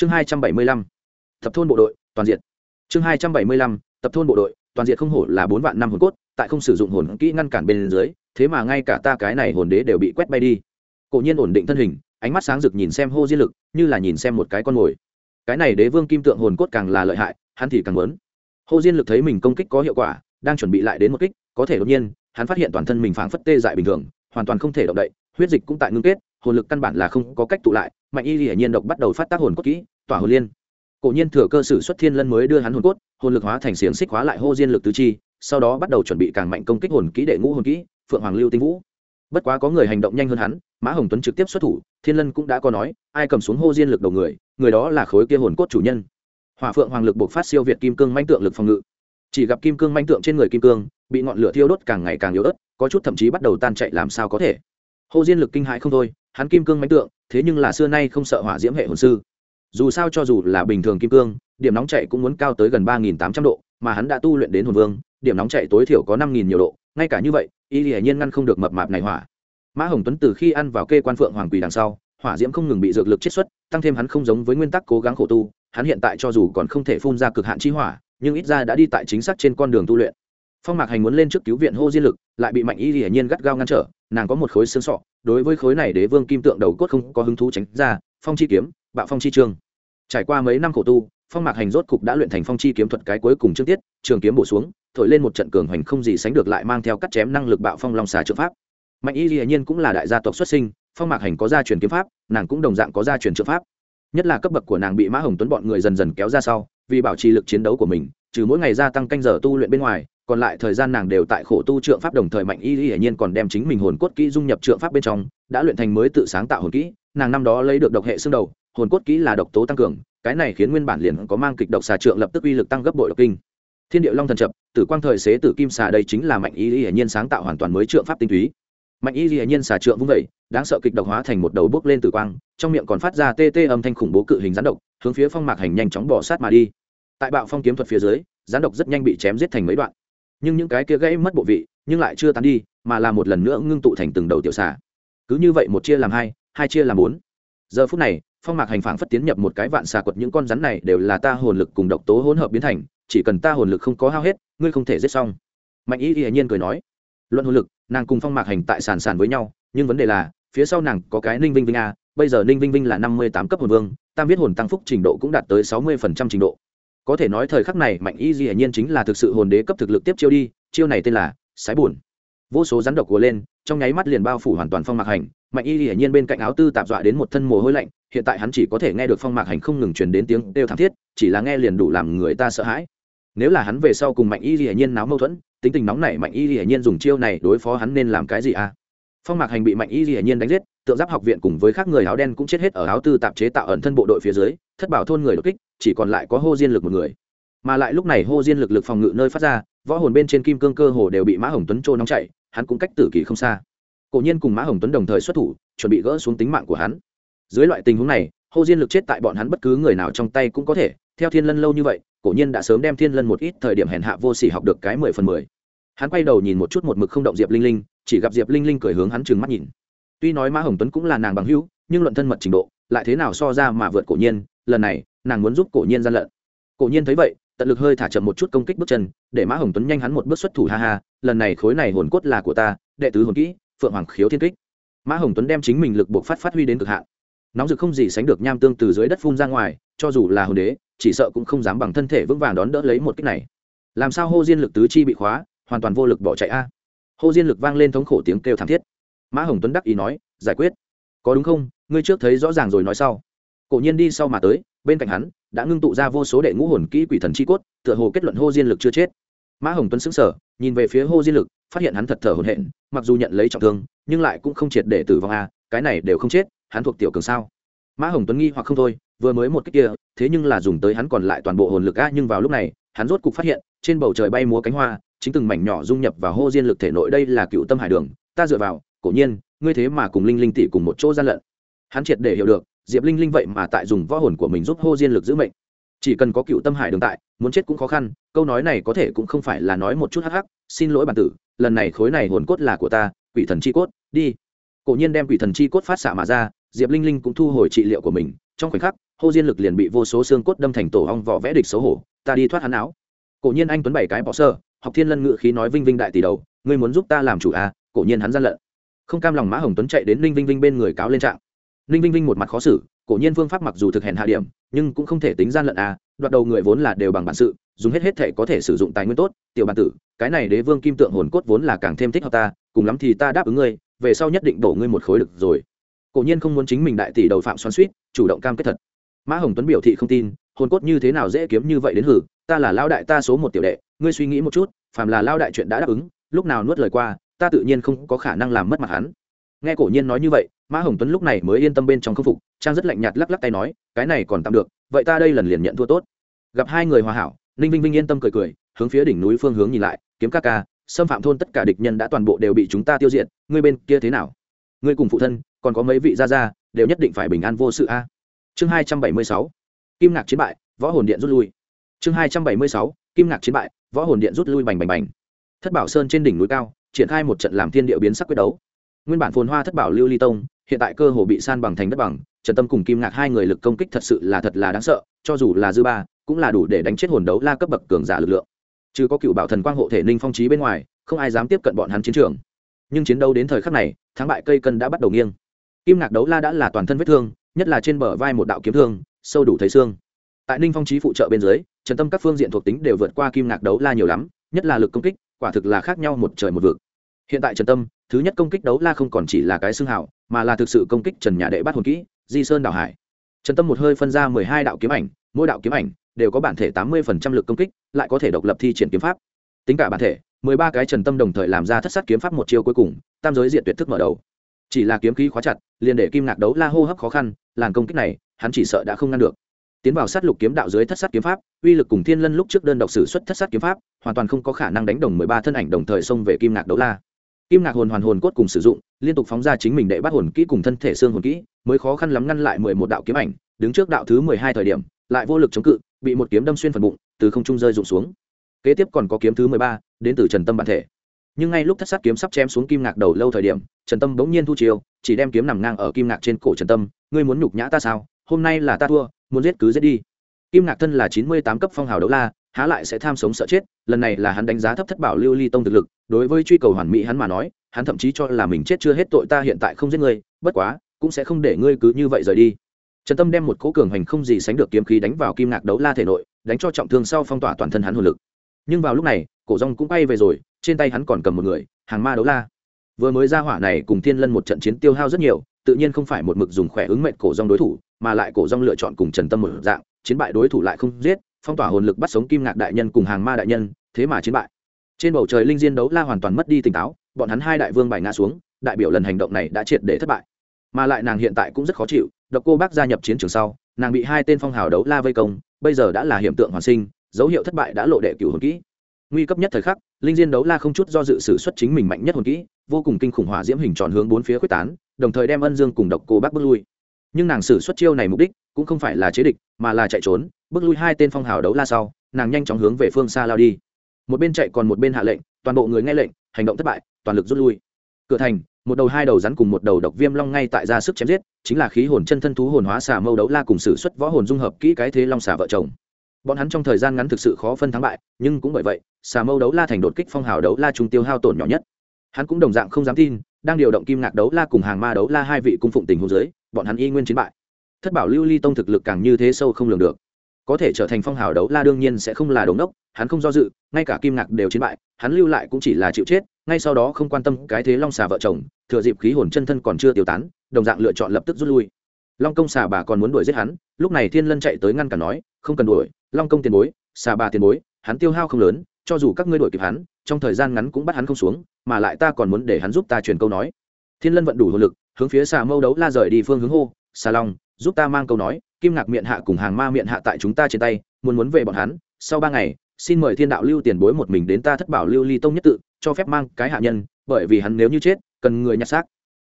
chương hai trăm bảy mươi lăm, tập thôn bộ đội, toàn diện. Chương hai trăm bảy mươi lăm, tập thôn bộ đội, toàn diện không hổ là bốn vạn năm hồn cốt, tại không sử dụng hồn kỹ ngăn cản bên dưới, thế mà ngay cả ta cái này hồn đế đều bị quét bay đi. Cổ nhiên ổn định thân hình, ánh mắt sáng rực nhìn xem hô diên lực, như là nhìn xem một cái con mồi. Cái này đế vương kim tượng hồn cốt càng là lợi hại, hắn thì càng muốn. Hô diên lực thấy mình công kích có hiệu quả, đang chuẩn bị lại đến một kích, có thể đột nhiên, hắn phát hiện toàn thân mình phảng phất tê dại bình thường, hoàn toàn không thể động đậy, huyết dịch cũng tại ngưng kết hồn lực căn bản là không có cách tụ lại, mạnh y hiển nhiên độc bắt đầu phát tác hồn cốt kỹ, tỏa hồn liên. Cổ nhiên thừa cơ sử xuất thiên lân mới đưa hắn hồn cốt, hồn lực hóa thành xiềng xích hóa lại hô diên lực tứ chi, sau đó bắt đầu chuẩn bị càng mạnh công kích hồn kỹ đệ ngũ hồn kỹ, phượng hoàng lưu tinh vũ. Bất quá có người hành động nhanh hơn hắn, mã hồng tuấn trực tiếp xuất thủ, thiên lân cũng đã có nói, ai cầm xuống hô diên lực đầu người người đó là khối kia hồn cốt chủ nhân. Hỏa phượng hoàng lực buộc phát siêu việt kim cương manh tượng lực phòng ngự. Chỉ gặp kim cương manh tượng trên người kim cương, bị ngọn lửa thiêu đốt càng ngày càng yếu ớt, có chút thậm chí bắt đầu tan chạy làm sao có thể. Hô diên lực kinh hãi không thôi hắn kim cương mánh tượng, thế nhưng là xưa nay không sợ hỏa diễm hệ hồn sư. Dù sao cho dù là bình thường kim cương, điểm nóng chạy cũng muốn cao tới gần ba nghìn tám trăm độ, mà hắn đã tu luyện đến hồn vương, điểm nóng chạy tối thiểu có năm nghìn nhiều độ, ngay cả như vậy, y hiển nhiên ngăn không được mập mạp này hỏa. Mã hồng tuấn từ khi ăn vào kê quan phượng hoàng quỳ đằng sau, hỏa diễm không ngừng bị dược lực chiết xuất, tăng thêm hắn không giống với nguyên tắc cố gắng khổ tu, hắn hiện tại cho dù còn không thể phun ra cực hạn chi hỏa, nhưng ít ra đã đi tại chính xác trên con đường tu luyện phong mạc hành muốn lên trước cứu viện hô diên lực, lại bị mạnh y hiển nhiên gắt gao ngăn trở, nàng có một khối xương sọ, đối với khối này đế vương kim tượng đầu cốt không có hứng thú tránh ra, phong chi kiếm, bạo phong chi trương trải qua mấy năm khổ tu, phong mạc hành rốt cục đã luyện thành phong chi kiếm thuật cái cuối cùng trước tiết, trường kiếm bổ xuống, thổi lên một trận cường hoành không gì sánh được lại mang theo cắt chém năng lực bạo phong long xà trợ pháp. Mạnh y hiển nhiên cũng là đại gia tộc xuất sinh, phong mạc hành có gia truyền kiếm pháp, nàng cũng đồng dạng có gia truyền trợ pháp. Nhất là cấp bậc của nàng bị mã hồng tuấn bọn người dần dần kéo ra sau, vì bảo trì lực chiến đấu của mình, trừ mỗi ngày gia tăng canh giờ tu luyện bên ngoài còn lại thời gian nàng đều tại khổ tu trượng pháp đồng thời mạnh y hiển nhiên còn đem chính mình hồn cốt kỹ dung nhập trượng pháp bên trong, đã luyện thành mới tự sáng tạo hồn kỹ, nàng năm đó lấy được độc hệ xương đầu, hồn cốt kỹ là độc tố tăng cường, cái này khiến nguyên bản liền có mang kịch độc xà trượng lập tức uy lực tăng gấp bội độc kinh. Thiên địa long thần chập, tử quang thời xế tử kim xà đây chính là mạnh y hiển nhiên sáng tạo hoàn toàn mới trượng pháp tinh túy. Mạnh y hiển nhiên xà trượng vung vẩy đáng sợ kịch độc hóa thành một đầu bước lên tử quang, trong miệng còn phát ra tê tê âm thanh khủng bố cự hình rắn độc, hướng phía phong mạc hành nhanh chóng bỏ sát mà đi. Tại bạo phong kiếm thuật phía dưới rắn độc rất nhanh bị chém giết thành mấy đoạn nhưng những cái kia gãy mất bộ vị, nhưng lại chưa tán đi, mà là một lần nữa ngưng tụ thành từng đầu tiểu xà. Cứ như vậy một chia làm hai hai chia làm bốn. Giờ phút này, phong mạc hành phảng phất tiến nhập một cái vạn xà quật, những con rắn này đều là ta hồn lực cùng độc tố hỗn hợp biến thành, chỉ cần ta hồn lực không có hao hết, ngươi không thể giết xong. Mạnh ý hiển nhiên cười nói, luận hồn lực, nàng cùng phong mạc hành tại sàn sàn với nhau, nhưng vấn đề là, phía sau nàng có cái ninh vinh vinh a, bây giờ ninh vinh vinh là năm mươi tám cấp hồn vương, tam viết hồn tăng phúc trình độ cũng đạt tới sáu mươi phần trăm trình độ có thể nói thời khắc này mạnh y hiển nhiên chính là thực sự hồn đế cấp thực lực tiếp chiêu đi, chiêu này tên là sái buồn. Vô số rắn độc của lên, trong nháy mắt liền bao phủ hoàn toàn phong mạc hành, mạnh y hiển nhiên bên cạnh áo tư tạp dọa đến một thân mồ hôi lạnh, hiện tại hắn chỉ có thể nghe được phong mạc hành không ngừng truyền đến tiếng đều thảm thiết, chỉ là nghe liền đủ làm người ta sợ hãi. Nếu là hắn về sau cùng mạnh y hiển nhiên náo mâu thuẫn, tính tình nóng này mạnh y hiển nhiên dùng chiêu này đối phó hắn nên làm cái gì à? Phong mạc hành bị mạnh y hiển nhiên đánh giết, tượng giáp học viện cùng với các người áo đen cũng chết hết ở áo tư tạp chế tạo ẩn thân bộ đội phía dưới, thất bảo thôn người đột kích chỉ còn lại có hô diên lực một người. Mà lại lúc này hô diên lực lực phòng ngự nơi phát ra, võ hồn bên trên kim cương cơ hồ đều bị mã hồng tuấn trô nóng chạy, hắn cũng cách tử kỳ không xa. Cổ nhiên cùng mã hồng tuấn đồng thời xuất thủ, chuẩn bị gỡ xuống tính mạng của hắn. Dưới loại tình huống này, hô diên lực chết tại bọn hắn bất cứ người nào trong tay cũng có thể. Theo thiên lân lâu như vậy, cổ nhiên đã sớm đem thiên lân một ít thời điểm hèn hạ vô sỉ học được cái mười phần mười. Hắn quay đầu nhìn một chút một mực không động diệp linh linh, chỉ gặp diệp linh linh cười hướng hắn trừng mắt nhìn. Tuy nói mã hồng tuấn cũng là nàng bằng hữu, nhưng luận thân mật trình độ, lại thế nào so ra mà vượt cổ nhiên, lần này nàng muốn giúp cổ nhiên gian lận. Cổ nhiên thấy vậy, tận lực hơi thả chậm một chút công kích bước chân, để mã hồng tuấn nhanh hắn một bước xuất thủ ha ha, lần này khối này hồn cốt là của ta, đệ tứ hồn kỹ, phượng hoàng khiếu thiên kích. Mã hồng tuấn đem chính mình lực buộc phát phát huy đến cực hạn. Nóng rực không gì sánh được nham tương từ dưới đất phun ra ngoài, cho dù là hồn đế, chỉ sợ cũng không dám bằng thân thể vững vàng đón đỡ lấy một kích này. Làm sao hô diên lực tứ chi bị khóa, hoàn toàn vô lực bỏ chạy a? À? hô diên lực vang lên thống khổ tiếng kêu thảm thiết. Mã hồng tuấn đắc ý nói, giải quyết. Có đúng không? Ngươi trước thấy rõ ràng rồi nói sau. Cổ nhiên đi sau mà tới bên cạnh hắn, đã ngưng tụ ra vô số đệ ngũ hồn kỹ quỷ thần chi cốt, tựa hồ kết luận hô diên lực chưa chết. Mã hồng tuấn xứng sở nhìn về phía hô diên lực, phát hiện hắn thật thở hồn hện mặc dù nhận lấy trọng thương, nhưng lại cũng không triệt để tử vong a cái này đều không chết, hắn thuộc tiểu cường sao? Mã hồng tuấn nghi hoặc không thôi, vừa mới một cách kia, thế nhưng là dùng tới hắn còn lại toàn bộ hồn lực a nhưng vào lúc này, hắn rốt cục phát hiện, trên bầu trời bay múa cánh hoa, chính từng mảnh nhỏ dung nhập vào hô diên lực thể nội đây là cựu tâm hải đường, ta dựa vào, cổ nhiên, ngươi thế mà cùng linh linh tỷ cùng một chỗ gian lận. Hắn triệt để hiểu được diệp linh linh vậy mà tại dùng võ hồn của mình giúp hô diên lực giữ mệnh. Chỉ cần có cựu tâm hải đường tại, muốn chết cũng khó khăn, câu nói này có thể cũng không phải là nói một chút hắc hắc, xin lỗi bản tử, lần này khối này hồn cốt là của ta, quỷ thần chi cốt, đi. Cổ nhiên đem quỷ thần chi cốt phát xạ mà ra, diệp linh linh cũng thu hồi trị liệu của mình, trong khoảnh khắc, hô diên lực liền bị vô số xương cốt đâm thành tổ hong vỏ vẽ địch xấu hổ, ta đi thoát hắn áo. Cổ nhiên anh tuấn bảy cái bỏ sơ, học thiên lân ngự khí nói vinh vinh đại tỷ đầu, ngươi muốn giúp ta làm chủ à? Cổ nhiên hắn gian lận. Không cam lòng mã hồng tuấn chạy đến Linh vinh vinh bên người cáo lên trạng ninh vinh vinh một mặt khó xử, cổ nhiên phương pháp mặc dù thực hèn hạ điểm, nhưng cũng không thể tính gian lận à đoạt đầu người vốn là đều bằng bản sự, dùng hết hết thể có thể sử dụng tài nguyên tốt, tiểu bản tử, cái này đế vương kim tượng hồn cốt vốn là càng thêm thích hợp ta, cùng lắm thì ta đáp ứng ngươi, về sau nhất định đổ ngươi một khối được rồi. Cổ nhiên không muốn chính mình đại tỷ đầu phạm xoắn suýt chủ động cam kết thật. Mã hồng tuấn biểu thị không tin, hồn cốt như thế nào dễ kiếm như vậy đến hử, ta là lao đại ta số một tiểu đệ, ngươi suy nghĩ một chút, phàm là lao đại chuyện đã đáp ứng, lúc nào nuốt lời qua, ta tự nhiên không có khả năng làm mất mặt hắn nghe cổ nhiên nói như vậy, mã hồng tuấn lúc này mới yên tâm bên trong k phục, trang rất lạnh nhạt lắc lắc tay nói, cái này còn tạm được, vậy ta đây lần liền nhận thua tốt. Gặp hai người hòa hảo, ninh vinh vinh yên tâm cười cười, hướng phía đỉnh núi phương hướng nhìn lại, kiếm ca ca, xâm phạm thôn tất cả địch nhân đã toàn bộ đều bị chúng ta tiêu diệt, ngươi bên kia thế nào? Ngươi cùng phụ thân, còn có mấy vị gia gia, đều nhất định phải bình an vô sự a. À. Chương hai trăm bảy mươi sáu, kim ngạc chiến bại, võ hồn điện rút lui. Chương hai trăm bảy mươi sáu, kim ngạc chiến bại, võ hồn điện rút lui bành bành bành. Thất bảo sơn trên đỉnh núi cao, triển khai một trận làm thiên địa biến sắc quyết đấu nguyên bản phồn hoa thất bảo lưu ly tông, hiện tại cơ hồ bị san bằng thành đất bằng, trần tâm cùng kim ngạc hai người lực công kích thật sự là thật là đáng sợ, cho dù là dư ba, cũng là đủ để đánh chết hồn đấu la cấp bậc cường giả lực lượng. Chứ có cựu bảo thần quang hộ thể ninh phong trí bên ngoài, không ai dám tiếp cận bọn hắn chiến trường. Nhưng chiến đấu đến thời khắc này, thắng bại cây cân đã bắt đầu nghiêng. Kim ngạc đấu la đã là toàn thân vết thương, nhất là trên bờ vai một đạo kiếm thương, sâu đủ thấy xương. Tại ninh phong trí phụ trợ bên dưới, trần tâm các phương diện thuộc tính đều vượt qua kim ngạc đấu la nhiều lắm, nhất là lực công kích, quả thực là khác nhau một trời một vực hiện tại trần tâm, thứ nhất công kích đấu la không còn chỉ là cái xương hảo mà là thực sự công kích trần nhà đệ bắt hồn kỹ, di sơn đảo hải. Trần tâm một hơi phân ra mười hai đạo kiếm ảnh, mỗi đạo kiếm ảnh đều có bản thể tám mươi phần trăm lực công kích, lại có thể độc lập thi triển kiếm pháp. Tính cả bản thể, mười ba cái trần tâm đồng thời làm ra thất sát kiếm pháp một chiêu cuối cùng, tam giới diện tuyệt thức mở đầu. Chỉ là kiếm khí khóa chặt, liền để kim ngạc đấu la hô hấp khó khăn, làn công kích này, hắn chỉ sợ đã không ngăn được. Tiến vào sát lục kiếm đạo dưới thất sát kiếm pháp, uy lực cùng thiên lân lúc trước đơn độc sử xuất thất sát kiếm pháp, hoàn toàn không có khả năng đánh đồng mười ba thân ảnh đồng thời xông về kim ngạc đấu la kim ngạc hồn hoàn hồn cốt cùng sử dụng, liên tục phóng ra chính mình đệ bắt hồn kỹ cùng thân thể xương hồn kỹ, mới khó khăn lắm ngăn lại mười một đạo kiếm ảnh, đứng trước đạo thứ mười hai thời điểm, lại vô lực chống cự, bị một kiếm đâm xuyên phần bụng, từ không trung rơi rụng xuống. Kế tiếp còn có kiếm thứ mười ba, đến từ trần tâm bản thể. Nhưng ngay lúc thất sát kiếm sắp chém xuống kim ngạc đầu lâu thời điểm, trần tâm bỗng nhiên thu chiều chỉ đem kiếm nằm ngang ở kim ngạc trên cổ trần tâm, ngươi muốn nhục nhã ta sao? Hôm nay là ta thua, muốn giết cứ giết đi. Kim ngạc thân là chín mươi tám cấp phong hào đấu la há lại sẽ tham sống sợ chết, lần này là hắn đánh giá thấp thất bảo lưu ly tông thực lực, đối với truy cầu hoàn mỹ hắn mà nói, hắn thậm chí cho là mình chết chưa hết tội ta hiện tại không giết ngươi, bất quá, cũng sẽ không để ngươi cứ như vậy rời đi. Trần tâm đem một cỗ cường hành không gì sánh được kiếm khí đánh vào kim ngạc đấu la thể nội, đánh cho trọng thương sau phong tỏa toàn thân hắn hồn lực. Nhưng vào lúc này, cổ rong cũng bay về rồi, trên tay hắn còn cầm một người, hàng ma đấu la. Vừa mới ra hỏa này cùng thiên lân một trận chiến tiêu hao rất nhiều, tự nhiên không phải một mực dùng khỏe ứng mệnh cổ rong đối thủ, mà lại cổ rong lựa chọn cùng trần tâm một dạng, chiến bại đối thủ lại không giết phong tỏa hồn lực bắt sống kim ngạc đại nhân cùng hàng ma đại nhân, thế mà chiến bại. Trên bầu trời linh diên đấu la hoàn toàn mất đi tỉnh táo, bọn hắn hai đại vương bài ngã xuống, đại biểu lần hành động này đã triệt để thất bại. Mà lại nàng hiện tại cũng rất khó chịu, độc cô bác gia nhập chiến trường sau, nàng bị hai tên phong hào đấu la vây công, bây giờ đã là hiện tượng hoàn sinh, dấu hiệu thất bại đã lộ đệ cửu hồn kỹ. Nguy cấp nhất thời khắc, linh diên đấu la không chút do dự sử xuất chính mình mạnh nhất hồn kỹ, vô cùng kinh khủng hỏa diễm hình tròn hướng bốn phía quyết tán, đồng thời đem ân dương cùng độc cô bác bước lui nhưng nàng sử xuất chiêu này mục đích cũng không phải là chế địch, mà là chạy trốn, bước lui hai tên phong hào đấu la sau, nàng nhanh chóng hướng về phương xa lao đi. Một bên chạy còn một bên hạ lệnh, toàn bộ người nghe lệnh, hành động thất bại, toàn lực rút lui. Cửa thành, một đầu hai đầu rắn cùng một đầu độc viêm long ngay tại ra sức chém giết, chính là khí hồn chân thân thú hồn hóa xà mâu đấu la cùng sử xuất võ hồn dung hợp kỹ cái thế long xà vợ chồng. Bọn hắn trong thời gian ngắn thực sự khó phân thắng bại, nhưng cũng bởi vậy, xà mâu đấu la thành đột kích phong hào đấu la trung tiêu hao tổn nhỏ nhất. Hắn cũng đồng dạng không dám tin, đang điều động kim ngạc đấu la cùng hàng ma đấu la hai vị cung phụng tình hôn giới bọn hắn y nguyên chiến bại. Thất bảo lưu ly tông thực lực càng như thế sâu không lường được. Có thể trở thành phong hào đấu la đương nhiên sẽ không là đống đốc, hắn không do dự, ngay cả kim ngạc đều chiến bại, hắn lưu lại cũng chỉ là chịu chết, ngay sau đó không quan tâm cái thế long xà vợ chồng, thừa dịp khí hồn chân thân còn chưa tiêu tán, đồng dạng lựa chọn lập tức rút lui. Long công xà bà còn muốn đuổi giết hắn, lúc này thiên lân chạy tới ngăn cản nói, không cần đuổi, long công tiền bối, xà bà tiền bối, hắn tiêu hao không lớn, cho dù các ngươi đuổi kịp hắn, trong thời gian ngắn cũng bắt hắn không xuống, mà lại ta còn muốn để hắn giúp ta truyền câu nói. Thiên lân vận đủ hồn lực hướng phía xà mâu đấu la rời đi phương hướng hô, xà long, giúp ta mang câu nói, kim ngạc miệng hạ cùng hàng ma miệng hạ tại chúng ta trên tay, muốn muốn về bọn hắn, sau ba ngày, xin mời thiên đạo lưu tiền bối một mình đến ta thất bảo lưu ly tông nhất tự, cho phép mang cái hạ nhân, bởi vì hắn nếu như chết, cần người nhặt xác.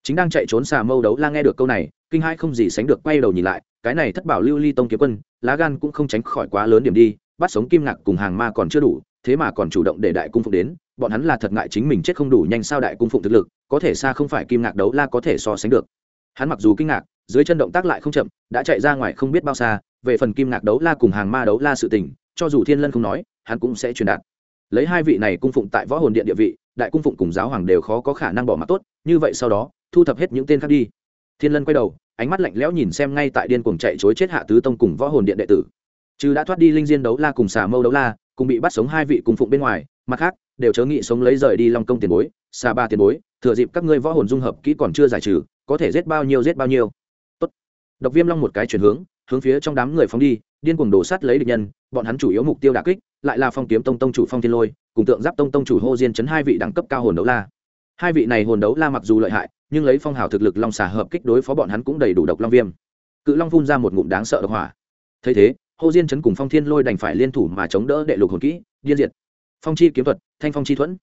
Chính đang chạy trốn xà mâu đấu la nghe được câu này, kinh hai không gì sánh được quay đầu nhìn lại, cái này thất bảo lưu ly tông kiếm quân, lá gan cũng không tránh khỏi quá lớn điểm đi, bắt sống kim ngạc cùng hàng ma còn chưa đủ, thế mà còn chủ động để đại cung phục đến bọn hắn là thật ngại chính mình chết không đủ nhanh sao đại cung phụng thực lực, có thể xa không phải kim ngạc đấu la có thể so sánh được. Hắn mặc dù kinh ngạc, dưới chân động tác lại không chậm, đã chạy ra ngoài không biết bao xa, về phần kim ngạc đấu la cùng hàng ma đấu la sự tình, cho dù thiên lân không nói, hắn cũng sẽ truyền đạt. Lấy hai vị này cung phụng tại võ hồn điện địa vị, đại cung phụng cùng giáo hoàng đều khó có khả năng bỏ mặt tốt, như vậy sau đó, thu thập hết những tên khác đi. Thiên lân quay đầu, ánh mắt lạnh lẽo nhìn xem ngay tại điên cuồng chạy chối chết hạ tứ tông cùng võ hồn điện đệ tử. Chứ đã thoát đi linh diên đấu la cùng xà mâu đấu la, cùng bị bắt sống hai vị cung phụng bên ngoài, mặt khác đều chớ nghị sống lấy rời đi long công tiền bối xa ba tiền bối, thừa dịp các ngươi võ hồn dung hợp kỹ còn chưa giải trừ, có thể giết bao nhiêu giết bao nhiêu. Tốt. Độc viêm long một cái chuyển hướng hướng phía trong đám người phóng đi, điên cuồng đổ sát lấy địch nhân, bọn hắn chủ yếu mục tiêu đả kích, lại là phong kiếm tông tông chủ phong thiên lôi, cùng tượng giáp tông tông chủ hô diên chấn hai vị đẳng cấp cao hồn đấu la. Hai vị này hồn đấu la mặc dù lợi hại, nhưng lấy phong hào thực lực long xả hợp kích đối phó bọn hắn cũng đầy đủ độc long viêm. Cự long phun ra một ngụm đáng sợ độc hỏa. Thấy thế, hô diên chấn cùng phong thiên lôi đành phải liên thủ mà chống đỡ đệ lục hồn kỹ, điên diệt. Phong chi kiếm thuật thanh phong chi thuẫn.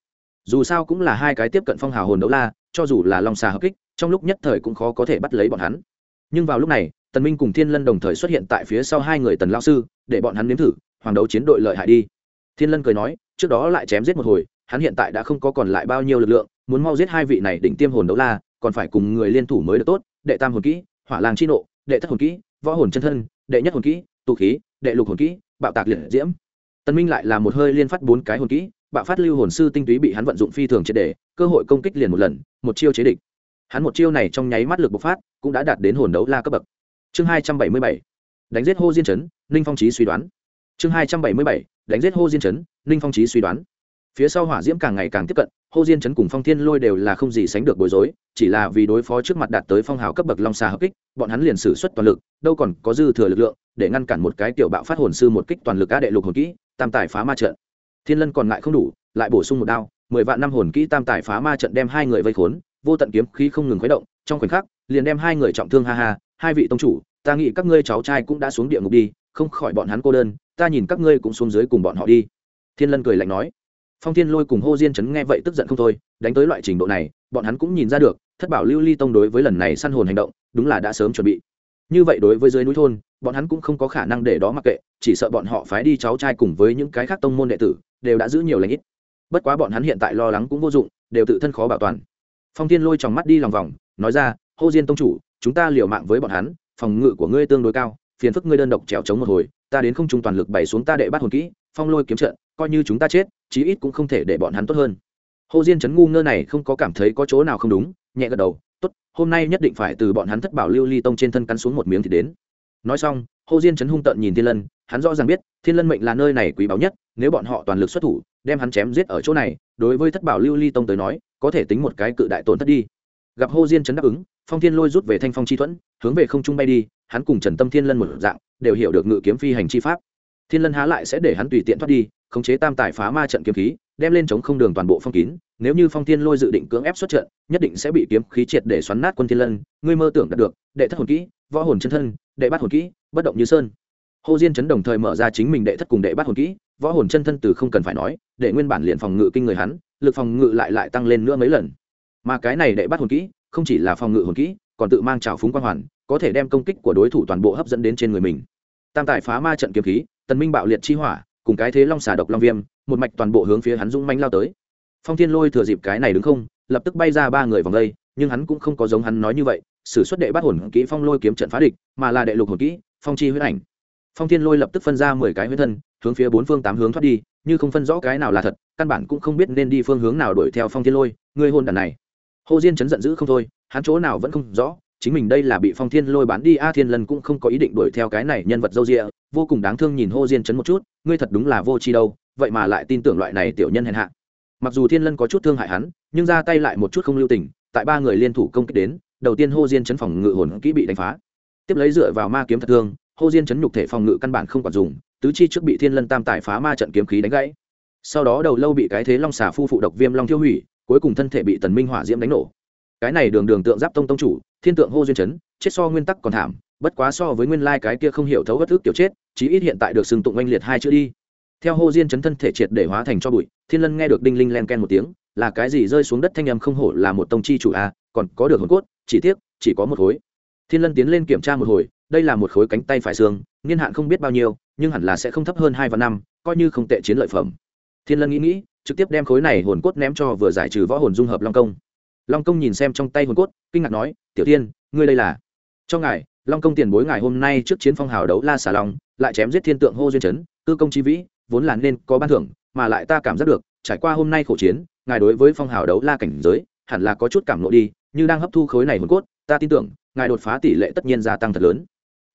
Dù sao cũng là hai cái tiếp cận phong hào hồn đấu la, cho dù là long xà hợp kích, trong lúc nhất thời cũng khó có thể bắt lấy bọn hắn. Nhưng vào lúc này, tần minh cùng thiên lân đồng thời xuất hiện tại phía sau hai người tần lao sư, để bọn hắn nếm thử, hoàng đấu chiến đội lợi hại đi. Thiên lân cười nói, trước đó lại chém giết một hồi, hắn hiện tại đã không có còn lại bao nhiêu lực lượng, muốn mau giết hai vị này đỉnh tiêm hồn đấu la, còn phải cùng người liên thủ mới được tốt, đệ tam hồn kỹ, hỏa làng chi nộ, đệ thất hồn kỹ, võ hồn chân thân, đệ nhất hồn kỹ, tụ khí, đệ lục hồn kỹ, bạo tạc liệt diễm. Tần minh lại là một hơi liên phát bốn cái hồn kỹ bạo phát lưu hồn sư tinh túy bị hắn vận dụng phi thường triệt để, cơ hội công kích liền một lần, một chiêu chế địch. Hắn một chiêu này trong nháy mắt lực bộc phát, cũng đã đạt đến hồn đấu la cấp bậc. Chương hai trăm bảy mươi bảy, đánh giết hô diên chấn, ninh phong trí suy đoán. Chương hai trăm bảy mươi bảy, đánh giết hô diên chấn, ninh phong trí suy đoán. Phía sau hỏa diễm càng ngày càng tiếp cận, hô diên chấn cùng phong thiên lôi đều là không gì sánh được bối rối, chỉ là vì đối phó trước mặt đạt tới phong hào cấp bậc long xà hợp kích, bọn hắn liền sử xuất toàn lực, đâu còn có dư thừa lực lượng, để ngăn cản một cái tiểu bạo phát hồn sư một kích toàn lực á đệ lục hồn kỹ, tam tài phá ma trận thiên lân còn ngại không đủ, lại bổ sung một đao, mười vạn năm hồn kỹ tam tài phá ma trận đem hai người vây khốn, vô tận kiếm khí không ngừng khuấy động, trong khoảnh khắc, liền đem hai người trọng thương ha ha, hai vị tông chủ, ta nghĩ các ngươi cháu trai cũng đã xuống địa ngục đi, không khỏi bọn hắn cô đơn, ta nhìn các ngươi cũng xuống dưới cùng bọn họ đi. Thiên lân cười lạnh nói. Phong thiên lôi cùng hô diên Trấn nghe vậy tức giận không thôi, đánh tới loại trình độ này, bọn hắn cũng nhìn ra được, thất bảo lưu ly tông đối với lần này săn hồn hành động, đúng là đã sớm chuẩn bị. Như vậy đối với dưới núi thôn bọn hắn cũng không có khả năng để đó mặc kệ, chỉ sợ bọn họ phái đi cháu trai cùng với những cái khác tông môn đệ tử, đều đã giữ nhiều lãnh ít. Bất quá bọn hắn hiện tại lo lắng cũng vô dụng, đều tự thân khó bảo toàn. Phong thiên lôi tròng mắt đi lòng vòng, nói ra, hô diên tông chủ, chúng ta liều mạng với bọn hắn, phòng ngự của ngươi tương đối cao, phiền phức ngươi đơn độc trèo chống một hồi, ta đến không trung toàn lực bày xuống ta đệ bắt hồn kỹ, phong lôi kiếm trận, coi như chúng ta chết, chí ít cũng không thể để bọn hắn tốt hơn. Hồ diên chấn ngu ngơ này không có cảm thấy có chỗ nào không đúng, nhẹ gật đầu, tốt, hôm nay nhất định phải từ bọn hắn thất bảo lưu ly tông trên thân cắn xuống một miếng thì đến nói xong hồ diên chấn hung tợn nhìn thiên lân, hắn rõ ràng biết, thiên lân mệnh là nơi này quý báu nhất, nếu bọn họ toàn lực xuất thủ, đem hắn chém giết ở chỗ này, đối với thất bảo lưu ly tông tới nói, có thể tính một cái cự đại tổn thất đi. Gặp hồ diên chấn đáp ứng, phong thiên lôi rút về thanh phong chi thuẫn, hướng về không trung bay đi, hắn cùng trần tâm thiên lân một dạng, đều hiểu được ngự kiếm phi hành chi pháp. Thiên lân há lại sẽ để hắn tùy tiện thoát đi, khống chế tam tài phá ma trận kiếm khí, đem lên chống không đường toàn bộ phong kín, nếu như phong thiên lôi dự định cưỡng ép xuất trận, nhất định sẽ bị kiếm khí triệt để xoắn nát quân thiên lân, ngươi mơ tưởng đạt được, đệ thất hồn kỹ, võ hồn chân thân đệ bát hồn kỹ, bất động như sơn. Hồ diên chấn đồng thời mở ra chính mình đệ thất cùng đệ bát hồn kỹ, võ hồn chân thân từ không cần phải nói, để nguyên bản liền phòng ngự kinh người hắn, lực phòng ngự lại lại tăng lên nữa mấy lần. Mà cái này đệ bát hồn kỹ, không chỉ là phòng ngự hồn kỹ, còn tự mang trào phúng quang hoàn, có thể đem công kích của đối thủ toàn bộ hấp dẫn đến trên người mình. Tam tài phá ma trận kiếm khí, tần minh bạo liệt chi hỏa, cùng cái thế long xà độc long viêm, một mạch toàn bộ hướng phía hắn dũng manh lao tới. Phong thiên lôi thừa dịp cái này đứng không, lập tức bay ra ba người vòng đây, nhưng hắn cũng không có giống hắn nói như vậy sử xuất đệ bắt hồn kỹ phong lôi kiếm trận phá địch, mà là đệ lục hồn kỹ, phong chi huyết ảnh. Phong thiên lôi lập tức phân ra mười cái huyết thân, hướng phía bốn phương tám hướng thoát đi, như không phân rõ cái nào là thật, căn bản cũng không biết nên đi phương hướng nào đuổi theo phong thiên lôi, người hôn đàn này. Hồ diên chấn giận dữ không thôi, hắn chỗ nào vẫn không rõ, chính mình đây là bị phong thiên lôi bán đi, a thiên lân cũng không có ý định đuổi theo cái này nhân vật dâu rịa vô cùng đáng thương nhìn hô diên chấn một chút, ngươi thật đúng là vô tri đâu, vậy mà lại tin tưởng loại này tiểu nhân hèn hạ. Mặc dù thiên lân có chút thương hại hắn, nhưng ra tay lại một chút không lưu tình, tại ba người liên thủ công kích đến đầu tiên hô diên chấn phòng ngự hồn kỹ bị đánh phá. Tiếp lấy dựa vào ma kiếm thật thương, hô diên chấn nhục thể phòng ngự căn bản không còn dùng, tứ chi trước bị thiên lân tam tải phá ma trận kiếm khí đánh gãy. Sau đó đầu lâu bị cái thế long xà phu phụ độc viêm long thiêu hủy, cuối cùng thân thể bị tần minh hỏa diễm đánh nổ. Cái này đường đường tượng giáp tông tông chủ, thiên tượng hô duyên chấn, chết so nguyên tắc còn thảm, bất quá so với nguyên lai cái kia không hiểu thấu bất thức kiểu chết, chí ít hiện tại được sừng tụng oanh liệt hai chữ đi. Theo hô diên chấn thân thể triệt để hóa thành cho bụi, thiên lân nghe được đinh linh len ken một tiếng, là cái gì rơi xuống đất thanh âm không hổ là một tông chi chủ a còn có được hồn cốt chỉ tiếc, chỉ có một khối. Thiên lân tiến lên kiểm tra một hồi, đây là một khối cánh tay phải xương, niên hạn không biết bao nhiêu, nhưng hẳn là sẽ không thấp hơn hai và năm, coi như không tệ chiến lợi phẩm. Thiên lân nghĩ nghĩ, trực tiếp đem khối này hồn cốt ném cho vừa giải trừ võ hồn dung hợp long công. Long công nhìn xem trong tay hồn cốt, kinh ngạc nói, tiểu tiên ngươi đây là? Cho ngài, long công tiền bối ngài hôm nay trước chiến phong hào đấu la xà long, lại chém giết thiên tượng hô duyên chấn, cư công chi vĩ, vốn là nên có ban thưởng, mà lại ta cảm giác được, trải qua hôm nay khổ chiến, ngài đối với phong hào đấu la cảnh giới, hẳn là có chút cảm nộ đi như đang hấp thu khối này hồn cốt, ta tin tưởng, ngài đột phá tỷ lệ tất nhiên gia tăng thật lớn.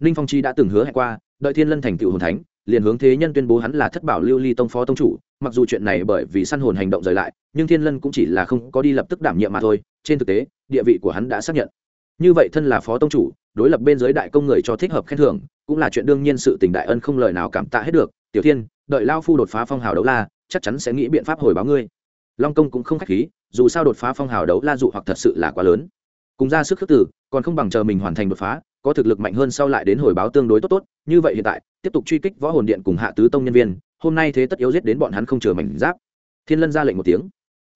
Ninh phong chi đã từng hứa hẹn qua, đợi thiên lân thành tựu hồn thánh, liền hướng thế nhân tuyên bố hắn là thất bảo lưu ly tông phó tông chủ, mặc dù chuyện này bởi vì săn hồn hành động rời lại, nhưng thiên lân cũng chỉ là không có đi lập tức đảm nhiệm mà thôi, trên thực tế, địa vị của hắn đã xác nhận. Như vậy thân là phó tông chủ, đối lập bên giới đại công người cho thích hợp khen thưởng, cũng là chuyện đương nhiên sự tình đại ân không lời nào cảm tạ hết được. Tiểu thiên, đợi lao phu đột phá phong hào đấu la, chắc chắn sẽ nghĩ biện pháp hồi báo ngươi. Long công cũng không khách khí dù sao đột phá phong hào đấu la dụ hoặc thật sự là quá lớn. Cùng ra sức khước tử còn không bằng chờ mình hoàn thành đột phá, có thực lực mạnh hơn sau lại đến hồi báo tương đối tốt tốt, như vậy hiện tại, tiếp tục truy kích võ hồn điện cùng hạ tứ tông nhân viên, hôm nay thế tất yếu giết đến bọn hắn không chờ mảnh giáp. Thiên lân ra lệnh một tiếng.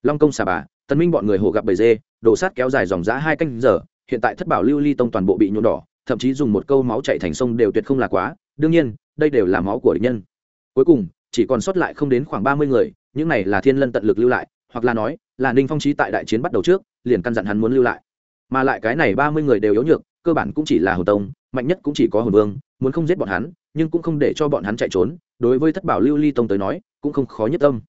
Long công xà bà tân minh bọn người hồ gặp bầy dê, đổ sát kéo dài dòng giá hai canh giờ, hiện tại thất bảo lưu ly tông toàn bộ bị nhuộm đỏ, thậm chí dùng một câu máu chạy thành sông đều tuyệt không là quá, đương nhiên, đây đều là máu của địch nhân. Cuối cùng, chỉ còn sót lại không đến khoảng ba mươi người, những này là thiên lân tận lực lưu lại, hoặc là nói là ninh phong trí tại đại chiến bắt đầu trước, liền căn dặn hắn muốn lưu lại. Mà lại cái này ba mươi người đều yếu nhược, cơ bản cũng chỉ là hồn tông, mạnh nhất cũng chỉ có hồn vương, muốn không giết bọn hắn, nhưng cũng không để cho bọn hắn chạy trốn, đối với thất bảo lưu ly tông tới nói, cũng không khó nhất tâm.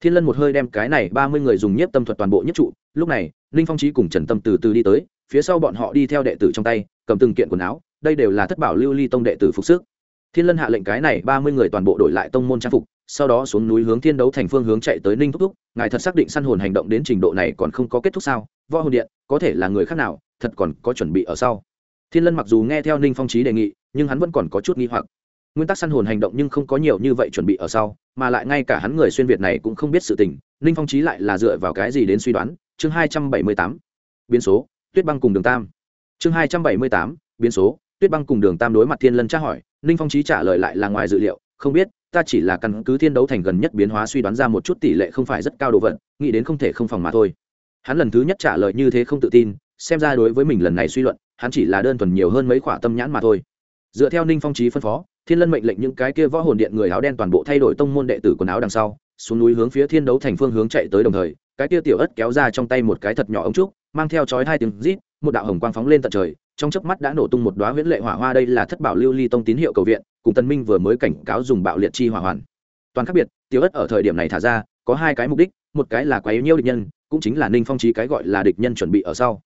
Thiên lân một hơi đem cái này ba mươi người dùng nhất tâm thuật toàn bộ nhất trụ, lúc này, ninh phong trí cùng trần tâm từ từ đi tới, phía sau bọn họ đi theo đệ tử trong tay, cầm từng kiện quần áo, đây đều là thất bảo lưu ly tông đệ tử phục sức thiên lân hạ lệnh cái này ba mươi người toàn bộ đổi lại tông môn trang phục, sau đó xuống núi hướng thiên đấu thành phương hướng chạy tới ninh thúc thúc. Ngài thật xác định săn hồn hành động đến trình độ này còn không có kết thúc sao? Võ hồn điện, có thể là người khác nào, thật còn có chuẩn bị ở sau. Thiên lân mặc dù nghe theo ninh phong trí đề nghị, nhưng hắn vẫn còn có chút nghi hoặc. Nguyên tắc săn hồn hành động nhưng không có nhiều như vậy chuẩn bị ở sau, mà lại ngay cả hắn người xuyên việt này cũng không biết sự tình. Ninh phong trí lại là dựa vào cái gì đến suy đoán? Chương hai trăm bảy mươi tám, biến số, tuyết băng cùng đường tam. Chương hai trăm bảy mươi tám, biến số, tuyết băng cùng đường tam đối mặt thiên lân tra hỏi ninh phong trí trả lời lại là ngoài dự liệu, không biết, ta chỉ là căn cứ thiên đấu thành gần nhất biến hóa suy đoán ra một chút tỷ lệ không phải rất cao đồ vật, nghĩ đến không thể không phòng mà thôi. Hắn lần thứ nhất trả lời như thế không tự tin, xem ra đối với mình lần này suy luận, hắn chỉ là đơn thuần nhiều hơn mấy khoả tâm nhãn mà thôi. Dựa theo ninh phong trí phân phó, thiên lân mệnh lệnh những cái kia võ hồn điện người áo đen toàn bộ thay đổi tông môn đệ tử quần áo đằng sau, xuống núi hướng phía thiên đấu thành phương hướng chạy tới đồng thời, cái kia tiểu ất kéo ra trong tay một cái thật nhỏ ống trúc, mang theo chói hai tiếng rít, một đạo hồng quang phóng lên tận trời trong chớp mắt đã nổ tung một đóa huyễn lệ hỏa hoa. Đây là thất bảo lưu ly tông tín hiệu cầu viện, cùng tân minh vừa mới cảnh cáo dùng bạo liệt chi hỏa hoàn. Toàn khác biệt, tiểu ất ở thời điểm này thả ra, có hai cái mục đích, một cái là quá yếu nhiêu địch nhân, cũng chính là ninh phong trí cái gọi là địch nhân chuẩn bị ở sau.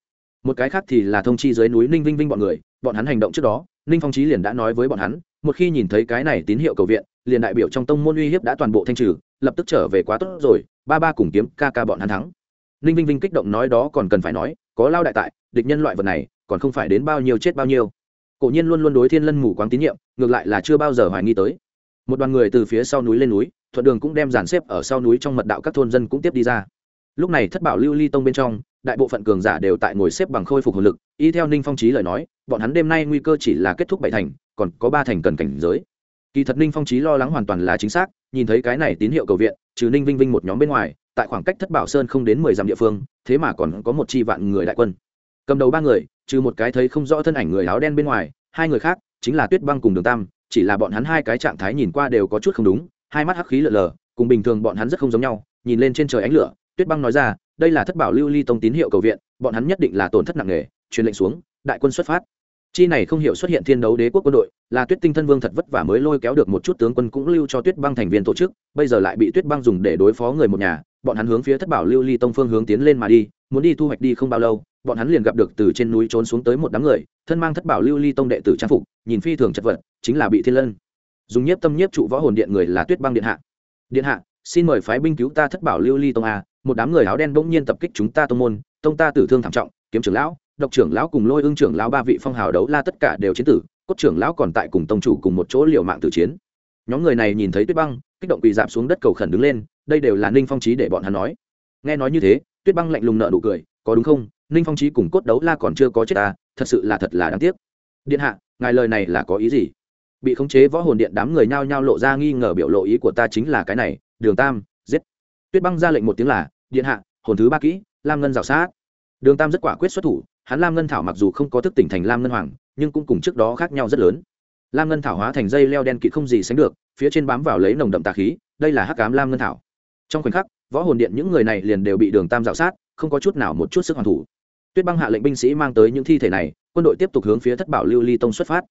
Một cái khác thì là thông chi dưới núi ninh vinh vinh bọn người, bọn hắn hành động trước đó, ninh phong trí liền đã nói với bọn hắn, một khi nhìn thấy cái này tín hiệu cầu viện, liền đại biểu trong tông môn uy hiếp đã toàn bộ thanh trừ, lập tức trở về quá tốt rồi, ba ba cùng kiếm ca ca bọn hắn thắng. Ninh vinh vinh kích động nói đó còn cần phải nói, có lao đại tại, địch nhân loại vật này còn không phải đến bao nhiêu chết bao nhiêu. Cổ nhiên luôn luôn đối thiên lân mù quáng tín nhiệm, ngược lại là chưa bao giờ hoài nghi tới. Một đoàn người từ phía sau núi lên núi, thuận đường cũng đem dàn xếp ở sau núi trong mật đạo các thôn dân cũng tiếp đi ra. Lúc này thất bảo lưu ly tông bên trong, đại bộ phận cường giả đều tại ngồi xếp bằng khôi phục hồn lực, y theo ninh phong trí lời nói, bọn hắn đêm nay nguy cơ chỉ là kết thúc bảy thành, còn có ba thành cần cảnh giới. Kỳ thật ninh phong trí lo lắng hoàn toàn là chính xác, nhìn thấy cái này tín hiệu cầu viện, trừ ninh vinh vinh một nhóm bên ngoài, tại khoảng cách thất bảo sơn không đến mười dặm địa phương, thế mà còn có một chi vạn người đại quân cầm đầu ba người, trừ một cái thấy không rõ thân ảnh người áo đen bên ngoài, hai người khác chính là tuyết băng cùng đường tam, chỉ là bọn hắn hai cái trạng thái nhìn qua đều có chút không đúng, hai mắt hắc khí lờ lờ, cùng bình thường bọn hắn rất không giống nhau, nhìn lên trên trời ánh lửa, tuyết băng nói ra, đây là thất bảo lưu ly tông tín hiệu cầu viện, bọn hắn nhất định là tổn thất nặng nề, truyền lệnh xuống, đại quân xuất phát. Chi này không hiểu xuất hiện thiên đấu đế quốc quân đội, là tuyết tinh thân vương thật vất vả mới lôi kéo được một chút tướng quân cũng lưu cho tuyết băng thành viên tổ chức, bây giờ lại bị tuyết băng dùng để đối phó người một nhà, bọn hắn hướng phía thất bảo lưu ly tông phương hướng tiến lên mà đi, muốn đi thu hoạch đi không bao lâu bọn hắn liền gặp được từ trên núi trốn xuống tới một đám người, thân mang thất bảo lưu ly tông đệ tử trang phục, nhìn phi thường chật vật, chính là bị thiên lân. Dùng nhiếp tâm nhiếp trụ võ hồn điện người là tuyết băng điện hạ. Điện hạ, xin mời phái binh cứu ta thất bảo lưu ly tông a, một đám người áo đen bỗng nhiên tập kích chúng ta tông môn, tông ta tử thương thảm trọng, kiếm trưởng lão, độc trưởng lão cùng lôi ương trưởng lão ba vị phong hào đấu la tất cả đều chiến tử, cốt trưởng lão còn tại cùng tông chủ cùng một chỗ liều mạng tử chiến. Nhóm người này nhìn thấy tuyết băng, kích động quỳ dạp xuống đất cầu khẩn đứng lên, đây đều là ninh phong trí để bọn hắn nói. Nghe nói như thế, tuyết băng lạnh lùng nợ nụ cười, có đúng không? Ninh phong trí cùng cốt đấu la còn chưa có chết ta, thật sự là thật là đáng tiếc. Điện hạ, ngài lời này là có ý gì? Bị khống chế võ hồn điện đám người nhao nhao lộ ra nghi ngờ biểu lộ ý của ta chính là cái này, đường tam, giết. Tuyết băng ra lệnh một tiếng là, điện hạ, hồn thứ ba kỹ, lam ngân rào sát. Đường tam rất quả quyết xuất thủ, hắn lam ngân thảo mặc dù không có thức tỉnh thành lam ngân hoàng, nhưng cũng cùng trước đó khác nhau rất lớn. Lam ngân thảo hóa thành dây leo đen kịt không gì sánh được, phía trên bám vào lấy nồng đậm tà khí, đây là hắc cám lam ngân thảo. Trong khoảnh khắc, võ hồn điện những người này liền đều bị đường tam rào sát, không có chút nào một chút sức hoàn thủ tuyết băng hạ lệnh binh sĩ mang tới những thi thể này, quân đội tiếp tục hướng phía thất bảo lưu ly tông xuất phát.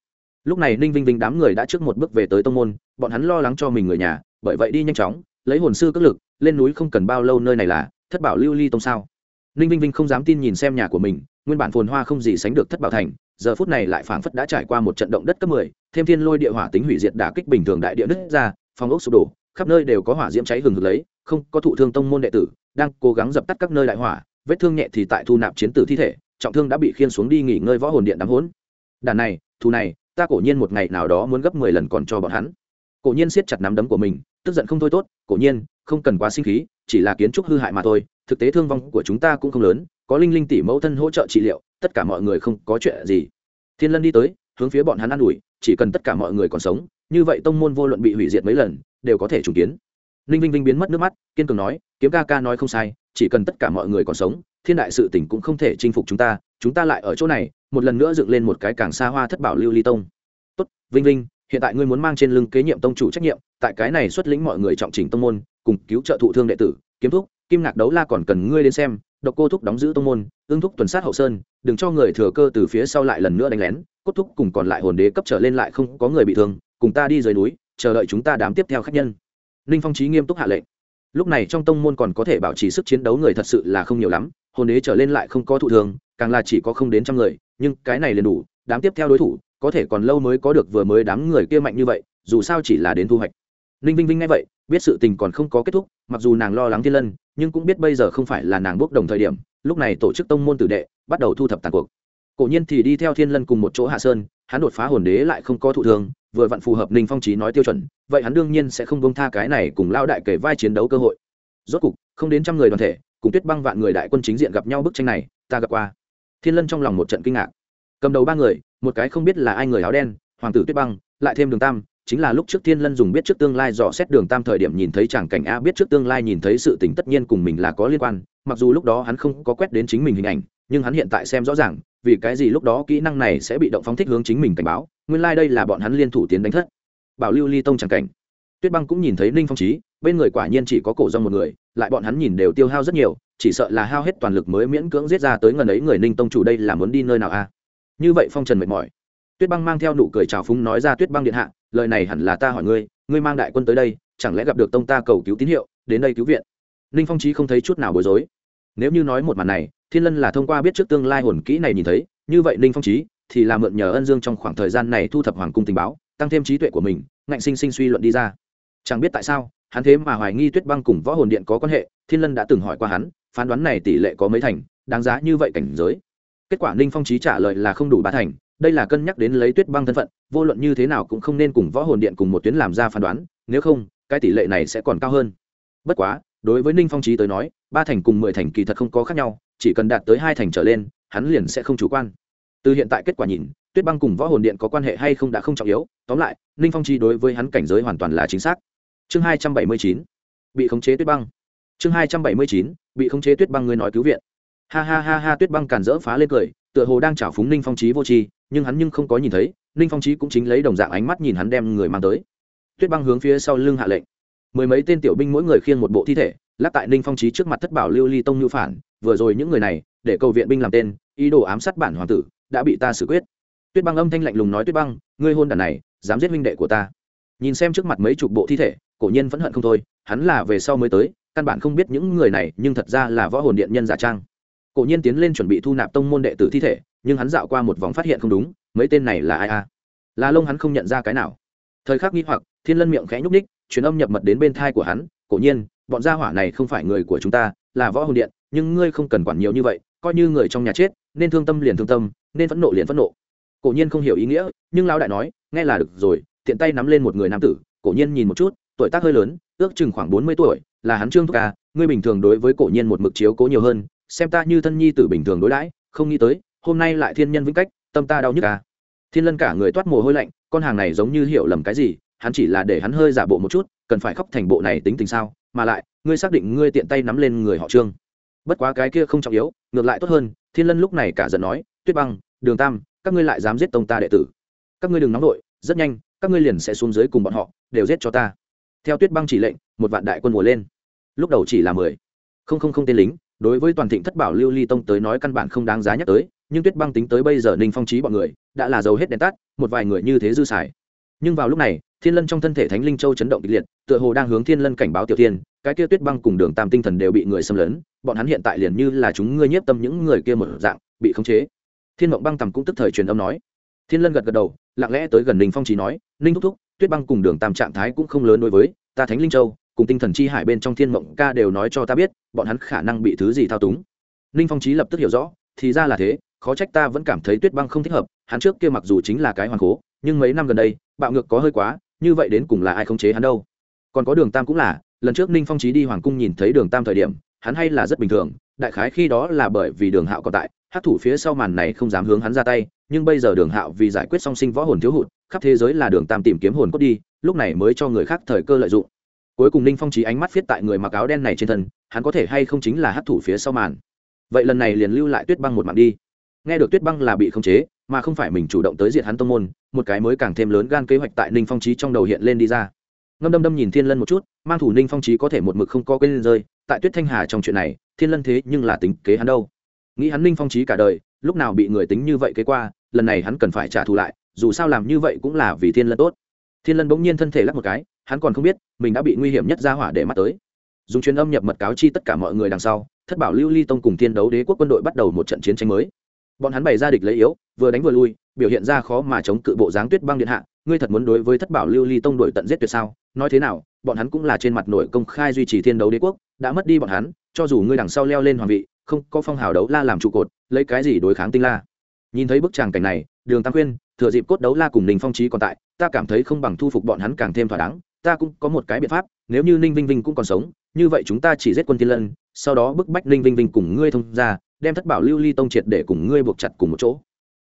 Lúc này ninh vinh vinh đám người đã trước một bước về tới tông môn, bọn hắn lo lắng cho mình người nhà, bởi vậy đi nhanh chóng, lấy hồn sư cất lực, lên núi không cần bao lâu nơi này là thất bảo lưu ly tông sao? Ninh vinh vinh không dám tin nhìn xem nhà của mình, nguyên bản phồn hoa không gì sánh được thất bảo thành, giờ phút này lại phảng phất đã trải qua một trận động đất cấp mười, thêm thiên lôi địa hỏa tính hủy diệt đả kích bình thường đại địa nứt ra, phòng ốc sụp đổ, khắp nơi đều có hỏa diễm cháy hừng hực lấy, không có thụ thương tông môn đệ tử, đang cố gắng dập tắt các nơi đại hỏa vết thương nhẹ thì tại thu nạp chiến tử thi thể, trọng thương đã bị khiên xuống đi nghỉ ngơi võ hồn điện đám hỗn. Đàn này, thù này, ta cổ nhiên một ngày nào đó muốn gấp mười lần còn cho bọn hắn. Cổ nhiên siết chặt nắm đấm của mình, tức giận không thôi tốt, cổ nhiên, không cần quá sinh khí, chỉ là kiến trúc hư hại mà thôi, thực tế thương vong của chúng ta cũng không lớn, có linh linh tỷ mẫu thân hỗ trợ trị liệu, tất cả mọi người không có chuyện gì. Thiên lân đi tới, hướng phía bọn hắn an ủi, chỉ cần tất cả mọi người còn sống, như vậy tông môn vô luận bị hủy diệt mấy lần, đều có thể trùng kiến. Ninh vinh vinh biến mất nước mắt, kiên cường nói, kiếm ca ca nói không sai chỉ cần tất cả mọi người còn sống, thiên đại sự tỉnh cũng không thể chinh phục chúng ta chúng ta lại ở chỗ này, một lần nữa dựng lên một cái càng xa hoa thất bảo lưu ly tông. Tốt, vinh vinh, hiện tại ngươi muốn mang trên lưng kế nhiệm tông chủ trách nhiệm, tại cái này xuất lĩnh mọi người trọng trình tông môn, cùng cứu trợ thụ thương đệ tử, kiếm thúc, kim ngạc đấu la còn cần ngươi đến xem, độc cô thúc đóng giữ tông môn ương thúc tuần sát hậu sơn, đừng cho người thừa cơ từ phía sau lại lần nữa đánh lén, cốt thúc cùng còn lại hồn đế cấp trở lên lại không có người bị thương, cùng ta đi dưới núi, chờ đợi chúng ta đám tiếp theo khách nhân. Ninh phong trí nghiêm túc hạ lệnh lúc này trong tông môn còn có thể bảo trì sức chiến đấu người thật sự là không nhiều lắm, hồn đế trở lên lại không có thụ thường, càng là chỉ có không đến trăm người, nhưng cái này liền đủ, đám tiếp theo đối thủ, có thể còn lâu mới có được vừa mới đám người kia mạnh như vậy, dù sao chỉ là đến thu hoạch. Ninh vinh vinh nghe vậy, biết sự tình còn không có kết thúc, mặc dù nàng lo lắng thiên lân, nhưng cũng biết bây giờ không phải là nàng bước đồng thời điểm, lúc này tổ chức tông môn tử đệ, bắt đầu thu thập tàn cuộc. Cổ nhiên thì đi theo thiên lân cùng một chỗ hạ sơn, hắn đột phá hồn đế lại không có thụ thường vừa vặn phù hợp ninh phong trí nói tiêu chuẩn, vậy hắn đương nhiên sẽ không bông tha cái này cùng lao đại kể vai chiến đấu cơ hội. Rốt cục, không đến trăm người đoàn thể, cùng tuyết băng vạn người đại quân chính diện gặp nhau bức tranh này, ta gặp qua. Thiên lân trong lòng một trận kinh ngạc. Cầm đầu ba người, một cái không biết là ai người áo đen, hoàng tử tuyết băng, lại thêm đường tam, chính là lúc trước thiên lân dùng biết trước tương lai dò xét đường tam thời điểm nhìn thấy chàng cảnh a, biết trước tương lai nhìn thấy sự tình tất nhiên cùng mình là có liên quan, mặc dù lúc đó hắn không có quét đến chính mình hình ảnh, nhưng hắn hiện tại xem rõ ràng, vì cái gì lúc đó kỹ năng này sẽ bị động phóng thích hướng chính mình cảnh báo nguyên lai、like、đây là bọn hắn liên thủ tiến đánh thất. Bảo lưu ly tông c cảnh. Tuyết băng cũng nhìn thấy ninh phong trí bên người quả nhiên chỉ có cổ do một người, lại bọn hắn nhìn đều tiêu hao rất nhiều, chỉ sợ là hao hết toàn lực mới miễn cưỡng giết ra tới ngần ấy người ninh tông chủ đây là muốn đi nơi nào a như vậy phong trần mệt mỏi. Tuyết băng mang theo nụ cười trào phúng nói ra, tuyết băng điện hạ, lời này hẳn là ta hỏi ngươi ngươi mang đại quân tới đây, chẳng lẽ gặp được tông ta cầu cứu tín hiệu, đến đây cứu viện? Ninh phong trí không thấy chút nào bối rối. Nếu như nói một màn này, thiên lân là thông qua biết trước tương lai hồn kỹ này nhìn thấy, như vậy ninh phong trí thì là mượn nhờ ân dương trong khoảng thời gian này thu thập hoàng cung tình báo, tăng thêm trí tuệ của mình, ngạnh sinh sinh suy luận đi ra. Chẳng biết tại sao, hắn thế mà hoài nghi tuyết băng cùng võ hồn điện có quan hệ, thiên lân đã từng hỏi qua hắn, phán đoán này tỷ lệ có mấy thành, đáng giá như vậy cảnh giới. Kết quả ninh phong trí trả lời là không đủ ba thành, đây là cân nhắc đến lấy tuyết băng thân phận, vô luận như thế nào cũng không nên cùng võ hồn điện cùng một tuyến làm ra phán đoán, nếu không, cái tỷ lệ này sẽ còn cao hơn. Bất quá, đối với ninh phong trí tới nói, ba thành cùng mười thành kỳ thật không có khác nhau, chỉ cần đạt tới hai thành trở lên, hắn liền sẽ không chủ quan từ hiện tại kết quả nhìn, tuyết băng cùng võ hồn điện có quan hệ hay không đã không trọng yếu, tóm lại, ninh phong chi đối với hắn cảnh giới hoàn toàn là chính xác. Chương hai trăm bảy mươi chín, bị khống chế tuyết băng. Chương hai trăm bảy mươi chín, bị khống chế tuyết băng người nói cứu viện. Ha ha ha ha, tuyết băng càn rỡ phá lên cười, tựa hồ đang chảo phúng ninh phong trí vô tri, nhưng hắn nhưng không có nhìn thấy, ninh phong trí cũng chính lấy đồng dạng ánh mắt nhìn hắn đem người mang tới. Tuyết băng hướng phía sau lưng hạ lệnh. Mười mấy tên tiểu binh mỗi người khiêng một bộ thi thể, lắp tại ninh phong trí trước mặt thất bảo lưu ly tông nhu phản, vừa rồi những người này, để cầu viện binh làm tên, ý đồ ám sát bản hoàng tử đã bị ta xử quyết. Tuyết băng âm thanh lạnh lùng nói tuyết băng, ngươi hôn đàn này, dám giết minh đệ của ta. Nhìn xem trước mặt mấy chục bộ thi thể, cổ nhiên vẫn hận không thôi, hắn là về sau mới tới, căn bản không biết những người này, nhưng thật ra là võ hồn điện nhân giả trang. Cổ nhiên tiến lên chuẩn bị thu nạp tông môn đệ tử thi thể, nhưng hắn dạo qua một vòng phát hiện không đúng, mấy tên này là ai a là lông hắn không nhận ra cái nào. Thời khắc nghi hoặc, thiên lân miệng khẽ nhúc ních truyền âm nhập mật đến bên thai của hắn, cổ nhiên, bọn gia hỏa này không phải người của chúng ta, là võ hồn điện, nhưng ngươi không cần quản nhiều như vậy, coi như người trong nhà chết nên thương tâm liền thương tâm, nên phẫn nộ liền phẫn nộ. Cổ nhiên không hiểu ý nghĩa, nhưng lão đại nói, nghe là được rồi, Tiện tay nắm lên một người nam tử. Cổ nhiên nhìn một chút, tuổi tác hơi lớn, ước chừng khoảng bốn mươi tuổi, là hắn trương thúc ca ngươi bình thường đối với cổ nhiên một mực chiếu cố nhiều hơn, xem ta như thân nhi tử bình thường đối đãi, không nghĩ tới, hôm nay lại thiên nhân vĩnh cách, tâm ta đau nhức ca thiên lân cả người toát mồ hôi lạnh, con hàng này giống như hiểu lầm cái gì, hắn chỉ là để hắn hơi giả bộ một chút, cần phải khóc thành bộ này tính tình sao, mà lại, ngươi xác định ngươi tiện tay nắm lên người họ trương. Bất quá cái kia không trọng yếu, ngược lại tốt hơn thiên lân lúc này cả giận nói, tuyết băng, đường tam, các ngươi lại dám giết tông ta đệ tử. Các ngươi đừng nóng đội rất nhanh, các ngươi liền sẽ xuống dưới cùng bọn họ, đều giết cho ta. Theo tuyết băng chỉ lệnh, một vạn đại quân mùa lên. Lúc đầu chỉ là mười. Không không không tên lính, đối với toàn thịnh thất bảo lưu ly tông tới nói căn bản không đáng giá nhắc tới, nhưng tuyết băng tính tới bây giờ ninh phong trí bọn người, đã là giàu hết đèn tắt, một vài người như thế dư xài. Nhưng vào lúc này, thiên lân trong thân thể thánh linh châu chấn động kịch liệt, tựa hồ đang hướng thiên lân cảnh báo tiểu thiên cái kia tuyết băng cùng đường tam tinh thần đều bị người xâm lấn bọn hắn hiện tại liền như là chúng ngươi nhiếp tâm những người kia một dạng, bị khống chế. Thiên mộng băng tầm cũng tức thời truyền âm nói. Thiên lân gật gật đầu, lặng lẽ tới gần ninh phong trí nói, ninh thúc thúc, tuyết băng cùng đường tam trạng thái cũng không lớn đối với, ta thánh linh châu, cùng tinh thần chi hải bên trong thiên mộng ca đều nói cho ta biết, bọn hắn khả năng bị thứ gì thao túng. Ninh phong trí lập tức hiểu rõ, thì ra là thế, khó trách ta vẫn cảm thấy tuyết băng không thích hợp, hắn trước kia mặc dù chính là cái hoàng cố, nhưng mấy năm gần đây, bạo ngược có hơi quá, như vậy đến cùng là ai khống chế hắn đâu? Còn có đường tam cũng là, lần trước ninh phong trí đi hoàng cung nhìn thấy đường tam thời điểm hắn hay là rất bình thường, đại khái khi đó là bởi vì đường hạo còn tại, hát thủ phía sau màn này không dám hướng hắn ra tay, nhưng bây giờ đường hạo vì giải quyết song sinh võ hồn thiếu hụt, khắp thế giới là đường tam tìm kiếm hồn cốt đi, lúc này mới cho người khác thời cơ lợi dụng. Cuối cùng ninh phong trí ánh mắt viết tại người mặc áo đen này trên thân, hắn có thể hay không chính là hát thủ phía sau màn. Vậy lần này liền lưu lại tuyết băng một mạng đi. Nghe được tuyết băng là bị khống chế, mà không phải mình chủ động tới diệt hắn tông môn, một cái mới càng thêm lớn gan kế hoạch tại ninh phong trí trong đầu hiện lên đi ra ngâm đâm đâm nhìn thiên lân một chút, mang thủ ninh phong trí có thể một mực không có quên rơi, tại tuyết thanh hà trong chuyện này, thiên lân thế nhưng là tính kế hắn đâu. Nghĩ hắn ninh phong trí cả đời, lúc nào bị người tính như vậy kế qua, lần này hắn cần phải trả thù lại, dù sao làm như vậy cũng là vì thiên lân tốt. Thiên lân bỗng nhiên thân thể lắc một cái, hắn còn không biết, mình đã bị nguy hiểm nhất ra hỏa để mắt tới. Dùng truyền âm nhập mật cáo chi tất cả mọi người đằng sau, thất bảo lưu ly tông cùng thiên đấu đế quốc quân đội bắt đầu một trận chiến tranh mới. Bọn hắn bày ra địch lấy yếu, vừa đánh vừa lui, biểu hiện ra khó mà chống cự bộ dáng tuyết băng điện hạ, ngươi thật muốn đối với thất bảo lưu ly tông đội tận giết tuyệt sao? Nói thế nào, bọn hắn cũng là trên mặt nội công khai duy trì thiên đấu đế quốc, đã mất đi bọn hắn, cho dù ngươi đằng sau leo lên hoàng vị, không có phong hào đấu la làm trụ cột, lấy cái gì đối kháng tinh la? Nhìn thấy bức tràng cảnh này, đường tam khuyên, thừa dịp cốt đấu la cùng ninh phong trí còn tại, ta cảm thấy không bằng thu phục bọn hắn càng thêm thỏa đáng, ta cũng có một cái biện pháp, nếu như ninh vinh vinh cũng còn sống, như vậy chúng ta chỉ giết quân thiên lân, sau đó bức bách ninh vinh vinh cùng ngươi thông ra đem thất bảo lưu ly tông triệt để cùng ngươi buộc chặt cùng một chỗ.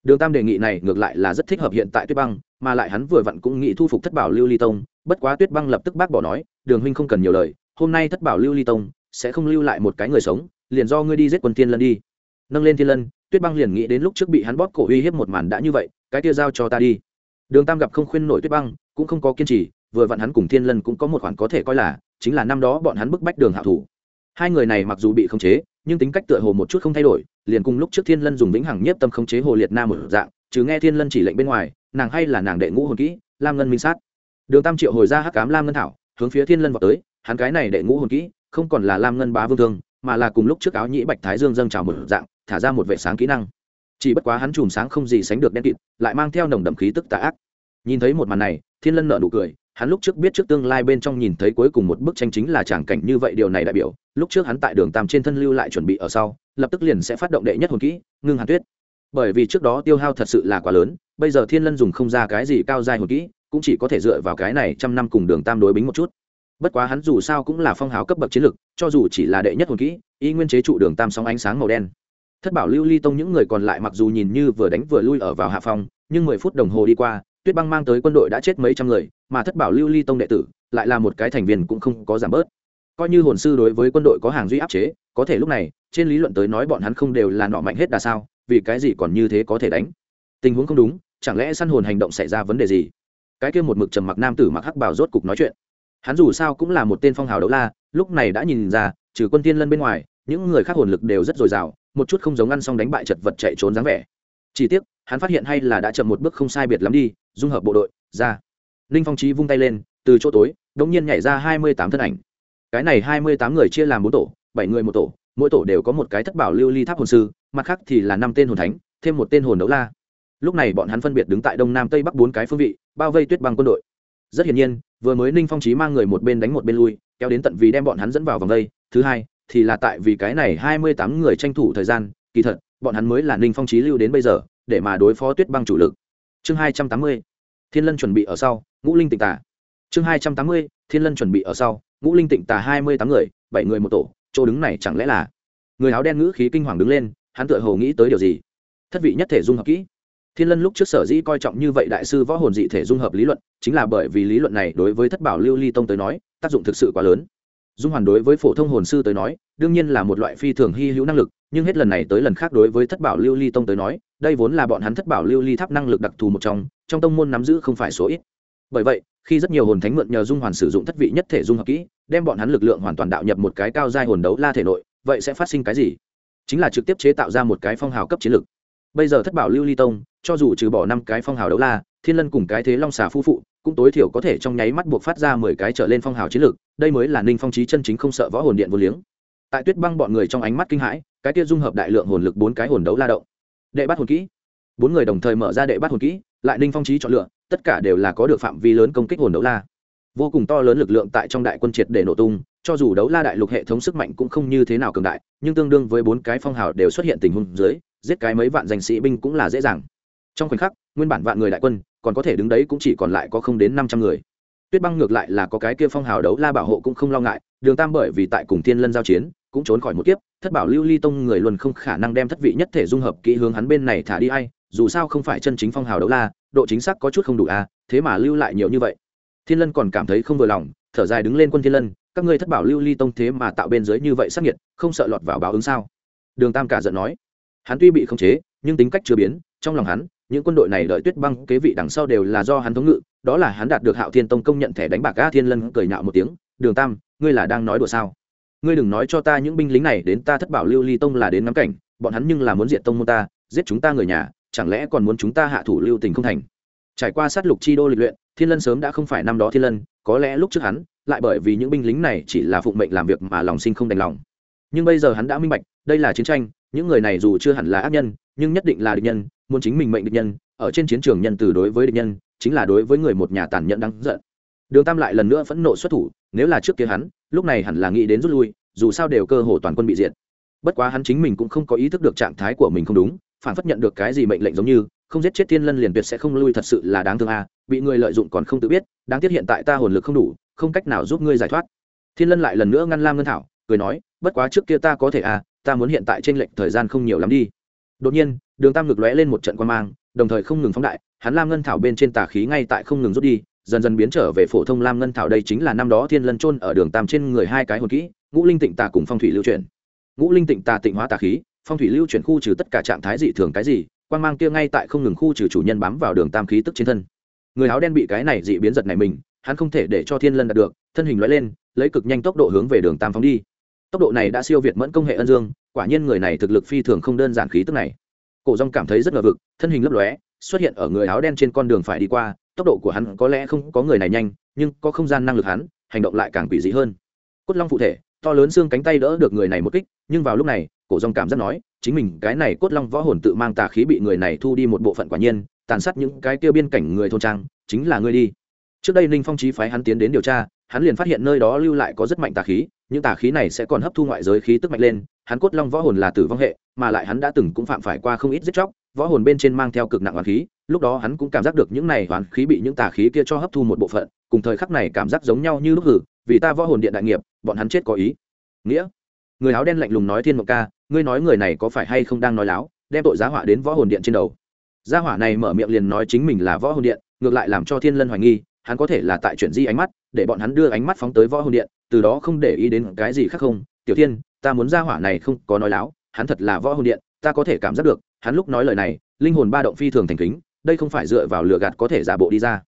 Đường tam đề nghị này ngược lại là rất thích hợp hiện tại tuyết băng mà lại hắn vừa vặn cũng nghĩ thu phục thất bảo lưu ly tông, bất quá tuyết băng lập tức bác bỏ nói, đường huynh không cần nhiều lời, hôm nay thất bảo lưu ly tông sẽ không lưu lại một cái người sống, liền do ngươi đi giết quân thiên lân đi. Nâng lên thiên lân, tuyết băng liền nghĩ đến lúc trước bị hắn bóp cổ uy hiếp một màn đã như vậy, cái tia giao cho ta đi. Đường tam gặp không khuyên nổi tuyết băng, cũng không có kiên trì, vừa vặn hắn cùng thiên lân cũng có một khoản có thể coi là, chính là năm đó bọn hắn bức bách đường hạ thủ. Hai người này mặc dù bị khống chế, nhưng tính cách tựa hồ một chút không thay đổi, liền cùng lúc trước thiên lân dùng vĩnh hằng nhiếp tâm khống chế hồ liệt nam một dạng chứ nghe thiên lân chỉ lệnh bên ngoài nàng hay là nàng đệ ngũ hồn kỹ, lam ngân minh sát. Đường tam triệu hồi ra hắc cám lam ngân thảo, hướng phía thiên lân vào tới, hắn cái này đệ ngũ hồn kỹ, không còn là lam ngân bá vương thương, mà là cùng lúc trước áo nhĩ bạch thái dương dâng trào một dạng, thả ra một vệ sáng kỹ năng. Chỉ bất quá hắn chùm sáng không gì sánh được đen kịt, lại mang theo nồng đậm khí tức tà ác. Nhìn thấy một màn này, thiên lân nợ nụ cười, hắn lúc trước biết trước tương lai bên trong nhìn thấy cuối cùng một bức tranh chính là tràng cảnh như vậy, điều này đại biểu, lúc trước hắn tại đường tam trên thân lưu lại chuẩn bị ở sau, lập tức liền sẽ phát động đệ nhất hồn kỹ, ngưng hàn tuyết. Bởi vì trước đó tiêu hao thật sự là quá lớn bây giờ thiên lân dùng không ra cái gì cao dài hồn kỹ, cũng chỉ có thể dựa vào cái này trăm năm cùng đường tam đối bính một chút. Bất quá hắn dù sao cũng là phong hào cấp bậc chiến lực, cho dù chỉ là đệ nhất hồn kỹ, y nguyên chế trụ đường tam sóng ánh sáng màu đen. Thất bảo lưu ly tông những người còn lại mặc dù nhìn như vừa đánh vừa lui ở vào hạ phong, nhưng mười phút đồng hồ đi qua, tuyết băng mang tới quân đội đã chết mấy trăm người, mà thất bảo lưu ly tông đệ tử lại là một cái thành viên cũng không có giảm bớt. Coi như hồn sư đối với quân đội có hàng duy áp chế, có thể lúc này, trên lý luận tới nói bọn hắn không đều là nọ mạnh hết đà sao, vì cái gì còn như thế có thể đánh? Tình huống không đúng, chẳng lẽ săn hồn hành động xảy ra vấn đề gì? Cái kia một mực trầm mặc nam tử mặc hắc bảo rốt cục nói chuyện. Hắn dù sao cũng là một tên phong hào đấu la, lúc này đã nhìn ra, trừ quân tiên lân bên ngoài, những người khác hồn lực đều rất dồi dào, một chút không giống ăn xong đánh bại chật vật chạy trốn dáng vẻ. Chỉ tiếc, hắn phát hiện hay là đã chậm một bước không sai biệt lắm đi, dung hợp bộ đội, ra. Ninh phong trí vung tay lên, từ chỗ tối đ ỗ n g nhiên nhảy ra hai mươi tám thân ảnh. Cái này hai mươi tám người chia làm bốn tổ, bảy người một tổ, mỗi tổ đều có một cái thất bảo lưu ly tháp hồn sư, mặt khác thì là năm tên hồn thánh, thêm một tên hồn đấu la lúc này bọn hắn phân biệt đứng tại đông nam tây bắc bốn cái phương vị, bao vây tuyết băng quân đội. Rất hiển nhiên, vừa mới ninh phong trí mang người một bên đánh một bên lui, kéo đến tận vì đem bọn hắn dẫn vào vòng vây thứ hai, thì là tại vì cái này hai mươi tám người tranh thủ thời gian, kỳ thật, bọn hắn mới là ninh phong trí lưu đến bây giờ, để mà đối phó tuyết băng chủ lực. Chương hai trăm tám mươi, thiên lân chuẩn bị ở sau, ngũ linh tịnh tà. Chương hai trăm tám mươi, thiên lân chuẩn bị ở sau, ngũ linh tịnh tà hai mươi tám người, bảy người một tổ, chỗ đứng này chẳng lẽ là? Người áo đen ngữ khí kinh hoàng đứng lên, hắn tựa hồ nghĩ tới điều gì? Thất vị nhất thể dung hợp kỹ thiên lân lúc trước sở dĩ coi trọng như vậy đại sư võ hồn dị thể dung hợp lý luận, chính là bởi vì lý luận này đối với thất bảo lưu ly tông tới nói, tác dụng thực sự quá lớn. Dung hoàn đối với phổ thông hồn sư tới nói, đương nhiên là một loại phi thường hy hữu năng lực, nhưng hết lần này tới lần khác đối với thất bảo lưu ly tông tới nói, đây vốn là bọn hắn thất bảo lưu ly tháp năng lực đặc thù một trong trong tông môn nắm giữ không phải số ít. Bởi vậy, khi rất nhiều hồn thánh mượn nhờ dung hoàn sử dụng thất vị nhất thể dung hợp kỹ, đem bọn hắn lực lượng hoàn toàn đạo nhập một cái cao giai hồn đấu la thể nội, vậy sẽ phát sinh cái gì? Chính là trực tiếp chế tạo ra một cái phong hào cấp chiến lực bây giờ thất bảo lưu ly tông, cho dù trừ bỏ năm cái phong hào đấu la, thiên lân cùng cái thế long xà phu phụ, cũng tối thiểu có thể trong nháy mắt buộc phát ra mười cái trở lên phong hào chiến lược, đây mới là ninh phong trí chân chính không sợ võ hồn điện vô liếng. Tại tuyết băng bọn người trong ánh mắt kinh hãi, cái kia dung hợp đại lượng hồn lực bốn cái hồn đấu la động. Đệ bắt hồn kỹ. Bốn người đồng thời mở ra đệ bắt hồn kỹ, lại ninh phong trí chọn lựa, tất cả đều là có được phạm vi lớn công kích hồn đấu la. Vô cùng to lớn lực lượng tại trong đại quân triệt để nổ tung cho dù đấu la đại lục hệ thống sức mạnh cũng không như thế nào cường đại, nhưng tương đương với bốn cái phong hào đều xuất hiện tình huống dưới, giết cái mấy vạn danh sĩ binh cũng là dễ dàng. Trong khoảnh khắc, nguyên bản vạn người đại quân, còn có thể đứng đấy cũng chỉ còn lại có không đến năm trăm người. Tuyết băng ngược lại là có cái kia phong hào đấu la bảo hộ cũng không lo ngại, đường tam bởi vì tại cùng thiên lân giao chiến, cũng trốn khỏi một kiếp, thất bảo lưu ly tông người luôn không khả năng đem thất vị nhất thể dung hợp kỹ hướng hắn bên này thả đi ai, dù sao không phải chân chính phong hào đấu la, độ chính xác có chút không đủ à thế mà lưu lại nhiều như vậy. Thiên lân còn cảm thấy không vừa lòng, thở dài đứng lên quân thiên lân các ngươi thất bảo lưu ly tông thế mà tạo bên dưới như vậy sắc nhiệt không sợ lọt vào báo ứng sao? Đường tam cả giận nói. Hắn tuy bị khống chế, nhưng tính cách chưa biến, trong lòng hắn, những quân đội này đợi tuyết băng kế vị đằng sau đều là do hắn thống ngự, đó là hắn đạt được hạo thiên tông công nhận thẻ đánh bạc a thiên lân cười nhạo một tiếng, đường tam, ngươi là đang nói đùa sao? Ngươi đừng nói cho ta những binh lính này đến ta thất bảo lưu ly tông là đến ngắm cảnh, bọn hắn nhưng là muốn diện tông môn ta, giết chúng ta người nhà, chẳng lẽ còn muốn chúng ta hạ thủ lưu tình không thành? Trải qua sát lục chi đô lịch luyện, thiên lân sớm đã không phải năm đó thiên lân, có lẽ lúc trước hắn lại bởi vì những binh lính này chỉ là phụng mệnh làm việc mà lòng sinh không đành lòng. Nhưng bây giờ hắn đã minh bạch, đây là chiến tranh, những người này dù chưa hẳn là ác nhân, nhưng nhất định là địch nhân, muốn chính mình mệnh địch nhân, ở trên chiến trường nhân từ đối với địch nhân, chính là đối với người một nhà tàn nhẫn đáng giận. Đường tam lại lần nữa phẫn nộ xuất thủ, nếu là trước kia hắn, lúc này hẳn là nghĩ đến rút lui, dù sao đều cơ hồ toàn quân bị diệt. Bất quá hắn chính mình cũng không có ý thức được trạng thái của mình không đúng, phản phất nhận được cái gì mệnh lệnh giống như, không giết chết thiên lân liền tuyệt sẽ không lui thật sự là đáng thương a, bị người lợi dụng còn không tự biết, đáng tiếc hiện tại ta hồn lực không đủ không cách nào giúp ngươi giải thoát. Thiên lân lại lần nữa ngăn lam ngân thảo, cười nói, bất quá trước kia ta có thể à? ta muốn hiện tại t r ê n lệch thời gian không nhiều lắm đi. Đột nhiên, đường tam ngực lóe lên một trận quan mang, đồng thời không ngừng phóng đại, hắn lam ngân thảo bên trên tà khí ngay tại không ngừng rút đi, dần dần biến trở về phổ thông lam ngân thảo đây chính là năm đó thiên lân trôn ở đường tam trên người hai cái hồn kỹ, ngũ linh tịnh tà cùng phong thủy lưu chuyển. Ngũ linh tịnh tà tịnh hóa tà khí, phong thủy lưu chuyển khu trừ tất cả trạng thái dị thường cái gì, quan mang kia ngay tại không ngừng khu trừ chủ nhân bám vào đường tam khí tức trên thân. Người áo đen bị cái này dị biến giật này mình hắn không thể để cho thiên lân đạt được, thân hình loại lên, lấy cực nhanh tốc độ hướng về đường tam phóng đi. Tốc độ này đã siêu việt mẫn công hệ ân dương, quả nhiên người này thực lực phi thường không đơn giản khí tức này. Cổ rong cảm thấy rất ngờ vực, thân hình lấp lóe, xuất hiện ở người áo đen trên con đường phải đi qua, tốc độ của hắn có lẽ không có người này nhanh, nhưng có không gian năng lực hắn, hành động lại càng quỷ dị hơn. Cốt long phụ thể, to lớn xương cánh tay đỡ được người này một kích, nhưng vào lúc này, cổ rong cảm giác nói, chính mình, cái này cốt long võ hồn tự mang tà khí bị người này thu đi một bộ phận quả nhiên, tàn sát những cái tiêu biên cảnh người thôn trang, chính là ngươi đi trước đây ninh phong trí phái hắn tiến đến điều tra, hắn liền phát hiện nơi đó lưu lại có rất mạnh tà khí, những tà khí này sẽ còn hấp thu ngoại giới khí tức mạnh lên, hắn cốt long võ hồn là tử vong hệ, mà lại hắn đã từng cũng phạm phải qua không ít giết chóc, võ hồn bên trên mang theo cực nặng hoàn khí, lúc đó hắn cũng cảm giác được những này hoàn khí bị những tà khí kia cho hấp thu một bộ phận, cùng thời khắc này cảm giác giống nhau như lúc hử, vì ta võ hồn điện đại nghiệp, bọn hắn chết có ý. Nghĩa. Người áo đen lạnh lùng nói thiên mộng ca, ngươi nói người này có phải hay không đang nói láo, đem tội giá họa đến võ hồn điện trên đầu. Gia hỏa này mở miệng liền nói chính mình là võ hồn điện, ngược lại làm cho thiên lân hoài nghi hắn có thể là tại chuyển di ánh mắt, để bọn hắn đưa ánh mắt phóng tới võ hồn điện, từ đó không để ý đến cái gì khác không. Tiểu thiên, ta muốn ra hỏa này không có nói láo, hắn thật là võ hồn điện, ta có thể cảm giác được, hắn lúc nói lời này, linh hồn ba động phi thường thành kính, đây không phải dựa vào lừa gạt có thể giả bộ đi ra.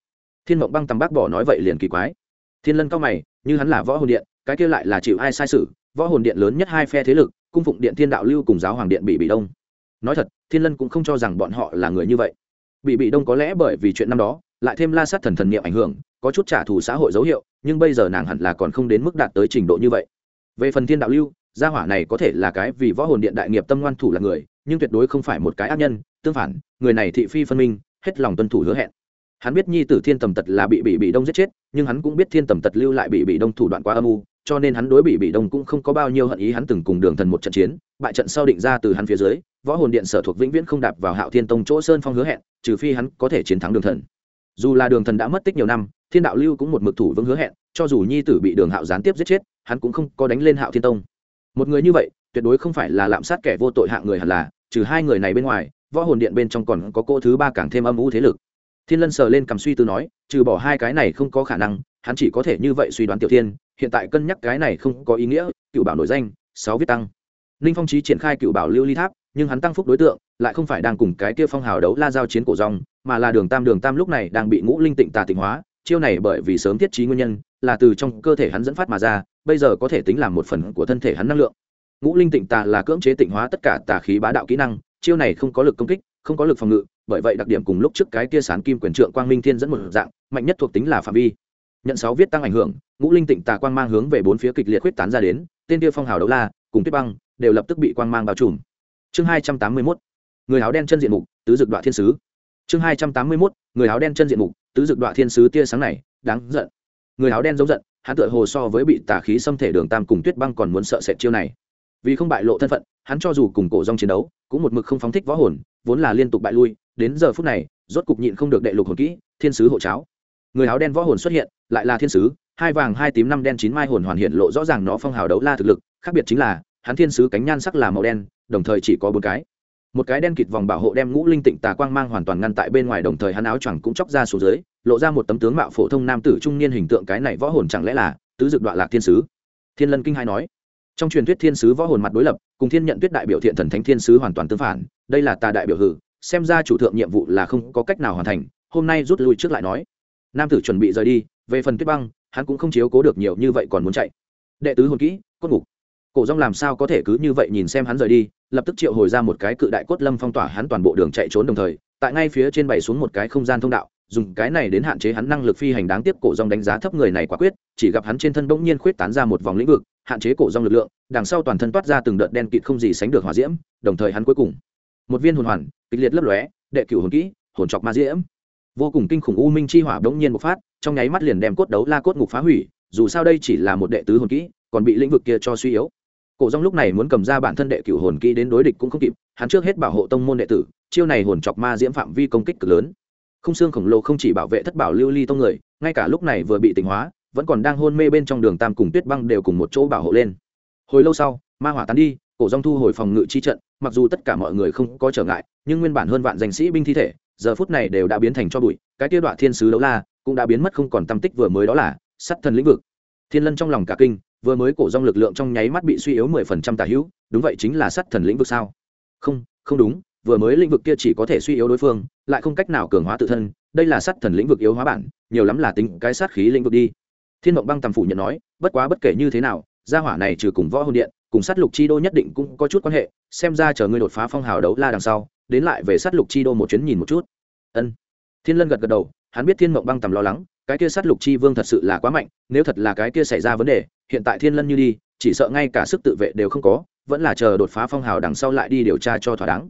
Thiên mộng băng tầm bác bỏ nói vậy liền kỳ quái. Thiên lân cao mày, như hắn là võ hồn điện, cái kia lại là chịu ai sai sự, võ hồn điện lớn nhất hai phe thế lực, cung phụng điện thiên đạo lưu cùng giáo hoàng điện bị bị đông. Nói thật, thiên lân cũng không cho rằng bọn họ là người như vậy. Bị bị đông có lẽ bởi vì chuyện năm đó lại thêm la sát thần thần niệm ảnh hưởng, có chút trả thù xã hội dấu hiệu, nhưng bây giờ nàng hẳn là còn không đến mức đạt tới trình độ như vậy. Về phần thiên đạo lưu, gia hỏa này có thể là cái vì võ hồn điện đại nghiệp tâm ngoan thủ là người, nhưng tuyệt đối không phải một cái ác nhân, tương phản, người này thị phi phân minh, hết lòng tuân thủ hứa hẹn. Hắn biết nhi tử thiên tầm tật là bị bị bị đông giết chết, nhưng hắn cũng biết thiên tầm tật lưu lại bị bị đông thủ đoạn quá âm u, cho nên hắn đối bị bị đông cũng không có bao nhiêu hận ý, hắn từng cùng đường thần một trận chiến, bại trận sau định ra từ hắn phía dưới, võ hồn điện sở thuộc vĩnh viễn không đạp vào hạo thiên tông chỗ sơn phong hứa hẹn, trừ phi hắn có thể chiến thắng đường thần dù là đường thần đã mất tích nhiều năm, thiên đạo lưu cũng một mực thủ vững hứa hẹn, cho dù nhi tử bị đường hạo gián tiếp giết chết, hắn cũng không có đánh lên hạo thiên tông. Một người như vậy, tuyệt đối không phải là lạm sát kẻ vô tội hạng người hẳn là, trừ hai người này bên ngoài, võ hồn điện bên trong còn có cô thứ ba càng thêm âm u thế lực. Thiên lân sờ lên cầm suy tư nói, trừ bỏ hai cái này không có khả năng, hắn chỉ có thể như vậy suy đoán tiểu thiên, hiện tại cân nhắc cái này không có ý nghĩa, cựu bảo nổi danh, sáu viết tăng. Ninh phong trí triển khai cựu bảo lưu ly tháp, nhưng hắn tăng phúc đối tượng, lại không phải đang cùng cái kia phong hào đấu la giao chiến cổ rong mà là đường tam đường tam lúc này đang bị ngũ linh tịnh tà tịnh hóa, chiêu này bởi vì sớm thiết trí nguyên nhân, là từ trong cơ thể hắn dẫn phát mà ra, bây giờ có thể tính làm một phần của thân thể hắn năng lượng. Ngũ linh tịnh tà là cưỡng chế tịnh hóa tất cả tà khí bá đạo kỹ năng, chiêu này không có lực công kích, không có lực phòng ngự, bởi vậy đặc điểm cùng lúc trước cái kia sán kim quyền trượng quang minh thiên dẫn một dạng, mạnh nhất thuộc tính là phạm vi. Nhận sáu viết tăng ảnh hưởng, ngũ linh tịnh tà quang mang hướng về bốn phía kịch liệt huyết tán ra đến tên kia phong hào đấu la, cùng tuyết băng, đều lập tức bị quang mang bao trùm. Chương hai trăm tám mươi mốt. Người áo đen chân diện mục, tứ dực đoạn thiên sứ chương hai trăm tám mươi mốt, người áo đen chân diện mục, tứ dực đoạn thiên sứ tia sáng này, đáng giận. Người áo đen giống giận, hắn tựa hồ so với bị tà khí xâm thể đường tam cùng tuyết băng còn muốn sợ sệt chiêu này. Vì không bại lộ thân phận, hắn cho dù cùng cổ rong chiến đấu, cũng một mực không phóng thích võ hồn, vốn là liên tục bại lui, đến giờ phút này, rốt cục nhịn không được đệ lục hồn kỹ, thiên sứ hộ cháo. Người áo đen võ hồn xuất hiện, lại là thiên sứ, hai vàng, hai tím, năm đen, chín mai hồn hoàn hiện lộ rõ ràng nó phong hào đấu la thực lực, khác biệt chính là, hắn thiên sứ cánh nhan sắc là màu đen, đồng thời chỉ có bốn cái một cái đen kịt vòng bảo hộ đem ngũ linh tịnh tà quang mang hoàn toàn ngăn tại bên ngoài đồng thời hắn áo choàng cũng chóc ra xuống dưới, lộ ra một tấm tướng mạo phổ thông nam tử trung niên hình tượng cái này võ hồn chẳng lẽ là tứ dực đoạn lạc thiên sứ? Thiên lân kinh hai nói. Trong truyền thuyết thiên sứ võ hồn mặt đối lập, cùng thiên nhận tuyết đại biểu thiện thần thánh thiên sứ hoàn toàn tương phản, đây là tà đại biểu hử, xem ra chủ thượng nhiệm vụ là không có cách nào hoàn thành, hôm nay rút lui trước lại nói. Nam tử chuẩn bị rời đi, về phần tuyết băng, hắn cũng không chiếu cố được nhiều như vậy còn muốn chạy. Đệ tứ hồn kỹ, cốt ngục cổ rong làm sao có thể cứ như vậy nhìn xem hắn rời đi, lập tức triệu hồi ra một cái cự đại cốt lâm phong tỏa hắn toàn bộ đường chạy trốn đồng thời, tại ngay phía trên bày xuống một cái không gian thông đạo, dùng cái này đến hạn chế hắn năng lực phi hành đáng tiếc cổ rong đánh giá thấp người này quả quyết, chỉ gặp hắn trên thân bỗng nhiên khuyết tán ra một vòng lĩnh vực, hạn chế cổ rong lực lượng, đằng sau toàn thân toát ra từng đợt đen kịt không gì sánh được hỏa diễm, đồng thời hắn cuối cùng, một viên hồn hoàn, kịch liệt lấp lóe, đệ cửu hồn kỹ, hồn chọc ma diễm. Vô cùng kinh khủng u minh chi hỏa bỗng nhiên bộc phát, trong nháy mắt liền đem cốt đấu la cốt ngục phá hủy, dù sao đây chỉ là một đệ tứ hồn kỹ, còn bị lĩnh vực kia cho suy yếu cổ rong lúc này muốn cầm ra bản thân đệ cửu hồn kỹ đến đối địch cũng không kịp, hắn trước hết bảo hộ tông môn đệ tử, chiêu này hồn chọc ma diễm phạm vi công kích cực lớn. Không xương khổng lồ không chỉ bảo vệ thất bảo lưu ly tông người, ngay cả lúc này vừa bị tỉnh hóa, vẫn còn đang hôn mê bên trong đường tam cùng tuyết băng đều cùng một chỗ bảo hộ lên. Hồi lâu sau, ma hỏa tán đi, cổ rong thu hồi phòng ngự chi trận, mặc dù tất cả mọi người không có trở ngại, nhưng nguyên bản hơn vạn danh sĩ binh thi thể, giờ phút này đều đã biến thành cho bụi, cái tiêu đoạn thiên sứ đấu la cũng đã biến mất không còn tâm tích vừa mới đó là sắt thần lĩnh vực. Thiên lân trong lòng cả kinh vừa mới cổ rong lực lượng trong nháy mắt bị suy yếu mười phần trăm tà hữu, đúng vậy chính là sát thần lĩnh vực sao? Không không đúng, vừa mới lĩnh vực kia chỉ có thể suy yếu đối phương, lại không cách nào cường hóa tự thân, đây là sát thần lĩnh vực yếu hóa bản, nhiều lắm là tính cái sát khí lĩnh vực đi. Thiên mộng băng tầm phủ nhận nói, bất quá bất kể như thế nào, gia hỏa này trừ cùng võ hồn điện, cùng sát lục chi đô nhất định cũng có chút quan hệ, xem ra chờ ngươi đột phá phong hào đấu la đằng sau, đến lại về sát lục chi đô một chuyến nhìn một chút. Ân. Thiên lân gật gật đầu, hắn biết thiên mộng băng tầm lo lắng cái kia sát lục chi vương thật sự là quá mạnh, nếu thật là cái kia xảy ra vấn đề, hiện tại thiên lân như đi, chỉ sợ ngay cả sức tự vệ đều không có, vẫn là chờ đột phá phong hào đằng sau lại đi điều tra cho thỏa đáng.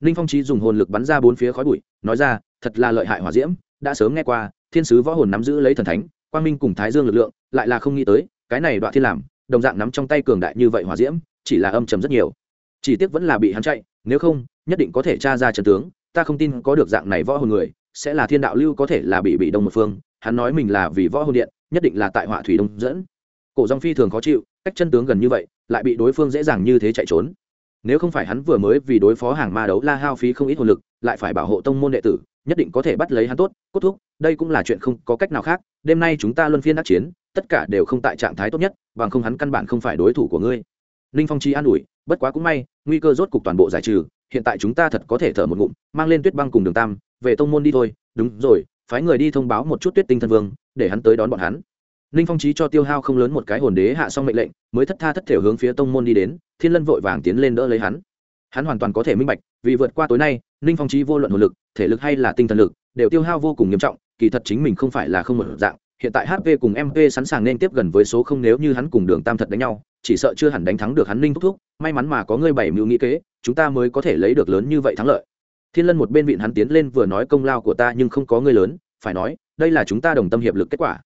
Ninh phong trí dùng hồn lực bắn ra bốn phía khói bụi, nói ra, thật là lợi hại hỏa diễm, đã sớm nghe qua, thiên sứ võ hồn nắm giữ lấy thần thánh, quang minh cùng thái dương lực lượng, lại là không nghĩ tới, cái này đoạn thiên làm, đồng dạng nắm trong tay cường đại như vậy hỏa diễm, chỉ là âm trầm rất nhiều. Chỉ tiếc vẫn là bị hắn chạy, nếu không, nhất định có thể tra ra trần tướng, ta không tin có được dạng này võ hồn người, sẽ là thiên đạo lưu có thể là bị bị đông một phương hắn nói mình là vì võ hồn điện, nhất định là tại họa thủy đông dẫn. Cổ dòng phi thường khó chịu, cách chân tướng gần như vậy, lại bị đối phương dễ dàng như thế chạy trốn. Nếu không phải hắn vừa mới vì đối phó hàng ma đấu la hao phí không ít hồn lực, lại phải bảo hộ tông môn đệ tử, nhất định có thể bắt lấy hắn tốt, cốt thúc, đây cũng là chuyện không có cách nào khác, đêm nay chúng ta luân phiên đắc chiến, tất cả đều không tại trạng thái tốt nhất, bằng không hắn căn bản không phải đối thủ của ngươi. Ninh phong chi an ủi, bất quá cũng may, nguy cơ rốt cục toàn bộ giải trừ, hiện tại chúng ta thật có thể thở một ngụm, mang lên tuyết băng cùng đường tam, về tông môn đi thôi, đúng rồi phái người đi thông báo một chút tuyết tinh thân vương, để hắn tới đón bọn hắn. Ninh phong trí cho tiêu hao không lớn một cái hồn đế hạ xong mệnh lệnh, mới thất tha thất thể hướng phía tông môn đi đến, thiên lân vội vàng tiến lên đỡ lấy hắn. Hắn hoàn toàn có thể minh bạch, vì vượt qua tối nay, ninh phong trí vô luận hồn lực, thể lực hay là tinh thần lực, đều tiêu hao vô cùng nghiêm trọng, kỳ thật chính mình không phải là không một dạng, hiện tại hp cùng mp sẵn sàng nên tiếp gần với số không nếu như hắn cùng đường tam thật đánh nhau, chỉ sợ chưa hẳn đánh thắng được hắn ninh thúc thúc, may mắn mà có ngươi bảy mưu nghĩ kế, chúng ta mới có thể lấy được lớn như vậy thắng lợi thiên lân một bên vịn hắn tiến lên vừa nói công lao của ta nhưng không có ngươi lớn, phải nói, đây là chúng ta đồng tâm hiệp lực kết quả.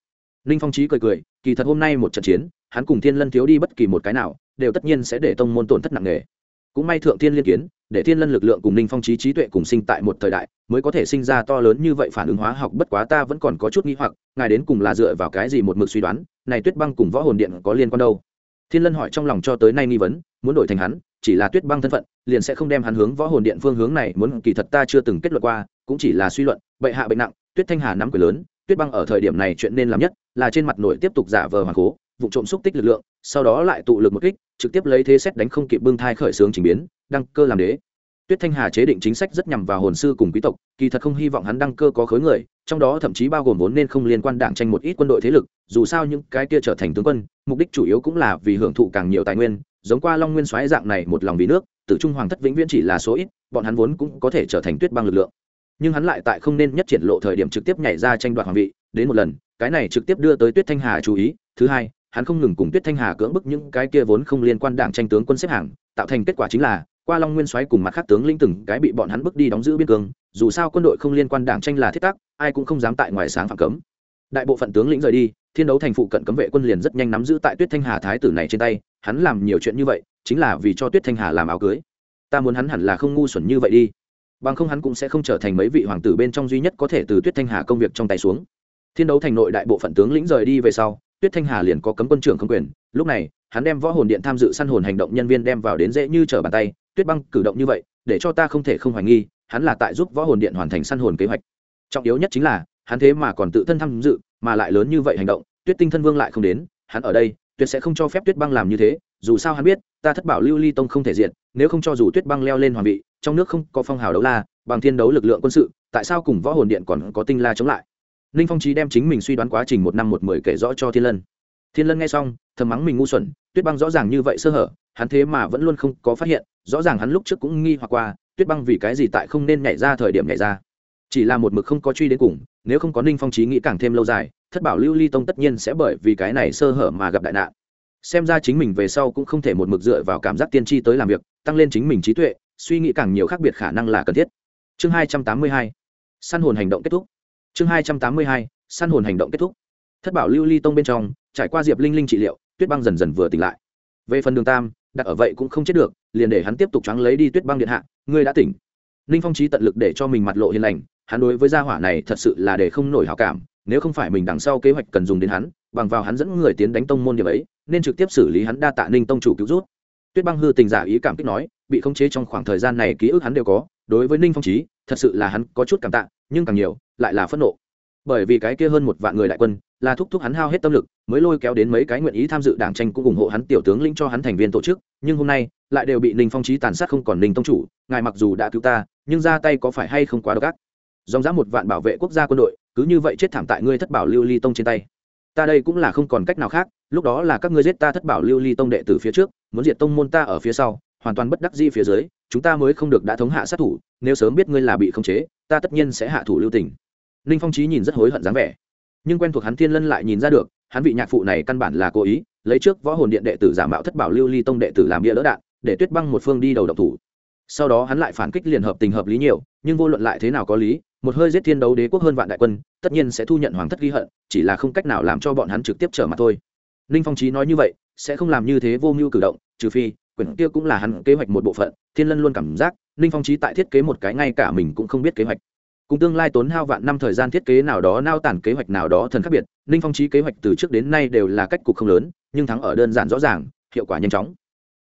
Ninh phong trí cười cười, kỳ thật hôm nay một trận chiến, hắn cùng thiên lân thiếu đi bất kỳ một cái nào, đều tất nhiên sẽ để tông môn tổn thất nặng nề. Cũng may thượng thiên liên kiến, để thiên lân lực lượng cùng ninh phong trí trí tuệ cùng sinh tại một thời đại, mới có thể sinh ra to lớn như vậy phản ứng hóa học, bất quá ta vẫn còn có chút nghi hoặc, ngài đến cùng là dựa vào cái gì một mực suy đoán, này tuyết băng cùng võ hồn điện có liên quan đâu? Thiên lân hỏi trong lòng cho tới nay nghi vấn, muốn đổi thành hắn chỉ là tuyết băng thân phận, liền sẽ không đem hắn hướng võ hồn điện phương hướng này muốn, kỳ thật ta chưa từng kết luận qua, cũng chỉ là suy luận, bệ hạ bệnh nặng, tuyết thanh hà nắm quyền lớn, tuyết băng ở thời điểm này chuyện nên làm nhất là trên mặt nội tiếp tục giả vờ hoàng cố, vụ trộm xúc tích lực lượng, sau đó lại tụ lực một kích, trực tiếp lấy thế xét đánh không kịp bưng thai khởi xướng trình biến, đăng cơ làm đế. Tuyết thanh hà chế định chính sách rất nhằm vào hồn sư cùng quý tộc, kỳ thật không hy vọng hắn đăng cơ có khối người, trong đó thậm chí bao gồm vốn nên không liên quan đảng tranh một ít quân đội thế lực, dù sao những cái kia trở thành tướng quân, mục đích chủ yếu cũng là vì hưởng thụ càng nhiều tài nguyên giống qua long nguyên soái dạng này một lòng vì nước, tử trung hoàng thất vĩnh viễn chỉ là số ít, bọn hắn vốn cũng có thể trở thành tuyết băng lực lượng. Nhưng hắn lại tại không nên nhất triển lộ thời điểm trực tiếp nhảy ra tranh đoạt hoàng vị, đến một lần, cái này trực tiếp đưa tới tuyết thanh hà chú ý. Thứ hai, hắn không ngừng cùng tuyết thanh hà cưỡng bức những cái kia vốn không liên quan đảng tranh tướng quân xếp hàng, tạo thành kết quả chính là, qua long nguyên soái cùng mặt khác tướng linh từng cái bị bọn hắn bức đi đóng giữ biên cương, dù sao quân đội không liên quan đảng tranh là thiết tắc, ai cũng không dám tại ngoài sáng phạm cấm. Đại bộ phận tướng lĩnh rời đi, thiên đấu thành phụ cận cấm vệ quân liền rất nhanh nắm giữ tại tuyết thanh hà thái tử này trên tay hắn làm nhiều chuyện như vậy, chính là vì cho tuyết thanh hà làm áo cưới. Ta muốn hắn hẳn là không ngu xuẩn như vậy đi. Bằng không hắn cũng sẽ không trở thành mấy vị hoàng tử bên trong duy nhất có thể từ tuyết thanh hà công việc trong tay xuống. Thiên đấu thành nội đại bộ phận tướng lĩnh rời đi về sau, tuyết thanh hà liền có cấm quân trưởng không quyền. Lúc này, hắn đem võ hồn điện tham dự săn hồn hành động nhân viên đem vào đến dễ như trở bàn tay. Tuyết băng cử động như vậy, để cho ta không thể không hoài nghi, hắn là tại giúp võ hồn điện hoàn thành săn hồn kế hoạch. Trọng yếu nhất chính là, hắn thế mà còn tự thân tham dự, mà lại lớn như vậy hành động, tuyết tinh thân vương lại không đến, hắn ở đây tuyệt sẽ không cho phép tuyết băng làm như thế, dù sao hắn biết, ta thất bảo lưu ly tông không thể diện nếu không cho dù tuyết băng leo lên hoàng vị, trong nước không có phong hào đấu la, bằng thiên đấu lực lượng quân sự, tại sao cùng võ hồn điện còn có tinh la chống lại? Ninh phong trí đem chính mình suy đoán quá trình một năm một mười kể rõ cho thiên lân. Thiên lân nghe xong, thầm mắng mình ngu xuẩn, tuyết băng rõ ràng như vậy sơ hở, hắn thế mà vẫn luôn không có phát hiện, rõ ràng hắn lúc trước cũng nghi hoặc qua, tuyết băng vì cái gì tại không nên nhảy ra thời điểm nhảy ra. Chỉ là một mực không có truy đến cùng, nếu không có ninh phong trí nghĩ càng thêm lâu dài thất bảo lưu ly tông tất nhiên sẽ bởi vì cái này sơ hở mà gặp đại nạn. Xem ra chính mình về sau cũng không thể một mực dựa vào cảm giác tiên tri tới làm việc, tăng lên chính mình trí tuệ, suy nghĩ càng nhiều khác biệt khả năng là cần thiết. Chương hai trăm tám mươi hai, săn hồn hành động kết thúc. Chương hai trăm tám mươi hai, săn hồn hành động kết thúc. Thất bảo lưu ly tông bên trong, trải qua diệp linh linh trị liệu, tuyết băng dần dần vừa tỉnh lại. Về phần đường tam, đặt ở vậy cũng không chết được, liền để hắn tiếp tục trắng lấy đi tuyết băng điện hạ, ngươi đã tỉnh. Ninh phong trí tận lực để cho mình mặt lộ hiền lành, hắn đối với gia hỏa này thật sự là để không nổi hào cảm nếu không phải mình đằng sau kế hoạch cần dùng đến hắn, bằng vào hắn dẫn người tiến đánh tông môn điểm ấy, nên trực tiếp xử lý hắn đa tạ ninh tông chủ cứu rút tuyết băng hư tình giả ý cảm kích nói, bị khống chế trong khoảng thời gian này ký ức hắn đều có, đối với ninh phong trí thật sự là hắn có chút cảm tạ, nhưng càng nhiều, lại là phẫn nộ. Bởi vì cái kia hơn một vạn người đại quân, là thúc thúc hắn hao hết tâm lực, mới lôi kéo đến mấy cái nguyện ý tham dự đảng tranh cũng ủng hộ hắn tiểu tướng lĩnh cho hắn thành viên tổ chức, nhưng hôm nay, lại đều bị ninh phong trí tàn sát không còn ninh tông chủ, ngài mặc dù đã cứu ta, nhưng ra tay có phải hay không quá độc ác? Dòng dã một vạn bảo vệ quốc gia quân đội cứ như vậy chết thảm tại ngươi thất bảo lưu ly tông trên tay. Ta đây cũng là không còn cách nào khác, lúc đó là các ngươi giết ta thất bảo lưu ly tông đệ từ phía trước, muốn diệt tông môn ta ở phía sau, hoàn toàn bất đắc di phía dưới, chúng ta mới không được đã thống hạ sát thủ, nếu sớm biết ngươi là bị khống chế, ta tất nhiên sẽ hạ thủ lưu tình. Ninh phong trí nhìn rất hối hận dáng vẻ. Nhưng quen thuộc hắn thiên lân lại nhìn ra được, hắn vị nhạc phụ này căn bản là cố ý, lấy trước võ hồn điện đệ tử giả mạo thất bảo lưu ly tông đệ tử làm bia lỡ đạn, để tuyết băng một phương đi đầu độc thủ sau đó hắn lại phản kích liền hợp tình hợp lý nhiều, nhưng vô luận lại thế nào có lý, một hơi giết thiên đấu đế quốc hơn vạn đại quân, tất nhiên sẽ thu nhận hoàng thất ghi hận, chỉ là không cách nào làm cho bọn hắn trực tiếp trở mặt thôi. Ninh phong trí nói như vậy, sẽ không làm như thế vô mưu cử động, trừ phi, quyển kia cũng là hắn kế hoạch một bộ phận, thiên lân luôn cảm giác, ninh phong trí tại thiết kế một cái ngay cả mình cũng không biết kế hoạch. Cùng tương lai tốn hao vạn năm thời gian thiết kế nào đó nao tản kế hoạch nào đó thần khác biệt, ninh phong trí kế hoạch từ trước đến nay đều là cách cục không lớn, nhưng thắng ở đơn giản rõ ràng, hiệu quả nhanh chóng.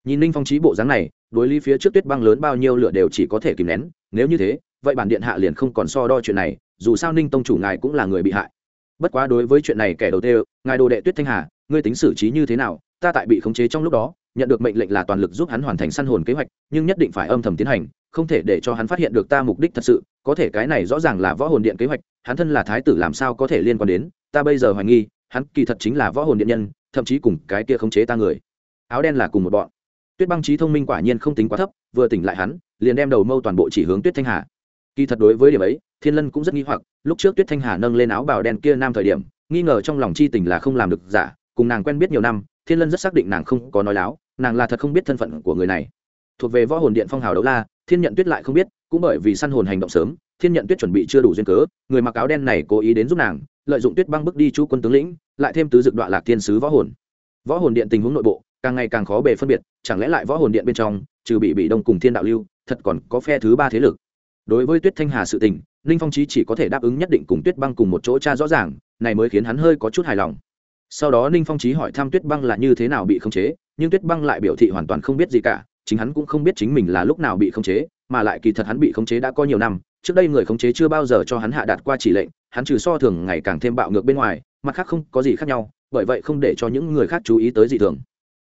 Nhìn ninh phong trí bộ dáng này đối lý phía trước tuyết băng lớn bao nhiêu lửa đều chỉ có thể kìm nén, nếu như thế, vậy bản điện hạ liền không còn so đo chuyện này, dù sao ninh tông chủ ngài cũng là người bị hại. Bất quá đối với chuyện này kẻ đầu tiên, ngài đồ đệ tuyết thanh hà, ngươi tính xử trí như thế nào, ta tại bị khống chế trong lúc đó, nhận được mệnh lệnh là toàn lực giúp hắn hoàn thành săn hồn kế hoạch, nhưng nhất định phải âm thầm tiến hành, không thể để cho hắn phát hiện được ta mục đích thật sự, có thể cái này rõ ràng là võ hồn điện kế hoạch, hắn thân là thái tử làm sao có thể liên quan đến, ta bây giờ hoài nghi, hắn kỳ thật chính là võ hồn điện nhân, thậm chí cùng cái kia khống chế ta người. Áo đen là cùng một bọn tuyết băng trí thông minh quả nhiên không tính quá thấp, vừa tỉnh lại hắn, liền đem đầu mâu toàn bộ chỉ hướng tuyết thanh hà. Kỳ thật đối với điểm ấy, thiên lân cũng rất nghi hoặc, lúc trước tuyết thanh hà nâng lên áo bào đen kia nam thời điểm, nghi ngờ trong lòng chi tình là không làm được giả, cùng nàng quen biết nhiều năm, thiên lân rất xác định nàng không có nói láo, nàng là thật không biết thân phận của người này. Thuộc về võ hồn điện phong hào đấu la, thiên nhận tuyết lại không biết, cũng bởi vì săn hồn hành động sớm, thiên nhận tuyết chuẩn bị chưa đủ duyên cớ, người mặc áo đen này cố ý đến giúp nàng, lợi dụng tuyết băng bước đi chú quân tướng lĩnh, lại thêm tứ dực đoạn lạc thiên sứ võ hồn. Võ hồn điện tình huống nội bộ càng ngày càng khó bề phân biệt, chẳng lẽ lại võ hồn điện bên trong, trừ bị bị đông cùng thiên đạo lưu, thật còn có phe thứ ba thế lực? Đối với tuyết thanh hà sự tình, ninh phong trí chỉ có thể đáp ứng nhất định cùng tuyết băng cùng một chỗ cha rõ ràng, này mới khiến hắn hơi có chút hài lòng. Sau đó ninh phong trí hỏi thăm tuyết băng là như thế nào bị khống chế, nhưng tuyết băng lại biểu thị hoàn toàn không biết gì cả, chính hắn cũng không biết chính mình là lúc nào bị khống chế, mà lại kỳ thật hắn bị khống chế đã có nhiều năm, trước đây người khống chế chưa bao giờ cho hắn hạ đạt qua chỉ lệnh, hắn trừ so thường ngày càng thêm bạo ngược bên ngoài, mặt khác không có gì khác nhau, bởi vậy không để cho những người khác chú ý tới dị thường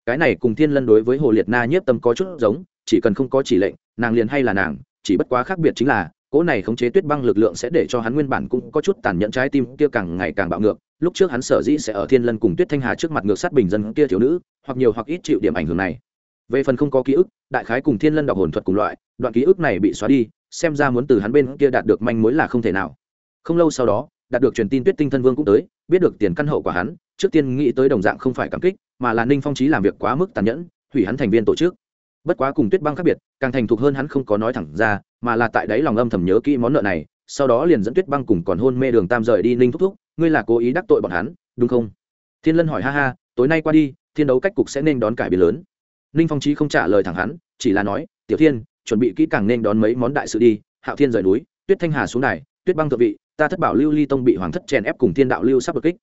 cái này cùng thiên lân đối với hồ liệt na nhiếp tâm có chút giống, chỉ cần không có chỉ lệnh, nàng liền hay là nàng, chỉ bất quá khác biệt chính là, cỗ này khống chế tuyết băng lực lượng sẽ để cho hắn nguyên bản cũng có chút tàn nhẫn trái tim kia càng ngày càng bạo ngược, lúc trước hắn sở dĩ sẽ ở thiên lân cùng tuyết thanh hà trước mặt ngược sát bình dân kia thiếu nữ, hoặc nhiều hoặc ít chịu điểm ảnh hưởng này. Về phần không có ký ức, đại khái cùng thiên lân đọc hồn thuật cùng loại, đoạn ký ức này bị xóa đi, xem ra muốn từ hắn bên kia đạt được manh mối là không thể nào. Không lâu sau đó, đạt được truyền tin tuyết tinh thân vương cũng tới, biết được tiền căn hậu của hắn trước tiên nghĩ tới đồng dạng không phải cảm kích mà là ninh phong trí làm việc quá mức tàn nhẫn hủy hắn thành viên tổ chức. Bất quá cùng tuyết băng khác biệt càng thành thục hơn hắn không có nói thẳng ra mà là tại đấy lòng âm thầm nhớ kỹ món nợ này sau đó liền dẫn tuyết băng cùng còn hôn mê đường tam rời đi ninh thúc thúc ngươi là cố ý đắc tội bọn hắn đúng không? Thiên lân hỏi ha ha tối nay qua đi thiên đấu cách cục sẽ nên đón cải biến lớn. Ninh phong trí không trả lời thẳng hắn chỉ là nói tiểu thiên chuẩn bị kỹ càng nên đón mấy món đại sự đi hạo thiên rời núi tuyết thanh hà xuống này, tuyết băng thượng vị ta thất bảo lưu ly tông bị hoàng thất chèn ép cùng thiên đạo lưu sắp đột kích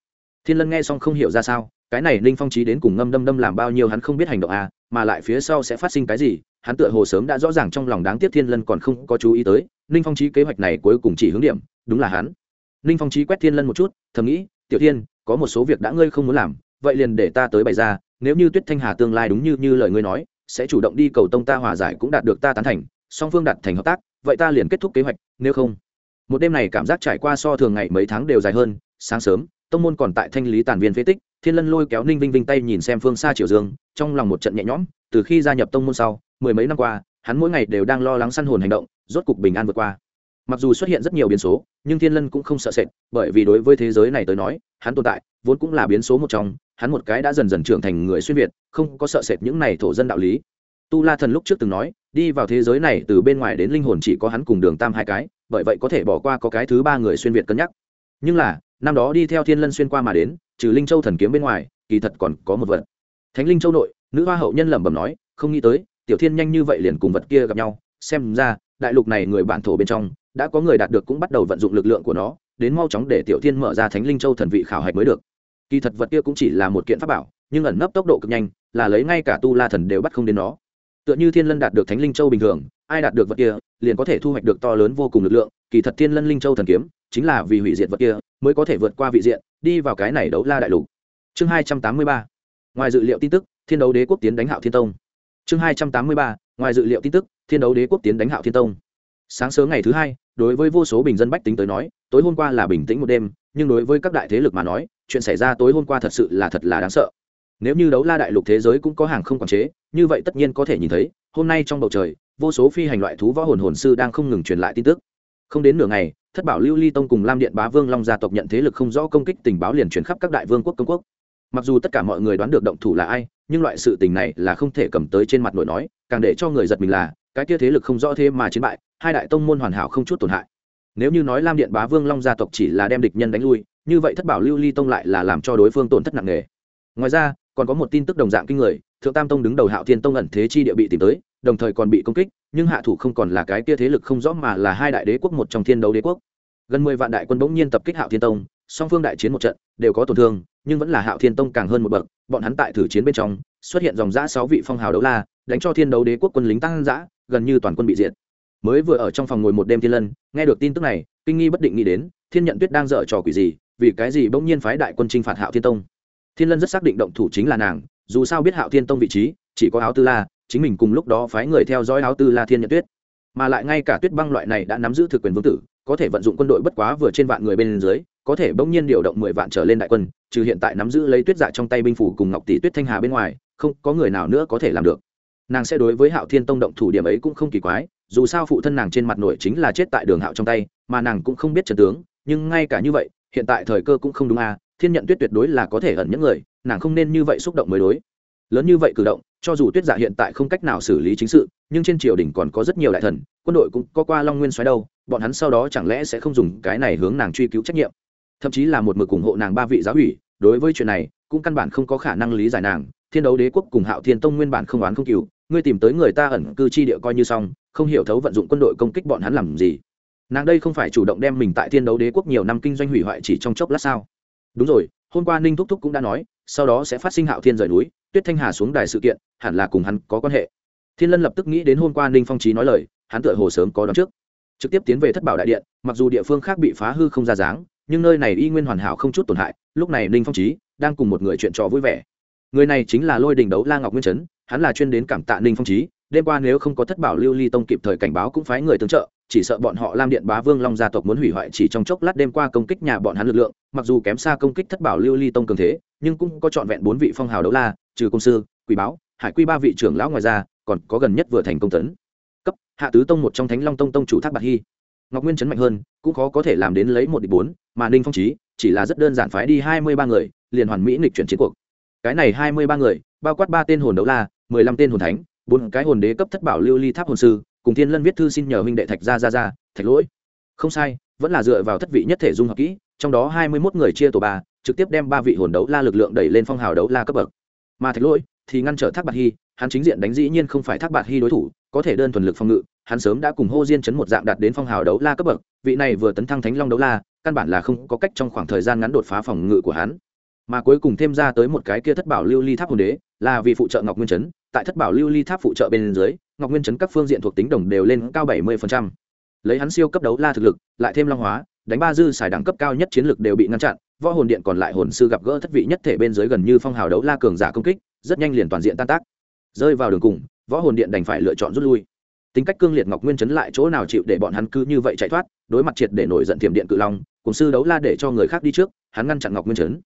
thiên lân nghe xong không hiểu ra sao, cái này ninh phong trí đến cùng ngâm đâm đâm làm bao nhiêu hắn không biết hành động à mà lại phía sau sẽ phát sinh cái gì, hắn tựa hồ sớm đã rõ ràng trong lòng đáng tiếc thiên lân còn không có chú ý tới, ninh phong trí kế hoạch này cuối cùng chỉ hướng điểm, đúng là hắn. Ninh phong trí quét thiên lân một chút, thầm nghĩ, tiểu thiên, có một số việc đã ngươi không muốn làm, vậy liền để ta tới bày ra, nếu như tuyết thanh hà tương lai đúng như như lời ngươi nói, sẽ chủ động đi cầu tông ta hòa giải cũng đạt được ta tán thành, song phương đạt thành hợp tác, vậy ta liền kết thúc kế hoạch, nếu không. Một đêm này cảm giác trải qua so thường ngày mấy tháng đều dài hơn, sáng sớm tông môn còn tại thanh lý tàn viên phế tích, thiên lân lôi kéo ninh vinh vinh tay nhìn xem phương xa triều dương, trong lòng một trận nhẹ nhõm, từ khi gia nhập tông môn sau, mười mấy năm qua, hắn mỗi ngày đều đang lo lắng săn hồn hành động, rốt cục bình an vượt qua. Mặc dù xuất hiện rất nhiều biến số, nhưng thiên lân cũng không sợ sệt, bởi vì đối với thế giới này tới nói, hắn tồn tại vốn cũng là biến số một trong, hắn một cái đã dần dần trưởng thành người xuyên việt, không có sợ sệt những này thổ dân đạo lý. Tu la thần lúc trước từng nói, đi vào thế giới này từ bên ngoài đến linh hồn chỉ có hắn cùng đường tam hai cái, bởi vậy có thể bỏ qua có cái thứ ba người xuyên việt cân nhắc. Nhưng là năm đó đi theo thiên lân xuyên qua mà đến, trừ linh châu thần kiếm bên ngoài, kỳ thật còn có một vật. Thánh linh châu nội, nữ hoa hậu nhân lẩm bẩm nói, không nghĩ tới, tiểu thiên nhanh như vậy liền cùng vật kia gặp nhau. Xem ra, đại lục này người bản thổ bên trong, đã có người đạt được cũng bắt đầu vận dụng lực lượng của nó, đến mau chóng để tiểu thiên mở ra thánh linh châu thần vị khảo hạch mới được. Kỳ thật vật kia cũng chỉ là một kiện pháp bảo, nhưng ẩn nấp tốc độ cực nhanh, là lấy ngay cả tu la thần đều bắt không đến nó tựa như thiên lân đạt được thánh linh châu bình thường, ai đạt được vật kia, liền có thể thu hoạch được to lớn vô cùng lực lượng, kỳ thật thiên lân linh châu thần kiếm, chính là vì hủy diệt vật kia, mới có thể vượt qua vị diện, đi vào cái này đấu la đại lục. Chương hai trăm tám mươi ba, ngoài dự liệu tin tức, thiên đấu đế quốc tiến đánh hạo thiên tông. Chương hai trăm tám mươi ba, ngoài dự liệu tin tức, thiên đấu đế quốc tiến đánh hạo thiên tông. Sáng sớm ngày thứ hai, đối với vô số bình dân bách tính tới nói, tối hôm qua là bình tĩnh một đêm, nhưng đối với các đại thế lực mà nói, chuyện xảy ra tối hôm qua thật sự là thật là đáng sợ nếu như đấu la đại lục thế giới cũng có hàng không quản chế, như vậy tất nhiên có thể nhìn thấy, hôm nay trong bầu trời, vô số phi hành loại thú võ hồn hồn sư đang không ngừng truyền lại tin tức. Không đến nửa ngày, thất bảo lưu ly tông cùng lam điện bá vương long gia tộc nhận thế lực không rõ công kích tình báo liền truyền khắp các đại vương quốc công quốc. Mặc dù tất cả mọi người đoán được động thủ là ai, nhưng loại sự tình này là không thể cầm tới trên mặt nổi nói, càng để cho người giật mình là, cái kia thế lực không rõ thế mà chiến bại, hai đại tông môn hoàn hảo không chút tổn hại. Nếu như nói lam điện bá vương long gia tộc chỉ là đem địch nhân đánh lui, như vậy thất bảo lưu ly tông lại là làm cho đối phương tổn thất nặng nề. Ngoài ra còn có một tin tức đồng dạng kinh người, thượng tam tông đứng đầu hạo thiên tông ẩn thế chi địa bị tìm tới, đồng thời còn bị công kích, nhưng hạ thủ không còn là cái kia thế lực không rõ mà là hai đại đế quốc một trong thiên đấu đế quốc. Gần mười vạn đại quân bỗng nhiên tập kích hạo thiên tông, song phương đại chiến một trận, đều có tổn thương, nhưng vẫn là hạo thiên tông càng hơn một bậc, bọn hắn tại thử chiến bên trong, xuất hiện dòng giã sáu vị phong hào đấu la, đánh cho thiên đấu đế quốc quân lính tăng giã gần như toàn quân bị diệt. Mới vừa ở trong phòng ngồi một đêm thiên lân, nghe được tin tức này, kinh nghi bất định nghĩ đến, thiên nhận tuyết đang dở trò quỷ gì, vì cái gì bỗng nhiên phái đại quân chinh phạt hạo thiên tông? Thiên lân rất xác định động thủ chính là nàng, dù sao biết hạo thiên tông vị trí, chỉ có áo tư la, chính mình cùng lúc đó phái người theo dõi áo tư la thiên nhận tuyết. Mà lại ngay cả tuyết băng loại này đã nắm giữ thực quyền vương tử, có thể vận dụng quân đội bất quá vừa trên vạn người bên dưới, có thể bỗng nhiên điều động mười vạn trở lên đại quân, trừ hiện tại nắm giữ lấy tuyết dạ trong tay binh phủ cùng ngọc tỷ tuyết thanh hà bên ngoài, không có người nào nữa có thể làm được. Nàng sẽ đối với hạo thiên tông động thủ điểm ấy cũng không kỳ quái, dù sao phụ thân nàng trên mặt nội chính là chết tại đường hạo trong tay, mà nàng cũng không biết trần tướng, nhưng ngay cả như vậy, hiện tại thời cơ cũng không đúng à thiên nhận tuyết tuyệt đối là có thể ẩn những người, nàng không nên như vậy xúc động mới đối. Lớn như vậy cử động, cho dù tuyết giả hiện tại không cách nào xử lý chính sự, nhưng trên triều đình còn có rất nhiều đại thần, quân đội cũng có qua long nguyên xoáy đâu, bọn hắn sau đó chẳng lẽ sẽ không dùng cái này hướng nàng truy cứu trách nhiệm? Thậm chí là một mực ủng hộ nàng ba vị giáo ủy, đối với chuyện này, cũng căn bản không có khả năng lý giải nàng. Thiên đấu đế quốc cùng hạo thiên tông nguyên bản không oán không cừu, ngươi tìm tới người ta ẩn cư chi địa coi như xong, không hiểu thấu vận dụng quân đội công kích bọn hắn làm gì. Nàng đây không phải chủ động đem mình tại thiên đấu đế quốc nhiều năm kinh doanh hủy hoại chỉ trong chốc lát sao? Đúng rồi, hôm qua ninh thúc thúc cũng đã nói, sau đó sẽ phát sinh hạo thiên rời núi, tuyết thanh hà xuống đài sự kiện, hẳn là cùng hắn có quan hệ. Thiên lân lập tức nghĩ đến hôm qua ninh phong trí nói lời, hắn tựa hồ sớm có đón trước. Trực tiếp tiến về thất bảo đại điện, mặc dù địa phương khác bị phá hư không ra dáng, nhưng nơi này y nguyên hoàn hảo không chút tổn hại, lúc này ninh phong trí đang cùng một người chuyện trò vui vẻ. Người này chính là lôi đình đấu la ngọc nguyên trấn, hắn là chuyên đến cảm tạ ninh phong trí đêm qua nếu không có thất bảo lưu ly tông kịp thời cảnh báo cũng phái người tương trợ chỉ sợ bọn họ lam điện bá vương long gia tộc muốn hủy hoại chỉ trong chốc lát đêm qua công kích nhà bọn hắn lực lượng, mặc dù kém xa công kích thất bảo lưu ly tông cường thế, nhưng cũng có trọn vẹn bốn vị phong hào đấu la, trừ công sư, quỷ báo, hải quy ba vị trưởng lão ngoài ra, còn có gần nhất vừa thành công tấn. Cấp, hạ tứ tông một trong thánh long tông tông chủ thác bạc hy. Ngọc nguyên chấn mạnh hơn, cũng khó có thể làm đến lấy một địch bốn, mà ninh phong trí chỉ là rất đơn giản phái đi hai mươi ba người, liền hoàn mỹ nghịch chuyển chiến cuộc. Cái này hai mươi ba người, bao quát ba tên hồn đấu la, mười lăm tên hồn thánh, bốn cái hồn đế cấp thất bảo lưu ly tháp hồn sư cùng thiên lân viết thư xin nhờ huynh đệ thạch ra ra ra thạch lỗi. Không sai, vẫn là dựa vào thất vị nhất thể dung hợp kỹ, trong đó hai mươi mốt người chia tổ ba, trực tiếp đem ba vị hồn đấu la lực lượng đẩy lên phong hào đấu la cấp bậc. Mà thạch lỗi thì ngăn trở thác bạc hy, hắn chính diện đánh dĩ nhiên không phải thác bạc hy đối thủ, có thể đơn thuần lực phòng ngự, hắn sớm đã cùng hô diên chấn một dạng đạt đến phong hào đấu la cấp bậc, vị này vừa tấn thăng thánh long đấu la, căn bản là không có cách trong khoảng thời gian ngắn đột phá phòng ngự của hắn. Mà cuối cùng thêm ra tới một cái kia thất bảo lưu ly tháp hồn đế, là vì phụ trợ ngọc nguyên chấn, tại thất bảo lưu ly tháp phụ trợ bên dưới ngọc nguyên chấn các phương diện thuộc tính đồng đều lên cao bảy mươi lấy hắn siêu cấp đấu la thực lực, lại thêm long hóa, đánh ba dư xài đẳng cấp cao nhất chiến lực đều bị ngăn chặn, võ hồn điện còn lại hồn sư gặp gỡ thất vị nhất thể bên dưới gần như phong hào đấu la cường giả công kích, rất nhanh liền toàn diện tan tác. Rơi vào đường cùng, võ hồn điện đành phải lựa chọn rút lui. Tính cách cương liệt ngọc nguyên chấn lại chỗ nào chịu để bọn hắn cứ như vậy chạy thoát, đối mặt triệt để nổi giận thiểm điện cự long, cùng sư đấu la để cho người khác đi trước, hắn ngăn chặn ngọc nguyên chấn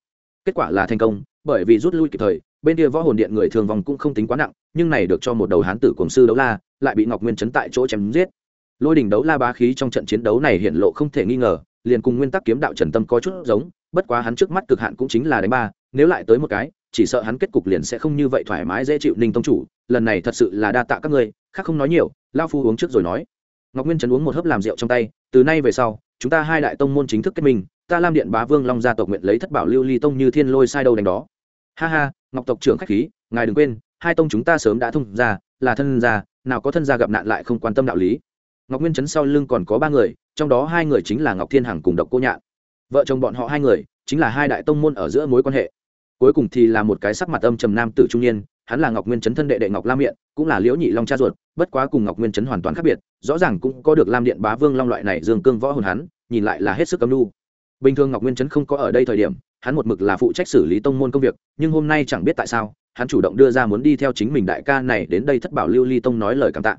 kết quả là thành công, bởi vì rút lui kịp thời, bên kia võ hồn điện người thường vòng cũng không tính quá nặng, nhưng này được cho một đầu hán tử cổng sư đấu la, lại bị ngọc nguyên chấn tại chỗ chém giết. Lôi đỉnh đấu la bá khí trong trận chiến đấu này hiện lộ không thể nghi ngờ, liền cùng nguyên tắc kiếm đạo trần tâm có chút giống, bất quá hắn trước mắt cực hạn cũng chính là đánh ba, nếu lại tới một cái, chỉ sợ hắn kết cục liền sẽ không như vậy thoải mái dễ chịu ninh tông chủ, lần này thật sự là đa tạ các ngươi, khác không nói nhiều lao phu uống trước rồi nói. Ngọc nguyên chấn uống một hớp làm rượu trong tay, từ nay về sau, chúng ta hai đại tông môn chính thức kết minh ta lam điện bá vương long gia tộc nguyện lấy thất bảo lưu ly tông như thiên lôi sai đâu đánh đó. Ha ha, ngọc tộc trưởng khách khí, ngài đừng quên, hai tông chúng ta sớm đã thông ra là thân gia, nào có thân gia gặp nạn lại không quan tâm đạo lý. Ngọc nguyên trấn sau lưng còn có ba người, trong đó hai người chính là ngọc thiên hằng cùng độc cô nhạn. Vợ chồng bọn họ hai người, chính là hai đại tông môn ở giữa mối quan hệ. Cuối cùng thì là một cái sắc mặt âm trầm nam tử trung niên, hắn là ngọc nguyên trấn thân đệ đệ ngọc lam miện, cũng là liễu nhị long cha ruột, bất quá cùng ngọc nguyên trấn hoàn toàn khác biệt, rõ ràng cũng có được lam điện bá vương long loại này dương cương võ hồn hắn, nhìn lại là hết sức cấm nu bình thường ngọc nguyên trấn không có ở đây thời điểm, hắn một mực là phụ trách xử lý tông môn công việc, nhưng hôm nay chẳng biết tại sao, hắn chủ động đưa ra muốn đi theo chính mình đại ca này đến đây thất bảo lưu ly tông nói lời cảm tạ.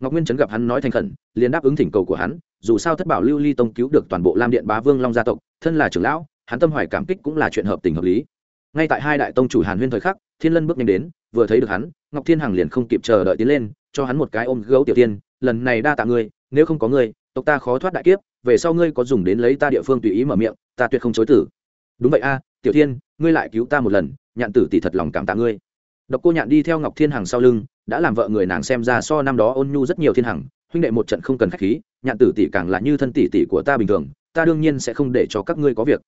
Ngọc nguyên trấn gặp hắn nói thành khẩn, liền đáp ứng thỉnh cầu của hắn, dù sao thất bảo lưu ly tông cứu được toàn bộ lam điện bá vương long gia tộc, thân là trưởng lão, hắn tâm hoài cảm kích cũng là chuyện hợp tình hợp lý. Ngay tại hai đại tông chủ hàn huyên thời khắc, thiên lân bước nhanh đến, vừa thấy được hắn, ngọc thiên hằng liền không kịp chờ đợi tiến lên, cho hắn một cái ôm gấu tiểu tiên, lần này đa tạ ngươi, nếu không có ngươi, tộc ta khó thoát đại kiếp về sau ngươi có dùng đến lấy ta địa phương tùy ý mở miệng, ta tuyệt không chối tử đúng vậy a, tiểu thiên, ngươi lại cứu ta một lần, nhạn tử tỷ thật lòng cảm tạ ngươi. Độc cô nhạn đi theo ngọc thiên hằng sau lưng, đã làm vợ người nàng xem ra so năm đó ôn nhu rất nhiều thiên hằng, huynh đệ một trận không cần khách khí, nhạn tử tỷ càng là như thân tỷ tỷ của ta bình thường, ta đương nhiên sẽ không để cho các ngươi có việc.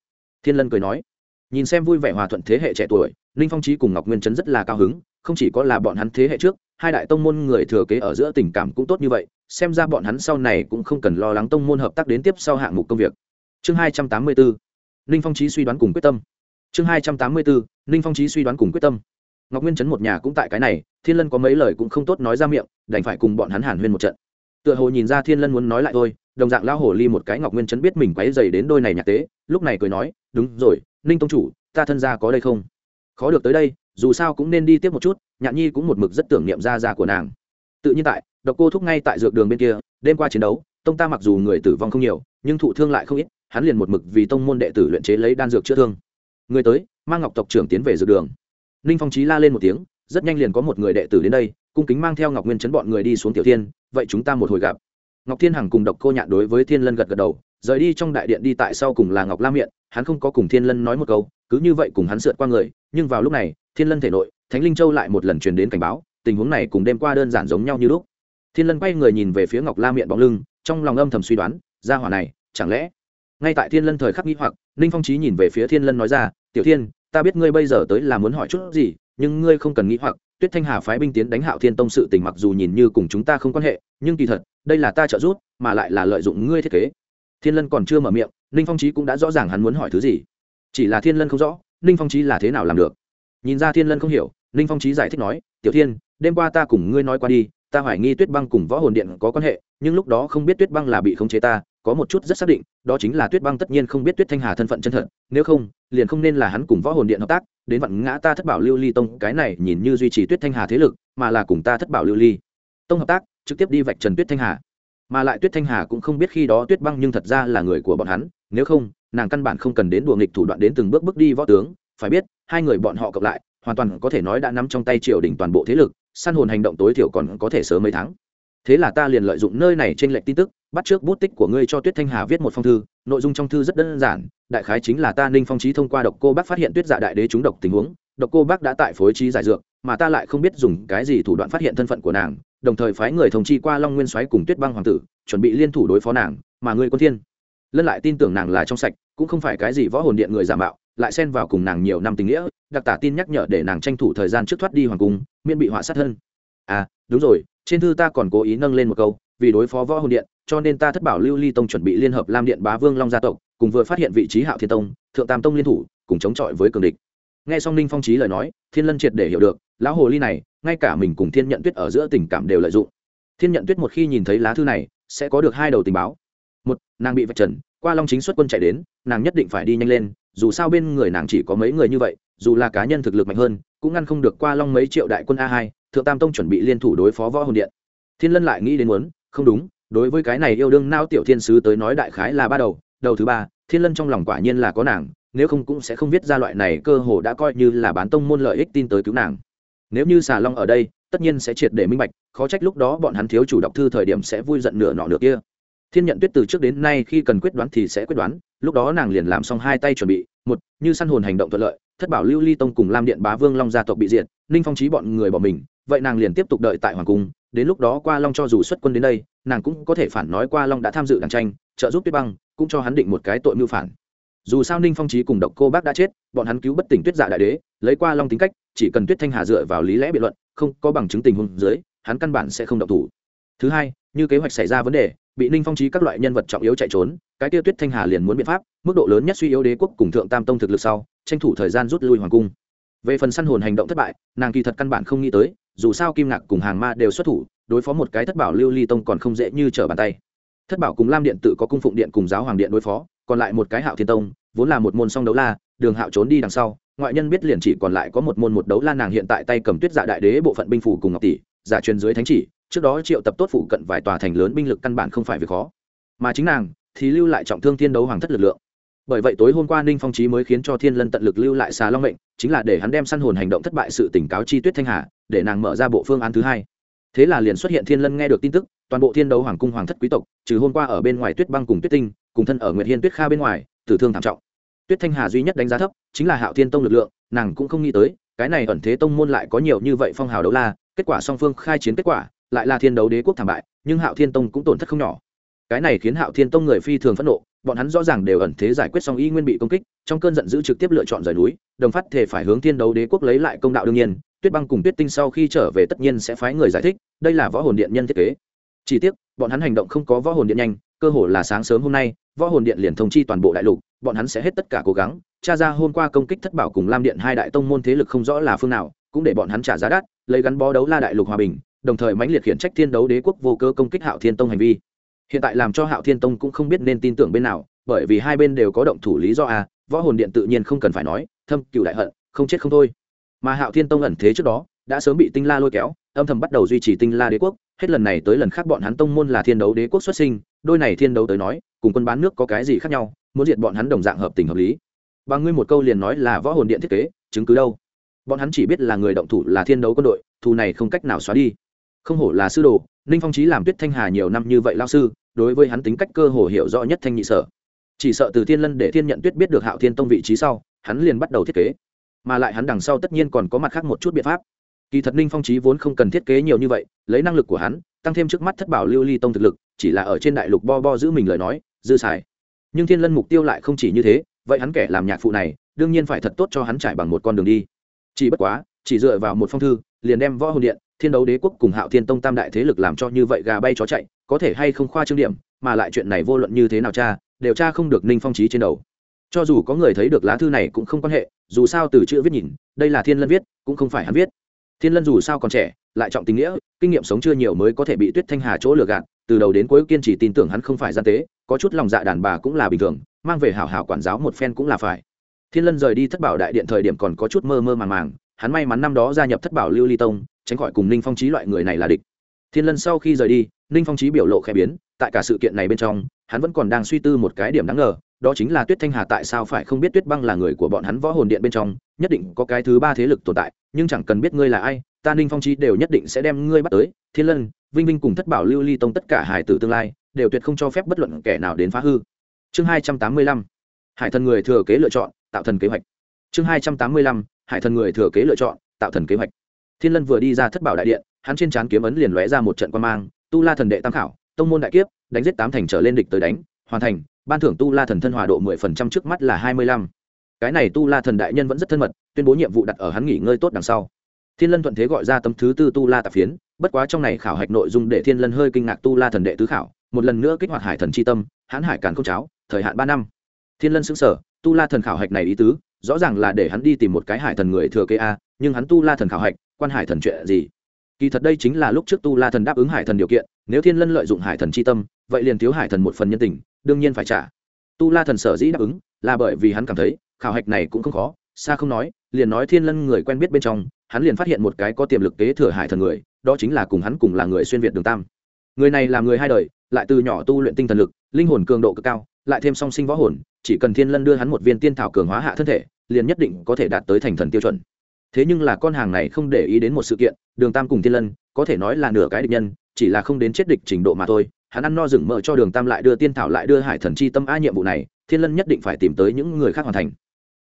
Thiên lân cười nói. Nhìn xem vui vẻ hòa thuận thế hệ trẻ tuổi, ninh phong trí cùng ngọc nguyên trấn rất là cao hứng, không chỉ có là bọn hắn thế hệ trước hai đại tông môn người thừa kế ở giữa tình cảm cũng tốt như vậy, xem ra bọn hắn sau này cũng không cần lo lắng tông môn hợp tác đến tiếp sau hạng mục công việc. Chương hai trăm tám mươi bốn, ninh phong trí suy đoán cùng quyết tâm. Chương hai trăm tám mươi bốn, ninh phong trí suy đoán cùng quyết tâm. Ngọc nguyên trấn một nhà cũng tại cái này, thiên lân có mấy lời cũng không tốt nói ra miệng, đành phải cùng bọn hắn hàn huyên một trận. Tựa hồ nhìn ra thiên lân muốn nói lại thôi, đồng dạng lao hồ ly một cái ngọc nguyên trấn biết mình quáy dày đến đôi này nhạc tế, lúc này cười nói, đúng rồi, ninh tông chủ, ta thân gia có đây không? Khó được tới đây, dù sao cũng nên đi tiếp một chút, nhạn nhi cũng một mực rất tưởng niệm gia gia của nàng. Tự nhiên tại, độc cô thúc ngay tại dược đường bên kia, đêm qua chiến đấu, tông ta mặc dù người tử vong không nhiều, nhưng thụ thương lại không ít, hắn liền một mực vì tông môn đệ tử luyện chế lấy đan dược chữa thương. Người tới, mang ngọc tộc trưởng tiến về dược đường. Ninh phong trí la lên một tiếng, rất nhanh liền có một người đệ tử đến đây, cung kính mang theo ngọc nguyên chấn bọn người đi xuống tiểu thiên, vậy chúng ta một hồi gặp. Ngọc thiên hằng cùng độc cô nhạn đối với thiên lân gật gật đầu, rời đi trong đại điện đi tại sau cùng là ngọc la miệng hắn không có cùng thiên lân nói một câu, cứ như vậy cùng hắn sượt qua người nhưng vào lúc này, thiên lân thể nội, thánh linh châu lại một lần truyền đến cảnh báo, tình huống này cùng đêm qua đơn giản giống nhau như lúc. Thiên lân quay người nhìn về phía ngọc la miệng bóng lưng, trong lòng âm thầm suy đoán ra hỏa này, chẳng lẽ? Ngay tại thiên lân thời khắc nghĩ hoặc, ninh phong trí nhìn về phía thiên lân nói ra, tiểu thiên, ta biết ngươi bây giờ tới là muốn hỏi chút gì, nhưng ngươi không cần nghĩ hoặc, tuyết thanh hà phái binh tiến đánh hạo thiên tông sự tình mặc dù nhìn như cùng chúng ta không quan hệ, nhưng kỳ thật, đây là ta trợ giúp, mà lại là lợi dụng ngươi thiết kế. Thiên lân còn chưa mở miệng, ninh phong trí cũng đã rõ ràng hắn muốn hỏi thứ gì. Chỉ là thiên lân không rõ ninh phong trí là thế nào làm được? Nhìn ra thiên lân không hiểu, ninh phong trí giải thích nói, tiểu thiên, đêm qua ta cùng ngươi nói qua đi, ta hoài nghi tuyết băng cùng võ hồn điện có quan hệ, nhưng lúc đó không biết tuyết băng là bị khống chế ta, có một chút rất xác định, đó chính là tuyết băng tất nhiên không biết tuyết thanh hà thân phận chân thật, nếu không, liền không nên là hắn cùng võ hồn điện hợp tác, đến vặn ngã ta thất bảo lưu ly tông, cái này nhìn như duy trì tuyết thanh hà thế lực, mà là cùng ta thất bảo lưu ly tông hợp tác, trực tiếp đi vạch trần tuyết thanh hà. Mà lại tuyết thanh hà cũng không biết khi đó tuyết băng nhưng thật ra là người của bọn hắn, nếu không nàng căn bản không cần đến đùa nghịch thủ đoạn đến từng bước bước đi võ tướng, phải biết, hai người bọn họ cộng lại, hoàn toàn có thể nói đã nắm trong tay triều đình toàn bộ thế lực săn hồn hành động tối thiểu còn có thể sớm mấy tháng. Thế là ta liền lợi dụng nơi này trên lệnh tin tức, bắt trước bút tích của ngươi cho tuyết thanh hà viết một phong thư, nội dung trong thư rất đơn giản, đại khái chính là ta ninh phong trí thông qua độc cô bác phát hiện tuyết dạ đại đế trúng độc tình huống, độc cô bác đã tại phối trí giải dược, mà ta lại không biết dùng cái gì thủ đoạn phát hiện thân phận của nàng, đồng thời phái người thông chi qua long nguyên Xoáy cùng tuyết băng hoàng tử, chuẩn bị liên thủ đối phó nàng, mà ngươi quân thiên lân lại tin tưởng nàng là trong sạch, cũng không phải cái gì võ hồn điện người giả mạo, lại xen vào cùng nàng nhiều năm tình nghĩa, đặc tả tin nhắc nhở để nàng tranh thủ thời gian trước thoát đi hoàng cung, miễn bị họa sát thân. À đúng rồi, trên thư ta còn cố ý nâng lên một câu, vì đối phó võ hồn điện, cho nên ta thất bảo lưu ly tông chuẩn bị liên hợp lam điện bá vương long gia tộc, cùng vừa phát hiện vị trí hạo thiên tông, thượng tam tông liên thủ, cùng chống chọi với cường địch. Nghe xong ninh phong trí lời nói, thiên lân triệt để hiểu được, lão hồ ly này, ngay cả mình cùng thiên nhận tuyết ở giữa tình cảm đều lợi dụng. Thiên nhận tuyết một khi nhìn thấy lá thư này, sẽ có được hai đầu tình báo một, nàng bị vạch trần, qua long chính xuất quân chạy đến, nàng nhất định phải đi nhanh lên, dù sao bên người nàng chỉ có mấy người như vậy, dù là cá nhân thực lực mạnh hơn, cũng ngăn không được qua long mấy triệu đại quân a hai, thượng tam tông chuẩn bị liên thủ đối phó võ hồn điện. Thiên lân lại nghĩ đến muốn, không đúng, đối với cái này yêu đương nao tiểu thiên sứ tới nói đại khái là ba đầu đầu thứ ba, thiên lân trong lòng quả nhiên là có nàng, nếu không cũng sẽ không viết ra loại này cơ hồ đã coi như là bán tông môn lợi ích tin tới cứu nàng. Nếu như xà long ở đây, tất nhiên sẽ triệt để minh bạch, khó trách lúc đó bọn hắn thiếu chủ đọc thư thời điểm sẽ vui giận nửa nọ nửa kia thiên nhận tuyết từ trước đến nay khi cần quyết đoán thì sẽ quyết đoán, lúc đó nàng liền làm xong hai tay chuẩn bị, một, như săn hồn hành động thuận lợi, thất bảo lưu ly tông cùng lam điện bá vương long gia tộc bị diệt, ninh phong trí bọn người bỏ mình, vậy nàng liền tiếp tục đợi tại hoàng cung, đến lúc đó qua long cho dù xuất quân đến đây, nàng cũng có thể phản nói qua long đã tham dự đàn tranh, trợ giúp tuyết băng, cũng cho hắn định một cái tội mưu phản. Dù sao ninh phong trí cùng độc cô bác đã chết, bọn hắn cứu bất tỉnh tuyết dạ đại đế, lấy qua long tính cách, chỉ cần tuyết thanh hà dựa vào lý lẽ biện luận, không có bằng chứng tình huống dưới, hắn căn bản sẽ không độc thủ. Thứ hai, như kế hoạch xảy ra vấn đề bị ninh phong trí các loại nhân vật trọng yếu chạy trốn, cái tiêu tuyết thanh hà liền muốn biện pháp, mức độ lớn nhất suy yếu đế quốc cùng thượng tam tông thực lực sau, tranh thủ thời gian rút lui hoàng cung. Về phần săn hồn hành động thất bại, nàng kỳ thật căn bản không nghĩ tới, dù sao kim ngạc cùng hàng ma đều xuất thủ, đối phó một cái thất bảo lưu ly tông còn không dễ như trở bàn tay. Thất bảo cùng lam điện tự có cung phụng điện cùng giáo hoàng điện đối phó, còn lại một cái hạo thiên tông, vốn là một môn song đấu la, đường hạo trốn đi đằng sau, ngoại nhân biết liền chỉ còn lại có một môn một đấu la, nàng hiện tại tay cầm tuyết dạ đại đế bộ phận binh phủ cùng ngọc tỷ, giả truyền dưới thánh chỉ trước đó triệu tập tốt phụ cận vài tòa thành lớn binh lực căn bản không phải việc khó. Mà chính nàng thì lưu lại trọng thương thiên đấu hoàng thất lực lượng. Bởi vậy tối hôm qua ninh phong trí mới khiến cho thiên lân tận lực lưu lại xà long mệnh, chính là để hắn đem săn hồn hành động thất bại sự tỉnh cáo chi tuyết thanh hà, để nàng mở ra bộ phương án thứ hai. Thế là liền xuất hiện thiên lân nghe được tin tức, toàn bộ thiên đấu hoàng cung hoàng thất quý tộc, trừ hôm qua ở bên ngoài tuyết băng cùng tuyết tinh, cùng thân ở nguyệt hiên tuyết kha bên ngoài, tử thương thảm trọng. Tuyết thanh hà duy nhất đánh giá thấp chính là hạo thiên tông lực lượng, nàng cũng không nghĩ tới, cái này ẩn thế tông môn lại có nhiều như vậy phong hào đấu la, kết quả song phương khai chiến kết quả lại là thiên đấu đế quốc thảm bại, nhưng hạo thiên tông cũng tổn thất không nhỏ. Cái này khiến hạo thiên tông người phi thường phẫn nộ, bọn hắn rõ ràng đều ẩn thế giải quyết xong y nguyên bị công kích, trong cơn giận dữ trực tiếp lựa chọn rời núi, đồng phát thể phải hướng thiên đấu đế quốc lấy lại công đạo đương nhiên, tuyết băng cùng tuyết tinh sau khi trở về tất nhiên sẽ phái người giải thích, đây là võ hồn điện nhân thiết kế. Chỉ tiếc, bọn hắn hành động không có võ hồn điện nhanh, cơ hồ là sáng sớm hôm nay, võ hồn điện liền thông chi toàn bộ đại lục, bọn hắn sẽ hết tất cả cố gắng, tra ra hôm qua công kích thất bảo cùng lam điện hai đại tông môn thế lực không rõ là phương nào, cũng để bọn hắn trả giá đắt, lấy gắn bó đấu la đại lục hòa bình đồng thời mãnh liệt khiển trách thiên đấu đế quốc vô cơ công kích hạo thiên tông hành vi. Hiện tại làm cho hạo thiên tông cũng không biết nên tin tưởng bên nào, bởi vì hai bên đều có động thủ lý do a, võ hồn điện tự nhiên không cần phải nói, thâm cựu đại hận, không chết không thôi. Mà hạo thiên tông ẩn thế trước đó, đã sớm bị tinh la lôi kéo, âm thầm bắt đầu duy trì tinh la đế quốc, hết lần này tới lần khác bọn hắn tông môn là thiên đấu đế quốc xuất sinh, đôi này thiên đấu tới nói, cùng quân bán nước có cái gì khác nhau, muốn diệt bọn hắn đồng dạng hợp tình hợp lý. Bằng ngươi một câu liền nói là võ hồn điện thiết kế, chứng cứ đâu? Bọn hắn chỉ biết là người động thủ là thiên đấu quân đội, thù này không cách nào xóa đi không hổ là sư đồ, ninh phong trí làm tuyết thanh hà nhiều năm như vậy lao sư, đối với hắn tính cách cơ hồ hiểu rõ nhất thanh nhị sở. Chỉ sợ từ thiên lân để thiên nhận tuyết biết được hạo thiên tông vị trí sau, hắn liền bắt đầu thiết kế. Mà lại hắn đằng sau tất nhiên còn có mặt khác một chút biện pháp. Kỳ thật ninh phong trí vốn không cần thiết kế nhiều như vậy, lấy năng lực của hắn, tăng thêm trước mắt thất bảo lưu ly tông thực lực, chỉ là ở trên đại lục bo bo giữ mình lời nói, dư xài. Nhưng thiên lân mục tiêu lại không chỉ như thế, vậy hắn kẻ làm nhạc phụ này, đương nhiên phải thật tốt cho hắn trải bằng một con đường đi. Chỉ bất quá, chỉ dựa vào một phong thư liền đem võ hồn điện, thiên đấu đế quốc cùng hạo thiên tông tam đại thế lực làm cho như vậy gà bay chó chạy, có thể hay không khoa trương điểm, mà lại chuyện này vô luận như thế nào cha đều cha không được ninh phong trí trên đầu. Cho dù có người thấy được lá thư này cũng không quan hệ, dù sao từ chữ viết nhìn, đây là thiên lân viết, cũng không phải hắn viết. Thiên lân dù sao còn trẻ, lại trọng tình nghĩa, kinh nghiệm sống chưa nhiều mới có thể bị tuyết thanh hà chỗ lừa gạt, từ đầu đến cuối kiên trì tin tưởng hắn không phải gian tế, có chút lòng dạ đàn bà cũng là bình thường, mang về hảo hảo quản giáo một phen cũng là phải. Thiên lân rời đi thất bảo đại điện thời điểm còn có chút mơ mơ màng màng hắn may mắn năm đó gia nhập thất bảo lưu ly tông, tránh khỏi cùng ninh phong trí loại người này là địch. Thiên lân sau khi rời đi, ninh phong trí biểu lộ khẽ biến, tại cả sự kiện này bên trong, hắn vẫn còn đang suy tư một cái điểm đáng ngờ, đó chính là tuyết thanh hà tại sao phải không biết tuyết băng là người của bọn hắn võ hồn điện bên trong, nhất định có cái thứ ba thế lực tồn tại, nhưng chẳng cần biết ngươi là ai, ta ninh phong trí đều nhất định sẽ đem ngươi bắt tới. Thiên lân, vinh vinh cùng thất bảo lưu ly tông tất cả hải tử tương lai, đều tuyệt không cho phép bất luận kẻ nào đến phá hư. Chương hai trăm tám mươi lăm, hải thần người thừa kế lựa chọn, tạo thần kế hoạch. Chương hai trăm tám mươi lăm hải thần người thừa kế lựa chọn, tạo thần kế hoạch. Thiên lân vừa đi ra thất bảo đại điện, hắn trên trán kiếm ấn liền lóe ra một trận quan mang, tu la thần đệ tam khảo, tông môn đại kiếp, đánh giết tám thành trở lên địch tới đánh, hoàn thành, ban thưởng tu la thần thân hòa độ mười phần trăm trước mắt là hai mươi lăm. Cái này tu la thần đại nhân vẫn rất thân mật, tuyên bố nhiệm vụ đặt ở hắn nghỉ ngơi tốt đằng sau. Thiên lân thuận thế gọi ra tấm thứ tư tu la tạp phiến, bất quá trong này khảo hạch nội dung để thiên lân hơi kinh ngạc tu la thần đệ tứ khảo, một lần nữa kích hoạt hải thần c h i tâm, hãn hải càn không cháo, thời hạn ba năm. Thiên lân xứng sở tu la thần khảo hạch này ý tứ rõ ràng là để hắn đi tìm một cái hải thần người thừa kế a, nhưng hắn tu la thần khảo hạch, quan hải thần chuyện gì? Kỳ thật đây chính là lúc trước tu la thần đáp ứng hải thần điều kiện, nếu thiên lân lợi dụng hải thần c h i tâm, vậy liền thiếu hải thần một phần nhân tình, đương nhiên phải trả. Tu la thần sở dĩ đáp ứng, là bởi vì hắn cảm thấy, khảo hạch này cũng không khó, xa không nói, liền nói thiên lân người quen biết bên trong, hắn liền phát hiện một cái có tiềm lực kế thừa hải thần người, đó chính là cùng hắn cùng là người xuyên việt đường tam. Người này là người hai đời, lại từ nhỏ tu luyện tinh thần lực, linh hồn cường độ cực cao lại thêm song sinh võ hồn, chỉ cần thiên lân đưa hắn một viên tiên thảo cường hóa hạ thân thể, liền nhất định có thể đạt tới thành thần tiêu chuẩn. Thế nhưng là con hàng này không để ý đến một sự kiện, đường tam cùng thiên lân, có thể nói là nửa cái địch nhân, chỉ là không đến chết địch trình độ mà thôi. Hắn ăn no rừng mỡ cho đường tam lại đưa tiên thảo lại đưa hải thần chi tâm a nhiệm vụ này, thiên lân nhất định phải tìm tới những người khác hoàn thành.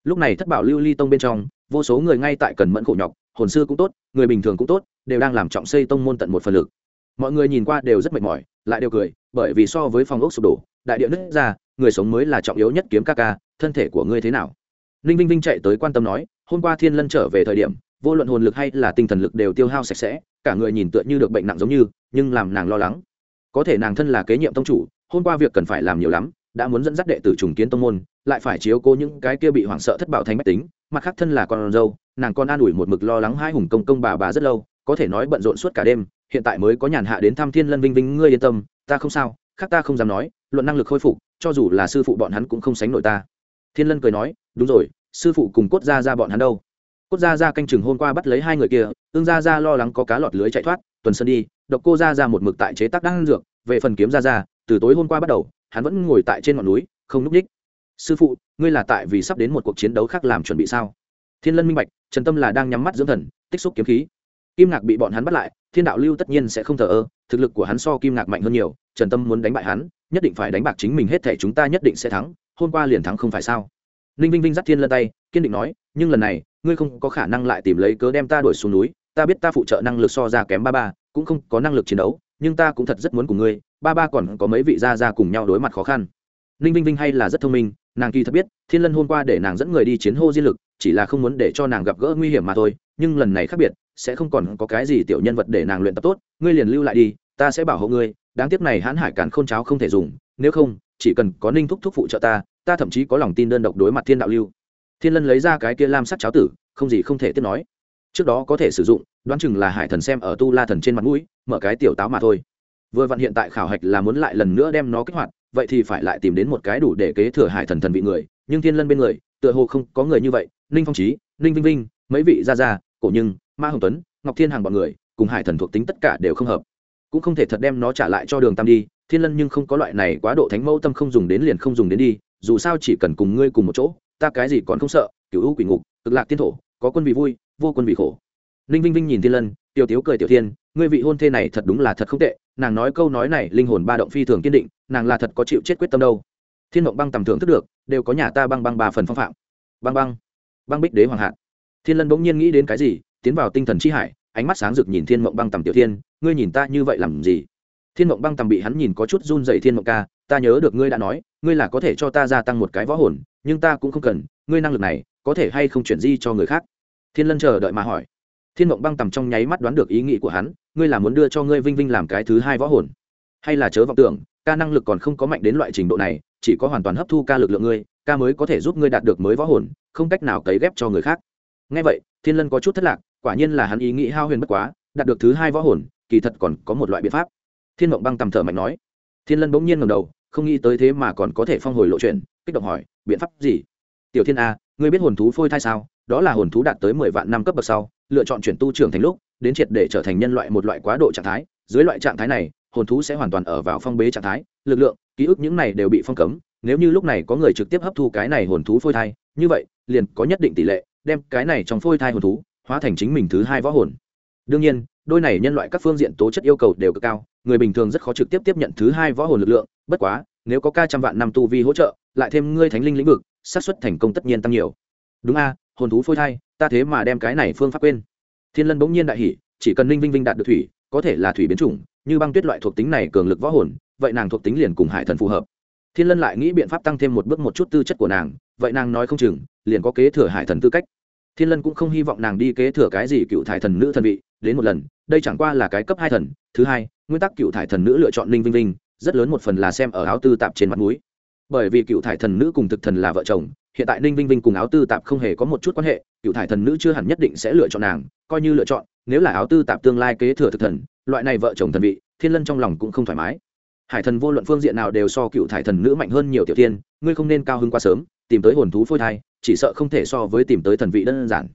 Lúc này thất bảo lưu ly tông bên trong, vô số người ngay tại cần mẫn khổ nhọc, hồn sư cũng tốt, người bình thường cũng tốt, đều đang làm trọng xây tông môn tận một phần lực. Mọi người nhìn qua đều rất mệt mỏi, lại đều cười, bởi vì so với phòng ốc sụp đổ, đại địa nứt ra người sống mới là trọng yếu nhất kiếm ca ca, thân thể của ngươi thế nào? Ninh vinh vinh chạy tới quan tâm nói, hôm qua thiên lân trở về thời điểm, vô luận hồn lực hay là tinh thần lực đều tiêu hao sạch sẽ, cả người nhìn tựa như được bệnh nặng giống như, nhưng làm nàng lo lắng. Có thể nàng thân là kế nhiệm tông chủ, hôm qua việc cần phải làm nhiều lắm, đã muốn dẫn dắt đệ tử trùng kiến tông môn, lại phải chiếu cố những cái kia bị hoảng sợ thất bảo thành mách tính, mặt khác thân là con dâu, nàng con an ủi một mực lo lắng hai hùng công công bà bà rất lâu, có thể nói bận rộn suốt cả đêm, hiện tại mới có nhàn hạ đến thăm thiên lân vinh vinh, ngươi yên tâm, ta không sao, khác ta không dám nói, luận năng lực khôi phục cho dù là sư phụ bọn hắn cũng không sánh nổi ta. Thiên lân cười nói, đúng rồi, sư phụ cùng cốt ra ra bọn hắn đâu? Cốt ra ra canh chừng hôm qua bắt lấy hai người kia, ương ra ra lo lắng có cá lọt lưới chạy thoát, tuần sơn đi, độc cô ra ra một mực tại chế tác đan dược, về phần kiếm ra ra từ tối hôm qua bắt đầu, hắn vẫn ngồi tại trên ngọn núi, không núp đích. Sư phụ, ngươi là tại vì sắp đến một cuộc chiến đấu khác làm chuẩn bị sao? Thiên lân minh bạch, trần tâm là đang nhắm mắt dưỡng thần, tích xúc kiếm khí. Kim ngạc bị bọn hắn bắt lại thiên đạo lưu tất nhiên sẽ không thờ ơ, thực lực của hắn so kim ngạc mạnh hơn nhiều, trần tâm muốn đánh bại hắn, nhất định phải đánh bạc chính mình hết thể chúng ta nhất định sẽ thắng, hôm qua liền thắng không phải sao? Ninh vinh vinh dắt thiên lân tay, kiên định nói, nhưng lần này, ngươi không có khả năng lại tìm lấy cớ đem ta đuổi xuống núi, ta biết ta phụ trợ năng lực so ra kém ba ba, cũng không có năng lực chiến đấu, nhưng ta cũng thật rất muốn cùng ngươi, ba ba còn có mấy vị gia gia cùng nhau đối mặt khó khăn. Ninh vinh vinh hay là rất thông minh, nàng kỳ thật biết, thiên lân hôm qua để nàng dẫn người đi chiến hô diên lực, chỉ là không muốn để cho nàng gặp gỡ nguy hiểm mà thôi, nhưng lần này khác biệt sẽ không còn có cái gì tiểu nhân vật để nàng luyện tập tốt, ngươi liền lưu lại đi, ta sẽ bảo hộ ngươi, đáng tiếc này hãn hải càn khôn cháo không thể dùng, nếu không, chỉ cần có ninh thúc thúc phụ trợ ta ta thậm chí có lòng tin đơn độc đối mặt thiên đạo lưu. Thiên lân lấy ra cái kia lam sắc cháo tử, không gì không thể tiếp nói. Trước đó có thể sử dụng, đoán chừng là hải thần xem ở tu la thần trên mặt mũi, mở cái tiểu táo mà thôi. Vừa vặn hiện tại khảo hạch là muốn lại lần nữa đem nó kích hoạt, vậy thì phải lại tìm đến một cái đủ để kế thừa hải thần thần vị người, nhưng thiên lân bên người, tựa hồ không có người như vậy, ninh phong trí ninh vinh vinh, mấy vị gia gia cổ nhưng, ma hồng tuấn, ngọc thiên hàng bọn người, cùng hải thần thuộc tính tất cả đều không hợp. Cũng không thể thật đem nó trả lại cho đường tam đi, thiên lân nhưng không có loại này quá độ thánh mẫu tâm không dùng đến liền không dùng đến đi, dù sao chỉ cần cùng ngươi cùng một chỗ, ta cái gì còn không sợ cựu u quỷ ngục, cực lạc tiên thổ, có quân vì vui, vô quân vì khổ. Ninh vinh vinh nhìn thiên lân, tiểu tiếu cười tiểu thiên, ngươi vị hôn thê này thật đúng là thật không tệ, nàng nói câu nói này linh hồn ba động phi thường kiên định, nàng là thật có chịu chết quyết tâm đâu. Thiên mộng băng tầm thưởng thức được, đều có nhà ta băng băng ba phần phong phạm. Băng băng băng bích đế hoàng hạn thiên lân bỗng nhiên nghĩ đến cái gì, tiến vào tinh thần chi hải, ánh mắt sáng rực nhìn thiên mộng băng tầm tiểu thiên, ngươi nhìn ta như vậy làm gì? Thiên mộng băng tầm bị hắn nhìn có chút run dậy thiên mộng ca, ta nhớ được ngươi đã nói, ngươi là có thể cho ta gia tăng một cái võ hồn, nhưng ta cũng không cần, ngươi năng lực này có thể hay không chuyển di cho người khác? Thiên lân chờ đợi mà hỏi. Thiên mộng băng tầm trong nháy mắt đoán được ý nghĩ của hắn, ngươi là muốn đưa cho ngươi vinh vinh làm cái thứ hai võ hồn? Hay là chớ vọng tưởng, ca năng lực còn không có mạnh đến loại trình độ này, chỉ có hoàn toàn hấp thu ca lực lượng ngươi, ca mới có thể giúp ngươi đạt được mới võ hồn, không cách nào cấy ghép cho người khác ngay vậy, thiên lân có chút thất lạc, quả nhiên là hắn ý nghĩ hao huyền bất quá, đạt được thứ hai võ hồn, kỳ thật còn có một loại biện pháp. Thiên mộng băng tầm thở mạnh nói. Thiên lân bỗng nhiên ngầm đầu, không nghĩ tới thế mà còn có thể phong hồi lộ chuyện, kích động hỏi, biện pháp gì? Tiểu thiên a, ngươi biết hồn thú phôi thai sao? Đó là hồn thú đạt tới mười vạn năm cấp bậc sau, lựa chọn chuyển tu trưởng thành lúc, đến triệt để trở thành nhân loại một loại quá độ trạng thái. Dưới loại trạng thái này, hồn thú sẽ hoàn toàn ở vào phong bế trạng thái, lực lượng, ký ức những này đều bị phong cấm. Nếu như lúc này có người trực tiếp hấp thu cái này hồn thú phôi thai, như vậy, liền có nhất định tỷ lệ đem cái này trong phôi thai hồn thú hóa thành chính mình thứ hai võ hồn. Đương nhiên, đôi này nhân loại các phương diện tố chất yêu cầu đều cực cao, người bình thường rất khó trực tiếp tiếp nhận thứ hai võ hồn lực lượng, bất quá, nếu có ca trăm vạn năm tu vi hỗ trợ, lại thêm ngươi thánh linh lĩnh vực, xác suất thành công tất nhiên tăng nhiều. Đúng a, hồn thú phôi thai, ta thế mà đem cái này phương pháp quên. Thiên lân bỗng nhiên đại hỷ chỉ cần ninh vinh vinh đạt được thủy, có thể là thủy biến chủng, như băng tuyết loại thuộc tính này cường lực võ hồn, vậy nàng thuộc tính liền cùng hải thần phù hợp. Thiên lân lại nghĩ biện pháp tăng thêm một bước một chút tư chất của nàng, vậy nàng nói không chừng, liền có kế thừa hải thần tư cách thiên lân cũng không hy vọng nàng đi kế thừa cái gì cựu thải thần nữ thần vị, đến một lần, đây chẳng qua là cái cấp hai thần. Thứ hai, nguyên tắc cựu thải thần nữ lựa chọn ninh vinh vinh, rất lớn một phần là xem ở áo tư tạp trên mặt núi bởi vì cựu thải thần nữ cùng thực thần là vợ chồng, hiện tại ninh vinh vinh cùng áo tư tạp không hề có một chút quan hệ, cựu thải thần nữ chưa hẳn nhất định sẽ lựa chọn nàng, coi như lựa chọn, nếu là áo tư tạp tương lai kế thừa thực thần, loại này vợ chồng thần vị, thiên lân trong lòng cũng không thoải mái. Hải thần vô luận phương diện nào đều so cựu thải thần nữ mạnh hơn nhiều tiểu tiên, ngươi không nên cao hứng quá sớm, tìm tới hồn thú phôi thai chỉ sợ không thể so với tìm tới thần vị đơn giản.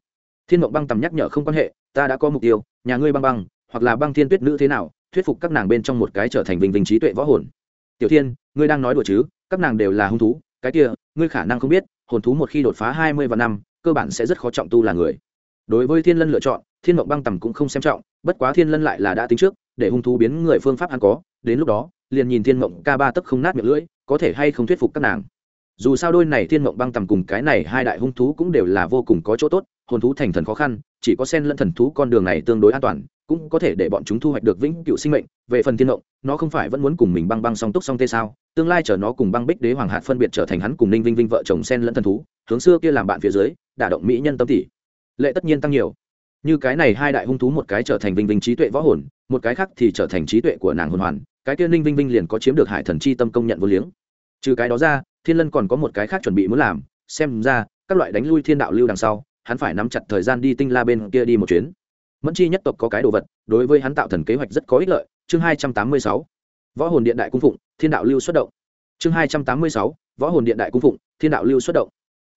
Thiên mộng băng tầm nhắc nhở không quan hệ, ta đã có mục tiêu, nhà ngươi băng băng, hoặc là băng thiên tuyết nữ thế nào, thuyết phục các nàng bên trong một cái trở thành vinh vinh trí tuệ võ hồn. Tiểu thiên, ngươi đang nói đùa chứ, các nàng đều là hung thú, cái kia, ngươi khả năng không biết, hồn thú một khi đột phá hai mươi và năm, cơ bản sẽ rất khó trọng tu là người. Đối với thiên lân lựa chọn, thiên mộng băng tầm cũng không xem trọng, bất quá thiên lân lại là đã tính trước, để hung thú biến người phương pháp ăn có, đến lúc đó, liền nhìn thiên mộng ca ba tấc không nát miệng lưỡi, có thể hay không thuyết phục các nàng dù sao đôi này thiên mộng băng tầm cùng cái này hai đại hung thú cũng đều là vô cùng có chỗ tốt, hồn thú thành thần khó khăn, chỉ có sen lẫn thần thú con đường này tương đối an toàn, cũng có thể để bọn chúng thu hoạch được vĩnh cựu sinh mệnh. Về phần thiên mộng, nó không phải vẫn muốn cùng mình băng băng song túc song tê sao? Tương lai chở nó cùng băng bích đế hoàng hạt phân biệt trở thành hắn cùng ninh vinh vinh vợ chồng sen lẫn thần thú, hướng xưa kia làm bạn phía dưới, đả động mỹ nhân tâm tỷ. Lệ tất nhiên tăng nhiều. Như cái này hai đại hung thú một cái trở thành vinh vinh trí tuệ võ hồn, một cái khác thì trở thành trí tuệ của nàng hồn hoàn, cái kia ninh vinh vinh liền có chiếm được hải thần chi tâm công nhận vô liếng. Trừ cái đó ra thiên lân còn có một cái khác chuẩn bị muốn làm, xem ra, các loại đánh lui thiên đạo lưu đằng sau, hắn phải nắm chặt thời gian đi tinh la bên kia đi một chuyến. Mẫn chi nhất tộc có cái đồ vật, đối với hắn tạo thần kế hoạch rất có ích lợi. Chương hai trăm tám mươi sáu, võ hồn điện đại cung phụng, thiên đạo lưu xuất động. Chương hai trăm tám mươi sáu, võ hồn điện đại cung phụng, thiên đạo lưu xuất động.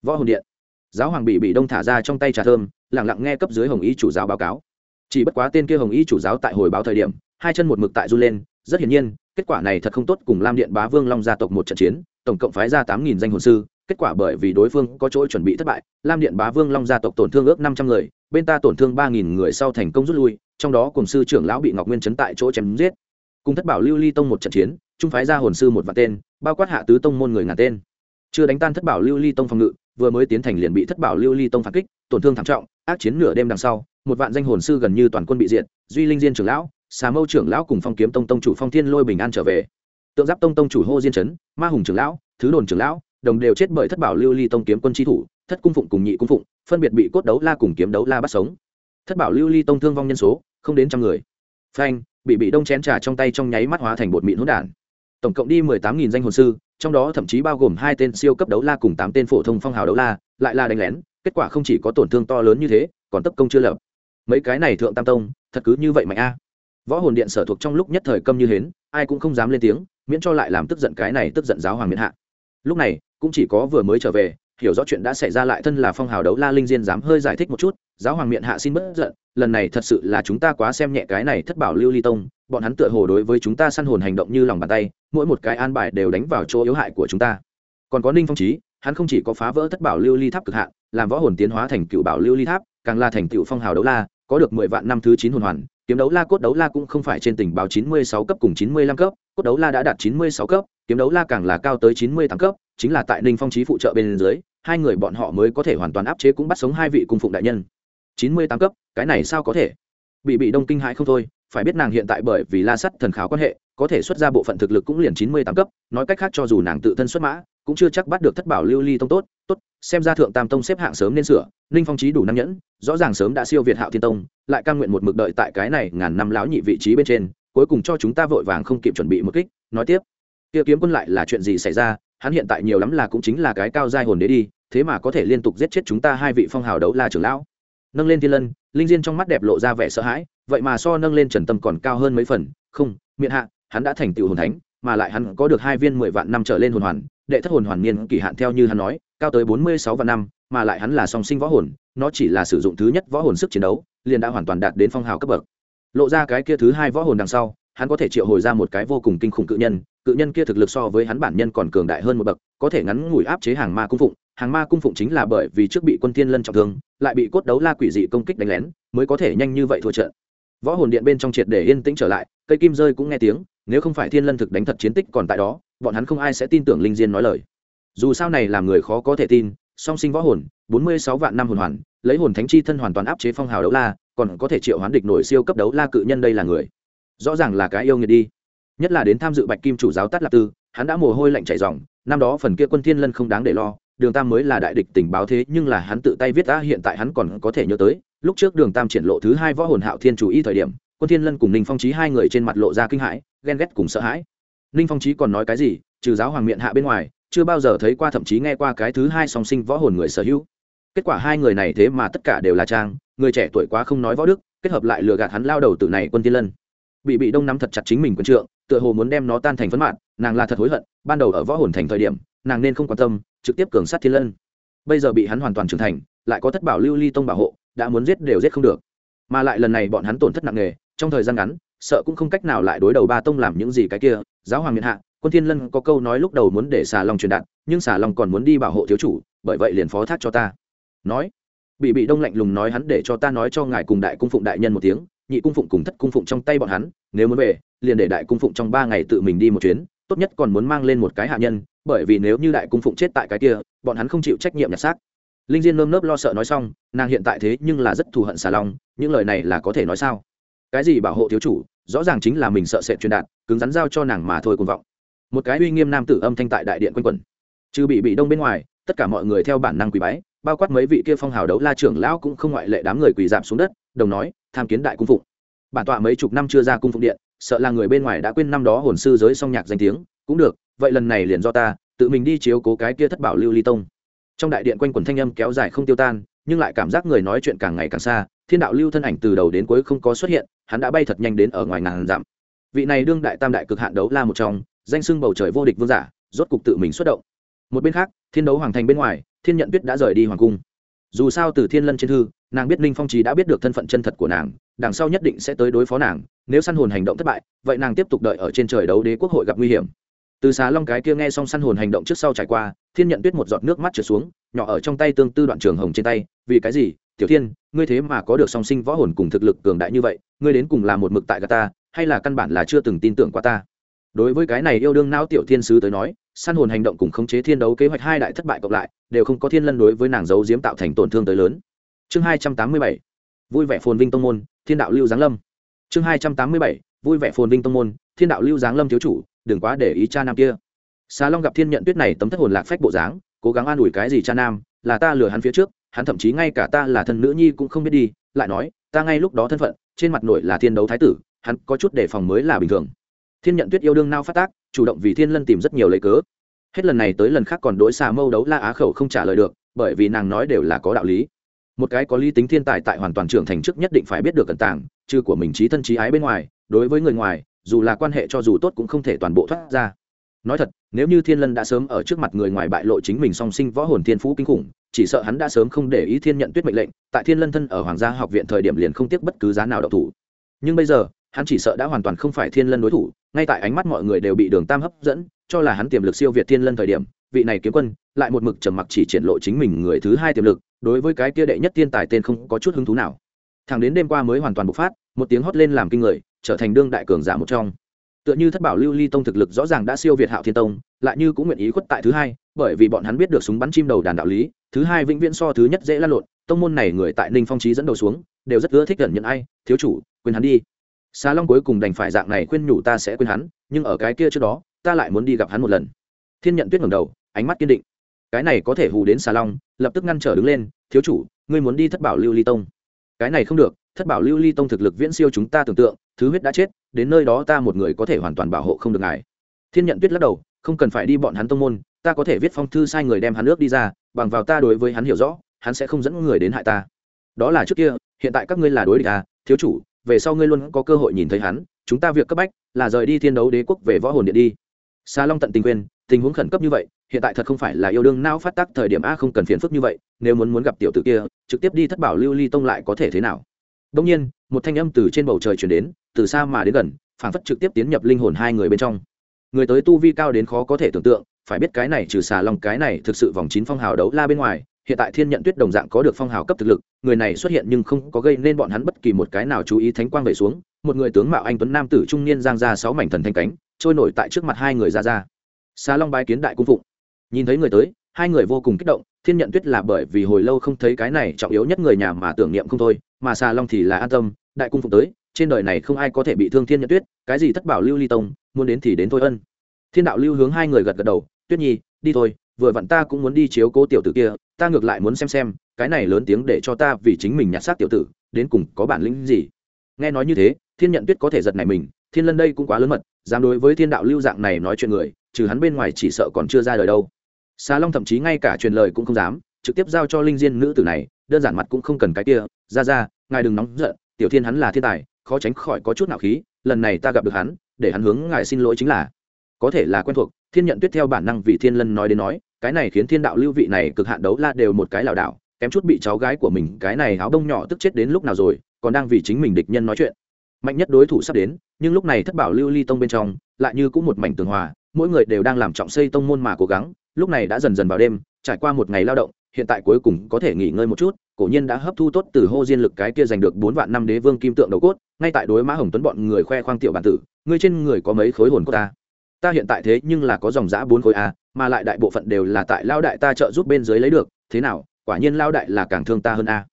Võ hồn điện. Giáo hoàng bị bị đông thả ra trong tay trà thơm lẳng lặng nghe cấp dưới hồng y chủ giáo báo cáo. Chỉ bất quá tên kia hồng y chủ giáo tại hồi báo thời điểm, hai chân một mực tại run lên, rất hiển nhiên kết quả này thật không tốt, cùng lam điện bá vương long gia tộc một trận chiến, tổng cộng phái ra tám nghìn danh hồn sư. Kết quả bởi vì đối phương có chỗ chuẩn bị thất bại, lam điện bá vương long gia tộc tổn thương ước năm trăm người, bên ta tổn thương ba nghìn người sau thành công rút lui, trong đó cùng sư trưởng lão bị ngọc nguyên chấn tại chỗ chém giết. Cùng thất bảo lưu ly tông một trận chiến trung phái ra hồn sư một vạn tên, bao quát hạ tứ tông môn người ngàn tên. Chưa đánh tan thất bảo lưu ly tông phòng ngự, vừa mới tiến thành liền bị thất bảo lưu ly tông phản kích, tổn thương thảm trọng, ác chiến nửa đêm đằng sau, một vạn danh hồn sư gần như toàn quân bị diệt, duy linh diên trưởng lão xà mâu trưởng lão cùng phong kiếm tông tông chủ phong thiên lôi bình an trở về. Tượng giáp tông tông chủ hô diên trấn ma hùng trưởng lão, thứ đồn trưởng lão, đồng đều chết bởi thất bảo lưu ly tông kiếm quân tri thủ, thất cung phụng cùng nhị cung phụng, phân biệt bị cốt đấu la cùng kiếm đấu la bắt sống. Thất bảo lưu ly tông thương vong nhân số, không đến trăm người. Phanh, bị bị đông chén trà trong tay trong nháy mắt hóa thành bột mịn hỗn đản. Tổng cộng đi mười tám nghìn danh hồn sư, trong đó thậm chí bao gồm hai tên siêu cấp đấu la cùng tám tên phổ thông phong hào đấu la, lại là đánh lén, kết quả không chỉ có tổn thương to lớn như thế, còn tấp công chưa lập. Mấy cái này thượng tam tông, thật cứ như vậy mạnh a võ hồn điện sở thuộc trong lúc nhất thời câm như hến, ai cũng không dám lên tiếng, miễn cho lại làm tức giận cái này tức giận giáo hoàng miễn hạ. Lúc này, cũng chỉ có vừa mới trở về, hiểu rõ chuyện đã xảy ra lại thân là phong hào đấu la linh diên dám hơi giải thích một chút, giáo hoàng miệng hạ xin bất giận, lần này thật sự là chúng ta quá xem nhẹ cái này thất bảo lưu ly tông, bọn hắn tựa hồ đối với chúng ta săn hồn hành động như lòng bàn tay, mỗi một cái an bài đều đánh vào chỗ yếu hại của chúng ta. Còn có ninh phong trí hắn không chỉ có phá vỡ thất bảo lưu ly tháp cực hạn, làm võ hồn tiến hóa thành cựu bảo lưu ly tháp, càng là thành cựu phong hào đấu la, có được mười vạn năm thứ chín hồn hoàn kiếm đấu la, cốt đấu la cũng không phải trên tình báo chín mươi sáu cấp cùng chín mươi lăm cấp, cốt đấu la đã đạt chín mươi sáu cấp, kiếm đấu la càng là cao tới chín mươi tám cấp, chính là tại ninh phong trí phụ trợ bên dưới, hai người bọn họ mới có thể hoàn toàn áp chế cũng bắt sống hai vị cung phụng đại nhân. chín mươi tám cấp, cái này sao có thể? Bị bị đông kinh hãi không thôi, phải biết nàng hiện tại bởi vì la sắt thần khảo quan hệ, có thể xuất ra bộ phận thực lực cũng liền chín mươi tám cấp, nói cách khác cho dù nàng tự thân xuất mã, cũng chưa chắc bắt được thất bảo lưu ly tông tốt tốt, xem ra thượng tam tông xếp hạng sớm nên sửa, ninh phong trí đủ năng nhẫn rõ ràng sớm đã siêu việt hạo thiên tông, lại căn nguyện một mực đợi tại cái này ngàn năm lão nhị vị trí bên trên, cuối cùng cho chúng ta vội vàng không kịp chuẩn bị một kích, nói tiếp. Kia kiếm quân lại là chuyện gì xảy ra, hắn hiện tại nhiều lắm là cũng chính là cái cao giai hồn đế đi, thế mà có thể liên tục giết chết chúng ta hai vị phong hào đấu la trưởng lão. Nâng lên thiên lân, linh diên trong mắt đẹp lộ ra vẻ sợ hãi, vậy mà so nâng lên trần tâm còn cao hơn mấy phần, không, miệng hạ, hắn đã thành tựu hồn thánh, mà lại hắn có được hai viên mười vạn năm trở lên hồn hoàn, đệ thất hồn hoàn niên kỳ hạn theo như hắn nói, cao tới bốn mươi sáu vạn năm, mà lại hắn là song sinh võ hồn nó chỉ là sử dụng thứ nhất võ hồn sức chiến đấu, liền đã hoàn toàn đạt đến phong hào cấp bậc. Lộ ra cái kia thứ hai võ hồn đằng sau, hắn có thể triệu hồi ra một cái vô cùng kinh khủng cự nhân cự nhân kia thực lực so với hắn bản nhân còn cường đại hơn một bậc, có thể ngắn ngủi áp chế hàng ma cung phụng. Hàng ma cung phụng chính là bởi vì trước bị quân thiên lân trọng thương, lại bị cốt đấu la quỷ dị công kích đánh lén, mới có thể nhanh như vậy thua trận. Võ hồn điện bên trong triệt để yên tĩnh trở lại, cây kim rơi cũng nghe tiếng, nếu không phải thiên lân thực đánh thật chiến tích còn tại đó, bọn hắn không ai sẽ tin tưởng linh diên nói lời. Dù sao này làm người khó có thể tin song sinh võ hồn, bốn mươi sáu vạn năm hồn hoàn, lấy hồn thánh chi thân hoàn toàn áp chế phong hào đấu la, còn có thể triệu hoán địch nổi siêu cấp đấu la cự nhân đây là người. Rõ ràng là cái yêu nghiệt đi. Nhất là đến tham dự bạch kim chủ giáo tát lạc tư, hắn đã mồ hôi lạnh chảy dòng năm đó phần kia quân thiên lân không đáng để lo, đường tam mới là đại địch tình báo thế, nhưng là hắn tự tay viết ra, hiện tại hắn còn có thể nhớ tới, lúc trước đường tam triển lộ thứ hai võ hồn hạo thiên chủ y thời điểm, quân thiên lân cùng ninh phong trí hai người trên mặt lộ ra kinh hãi, ghen ghét cùng sợ hãi. Ninh phong trí còn nói cái gì, trừ giáo hoàng miệng hạ bên ngoài chưa bao giờ thấy qua, thậm chí nghe qua cái thứ hai song sinh võ hồn người sở hữu. Kết quả hai người này thế mà tất cả đều là trang, người trẻ tuổi quá không nói võ đức, kết hợp lại lừa gạt hắn lao đầu từ này quân thiên lân. Bị bị đông nắm thật chặt chính mình quân trượng, tựa hồ muốn đem nó tan thành phấn mạn, nàng là thật hối hận, ban đầu ở võ hồn thành thời điểm, nàng nên không quan tâm, trực tiếp cường sát thiên lân. Bây giờ bị hắn hoàn toàn trưởng thành, lại có thất bảo lưu ly tông bảo hộ, đã muốn giết đều giết không được. Mà lại lần này bọn hắn tổn thất nặng nề, trong thời gian ngắn, sợ cũng không cách nào lại đối đầu ba tông làm những gì cái kia, giáo hoàng miền hạ quân thiên lân có câu nói lúc đầu muốn để xà long truyền đạt, nhưng xà long còn muốn đi bảo hộ thiếu chủ, bởi vậy liền phó thác cho ta. Nói, bị bị đông lạnh lùng nói hắn để cho ta nói cho ngài cùng đại cung phụng đại nhân một tiếng, nhị cung phụng cùng thất cung phụng trong tay bọn hắn, nếu muốn về, liền để đại cung phụng trong ba ngày tự mình đi một chuyến, tốt nhất còn muốn mang lên một cái hạ nhân, bởi vì nếu như đại cung phụng chết tại cái kia, bọn hắn không chịu trách nhiệm nhặt xác. Linh diên nơm nớp lo sợ nói xong, nàng hiện tại thế nhưng là rất thù hận xà long, những lời này là có thể nói sao? Cái gì bảo hộ thiếu chủ, rõ ràng chính là mình sợ sệt truyền đạt, cứng rắn giao cho nàng mà thôi cùng vọng một cái uy nghiêm nam tử âm thanh tại đại điện quanh quẩn. Trừ bị bị đông bên ngoài, tất cả mọi người theo bản năng quỳ bái, bao quát mấy vị kia phong hào đấu la trưởng lão cũng không ngoại lệ đám người quỳ giảm xuống đất, đồng nói, tham kiến đại cung phụng. Bản tọa mấy chục năm chưa ra cung phụng điện, sợ là người bên ngoài đã quên năm đó hồn sư giới song nhạc danh tiếng, cũng được, vậy lần này liền do ta, tự mình đi chiếu cố cái kia thất bảo lưu ly tông. Trong đại điện quanh quần thanh âm kéo dài không tiêu tan, nhưng lại cảm giác người nói chuyện càng ngày càng xa, thiên đạo lưu thân ảnh từ đầu đến cuối không có xuất hiện, hắn đã bay thật nhanh đến ở ngoài ngàn dặm. Vị này đương đại tam đại cực hạn đấu la một trong danh sưng bầu trời vô địch vương giả, rốt cục tự mình xuất động. Một bên khác, thiên đấu hoàng thành bên ngoài, thiên nhận tuyết đã rời đi hoàng cung. Dù sao từ thiên lân trên thư, nàng biết ninh phong trí đã biết được thân phận chân thật của nàng, đằng sau nhất định sẽ tới đối phó nàng, nếu săn hồn hành động thất bại, vậy nàng tiếp tục đợi ở trên trời đấu đế quốc hội gặp nguy hiểm. Từ xá long cái kia nghe xong săn hồn hành động trước sau trải qua, thiên nhận tuyết một giọt nước mắt trượt xuống, nhỏ ở trong tay tương tư đoạn trường hồng trên tay, vì cái gì, tiểu thiên, ngươi thế mà có được song sinh võ hồn cùng thực lực cường đại như vậy, ngươi đến cùng là một mực tại gà ta, hay là căn bản là chưa từng tin tưởng qua ta? Đối với cái này yêu đương não tiểu thiên sứ tới nói săn hồn hành động cùng khống chế thiên đấu kế hoạch hai đại thất bại cộng lại, đều không có thiên lân đối với nàng giấu diếm tạo thành tổn thương tới lớn. Chương hai trăm tám mươi bảy, vui vẻ phồn vinh tông môn, thiên đạo lưu giáng lâm. Chương hai trăm tám mươi bảy, vui vẻ phồn vinh tông môn, thiên đạo lưu giáng lâm thiếu chủ, đừng quá để ý cha nam kia. Xà long gặp thiên nhận tuyết này tấm thất hồn lạc phách bộ dáng, cố gắng an ủi cái gì cha nam, là ta lừa hắn phía trước, hắn thậm chí ngay cả ta là thân nữ nhi cũng không biết đi, lại nói, ta ngay lúc đó thân phận, trên mặt nội là thiên đấu thái tử, hắn có chút đề phòng mới là bình thường thiên nhận tuyết yêu đương nao phát tác, chủ động vì thiên lân tìm rất nhiều lấy cớ. Hết lần này tới lần khác còn đối xà mâu đấu la á khẩu không trả lời được, bởi vì nàng nói đều là có đạo lý. Một cái có lý tính thiên tài tại hoàn toàn trưởng thành trước nhất định phải biết được cẩn tàng, trừ của mình trí thân trí ái bên ngoài, đối với người ngoài, dù là quan hệ cho dù tốt cũng không thể toàn bộ thoát ra. Nói thật, nếu như thiên lân đã sớm ở trước mặt người ngoài bại lộ chính mình song sinh võ hồn thiên phú kinh khủng, chỉ sợ hắn đã sớm không để ý thiên nhận tuyết mệnh lệnh, tại thiên lân thân ở hoàng gia học viện thời điểm liền không tiếc bất cứ giá nào đậu thủ. Nhưng bây giờ hắn chỉ sợ đã hoàn toàn không phải thiên lân đối thủ, ngay tại ánh mắt mọi người đều bị đường tam hấp dẫn, cho là hắn tiềm lực siêu việt thiên lân thời điểm, vị này kiếm quân lại một mực trầm mặc chỉ triển lộ chính mình người thứ hai tiềm lực, đối với cái kia đệ nhất thiên tài tên không có chút hứng thú nào. Thằng đến đêm qua mới hoàn toàn bộc phát, một tiếng hót lên làm kinh người, trở thành đương đại cường giả một trong. Tựa như thất bảo lưu ly tông thực lực rõ ràng đã siêu việt hạo thiên tông, lại như cũng nguyện ý khuất tại thứ hai, bởi vì bọn hắn biết được súng bắn chim đầu đàn đạo lý, thứ hai vĩnh viễn so thứ nhất dễ lan lộn, tông môn này người tại ninh phong trí dẫn đầu xuống, đều rất ưa thích gần nhận ai, thiếu chủ, quên hắn đi xà long cuối cùng đành phải dạng này khuyên nhủ ta sẽ quên hắn, nhưng ở cái kia trước đó, ta lại muốn đi gặp hắn một lần. Thiên nhận tuyết ngẩng đầu, ánh mắt kiên định. Cái này có thể hù đến xà long, lập tức ngăn trở đứng lên, thiếu chủ, ngươi muốn đi thất bảo lưu ly tông? Cái này không được, thất bảo lưu ly tông thực lực viễn siêu chúng ta tưởng tượng, thứ huyết đã chết, đến nơi đó ta một người có thể hoàn toàn bảo hộ không được ngài. Thiên nhận tuyết lắc đầu, không cần phải đi bọn hắn tông môn, ta có thể viết phong thư sai người đem hắn ước đi ra, bằng vào ta đối với hắn hiểu rõ, hắn sẽ không dẫn người đến hại ta. Đó là trước kia, hiện tại các ngươi là đối địch à thiếu chủ về sau ngươi luôn có cơ hội nhìn thấy hắn chúng ta việc cấp bách là rời đi thiên đấu đế quốc về võ hồn điện đi. Xa long tận tình Nguyên, tình huống khẩn cấp như vậy hiện tại thật không phải là yêu đương não phát tác thời điểm a không cần phiền phức như vậy nếu muốn muốn gặp tiểu tử kia trực tiếp đi thất bảo lưu ly tông lại có thể thế nào? Đông nhiên một thanh âm từ trên bầu trời chuyển đến từ xa mà đến gần phản phất trực tiếp tiến nhập linh hồn hai người bên trong. Người tới tu vi cao đến khó có thể tưởng tượng phải biết cái này trừ xà long cái này thực sự vòng chín phong hào đấu la bên ngoài hiện tại thiên nhận tuyết đồng dạng có được phong hào cấp thực lực, người này xuất hiện nhưng không có gây nên bọn hắn bất kỳ một cái nào chú ý thánh quang về xuống, một người tướng mạo anh tuấn nam tử trung niên giang ra sáu mảnh thần thanh cánh, trôi nổi tại trước mặt hai người ra ra. Xa long bái kiến đại cung phụng. Nhìn thấy người tới, hai người vô cùng kích động, thiên nhận tuyết là bởi vì hồi lâu không thấy cái này trọng yếu nhất người nhà mà tưởng niệm không thôi, mà xà long thì là an tâm, đại cung phụng tới, trên đời này không ai có thể bị thương thiên nhận tuyết, cái gì thất bảo lưu ly tông, muốn đến thì đến thôi ân. Thiên đạo lưu hướng hai người gật gật đầu, tuyết nhi, đi thôi, vừa vặn ta cũng muốn đi chiếu cố tiểu tử kia ta ngược lại muốn xem xem, cái này lớn tiếng để cho ta vì chính mình nhặt xác tiểu tử, đến cùng có bản lĩnh gì. Nghe nói như thế, thiên nhận tuyết có thể giật này mình, thiên lân đây cũng quá lớn mật, dám đối với thiên đạo lưu dạng này nói chuyện người, trừ hắn bên ngoài chỉ sợ còn chưa ra đời đâu. Xà long thậm chí ngay cả truyền lời cũng không dám, trực tiếp giao cho linh diên nữ tử này, đơn giản mặt cũng không cần cái kia, ra ra, ngài đừng nóng giận, tiểu thiên hắn là thiên tài, khó tránh khỏi có chút nào khí, lần này ta gặp được hắn, để hắn hướng ngài xin lỗi chính là. Có thể là quen thuộc, thiên nhận tuyết theo bản năng vì thiên lân nói đến nói cái này khiến thiên đạo lưu vị này cực hạn đấu la đều một cái lảo đảo, kém chút bị cháu gái của mình, cái này áo đông nhỏ tức chết đến lúc nào rồi, còn đang vì chính mình địch nhân nói chuyện. Mạnh nhất đối thủ sắp đến, nhưng lúc này thất bảo lưu ly tông bên trong, lại như cũng một mảnh tường hòa, mỗi người đều đang làm trọng xây tông môn mà cố gắng, lúc này đã dần dần vào đêm, trải qua một ngày lao động, hiện tại cuối cùng có thể nghỉ ngơi một chút, cổ nhiên đã hấp thu tốt từ hô diên lực cái kia giành được bốn vạn năm đế vương kim tượng đầu cốt, ngay tại đối mã hồng tuấn bọn người khoe khoang tiểu bản tử, ngươi trên người có mấy khối hồn của ta? Ta hiện tại thế nhưng là có dòng giã bốn khối a mà lại đại bộ phận đều là tại lao đại ta trợ giúp bên dưới lấy được, thế nào, quả nhiên lao đại là càng thương ta hơn a.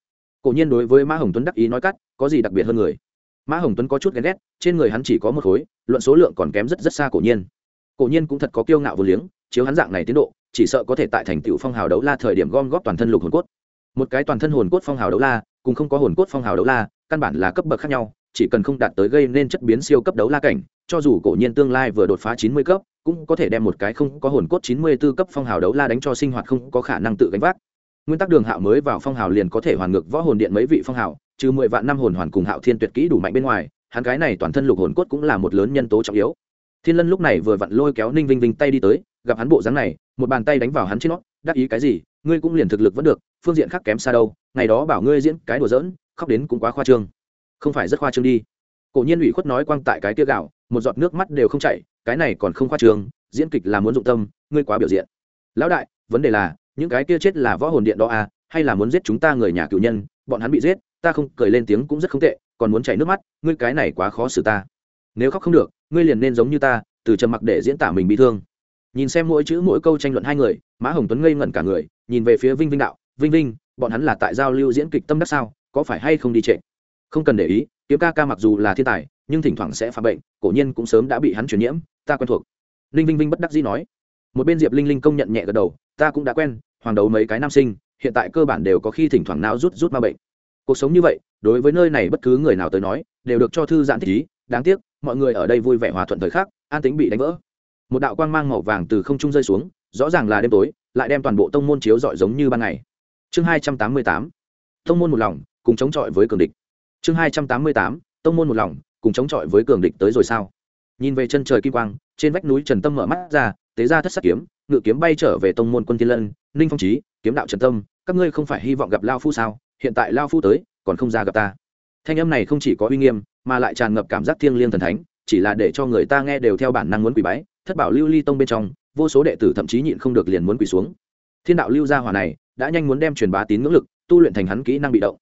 Cổ nhiên đối với mã hồng tuấn đắc ý nói cắt, có gì đặc biệt hơn người? Mã hồng tuấn có chút ghen ghét, trên người hắn chỉ có một khối, luận số lượng còn kém rất rất xa cổ nhiên. Cổ nhiên cũng thật có kiêu ngạo vô liếng, chiếu hắn dạng này tiến độ, chỉ sợ có thể tại thành tựu phong hào đấu la thời điểm gom góp toàn thân lục hồn cốt. Một cái toàn thân hồn cốt phong hào đấu la, cùng không có hồn cốt phong hào đấu la, căn bản là cấp bậc khác nhau, chỉ cần không đạt tới gây nên chất biến siêu cấp đấu la cảnh, cho dù cổ nhiên tương lai vừa đột phá chín mươi cấp cũng có thể đem một cái không có hồn cốt chín mươi 94 cấp phong hào đấu la đánh cho sinh hoạt không có khả năng tự gánh vác. Nguyên tắc đường hạo mới vào phong hào liền có thể hoàn ngược võ hồn điện mấy vị phong hào, trừ mười vạn năm hồn hoàn cùng hạo thiên tuyệt kỹ đủ mạnh bên ngoài, hắn cái này toàn thân lục hồn cốt cũng là một lớn nhân tố trọng yếu. Thiên lân lúc này vừa vặn lôi kéo ninh vinh vinh tay đi tới, gặp hắn bộ dáng này, một bàn tay đánh vào hắn trên nó, đắc ý cái gì, ngươi cũng liền thực lực vẫn được, phương diện khác kém xa đâu, ngày đó bảo ngươi diễn cái đùa giỡn, khóc đến cũng quá khoa trương. Không phải rất khoa trương đi. Cổ nhiên ủy khuất nói quang tại cái kia gạo, một giọt nước mắt đều không chảy cái này còn không khoa trường diễn kịch là muốn dụng tâm, ngươi quá biểu diện. Lão đại, vấn đề là, những cái kia chết là võ hồn điện đó à hay là muốn giết chúng ta người nhà cựu nhân, bọn hắn bị giết, ta không, cười lên tiếng cũng rất không tệ, còn muốn chảy nước mắt, ngươi cái này quá khó xử ta. Nếu khóc không được, ngươi liền nên giống như ta, từ trầm mặc để diễn tả mình bị thương. Nhìn xem mỗi chữ mỗi câu tranh luận hai người, mã hồng tuấn ngây ngẩn cả người, nhìn về phía vinh vinh đạo, vinh vinh, bọn hắn là tại giao lưu diễn kịch tâm đắc sao, có phải hay không đi trệ? Không cần để ý, kiếm ca ca mặc dù là thiên tài, nhưng thỉnh thoảng sẽ phạm bệnh, cổ nhiên cũng sớm đã bị hắn truyền nhiễm ta quen thuộc. Ninh vinh vinh bất đắc dĩ nói. Một bên diệp linh linh công nhận nhẹ gật đầu, ta cũng đã quen, hoàng đầu mấy cái nam sinh, hiện tại cơ bản đều có khi thỉnh thoảng não rút rút ma bệnh. Cuộc sống như vậy, đối với nơi này bất cứ người nào tới nói, đều được cho thư giãn thích ý, đáng tiếc, mọi người ở đây vui vẻ hòa thuận thời khắc, an tính bị đánh vỡ. Một đạo quang mang màu vàng từ không trung rơi xuống, rõ ràng là đêm tối, lại đem toàn bộ tông môn chiếu rọi giống như ban ngày. Chương hai trăm tám mươi tám. Tông môn một lòng, cùng chống chọi với cường địch. Chương hai trăm tám mươi tám. Tông môn một lòng, cùng chống chọi với cường địch tới rồi sao? Nhìn về chân trời kim quang, trên vách núi trần tâm mở mắt ra, tế ra thất sắc kiếm, ngự kiếm bay trở về tông môn quân thiên lân, ninh phong trí kiếm đạo trần tâm, các ngươi không phải hy vọng gặp lao phu sao? Hiện tại lao phu tới, còn không ra gặp ta. Thanh âm này không chỉ có uy nghiêm, mà lại tràn ngập cảm giác thiêng liêng thần thánh, chỉ là để cho người ta nghe đều theo bản năng muốn quỳ bái, thất bảo lưu ly tông bên trong, vô số đệ tử thậm chí nhịn không được liền muốn quỳ xuống. Thiên đạo lưu gia hỏa này, đã nhanh muốn đem truyền bá tín ngưỡng lực, tu luyện thành hắn kỹ năng bị động.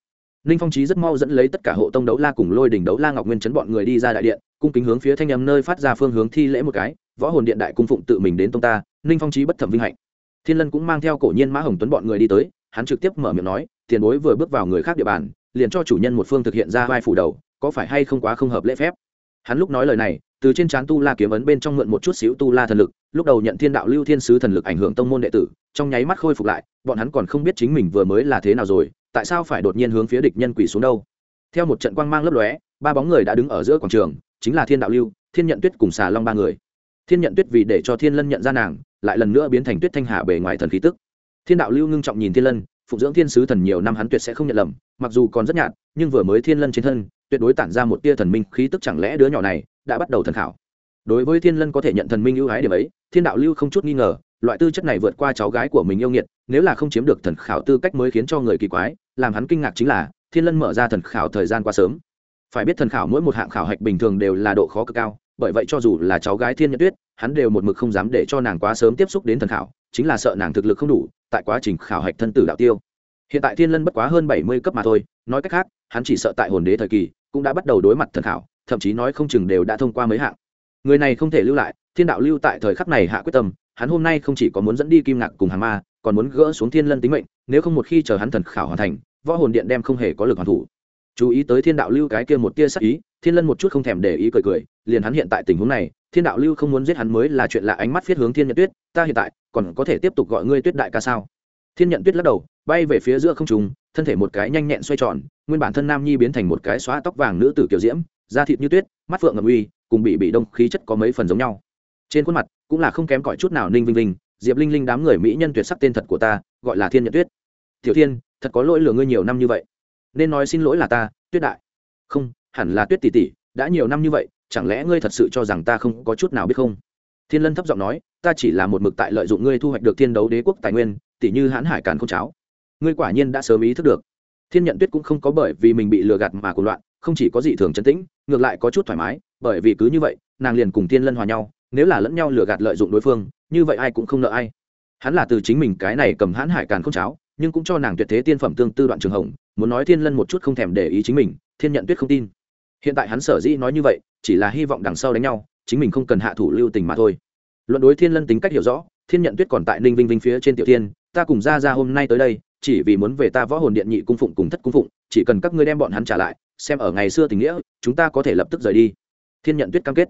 Ninh phong trí rất mau dẫn lấy tất cả hộ tông đấu la cùng lôi đỉnh đấu la ngọc nguyên chấn bọn người đi ra đại điện cung kính hướng phía thanh âm nơi phát ra phương hướng thi lễ một cái, võ hồn điện đại cung phụng tự mình đến tông ta, ninh phong trí bất thẩm vinh hạnh. Thiên lân cũng mang theo cổ nhiên mã hồng tuấn bọn người đi tới, hắn trực tiếp mở miệng nói, tiền bối vừa bước vào người khác địa bàn, liền cho chủ nhân một phương thực hiện ra vai phủ đầu, có phải hay không quá không hợp lễ phép? Hắn lúc nói lời này, từ trên trán tu la kiếm ấn bên trong mượn một chút xíu tu la thần lực, lúc đầu nhận thiên đạo lưu thiên sứ thần lực ảnh hưởng tông môn đệ tử, trong nháy mắt khôi phục lại, bọn hắn còn không biết chính mình vừa mới là thế nào rồi, tại sao phải đột nhiên hướng phía địch nhân quỷ xuống đâu? Theo một trận quang mang lấp lóe, ba bóng người đã đứng ở giữa quảng trường chính là thiên đạo lưu, thiên nhận tuyết cùng xà long ba người. Thiên nhận tuyết vì để cho thiên lân nhận ra nàng, lại lần nữa biến thành tuyết thanh hà bề ngoài thần khí tức. Thiên đạo lưu ngưng trọng nhìn thiên lân phụng dưỡng thiên sứ thần nhiều năm hắn tuyệt sẽ không nhận lầm, mặc dù còn rất nhạt, nhưng vừa mới thiên lân trên thân, tuyệt đối tản ra một tia thần minh khí tức chẳng lẽ đứa nhỏ này đã bắt đầu thần khảo. Đối với thiên lân có thể nhận thần minh ưu ái điểm ấy, thiên đạo lưu không chút nghi ngờ, loại tư chất này vượt qua cháu gái của mình yêu nghiệt, nếu là không chiếm được thần khảo tư cách mới khiến cho người kỳ quái, làm hắn kinh ngạc chính là, thiên lân mở ra thần khảo thời gian quá sớm phải biết thần khảo mỗi một hạng khảo hạch bình thường đều là độ khó cực cao, bởi vậy cho dù là cháu gái thiên nhật tuyết, hắn đều một mực không dám để cho nàng quá sớm tiếp xúc đến thần khảo, chính là sợ nàng thực lực không đủ, tại quá trình khảo hạch thân tử đạo tiêu. Hiện tại thiên lân bất quá hơn bảy mươi cấp mà thôi, nói cách khác, hắn chỉ sợ tại hồn đế thời kỳ, cũng đã bắt đầu đối mặt thần khảo, thậm chí nói không chừng đều đã thông qua mấy hạng. Người này không thể lưu lại, thiên đạo lưu tại thời khắc này hạ quyết tâm, hắn hôm nay không chỉ có muốn dẫn đi kim ngạc cùng hàng ma, còn muốn gỡ xuống thiên lân tính mệnh, nếu không một khi chờ hắn thần khảo hoàn thành, võ hồn điện đem không hề có lực hoàn thủ chú ý tới thiên đạo lưu cái kia một tia sắc ý, thiên lân một chút không thèm để ý cười cười, liền hắn hiện tại tình huống này, thiên đạo lưu không muốn giết hắn mới là chuyện lạ ánh mắt viết hướng thiên nhận tuyết, ta hiện tại còn có thể tiếp tục gọi ngươi tuyết đại ca sao? Thiên nhận tuyết lắc đầu, bay về phía giữa không trùng thân thể một cái nhanh nhẹn xoay tròn, nguyên bản thân nam nhi biến thành một cái xóa tóc vàng nữ tử kiểu diễm, da thịt như tuyết, mắt phượng ngầm uy, cùng bị bị đông khí chất có mấy phần giống nhau. Trên khuôn mặt cũng là không kém cỏi chút nào ninh vinh vinh, diệp linh linh đám người mỹ nhân tuyệt sắc tên thật của ta, gọi là thiên nhận tuyết. Tiểu thiên, thật có lỗi lừa ngươi nhiều năm như vậy nên nói xin lỗi là ta, tuyết đại. Không, hẳn là tuyết tỷ tỷ, đã nhiều năm như vậy, chẳng lẽ ngươi thật sự cho rằng ta không có chút nào biết không? Thiên lân thấp giọng nói, ta chỉ là một mực tại lợi dụng ngươi thu hoạch được thiên đấu đế quốc tài nguyên tỷ như hãn hải càn không cháo. Ngươi quả nhiên đã sớm ý thức được. Thiên nhận tuyết cũng không có bởi vì mình bị lừa gạt mà cuồng loạn, không chỉ có dị thường chấn tĩnh, ngược lại có chút thoải mái, bởi vì cứ như vậy, nàng liền cùng thiên lân hòa nhau, nếu là lẫn nhau lừa gạt lợi dụng đối phương, như vậy ai cũng không nợ ai. Hắn là từ chính mình cái này cầm hãn hải càn không cháo nhưng cũng cho nàng tuyệt thế tiên phẩm tương tư đoạn trường hồng, muốn nói thiên lân một chút không thèm để ý chính mình, thiên nhận tuyết không tin. Hiện tại hắn sở dĩ nói như vậy, chỉ là hy vọng đằng sau đánh nhau, chính mình không cần hạ thủ lưu tình mà thôi. Luận đối thiên lân tính cách hiểu rõ, thiên nhận tuyết còn tại ninh vinh vinh phía trên tiểu tiên ta cùng ra ra hôm nay tới đây, chỉ vì muốn về ta võ hồn điện nhị cung phụng cùng thất cung phụng, chỉ cần các ngươi đem bọn hắn trả lại, xem ở ngày xưa tình nghĩa, chúng ta có thể lập tức rời đi. Thiên nhận tuyết cam kết.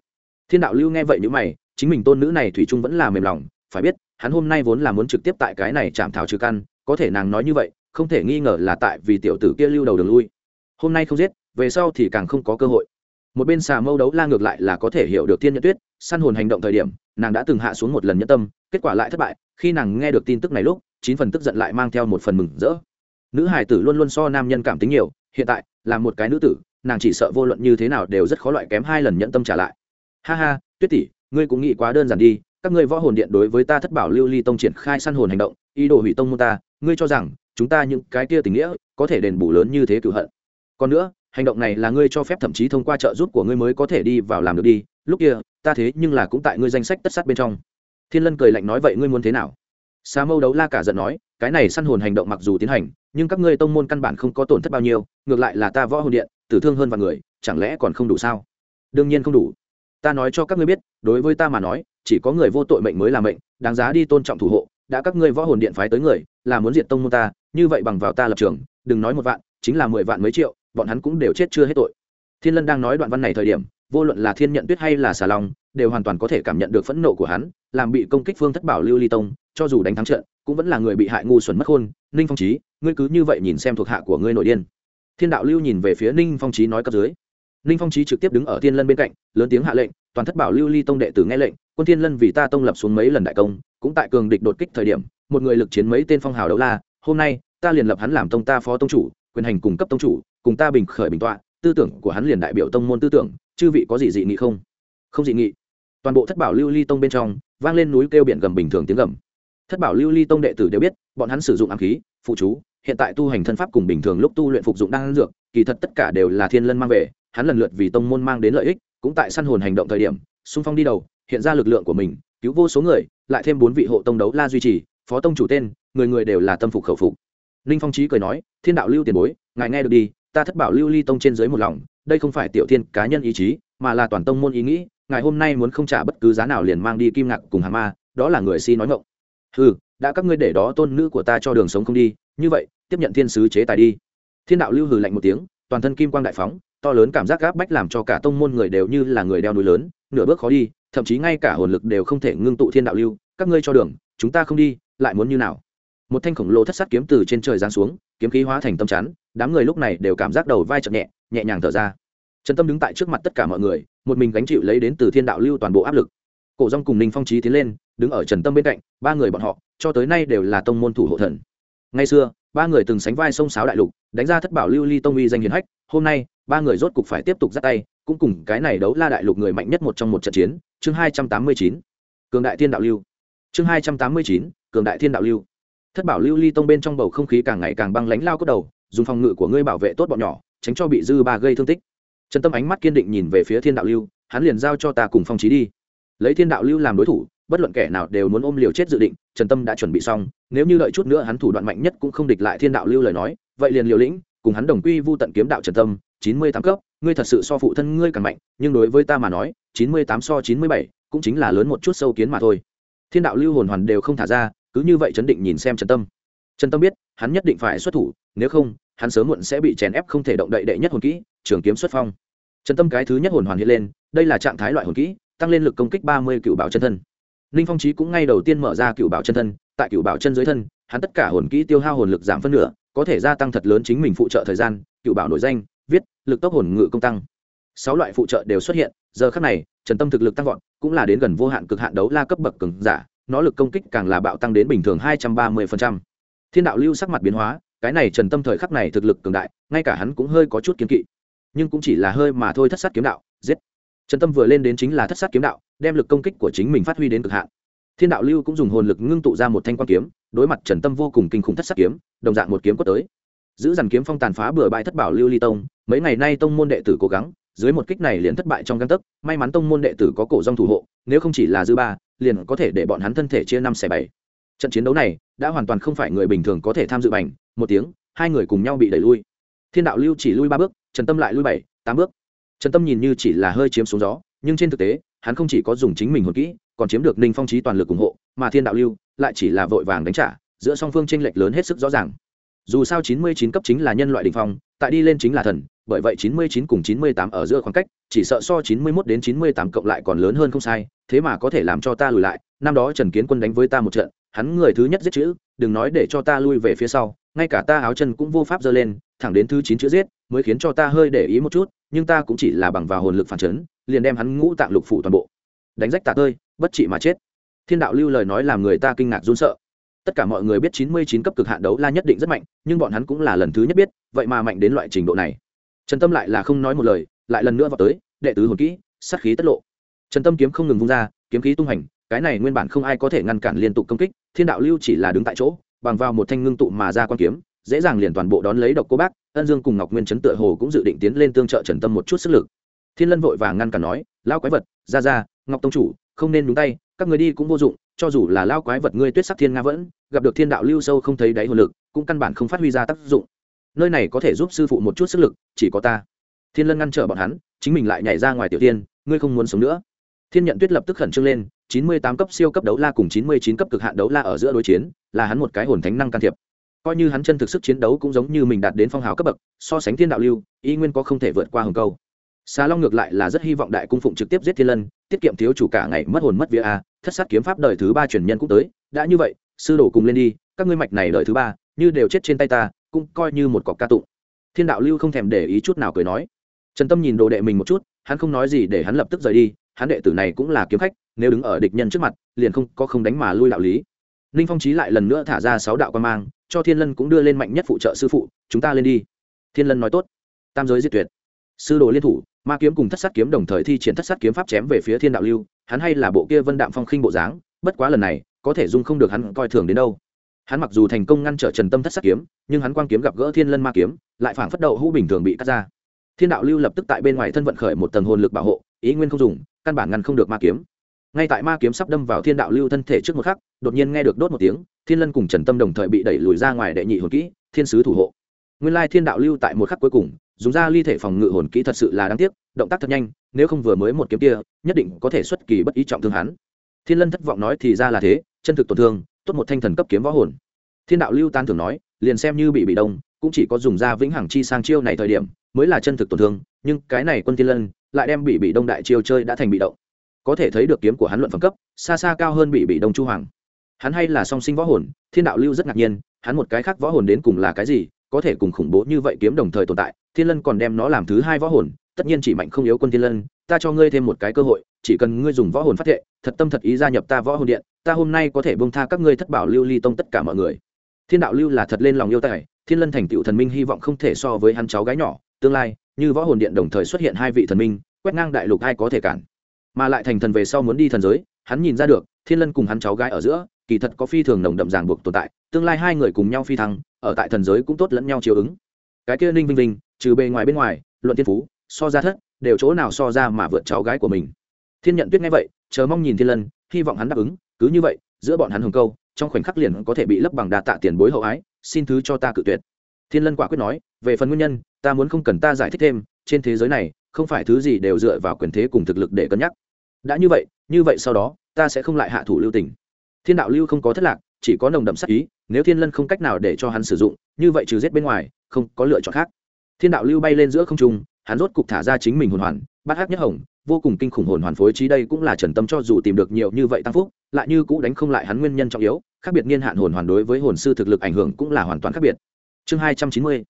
Thiên đạo lưu nghe vậy như mày, chính mình tôn nữ này thủy trung vẫn là mềm lòng, phải biết, hắn hôm nay vốn là muốn trực tiếp tại cái này chạm thảo trừ căn có thể nàng nói như vậy, không thể nghi ngờ là tại vì tiểu tử kia lưu đầu đường lui. Hôm nay không giết, về sau thì càng không có cơ hội. Một bên xà mâu đấu la ngược lại là có thể hiểu được thiên nhận tuyết, săn hồn hành động thời điểm, nàng đã từng hạ xuống một lần nhẫn tâm, kết quả lại thất bại. Khi nàng nghe được tin tức này lúc, chín phần tức giận lại mang theo một phần mừng rỡ. Nữ hải tử luôn luôn so nam nhân cảm tính nhiều, hiện tại, là một cái nữ tử, nàng chỉ sợ vô luận như thế nào đều rất khó loại kém hai lần nhẫn tâm trả lại. Ha ha, tuyết tỷ, ngươi cũng nghĩ quá đơn giản đi các ngươi võ hồn điện đối với ta thất bảo lưu ly tông triển khai săn hồn hành động, ý đồ hủy tông môn ta, ngươi cho rằng chúng ta những cái kia tình nghĩa có thể đền bù lớn như thế cựu hận. Còn nữa, hành động này là ngươi cho phép thậm chí thông qua trợ giúp của ngươi mới có thể đi vào làm được đi, lúc kia, ta thế nhưng là cũng tại ngươi danh sách tất sát bên trong. Thiên lân cười lạnh nói vậy ngươi muốn thế nào? Sa mâu đấu la cả giận nói, cái này săn hồn hành động mặc dù tiến hành, nhưng các ngươi tông môn căn bản không có tổn thất bao nhiêu, ngược lại là ta võ hồn điện, tử thương hơn vài người, chẳng lẽ còn không đủ sao? Đương nhiên không đủ. Ta nói cho các ngươi biết, đối với ta mà nói chỉ có người vô tội mệnh mới là mệnh, đáng giá đi tôn trọng thủ hộ, đã các ngươi võ hồn điện phái tới người, là muốn diệt tông môn ta, như vậy bằng vào ta lập trường, đừng nói một vạn, chính là mười vạn mấy triệu, bọn hắn cũng đều chết chưa hết tội. Thiên lân đang nói đoạn văn này thời điểm, vô luận là thiên nhận tuyết hay là xà long, đều hoàn toàn có thể cảm nhận được phẫn nộ của hắn, làm bị công kích phương thất bảo lưu ly tông, cho dù đánh thắng trận, cũng vẫn là người bị hại ngu xuẩn mất hôn. ninh phong trí ngươi cứ như vậy nhìn xem thuộc hạ của ngươi nội điên. Thiên đạo lưu nhìn về phía ninh phong trí nói cấp dưới. Ninh phong trí trực tiếp đứng ở thiên lân bên cạnh, lớn tiếng hạ lệnh, toàn thất bảo lưu ly tông đệ tử nghe lệnh quân thiên lân vì ta tông lập xuống mấy lần đại công, cũng tại cường địch đột kích thời điểm, một người lực chiến mấy tên phong hào đấu la, hôm nay, ta liền lập hắn làm tông ta phó tông chủ, quyền hành cùng cấp tông chủ, cùng ta bình khởi bình tọa, tư tưởng của hắn liền đại biểu tông môn tư tưởng, chư vị có gì dị nghị không? Không dị nghị. Toàn bộ thất bảo lưu ly tông bên trong, vang lên núi kêu biển gầm bình thường tiếng gầm. Thất bảo lưu ly tông đệ tử đều biết, bọn hắn sử dụng ám khí, phụ chú, hiện tại tu hành thân pháp cùng bình thường lúc tu luyện phục dụng đang dược, kỳ thật tất cả đều là thiên lân mang về, hắn lần lượt vì tông môn mang đến lợi ích, cũng tại săn hồn hành động thời điểm, xung phong đi đầu hiện ra lực lượng của mình, cứu vô số người, lại thêm bốn vị hộ tông đấu la duy trì, phó tông chủ tên, người người đều là tâm phục khẩu phục. Ninh phong trí cười nói, thiên đạo lưu tiền bối, ngài nghe được đi, ta thất bảo lưu ly tông trên dưới một lòng, đây không phải tiểu thiên cá nhân ý chí, mà là toàn tông môn ý nghĩ, ngài hôm nay muốn không trả bất cứ giá nào liền mang đi kim ngạc cùng hàng ma, đó là người si nói ngộng ừ đã các ngươi để đó tôn nữ của ta cho đường sống không đi, như vậy, tiếp nhận thiên sứ chế tài đi. Thiên đạo lưu hừ lạnh một tiếng, toàn thân kim quang đại phóng, to lớn cảm giác gáp bách làm cho cả tông môn người đều như là người đeo núi lớn, nửa bước khó đi thậm chí ngay cả hồn lực đều không thể ngưng tụ thiên đạo lưu, các ngươi cho đường, chúng ta không đi, lại muốn như nào? Một thanh khổng lồ thất sát kiếm từ trên trời giáng xuống, kiếm khí hóa thành tâm chắn, đám người lúc này đều cảm giác đầu vai chậm nhẹ nhẹ nhàng thở ra. Trần tâm đứng tại trước mặt tất cả mọi người, một mình gánh chịu lấy đến từ thiên đạo lưu toàn bộ áp lực. Cổ rong cùng ninh phong trí tiến lên, đứng ở trần tâm bên cạnh, ba người bọn họ, cho tới nay đều là tông môn thủ hộ thần. Ngày xưa, ba người từng sánh vai sông sáo đại lục, đánh ra thất bảo lưu ly tông uy danh hiền hách, hôm nay, ba người rốt cục phải tiếp tục dắt tay cũng cùng cái này đấu la đại lục người mạnh nhất một trong một trận chiến, chương hai trăm tám mươi chín, cường đại thiên đạo lưu. Chương hai trăm tám mươi chín, cường đại thiên đạo lưu. Thất bảo lưu ly tông bên trong bầu không khí càng ngày càng băng lánh lao cốt đầu, dùng phòng ngự của ngươi bảo vệ tốt bọn nhỏ, tránh cho bị dư ba gây thương tích. Trần tâm ánh mắt kiên định nhìn về phía thiên đạo lưu, hắn liền giao cho ta cùng phong trí đi. Lấy thiên đạo lưu làm đối thủ, bất luận kẻ nào đều muốn ôm liều chết dự định, trần tâm đã chuẩn bị xong, nếu như lợi chút nữa hắn thủ đoạn mạnh nhất cũng không địch lại thiên đạo lưu lời nói, vậy liền liều lĩnh, cùng hắn đồng quy vu tận kiếm đạo trần tâm chín mươi tám cấp, ngươi thật sự so phụ thân ngươi càng mạnh, nhưng đối với ta mà nói, chín mươi tám so chín mươi bảy cũng chính là lớn một chút sâu kiến mà thôi. Thiên đạo lưu hồn hoàn đều không thả ra, cứ như vậy chấn định nhìn xem trần tâm. Trần tâm biết, hắn nhất định phải xuất thủ, nếu không, hắn sớm muộn sẽ bị chèn ép không thể động đậy đệ nhất hồn kỹ, trường kiếm xuất phong. Trần tâm cái thứ nhất hồn hoàn hiện lên, đây là trạng thái loại hồn kỹ, tăng lên lực công kích ba mươi cựu bảo chân thân. Ninh phong trí cũng ngay đầu tiên mở ra cựu bảo chân thân, tại cựu bảo chân dưới thân, hắn tất cả hồn kỹ tiêu hao hồn lực giảm phân nửa, có thể gia tăng thật lớn chính mình phụ trợ thời gian, cựu bảo nổi danh viết, lực tốc hồn ngự công tăng. Sáu loại phụ trợ đều xuất hiện, giờ khắc này, trần tâm thực lực tăng vọt, cũng là đến gần vô hạn cực hạn đấu la cấp bậc cường giả, nó lực công kích càng là bạo tăng đến bình thường hai trăm ba mươi thiên đạo lưu sắc mặt biến hóa, cái này trần tâm thời khắc này thực lực cường đại, ngay cả hắn cũng hơi có chút kiếm kỵ. Nhưng cũng chỉ là hơi mà thôi thất sát kiếm đạo, giết. Trần tâm vừa lên đến chính là thất sát kiếm đạo, đem lực công kích của chính mình phát huy đến cực hạn. Thiên đạo lưu cũng dùng hồn lực ngưng tụ ra một thanh quan kiếm, đối mặt trần tâm vô cùng kinh khủng thất sát kiếm, đồng dạng một kiếm quất tới. Giữ dàn kiếm phong tàn phá bừa bãi thất bảo lưu ly tông mấy ngày nay tông môn đệ tử cố gắng, dưới một kích này liền thất bại trong găng tấc, may mắn tông môn đệ tử có cổ dòng thủ hộ, nếu không chỉ là dư ba, liền có thể để bọn hắn thân thể chia năm xẻ bảy. Trận chiến đấu này đã hoàn toàn không phải người bình thường có thể tham dự bành, một tiếng, hai người cùng nhau bị đẩy lui. Thiên đạo lưu chỉ lui ba bước, trần tâm lại lui bảy, tám bước. Trần tâm nhìn như chỉ là hơi chiếm xuống gió, nhưng trên thực tế, hắn không chỉ có dùng chính mình hồn kỹ, còn chiếm được ninh phong trí toàn lực ủng hộ, mà thiên đạo lưu lại chỉ là vội vàng đánh trả, giữa song phương tranh lệch lớn hết sức rõ ràng. Dù sao chín mươi chín cấp chính là nhân loại đình phong, tại đi lên chính là thần bởi vậy chín mươi chín cùng chín mươi tám ở giữa khoảng cách, chỉ sợ so chín mươi 91 đến chín mươi tám cộng lại còn lớn hơn không sai, thế mà có thể làm cho ta lùi lại. Năm đó trần kiến quân đánh với ta một trận, hắn người thứ nhất giết chữ, đừng nói để cho ta lui về phía sau, ngay cả ta áo chân cũng vô pháp giơ lên, thẳng đến thứ chín chữ giết, mới khiến cho ta hơi để ý một chút, nhưng ta cũng chỉ là bằng vào hồn lực phản chấn, liền đem hắn ngũ tạng lục phủ toàn bộ. Đánh rách tạ tơi, bất trị mà chết. Thiên đạo lưu lời nói làm người ta kinh ngạc run sợ. Tất cả mọi người biết chín mươi chín cấp cực hạn đấu la nhất định rất mạnh, nhưng bọn hắn cũng là lần thứ nhất biết, vậy mà mạnh đến loại trình độ này trần tâm lại là không nói một lời, lại lần nữa vào tới, đệ tứ hồn kỹ, sát khí tất lộ. Trần tâm kiếm không ngừng vung ra, kiếm khí tung hành, cái này nguyên bản không ai có thể ngăn cản liên tục công kích, thiên đạo lưu chỉ là đứng tại chỗ, bằng vào một thanh ngưng tụ mà ra quan kiếm, dễ dàng liền toàn bộ đón lấy độc cô bác, ân dương cùng ngọc nguyên trấn tựa hồ cũng dự định tiến lên tương trợ trần tâm một chút sức lực. Thiên lân vội vàng ngăn cản nói lao quái vật, ra ra, ngọc tông chủ, không nên đúng tay, các người đi cũng vô dụng, cho dù là lao quái vật ngươi tuyết sắc thiên nga vẫn, gặp được thiên đạo lưu sâu không thấy đáy hồn lực, cũng căn bản không phát huy ra tác dụng nơi này có thể giúp sư phụ một chút sức lực, chỉ có ta. Thiên lân ngăn trở bọn hắn, chính mình lại nhảy ra ngoài tiểu tiên, ngươi không muốn sống nữa. Thiên nhận tuyết lập tức khẩn trương lên, chín mươi tám cấp siêu cấp đấu la cùng chín mươi chín cấp cực hạn đấu la ở giữa đối chiến, là hắn một cái hồn thánh năng can thiệp. Coi như hắn chân thực sức chiến đấu cũng giống như mình đạt đến phong hào cấp bậc, so sánh thiên đạo lưu, y nguyên có không thể vượt qua hồng câu. Xà long ngược lại là rất hy vọng đại cung phụng trực tiếp giết thiên lân, tiết kiệm thiếu chủ cả ngày mất hồn mất vía a, thất sát kiếm pháp đời thứ ba truyền nhân cũng tới, đã như vậy, sư đồ cùng lên đi, các ngươi mạch này đời thứ ba, như đều chết trên tay ta cũng coi như một cọc ca tụng. Thiên đạo lưu không thèm để ý chút nào cười nói. Trần tâm nhìn đồ đệ mình một chút, hắn không nói gì để hắn lập tức rời đi, hắn đệ tử này cũng là kiếm khách, nếu đứng ở địch nhân trước mặt, liền không có không đánh mà lui đạo lý. Ninh phong trí lại lần nữa thả ra sáu đạo quan mang, cho thiên lân cũng đưa lên mạnh nhất phụ trợ sư phụ, chúng ta lên đi. Thiên lân nói tốt. Tam giới diệt tuyệt. Sư đồ liên thủ, ma kiếm cùng thất sát kiếm đồng thời thi triển thất sát kiếm pháp chém về phía thiên đạo lưu, hắn hay là bộ kia vân đạm phong khinh bộ dáng, bất quá lần này, có thể dung không được hắn coi thường đến đâu hắn mặc dù thành công ngăn trở trần tâm thất sát kiếm, nhưng hắn quang kiếm gặp gỡ thiên lân ma kiếm, lại phảng phất đậu hũ bình thường bị cắt ra. Thiên đạo lưu lập tức tại bên ngoài thân vận khởi một tầng hồn lực bảo hộ, ý nguyên không dùng, căn bản ngăn không được ma kiếm. Ngay tại ma kiếm sắp đâm vào thiên đạo lưu thân thể trước một khắc, đột nhiên nghe được đốt một tiếng, thiên lân cùng trần tâm đồng thời bị đẩy lùi ra ngoài đệ nhị hồn kỹ, thiên sứ thủ hộ. Nguyên lai thiên đạo lưu tại một khắc cuối cùng, dùng ra ly thể phòng ngự hồn kỹ thật sự là đáng tiếc, động tác thật nhanh, nếu không vừa mới một kiếm kia, nhất định có thể xuất kỳ bất ý trọng thương hắn. Thiên lân thất vọng nói thì ra là thế, chân thực tổn thương tốt một thanh thần cấp kiếm võ hồn. Thiên đạo lưu tan thường nói, liền xem như bị bị đông, cũng chỉ có dùng ra vĩnh hằng chi sang chiêu này thời điểm, mới là chân thực tổn thương, nhưng cái này quân thiên lân lại đem bị bị đông đại chiêu chơi đã thành bị động. Có thể thấy được kiếm của hắn luận phẩm cấp, xa xa cao hơn bị bị đông chu hoàng. Hắn hay là song sinh võ hồn, thiên đạo lưu rất ngạc nhiên, hắn một cái khác võ hồn đến cùng là cái gì, có thể cùng khủng bố như vậy kiếm đồng thời tồn tại, thiên lân còn đem nó làm thứ hai võ hồn, tất nhiên chỉ mạnh không yếu quân thiên lân, ta cho ngươi thêm một cái cơ hội, chỉ cần ngươi dùng võ hồn phát thệ thật tâm thật ý gia nhập ta võ hồn điện, ta hôm nay có thể bông tha các ngươi thất bảo lưu ly tông tất cả mọi người. Thiên đạo lưu là thật lên lòng yêu tài, thiên lân thành tựu thần minh hy vọng không thể so với hắn cháu gái nhỏ, tương lai, như võ hồn điện đồng thời xuất hiện hai vị thần minh, quét ngang đại lục ai có thể cản. Mà lại thành thần về sau muốn đi thần giới, hắn nhìn ra được, thiên lân cùng hắn cháu gái ở giữa, kỳ thật có phi thường nồng đậm ràng buộc tồn tại, tương lai hai người cùng nhau phi thăng, ở tại thần giới cũng tốt lẫn nhau chiều ứng. Cái kia ninh vinh vinh, trừ bề ngoài bên ngoài, luận thiên phú, so ra thất, đều chỗ nào so ra mà vượt cháu gái của mình. Thiên nhận tuyết nghe vậy chờ mong nhìn thiên lân, hy vọng hắn đáp ứng, cứ như vậy, giữa bọn hắn hồng câu, trong khoảnh khắc liền có thể bị lấp bằng đà tạ tiền bối hậu ái, xin thứ cho ta cự tuyệt. Thiên lân quả quyết nói, về phần nguyên nhân, ta muốn không cần ta giải thích thêm, trên thế giới này, không phải thứ gì đều dựa vào quyền thế cùng thực lực để cân nhắc. Đã như vậy như vậy sau đó, ta sẽ không lại hạ thủ lưu tình. Thiên đạo lưu không có thất lạc, chỉ có nồng đậm sắc ý, nếu thiên lân không cách nào để cho hắn sử dụng, như vậy trừ giết bên ngoài, không có lựa chọn khác. Thiên đạo lưu bay lên giữa không trung, hắn rốt cục thả ra chính mình hồn hoàn, bát hát nhất hồng vô cùng kinh khủng hồn hoàn phối trí đây cũng là trần tâm cho dù tìm được nhiều như vậy tăng phúc, lại như cũ đánh không lại hắn nguyên nhân trọng yếu, khác biệt niên hạn hồn hoàn đối với hồn sư thực lực ảnh hưởng cũng là hoàn toàn khác biệt. Chương hai trăm chín mươi,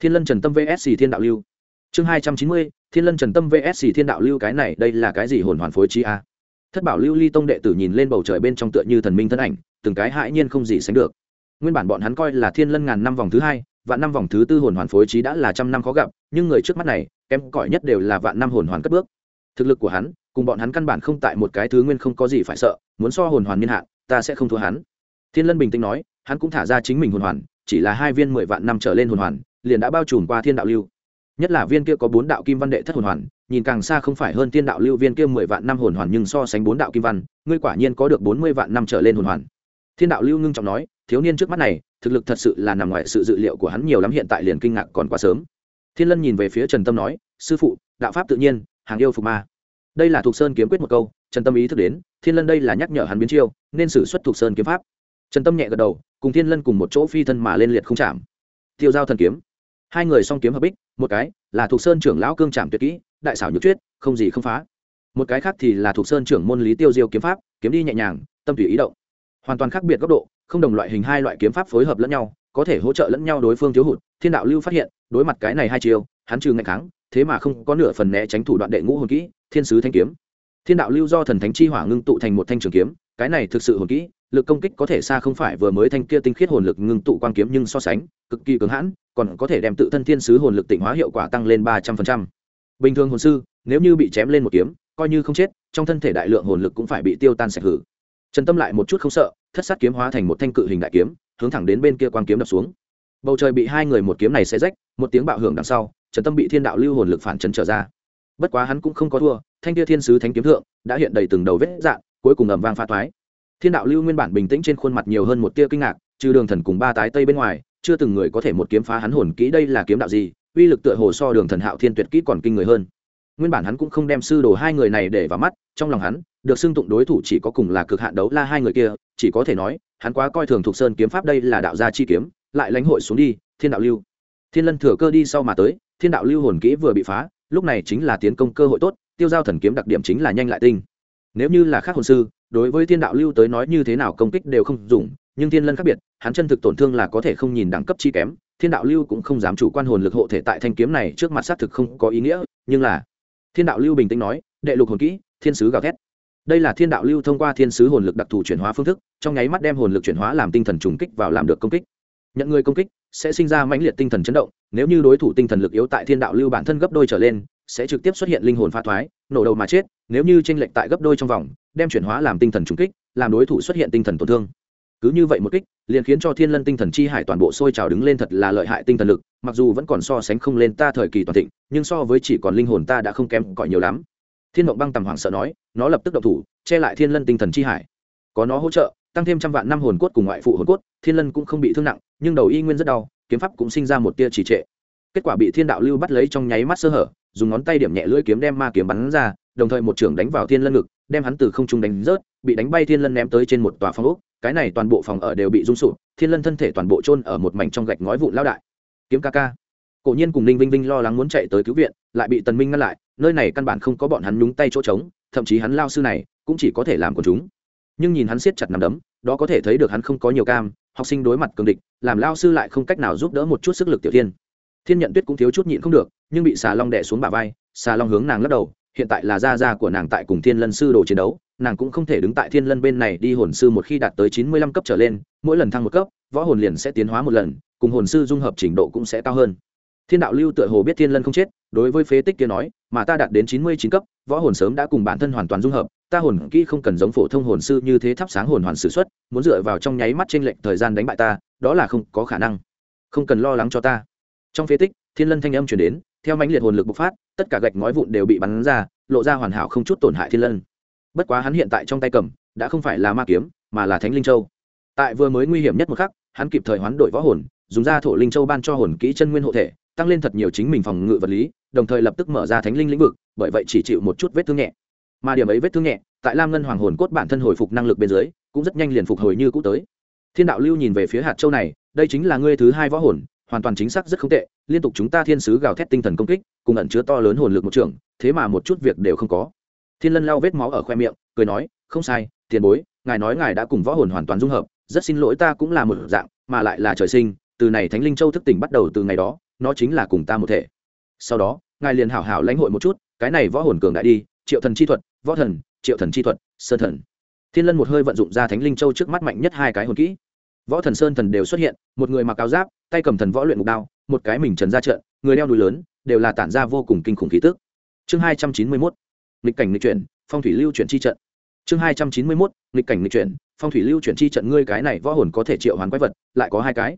thiên lân trần tâm vsc thiên đạo lưu. Chương hai trăm chín mươi, thiên lân trần tâm vsc thiên đạo lưu cái này, đây là cái gì hồn hoàn phối trí a? Thất bảo lưu ly tông đệ tử nhìn lên bầu trời bên trong tựa như thần minh thân ảnh, từng cái hãi nhiên không gì sánh được. Nguyên bản bọn hắn coi là thiên lân ngàn năm vòng thứ hai, vạn năm vòng thứ tư hồn hoàn phối trí đã là trăm năm khó gặp, nhưng người trước mắt này, kém cỏi nhất đều là vạn năm hồn hoàn cất bước thực lực của hắn, cùng bọn hắn căn bản không tại một cái thứ nguyên không có gì phải sợ, muốn so hồn hoàn niên hạn, ta sẽ không thua hắn. Thiên lân bình tĩnh nói, hắn cũng thả ra chính mình hồn hoàn, chỉ là hai viên mười vạn năm trở lên hồn hoàn, liền đã bao trùm qua thiên đạo lưu. Nhất là viên kia có bốn đạo kim văn đệ thất hồn hoàn, nhìn càng xa không phải hơn thiên đạo lưu viên kia mười vạn năm hồn hoàn nhưng so sánh bốn đạo kim văn, ngươi quả nhiên có được bốn mươi vạn năm trở lên hồn hoàn. Thiên đạo lưu ngưng trọng nói, thiếu niên trước mắt này, thực lực thật sự là nằm ngoài sự dự liệu của hắn nhiều lắm, hiện tại liền kinh ngạc còn quá sớm. Thiên lân nhìn về phía trần tâm nói, sư phụ, đạo pháp tự nhiên hàng yêu phục ma. Đây là thuộc sơn kiếm quyết một câu, trần tâm ý thức đến, thiên lân đây là nhắc nhở hắn biến chiêu, nên xử xuất thuộc sơn kiếm pháp. Trần tâm nhẹ gật đầu, cùng thiên lân cùng một chỗ phi thân mà lên liệt không chạm. Tiêu giao thần kiếm. Hai người song kiếm hợp bích, một cái là thuộc sơn trưởng lão cương chạm tuyệt kỹ, đại xảo nhược chuyết không gì không phá. Một cái khác thì là thuộc sơn trưởng môn lý tiêu diêu kiếm pháp, kiếm đi nhẹ nhàng, tâm tùy ý động. Hoàn toàn khác biệt góc độ, không đồng loại hình hai loại kiếm pháp phối hợp lẫn nhau, có thể hỗ trợ lẫn nhau đối phương thiếu hụt, thiên đạo lưu phát hiện, đối mặt cái này hai chiều hắn trừ ngày kháng thế mà không có nửa phần né tránh thủ đoạn đệ ngũ hồn kỹ, thiên sứ thanh kiếm. Thiên đạo lưu do thần thánh chi hỏa ngưng tụ thành một thanh trường kiếm, cái này thực sự hồn kỹ, lực công kích có thể xa không phải vừa mới thanh kia tinh khiết hồn lực ngưng tụ quang kiếm nhưng so sánh, cực kỳ cứng hãn, còn có thể đem tự thân thiên sứ hồn lực tịnh hóa hiệu quả tăng lên ba trăm phần trăm. Bình thường hồn sư, nếu như bị chém lên một kiếm, coi như không chết, trong thân thể đại lượng hồn lực cũng phải bị tiêu tan sạch hử. Trần tâm lại một chút không sợ, thất sát kiếm hóa thành một thanh cự hình đại kiếm, hướng thẳng đến bên kia quang kiếm đập xuống. Bầu trời bị hai người một kiếm này xe rách, một tiếng bạo hưởng đằng sau trần tâm bị thiên đạo lưu hồn lực phản chấn trở ra. Bất quá hắn cũng không có thua, thanh kia thiên sứ thánh kiếm thượng đã hiện đầy từng đầu vết dạn cuối cùng ẩm vang pha thoái. Thiên đạo lưu nguyên bản bình tĩnh trên khuôn mặt nhiều hơn một tia kinh ngạc, trừ đường thần cùng ba tái tây bên ngoài, chưa từng người có thể một kiếm phá hắn hồn kỹ đây là kiếm đạo gì, uy lực tựa hồ so đường thần hạo thiên tuyệt kỹ còn kinh người hơn. Nguyên bản hắn cũng không đem sư đồ hai người này để vào mắt, trong lòng hắn, được xưng tụng đối thủ chỉ có cùng là cực hạn đấu la hai người kia, chỉ có thể nói, hắn quá coi thường thuộc sơn kiếm pháp đây là đạo gia chi kiếm, lại lãnh hội xuống đi, thiên đạo lưu thiên lân thừa cơ đi sau mà tới, thiên đạo lưu hồn kỹ vừa bị phá, lúc này chính là tiến công cơ hội tốt, tiêu giao thần kiếm đặc điểm chính là nhanh lại tinh. Nếu như là khác hồn sư, đối với thiên đạo lưu tới nói như thế nào công kích đều không dùng, nhưng thiên lân khác biệt, hắn chân thực tổn thương là có thể không nhìn đẳng cấp chi kém, thiên đạo lưu cũng không dám chủ quan hồn lực hộ thể tại thanh kiếm này trước mặt xác thực không có ý nghĩa, nhưng là thiên đạo lưu bình tĩnh nói, đệ lục hồn kỹ, thiên sứ gào thét. Đây là thiên đạo lưu thông qua thiên sứ hồn lực đặc thù chuyển hóa phương thức, trong nháy mắt đem hồn lực chuyển hóa làm tinh thần trùng kích vào làm được công kích nhận người công kích sẽ sinh ra mãnh liệt tinh thần chấn động, nếu như đối thủ tinh thần lực yếu tại thiên đạo lưu bản thân gấp đôi trở lên, sẽ trực tiếp xuất hiện linh hồn pha thoái, nổ đầu mà chết, nếu như tranh lệch tại gấp đôi trong vòng, đem chuyển hóa làm tinh thần trùng kích, làm đối thủ xuất hiện tinh thần tổn thương. Cứ như vậy một kích, liền khiến cho thiên lân tinh thần chi hải toàn bộ sôi trào đứng lên thật là lợi hại tinh thần lực, mặc dù vẫn còn so sánh không lên ta thời kỳ toàn thịnh, nhưng so với chỉ còn linh hồn ta đã không kém cỏi nhiều lắm. Thiên mộng băng tầm hoảng sợ nói, nó lập tức động thủ, che lại thiên lân tinh thần chi hải. Có nó hỗ trợ, tăng thêm trăm vạn năm hồn cốt cùng ngoại phụ hồn cốt, thiên lân cũng không bị thương nặng nhưng đầu y nguyên rất đau, kiếm pháp cũng sinh ra một tia trì trệ. Kết quả bị thiên đạo lưu bắt lấy trong nháy mắt sơ hở, dùng ngón tay điểm nhẹ lưỡi kiếm đem ma kiếm bắn ra, đồng thời một trưởng đánh vào thiên lân ngực, đem hắn từ không trung đánh rớt, bị đánh bay thiên lân ném tới trên một tòa phòng ốc. Cái này toàn bộ phòng ở đều bị rung sụp, thiên lân thân thể toàn bộ trôn ở một mảnh trong gạch ngói vụn lao đại. Kiếm ca ca. Cổ nhiên cùng ninh vinh vinh lo lắng muốn chạy tới cứu viện, lại bị tần minh ngăn lại, nơi này căn bản không có bọn hắn nhúng tay chỗ trống, thậm chí hắn lao sư này cũng chỉ có thể làm của chúng. Nhưng nhìn hắn siết chặt nằm đấm, đó có thể thấy được hắn không có nhiều cam học sinh đối mặt cường địch, làm lao sư lại không cách nào giúp đỡ một chút sức lực tiểu thiên thiên nhận tuyết cũng thiếu chút nhịn không được, nhưng bị xà long đẻ xuống bả vai, xà long hướng nàng lắc đầu, hiện tại là gia gia của nàng tại cùng thiên lân sư đồ chiến đấu, nàng cũng không thể đứng tại thiên lân bên này đi hồn sư một khi đạt tới chín mươi lăm cấp trở lên, mỗi lần thăng một cấp, võ hồn liền sẽ tiến hóa một lần, cùng hồn sư dung hợp trình độ cũng sẽ cao hơn. Thiên đạo lưu tựa hồ biết thiên lân không chết, đối với phế tích kia nói, mà ta đạt đến chín mươi chín cấp, võ hồn sớm đã cùng bản thân hoàn toàn dung hợp ta hồn kỹ không cần giống phổ thông hồn sư như thế thắp sáng hồn hoàn s ử x u ấ t muốn dựa vào trong nháy mắt t r ê n lệch thời gian đánh bại ta, đó là không có khả năng. Không cần lo lắng cho ta. Trong phế tích, thiên lân thanh âm chuyển đến, theo mãnh liệt hồn lực bộc phát, tất cả gạch ngói vụn đều bị bắn ra, lộ ra hoàn hảo không chút tổn hại thiên lân. Bất quá hắn hiện tại trong tay cầm, đã không phải là ma kiếm, mà là thánh linh châu. Tại vừa mới nguy hiểm nhất một khắc, hắn kịp thời hoán đổi võ hồn, dùng ra thổ linh châu ban cho hồn kỹ chân nguyên hộ thể, tăng lên thật nhiều chính mình phòng ngự vật lý, đồng thời lập tức mở ra thánh linh lĩnh vực, bởi vậy chỉ chịu một chút vết thương nhẹ mà điểm ấy vết thương nhẹ, tại lam ngân hoàng hồn cốt bản thân hồi phục năng lực bên dưới, cũng rất nhanh liền phục hồi như cũ tới. Thiên đạo lưu nhìn về phía hạt châu này, đây chính là ngươi thứ hai võ hồn, hoàn toàn chính xác rất không tệ, liên tục chúng ta thiên sứ gào thét tinh thần công kích, cùng ẩn chứa to lớn hồn lực một trường, thế mà một chút việc đều không có. Thiên lân lau vết máu ở khoe miệng, cười nói, không sai, tiền bối, ngài nói ngài đã cùng võ hồn hoàn toàn dung hợp, rất xin lỗi ta cũng là một dạng, mà lại là trời sinh, từ này thánh linh châu thức tỉnh bắt đầu từ ngày đó, nó chính là cùng ta một thể. Sau đó, ngài liền hảo hảo lãnh hội một chút, cái này võ hồn cường đại đi triệu thần chi thuật, võ thần, triệu thần chi thuật, sơn thần. Thiên lân một hơi vận dụng ra thánh linh châu trước mắt mạnh nhất hai cái hồn kỹ. Võ thần, sơn thần đều xuất hiện, một người mặc áo giáp, tay cầm thần võ luyện mục đao, một cái mình trần ra trận, người đeo núi lớn, đều là tản ra vô cùng kinh khủng khí tức. Chương hai trăm chín mươi mốt, nghịch cảnh nghịch chuyển, phong thủy lưu chuyển chi trận. Chương hai trăm chín mươi mốt, nghịch cảnh nghịch chuyển, phong thủy lưu chuyển chi trận, ngươi cái này võ hồn có thể triệu hoán quái vật, lại có hai cái.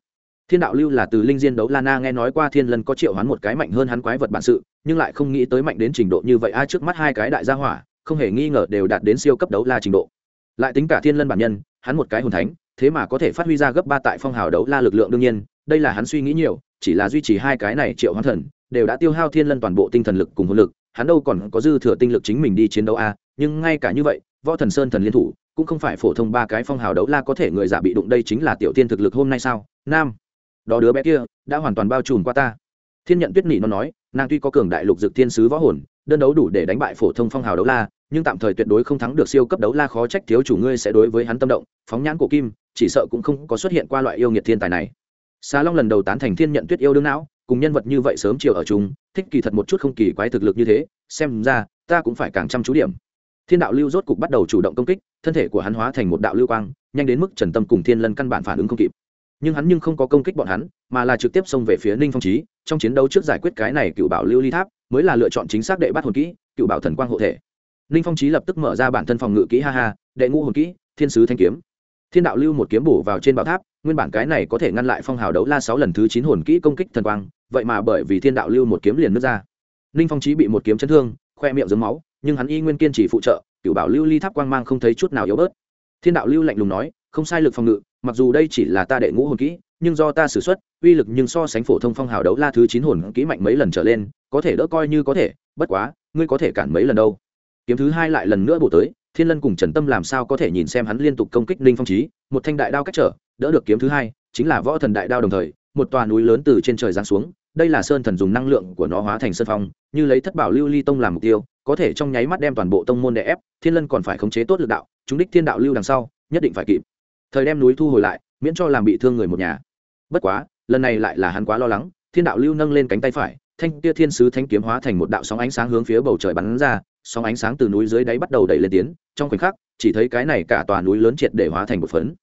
Thiên đạo lưu là từ linh diên đấu la na nghe nói qua thiên lân có triệu hoán một cái mạnh hơn hắn quái vật bản sự nhưng lại không nghĩ tới mạnh đến trình độ như vậy, ai trước mắt hai cái đại gia hỏa, không hề nghi ngờ đều đạt đến siêu cấp đấu la trình độ. Lại tính cả thiên lân bản nhân, hắn một cái hồn thánh, thế mà có thể phát huy ra gấp ba tại phong hào đấu la lực lượng đương nhiên, đây là hắn suy nghĩ nhiều, chỉ là duy trì hai cái này triệu hoán thần, đều đã tiêu hao thiên lân toàn bộ tinh thần lực cùng hồn lực, hắn đâu còn có dư thừa tinh lực chính mình đi chiến đấu a, nhưng ngay cả như vậy, võ thần sơn thần liên thủ, cũng không phải phổ thông ba cái phong hào đấu la có thể người giả bị đụng, đây chính là tiểu tiên thực lực hôm nay sao? Nam, đó đứa bé kia, đã hoàn toàn bao trùm qua ta thiên nhận tuyết nị nó nói, nàng tuy có cường đại lục dực thiên sứ võ hồn, đơn đấu đủ để đánh bại phổ thông phong hào đấu la, nhưng tạm thời tuyệt đối không thắng được siêu cấp đấu la khó trách thiếu chủ ngươi sẽ đối với hắn tâm động, phóng nhãn cổ kim, chỉ sợ cũng không có xuất hiện qua loại yêu nghiệt thiên tài này. Xà long lần đầu tán thành thiên nhận tuyết yêu đương não, cùng nhân vật như vậy sớm chiều ở chung, thích kỳ thật một chút không kỳ quái thực lực như thế, xem ra, ta cũng phải càng chăm chú điểm. Thiên đạo lưu rốt cục bắt đầu chủ động công kích, thân thể của hắn hóa thành một đạo lưu quang, nhanh đến mức trần tâm cùng thiên lân căn bản phản ứng không kịp. Nhưng hắn nhưng không có công kích bọn hắn, mà là trực tiếp xông về phía ninh phong trí trong chiến đấu trước giải quyết cái này cựu bảo lưu ly tháp, mới là lựa chọn chính xác đệ bắt hồn kỹ, cựu bảo thần quang hộ thể. Ninh phong trí lập tức mở ra bản thân phòng ngự kỹ, ha ha, đệ ngũ hồn kỹ, thiên sứ thanh kiếm. Thiên đạo lưu một kiếm bổ vào trên bảo tháp, nguyên bản cái này có thể ngăn lại phong hào đấu la sáu lần thứ chín hồn kỹ công kích thần quang, vậy mà bởi vì thiên đạo lưu một kiếm liền nước ra. Ninh phong trí bị một kiếm chấn thương, khoe miệng dướng máu, nhưng hắn y nguyên kiên trì phụ trợ, cựu bảo lưu ly tháp quang mang không thấy chút nào yếu bớt. Thiên đạo lưu lạnh lùng nói, không sai lực phòng ngự mặc dù đây chỉ là ta đệ ngũ hồn kỹ nhưng do ta xử xuất, uy lực nhưng so sánh phổ thông phong hào đấu la thứ chín hồn kỹ mạnh mấy lần trở lên có thể đỡ coi như có thể bất quá ngươi có thể cản mấy lần đâu. Kiếm thứ hai lại lần nữa bổ tới thiên lân cùng trần tâm làm sao có thể nhìn xem hắn liên tục công kích ninh phong trí một thanh đại đao cách trở đỡ được kiếm thứ hai chính là võ thần đại đao đồng thời một tòa núi lớn từ trên trời giáng xuống đây là sơn thần dùng năng lượng của nó hóa thành sơn phong như lấy thất bảo lưu ly tông làm mục tiêu có thể trong nháy mắt đem toàn bộ tông môn đè ép thiên lân còn phải khống chế tốt lực đạo chúng đích thiên đạo lưu đằng sau nhất định phải kịp thời đem núi thu hồi lại, miễn cho làm bị thương người một nhà. Bất quá, lần này lại là hắn quá lo lắng, thiên đạo lưu nâng lên cánh tay phải, thanh tia thiên sứ thanh kiếm hóa thành một đạo sóng ánh sáng hướng phía bầu trời bắn ra, sóng ánh sáng từ núi dưới đáy bắt đầu đẩy lên tiến, trong khoảnh khắc, chỉ thấy cái này cả tòa núi lớn triệt để hóa thành một phấn.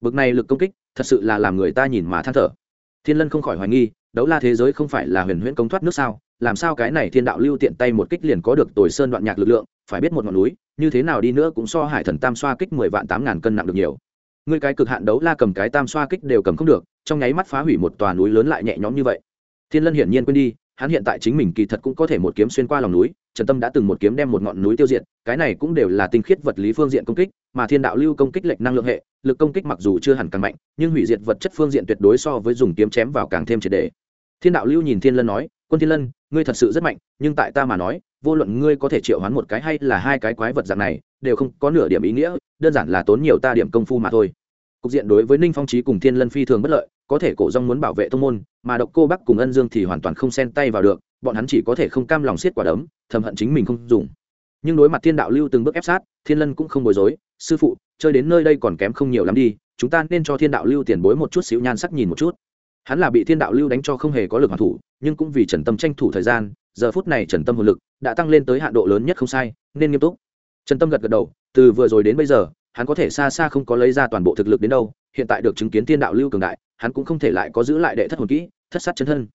Bực này lực công kích, thật sự là làm người ta nhìn mà than thở. Thiên lân không khỏi hoài nghi, đấu la thế giới không phải là huyền huyễn công thoát nước sao? Làm sao cái này thiên đạo lưu tiện tay một kích liền có được tồi sơn đoạn nhạc lực lượng? Phải biết một ngọn núi, như thế nào đi nữa cũng so hải thần tam xoa kích mười vạn tám ngàn cân nặng được nhiều ngươi cái cực hạn đấu la cầm cái tam xoa kích đều cầm không được, trong nháy mắt phá hủy một tòa núi lớn lại nhẹ nhõm như vậy. Thiên lân hiển nhiên quên đi, hắn hiện tại chính mình kỳ thật cũng có thể một kiếm xuyên qua lòng núi, trần tâm đã từng một kiếm đem một ngọn núi tiêu diệt, cái này cũng đều là tinh khiết vật lý phương diện công kích, mà thiên đạo lưu công kích lệch năng lượng hệ, lực công kích mặc dù chưa hẳn càng mạnh, nhưng hủy diệt vật chất phương diện tuyệt đối so với dùng kiếm chém vào càng thêm triệt đề thiên đạo lưu nhìn thiên lân nói, quân thiên lân, ngươi thật sự rất mạnh, nhưng tại ta mà nói, vô luận ngươi có thể triệu hoán một cái hay là hai cái quái vật dạng này đều không có nửa điểm ý nghĩa, đơn giản là tốn nhiều ta điểm công phu mà thôi. Cục diện đối với ninh phong trí cùng thiên lân phi thường bất lợi, có thể cổ dong muốn bảo vệ tông môn, mà độc cô bắc cùng ân dương thì hoàn toàn không xen tay vào được, bọn hắn chỉ có thể không cam lòng xiết quả đấm, thầm hận chính mình không dùng. Nhưng đối mặt thiên đạo lưu từng bước ép sát, thiên lân cũng không bối rối, sư phụ, chơi đến nơi đây còn kém không nhiều lắm đi, chúng ta nên cho thiên đạo lưu tiền bối một chút xíu nhan sắc nhìn một chút. Hắn là bị thiên đạo lưu đánh cho không hề có lực hoàn thủ, nhưng cũng vì trần tâm tranh thủ thời gian, giờ phút này trần tâm hồn lực đã tăng lên tới hạn độ lớn nhất không sai, nên nghiêm túc trần tâm gật gật đầu, từ vừa rồi đến bây giờ, hắn có thể xa xa không có lấy ra toàn bộ thực lực đến đâu, hiện tại được chứng kiến thiên đạo lưu cường đại, hắn cũng không thể lại có giữ lại đệ thất hồn kỹ, thất sát chân thân.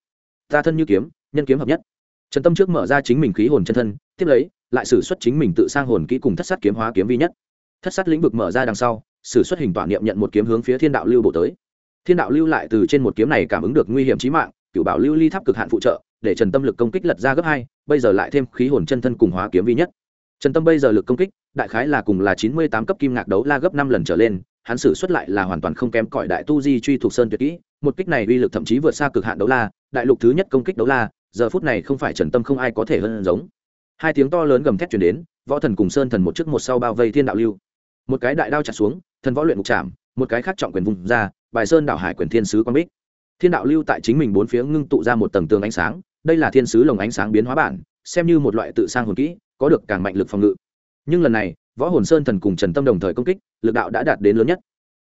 Ta thân như kiếm, nhân kiếm hợp nhất. Trần tâm trước mở ra chính mình khí hồn chân thân, tiếp lấy, lại xử xuất chính mình tự sang hồn kỹ cùng thất sát kiếm hóa kiếm vi nhất. Thất sát lĩnh vực mở ra đằng sau xử xuất hình tỏa niệm nhận một kiếm hướng phía thiên đạo lưu bổ tới. Thiên đạo lưu lại từ trên một kiếm này cảm ứng được nguy hiểm trí mạng cựu bảo lưu ly tháp cực hạn phụ trợ, để trần tâm lực công kích lật ra gấp hai, bây giờ lại thêm khí hồn chân thân cùng hóa kiếm vi nhất trần tâm bây giờ lực công kích, đại khái là cùng là chín mươi tám cấp kim ngạc đấu la gấp năm lần trở lên, hắn xử xuất lại là hoàn toàn không kém cỏi đại tu di truy thuộc sơn tuyệt kỹ, một kích này uy lực thậm chí vượt xa cực hạn đấu la, đại lục thứ nhất công kích đấu la, giờ phút này không phải trần tâm không ai có thể hơn giống. Hai tiếng to lớn gầm thét chuyển đến, võ thần cùng sơn thần một trước một sau bao vây thiên đạo lưu. Một cái đại đao chặt xuống, thần võ luyện ngục chạm, một cái khác trọng quyền vùng ra, bài sơn đảo hải quyền thiên sứ quang bích. Thiên đạo lưu tại chính mình bốn phía ngưng tụ ra một tầng tường ánh sáng, đây là thiên sứ lồng ánh sáng biến hóa bản, xem như một loại tự sang hồn kỹ có được càng mạnh lực phòng ngự. Nhưng lần này, võ hồn sơn thần cùng trần tâm đồng thời công kích, lực đạo đã đạt đến lớn nhất.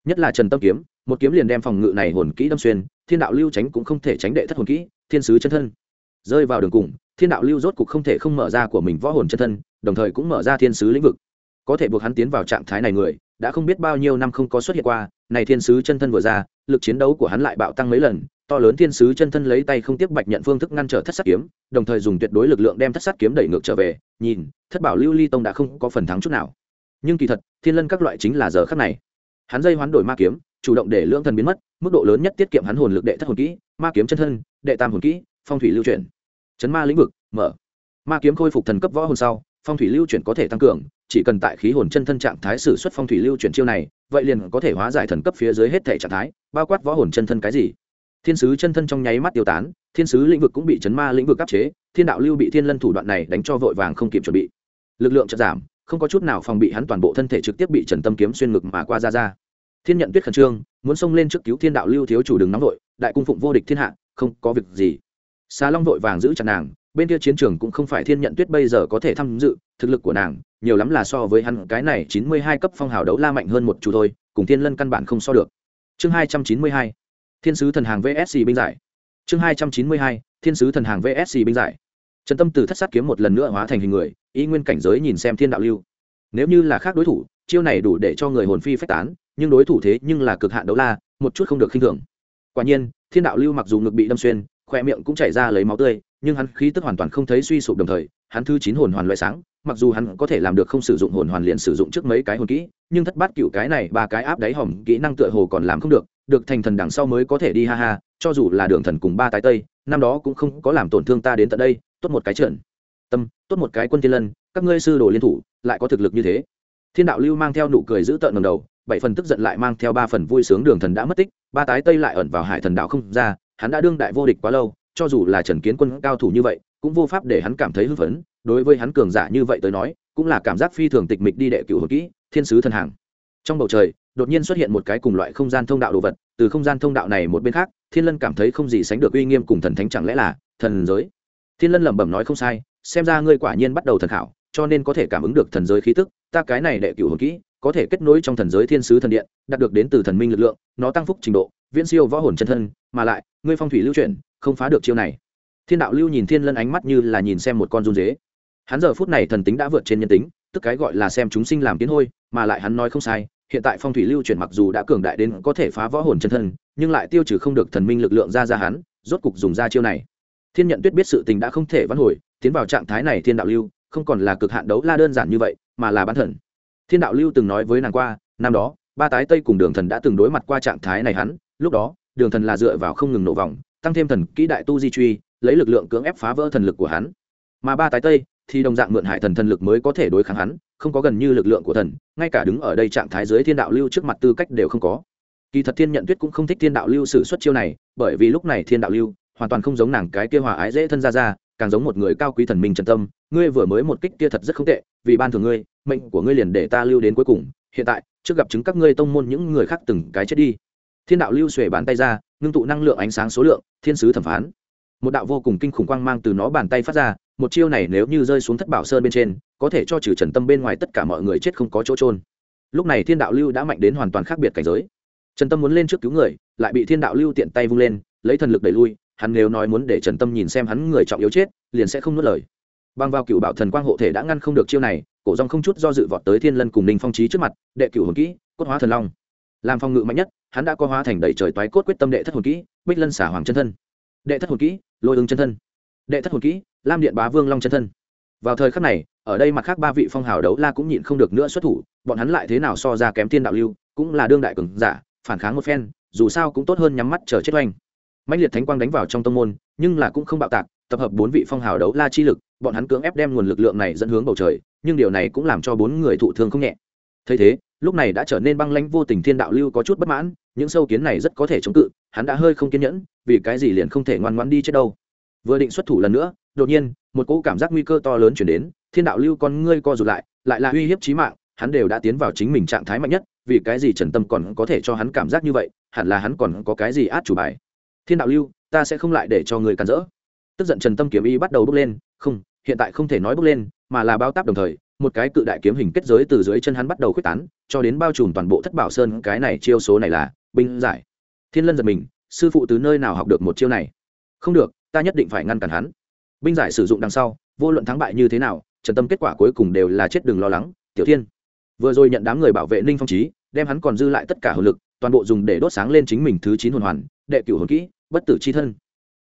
Nhất là trần tâm kiếm, một kiếm liền đem phòng ngự này hồn kỹ đâm xuyên, thiên đạo lưu tránh cũng không thể tránh đệ thất hồn kỹ, thiên sứ chân thân. Rơi vào đường cùng, thiên đạo lưu rốt cục không thể không mở ra của mình võ hồn chân thân, đồng thời cũng mở ra thiên sứ lĩnh vực. Có thể buộc hắn tiến vào trạng thái này người, đã không biết bao nhiêu năm không có xuất hiện qua, này thiên sứ chân thân vừa ra, lực chiến đấu của hắn lại bạo tăng mấy lần to lớn thiên sứ chân thân lấy tay không tiếp bạch nhận phương thức ngăn trở thất sát kiếm, đồng thời dùng tuyệt đối lực lượng đem thất sát kiếm đẩy ngược trở về, nhìn, thất bảo lưu ly tông đã không có phần thắng chút nào. Nhưng kỳ thật, thiên lân các loại chính là giờ khắc này. Hắn dây hoán đổi ma kiếm, chủ động để lưỡng thần biến mất, mức độ lớn nhất tiết kiệm hắn hồn lực đệ thất hồn kỹ, ma kiếm chân thân, đệ tam hồn kỹ, phong thủy lưu chuyển. Chấn ma lĩnh vực, mở. Ma kiếm khôi phục thần cấp võ hồn sau, phong thủy lưu chuyển có thể tăng cường, chỉ cần tại khí hồn chân thân trạng thái sử xuất phong thủy lưu chuyển chiêu này, vậy liền có thể hóa giải thần cấp phía dưới hết thể trạng thái, bao quát võ hồn chân thân cái gì thiên sứ chân thân trong nháy mắt tiêu tán, thiên sứ lĩnh vực cũng bị chấn ma lĩnh vực áp chế, thiên đạo lưu bị thiên lân thủ đoạn này đánh cho vội vàng không kịp chuẩn bị. Lực lượng chật giảm, không có chút nào phòng bị hắn toàn bộ thân thể trực tiếp bị trần tâm kiếm xuyên ngực mà qua ra ra. Thiên nhận tuyết khẩn trương, muốn xông lên trước cứu thiên đạo lưu thiếu chủ đừng nóng vội, đại cung phụng vô địch thiên hạ, không có việc gì. Xà long vội vàng giữ chặt nàng, bên kia chiến trường cũng không phải thiên nhận tuyết bây giờ có thể tham dự, thực lực của nàng, nhiều lắm là so với hắn, cái này chín mươi hai cấp phong hào đấu la mạnh hơn một chú thôi, cùng thiên lân căn bản không so được. Chương hai trăm chín mươi hai thiên sứ thần hàng vsc binh giải. Chương hai trăm chín mươi hai, thiên sứ thần hàng vsc binh giải. Trần tâm từ thất sát kiếm một lần nữa hóa thành hình người ý nguyên cảnh giới nhìn xem thiên đạo lưu. Nếu như là khác đối thủ, chiêu này đủ để cho người hồn phi phách tán, nhưng đối thủ thế nhưng là cực hạn đấu la, một chút không được khinh thường. Quả nhiên, thiên đạo lưu mặc dù ngực bị đâm xuyên khoe miệng cũng chảy ra lấy máu tươi, nhưng hắn khí tức hoàn toàn không thấy suy sụp đồng thời, hắn thứ chín hồn hoàn loại sáng, mặc dù hắn có thể làm được không sử dụng hồn hoàn liền sử dụng trước mấy cái hồn kỹ, nhưng thất bát cựu cái này ba cái áp đáy hỏng kỹ năng tựa hồ còn làm không được được thành thần đằng sau mới có thể đi ha ha, cho dù là đường thần cùng ba tái tây, năm đó cũng không có làm tổn thương ta đến tận đây, tốt một cái trận. Tâm, tốt một cái quân thiên lân, các ngươi sư đồ liên thủ, lại có thực lực như thế. Thiên đạo lưu mang theo nụ cười giữ tợn ngầm đầu, bảy phần tức giận lại mang theo ba phần vui sướng đường thần đã mất tích, ba tái tây lại ẩn vào hải thần đạo không ra, hắn đã đương đại vô địch quá lâu, cho dù là trần kiến quân cao thủ như vậy, cũng vô pháp để hắn cảm thấy hưng phấn. Đối với hắn cường giả như vậy tới nói, cũng là cảm giác phi thường tịch mịch đi đệ cửu hồi kỹ, thiên sứ thần hàng trong bầu trời, đột nhiên xuất hiện một cái cùng loại không gian thông đạo đồ vật, từ không gian thông đạo này một bên khác, thiên lân cảm thấy không gì sánh được uy nghiêm cùng thần thánh chẳng lẽ là thần giới. Thiên lân lẩm bẩm nói không sai, xem ra ngươi quả nhiên bắt đầu thần khảo, cho nên có thể cảm ứng được thần giới khí tức, ta cái này đệ cửu hồn kỹ, có thể kết nối trong thần giới thiên sứ thần điện, đạt được đến từ thần minh lực lượng, nó tăng phúc trình độ, viễn siêu võ hồn chân thân, mà lại, ngươi phong thủy lưu chuyển, không phá được chiêu này. Thiên đạo lưu nhìn thiên lân ánh mắt như là nhìn xem một con run dế. Hắn giờ phút này thần tính đã vượt trên nhân tính, tức cái gọi là xem chúng sinh làm kiến hôi, mà lại hắn nói không sai hiện tại phong thủy lưu chuyển mặc dù đã cường đại đến có thể phá võ hồn chân thân, nhưng lại tiêu trừ không được thần minh lực lượng ra ra hắn, rốt cục dùng ra chiêu này. Thiên nhận tuyết biết sự tình đã không thể vãn hồi, tiến vào trạng thái này thiên đạo lưu, không còn là cực hạn đấu la đơn giản như vậy, mà là bán thần. Thiên đạo lưu từng nói với nàng qua, năm đó, ba tái tây cùng đường thần đã từng đối mặt qua trạng thái này hắn, lúc đó, đường thần là dựa vào không ngừng nổ vòng, tăng thêm thần kỹ đại tu di truy, lấy lực lượng cưỡng ép phá vỡ thần lực của hắn. Mà ba tái tây thì đồng dạng mượn hải thần thần lực mới có thể đối kháng hắn, không có gần như lực lượng của thần, ngay cả đứng ở đây trạng thái dưới thiên đạo lưu trước mặt tư cách đều không có. Kỳ thật thiên nhận tuyết cũng không thích thiên đạo lưu xử suất chiêu này, bởi vì lúc này thiên đạo lưu hoàn toàn không giống nàng cái kia hòa ái dễ thân ra ra, càng giống một người cao quý thần minh trần tâm, ngươi vừa mới một kích kia thật rất không tệ, vì ban thường ngươi, mệnh của ngươi liền để ta lưu đến cuối cùng, hiện tại, trước gặp chứng các ngươi tông môn những người khác từng cái chết đi. Thiên đạo lưu xuề bàn tay ra, ngưng tụ năng lượng ánh sáng số lượng, thiên sứ thẩm phán. Một đạo vô cùng kinh khủng quang mang từ nó bàn tay phát ra một chiêu này nếu như rơi xuống thất bảo sơn bên trên, có thể cho trừ trần tâm bên ngoài tất cả mọi người chết không có chỗ trôn lúc này thiên đạo lưu đã mạnh đến hoàn toàn khác biệt cảnh giới. Trần tâm muốn lên trước cứu người, lại bị thiên đạo lưu tiện tay vung lên, lấy thần lực đẩy lui, hắn nếu nói muốn để trần tâm nhìn xem hắn người trọng yếu chết, liền sẽ không nuốt lời. Băng vào cựu bảo thần quang hộ thể đã ngăn không được chiêu này, cổ dòng không chút do dự vọt tới thiên lân cùng ninh phong trí trước mặt, đệ cựu hồn kỹ, cốt hóa thần long. Làm phòng ngự mạnh nhất, hắn đã có hóa thành đầy trời toái cốt quyết tâm đệ thất hồn kỹ, bích lân xả hoàng chân thân. Đệ thất hồn kỹ, lôi ưng chân thân đệ thất hồn kỹ, lam điện bá vương long chân thân. Vào thời khắc này, ở đây mặt khác ba vị phong hào đấu la cũng nhịn không được nữa xuất thủ, bọn hắn lại thế nào so ra kém thiên đạo lưu, cũng là đương đại cường giả, phản kháng một phen, dù sao cũng tốt hơn nhắm mắt chờ chết oanh. Mạnh liệt thánh quang đánh vào trong tông môn, nhưng là cũng không bạo tạc, tập hợp bốn vị phong hào đấu la chi lực, bọn hắn cưỡng ép đem nguồn lực lượng này dẫn hướng bầu trời, nhưng điều này cũng làm cho bốn người thụ thương không nhẹ. Thấy thế, lúc này đã trở nên băng lãnh vô tình thiên đạo lưu có chút bất mãn, những sâu kiến này rất có thể chống cự, hắn đã hơi không kiên nhẫn, vì cái gì liền không thể ngoan ngoãn đi chết đâu vừa định xuất thủ lần nữa, đột nhiên, một cỗ cảm giác nguy cơ to lớn chuyển đến, thiên đạo lưu con ngươi co rụt lại lại là uy hiếp chí mạng, hắn đều đã tiến vào chính mình trạng thái mạnh nhất, vì cái gì trần tâm còn có thể cho hắn cảm giác như vậy, hẳn là hắn còn có cái gì át chủ bài. Thiên đạo lưu, ta sẽ không lại để cho người cản rỡ. Tức giận trần tâm kiếm ý bắt đầu bước lên, không, hiện tại không thể nói bước lên, mà là bao táp đồng thời, một cái cự đại kiếm hình kết giới từ dưới chân hắn bắt đầu khuếch tán, cho đến bao trùm toàn bộ thất bảo sơn, cái này chiêu số này là binh giải. Thiên lân giật mình, sư phụ từ nơi nào học được một chiêu này? Không được ta nhất định phải ngăn cản hắn. Binh giải sử dụng đằng sau, vô luận thắng bại như thế nào, trần tâm kết quả cuối cùng đều là chết đừng lo lắng, tiểu thiên. Vừa rồi nhận đám người bảo vệ ninh phong trí đem hắn còn dư lại tất cả hồn lực, toàn bộ dùng để đốt sáng lên chính mình thứ chín hồn hoàn, đệ cửu hồn kỹ, bất tử c h i thân.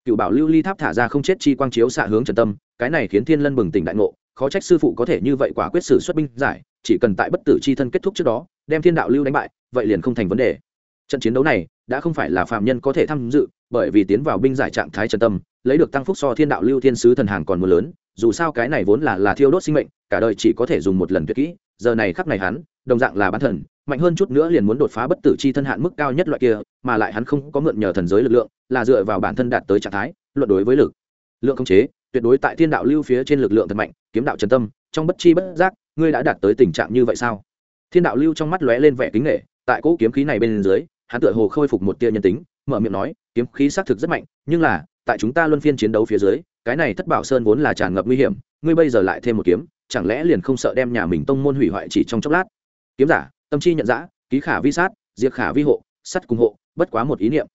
Cựu bảo lưu ly tháp thả ra không chết chi quang chiếu xạ hướng trần tâm, cái này khiến thiên lân bừng tỉnh đại ngộ, khó trách sư phụ có thể như vậy quả quyết xử xuất binh giải, chỉ cần tại bất tử chi thân kết thúc trước đó, đem thiên đạo lưu đánh bại, vậy liền không thành vấn đề. Trận chiến đấu này, đã không phải là phạm nhân có thể tham dự bởi vì tiến vào binh giải trạng thái chân tâm, lấy được tăng phúc so thiên đạo lưu thiên sứ thần hàng còn mưa lớn, dù sao cái này vốn là là thiêu đốt sinh mệnh, cả đời chỉ có thể dùng một lần tuyệt kỹ, giờ này khắc này hắn, đồng dạng là bán thần, mạnh hơn chút nữa liền muốn đột phá bất tử chi thân hạn mức cao nhất loại kia, mà lại hắn không có mượn nhờ thần giới lực lượng, là dựa vào bản thân đạt tới trạng thái, luận đối với lực, lượng khống chế, tuyệt đối tại thiên đạo lưu phía trên lực lượng thật mạnh, kiếm đạo trần tâm, trong bất chi bất giác, ngươi đã đạt tới tình trạng như vậy sao? Thiên đạo lưu trong mắt lóe lên vẻ kính nghệ tại cỗ kiếm khí này bên dưới, hắn tựa hồ khôi phục một tia nhân tính mở miệng nói, kiếm khí xác thực rất mạnh, nhưng là, tại chúng ta luân phiên chiến đấu phía dưới, cái này thất bảo sơn vốn là tràn ngập nguy hiểm, ngươi bây giờ lại thêm một kiếm, chẳng lẽ liền không sợ đem nhà mình tông môn hủy hoại chỉ trong chốc lát? Kiếm giả, tâm chi nhận giã, ký khả vi sát, diệt khả vi hộ, sắt cùng hộ, bất quá một ý niệm.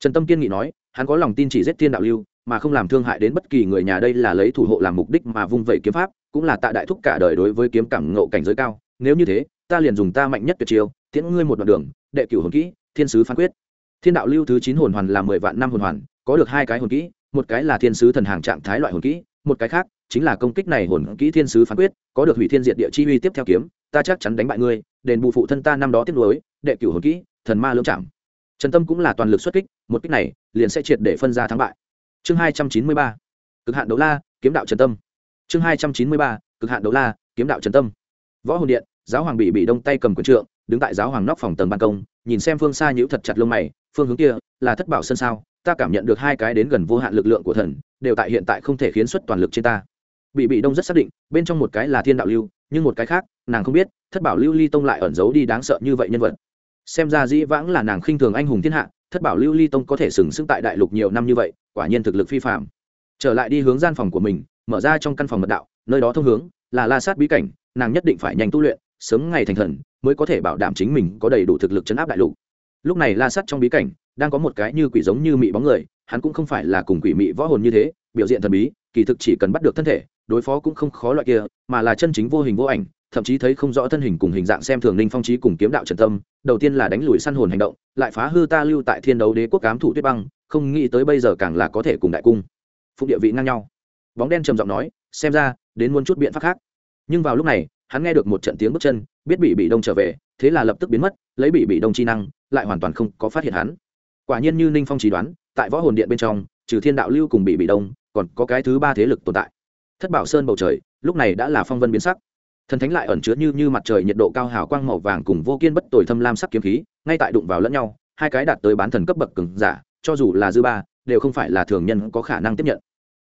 Trần tâm kiên nghị nói, hắn có lòng tin chỉ giết thiên đạo lưu, mà không làm thương hại đến bất kỳ người nhà đây là lấy thủ hộ làm mục đích mà vung vẩy kiếm pháp, cũng là tạ đại thúc cả đời đối với kiếm cảm ngộ cảnh giới cao. Nếu như thế, ta liền dùng ta mạnh nhất tuyệt chiêu, tiễn ngươi một đoạn đường, đệ cửu hồn kỹ, thiên sứ phán quyết thiên đạo lưu thứ chín hồn hoàn là mười vạn năm hồn hoàn, có được hai cái hồn kỹ, một cái là thiên sứ thần hàng trạng thái loại hồn kỹ, một cái khác chính là công kích này hồn kỹ thiên sứ phán quyết, có được hủy thiên diệt địa chi uy tiếp theo kiếm, ta chắc chắn đánh bại ngươi, đền bù phụ thân ta năm đó tiếp nối đệ cửu hồn kỹ, thần ma lưỡng chạm trần tâm cũng là toàn lực xuất kích, một kích này liền sẽ triệt để phân ra thắng bại. Chương hai trăm chín mươi ba, cực hạn đấu la, kiếm đạo trần tâm. Chương hai trăm chín mươi ba, cực hạn đấu la, kiếm đạo trần tâm. Võ hồn điện, giáo hoàng bị bị đông tay cầm quyền trượng, đứng tại giáo hoàng nóc phòng tầng ban công, nhìn xem phương xa nhữ thật chặt lông mày phương hướng kia là thất bảo sân sao? Ta cảm nhận được hai cái đến gần vô hạn lực lượng của thần, đều tại hiện tại không thể khiến xuất toàn lực trên ta. Bị bị đông rất xác định, bên trong một cái là thiên đạo lưu, nhưng một cái khác, nàng không biết, thất bảo lưu ly tông lại ẩn giấu đi đáng sợ như vậy nhân vật. Xem ra dĩ vãng là nàng khinh thường anh hùng thiên hạ, thất bảo lưu ly tông có thể sừng sững tại đại lục nhiều năm như vậy, quả nhiên thực lực phi phạm trở lại đi hướng gian phòng của mình, mở ra trong căn phòng mật đạo, nơi đó thông hướng, là la sát bí cảnh, nàng nhất định phải nhanh tu luyện, sớm ngày thành thần, mới có thể bảo đảm chính mình có đầy đủ thực lực chấn áp đại lục lúc này la sắt trong bí cảnh, đang có một cái như quỷ giống như mị bóng người, hắn cũng không phải là cùng quỷ mị võ hồn như thế, biểu diện thần bí, kỳ thực chỉ cần bắt được thân thể, đối phó cũng không khó loại kia, mà là chân chính vô hình vô ảnh, thậm chí thấy không rõ thân hình cùng hình dạng xem thường ninh phong trí cùng kiếm đạo trần tâm, đầu tiên là đánh lùi săn hồn hành động, lại phá hư ta lưu tại thiên đấu đế quốc cám thủ tuyết băng, không nghĩ tới bây giờ càng là có thể cùng đại cung. Phụng địa vị ngang nhau. Bóng đen trầm giọng nói, xem ra, đến muốn chút biện pháp khác. Nhưng vào lúc này, hắn nghe được một trận tiếng bước chân, biết bị bị đông trở về thế là lập tức biến mất, lấy bị bị đông chi năng, lại hoàn toàn không có phát hiện hắn. Quả nhiên như ninh phong trí đoán, tại võ hồn điện bên trong, trừ thiên đạo lưu cùng bị bị đông, còn có cái thứ ba thế lực tồn tại. Thất bảo sơn bầu trời, lúc này đã là phong vân biến sắc. Thần thánh lại ẩn chứa như như mặt trời nhiệt độ cao hào quang màu vàng cùng vô kiên bất tồi thâm lam sắc kiếm khí, ngay tại đụng vào lẫn nhau, hai cái đạt tới bán thần cấp bậc cứng giả, cho dù là dư ba, đều không phải là thường nhân có khả năng tiếp nhận.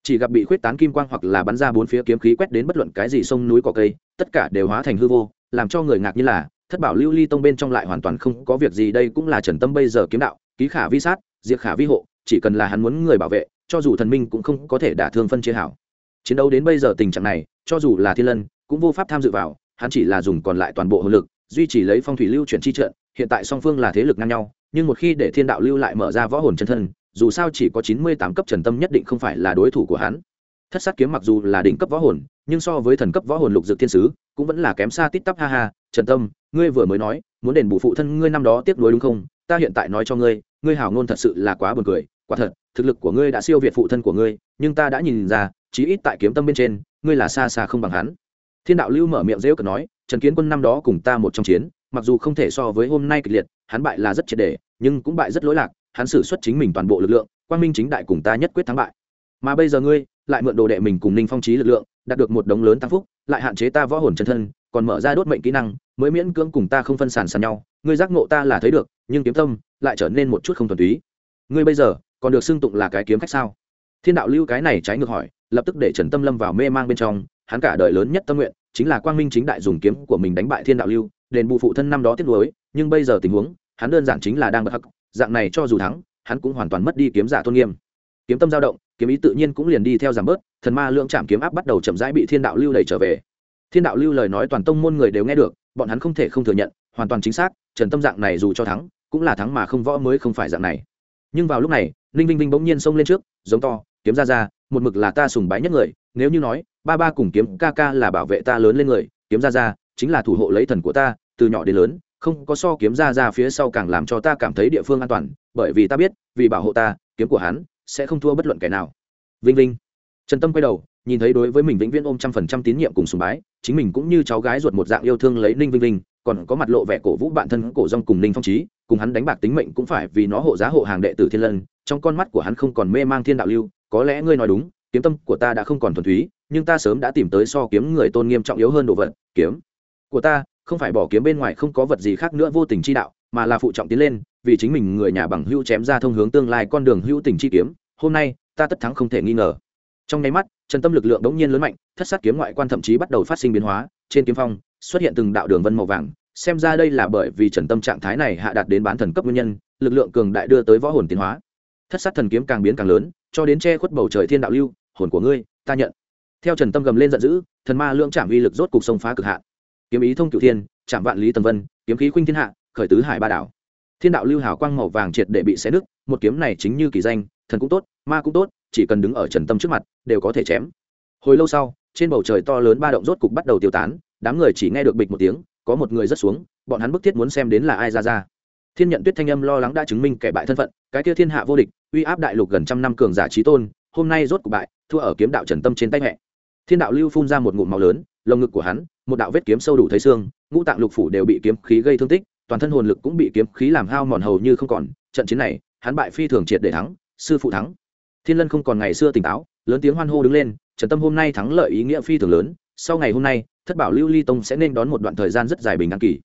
Chỉ gặp bị khuyết tán kim quang hoặc là bắn ra bốn phía kiếm khí quét đến bất luận cái gì sông, núi, cỏ cây, tất cả đều hóa thành hư vô, làm cho người ngạc như là thất bảo lưu ly tông bên trong lại hoàn toàn không có việc gì, đây cũng là trần tâm bây giờ kiếm đạo, ký khả vi sát, diệt khả vi hộ, chỉ cần là hắn muốn người bảo vệ, cho dù thần minh cũng không có thể đả thương phân chia hảo. Chiến đấu đến bây giờ tình trạng này, cho dù là thiên lân, cũng vô pháp tham dự vào, hắn chỉ là dùng còn lại toàn bộ hồn lực, duy trì lấy phong thủy lưu chuyển chi trận, hiện tại song phương là thế lực ngang nhau, nhưng một khi để thiên đạo lưu lại mở ra võ hồn chân thân, dù sao chỉ có chín mươi tám cấp trần tâm nhất định không phải là đối thủ của hắn. Thất sát kiếm mặc dù là đỉnh cấp võ hồn, nhưng so với thần cấp võ hồn lục dược thiên sứ, cũng vẫn là kém xa tít tắp, ha ha, trần tâm ngươi vừa mới nói, muốn đền bù phụ thân ngươi năm đó tiếc nuối đúng không? Ta hiện tại nói cho ngươi ngươi hảo ngôn thật sự là quá buồn cười, quả thật, thực lực của ngươi đã siêu việt phụ thân của ngươi, nhưng ta đã nhìn ra, chí ít tại kiếm tâm bên trên, ngươi là xa xa không bằng hắn. Thiên đạo lưu mở miệng rêu cờ nói, trần kiến quân năm đó cùng ta một trong chiến, mặc dù không thể so với hôm nay kịch liệt, hắn bại là rất triệt đề nhưng cũng bại rất lỗi lạc, hắn xử xuất chính mình toàn bộ lực lượng, quang minh chính đại cùng ta nhất quyết thắng bại. Mà bây giờ ngươi, lại mượn đồ đệ mình cùng ninh phong trí lực lượng, đạt được một đống lớn tăng phúc, lại hạn chế ta võ hồn chân thân còn mở ra đốt mệnh kỹ năng, mới miễn cưỡng cùng ta không phân sản sàn nhau, ngươi giác ngộ ta là thấy được, nhưng kiếm tâm lại trở nên một chút không thuần túy. Ngươi bây giờ còn được xưng tụng là cái kiếm khách sao? Thiên đạo lưu cái này trái ngược hỏi, lập tức để trần tâm lâm vào mê mang bên trong, hắn cả đời lớn nhất tâm nguyện chính là quang minh chính đại dùng kiếm của mình đánh bại thiên đạo lưu, đền bù phụ thân năm đó tiếc nuối, nhưng bây giờ tình huống, hắn đơn giản chính là đang bất hắc, dạng này cho dù thắng, hắn cũng hoàn toàn mất đi kiếm giả tôn nghiêm. Kiếm tâm dao động, kiếm ý tự nhiên cũng liền đi theo giảm bớt, thần ma lượng chạm kiếm áp bắt đầu chậm rãi bị thiên đạo lưu đẩy trở về thiên đạo lưu lời nói toàn tông môn người đều nghe được, bọn hắn không thể không thừa nhận, hoàn toàn chính xác, trần tâm dạng này dù cho thắng, cũng là thắng mà không võ mới không phải dạng này. Nhưng vào lúc này, ninh vinh vinh bỗng nhiên xông lên trước, giống to, kiếm ra ra, một mực là ta sùng bái nhất người, nếu như nói, ba ba cùng kiếm ca ca là bảo vệ ta lớn lên người, kiếm ra ra, chính là thủ hộ lấy thần của ta, từ nhỏ đến lớn, không có so kiếm ra ra phía sau càng làm cho ta cảm thấy địa phương an toàn, bởi vì ta biết, vì bảo hộ ta, kiếm của hắn sẽ không thua bất luận kẻ nào. Vinh vinh trần tâm quay đầu, nhìn thấy đối với mình vĩnh viễn ôm trăm phần trăm tín nhiệm cùng sùng bái, chính mình cũng như cháu gái ruột một dạng yêu thương lấy ninh vinh vinh, còn có mặt lộ vẻ cổ vũ bản thân cổ rong cùng ninh phong trí cùng hắn đánh bạc tính mệnh cũng phải vì nó hộ giá hộ hàng đệ tử thiên lân, trong con mắt của hắn không còn mê mang thiên đạo lưu, có lẽ ngươi nói đúng, kiếm tâm của ta đã không còn thuần túy, nhưng ta sớm đã tìm tới so kiếm người tôn nghiêm trọng yếu hơn đồ vật, kiếm của ta, không phải bỏ kiếm bên ngoài không có vật gì khác nữa vô tình chi đạo, mà là phụ trọng tiến lên, vì chính mình người nhà bằng hữu chém ra thông hướng tương lai con đường hữu tình chi kiếm, hôm nay, ta tất thắng không thể nghi ngờ trong nháy mắt, trần tâm lực lượng đống nhiên lớn mạnh, thất sát kiếm ngoại quan thậm chí bắt đầu phát sinh biến hóa, trên kiếm phong xuất hiện từng đạo đường vân màu vàng, xem ra đây là bởi vì trần tâm trạng thái này hạ đạt đến bán thần cấp nguyên nhân, lực lượng cường đại đưa tới võ hồn tiến hóa. Thất sát thần kiếm càng biến càng lớn, cho đến che khuất bầu trời thiên đạo lưu, hồn của ngươi, ta nhận. Theo trần tâm gầm lên giận dữ, thần ma lượng chạm uy lực rốt cục sông phá cực hạn. Kiếm ý thông cựu thiên chạm vạn lý tần vân, kiếm khí khuynh thiên hạ, khởi tứ hải ba đảo. Thiên đạo lưu hào quang màu vàng triệt để bị xé nứt, một kiếm này chính như kỳ danh, thần cũng tốt, ma cũng tốt chỉ cần đứng ở trần tâm trước mặt, đều có thể chém. Hồi lâu sau, trên bầu trời to lớn ba động rốt cục bắt đầu tiêu tán, đám người chỉ nghe được bịch một tiếng, có một người rất xuống, bọn hắn bức thiết muốn xem đến là ai ra ra. Thiên nhận tuyết thanh âm lo lắng đã chứng minh kẻ bại thân phận, cái kia thiên hạ vô địch, uy áp đại lục gần trăm năm cường giả trí tôn, hôm nay rốt cục bại, thua ở kiếm đạo trần tâm trên tay mẹ. Thiên đạo lưu phun ra một ngụm máu lớn, lồng ngực của hắn, một đạo vết kiếm sâu đủ thấy xương, ngũ tạng lục phủ đều bị kiếm khí gây thương tích, toàn thân hồn lực cũng bị kiếm khí làm hao mòn hầu như không còn. Trận chiến này, hắn bại phi thường triệt để thắng, sư phụ thắng thiên lân không còn ngày xưa tỉnh táo, lớn tiếng hoan hô đứng lên, trần tâm hôm nay thắng lợi ý nghĩa phi thường lớn, sau ngày hôm nay, thất bảo lưu ly tông sẽ nên đón một đoạn thời gian rất dài bình đăng kỳ.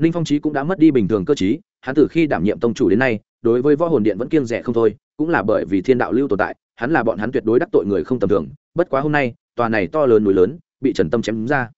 Ninh phong trí cũng đã mất đi bình thường cơ chí hắn từ khi đảm nhiệm tông chủ đến nay, đối với võ hồn điện vẫn kiêng rẻ không thôi, cũng là bởi vì thiên đạo lưu tồn tại, hắn là bọn hắn tuyệt đối đắc tội người không tầm thường, bất quá hôm nay, tòa này to lớn núi lớn, bị trần tâm chém ra.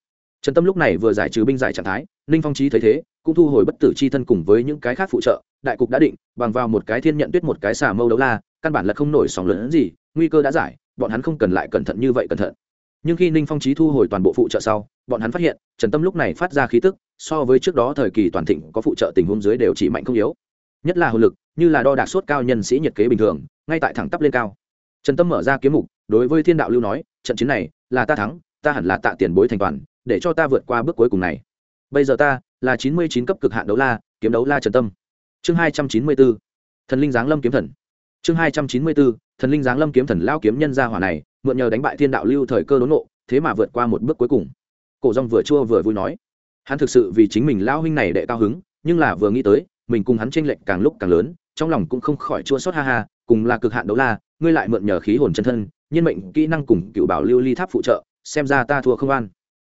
Trần tâm lúc này vừa giải trừ binh giải trạng thái, ninh phong trí thấy thế, cũng thu hồi bất tử c h i thân cùng với những cái khác phụ trợ, đại cục đã định, bằng vào một cái thiên nhận tuyết một cái xà mâu đấu la căn bản là không nổi sóng lớn gì, nguy cơ đã giải, bọn hắn không cần lại cẩn thận như vậy cẩn thận. Nhưng khi ninh phong trí thu hồi toàn bộ phụ trợ sau, bọn hắn phát hiện, trần tâm lúc này phát ra khí tức, so với trước đó thời kỳ toàn thịnh có phụ trợ tình huống dưới đều chỉ mạnh không yếu. Nhất là hồn lực, như là đo đạc sốt cao nhân sĩ nhiệt kế bình thường, ngay tại thẳng tắp lên cao. Trần tâm mở ra kiếm mục, đối với thiên đạo lưu nói, trận chiến này, là ta thắng, ta hẳn là tạ tiền bối thành toàn, để cho ta vượt qua bước cuối cùng này. Bây giờ ta là chín mươi chín cấp cực hạn đấu la, kiếm đấu la trần tâm. Chương hai trăm chín mươi bốn. Thần linh giáng lâm kiếm thần chương hai trăm chín mươi bốn, thần linh giáng lâm kiếm thần lao kiếm nhân gia hỏa này, mượn nhờ đánh bại thiên đạo lưu thời cơ đốn nộ thế mà vượt qua một bước cuối cùng. Cổ rong vừa chua vừa vui nói, hắn thực sự vì chính mình lao huynh này đệ cao hứng, nhưng là vừa nghĩ tới, mình cùng hắn tranh lệch càng lúc càng lớn, trong lòng cũng không khỏi chua xót ha ha, cùng là cực hạn đấu la, ngươi lại mượn nhờ khí hồn chân thân, nhân mệnh kỹ năng cùng cựu bảo lưu ly tháp phụ trợ, xem ra ta thua không an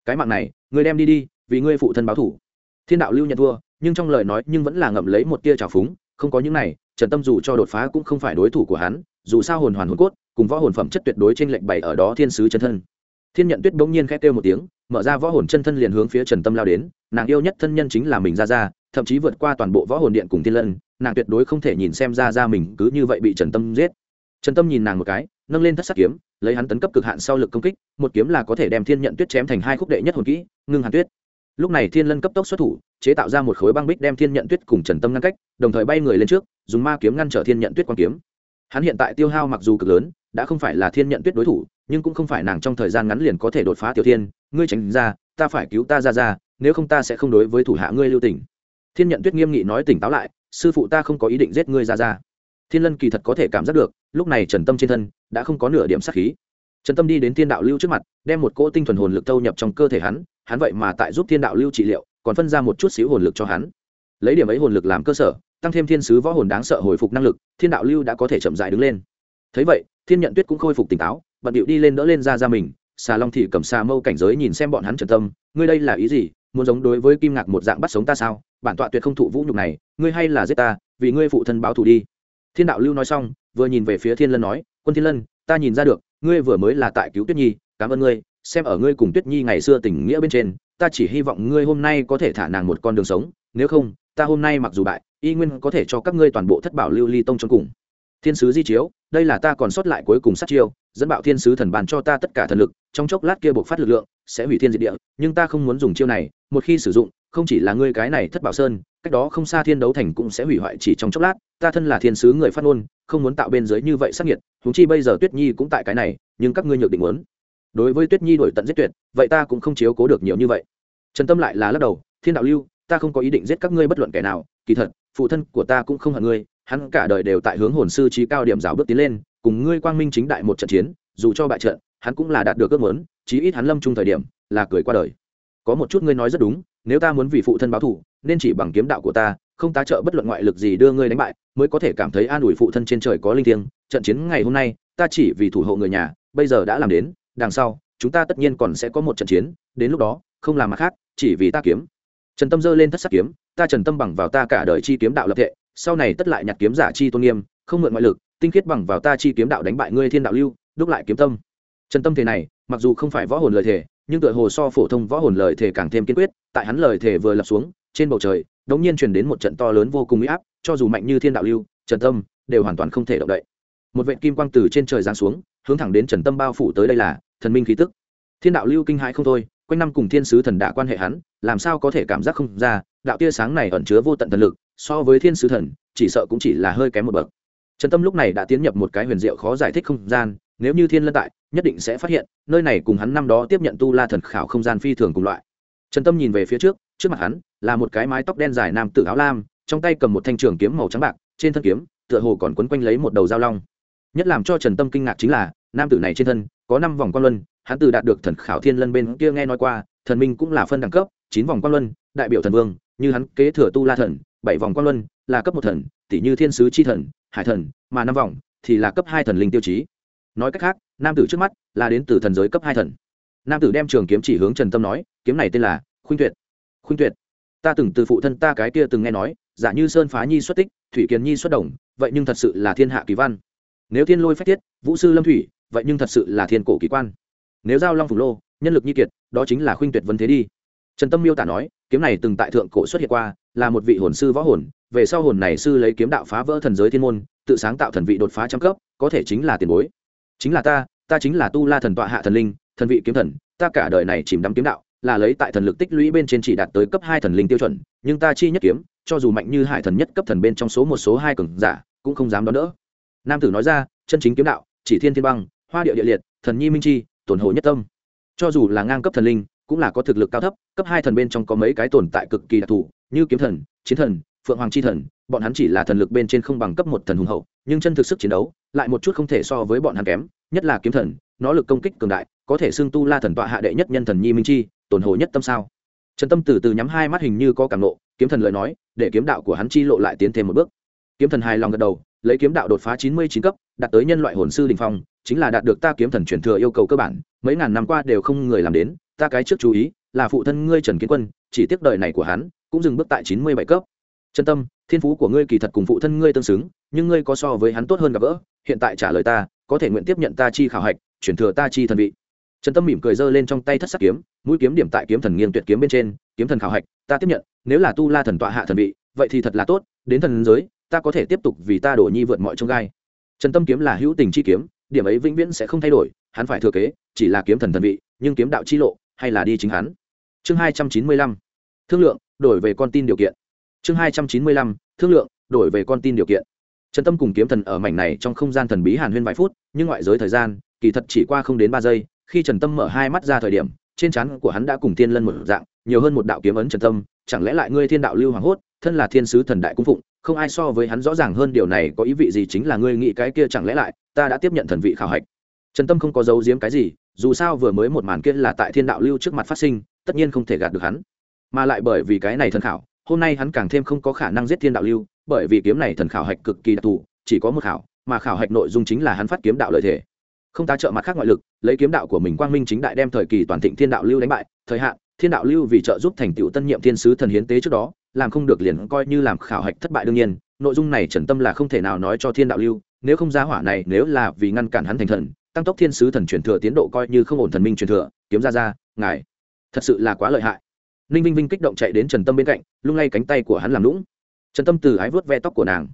cái mạng này, ngươi đem đi đi, vì ngươi phụ thân báo thủ. Thiên đạo lưu nhận thua, nhưng trong lời nói nhưng vẫn là ngậm lấy một tia trào phúng, không có những này trần tâm dù cho đột phá cũng không phải đối thủ của hắn, dù sao hồn hoàn hồn cốt, cùng võ hồn phẩm chất tuyệt đối trên lệnh bày ở đó thiên sứ chân thân. Thiên nhận tuyết bỗng nhiên khét kêu một tiếng, mở ra võ hồn chân thân liền hướng phía trần tâm lao đến, nàng yêu nhất thân nhân chính là mình ra ra thậm chí vượt qua toàn bộ võ hồn điện cùng thiên lân, nàng tuyệt đối không thể nhìn xem ra ra mình cứ như vậy bị trần tâm giết. Trần tâm nhìn nàng một cái, nâng lên thất sắc kiếm, lấy hắn tấn cấp cực hạn sau lực công kích, một kiếm là có thể đem thiên nhận tuyết chém thành hai khúc đệ nhất hồn kỹ, ngưng hàn tuyết lúc này thiên lân cấp tốc xuất thủ, chế tạo ra một khối băng bích đem thiên nhận tuyết cùng trần tâm ngăn cách, đồng thời bay người lên trước, dùng ma kiếm ngăn trở thiên nhận tuyết quan kiếm. Hắn hiện tại tiêu hao mặc dù cực lớn, đã không phải là thiên nhận tuyết đối thủ, nhưng cũng không phải nàng trong thời gian ngắn liền có thể đột phá tiểu thiên. Ngươi tránh ra, ta phải cứu ta ra ra, nếu không ta sẽ không đối với thủ hạ ngươi lưu tỉnh thiên nhận tuyết nghiêm nghị nói tỉnh táo lại, sư phụ ta không có ý định giết ngươi ra ra. Thiên lân kỳ thật có thể cảm giác được, lúc này trần tâm trên thân đã không có nửa điểm sát khí trần tâm đi đến thiên đạo lưu trước mặt, đem một cỗ tinh thuần hồn lực thâu nhập trong cơ thể hắn hắn vậy mà tại giúp thiên đạo lưu trị liệu, còn phân ra một chút xíu hồn lực cho hắn. Lấy điểm ấy hồn lực làm cơ sở, tăng thêm thiên sứ võ hồn đáng sợ hồi phục năng lực, thiên đạo lưu đã có thể chậm dại đứng lên. Thấy vậy, thiên nhận tuyết cũng khôi phục tỉnh táo, bận điệu đi lên đỡ lên ra ra mình, xà long thị cầm xà mâu cảnh giới nhìn xem bọn hắn trần tâm, ngươi đây là ý gì? Muốn giống đối với kim ngạc một dạng bắt sống ta sao? Bản tọa tuyệt không thụ vũ nhục này, ngươi hay là giết ta, vì ngươi phụ thân báo thù đi. Thiên đạo lưu nói xong, vừa nhìn về phía thiên lân nói, quân thiên lân, ta nhìn ra được ngươi vừa mới là tại cứu tuyết nhi, cảm ơn ngươi, xem ở ngươi cùng tuyết nhi ngày xưa tình nghĩa bên trên, ta chỉ hy vọng ngươi hôm nay có thể thả nàng một con đường sống, nếu không, ta hôm nay mặc dù bại, y nguyên có thể cho các ngươi toàn bộ thất bảo lưu ly tông trong cùng. Thiên sứ di chiếu, đây là ta còn sót lại cuối cùng sát chiêu, dẫn bạo thiên sứ thần bàn cho ta tất cả thần lực, trong chốc lát kia buộc phát lực lượng, sẽ hủy thiên diệt địa, nhưng ta không muốn dùng chiêu này, một khi sử dụng không chỉ là ngươi cái này thất bảo sơn, cách đó không xa thiên đấu thành cũng sẽ hủy hoại chỉ trong chốc lát, ta thân là thiên sứ người phát ngôn, không muốn tạo bên dưới như vậy sắc nhiệt húng chi bây giờ tuyết nhi cũng tại cái này, nhưng các ngươi nhược định muốn. Đối với tuyết nhi đổi tận giết tuyệt, vậy ta cũng không chiếu cố được nhiều như vậy. Trần tâm lại là lắc đầu, thiên đạo lưu, ta không có ý định giết các ngươi bất luận kẻ nào, kỳ thật, phụ thân của ta cũng không hận ngươi, hắn cả đời đều tại hướng hồn sư trí cao điểm rào bước tiến lên, cùng ngươi quang minh chính đại một trận chiến, dù cho bại trận, hắn cũng là đạt được ước muốn, chí ít hắn lâm chung thời điểm là cười qua đời. Có một chút ngươi nói rất đúng nếu ta muốn vì phụ thân báo thù, nên chỉ bằng kiếm đạo của ta, không tá trợ bất luận ngoại lực gì đưa ngươi đánh bại, mới có thể cảm thấy an ủi phụ thân trên trời có linh thiêng. Trận chiến ngày hôm nay, ta chỉ vì thủ hộ người nhà, bây giờ đã làm đến, đằng sau, chúng ta tất nhiên còn sẽ có một trận chiến, đến lúc đó, không làm mặt khác, chỉ vì ta kiếm. Trần tâm giơ lên thất sắc kiếm, ta trần tâm bằng vào ta cả đời chi kiếm đạo lập thệ, sau này tất lại nhặt kiếm giả chi tôn nghiêm, không mượn ngoại lực, tinh khiết bằng vào ta chi kiếm đạo đánh bại ngươi thiên đạo lưu, đúc lại kiếm tâm. Trần tâm thể này, mặc dù không phải võ hồn lời thể nhưng tựa hồ so phổ thông võ hồn lời thể càng thêm kiên quyết, tại hắn lời thể vừa lập xuống, trên bầu trời, đống nhiên truyền đến một trận to lớn vô cùng uy áp, cho dù mạnh như thiên đạo lưu, trần tâm đều hoàn toàn không thể động đậy. Một vệt kim quang từ trên trời giáng xuống, hướng thẳng đến trần tâm bao phủ tới đây là thần minh khí tức. Thiên đạo lưu kinh hãi không thôi, quanh năm cùng thiên sứ thần đã quan hệ hắn, làm sao có thể cảm giác không ra, đạo tia sáng này ẩn chứa vô tận thần lực, so với thiên sứ thần, chỉ sợ cũng chỉ là hơi kém một bậc. Trần tâm lúc này đã tiến nhập một cái huyền diệu khó giải thích không gian, nếu như thiên lân tại nhất định sẽ phát hiện, nơi này cùng hắn năm đó tiếp nhận tu la thần khảo không gian phi thường cùng loại. Trần tâm nhìn về phía trước trước mặt hắn là một cái mái tóc đen dài nam tử áo lam, trong tay cầm một thanh trường kiếm màu trắng bạc, trên thân kiếm, tựa hồ còn quấn quanh lấy một đầu dao long. Nhất làm cho trần tâm kinh ngạc chính là, nam tử này trên thân có năm vòng quan luân, hắn từ đạt được thần khảo thiên lân bên kia nghe nói qua, thần minh cũng là phân đẳng cấp, chín vòng quan luân, đại biểu thần vương, như hắn kế thừa tu la thần, bảy vòng quan luân, là cấp một thần tỷ như thiên sứ chi thần, hải thần, mà năm vòng thì là cấp hai thần linh tiêu chí. Nói cách khác nam tử trước mắt là đến từ thần giới cấp hai thần. Nam tử đem trường kiếm chỉ hướng trần tâm nói, kiếm này tên là khuynh tuyệt. Khuynh tuyệt? Ta từng từ phụ thân ta cái kia từng nghe nói, giả như sơn phá nhi xuất tích, thủy kiến nhi xuất đồng, vậy nhưng thật sự là thiên hạ kỳ văn. Nếu thiên lôi phách thiết, vũ sư lâm thủy, vậy nhưng thật sự là thiên cổ kỳ quan. Nếu giao long phủ lô, nhân lực nhi kiệt, đó chính là khuynh tuyệt vấn thế đi. Trần tâm miêu tả nói, kiếm này từng tại thượng cổ xuất hiện qua, là một vị hồn sư võ hồn, về sau hồn này sư lấy kiếm đạo phá vỡ thần giới thiên môn, tự sáng tạo thần vị đột phá trăm cấp, có thể chính là tiền bối chính là ta ta chính là tu la thần tọa hạ thần linh, thần vị kiếm thần, ta cả đời này chìm đắm kiếm đạo, là lấy tại thần lực tích lũy bên trên chỉ đạt tới cấp hai thần linh tiêu chuẩn, nhưng ta chi nhất kiếm, cho dù mạnh như hải thần nhất cấp thần bên trong số một số hai cường giả, cũng không dám đón đỡ. Nam tử nói ra, chân chính kiếm đạo, chỉ thiên thiên băng, hoa địa địa liệt, thần nhi minh chi, tổn hồ nhất tâm. Cho dù là ngang cấp thần linh, cũng là có thực lực cao thấp, cấp hai thần bên trong có mấy cái tồn tại cực kỳ đặc thù, như kiếm thần, chiến thần phượng hoàng chi thần, bọn hắn chỉ là thần lực bên trên không bằng cấp một thần hùng hậu, nhưng chân thực sức chiến đấu, lại một chút không thể so với bọn hắn kém, nhất là kiếm thần, nó lực công kích cường đại, có thể xưng tu la thần tọa hạ đệ nhất nhân thần nhi minh chi, tổn hồ nhất tâm sao? Trần tâm từ từ nhắm hai mắt hình như có cảm nộ, kiếm thần lời nói, để kiếm đạo của hắn chi lộ lại tiến thêm một bước. Kiếm thần hài lòng gật đầu, lấy kiếm đạo đột phá chín mươi chín cấp, đạt tới nhân loại hồn sư đình phong, chính là đạt được ta kiếm thần truyền thừa yêu cầu cơ bản, mấy ngàn năm qua đều không người làm đến, ta cái trước chú ý là phụ thân ngươi trần kiến quân, chỉ tiếc đời này của hắn, cũng dừng bước tại chín mươi bảy cấp chân tâm, thiên phú của ngươi kỳ thật cùng phụ thân ngươi tương xứng, nhưng ngươi có so với hắn tốt hơn gặp gỡ, hiện tại trả lời ta, có thể nguyện tiếp nhận ta chi khảo hạch, chuyển thừa ta chi thần vị. Trần tâm mỉm cười giơ lên trong tay thất sắc kiếm, mũi kiếm điểm tại kiếm thần nghiêng tuyệt kiếm bên trên, kiếm thần khảo hạch, ta tiếp nhận, nếu là tu la thần tọa hạ thần vị, vậy thì thật là tốt, đến thần giới, ta có thể tiếp tục vì ta đổ nhi vượt mọi trông gai. Trần tâm kiếm là hữu tình chi kiếm, điểm ấy vĩnh viễn sẽ không thay đổi, hắn phải thừa kế, chỉ là kiếm thần thần vị, nhưng kiếm đạo chi lộ, hay là đi chính hắn. Chương hai trăm chín mươi lăm. Thương lượng, đổi về con tin điều kiện chương hai trăm chín mươi lăm, thương lượng, đổi về con tin điều kiện. Trần tâm cùng kiếm thần ở mảnh này trong không gian thần bí hàn huyên vài phút, nhưng ngoại giới thời gian, kỳ thật chỉ qua không đến ba giây, khi trần tâm mở hai mắt ra thời điểm, trên trán của hắn đã cùng tiên lân một dạng, nhiều hơn một đạo kiếm ấn trần tâm, chẳng lẽ lại ngươi thiên đạo lưu hoàng hốt, thân là thiên sứ thần đại cung phụng, không ai so với hắn rõ ràng hơn điều này có ý vị gì chính là ngươi nghĩ cái kia chẳng lẽ lại, ta đã tiếp nhận thần vị khảo hạch. Trần tâm không có giấu giếm cái gì, dù sao vừa mới một màn kia là tại thiên đạo lưu trước mặt phát sinh, tất nhiên không thể gạt được hắn. Mà lại bởi vì cái này thần khảo hôm nay hắn càng thêm không có khả năng giết thiên đạo lưu, bởi vì kiếm này thần khảo hạch cực kỳ đặc thù, chỉ có một khảo, mà khảo hạch nội dung chính là hắn phát kiếm đạo lợi thể không tá trợ mặt khác ngoại lực, lấy kiếm đạo của mình quang minh chính đại đem thời kỳ toàn thịnh thiên đạo lưu đánh bại, thời hạn, thiên đạo lưu vì trợ giúp thành tựu tân nhiệm thiên sứ thần hiến tế trước đó, làm không được liền coi như làm khảo hạch thất bại đương nhiên, nội dung này trần tâm là không thể nào nói cho thiên đạo lưu, nếu không ra hỏa này nếu là vì ngăn cản hắn thành thần, tăng tốc thiên sứ thần truyền thừa tiến độ coi như không ổn thần minh truyền thừa, kiếm ra ra, ngài, thật sự là quá lợi hại ninh vinh vinh kích động chạy đến trần tâm bên cạnh, lung lay cánh tay của hắn làm lũng trần tâm từ ái vớt ve tóc của nàng.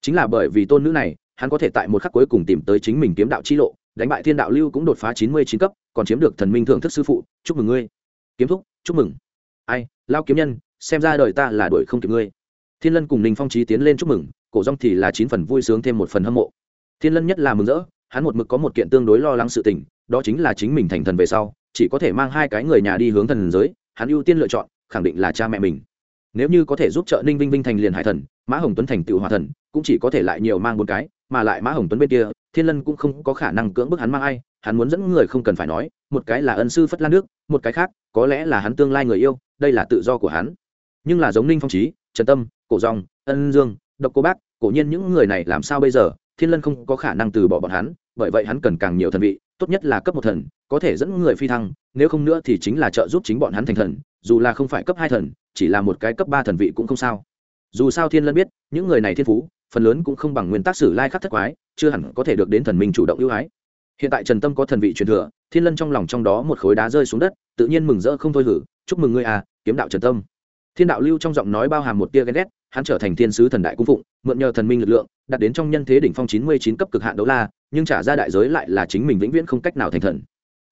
Chính là bởi vì tôn nữ này, hắn có thể tại một khắc cuối cùng tìm tới chính mình kiếm đạo chi lộ, đánh bại thiên đạo lưu cũng đột phá chín mươi chín cấp, còn chiếm được thần minh thưởng thức sư phụ, chúc mừng ngươi. Kiếm thúc, chúc mừng. Ai, lao kiếm nhân, xem ra đời ta là đuổi không kịp ngươi. Thiên lân cùng ninh phong trí tiến lên chúc mừng, cổ rong thì là chín phần vui sướng thêm một phần hâm mộ. Thiên lân nhất là mừng rỡ, hắn một mực có một kiện tương đối lo lắng sự tình, đó chính là chính mình thành thần về sau, chỉ có thể mang hai cái người nhà đi hướng thần giới hắn ưu tiên lựa chọn, khẳng định là cha mẹ mình. Nếu như có thể giúp trợ ninh vinh vinh thành liền hải thần, mã hồng tuấn thành tựu hòa thần, cũng chỉ có thể lại nhiều mang một cái, mà lại mã hồng tuấn bên kia, thiên lân cũng không có khả năng cưỡng bức hắn mang ai, hắn muốn dẫn người không cần phải nói, một cái là ân sư phất lan nước một cái khác, có lẽ là hắn tương lai người yêu, đây là tự do của hắn. Nhưng là giống ninh phong trí trần tâm, cổ dòng, ân dương, độc cô bác, cổ nhiên những người này làm sao bây giờ, thiên lân không có khả năng từ bỏ bọn hắn, bởi vậy hắn cần càng nhiều thần vị, tốt nhất là cấp một thần có thể dẫn người phi thăng, nếu không nữa thì chính là trợ giúp chính bọn hắn thành thần, dù là không phải cấp hai thần, chỉ là một cái cấp ba thần vị cũng không sao. Dù sao thiên lân biết, những người này thiên phú, phần lớn cũng không bằng nguyên tắc sử lai khắc thất quái, chưa hẳn có thể được đến thần minh chủ động ưu ái. Hiện tại trần tâm có thần vị truyền thừa, thiên lân trong lòng trong đó một khối đá rơi xuống đất, tự nhiên mừng rỡ không thôi hử, chúc mừng ngươi à kiếm đạo trần tâm. Thiên đạo lưu trong giọng nói bao hàm một tia ghen ghét, hắn trở thành thiên sứ thần đại cung phụng, mượn nhờ thần minh lực lượng, đặt đến trong nhân thế đỉnh phong chín mươi chín cấp cực hạn đấu la, nhưng trả ra đại giới lại là chính mình vĩnh viễn không cách nào thành thần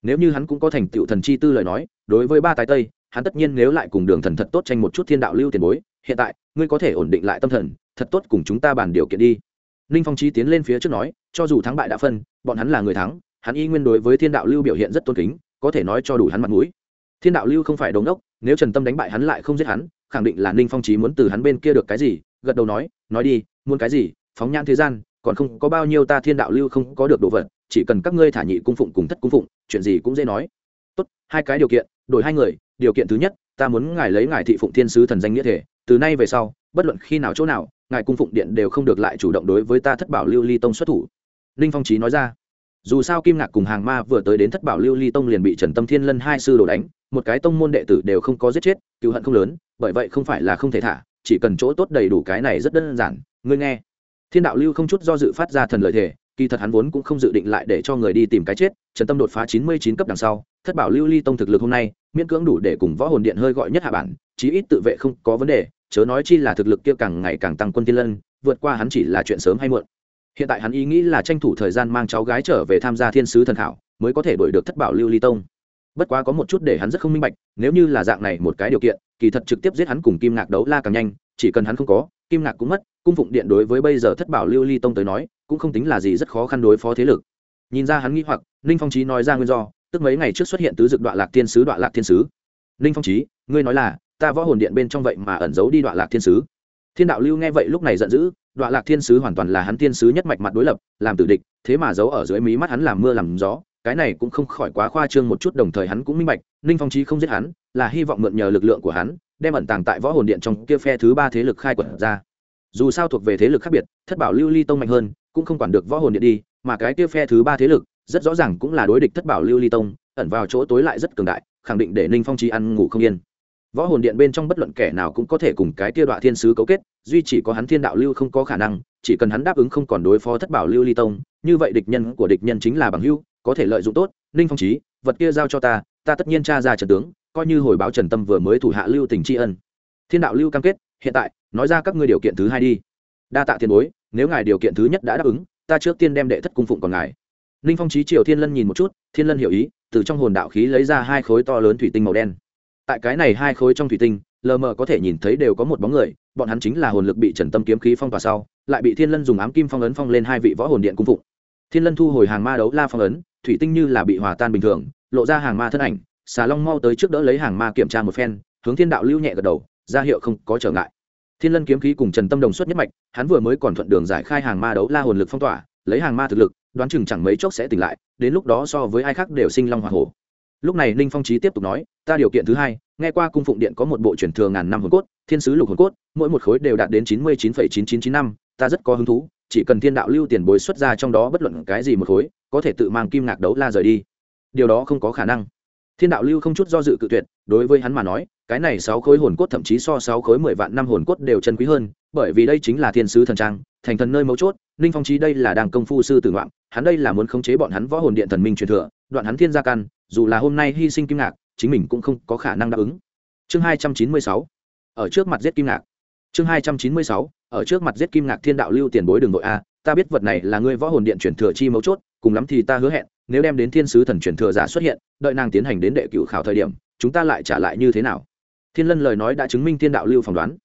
nếu như hắn cũng có thành tựu thần chi tư lời nói, đối với ba tài tây, hắn tất nhiên nếu lại cùng đường thần thật tốt tranh một chút thiên đạo lưu tiền bối, hiện tại, ngươi có thể ổn định lại tâm thần, thật tốt cùng chúng ta bàn điều kiện đi. Ninh phong trí tiến lên phía trước nói, cho dù thắng bại đã phân, bọn hắn là người thắng, hắn y nguyên đối với thiên đạo lưu biểu hiện rất tôn kính, có thể nói cho đủ hắn mặt mũi. Thiên đạo lưu không phải đống đốc, nếu trần tâm đánh bại hắn lại không giết hắn, khẳng định là ninh phong trí muốn từ hắn bên kia được cái gì, gật đầu nói nói đi, muốn cái gì, phóng nhãn thế gian, còn không có bao nhiêu ta thiên đạo lưu không có được đồ vật chỉ cần các ngươi thả nhị cung phụng cùng thất cung phụng, chuyện gì cũng dễ nói. Tốt, hai cái điều kiện, đổi hai người, điều kiện thứ nhất, ta muốn ngài lấy ngài thị phụng thiên sứ thần danh nghĩa thể, từ nay về sau, bất luận khi nào chỗ nào, ngài cung phụng điện đều không được lại chủ động đối với ta thất bảo lưu ly tông xuất thủ. Ninh phong trí nói ra. Dù sao kim ngạc cùng hàng ma vừa tới đến thất bảo lưu ly tông liền bị trần tâm thiên lân hai sư đổ đánh, một cái tông môn đệ tử đều không có giết chết cựu hận không lớn, bởi vậy không phải là không thể thả, chỉ cần chỗ tốt đầy đủ cái này rất đơn giản, ngươi nghe. Thiên đạo lưu không chút do dự phát ra thần lợi thể kỳ thật hắn vốn cũng không dự định lại để cho người đi tìm cái chết, trần tâm đột phá chín mươi chín cấp đằng sau, thất bảo lưu ly tông thực lực hôm nay, miễn cưỡng đủ để cùng võ hồn điện hơi gọi nhất hạ bản, chí ít tự vệ không có vấn đề, chớ nói chi là thực lực kia càng ngày càng tăng quân tiên lân, vượt qua hắn chỉ là chuyện sớm hay muộn. Hiện tại hắn ý nghĩ là tranh thủ thời gian mang cháu gái trở về tham gia thiên sứ thần khảo, mới có thể đổi được thất bảo lưu ly tông. Bất quá có một chút để hắn rất không minh bạch, nếu như là dạng này một cái điều kiện, kỳ thật trực tiếp giết hắn cùng kim ngạc đấu la càng nhanh, chỉ cần hắn không có, kim ngạc cũng mất, cung phụng điện đối với bây giờ thất bảo lưu ly tông tới nói cũng không tính là gì rất khó khăn đối phó thế lực. Nhìn ra hắn nghĩ hoặc, ninh phong trí nói ra nguyên do, tức mấy ngày trước xuất hiện tứ dực đoạn lạc thiên sứ đoạn lạc thiên sứ. Ninh phong trí ngươi nói là, ta võ hồn điện bên trong vậy mà ẩn giấu đi đoạn lạc thiên sứ. Thiên đạo lưu nghe vậy lúc này giận dữ đoạn lạc thiên sứ hoàn toàn là hắn thiên sứ nhất mạch mặt đối lập, làm tử địch, thế mà giấu ở dưới mí mắt hắn làm mưa làm gió, cái này cũng không khỏi quá khoa trương một chút, đồng thời hắn cũng minh bạch, ninh phong trí không giết hắn, là hy vọng mượn nhờ lực lượng của hắn, đem ẩn tàng tại võ hồn điện trong kia phe thứ ba thế lực khai quật ra dù sao thuộc về thế lực khác biệt, thất bảo lưu ly tông mạnh hơn, cũng không quản được võ hồn điện đi, mà cái kia phe thứ ba thế lực, rất rõ ràng cũng là đối địch thất bảo lưu ly tông, ẩn vào chỗ tối lại rất cường đại, khẳng định để ninh phong trí ăn ngủ không yên. Võ hồn điện bên trong bất luận kẻ nào cũng có thể cùng cái kia đoạn thiên sứ cấu kết, duy chỉ có hắn thiên đạo lưu không có khả năng, chỉ cần hắn đáp ứng không còn đối phó thất bảo lưu ly tông, như vậy địch nhân của địch nhân chính là bằng hưu có thể lợi dụng tốt, ninh phong trí vật kia giao cho ta ta tất nhiên tra ra trần tướng, coi như hồi báo trần tâm vừa mới thủ hạ lưu tình tri ân. Thiên đạo lưu cam kết hiện tại, nói ra các ngươi điều kiện thứ hai đi. Đa tạ tiền bối, nếu ngài điều kiện thứ nhất đã đáp ứng, ta trước tiên đem đệ thất cung phụng còn ngài. Ninh phong trí triều thiên lân nhìn một chút, thiên lân hiểu ý, từ trong hồn đạo khí lấy ra hai khối to lớn thủy tinh màu đen. Tại cái này hai khối trong thủy tinh, lờ mờ có thể nhìn thấy đều có một bóng người, bọn hắn chính là hồn lực bị trần tâm kiếm khí phong tỏa sau, lại bị thiên lân dùng ám kim phong ấn phong lên hai vị võ hồn điện cung phụng. Thiên lân thu hồi hàng ma đấu la phong ấn, thủy tinh như là bị hòa tan bình thường, lộ ra hàng ma thân ảnh, xà long mau tới trước đỡ lấy hàng ma kiểm tra một phen, hướng thiên đạo lưu nhẹ gật đầu ra hiệu không có trở ngại. Thiên lân kiếm khí cùng trần tâm đồng xuất nhất mạch, hắn vừa mới còn thuận đường giải khai hàng ma đấu la hồn lực phong tỏa, lấy hàng ma thực lực, đoán chừng chẳng mấy chốc sẽ tỉnh lại, đến lúc đó so với ai khác đều sinh long hoa hổ. Lúc này ninh phong trí tiếp tục nói, ta điều kiện thứ hai, nghe qua cung phụng điện có một bộ truyền thừa ngàn năm hồn cốt, thiên sứ lục hồn cốt, mỗi một khối đều đạt đến chín mươi chín phẩy chín chín chín năm, ta rất có hứng thú, chỉ cần thiên đạo lưu tiền bối xuất ra trong đó bất luận cái gì một khối, có thể tự mang kim ngạc đấu la rời đi. Điều đó không có khả năng. Thiên đạo lưu không chút do dự cự tuyệt đối với hắn mà nói, cái này sáu khối hồn cốt thậm chí so sáu khối mười vạn năm hồn cốt đều chân quý hơn, bởi vì đây chính là thiên sứ thần trang, thành thần nơi mấu chốt, ninh phong trí đây là đang công phu sư tử ngoạn, hắn đây là muốn khống chế bọn hắn võ hồn điện thần minh truyền thừa, đoạn hắn thiên gia căn, dù là hôm nay hy sinh kim ngạc, chính mình cũng không có khả năng đáp ứng. Chương hai trăm chín mươi sáu, ở trước mặt giết kim ngạc. Chương hai trăm chín mươi sáu, ở trước mặt giết kim ngạc thiên đạo lưu tiền bối đường nội a, ta biết vật này là ngươi võ hồn điện truyền thừa chi mấu chốt, cùng lắm thì ta hứa hẹn, nếu đem đến thiên sứ thần truyền thừa giả xuất hiện, đợi nàng tiến hành đến đệ cựu khảo thời điểm chúng ta lại trả lại như thế nào? Thiên lân lời nói đã chứng minh thiên đạo lưu phỏng đoán.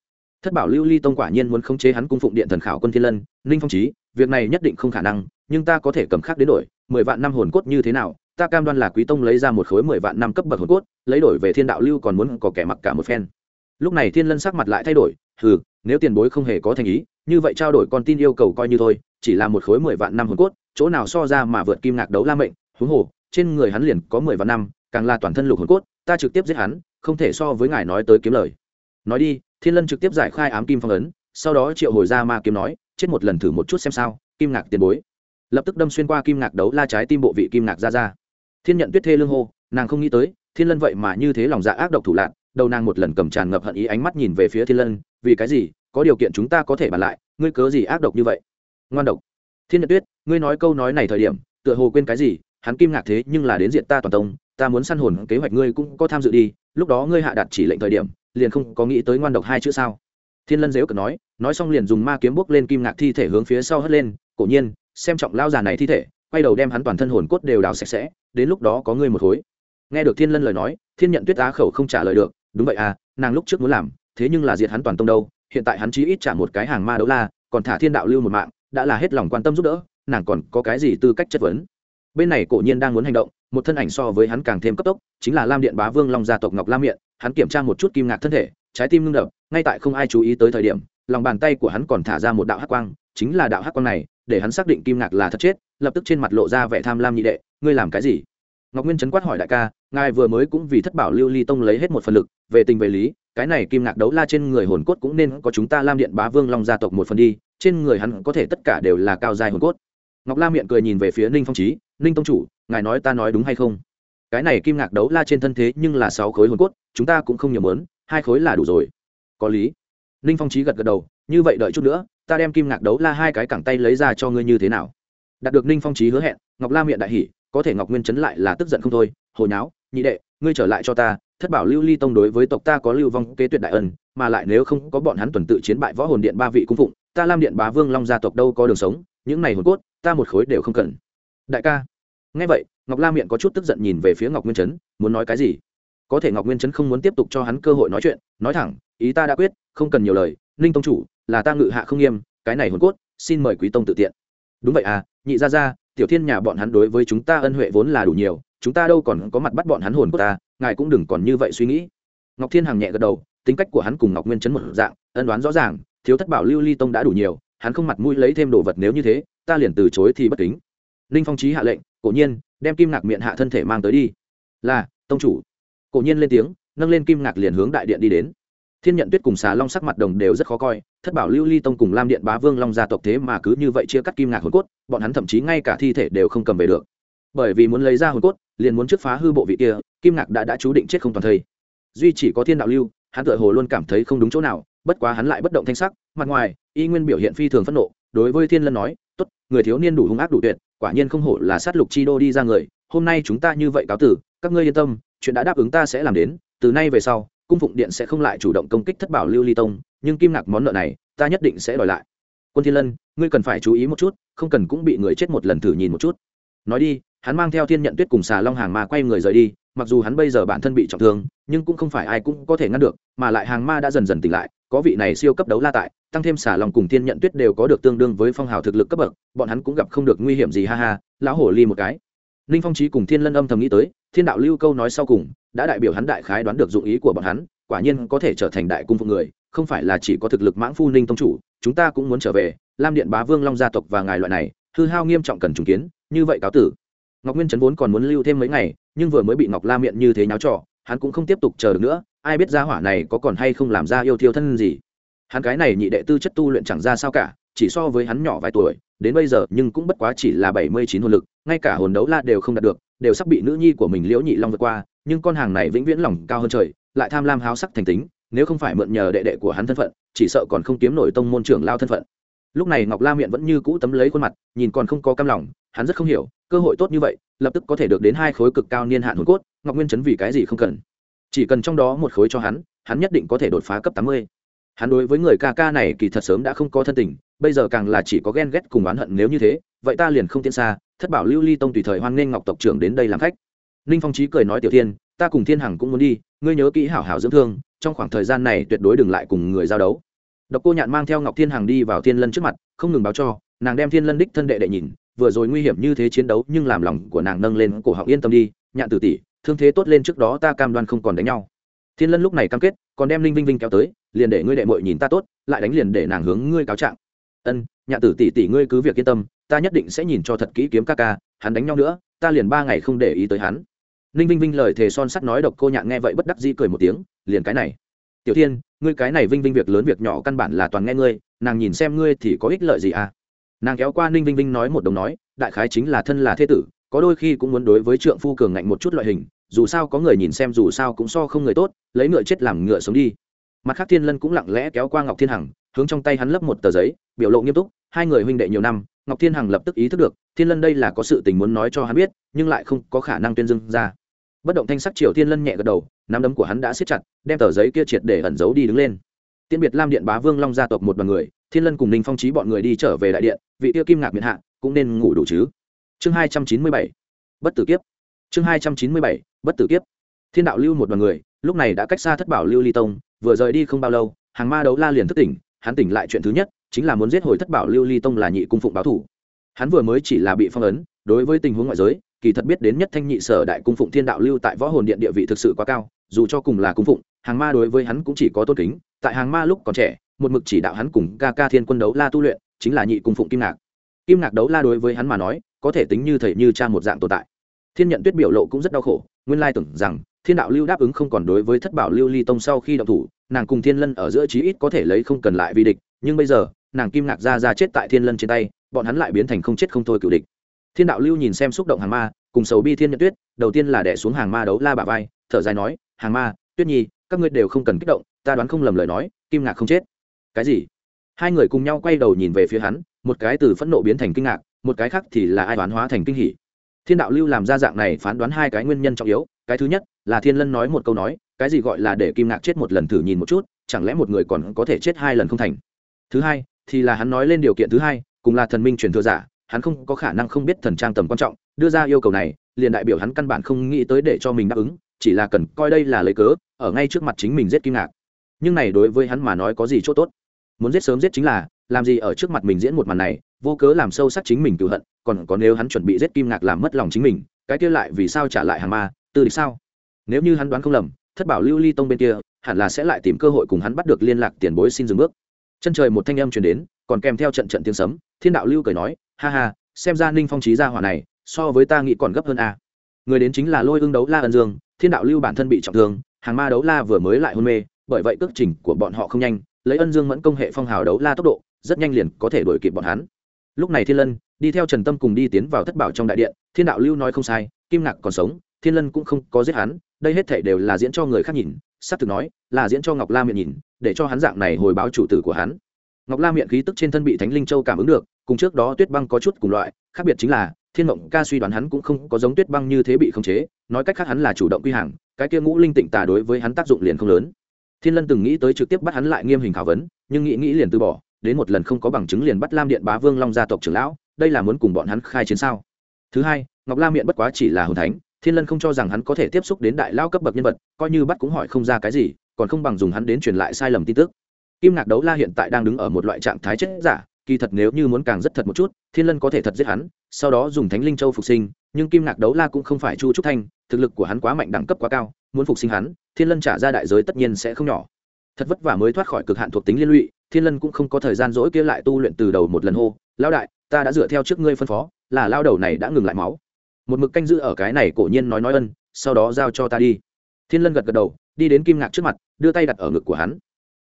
Thất bảo lưu ly tông quả nhiên muốn khống chế hắn cung phụng điện thần khảo quân thiên lân, ninh phong trí việc này nhất định không khả năng, nhưng ta có thể cầm khác đến đổi, mười vạn năm hồn cốt như thế nào? Ta cam đoan là quý tông lấy ra một khối mười vạn năm cấp bậc hồn cốt, lấy đổi về thiên đạo lưu còn muốn có kẻ mặc cả một phen. Lúc này thiên lân sắc mặt lại thay đổi, hừ, nếu tiền bối không hề có thành ý, như vậy trao đổi con tin yêu cầu coi như thôi, chỉ là một khối mười vạn năm hồn cốt, chỗ nào so ra mà vượt kim ngạc đấu la mệnh, huống hồ, trên người hắn liền có mười vạn năm, càng là toàn thân lục hồn cốt ta trực tiếp giết hắn, không thể so với ngài nói tới kiếm lời. Nói đi, thiên lân trực tiếp giải khai ám kim phong ấn, sau đó triệu hồi ra ma kiếm nói, chết một lần thử một chút xem sao, kim ngạc tiền bối. Lập tức đâm xuyên qua kim ngạc đấu la trái tim bộ vị kim ngạc ra ra. Thiên nhận tuyết thê lương hô, nàng không nghĩ tới, thiên lân vậy mà như thế lòng dạ ác độc thủ lạc đầu nàng một lần cầm tràn ngập hận ý ánh mắt nhìn về phía thiên lân, vì cái gì, có điều kiện chúng ta có thể bàn lại, ngươi cớ gì ác độc như vậy? Ngoan độc. Thiên nhận tuyết, ngươi nói câu nói này thời điểm, tựa hồ quên cái gì, hắn kim ngạc thế nhưng là đến diện ta toàn tông ta muốn săn hồn kế hoạch ngươi cũng có tham dự đi, lúc đó ngươi hạ đặt chỉ lệnh thời điểm, liền không có nghĩ tới ngoan độc hai chữ sao? Thiên lân dếu cực nói nói xong liền dùng ma kiếm bốc lên kim ngạc thi thể hướng phía sau hất lên, cổ nhiên, xem trọng lao già này thi thể, quay đầu đem hắn toàn thân hồn cốt đều đào sạch sẽ, đến lúc đó có ngươi một khối. Nghe được thiên lân lời nói, thiên nhận tuyết á khẩu không trả lời được, đúng vậy à nàng lúc trước muốn làm, thế nhưng là diệt hắn toàn tông đâu, hiện tại hắn chí ít trả một cái hàng ma đấu la, còn thả thiên đạo lưu một mạng, đã là hết lòng quan tâm giúp đỡ, nàng còn có cái gì tư cách chất vấn? Bên này cổ nhiên đang muốn hành động một thân ảnh so với hắn càng thêm cấp tốc, chính là lam điện bá vương long gia tộc ngọc lam Miện. hắn kiểm tra một chút kim ngạc thân thể, trái tim ngưng đập, ngay tại không ai chú ý tới thời điểm, lòng bàn tay của hắn còn thả ra một đạo hắc quang, chính là đạo hắc quang này, để hắn xác định kim ngạc là thật chết, lập tức trên mặt lộ ra vẻ tham lam nhị đệ, ngươi làm cái gì ngọc nguyên trấn quát hỏi đại ca, ngài vừa mới cũng vì thất bảo lưu ly tông lấy hết một phần lực, về tình về lý, cái này kim ngạc đấu la trên người hồn cốt cũng nên có chúng ta lam điện bá vương long gia tộc một phần đi, trên người hắn có thể tất cả đều là cao dài hồn cốt ngọc la miệng cười nhìn về phía ninh phong trí ninh tông chủ ngài nói ta nói đúng hay không? Cái này kim ngạc đấu la trên thân thế nhưng là sáu khối hồn cốt, chúng ta cũng không nhiều mớn hai khối là đủ rồi. Có lý. Ninh phong trí gật gật đầu, như vậy đợi chút nữa, ta đem kim ngạc đấu la hai cái cẳng tay lấy ra cho ngươi như thế nào? Đạt được ninh phong trí hứa hẹn, ngọc la miệng đại hỉ, có thể ngọc nguyên chấn lại là tức giận không thôi. Hồi nháo, nhị đệ, ngươi trở lại cho ta, thất bảo lưu ly tông đối với tộc ta có lưu vong kế tuyệt đại ân, mà lại nếu không có bọn hắn tuần tự chiến bại võ hồn điện ba vị cung phụng, ta lam điện bá vương long gia tộc đâu có đường sống, những này hồn cốt, ta một khối đều không cần. Đại ca nghe vậy, ngọc la miệng có chút tức giận nhìn về phía ngọc nguyên trấn muốn nói cái gì? Có thể ngọc nguyên trấn không muốn tiếp tục cho hắn cơ hội nói chuyện, nói thẳng, ý ta đã quyết, không cần nhiều lời, ninh tông chủ, là ta ngự hạ không nghiêm, cái này hồn cốt, xin mời quý tông tự tiện. Đúng vậy à nhị ra ra tiểu thiên nhà bọn hắn đối với chúng ta ân huệ vốn là đủ nhiều, chúng ta đâu còn có mặt bắt bọn hắn hồn của ta, ngài cũng đừng còn như vậy suy nghĩ. Ngọc thiên hằng nhẹ gật đầu, tính cách của hắn cùng ngọc nguyên chấn một dạng, ân đoán rõ ràng, thiếu thất bảo lưu ly tông đã đủ nhiều, hắn không mặt mũi lấy thêm đồ vật nếu như thế, ta liền từ chối thì bất kính ninh phong trí hạ lệnh, cổ nhiên, đem kim ngạc miệng hạ thân thể mang tới đi. Là, tông chủ. Cổ nhiên lên tiếng, nâng lên kim ngạc liền hướng đại điện đi đến. Thiên nhận tuyết cùng xà long sắc mặt đồng đều rất khó coi, thất bảo lưu ly tông cùng lam điện bá vương long gia tộc thế mà cứ như vậy chia cắt kim ngạc hồn cốt, bọn hắn thậm chí ngay cả thi thể đều không cầm về được. Bởi vì muốn lấy ra hồn cốt, liền muốn trước phá hư bộ vị kia, kim ngạc đã đã chú định chết không toàn thây. Duy chỉ có thiên đạo lưu, hắn tựa hồ luôn cảm thấy không đúng chỗ nào, bất quá hắn lại bất động thanh sắc, mặt ngoài, y nguyên biểu hiện phi thường phẫn nộ, đối với thiên lân nói, tốt, người thiếu niên đủ hung ác đủ tuyệt quả nhiên không hổ là sát lục chi đô đi ra người, hôm nay chúng ta như vậy cáo tử, các ngươi yên tâm, chuyện đã đáp ứng ta sẽ làm đến, từ nay về sau, cung phụng điện sẽ không lại chủ động công kích thất bảo lưu ly tông, nhưng kim ngạc món nợ này, ta nhất định sẽ đòi lại. Quân thiên lân, ngươi cần phải chú ý một chút, không cần cũng bị người chết một lần thử nhìn một chút. Nói đi, hắn mang theo thiên nhận tuyết cùng xà long hàng ma quay người rời đi, mặc dù hắn bây giờ bản thân bị trọng thương, nhưng cũng không phải ai cũng có thể ngăn được, mà lại hàng ma đã dần dần tỉnh lại có vị này siêu cấp đấu la tại, tăng thêm xả lòng cùng thiên nhận tuyết đều có được tương đương với phong hào thực lực cấp bậc, bọn hắn cũng gặp không được nguy hiểm gì, ha ha, lão hổ ly một cái. Ninh phong trí cùng thiên lân âm thầm nghĩ tới, thiên đạo lưu câu nói sau cùng, đã đại biểu hắn đại khái đoán được dụng ý của bọn hắn, quả nhiên có thể trở thành đại cung phụ người, không phải là chỉ có thực lực mãng phu ninh tông chủ, chúng ta cũng muốn trở về, lam điện bá vương long gia tộc và ngài loại này, hư hao nghiêm trọng cần trùng kiến, như vậy cáo tử. Ngọc nguyên trấn vốn còn muốn lưu thêm mấy ngày, nhưng vừa mới bị ngọc la miệng như thế nháo trọ hắn cũng không tiếp tục chờ được nữa ai biết ra hỏa này có còn hay không làm ra yêu thiêu thân gì? Hắn cái này nhị đệ tư chất tu luyện chẳng ra sao cả, chỉ so với hắn nhỏ vài tuổi, đến bây giờ nhưng cũng bất quá chỉ là bảy mươi chín hồn lực, ngay cả hồn đấu la đều không đạt được, đều sắp bị nữ nhi của mình liễu nhị long vượt qua, nhưng con hàng này vĩnh viễn lòng cao hơn trời, lại tham lam háo sắc thành tính, nếu không phải mượn nhờ đệ đệ của hắn thân phận, chỉ sợ còn không kiếm nổi tông môn trưởng lao thân phận. Lúc này ngọc la miệng vẫn như cũ tấm lấy khuôn mặt, nhìn còn không có cam lòng, hắn rất không hiểu, cơ hội tốt như vậy, lập tức có thể được đến hai khối cực cao niên hạn hồn cốt, ngọc nguyên chấn vì cái gì không cần? Chỉ cần trong đó một khối cho hắn hắn nhất định có thể đột phá cấp tám mươi. Hắn đối với người ca ca này kỳ thật sớm đã không có thân tình, bây giờ càng là chỉ có ghen ghét cùng oán hận nếu như thế, vậy ta liền không tiến xa, thất bảo lưu ly tông tùy thời hoan nghênh ngọc tộc trưởng đến đây làm khách. Ninh phong trí cười nói tiểu thiên, ta cùng thiên hằng cũng muốn đi, ngươi nhớ kỹ hảo hảo dưỡng thương, trong khoảng thời gian này tuyệt đối đừng lại cùng người giao đấu. Độc cô nhạn mang theo ngọc thiên hằng đi vào thiên lân trước mặt, không ngừng báo cho, nàng đem thiên lân đích thân đệ đệ nhìn, vừa rồi nguy hiểm như thế chiến đấu nhưng làm lòng của nàng nâng lên cổ họng yên tâm đi, nhạn tử tỷ thương thế tốt lên trước đó ta cam đoan không còn đánh nhau. Thiên lân lúc này cam kết, còn đem linh vinh vinh kéo tới, liền để ngươi đệ mội nhìn ta tốt, lại đánh liền để nàng hướng ngươi cáo trạng. Ân, nhạ tử tỷ tỷ ngươi cứ việc yên tâm, ta nhất định sẽ nhìn cho thật kỹ kiếm ca ca, hắn đánh nhau nữa, ta liền ba ngày không để ý tới hắn. Ninh vinh vinh lời thề son sắt nói độc cô nhạn nghe vậy bất đắc dĩ cười một tiếng, liền cái này. Tiểu thiên, ngươi cái này vinh vinh việc lớn việc nhỏ căn bản là toàn nghe ngươi, nàng nhìn xem ngươi thì có ích lợi gì à? Nàng kéo qua ninh vinh vinh nói một đồng nói, đại khái chính là thân là thế tử, có đôi khi cũng muốn đối với trượng phu cường ngạnh một chút loại hình dù sao có người nhìn xem dù sao cũng so không người tốt, lấy ngựa chết làm ngựa sống đi. Mặt khác thiên lân cũng lặng lẽ kéo qua ngọc thiên hằng, hướng trong tay hắn lấp một tờ giấy, biểu lộ nghiêm túc, hai người huynh đệ nhiều năm, ngọc thiên hằng lập tức ý thức được, thiên lân đây là có sự tình muốn nói cho hắn biết, nhưng lại không có khả năng tuyên dưng ra. Bất động thanh sắc triều thiên lân nhẹ gật đầu, nắm đấm của hắn đã siết chặt, đem tờ giấy kia triệt để ẩn giấu đi đứng lên. Tiễn biệt lam điện bá vương long gia tộc một đoàn người, thiên lân cùng ninh phong trí bọn người đi trở về đại điện, vị tiêu kim ngạc miền hạ cũng nên ngủ đủ chứ. Chương hai trăm chín mươi bảy, bất tử kiếp chương hai trăm chín mươi bảy, bất tử kiếp. Thiên đạo lưu một đoàn người, lúc này đã cách xa thất bảo lưu ly tông, vừa rời đi không bao lâu, hàng ma đấu la liền thức tỉnh, hắn tỉnh lại chuyện thứ nhất, chính là muốn giết hồi thất bảo lưu ly tông là nhị cung phụng báo thủ. Hắn vừa mới chỉ là bị phong ấn, đối với tình huống ngoại giới, kỳ thật biết đến nhất thanh nhị sở đại cung phụng thiên đạo lưu tại võ hồn điện địa vị thực sự quá cao, dù cho cùng là cung phụng, hàng ma đối với hắn cũng chỉ có tôn kính, tại hàng ma lúc còn trẻ, một mực chỉ đạo hắn cùng ca ca thiên quân đấu la tu luyện, chính là nhị cung phụng kim ngạc. Kim ngạc đấu la đối với hắn mà nói, có thể tính như thầy như cha một dạng tồn tại thiên nhận tuyết biểu lộ cũng rất đau khổ, nguyên lai tưởng rằng thiên đạo lưu đáp ứng không còn đối với thất bảo lưu ly tông sau khi động thủ, nàng cùng thiên lân ở giữa chí ít có thể lấy không cần lại vi địch, nhưng bây giờ, nàng kim ngạc ra ra chết tại thiên lân trên tay, bọn hắn lại biến thành không chết không thôi cựu địch. Thiên đạo lưu nhìn xem xúc động hàng ma, cùng sầu bi thiên nhận tuyết, đầu tiên là đẻ xuống hàng ma đấu la bà vai, thở dài nói, hàng ma, tuyết nhi, các ngươi đều không cần kích động, ta đoán không lầm lời nói, kim ngạc không chết. Cái gì? Hai người cùng nhau quay đầu nhìn về phía hắn, một cái từ phẫn nộ biến thành kinh ngạc, một cái khác thì là ai đoán hóa thành kinh hỉ thiên đạo lưu làm ra dạng này phán đoán hai cái nguyên nhân trọng yếu. Cái thứ nhất, là thiên lân nói một câu nói, cái gì gọi là để kim ngạc chết một lần thử nhìn một chút, chẳng lẽ một người còn có thể chết hai lần không thành? Thứ hai, thì là hắn nói lên điều kiện thứ hai, cùng là thần minh truyền thừa giả, hắn không có khả năng không biết thần trang tầm quan trọng, đưa ra yêu cầu này, liền đại biểu hắn căn bản không nghĩ tới để cho mình đáp ứng, chỉ là cần coi đây là lấy cớ, ở ngay trước mặt chính mình giết kim ngạc. Nhưng này đối với hắn mà nói có gì chỗ tốt? Muốn giết sớm giết chính là, làm gì ở trước mặt mình diễn một màn này vô cớ làm sâu sắc chính mình tự hận, còn có nếu hắn chuẩn bị giết kim ngạc làm mất lòng chính mình, cái kia lại vì sao trả lại hàng ma từ địch sao? Nếu như hắn đoán không lầm, thất bảo lưu ly tông bên kia, hẳn là sẽ lại tìm cơ hội cùng hắn bắt được liên lạc tiền bối xin dừng bước. Chân trời một thanh âm truyền đến, còn kèm theo trận trận tiếng sấm, thiên đạo lưu cười nói, ha ha, xem ra ninh phong trí gia hỏa này, so với ta nghĩ còn gấp hơn a. Người đến chính là lôi ương đấu la ân dương, thiên đạo lưu bản thân bị trọng thương, hàng ma đấu la vừa mới lại hôn mê, bởi vậy cước trình của bọn họ không nhanh, lấy ân dương mẫn công hệ phong hào đấu la tốc độ, rất nhanh liền có thể đuổi kịp bọn hắn lúc này thiên lân đi theo trần tâm cùng đi tiến vào thất bảo trong đại điện, thiên đạo lưu nói không sai, kim ngạc còn sống, thiên lân cũng không có giết hắn, đây hết thể đều là diễn cho người khác nhìn s ắ c thực nói, là diễn cho ngọc la miệng nhìn, để cho hắn dạng này hồi báo chủ tử của hắn. Ngọc la miệng khí tức trên thân bị thánh linh châu cảm ứng được, cùng trước đó tuyết băng có chút cùng loại, khác biệt chính là, thiên mộng ca suy đoán hắn cũng không có giống tuyết băng như thế bị khống chế, nói cách khác hắn là chủ động quy hàng, cái kia ngũ linh tịnh tả đối với hắn tác dụng liền không lớn. Thiên lân từng nghĩ tới trực tiếp bắt hắn lại nghiêm hình khảo vấn, nhưng nghĩ nghĩ liền từ bỏ đến một lần không có bằng chứng liền bắt lam điện bá vương long gia tộc trưởng lão, đây là muốn cùng bọn hắn khai chiến sao? Thứ hai, ngọc la miệng bất quá chỉ là hồn thánh, thiên lân không cho rằng hắn có thể tiếp xúc đến đại lao cấp bậc nhân vật, coi như bắt cũng hỏi không ra cái gì, còn không bằng dùng hắn đến truyền lại sai lầm tin tức. Kim ngạc đấu la hiện tại đang đứng ở một loại trạng thái chết giả, kỳ thật nếu như muốn càng rất thật một chút, thiên lân có thể thật giết hắn, sau đó dùng thánh linh châu phục sinh, nhưng kim ngạc đấu la cũng không phải chu trúc thanh, thực lực của hắn quá mạnh đẳng cấp quá cao, muốn phục sinh hắn, thiên lân trả ra đại giới tất nhiên sẽ không nhỏ. Thật vất vả mới thoát khỏi cực hạn thuộc tính liên lụy thiên lân cũng không có thời gian dỗi kia lại tu luyện từ đầu một lần hô lao đại, ta đã dựa theo trước ngươi phân phó, là lao đầu này đã ngừng lại máu. Một mực canh giữ ở cái này cổ nhiên nói nói ân, sau đó giao cho ta đi. Thiên lân gật gật đầu, đi đến kim ngạc trước mặt, đưa tay đặt ở ngực của hắn.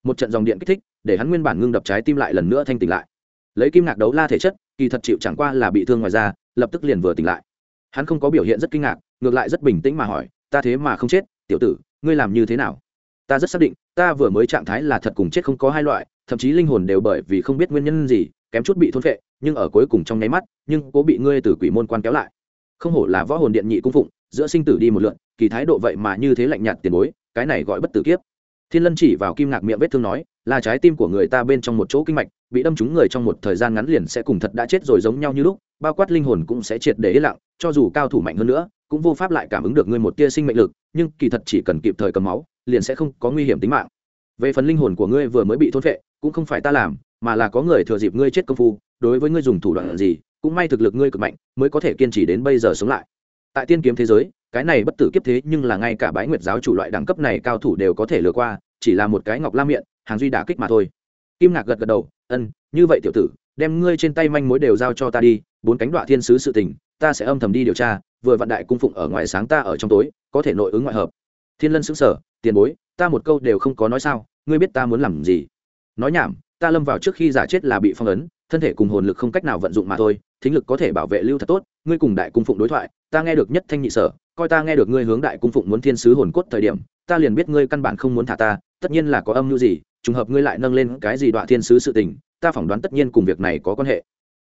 Một trận dòng điện kích thích, để hắn nguyên bản ngưng đập trái tim lại lần nữa thanh tỉnh lại. Lấy kim ngạc đấu la thể chất, kỳ thật chịu chẳng qua là bị thương ngoài da, lập tức liền vừa tỉnh lại. Hắn không có biểu hiện rất kinh ngạc, ngược lại rất bình tĩnh mà hỏi, ta thế mà không chết, tiểu tử, ngươi làm như thế nào? Ta rất xác định, ta vừa mới trạng thái là thật cùng chết không có hai loại thậm chí linh hồn đều bởi vì không biết nguyên nhân gì, kém chút bị thôn phệ, nhưng ở cuối cùng trong nháy mắt, nhưng cố bị ngươi từ quỷ môn quan kéo lại. Không hổ là võ hồn điện nhị cung phụng, giữa sinh tử đi một lượn, kỳ thái độ vậy mà như thế lạnh nhạt tiền bối, cái này gọi bất tử kiếp. Thiên lân chỉ vào kim ngạc miệng vết thương nói, là trái tim của người ta bên trong một chỗ kinh mạch, bị đâm trúng người trong một thời gian ngắn liền sẽ cùng thật đã chết rồi giống nhau như lúc, bao quát linh hồn cũng sẽ triệt để yên lặng, cho dù cao thủ mạnh hơn nữa, cũng vô pháp lại cảm ứng được ngươi một tia sinh mệnh lực, nhưng kỳ thật chỉ cần kịp thời cầm máu, liền sẽ không có nguy hiểm tính mạng. Về phần linh hồn của ngươi vừa mới bị thôn phệ cũng không phải ta làm, mà là có người thừa dịp ngươi chết công phu, đối với ngươi dùng thủ đoạn gì, cũng may thực lực ngươi cực mạnh, mới có thể kiên trì đến bây giờ sống lại. Tại tiên kiếm thế giới, cái này bất tử kiếp thế nhưng là ngay cả bái nguyệt giáo chủ loại đẳng cấp này cao thủ đều có thể lừa qua, chỉ là một cái ngọc la miệng, hàng duy đả kích mà thôi. Kim ngạc gật gật đầu, ân, như vậy tiểu tử, đem ngươi trên tay manh mối đều giao cho ta đi, bốn cánh đoạn thiên sứ sự tình, ta sẽ âm thầm đi điều tra, vừa vạn đại cung phụng ở ngoài sáng ta ở trong tối, có thể nội ứng ngoại hợp. Thiên lân xứng sở tiền bối, ta một câu đều không có nói sao, ngươi biết ta muốn làm gì? Nói nhảm, ta lâm vào trước khi giả chết là bị phong ấn, thân thể cùng hồn lực không cách nào vận dụng mà thôi, thính lực có thể bảo vệ lưu thật tốt, ngươi cùng đại cung phụng đối thoại, ta nghe được nhất thanh nhị sở, coi ta nghe được ngươi hướng đại cung phụng muốn thiên sứ hồn cốt thời điểm, ta liền biết ngươi căn bản không muốn thả ta, tất nhiên là có âm mưu gì, trùng hợp ngươi lại nâng lên cái gì đoạn thiên sứ sự tình, ta phỏng đoán tất nhiên cùng việc này có quan hệ.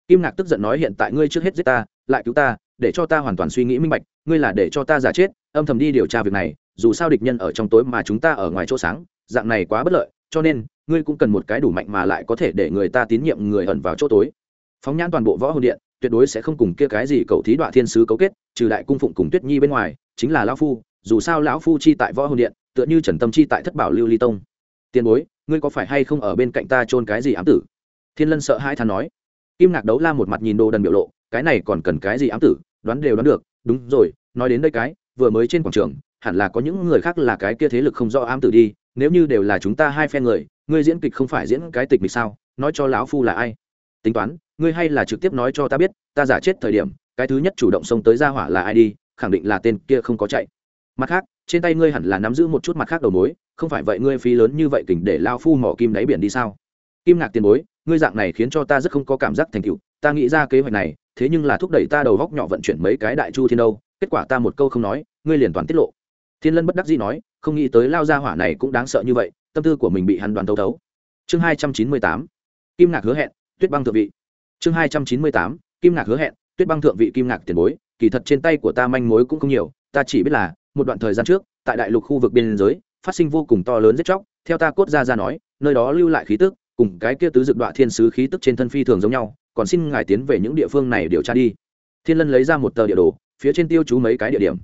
Kim ngạc tức giận nói hiện tại ngươi trước hết giết ta, lại cứu ta, để cho ta hoàn toàn suy nghĩ minh bạch, ngươi là để cho ta giả chết, âm thầm đi điều tra việc này, dù sao địch nhân ở trong tối mà chúng ta ở ngoài chỗ sáng, dạng này quá bất lợi, cho nên ngươi cũng cần một cái đủ mạnh mà lại có thể để người ta tín nhiệm người ẩn vào chỗ tối. Phóng nhãn toàn bộ võ hồn điện, tuyệt đối sẽ không cùng kia cái gì cầu thí đoạn thiên sứ cấu kết, trừ đại cung phụng cùng tuyết nhi bên ngoài, chính là lão phu, dù sao lão phu chi tại võ hồn điện, tựa như trần tâm chi tại thất bảo lưu ly tông. Tiền bối, ngươi có phải hay không ở bên cạnh ta chôn cái gì ám tử? Thiên lân sợ hai than nói. Kim ngạc đấu la một mặt nhìn đồ đần biểu lộ, cái này còn cần cái gì ám tử, đoán đều đoán được. Đúng rồi, nói đến đây cái, vừa mới trên quảng trường, hẳn là có những người khác là cái kia thế lực không rõ ám tử đi, nếu như đều là chúng ta hai phe người ngươi diễn kịch không phải diễn cái tịch mịch sao, nói cho lão phu là ai? Tính toán, ngươi hay là trực tiếp nói cho ta biết, ta giả chết thời điểm, cái thứ nhất chủ động xông tới ra hỏa là ai đi, khẳng định là tên kia không có chạy. Mặt khác, trên tay ngươi hẳn là nắm giữ một chút mặt khác đầu mối, không phải vậy ngươi phí lớn như vậy kỉnh để lao phu mỏ kim đáy biển đi sao? Kim ngạc tiền bối, ngươi dạng này khiến cho ta rất không có cảm giác thành tựu, ta nghĩ ra kế hoạch này, thế nhưng là thúc đẩy ta đầu góc nhỏ vận chuyển mấy cái đại chu thiên đâu, kết quả ta một câu không nói, ngươi liền toàn tiết lộ. Thiên lân bất đắc dĩ nói, không nghĩ tới lao ra hỏa này cũng đáng sợ như vậy tâm tư của mình bị hắn đoàn thấu thấu. Chương hai trăm chín mươi tám, kim ngạc hứa hẹn, tuyết băng thượng vị. Chương hai trăm chín mươi tám, kim ngạc hứa hẹn, tuyết băng thượng vị kim ngạc tiền bối, kỳ thật trên tay của ta manh mối cũng không nhiều, ta chỉ biết là, một đoạn thời gian trước, tại đại lục khu vực biên giới, phát sinh vô cùng to lớn giết chóc, theo ta cốt ra ra nói, nơi đó lưu lại khí tức, cùng cái kia tứ dực đoạn thiên sứ khí tức trên thân phi thường giống nhau, còn xin ngài tiến về những địa phương này điều tra đi. Thiên lân lấy ra một tờ địa đồ, phía trên tiêu chú mấy cái địa điểm.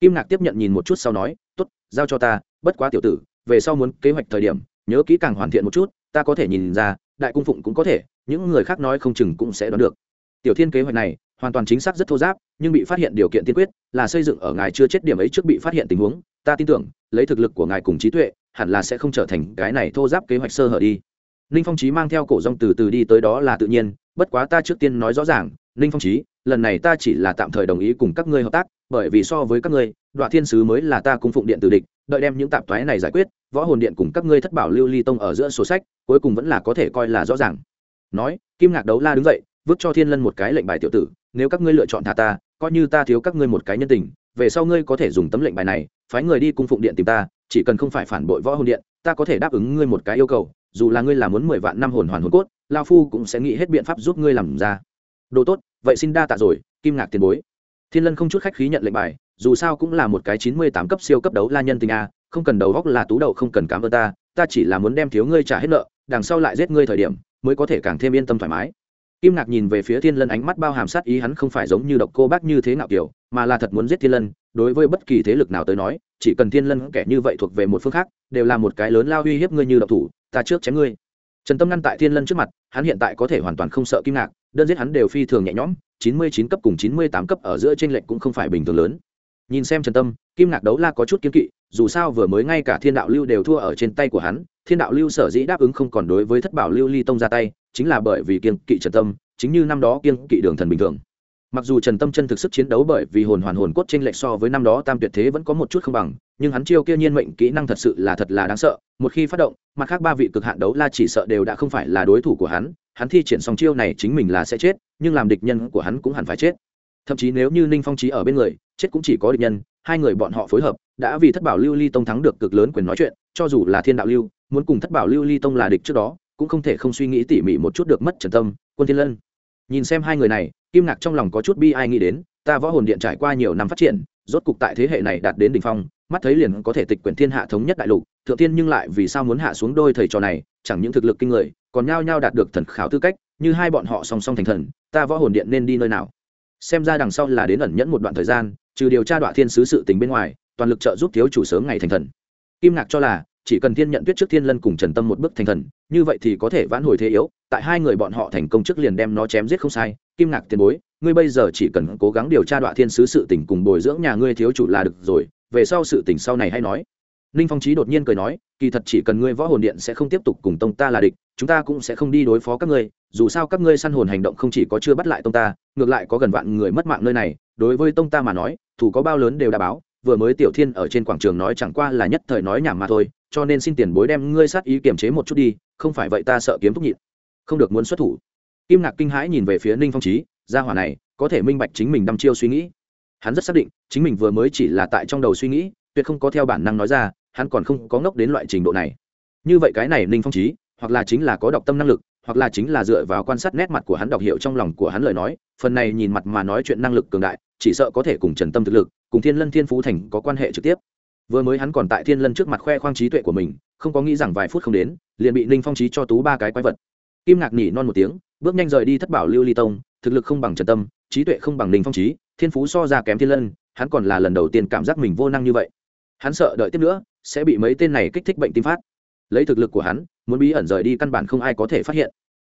Kim ngạc tiếp nhận nhìn một chút sau nói t ố t giao cho ta, bất quá tiểu tử về sau muốn kế hoạch thời điểm, nhớ kỹ càng hoàn thiện một chút, ta có thể nhìn ra, đại cung phụng cũng có thể, những người khác nói không chừng cũng sẽ đoán được. Tiểu thiên kế hoạch này, hoàn toàn chính xác rất thô giáp, nhưng bị phát hiện điều kiện tiên quyết là xây dựng ở ngài chưa chết điểm ấy trước bị phát hiện tình huống. Ta tin tưởng, lấy thực lực của ngài cùng trí tuệ, hẳn là sẽ không trở thành cái này thô giáp kế hoạch sơ hở đi. Ninh phong trí mang theo cổ rong từ từ đi tới đó là tự nhiên, bất quá ta trước tiên nói rõ ràng, ninh phong trí lần này ta chỉ là tạm thời đồng ý cùng các ngươi hợp tác, bởi vì so với các ngươi đoạn thiên sứ mới là ta cung phụng điện tử địch, đợi đem những tạp thoái này giải quyết, võ hồn điện cùng các ngươi thất bảo lưu ly tông ở giữa sổ sách, cuối cùng vẫn là có thể coi là rõ ràng. Nói, kim ngạc đấu la đứng dậy, vứt cho thiên lân một cái lệnh bài tiểu tử, nếu các ngươi lựa chọn thả ta, coi như ta thiếu các ngươi một cái nhân tình, về sau ngươi có thể dùng tấm lệnh bài này, phái người đi cung phụng điện tìm ta, chỉ cần không phải phản bội võ hồn điện, ta có thể đáp ứng ngươi một cái yêu cầu, dù là ngươi làm muốn mười vạn năm hồn hoàn hồn cốt, lao phu cũng sẽ nghĩ hết biện pháp giúp ngươi làm ra. Đồ tốt vậy xin đa tạ rồi, kim ngạc tiền bối. Thiên lân không chút khách khí nhận lệnh bài, dù sao cũng là một cái chín mươi tám cấp siêu cấp đấu la nhân tình a, không cần đầu góc là tú đầu không cần cảm ơn ta ta chỉ là muốn đem thiếu ngươi trả hết nợ, đằng sau lại giết ngươi thời điểm, mới có thể càng thêm yên tâm thoải mái. Kim ngạc nhìn về phía thiên lân ánh mắt bao hàm sát ý, hắn không phải giống như độc cô bác như thế nào kiểu, mà là thật muốn giết thiên lân, đối với bất kỳ thế lực nào tới nói, chỉ cần thiên lân kẻ như vậy thuộc về một phương khác, đều là một cái lớn lao uy hiếp ngươi như độc thủ, ta trước chém ngươi. Trần tâm ngăn tại thiên lân trước mặt, hắn hiện tại có thể hoàn toàn không sợ kim ngạc đơn giết hắn đều phi thường nhẹ nhõm, chín mươi chín cấp cùng chín mươi tám cấp ở giữa t r ê n lệch cũng không phải bình thường lớn. Nhìn xem trần tâm, kim ngạc đấu la có chút kiêng kỵ, dù sao vừa mới ngay cả thiên đạo lưu đều thua ở trên tay của hắn, thiên đạo lưu sở dĩ đáp ứng không còn đối với thất bảo lưu ly tông ra tay, chính là bởi vì kiên kỵ trần tâm, chính như năm đó kiên kỵ đường thần bình thường. Mặc dù trần tâm chân thực sức chiến đấu bởi vì hồn hoàn hồn cốt t r ê n lệch so với năm đó tam tuyệt thế vẫn có một chút không bằng, nhưng hắn chiêu kia nhiên mệnh kỹ năng thật sự là thật là đáng sợ, một khi phát động, mặt khác ba vị cực hạn đấu la chỉ sợ đều đã không phải là đối thủ của hắn hắn thi triển xong chiêu này chính mình là sẽ chết, nhưng làm địch nhân của hắn cũng hẳn phải chết. Thậm chí nếu như ninh phong trí ở bên người, chết cũng chỉ có địch nhân, hai người bọn họ phối hợp, đã vì thất bảo lưu ly tông thắng được cực lớn quyền nói chuyện, cho dù là thiên đạo lưu, muốn cùng thất bảo lưu ly tông là địch trước đó, cũng không thể không suy nghĩ tỉ mỉ một chút được mất trần tâm, quân thiên lân. Nhìn xem hai người này, kim ngạc trong lòng có chút bi ai nghĩ đến, ta võ hồn điện trải qua nhiều năm phát triển rốt cục tại thế hệ này đạt đến đỉnh phong, mắt thấy liền có thể tịch quyển thiên hạ thống nhất đại lục, thượng tiên nhưng lại vì sao muốn hạ xuống đôi thầy trò này, chẳng những thực lực kinh người, còn nhao nhao đạt được thần khảo tư cách, như hai bọn họ song song thành thần, ta võ hồn điện nên đi nơi nào? Xem ra đằng sau là đến ẩn nhẫn một đoạn thời gian, trừ điều tra đoạn thiên sứ sự tình bên ngoài, toàn lực trợ giúp thiếu chủ sớm ngày thành thần. Kim ngạc cho là, chỉ cần thiên nhận tuyết trước thiên lân cùng trần tâm một bước thành thần, như vậy thì có thể vãn hồi thế yếu, tại hai người bọn họ thành công trước liền đem nó chém giết không sai, kim ngạc tiền bối ngươi bây giờ chỉ cần cố gắng điều tra đoạn thiên sứ sự tình cùng bồi dưỡng nhà ngươi thiếu chủ là được rồi, về sau sự tình sau này hay nói. Ninh phong trí đột nhiên cười nói, kỳ thật chỉ cần ngươi võ hồn điện sẽ không tiếp tục cùng tông ta là địch, chúng ta cũng sẽ không đi đối phó các ngươi, dù sao các ngươi săn hồn hành động không chỉ có chưa bắt lại tông ta, ngược lại có gần vạn người mất mạng nơi này, đối với tông ta mà nói thủ có bao lớn đều đã báo, vừa mới tiểu thiên ở trên quảng trường nói chẳng qua là nhất thời nói nhảm mà thôi, cho nên xin tiền bối đem ngươi sát ý kiềm chế một chút đi, không phải vậy ta sợ kiếm thúc nhịn, không được muốn xuất thủ. Kim ngạc kinh hãi nhìn về phía ninh phong trí gia hỏa này có thể minh bạch chính mình đăm chiêu suy nghĩ. Hắn rất xác định, chính mình vừa mới chỉ là tại trong đầu suy nghĩ, tuyệt không có theo bản năng nói ra, hắn còn không có ngốc đến loại trình độ này. Như vậy cái này ninh phong trí hoặc là chính là có đọc tâm năng lực, hoặc là chính là dựa vào quan sát nét mặt của hắn đọc hiểu trong lòng của hắn lời nói, phần này nhìn mặt mà nói chuyện năng lực cường đại, chỉ sợ có thể cùng trần tâm thực lực, cùng thiên lân thiên phú thành có quan hệ trực tiếp. Vừa mới hắn còn tại thiên lân trước mặt khoe khoang trí tuệ của mình, không có nghĩ rằng vài phút không đến, liền bị ninh phong trí cho tú ba cái quái vật. Kim ngạc nhỉ non một tiếng, bước nhanh rời đi thất bảo lưu ly tông thực lực không bằng trần tâm, trí tuệ không bằng ninh phong trí thiên phú so ra kém thiên lân, hắn còn là lần đầu tiên cảm giác mình vô năng như vậy. Hắn sợ đợi tiếp nữa, sẽ bị mấy tên này kích thích bệnh tim phát. Lấy thực lực của hắn, muốn bí ẩn rời đi căn bản không ai có thể phát hiện.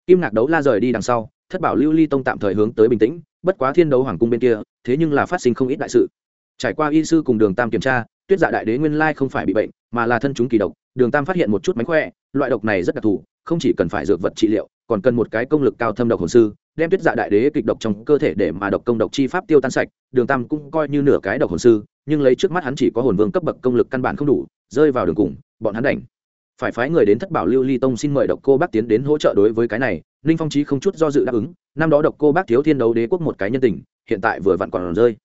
Kim ngạc đấu la rời đi đằng sau, thất bảo lưu ly tông tạm thời hướng tới bình tĩnh, bất quá thiên đấu hoàng cung bên kia, thế nhưng là phát sinh không ít đại sự. Trải qua y sư cùng đường tam kiểm tra, tuyết dạ đại đế nguyên lai không phải bị bệnh, mà là thân chúng kỳ độc, đường tam phát hiện một chút mánh khỏe, loại độc này rất đặc thù, không chỉ cần phải dược vật trị liệu còn cần một cái công lực cao thâm độc hồn sư, đem tuyết dạ đại đế kịch độc trong cơ thể để mà độc công độc chi pháp tiêu tan sạch, đường tam cũng coi như nửa cái độc hồn sư, nhưng lấy trước mắt hắn chỉ có hồn vương cấp bậc công lực căn bản không đủ, rơi vào đường cùng, bọn hắn đành phải phái người đến thất bảo lưu ly tông xin mời độc cô bác tiến đến hỗ trợ đối với cái này, ninh phong trí không chút do dự đáp ứng, năm đó độc cô bác thiếu thiên đấu đế quốc một cái nhân tình, hiện tại vừa vặn còn rơi.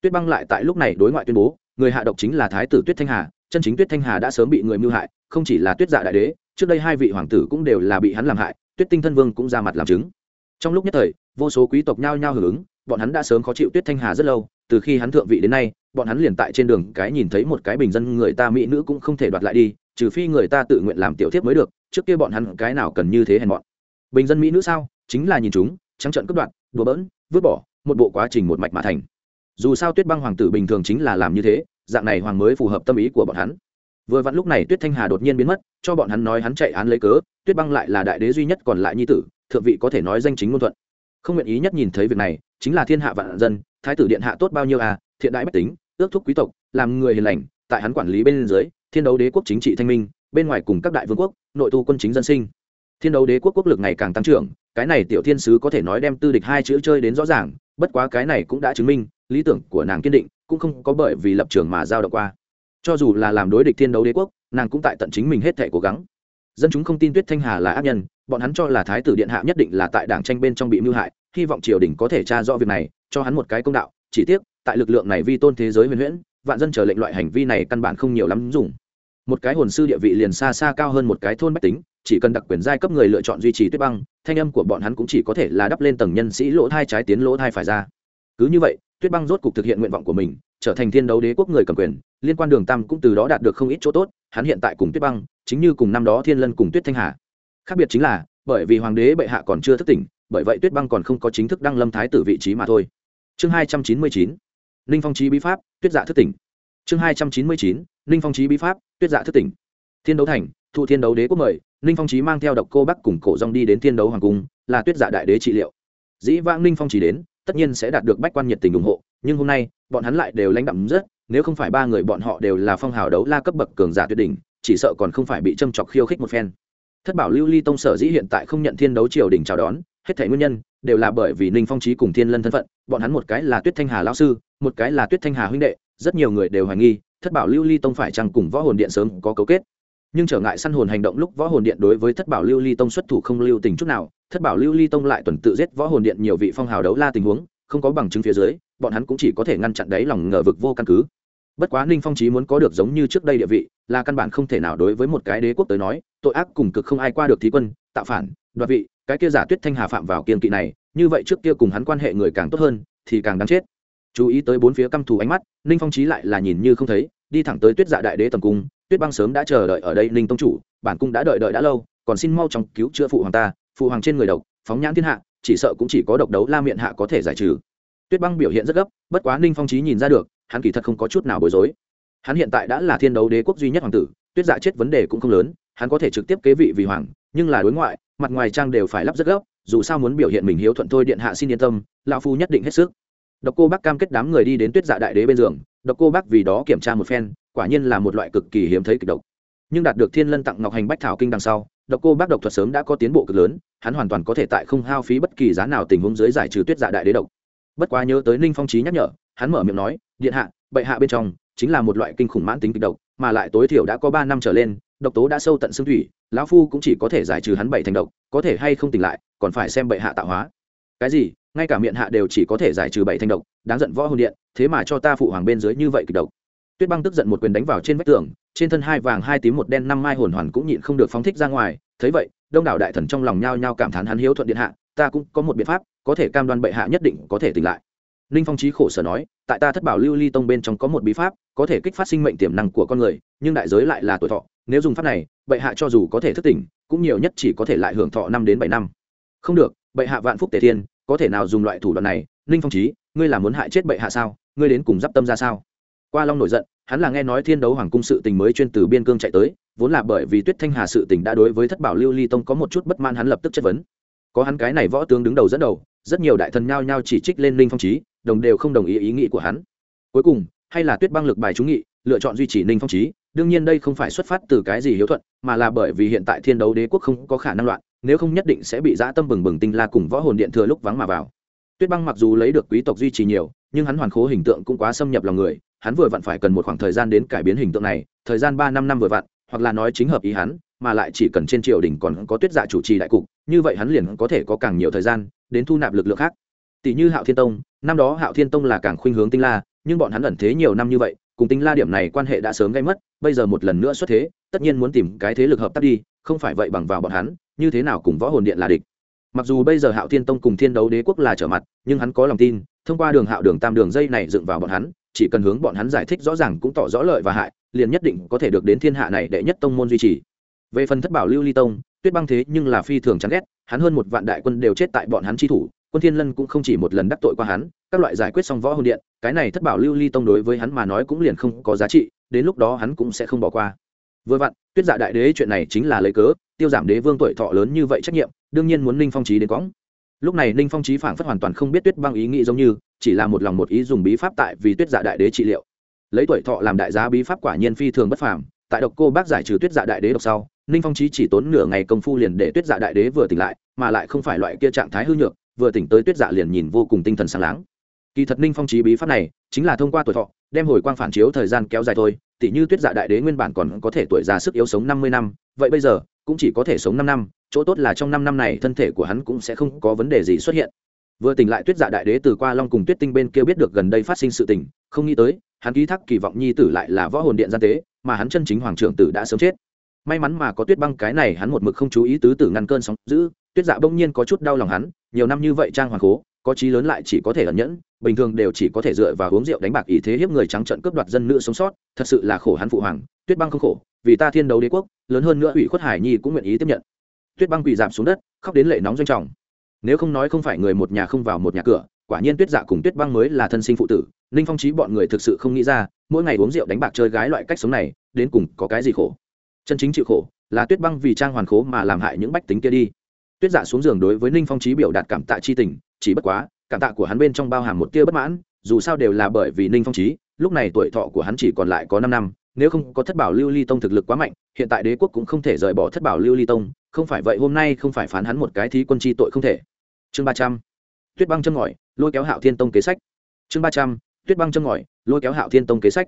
Tuyết băng lại tại lúc này đối ngoại tuyên bố, người hạ độc chính là thái tử tuyết thanh hà, chân chính tuyết thanh hà đã sớm bị người mưu hại, không chỉ là tuyết dạ đại đế, trước đây hai vị hoàng tử cũng đều là bị hắn làm hại tuyết tinh thân vương cũng ra mặt làm chứng. Trong lúc nhất thời, vô số quý tộc nhao nhao hưởng ứng, bọn hắn đã sớm khó chịu tuyết thanh hà rất lâu, từ khi hắn thượng vị đến nay, bọn hắn liền tại trên đường cái nhìn thấy một cái bình dân người ta mỹ nữ cũng không thể đoạt lại đi, trừ phi người ta tự nguyện làm tiểu thiếp mới được, trước kia bọn hắn cái nào cần như thế hèn bọn bình dân mỹ nữ sao? Chính là nhìn chúng, trắng trận cướp đoạt, đùa bỡn, vứt bỏ, một bộ quá trình một mạch mà thành. Dù sao tuyết băng hoàng tử bình thường chính là làm như thế, dạng này hoàng mới phù hợp tâm ý của bọn hắn vừa vặn lúc này tuyết thanh hà đột nhiên biến mất, cho bọn hắn nói hắn chạy án lấy cớ, tuyết băng lại là đại đế duy nhất còn lại nhi tử, thượng vị có thể nói danh chính ngôn thuận. Không nguyện ý nhất nhìn thấy việc này, chính là thiên hạ vạn dân, thái tử điện hạ tốt bao nhiêu à thiện đại bách tính, ước thúc quý tộc, làm người hiền lành, tại hắn quản lý bên dưới, thiên đấu đế quốc chính trị thanh minh, bên ngoài cùng các đại vương quốc, nội tu quân chính dân sinh. Thiên đấu đế quốc quốc lực ngày càng tăng trưởng, cái này tiểu thiên sứ có thể nói đem tư địch hai chữ chơi đến rõ ràng, bất quá cái này cũng đã chứng minh, lý tưởng của nàng kiên định, cũng không có bởi vì lập trường mà giao động qua cho dù là làm đối địch thiên đấu đế quốc, nàng cũng tại tận chính mình hết thể cố gắng. Dân chúng không tin tuyết thanh hà là ác nhân, bọn hắn cho là thái tử điện hạ nhất định là tại đảng tranh bên trong bị mưu hại, hy vọng triều đình có thể tra rõ việc này, cho hắn một cái công đạo, chỉ tiếc, tại lực lượng này vi tôn thế giới huyền huyễn, vạn dân chờ lệnh loại hành vi này căn bản không nhiều lắm dùng. Một cái hồn sư địa vị liền xa xa cao hơn một cái thôn bách tính, chỉ cần đặc quyền giai cấp người lựa chọn duy trì tuyết băng, thanh âm của bọn hắn cũng chỉ có thể là đắp lên tầng nhân sĩ lỗ thai trái tiến lỗ thai phải ra. Cứ như vậy tuyết băng rốt cục thực hiện nguyện vọng của mình, trở thành thiên đấu đế quốc người cầm quyền, liên quan đường tam cũng từ đó đạt được không ít chỗ tốt, hắn hiện tại cùng tuyết băng, chính như cùng năm đó thiên lân cùng tuyết thanh hà. Khác biệt chính là, bởi vì hoàng đế bệ hạ còn chưa thức tỉnh, bởi vậy tuyết băng còn không có chính thức đăng lâm thái tử vị trí mà thôi. Chương hai trăm chín mươi chín ninh phong trí bí pháp, tuyết dạ thức tỉnh. Chương hai trăm chín mươi chín ninh phong trí bí pháp, tuyết dạ thức tỉnh. Thiên đấu thành, thụ thiên đấu đế quốc mời ninh phong trí mang theo độc cô bắc cùng cổ rong đi đến thiên đấu hoàng cung, là tuyết dạ đại đế trị liệu. Dĩ vãng ninh phong trí đến tất nhiên sẽ đạt được bách quan nhiệt tình ủng hộ, nhưng hôm nay, bọn hắn lại đều lãnh đạm rất, nếu không phải ba người bọn họ đều là phong hào đấu la cấp bậc cường giả tuyệt đỉnh, chỉ sợ còn không phải bị châm chọc khiêu khích một phen. Thất bảo lưu ly tông sở dĩ hiện tại không nhận thiên đấu triều đình chào đón, hết thể nguyên nhân, đều là bởi vì ninh phong trí cùng thiên lân thân phận, bọn hắn một cái là tuyết thanh hà lão sư, một cái là tuyết thanh hà huynh đệ, rất nhiều người đều hoài nghi, thất bảo lưu ly tông phải chăng cùng võ hồn điện sớm có cấu kết nhưng trở ngại săn hồn hành động lúc võ hồn điện đối với thất bảo lưu ly tông xuất thủ không lưu tình chút nào, thất bảo lưu ly tông lại tuần tự giết võ hồn điện nhiều vị phong hào đấu la tình huống, không có bằng chứng phía dưới, bọn hắn cũng chỉ có thể ngăn chặn đáy lòng ngờ vực vô căn cứ. Bất quá ninh phong trí muốn có được giống như trước đây địa vị, là căn bản không thể nào đối với một cái đế quốc tới nói, tội ác cùng cực không ai qua được thí quân, tạo phản, đoạt vị, cái kia giả tuyết thanh hà phạm vào kiên kỵ này, như vậy trước kia cùng hắn quan hệ người càng tốt hơn, thì càng đáng chết. Chú ý tới bốn phía căm thù ánh mắt, ninh phong trí lại là nhìn như không thấy, đi thẳng tới tuyết dạ đại đế tầm cung tuyết băng sớm đã chờ đợi ở đây, ninh tông chủ, bản cung đã đợi đợi đã lâu, còn xin mau chóng cứu chữa phụ hoàng ta, phụ hoàng trên người độc, phóng nhãn thiên hạ, chỉ sợ cũng chỉ có độc đấu la miệng hạ có thể giải trừ. Tuyết băng biểu hiện rất gấp, bất quá ninh phong trí nhìn ra được, hắn kỳ thật không có chút nào bối rối. Hắn hiện tại đã là thiên đấu đế quốc duy nhất hoàng tử, tuyết dạ chết vấn đề cũng không lớn, hắn có thể trực tiếp kế vị vì hoàng, nhưng là đối ngoại, mặt ngoài trang đều phải lắp rất gấp, dù sao muốn biểu hiện mình hiếu thuận thôi điện hạ xin yên tâm, lão phu nhất định hết sức. Độc cô bác cam kết đám người đi đến tuyết dạ đại đế bên giường, độc cô bác vì đó kiểm tra một phen quả nhiên là một loại cực kỳ hiếm thấy kịch độc. Nhưng đạt được thiên lân tặng ngọc hành bách thảo kinh đằng sau, độc cô bác độc thuật sớm đã có tiến bộ cực lớn, hắn hoàn toàn có thể tại không hao phí bất kỳ giá nào tình huống dưới giải trừ tuyết dạ đại đế độc. Bất quá nhớ tới ninh phong trí nhắc nhở, hắn mở miệng nói, điện hạ, bệ hạ bên trong chính là một loại kinh khủng mãn tính kịch độc, mà lại tối thiểu đã có ba năm trở lên, độc tố đã sâu tận xương thủy, lão phu cũng chỉ có thể giải trừ hắn bảy thành độc, có thể hay không tỉnh lại, còn phải xem bệ hạ tạo hóa. Cái gì? Ngay cả miệng hạ đều chỉ có thể giải trừ bảy thành độc, đáng giận võ hồn điện, thế mà cho ta phụ hoàng bên dưới như vậy kịch độc tuyết băng tức giận một quyền đánh vào trên vách tường, trên thân hai vàng, hai tím, một đen, năm mai hồn hoàn cũng nhịn không được phóng thích ra ngoài. Thấy vậy, đông đảo đại thần trong lòng nhao nhao cảm thán hắn hiếu thuận điện hạ, ta cũng có một biện pháp, có thể cam đoan bệ hạ nhất định có thể tỉnh lại. Ninh phong trí khổ sở nói, tại ta thất bảo lưu ly tông bên trong có một bí pháp, có thể kích phát sinh mệnh tiềm năng của con người, nhưng đại giới lại là tuổi thọ. Nếu dùng pháp này, bệ hạ cho dù có thể thức tỉnh, cũng nhiều nhất chỉ có thể lại hưởng thọ năm đến bảy năm. Không được, bệ hạ vạn phúc tề thiên, có thể nào dùng loại thủ đoạn này? Ninh phong trí ngươi là muốn hại chết bệ hạ sao? Ngươi đến cùng d i p tâm ra sao? Qua long nổi giận, hắn là nghe nói thiên đấu hoàng cung sự tình mới chuyên từ biên cương chạy tới, vốn là bởi vì tuyết thanh hà sự tình đã đối với thất bảo lưu ly tông có một chút bất man hắn lập tức chất vấn. Có hắn cái này võ tướng đứng đầu dẫn đầu, rất nhiều đại thần nhao nhao chỉ trích lên ninh phong trí đồng đều không đồng ý ý nghĩ của hắn. Cuối cùng, hay là tuyết băng lực bài trúng nghị, lựa chọn duy trì ninh phong trí đương nhiên đây không phải xuất phát từ cái gì hiếu thuận, mà là bởi vì hiện tại thiên đấu đế quốc không có khả năng loạn, nếu không nhất định sẽ bị dã tâm bừng bừng tinh la cùng võ hồn điện thừa lúc vắng mà vào. Tuyết băng mặc dù lấy được quý tộc duy trì nhiều, nhưng hắn hoàn khố hình tượng cũng quá xâm nhập lòng người hắn vừa vặn phải cần một khoảng thời gian đến cải biến hình tượng này, thời gian ba năm năm vừa vặn, hoặc là nói chính hợp ý hắn, mà lại chỉ cần trên triều đình còn có tuyết dạ chủ trì đại cục, như vậy hắn liền có thể có càng nhiều thời gian đến thu nạp lực lượng khác. Tỷ như hạo thiên tông, năm đó hạo thiên tông là càng khuynh hướng tinh la, nhưng bọn hắn ẩn thế nhiều năm như vậy, cùng tinh la điểm này quan hệ đã sớm gây mất, bây giờ một lần nữa xuất thế, tất nhiên muốn tìm cái thế lực hợp tác đi, không phải vậy bằng vào bọn hắn, như thế nào cùng võ hồn điện là địch. Mặc dù bây giờ hạo thiên tông cùng thiên đấu đế quốc là trở mặt, nhưng hắn có lòng tin, thông qua đường hạo đường tam đường dây này dựng vào bọn hắn chỉ cần hướng bọn hắn giải thích rõ ràng cũng tỏ rõ lợi và hại, liền nhất định có thể được đến thiên hạ này đệ nhất tông môn duy trì. Về phần thất bảo lưu ly tông, tuyết băng thế nhưng là phi thường chán ghét, hắn hơn một vạn đại quân đều chết tại bọn hắn chi thủ, quân thiên lân cũng không chỉ một lần đắc tội qua hắn, các loại giải quyết xong võ hồn điện, cái này thất bảo lưu ly tông đối với hắn mà nói cũng liền không có giá trị, đến lúc đó hắn cũng sẽ không bỏ qua. Vừa vặn, tuyết dạ đại đế chuyện này chính là lấy cớ, tiêu giảm đế vương tuổi thọ lớn như vậy trách nhiệm, đương nhiên muốn ninh phong trí đến quõng lúc này ninh phong trí phảng phất hoàn toàn không biết tuyết băng ý nghĩ giống như chỉ là một lòng một ý dùng bí pháp tại vì tuyết dạ đại đế trị liệu. Lấy tuổi thọ làm đại giá bí pháp quả nhiên phi thường bất phàm, tại độc cô bác giải trừ tuyết dạ đại đế độc sau, ninh phong trí chỉ tốn nửa ngày công phu liền để tuyết dạ đại đế vừa tỉnh lại, mà lại không phải loại kia trạng thái hư nhược, vừa tỉnh tới tuyết dạ liền nhìn vô cùng tinh thần sáng láng. Kỳ thật ninh phong trí bí pháp này chính là thông qua tuổi thọ, đem hồi quang phản chiếu thời gian kéo dài thôi, tỉ như tuyết dạ đại đế nguyên bản còn có thể tuổi già sức yếu sống năm mươi năm, vậy bây giờ cũng chỉ có thể sống năm năm, chỗ tốt là trong năm năm này thân thể của hắn cũng sẽ không có vấn đề gì xuất hiện vừa tỉnh lại tuyết dạ đại đế từ qua long cùng tuyết tinh bên kia biết được gần đây phát sinh sự tình, không nghĩ tới, hắn ký thác kỳ vọng nhi tử lại là võ hồn điện gian tế, mà hắn chân chính hoàng trưởng tử đã sớm chết. May mắn mà có tuyết băng cái này, hắn một mực không chú ý tứ tử ngăn cơn sóng giữ tuyết dạ bỗng nhiên có chút đau lòng hắn, nhiều năm như vậy trang hoàng cố có trí lớn lại chỉ có thể ẩn nhẫn, bình thường đều chỉ có thể dựa vào uống rượu đánh bạc ý thế hiếp người trắng trận cướp đoạt dân nữ sống sót, thật sự là khổ hắn phụ hoàng, tuyết băng không khổ, vì ta thiên đấu đế quốc, lớn hơn nữa ủy khuất hải nhi cũng nguyện ý tiếp nhận. Tuyết băng quỳ giảm xuống đất, khóc đến lệ nóng doanh trọng nếu không nói không phải người một nhà không vào một nhà cửa, quả nhiên tuyết dạ cùng tuyết băng mới là thân sinh phụ tử, ninh phong trí bọn người thực sự không nghĩ ra, mỗi ngày uống rượu đánh bạc chơi gái loại cách sống này, đến cùng có cái gì khổ. Chân chính chịu khổ là tuyết băng vì trang hoàn khố mà làm hại những bách tính kia đi. Tuyết dạ xuống giường đối với ninh phong trí biểu đạt cảm tạ chi tình, chỉ bất quá, cảm tạ của hắn bên trong bao hàm một tia bất mãn, dù sao đều là bởi vì ninh phong trí lúc này tuổi thọ của hắn chỉ còn lại có năm năm nếu không có thất bảo lưu ly tông thực lực quá mạnh, hiện tại đế quốc cũng không thể rời bỏ thất bảo lưu ly tông, không phải vậy hôm nay không phải phán hắn một cái thí quân chi tội không thể. Chương ba trăm. Tuyết băng châm ngòi, lôi kéo hạo thiên tông kế sách. Chương ba trăm. Tuyết băng châm ngòi, lôi kéo hạo thiên tông kế sách.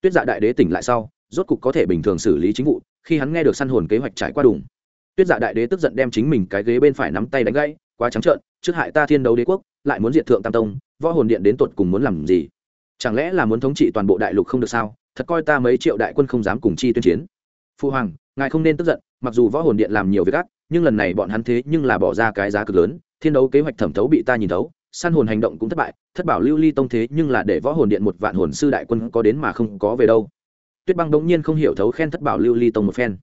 Tuyết dạ đại đế tỉnh lại sau, rốt cục có thể bình thường xử lý chính vụ, khi hắn nghe được săn hồn kế hoạch trải qua đủng tuyết dạ đại đế tức giận đem chính mình cái ghế bên phải nắm tay đánh gãy, quá trắng trợn, trước hại ta thiên đấu đế quốc, lại muốn diệt thượng tam tông, võ hồn điện đến tột cùng muốn làm gì? Chẳng lẽ là muốn thống trị toàn bộ đại lục không được sao? Thật coi ta mấy triệu đại quân không dám cùng chi tuyên chiến. Phu hoàng, ngài không nên tức giận, mặc dù võ hồn điện làm nhiều việc ác, nhưng lần này bọn hắn thế nhưng là bỏ ra cái giá cực lớn, thiên đấu kế hoạch thẩm thấu bị ta nhìn thấu săn hồn hành động cũng thất bại, thất bảo lưu ly tông thế nhưng là để võ hồn điện một vạn hồn sư đại quân có đến mà không có về đâu. Tuyết băng đống nhiên không hiểu thấu khen thất bảo lưu ly tông một phen.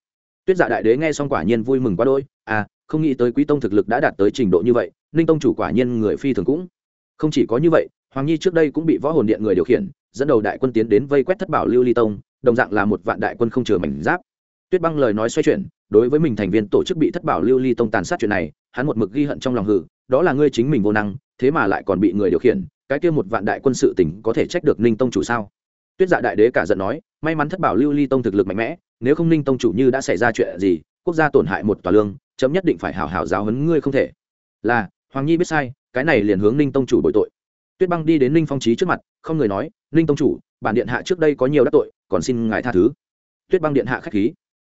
Tuyết dạ đại đế nghe xong quả nhiên vui mừng quá đôi à không nghĩ tới quý tông thực lực đã đạt tới trình độ như vậy, ninh tông chủ quả nhiên người phi thường cũng. Không chỉ có như vậy hoàng nhi trước đây cũng bị võ hồn điện người điều khiển dẫn đầu đại quân tiến đến vây quét thất bảo lưu ly tông đồng dạng là một vạn đại quân không chừa mảnh giáp. Tuyết băng lời nói xoay chuyển đối với mình thành viên tổ chức bị thất bảo lưu ly tông tàn sát chuyện này hắn một mực ghi hận trong lòng hừ, đó là ngươi chính mình vô năng thế mà lại còn bị người điều khiển cái kia một vạn đại quân sự tỉnh có thể trách được ninh tông chủ sao? Tuyết dạ đại đế cả giận nói may mắn thất bảo lưu ly tông thực lực mạnh mẽ nếu không ninh tông chủ như đã xảy ra chuyện gì quốc gia tổn hại một tòa lương chấm nhất định phải hảo hảo giáo hấn ngươi không thể. Là hoàng nhi biết sai cái này liền hướng ninh tông chủ bội tội tuyết băng đi đến ninh phong trí trước mặt, không người nói, ninh tông chủ, bản điện hạ trước đây có nhiều đắc tội, còn xin ngài tha thứ. Tuyết băng điện hạ k h á c h khí.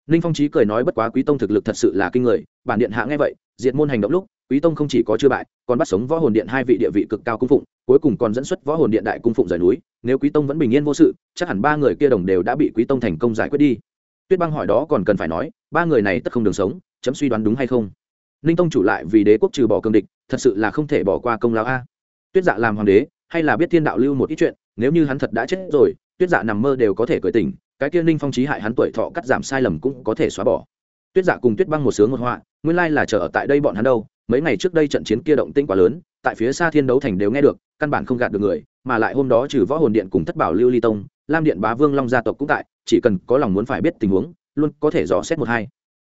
Ninh phong trí cười nói, bất quá quý tông thực lực thật sự là kinh người, bản điện hạ nghe vậy, diệt môn hành động lúc, quý tông không chỉ có chưa bại, còn bắt sống võ hồn điện hai vị địa vị cực cao cung phụng, cuối cùng còn dẫn xuất võ hồn điện đại cung phụng rời núi, nếu quý tông vẫn bình yên vô sự, chắc hẳn ba người kia đồng đều đã bị quý tông thành công giải quyết đi. Tuyết băng hỏi đó còn cần phải nói, ba người này tất không đường sống, chấm suy đoán đúng hay không? Ninh tông chủ lại vì đế quốc trừ bỏ cương địch, thật sự là không thể bỏ qua công lao a tuyết dạ làm hoàng đế, hay là biết thiên đạo lưu một ít chuyện, nếu như hắn thật đã chết rồi, tuyết dạ nằm mơ đều có thể cười tỉnh, cái kia ninh phong trí hại hắn tuổi thọ cắt giảm sai lầm cũng có thể xóa bỏ. Tuyết dạ cùng tuyết băng một sướng một họa, nguyên lai là chờ ở tại đây bọn hắn đâu, mấy ngày trước đây trận chiến kia động tĩnh quá lớn, tại phía xa thiên đấu thành đều nghe được, căn bản không gạt được người, mà lại hôm đó trừ võ hồn điện cùng thất bảo lưu ly tông, lam điện bá vương long gia tộc cũng tại, chỉ cần có lòng muốn phải biết tình huống, luôn có thể dò xét một hai.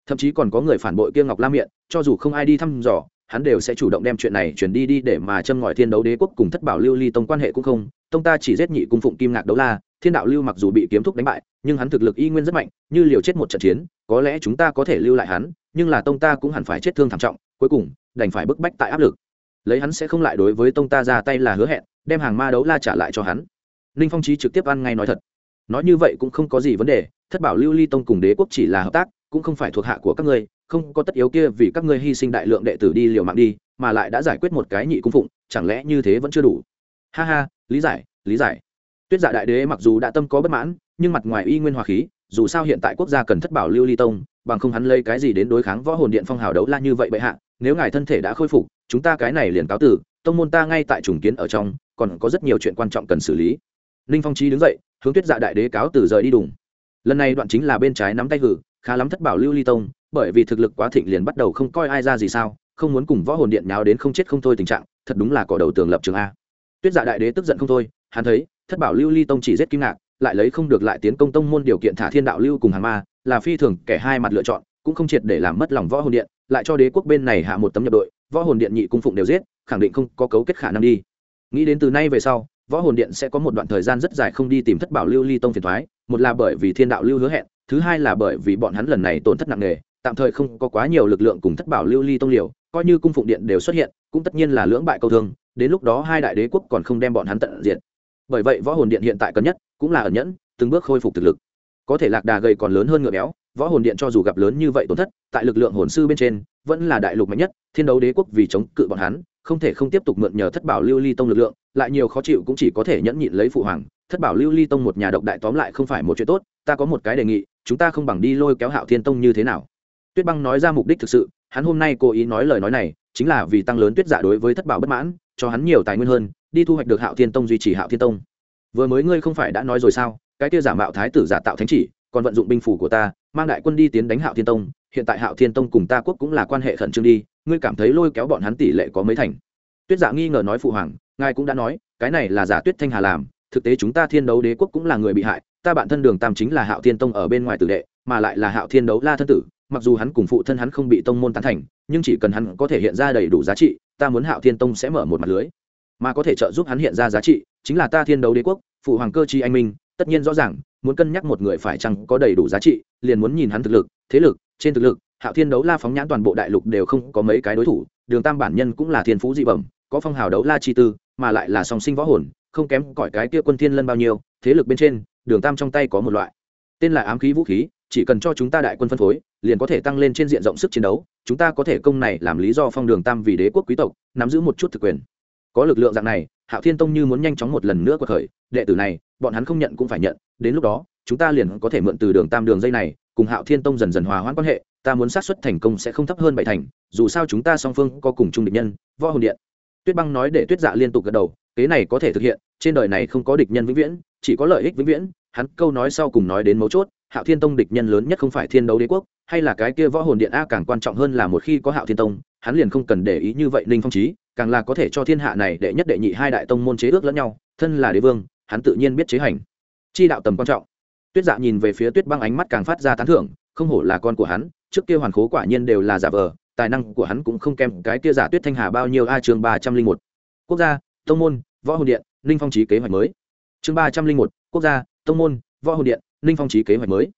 Thậm chí còn có người phản bội kia ngọc lam miệng cho dù không ai đi thăm dò hắn đều sẽ chủ động đem chuyện này chuyển đi đi để mà châm ngòi thiên đấu đế quốc cùng thất bảo lưu ly tông quan hệ cũng không, tông ta chỉ giết nhị cung phụng kim ngạc đấu la, thiên đạo lưu mặc dù bị kiếm thúc đánh bại, nhưng hắn thực lực y nguyên rất mạnh, như liều chết một trận chiến, có lẽ chúng ta có thể lưu lại hắn, nhưng là tông ta cũng hẳn phải chết thương thảm trọng, cuối cùng, đành phải bức bách tại áp lực. Lấy hắn sẽ không lại đối với tông ta ra tay là hứa hẹn, đem hàng ma đấu la trả lại cho hắn. Ninh phong trí trực tiếp ăn ngay nói thật. Nói như vậy cũng không có gì vấn đề, thất bảo lưu ly tông cùng đế quốc chỉ là hợp tác cũng không phải thuộc hạ của các ngươi, không có tất yếu kia vì các ngươi hy sinh đại lượng đệ tử đi liều mạng đi, mà lại đã giải quyết một cái nhị cung phụng, chẳng lẽ như thế vẫn chưa đủ? Ha ha, lý giải lý giải. Tuyết dạ đại đế mặc dù đã tâm có bất mãn, nhưng mặt ngoài y nguyên hòa khí, dù sao hiện tại quốc gia cần thất bảo lưu ly tông, bằng không hắn lấy cái gì đến đối kháng võ hồn điện phong hào đấu la như vậy bệ hạ, nếu ngài thân thể đã khôi phục, chúng ta cái này liền cáo tử, tông môn ta ngay tại trùng kiến ở trong, còn có rất nhiều chuyện quan trọng cần xử lý. Ninh phong trí đứng dậy, hướng tuyết dạ đại đế cáo từ rời đi đùng. Lần này đoạn chính là bên trái nắm tay hử khá lắm thất bảo lưu ly tông, bởi vì thực lực quá thịnh liền bắt đầu không coi ai ra gì sao, không muốn cùng võ hồn điện nháo đến không chết không thôi tình trạng, thật đúng là cỏ đầu tường lập trường a. Tuyết dạ đại đế tức giận không thôi, hắn thấy, thất bảo lưu ly tông chỉ giết kim ngạc, lại lấy không được lại tiến công tông môn điều kiện thả thiên đạo lưu cùng hàng ma, là phi thường, kẻ hai mặt lựa chọn, cũng không triệt để làm mất lòng võ hồn điện, lại cho đế quốc bên này hạ một tấm nhập đội, võ hồn điện nhị cung phụng đều giết, khẳng định không có cấu kết khả năng đi. Nghĩ đến từ nay về sau, võ hồn điện sẽ có một đoạn thời gian rất dài không đi tìm thất bảo lưu ly tông phiền thoái, một là bởi vì thiên đạo lưu hứa hẹn thứ hai là bởi vì bọn hắn lần này tổn thất nặng nề, tạm thời không có quá nhiều lực lượng cùng thất bảo lưu ly tông liều, coi như cung phụng điện đều xuất hiện, cũng tất nhiên là lưỡng bại câu thương, đến lúc đó hai đại đế quốc còn không đem bọn hắn tận diện bởi vậy võ hồn điện hiện tại cần nhất, cũng là ẩn nhẫn, từng bước khôi phục thực lực. Có thể lạc đà gầy còn lớn hơn ngựa béo, võ hồn điện cho dù gặp lớn như vậy tổn thất, tại lực lượng hồn sư bên trên, vẫn là đại lục mạnh nhất, thiên đấu đế quốc vì chống cự bọn hắn, không thể không tiếp tục mượn nhờ thất bảo lưu ly tông lực lượng, lại nhiều khó chịu cũng chỉ có thể nhẫn nhịn lấy phụ hoàng thất bảo lưu ly tông một nhà độc đại tóm lại không phải một chuyện tốt, ta có một cái đề nghị, chúng ta không bằng đi lôi kéo hạo thiên tông như thế nào? Tuyết băng nói ra mục đích thực sự, hắn hôm nay cố ý nói lời nói này, chính là vì tăng lớn tuyết giả đối với thất bảo bất mãn, cho hắn nhiều tài nguyên hơn, đi thu hoạch được hạo thiên tông duy trì hạo thiên tông. Vừa mới ngươi không phải đã nói rồi sao? Cái kia giả mạo thái tử giả tạo thánh chỉ, còn vận dụng binh phủ của ta, mang đại quân đi tiến đánh hạo thiên tông, hiện tại hạo thiên tông cùng ta quốc cũng là quan hệ khẩn trương đi, ngươi cảm thấy lôi kéo bọn hắn tỷ lệ có mấy thành? Tuyết giả nghi ngờ nói phụ hoàng, ngài cũng đã nói, cái này là giả tuyết thanh hà làm thực tế chúng ta thiên đấu đế quốc cũng là người bị hại, ta bạn thân đường tam chính là hạo thiên tông ở bên ngoài tử đệ, mà lại là hạo thiên đấu la thân tử, mặc dù hắn cùng phụ thân hắn không bị tông môn tán thành, nhưng chỉ cần hắn có thể hiện ra đầy đủ giá trị, ta muốn hạo thiên tông sẽ mở một mặt lưới. Mà có thể trợ giúp hắn hiện ra giá trị, chính là ta thiên đấu đế quốc, phụ hoàng cơ chi anh minh, tất nhiên rõ ràng, muốn cân nhắc một người phải chăng có đầy đủ giá trị, liền muốn nhìn hắn thực lực, thế lực, trên thực lực, hạo thiên đấu la phóng nhãn toàn bộ đại lục đều không có mấy cái đối thủ, đường tam bản nhân cũng là thiên phú dị bẩm, có phong hào đấu la chi tư, mà lại là song sinh võ hồn không kém cỏi cái kia quân thiên lân bao nhiêu, thế lực bên trên, đường tam trong tay có một loại. Tên là ám khí vũ khí, chỉ cần cho chúng ta đại quân phân phối, liền có thể tăng lên trên diện rộng sức chiến đấu, chúng ta có thể công này làm lý do phong đường tam vì đế quốc quý tộc, nắm giữ một chút thực quyền. Có lực lượng dạng này, hạo thiên tông như muốn nhanh chóng một lần nữa cuộc khởi, đệ tử này, bọn hắn không nhận cũng phải nhận, đến lúc đó, chúng ta liền có thể mượn từ đường tam đường dây này, cùng hạo thiên tông dần dần hòa hoãn quan hệ, ta muốn xác suất thành công sẽ không thấp hơn bảy thành, dù sao chúng ta song phương có cùng chung định nhân, võ hồn điện. Tuyết băng nói để tuyết dạ liên tục gật đầu kế này có thể thực hiện, trên đời này không có địch nhân vĩnh viễn, chỉ có lợi ích vĩnh viễn. Hắn câu nói sau cùng nói đến mấu chốt, hạo thiên tông địch nhân lớn nhất không phải thiên đấu đế quốc, hay là cái kia võ hồn điện a càng quan trọng hơn là một khi có hạo thiên tông, hắn liền không cần để ý như vậy ninh phong trí càng là có thể cho thiên hạ này đệ nhất đệ nhị hai đại tông môn chế ước lẫn nhau, thân là đế vương, hắn tự nhiên biết chế hành. Chi đạo tầm quan trọng. Tuyết dạ nhìn về phía tuyết băng ánh mắt càng phát ra tán thưởng, không hổ là con của hắn, trước kia hoàn khố quả nhiên đều là giả vờ, tài năng của hắn cũng không kém cái kia giả tuyết thanh hà bao nhiêu a chương ba trăm linh một. Quốc gia tông môn, võ hồn điện, ninh phong trí kế hoạch mới. Chương ba trăm linh một, quốc gia, tông môn, võ hồn điện, ninh phong trí kế hoạch mới.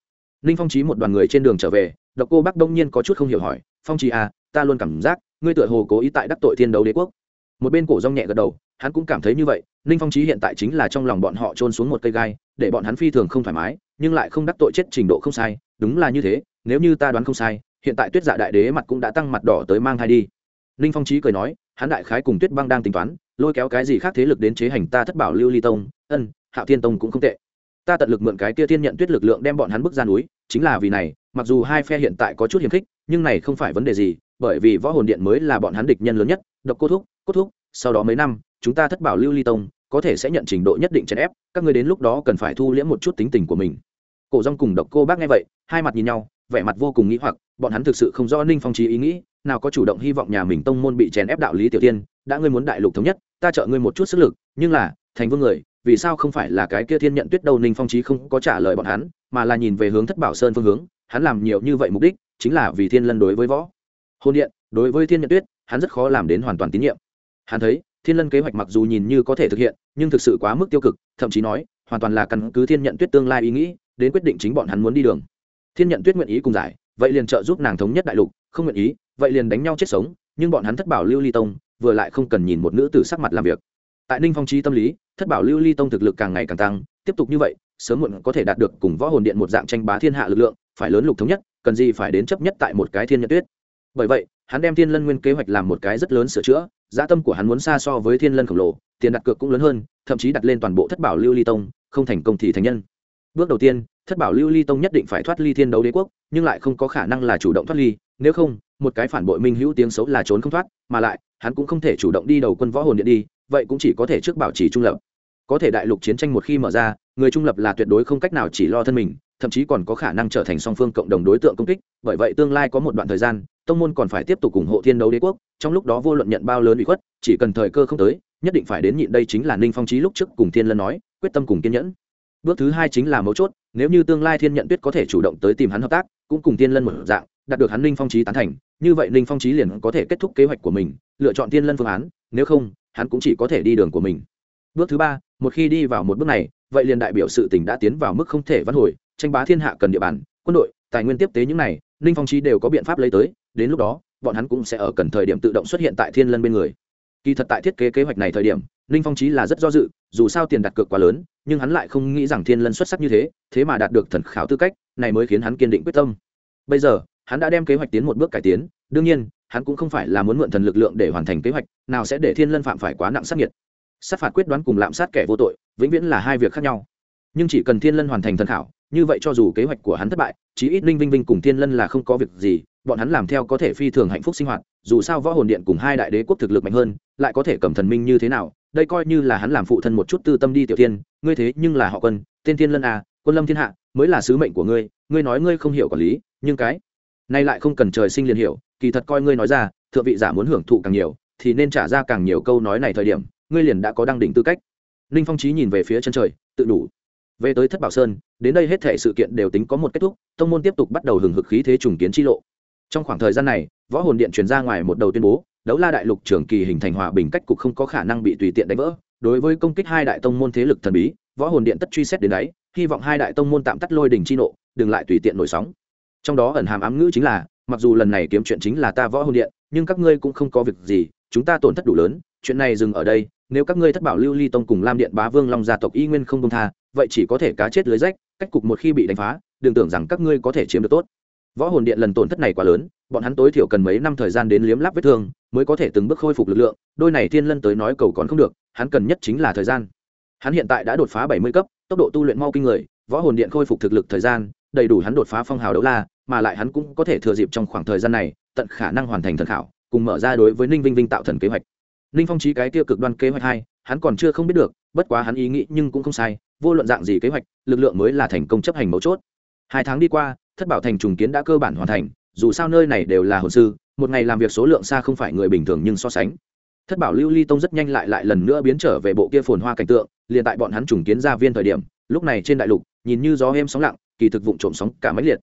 Ninh phong trí một đoàn người trên đường trở về, độc cô bác đông nhiên có chút không hiểu hỏi, phong trí à ta luôn cảm giác, ngươi tựa hồ cố ý tại đắc tội thiên đấu đế quốc. Một bên cổ rong nhẹ gật đầu, hắn cũng cảm thấy như vậy, ninh phong trí hiện tại chính là trong lòng bọn họ trôn xuống một cây gai, để bọn hắn phi thường không thoải mái, nhưng lại không đắc tội chết trình độ không sai, đúng là như thế, nếu như ta đoán không sai, hiện tại tuyết dạ đại đế mặt cũng đã tăng mặt đỏ tới mang thai đi. Ninh phong trí cười nói, hắn đại khái cùng tuyết băng đang tính toán lôi kéo cái gì khác thế lực đến chế hành ta thất bảo lưu ly tông, ân, hạo thiên tông cũng không tệ. Ta tận lực mượn cái kia thiên nhận tuyết lực lượng đem bọn hắn bước ra núi, chính là vì này, mặc dù hai phe hiện tại có chút hiềm khích, nhưng này không phải vấn đề gì, bởi vì võ hồn điện mới là bọn hắn địch nhân lớn nhất, độc cô thúc cốt thúc, sau đó mấy năm, chúng ta thất bảo lưu ly tông, có thể sẽ nhận trình độ nhất định chèn ép, các người đến lúc đó cần phải thu liễm một chút tính tình của mình. Cổ rong cùng độc cô bác nghe vậy, hai mặt nhìn nhau vẻ mặt vô cùng nghĩ hoặc, bọn hắn thực sự không rõ ninh phong trí ý nghĩ, nào có chủ động hy vọng nhà mình tông môn bị chèn ép đạo lý tiểu tiên, đã ngươi muốn đại lục thống nhất, ta trợ ngươi một chút sức lực, nhưng là, thành vương người, vì sao không phải là cái kia thiên nhận tuyết đâu ninh phong trí không có trả lời bọn hắn, mà là nhìn về hướng thất bảo sơn phương hướng, hắn làm nhiều như vậy mục đích, chính là vì thiên lân đối với võ. Hôn điện, đối với thiên nhận tuyết, hắn rất khó làm đến hoàn toàn tín nhiệm. Hắn thấy, thiên lân kế hoạch mặc dù nhìn như có thể thực hiện, nhưng thực sự quá mức tiêu cực, thậm chí nói, hoàn toàn là căn cứ thiên nhận tuyết tương lai ý nghĩ, đến quyết định chính bọn hắn muốn đi đường thiên nhận tuyết nguyện ý cùng giải, vậy liền trợ giúp nàng thống nhất đại lục, không nguyện ý, vậy liền đánh nhau chết sống, nhưng bọn hắn thất bảo lưu ly tông, vừa lại không cần nhìn một nữ tử sắc mặt làm việc. Tại ninh phong trí tâm lý, thất bảo lưu ly tông thực lực càng ngày càng tăng, tiếp tục như vậy, sớm muộn có thể đạt được cùng võ hồn điện một dạng tranh bá thiên hạ lực lượng, phải lớn lục thống nhất, cần gì phải đến chấp nhất tại một cái thiên nhận tuyết. Bởi vậy, hắn đem thiên lân nguyên kế hoạch làm một cái rất lớn sửa chữa dã tâm của hắn muốn xa so với thiên lân khổng lồ, tiền đặt cược cũng lớn hơn, thậm chí đặt lên toàn bộ thất bảo lưu ly tông, không thành công thì thành nhân bước đầu tiên, thất bảo lưu ly tông nhất định phải thoát ly thiên đấu đế quốc, nhưng lại không có khả năng là chủ động thoát ly, nếu không, một cái phản bội minh hữu tiếng xấu là trốn không thoát, mà lại, hắn cũng không thể chủ động đi đầu quân võ hồn điện đi, vậy cũng chỉ có thể trước bảo trì trung lập. Có thể đại lục chiến tranh một khi mở ra, người trung lập là tuyệt đối không cách nào chỉ lo thân mình, thậm chí còn có khả năng trở thành song phương cộng đồng đối tượng công kích, bởi vậy tương lai có một đoạn thời gian, tông môn còn phải tiếp tục ủng hộ thiên đấu đế quốc, trong lúc đó vô luận nhận bao lớn bị khuất, chỉ cần thời cơ không tới, nhất định phải đến nhịn đây chính là ninh phong trí lúc trước cùng thiên lân nói, quyết tâm cùng kiên nhẫn bước thứ hai chính là mấu chốt, nếu như tương lai thiên nhận tuyết có thể chủ động tới tìm hắn hợp tác, cũng cùng thiên lân một dạng, đạt được hắn ninh phong trí tán thành, như vậy ninh phong trí liền có thể kết thúc kế hoạch của mình, lựa chọn thiên lân phương án, nếu không, hắn cũng chỉ có thể đi đường của mình. Bước thứ ba, một khi đi vào một bước này, vậy liền đại biểu sự tỉnh đã tiến vào mức không thể văn hồi, tranh bá thiên hạ cần địa bàn, quân đội, tài nguyên tiếp tế những này ninh phong trí đều có biện pháp lấy tới, đến lúc đó, bọn hắn cũng sẽ ở cần thời điểm tự động xuất hiện tại thiên lân bên người kỳ thật tại thiết kế kế hoạch này thời điểm, ninh phong trí là rất do dự, dù sao tiền đặt cược quá lớn, nhưng hắn lại không nghĩ rằng thiên lân xuất sắc như thế thế mà đạt được thần khảo tư cách, này mới khiến hắn kiên định quyết tâm. Bây giờ, hắn đã đem kế hoạch tiến một bước cải tiến, đương nhiên, hắn cũng không phải là muốn mượn thần lực lượng để hoàn thành kế hoạch, nào sẽ để thiên lân phạm phải quá nặng sát nhiệt sát phạt quyết đoán cùng lạm sát kẻ vô tội, vĩnh viễn là hai việc khác nhau. Nhưng chỉ cần thiên lân hoàn thành thần khảo, như vậy cho dù kế hoạch của hắn thất bại, chí ít ninh vinh vinh cùng thiên lân là không có việc gì, bọn hắn làm theo có thể phi thường hạnh phúc sinh hoạt, dù sao võ hồn điện cùng hai đại đế quốc thực lực mạnh hơn lại có thể cầm thần minh như thế nào, đây coi như là hắn làm phụ thân một chút tư tâm đi tiểu tiên ngươi thế nhưng là họ quân, tên thiên lân à quân lâm thiên hạ, mới là sứ mệnh của ngươi ngươi nói ngươi không hiểu quản lý, nhưng cái nay lại không cần trời sinh liền hiểu, kỳ thật coi ngươi nói ra, thượng vị giả muốn hưởng thụ càng nhiều, thì nên trả ra càng nhiều câu nói này thời điểm, ngươi liền đã có đăng đỉnh tư cách. Ninh phong trí nhìn về phía chân trời, tự đủ. Về tới thất bảo sơn, đến đây hết thể sự kiện đều tính có một kết thúc, tông môn tiếp tục bắt đầu hừng hực khí thế trùng kiến chi lộ. Trong khoảng thời gian này, võ hồn điện truyền ra ngoài một đầu tuyên bố đấu la đại lục trưởng kỳ hình thành hòa bình cách cục không có khả năng bị tùy tiện đánh vỡ. Đối với công kích hai đại tông môn thế lực thần bí, võ hồn điện tất truy xét đến đáy, hy vọng hai đại tông môn tạm tắt lôi đình chi nộ, đừng lại tùy tiện nổi sóng. Trong đó ẩn hàm ám ngữ chính là, mặc dù lần này kiếm chuyện chính là ta võ hồn điện, nhưng các ngươi cũng không có việc gì, chúng ta tổn thất đủ lớn, chuyện này dừng ở đây, nếu các ngươi thất bảo lưu ly tông cùng lam điện bá vương long gia tộc y nguyên không công tha, vậy chỉ có thể cá chết lưới rách, cách cục một khi bị đánh phá, đừng tưởng rằng các ngươi có thể chiếm được tốt. Võ hồn điện lần tổn thất này quá lớn bọn hắn tối thiểu cần mấy năm thời gian đến liếm láp vết thương mới có thể từng bước khôi phục lực lượng, đôi này thiên lân tới nói cầu còn không được, hắn cần nhất chính là thời gian. Hắn hiện tại đã đột phá bảy mươi cấp, tốc độ tu luyện mau kinh người, võ hồn điện khôi phục thực lực thời gian, đầy đủ hắn đột phá phong hào đấu la, mà lại hắn cũng có thể thừa dịp trong khoảng thời gian này, tận khả năng hoàn thành thần khảo, cùng mở ra đối với ninh vinh vinh tạo thần kế hoạch. Ninh phong trí cái tiêu cực đoan kế hoạch hai, hắn còn chưa không biết được, bất quá hắn ý nghĩ nhưng cũng không sai, vô luận dạng gì kế hoạch, lực lượng mới là thành công chấp hành mấu chốt. Hai tháng đi qua, thất bảo thành trùng kiến đã cơ bản hoàn thành dù sao nơi này đều là hồn sư, một ngày làm việc số lượng xa không phải người bình thường nhưng so sánh. Thất bảo lưu ly tông rất nhanh lại lại lần nữa biến trở về bộ kia phồn hoa cảnh tượng, liền tại bọn hắn trùng kiến ra viên thời điểm, lúc này trên đại lục, nhìn như gió êm sóng lặng, kỳ thực vụn trộm sóng cả máy liệt.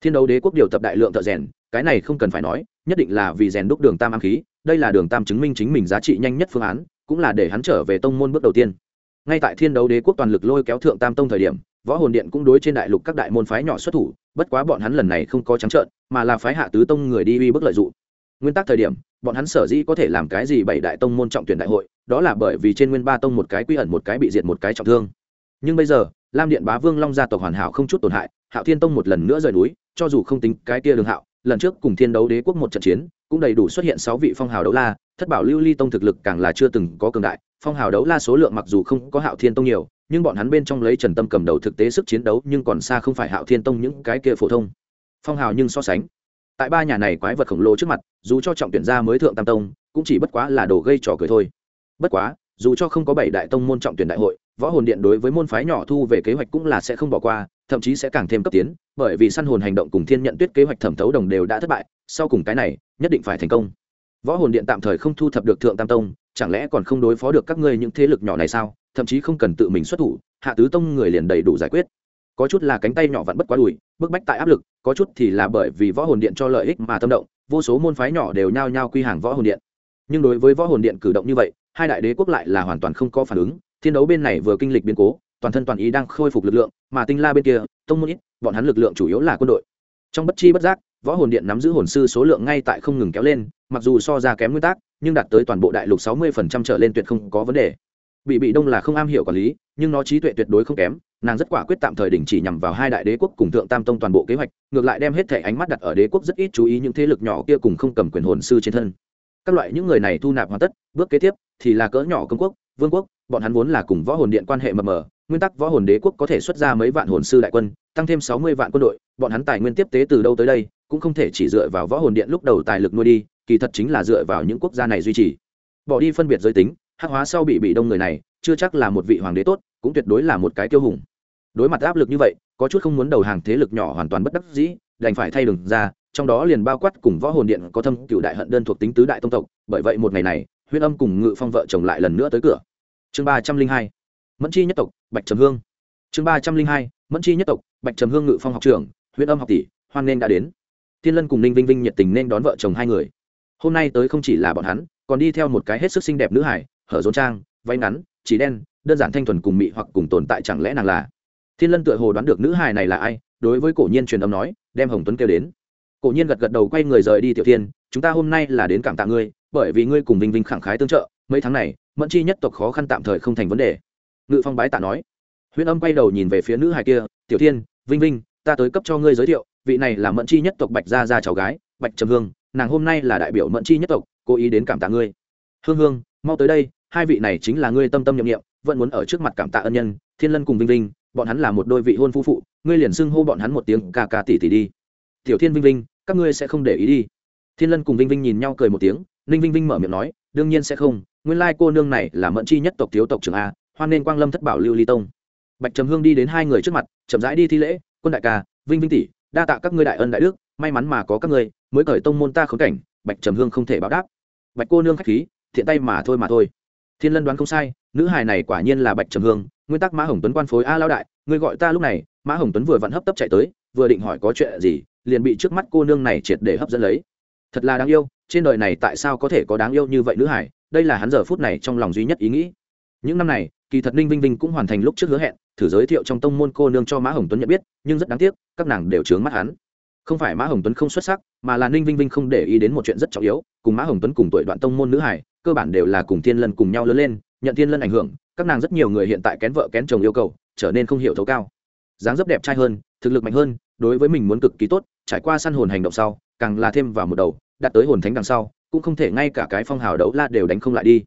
Thiên đấu đế quốc điều tập đại lượng thợ rèn, cái này không cần phải nói, nhất định là vì rèn đúc đường tam am khí, đây là đường tam chứng minh chính mình giá trị nhanh nhất phương án, cũng là để hắn trở về tông môn bước đầu tiên. Ngay tại thiên đấu đế quốc toàn lực lôi kéo thượng tam tông thời điểm, võ hồn điện cũng đối trên đại lục các đại môn phái nhỏ xuất thủ, bất quá bọn hắn lần này không có trắng trợn mà là phái hạ tứ tông người đi uy bức lợi dụng. Nguyên tắc thời điểm, bọn hắn sở dĩ có thể làm cái gì bảy đại tông môn trọng tuyển đại hội, đó là bởi vì trên nguyên ba tông một cái quy ẩn một cái bị diệt một cái trọng thương. Nhưng bây giờ, lam điện bá vương long gia tộc hoàn hảo không chút tổn hại, hạo thiên tông một lần nữa rời núi, cho dù không tính cái kia đường hạo, lần trước cùng thiên đấu đế quốc một trận chiến, cũng đầy đủ xuất hiện sáu vị phong hào đấu la, thất bảo lưu ly tông thực lực càng là chưa từng có cường đại, phong hào đấu la số lượng mặc dù không có hạo thiên tông nhiều, nhưng bọn hắn bên trong lấy trần tâm cầm đầu thực tế sức chiến đấu nhưng còn xa không phải hạo thiên tông những cái kia phổ thông phong hào nhưng so sánh. Tại ba nhà này quái vật khổng lồ trước mặt, dù cho trọng tuyển gia mới thượng tam tông, cũng chỉ bất quá là đồ gây trò cười thôi. Bất quá, dù cho không có bảy đại tông môn trọng tuyển đại hội, võ hồn điện đối với môn phái nhỏ thu về kế hoạch cũng là sẽ không bỏ qua, thậm chí sẽ càng thêm cấp tiến, bởi vì săn hồn hành động cùng thiên nhận tuyết kế hoạch thẩm thấu đồng đều đã thất bại, sau cùng cái này, nhất định phải thành công. Võ hồn điện tạm thời không thu thập được thượng tam tông, chẳng lẽ còn không đối phó được các ngươi những thế lực nhỏ này sao? Thậm chí không cần tự mình xuất thủ, hạ tứ tông người liền đầy đủ giải quyết có chút là cánh tay nhỏ vẫn bất quá đùi, bức bách tại áp lực, có chút thì là bởi vì võ hồn điện cho lợi ích mà tâm động, vô số môn phái nhỏ đều nhao nhao quy hàng võ hồn điện. Nhưng đối với võ hồn điện cử động như vậy, hai đại đế quốc lại là hoàn toàn không có phản ứng, thiên đấu bên này vừa kinh lịch biến cố, toàn thân toàn ý đang khôi phục lực lượng, mà tinh la bên kia, tông môn ít, bọn hắn lực lượng chủ yếu là quân đội. Trong bất chi bất giác, võ hồn điện nắm giữ hồn sư số lượng ngay tại không ngừng kéo lên, mặc dù so ra kém nguyên tắc, nhưng đạt tới toàn bộ đại lục sáu mươi phần trăm trở lên tuyệt không có vấn đề. Bị bị đông là không am hiểu quản lý nhưng nó trí tuệ tuyệt đối không kém, nàng rất quả quyết tạm thời đình chỉ nhằm vào hai đại đế quốc cùng thượng tam tông toàn bộ kế hoạch, ngược lại đem hết thể ánh mắt đặt ở đế quốc rất ít chú ý những thế lực nhỏ kia cùng không cầm quyền hồn sư trên thân. Các loại những người này thu nạp hoàn tất, bước kế tiếp thì là cỡ nhỏ công quốc, vương quốc, bọn hắn vốn là cùng võ hồn điện quan hệ mờ mờ, nguyên tắc võ hồn đế quốc có thể xuất ra mấy vạn hồn sư đại quân, tăng thêm sáu mươi vạn quân đội, bọn hắn tài nguyên tiếp tế từ đâu tới đây, cũng không thể chỉ dựa vào võ hồn điện lúc đầu tài lực nuôi đi, kỳ thật chính là dựa vào những quốc gia này duy trì. Bỏ đi phân biệt giới tính, hắc hóa sau bị bị đông người này, chưa chắc là một vị hoàng đế tốt cũng tuyệt đối là một cái tiêu hùng. Đối mặt áp lực như vậy, có chút không muốn đầu hàng thế lực nhỏ hoàn toàn bất đắc dĩ, đành phải thay đường ra, trong đó liền bao quát cùng võ hồn điện có thâm cựu đại hận đơn thuộc tính tứ đại tông tộc, bởi vậy một ngày này huyên âm cùng ngự phong vợ chồng lại lần nữa tới cửa. Chương ba trăm linh hai, mẫn chi nhất tộc, bạch trầm hương. Chương ba trăm linh hai, mẫn chi nhất tộc, bạch trầm hương ngự phong học trường huyết âm học tỷ, hoan nên đã đến. Thiên lân cùng ninh vinh vinh nhiệt tình nên đón vợ chồng hai người. Hôm nay tới không chỉ là bọn hắn, còn đi theo một cái hết sức xinh đẹp nữ hải, hở rốn trang, váy ngắn, chỉ đen đơn giản thanh thuần cùng mị hoặc cùng tồn tại chẳng lẽ nàng là? Thiên lân tựa hồ đoán được nữ hài này là ai, đối với cổ nhiên truyền âm nói, đem hồng tuấn kêu đến. Cổ nhiên gật gật đầu quay người rời đi, tiểu thiên, chúng ta hôm nay là đến cảm tạ ngươi, bởi vì ngươi cùng vinh vinh khẳng khái tương trợ, mấy tháng này, mẫn chi nhất tộc khó khăn tạm thời không thành vấn đề. Ngự phong bái tạ nói. Huyễn âm quay đầu nhìn về phía nữ hài kia, tiểu thiên, vinh vinh, ta tới cấp cho ngươi giới thiệu, vị này là mẫn chi nhất tộc bạch gia gia cháu gái, bạch trầm hương, nàng hôm nay là đại biểu mẫn chi nhất tộc, cố ý đến cảm tạ ngươi. Hương hương, mau tới đây, hai vị này chính là ngươi tâm tâm nhiệm nghiệm vẫn muốn ở trước mặt cảm tạ ân nhân, thiên lân cùng vinh vinh, bọn hắn là một đôi vị hôn phu phụ, ngươi liền xưng hô bọn hắn một tiếng ca ca tỷ tỷ đi. Tiểu thiên vinh vinh, các ngươi sẽ không để ý đi. Thiên lân cùng vinh vinh nhìn nhau cười một tiếng, ninh vinh vinh mở miệng nói, đương nhiên sẽ không, nguyên lai cô nương này là mẫn chi nhất tộc thiếu tộc trưởng a, hoan nên quang lâm thất bảo lưu ly tông. Bạch trầm hương đi đến hai người trước mặt, chậm rãi đi thi lễ, quân đại ca, vinh vinh tỷ, đa tạ các ngươi đại ân đại đức, may mắn mà có các ngươi, mới cởi tông môn ta khốn cảnh. Bạch trầm hương không thể báo đáp. Bạch cô nương khách khí, thiện tay mà thôi mà thôi. Thiên lân đoán không sai nữ hài này quả nhiên là bạch trầm hương, nguyên tắc mã hồng tuấn quan phối a lao đại, ngươi gọi ta lúc này, mã hồng tuấn vừa vặn hấp tấp chạy tới, vừa định hỏi có chuyện gì, liền bị trước mắt cô nương này triệt để hấp dẫn lấy. Thật là đáng yêu, trên đời này tại sao có thể có đáng yêu như vậy nữ hải đây là hắn giờ phút này trong lòng duy nhất ý nghĩ. Những năm này, kỳ thật ninh vinh vinh cũng hoàn thành lúc trước hứa hẹn, thử giới thiệu trong tông môn cô nương cho mã hồng tuấn nhận biết, nhưng rất đáng tiếc, các nàng đều trướng mắt hắn. Không phải mã hồng tuấn không xuất sắc, mà là ninh vinh vinh không để ý đến một chuyện rất trọng yếu, cùng mã hồng tuấn cùng tuổi đoạn tông môn nữ hải cơ bản đều là cùng thiên lân cùng nhau lớn lên nhận thiên lân ảnh hưởng, các nàng rất nhiều người hiện tại kén vợ kén chồng yêu cầu, trở nên không hiểu thấu cao. Dáng dấp đẹp trai hơn, thực lực mạnh hơn, đối với mình muốn cực kỳ tốt, trải qua săn hồn hành động sau, càng là thêm vào một đầu đặt tới hồn thánh đằng sau, cũng không thể ngay cả cái phong hào đấu la đều đánh không lại đi.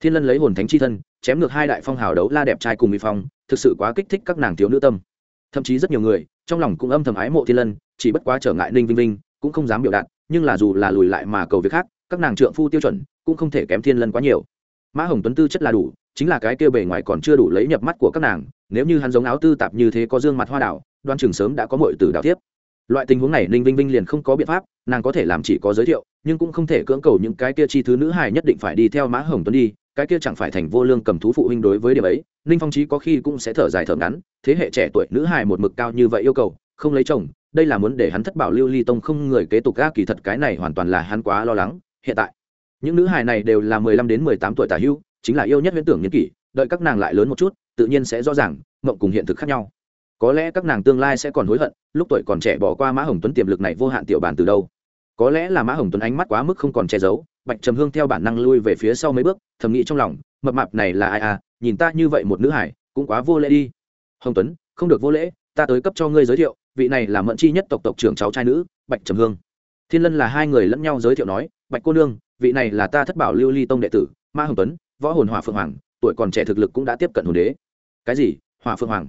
Thiên lân lấy hồn thánh chi thân, chém ngược hai đại phong hào đấu la đẹp trai cùng mỹ phong, thực sự quá kích thích các nàng thiếu nữ tâm. Thậm chí rất nhiều người, trong lòng cũng âm thầm ái mộ thiên lân, chỉ bất quá trở ngại ninh vinh vinh, cũng không dám biểu đạt, nhưng là dù là lùi lại mà cầu việc khác, các nàng trượng phu tiêu chuẩn, cũng không thể kém thiên lân quá nhiều mã hồng tuấn tư chất là đủ, chính là cái kia bề ngoài còn chưa đủ lấy nhập mắt của các nàng, nếu như hắn giống áo tư tạp như thế có dương mặt hoa đảo, đoan trường sớm đã có mọi từ đảo tiếp loại tình huống này, ninh vinh vinh liền không có biện pháp, nàng có thể làm chỉ có giới thiệu, nhưng cũng không thể cưỡng cầu những cái kia chi thứ nữ hài nhất định phải đi theo mã hồng tuấn đi, cái kia chẳng phải thành vô lương cầm thú phụ huynh đối với điểm ấy, ninh phong trí có khi cũng sẽ thở dài thở ngắn, thế hệ trẻ tuổi nữ hài một mực cao như vậy yêu cầu, không lấy chồng, đây là muốn để hắn thất bảo lưu ly tông không người kế tục ga kỳ thật cái này hoàn toàn là hắn quá lo lắng, hiện tại những nữ hài này đều là mười lăm đến mười tám tuổi tả hưu chính là yêu nhất huyễn tưởng nhân kỷ, đợi các nàng lại lớn một chút, tự nhiên sẽ rõ ràng, mộng cùng hiện thực khác nhau. Có lẽ các nàng tương lai sẽ còn hối hận, lúc tuổi còn trẻ bỏ qua mã hồng tuấn tiềm lực này vô hạn tiểu bàn từ đâu. Có lẽ là mã hồng tuấn ánh mắt quá mức không còn che giấu, bạch trầm hương theo bản năng lui về phía sau mấy bước, thầm nghĩ trong lòng, mập mạp này là ai à nhìn ta như vậy một nữ hải cũng quá vô lễ đi. Hồng tuấn, không được vô lễ, ta tới cấp cho ngươi giới thiệu, vị này là mận chi nhất tộc tộc trưởng cháu trai nữ, bạch trầm hương. Thiên lân là hai người lẫn nhau giới thiệu nói bạch cô nương, vị này là ta thất bảo lưu ly tông đệ tử, ma hồng tuấn, võ hồn hỏa phượng hoàng, tuổi còn trẻ thực lực cũng đã tiếp cận hồn đế. Cái gì? Hỏa phượng hoàng?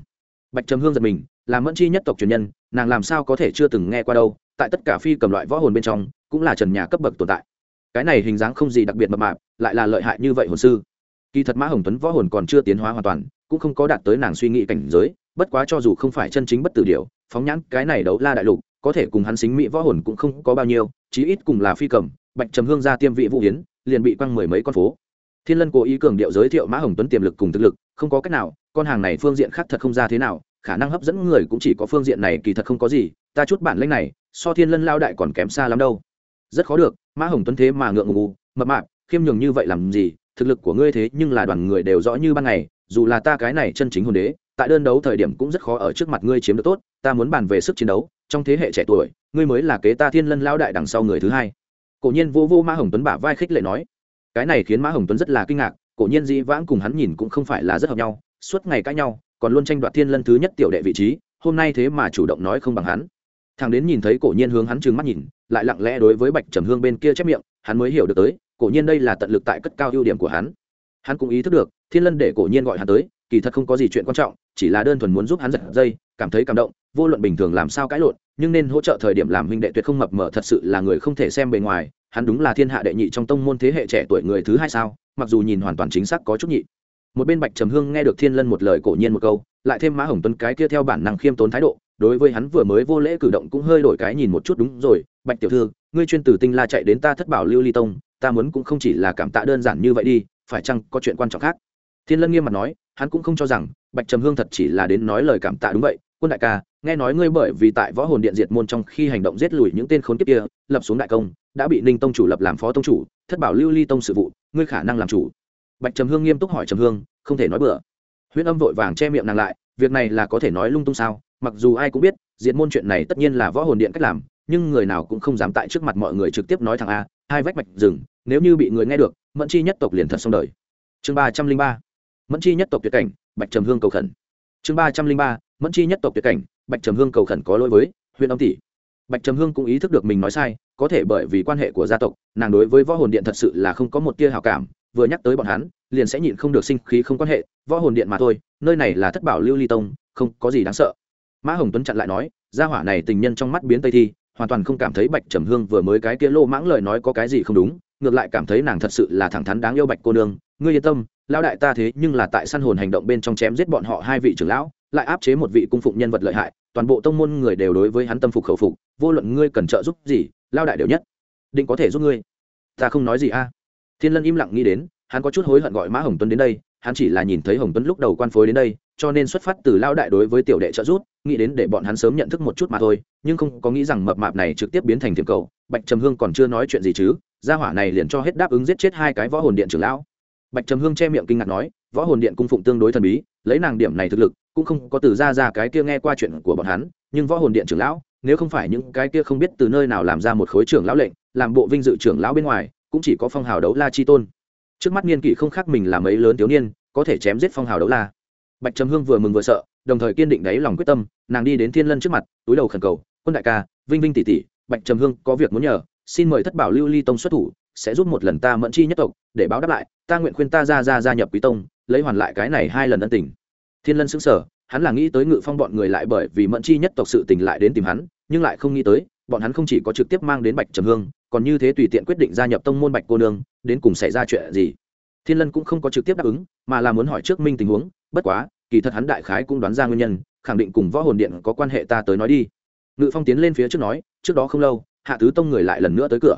Bạch trầm hương giật mình, là mẫn chi nhất tộc truyền nhân, nàng làm sao có thể chưa từng nghe qua đâu, tại tất cả phi cầm loại võ hồn bên trong, cũng là trần nhà cấp bậc tồn tại. Cái này hình dáng không gì đặc biệt mập mạp, lại là lợi hại như vậy hồn sư. Kỳ thật mã hồng tuấn võ hồn còn chưa tiến hóa hoàn toàn, cũng không có đạt tới nàng suy nghĩ cảnh giới, bất quá cho dù không phải chân chính bất tử điều phóng nhãn cái này đấu la đại lục, có thể cùng hắn xính mỹ võ hồn cũng không có bao nhiêu, chí ít cùng là phi cầm bạch trầm hương ra tiêm vị vũ hiến, liền bị quăng mười mấy con phố. Thiên lân cố ý cường điệu giới thiệu mã hồng tuấn tiềm lực cùng thực lực, không có cách nào, con hàng này phương diện khác thật không ra thế nào, khả năng hấp dẫn người cũng chỉ có phương diện này, kỳ thật không có gì, ta chút bản lĩnh này, so thiên lân lao đại còn kém xa lắm đâu. Rất khó được, mã hồng tuấn thế mà ngượng ngù mập mạp, khiêm nhường như vậy làm gì, thực lực của ngươi thế nhưng là đoàn người đều rõ như ban ngày, dù là ta cái này chân chính hồn đế, tại đơn đấu thời điểm cũng rất khó ở trước mặt ngươi chiếm được tốt, ta muốn bàn về sức chiến đấu, trong thế hệ trẻ tuổi, ngươi mới là kế ta thiên lân lao đại đằng sau người thứ hai cổ nhiên vô vô mã hồng tuấn bả vai khích lệ nói, cái này khiến mã hồng tuấn rất là kinh ngạc, cổ nhiên dĩ vãng cùng hắn nhìn cũng không phải là rất hợp nhau, suốt ngày cãi nhau, còn luôn tranh đoạt thiên lân thứ nhất tiểu đệ vị trí, hôm nay thế mà chủ động nói không bằng hắn. Thằng đến nhìn thấy cổ nhiên hướng hắn trừng mắt nhìn, lại lặng lẽ đối với bạch trầm hương bên kia chép miệng, hắn mới hiểu được tới, cổ nhiên đây là tận lực tại cất cao ưu điểm của hắn. Hắn cũng ý thức được, thiên lân để cổ nhiên gọi hắn tới, kỳ thật không có gì chuyện quan trọng, chỉ là đơn thuần muốn giúp hắn giật dây, cảm thấy cảm động vô luận bình thường làm sao cãi lộn, nhưng nên hỗ trợ thời điểm làm huynh đệ tuyệt không mập mờ thật sự là người không thể xem bề ngoài, hắn đúng là thiên hạ đệ nhị trong tông môn thế hệ trẻ tuổi người thứ hai sao, mặc dù nhìn hoàn toàn chính xác có chút nhị. Một bên bạch trầm hương nghe được thiên lân một lời cổ nhiên một câu, lại thêm mã hồng tuấn cái kia theo bản năng khiêm tốn thái độ, đối với hắn vừa mới vô lễ cử động cũng hơi đổi cái nhìn một chút đúng rồi, bạch tiểu thư, ngươi chuyên từ tinh la chạy đến ta thất bảo lưu ly tông, ta muốn cũng không chỉ là cảm tạ đơn giản như vậy đi, phải chăng có chuyện quan trọng khác? Thiên lân nghiêm mặt nói, hắn cũng không cho rằng bạch trầm hương thật chỉ là đến nói lời cảm tạ đúng vậy quân đại ca, nghe nói ngươi bởi vì tại võ hồn điện diệt môn trong khi hành động giết lùi những tên khốn kiếp kia, lập xuống đại công, đã bị ninh tông chủ lập làm phó tông chủ, thất bảo lưu ly tông sự vụ, ngươi khả năng làm chủ. Bạch trầm hương nghiêm túc hỏi trầm hương, không thể nói bừa. Huyễn âm vội vàng che miệng nàng lại, việc này là có thể nói lung tung sao? Mặc dù ai cũng biết, diệt môn chuyện này tất nhiên là võ hồn điện cách làm, nhưng người nào cũng không dám tại trước mặt mọi người trực tiếp nói thằng a, hai vách mạch rừng, nếu như bị người nghe được, mẫn chi nhất tộc liền thật xong đời. Chương ba trăm linh ba. Mẫn chi nhất tộc tuyệt cảnh, bạch trầm hương cầu khẩn. Chương ba trăm linh ba mẫn chi nhất tộc tuyệt cảnh, bạch trầm hương cầu khẩn có lỗi với huyện âm tỷ. Bạch trầm hương cũng ý thức được mình nói sai, có thể bởi vì quan hệ của gia tộc, nàng đối với võ hồn điện thật sự là không có một tia hào cảm, vừa nhắc tới bọn hắn, liền sẽ nhịn không được sinh khí không quan hệ, võ hồn điện mà thôi, nơi này là thất bảo lưu ly tông, không có gì đáng sợ. Mã hồng tuấn chặn lại nói, gia hỏa này tình nhân trong mắt biến tây thi, hoàn toàn không cảm thấy bạch trầm hương vừa mới cái kia lô mãng lời nói có cái gì không đúng, ngược lại cảm thấy nàng thật sự là thẳng thắn đáng yêu bạch cô nương, ngươi yên tâm lão đại ta thế nhưng là tại săn hồn hành động bên trong chém giết bọn họ hai vị trưởng lão, lại áp chế một vị cung phụng nhân vật lợi hại, toàn bộ tông môn người đều đối với hắn tâm phục khẩu phục, vô luận ngươi cần trợ giúp gì lao đại đều nhất định có thể giúp ngươi. Ta không nói gì a. Thiên lân im lặng nghĩ đến, hắn có chút hối hận gọi mã hồng tuấn đến đây, hắn chỉ là nhìn thấy hồng tuấn lúc đầu quan phối đến đây, cho nên xuất phát từ lao đại đối với tiểu đệ trợ giúp, nghĩ đến để bọn hắn sớm nhận thức một chút mà thôi, nhưng không có nghĩ rằng mập mạp này trực tiếp biến thành thiềm cầu, bạch trầm hương còn chưa nói chuyện gì chứ, gia hỏa này liền cho hết đáp ứng giết chết hai cái võ hồn điện trưởng lão bạch trầm hương che miệng kinh ngạc nói, võ hồn điện cung phụng tương đối thần bí, lấy nàng điểm này thực lực, cũng không có từ ra ra cái kia nghe qua chuyện của bọn hắn, nhưng võ hồn điện trưởng lão, nếu không phải những cái kia không biết từ nơi nào làm ra một khối trưởng lão lệnh, làm bộ vinh dự trưởng lão bên ngoài, cũng chỉ có phong hào đấu la chi tôn. Trước mắt niên kỷ không khác mình là mấy lớn thiếu niên, có thể chém giết phong hào đấu la. Bạch trầm hương vừa mừng vừa sợ, đồng thời kiên định đáy lòng quyết tâm, nàng đi đến thiên lân trước mặt, túi đầu khẩn cầu, quân đại ca, vinh vinh tỷ tỷ, bạch trầm hương có việc muốn nhờ, xin mời thất bảo lưu ly tông xuất thủ sẽ giúp một lần ta mẫn chi nhất tộc, để báo đáp lại, ta nguyện khuyên ta ra ra gia nhập quý tông, lấy hoàn lại cái này hai lần ân tình. Thiên lân xứng sở hắn là nghĩ tới ngự phong bọn người lại bởi vì mẫn chi nhất tộc sự tình lại đến tìm hắn, nhưng lại không nghĩ tới, bọn hắn không chỉ có trực tiếp mang đến bạch trầm hương, còn như thế tùy tiện quyết định gia nhập tông môn bạch cô nương, đến cùng xảy ra chuyện gì? Thiên lân cũng không có trực tiếp đáp ứng, mà là muốn hỏi trước minh tình huống, bất quá, kỳ thật hắn đại khái cũng đoán ra nguyên nhân, khẳng định cùng võ hồn điện có quan hệ ta tới nói đi. Ngự phong tiến lên phía trước nói, trước đó không lâu, hạ tứ tông người lại lần nữa tới cửa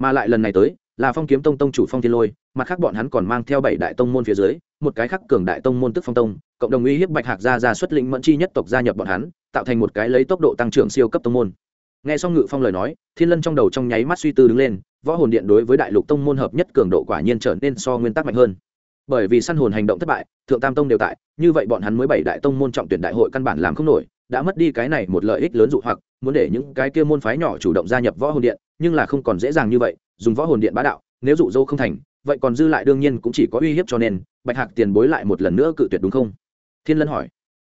mà lại lần này tới, là phong kiếm tông tông chủ phong thiên lôi, mặt khác bọn hắn còn mang theo bảy đại tông môn phía dưới, một cái khác cường đại tông môn tức phong tông, cộng đồng uy hiếp bạch hạc gia ra xuất lĩnh mẫn chi nhất tộc gia nhập bọn hắn, tạo thành một cái lấy tốc độ tăng trưởng siêu cấp tông môn. Nghe xong ngự phong lời nói, thiên lân trong đầu trong nháy mắt suy tư đứng lên, võ hồn điện đối với đại lục tông môn hợp nhất cường độ quả nhiên trở nên so nguyên tắc mạnh hơn. Bởi vì săn hồn hành động thất bại, thượng tam tông đều tại, như vậy bọn hắn mới bảy đại tông môn trọng tuyển đại hội căn bản làm không nổi đã mất đi cái này một lợi ích lớn dụ hoặc, muốn để những cái kia môn phái nhỏ chủ động gia nhập võ hồn điện, nhưng là không còn dễ dàng như vậy, dùng võ hồn điện bá đạo, nếu dụ dỗ không thành, vậy còn dư lại đương nhiên cũng chỉ có uy hiếp cho nên, bạch hạc tiền bối lại một lần nữa cự tuyệt đúng không? Thiên lân hỏi.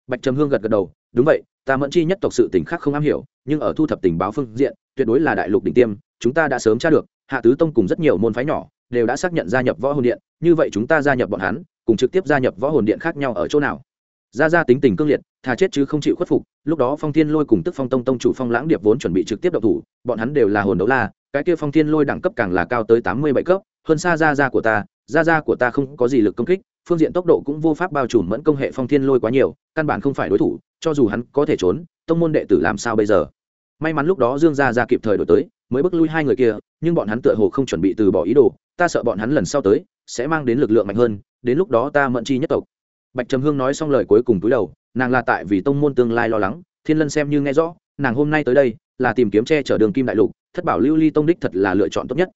Bạch trầm hương gật gật đầu, đúng vậy, ta mẫn chi nhất tộc sự tình khác không am hiểu, nhưng ở thu thập tình báo phương diện, tuyệt đối là đại lục đỉnh tiêm, chúng ta đã sớm tra được, hạ tứ tông cùng rất nhiều môn phái nhỏ, đều đã xác nhận gia nhập võ hồn điện, như vậy chúng ta gia nhập bọn hắn, cùng trực tiếp gia nhập võ hồn điện khác nhau ở chỗ nào? Gia gia tính tình cương liệt, thà chết chứ không chịu khuất phục, lúc đó phong thiên lôi cùng tức phong tông tông chủ phong lãng điệp vốn chuẩn bị trực tiếp đậu thủ, bọn hắn đều là hồn đấu la, cái kia phong thiên lôi đẳng cấp càng là cao tới tám mươi bảy cấp, hơn xa gia gia của ta, gia gia của ta không có gì lực công kích, phương diện tốc độ cũng vô pháp bao trùm mẫn công hệ phong thiên lôi quá nhiều, căn bản không phải đối thủ, cho dù hắn có thể trốn, tông môn đệ tử làm sao bây giờ? May mắn lúc đó dương gia ra kịp thời đổi tới, mới bước lui hai người kia, nhưng bọn hắn tựa hồ không chuẩn bị từ bỏ ý đồ, ta sợ bọn hắn lần sau tới, sẽ mang đến lực lượng mạnh hơn, đến lúc đó ta mẫn chi nhất tộc bạch trầm hương nói xong lời cuối cùng túi đầu, nàng là tại vì tông môn tương lai lo lắng, thiên lân xem như nghe rõ, nàng hôm nay tới đây, là tìm kiếm che chở đường kim đại lục, thất bảo lưu ly tông đích thật là lựa chọn tốt nhất.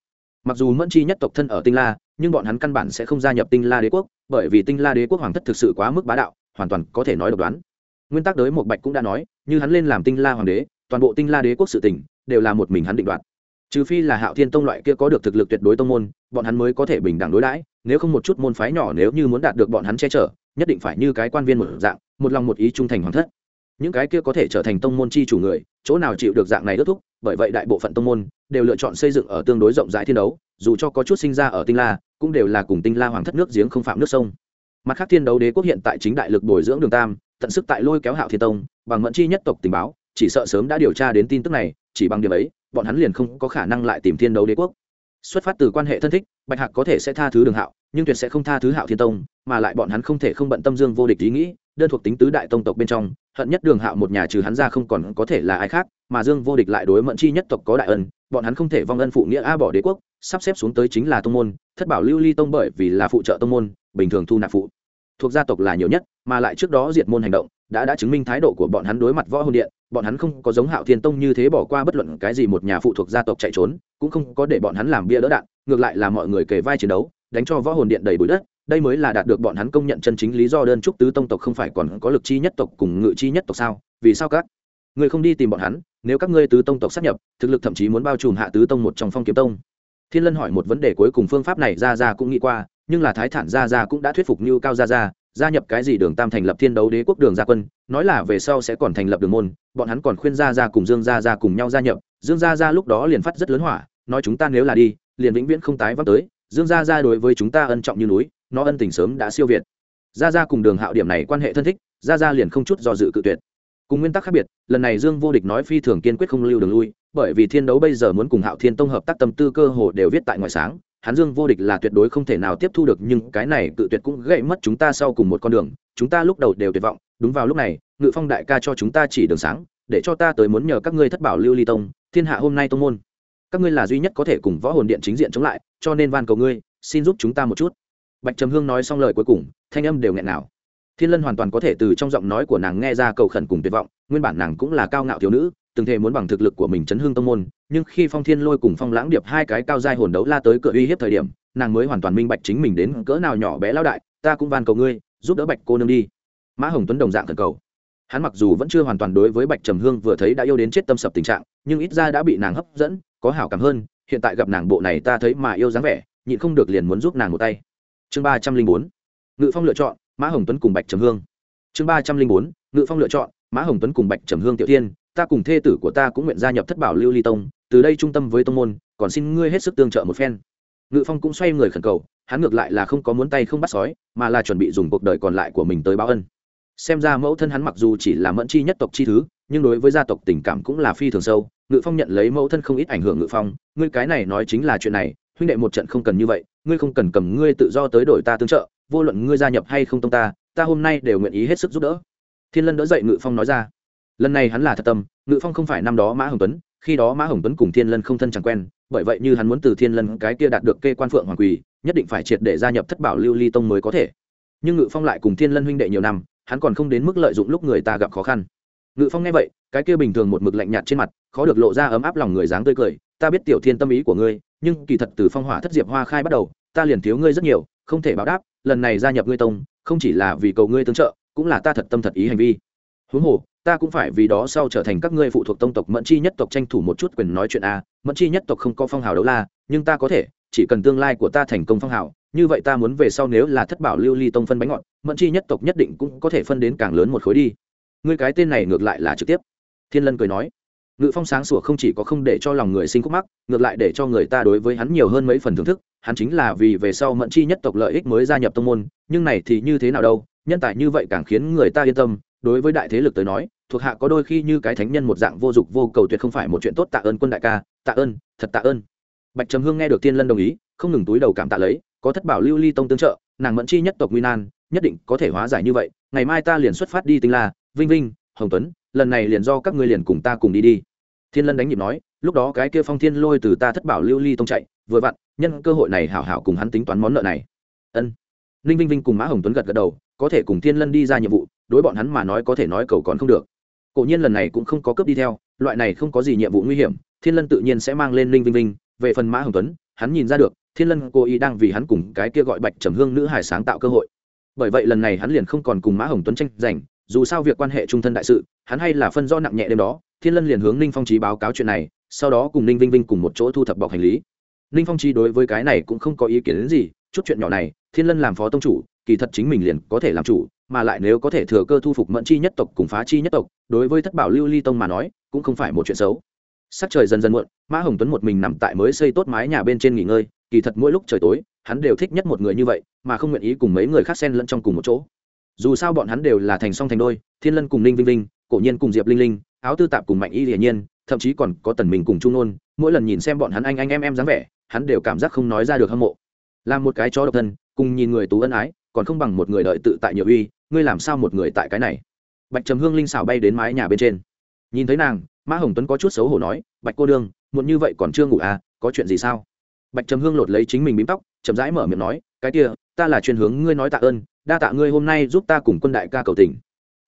Mặc dù mẫn chi nhất tộc thân ở tinh la, nhưng bọn hắn căn bản sẽ không gia nhập tinh la đế quốc, bởi vì tinh la đế quốc hoàng thất thực sự quá mức bá đạo, hoàn toàn có thể nói độc đoán. Nguyên tắc đới một bạch cũng đã nói, như hắn lên làm tinh la hoàng đế, toàn bộ tinh la đế quốc sự tỉnh đều là một mình hắn định đoạt. Trừ phi là hạo thiên tông loại kia có được thực lực tuyệt đối tông môn, bọn hắn mới có thể bình đẳng đối đãi nếu không một chút môn phái nhỏ nếu như muốn đạt được bọn hắn che chở, nhất định phải như cái quan viên một dạng, một lòng một ý trung thành hoàng thất. Những cái kia có thể trở thành tông môn chi chủ người, chỗ nào chịu được dạng này ước thúc, bởi vậy đại bộ phận tông môn đều lựa chọn xây dựng ở tương đối rộng rãi thiên đấu, dù cho có chút sinh ra ở tinh la, cũng đều là cùng tinh la hoàng thất nước giếng không phạm nước sông. Mặt khác thiên đấu đế quốc hiện tại chính đại lực bồi dưỡng đường tam, tận sức tại lôi kéo hạo thiên tông, bằng mẫn chi nhất tộc tình báo, chỉ sợ sớm đã điều tra đến tin tức này, chỉ bằng điểm ấy, bọn hắn liền không có khả năng lại tìm thiên đấu đế quốc xuất phát từ quan hệ thân thích, bạch hạc có thể sẽ tha thứ đường hạo, nhưng tuyệt sẽ không tha thứ hạo thiên tông, mà lại bọn hắn không thể không bận tâm dương vô địch ý nghĩ, đơn thuộc tính tứ đại tông tộc bên trong, hận nhất đường hạo một nhà trừ hắn ra không còn có thể là ai khác, mà dương vô địch lại đối mẫn chi nhất tộc có đại ân, bọn hắn không thể vong ân phụ nghĩa a bỏ đế quốc, sắp xếp xuống tới chính là tông môn, thất bảo lưu ly tông bởi vì là phụ trợ tông môn, bình thường thu nạp phụ. Thuộc gia tộc là nhiều nhất, mà lại trước đó diệt môn hành động, đã đã chứng minh thái độ của bọn hắn đối mặt võ hồn điện, bọn hắn không có giống hạo thiên tông như thế bỏ qua bất luận cái gì một nhà phụ thuộc gia tộc chạy trốn cũng không có để bọn hắn làm bia đỡ đạn, ngược lại là mọi người kề vai chiến đấu, đánh cho võ hồn điện đầy bụi đất, đây mới là đạt được bọn hắn công nhận chân chính lý do đơn trúc tứ tông tộc không phải còn có lực chi nhất tộc cùng ngự chi nhất tộc sao, vì sao các người không đi tìm bọn hắn, nếu các ngươi tứ tông tộc sát nhập, thực lực thậm chí muốn bao trùm hạ tứ tông một trong phong kiếm tông. Thiên lân hỏi một vấn đề cuối cùng phương pháp này ra ra cũng nghĩ qua, nhưng là thái thản ra ra cũng đã thuyết phục như cao ra ra gia nhập cái gì đường tam thành lập thiên đấu đế quốc đường gia quân, nói là về sau sẽ còn thành lập đường môn, bọn hắn còn khuyên gia gia cùng dương gia gia cùng nhau gia nhập, dương gia gia lúc đó liền phát rất lớn hỏa nói chúng ta nếu là đi, liền vĩnh viễn không tái vấp tới, dương gia gia đối với chúng ta ân trọng như núi, nó ân tình sớm đã siêu việt. Gia gia cùng đường hạo điểm này quan hệ thân thích, gia gia liền không chút do dự cự tuyệt. Cùng nguyên tắc khác biệt, lần này dương vô địch nói phi thường kiên quyết không lưu đường lui, bởi vì thiên đấu bây giờ muốn cùng hạo thiên tông hợp tác tâm tư cơ hồ đều viết tại ngoại sáng, hắn dương vô địch là tuyệt đối không thể nào tiếp thu được, nhưng cái này cự tuyệt cũng gãy mất chúng ta sau cùng một con đường, chúng ta lúc đầu đều tuyệt vọng, đúng vào lúc này, ngự phong đại ca cho chúng ta chỉ đường sáng, để cho ta tới muốn nhờ các ngươi thất bảo lưu ly tông, thiên hạ hôm nay tông môn các ngươi là duy nhất có thể cùng võ hồn điện chính diện chống lại, cho nên van cầu ngươi, xin giúp chúng ta một chút. Bạch trầm hương nói xong lời cuối cùng, thanh âm đều nghẹn nào. Thiên lân hoàn toàn có thể từ trong giọng nói của nàng nghe ra cầu khẩn cùng tuyệt vọng, nguyên bản nàng cũng là cao ngạo thiếu nữ, từng thể muốn bằng thực lực của mình chấn hương tông môn, nhưng khi phong thiên lôi cùng phong lãng điệp hai cái cao giai hồn đấu la tới cửa uy hiếp thời điểm, nàng mới hoàn toàn minh bạch chính mình đến cỡ nào nhỏ bé lao đại, ta cũng van cầu ngươi, giúp đỡ bạch cô nương đi. Mã hồng tuấn đồng dạng thần cầu. Hắn mặc dù vẫn chưa hoàn toàn đối với bạch trầm hương vừa thấy đã yêu đến chết tâm sập tình trạng, nhưng ít ra đã bị nàng hấp dẫn có hảo cảm hơn, hiện tại gặp nàng bộ này ta thấy mà yêu dáng vẻ, nhịn không được liền muốn giúp nàng một tay. Chương ba trăm linh bốn, ngự phong lựa chọn, mã hồng tuấn cùng bạch trầm hương. Chương ba trăm linh bốn, ngự phong lựa chọn, mã hồng tuấn cùng bạch trầm hương tiểu tiên, ta cùng thê tử của ta cũng nguyện gia nhập thất bảo lưu ly tông, từ đây trung tâm với tông môn, còn xin ngươi hết sức tương trợ một phen. Ngự phong cũng xoay người khẩn cầu, hắn ngược lại là không có muốn tay không bắt sói, mà là chuẩn bị dùng cuộc đời còn lại của mình tới báo ân xem ra mẫu thân hắn mặc dù chỉ là mẫn chi nhất tộc chi thứ, nhưng đối với gia tộc tình cảm cũng là phi thường sâu. Ngự phong nhận lấy mẫu thân không ít ảnh hưởng ngự phong. Ngươi cái này nói chính là chuyện này, huynh đệ một trận không cần như vậy, ngươi không cần cầm ngươi tự do tới đổi ta tương trợ, vô luận ngươi gia nhập hay không tông ta ta hôm nay đều nguyện ý hết sức giúp đỡ. Thiên lân đỡ dậy ngự phong nói ra. Lần này hắn là thật tâm, ngự phong không phải năm đó mã hồng tuấn, khi đó mã hồng tuấn cùng thiên lân không thân chẳng quen, bởi vậy như hắn muốn từ thiên lân cái kia đạt được kê quan phượng hoàng quỳ, nhất định phải triệt để gia nhập thất bảo lưu ly tông mới có thể. Nhưng ngự phong lại cùng thiên lân huynh đệ nhiều năm hắn còn không đến mức lợi dụng lúc người ta gặp khó khăn. Ngự phong nghe vậy, cái kia bình thường một mực lạnh nhạt trên mặt, khó được lộ ra ấm áp lòng người dáng tươi cười. Ta biết tiểu thiên tâm ý của ngươi, nhưng kỳ thật từ phong hỏa thất diệp hoa khai bắt đầu, ta liền thiếu ngươi rất nhiều, không thể báo đáp, lần này gia nhập ngươi tông, không chỉ là vì cầu ngươi tương trợ, cũng là ta thật tâm thật ý hành vi. Huống hồ, ta cũng phải vì đó sau trở thành các ngươi phụ thuộc tông tộc mẫn chi nhất tộc tranh thủ một chút quyền nói chuyện a. Mẫn chi nhất tộc không có phong hào đấu la, nhưng ta có thể, chỉ cần tương lai của ta thành công phong hào như vậy ta muốn về sau nếu là thất bảo lưu ly tông phân bánh ngọt, mẫn chi nhất tộc nhất định cũng có thể phân đến càng lớn một khối đi. Ngươi cái tên này ngược lại là trực tiếp. Thiên lân cười nói. Ngự phong sáng sủa không chỉ có không để cho lòng người sinh khúc mắc, ngược lại để cho người ta đối với hắn nhiều hơn mấy phần thưởng thức. Hắn chính là vì về sau mẫn chi nhất tộc lợi ích mới gia nhập tông môn, nhưng này thì như thế nào đâu, nhân tài như vậy càng khiến người ta yên tâm. Đối với đại thế lực tới nói, thuộc hạ có đôi khi như cái thánh nhân một dạng vô dụng, vô cầu tuyệt không phải một chuyện tốt. Tạ ơn quân đại ca, tạ ơn, thật tạ ơn. Bạch trầm hương nghe được tiên lân đồng ý, không ngừng túi đầu cảm tạ lấy có thất bảo lưu ly tông tương trợ, nàng mẫn chi nhất tộc nguy nan, nhất định có thể hóa giải như vậy, ngày mai ta liền xuất phát đi tinh la, vinh vinh, hồng tuấn, lần này liền do các ngươi liền cùng ta cùng đi đi. Thiên lân đánh nhịp nói, lúc đó cái kia phong thiên lôi từ ta thất bảo lưu ly tông chạy, vừa vặn, nhân cơ hội này hảo hảo cùng hắn tính toán món nợ này. Ân. Ninh vinh vinh cùng mã hồng tuấn gật gật đầu, có thể cùng thiên lân đi ra nhiệm vụ, đối bọn hắn mà nói có thể nói cầu còn không được. Cổ nhiên lần này cũng không có cướp đi theo, loại này không có gì nhiệm vụ nguy hiểm, thiên lân tự nhiên sẽ mang lên ninh vinh vinh, về phần mã hồng tuấn hắn nhìn ra được, thiên lân cô ý đang vì hắn cùng cái kia gọi bạch trầm hương nữ hải sáng tạo cơ hội. Bởi vậy lần này hắn liền không còn cùng mã hồng tuấn tranh giành, dù sao việc quan hệ trung thân đại sự, hắn hay là phân do nặng nhẹ đêm đó, thiên lân liền hướng ninh phong trí báo cáo chuyện này, sau đó cùng ninh vinh vinh cùng một chỗ thu thập bọc hành lý. Ninh phong trí đối với cái này cũng không có ý kiến đến gì, chút chuyện nhỏ này, thiên lân làm phó tông chủ, kỳ thật chính mình liền có thể làm chủ, mà lại nếu có thể thừa cơ thu phục mẫn chi nhất tộc cùng phá chi nhất tộc, đối với thất bảo lưu ly tông mà nói, cũng không phải một chuyện xấu sắc trời dần dần muộn, mã hồng tuấn một mình nằm tại mới xây tốt mái nhà bên trên nghỉ ngơi, kỳ thật mỗi lúc trời tối, hắn đều thích nhất một người như vậy, mà không nguyện ý cùng mấy người khác xen lẫn trong cùng một chỗ. Dù sao bọn hắn đều là thành song thành đôi, thiên lân cùng ninh vinh vinh, cổ nhiên cùng diệp linh linh, áo tư tạp cùng mạnh y hiển nhiên, thậm chí còn có tần mình cùng trung nôn, mỗi lần nhìn xem bọn hắn anh anh em em dáng vẻ, hắn đều cảm giác không nói ra được hâm mộ. Làm một cái chó độc thân, cùng nhìn người tú ân ái, còn không bằng một người đợi tự tại nhiều uy, ngươi làm sao một người tại cái này? Bạch trầm hương linh xào bay đến mái nhà bên trên. Nhìn thấy nàng mã hồng tuấn có chút xấu hổ nói, bạch cô đương muộn như vậy còn chưa ngủ à có chuyện gì sao? Bạch trầm hương lột lấy chính mình bím tóc, chậm rãi mở miệng nói, cái kia, ta là chuyên hướng ngươi nói tạ ơn, đa tạ ngươi hôm nay giúp ta cùng quân đại ca cầu tình.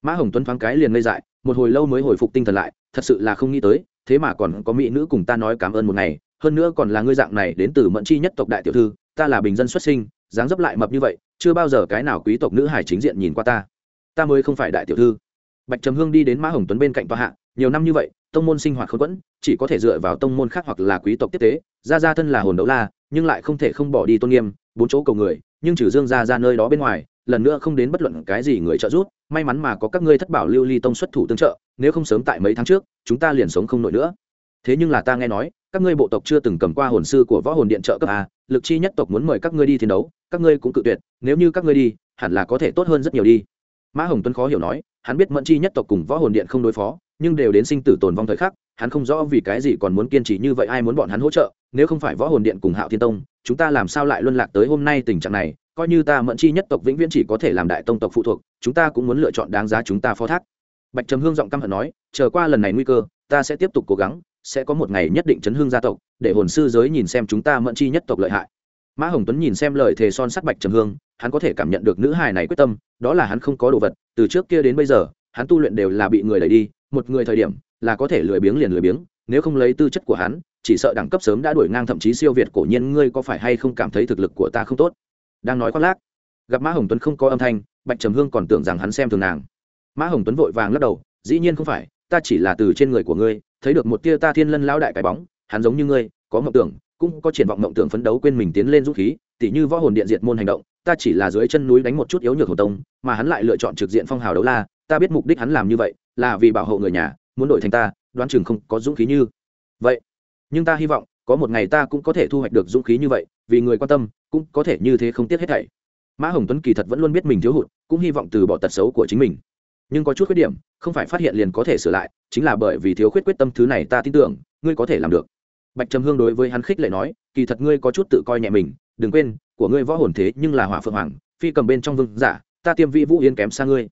Mã hồng tuấn thoáng cái liền ngây dại, một hồi lâu mới hồi phục tinh thần lại, thật sự là không nghĩ tới, thế mà còn có mỹ nữ cùng ta nói cảm ơn một ngày, hơn nữa còn là ngươi dạng này đến từ mẫn chi nhất tộc đại tiểu thư, ta là bình dân xuất sinh, dáng dấp lại mập như vậy, chưa bao giờ cái nào quý tộc nữ hải chính diện nhìn qua ta. Ta mới không phải đại tiểu thư bạch trầm hương đi đến mã hồng tuấn bên cạnh tòa hạ, nhiều năm như vậy, tông môn sinh hoạt không quẫn, chỉ có thể dựa vào tông môn khác hoặc là quý tộc tiếp tế, Gia Gia thân là hồn đấu la, nhưng lại không thể không bỏ đi tôn nghiêm, bốn chỗ cầu người, nhưng trừ dương Gia ra nơi đó bên ngoài, lần nữa không đến bất luận cái gì người trợ giúp, may mắn mà có các ngươi thất bảo lưu ly tông xuất thủ tương trợ, nếu không sớm tại mấy tháng trước, chúng ta liền sống không nổi nữa. Thế nhưng là ta nghe nói, các ngươi bộ tộc chưa từng cầm qua hồn sư của võ hồn điện trợ cấp a, lực chi nhất tộc muốn mời các ngươi đi thi đấu, các ngươi cũng cự tuyệt, nếu như các ngươi đi, hẳn là có thể tốt hơn rất nhiều đi. Mã hồng tuấn khó hiểu nói hắn biết mẫn chi nhất tộc cùng võ hồn điện không đối phó, nhưng đều đến sinh tử tồn vong thời khắc, hắn không rõ vì cái gì còn muốn kiên trì như vậy, ai muốn bọn hắn hỗ trợ, nếu không phải võ hồn điện cùng hạo thiên tông, chúng ta làm sao lại luân lạc tới hôm nay tình trạng này, coi như ta mẫn chi nhất tộc vĩnh viễn chỉ có thể làm đại tông tộc phụ thuộc, chúng ta cũng muốn lựa chọn đáng giá chúng ta phó thác. Bạch trầm hương giọng căm hận nói, chờ qua lần này nguy cơ, ta sẽ tiếp tục cố gắng, sẽ có một ngày nhất định chấn hương gia tộc, để hồn sư giới nhìn xem chúng ta mẫn chi nhất tộc lợi hại. Mã hồng tuấn nhìn xem lời thề son sắc bạch trầm hương hắn có thể cảm nhận được nữ hài này quyết tâm, đó là hắn không có đồ vật, từ trước kia đến bây giờ, hắn tu luyện đều là bị người đẩy đi, một người thời điểm, là có thể lười biếng liền lười biếng, nếu không lấy tư chất của hắn, chỉ sợ đẳng cấp sớm đã đuổi ngang thậm chí siêu việt cổ nhiên ngươi có phải hay không cảm thấy thực lực của ta không tốt? Đang nói khoác lác, gặp mã hồng tuấn không có âm thanh, bạch trầm hương còn tưởng rằng hắn xem thường nàng. Mã hồng tuấn vội vàng lắc đầu, dĩ nhiên không phải, ta chỉ là từ trên người của ngươi, thấy được một tia ta thiên lân Lão đại cái bóng, hắn giống như ngươi, có mộng tưởng, cũng có triển vọng mộng tưởng phấn đấu quên mình tiến lên dũng khí, tỉ như võ hồn điện diệt môn hành động ta chỉ là dưới chân núi đánh một chút yếu nhược hồn tông, mà hắn lại lựa chọn trực diện phong hào đấu la, ta biết mục đích hắn làm như vậy, là vì bảo hộ người nhà, muốn đổi thành ta, đoán chừng không có dũng khí như vậy. Nhưng ta hy vọng, có một ngày ta cũng có thể thu hoạch được dũng khí như vậy, vì người quan tâm, cũng có thể như thế không tiếc hết thảy. Mã hồng tuấn kỳ thật vẫn luôn biết mình thiếu hụt, cũng hy vọng từ bỏ tật xấu của chính mình. Nhưng có chút khuyết điểm, không phải phát hiện liền có thể sửa lại, chính là bởi vì thiếu khuyết quyết tâm thứ này ta tin tưởng, ngươi có thể làm được. Bạch trầm hương đối với hắn khích lệ nói, kỳ thật ngươi có chút tự coi nhẹ mình đừng quên, của ngươi võ hồn thế nhưng là hỏa phượng hoàng, phi cầm bên trong vương giả, ta tiêm vị vũ yên kém xa ngươi.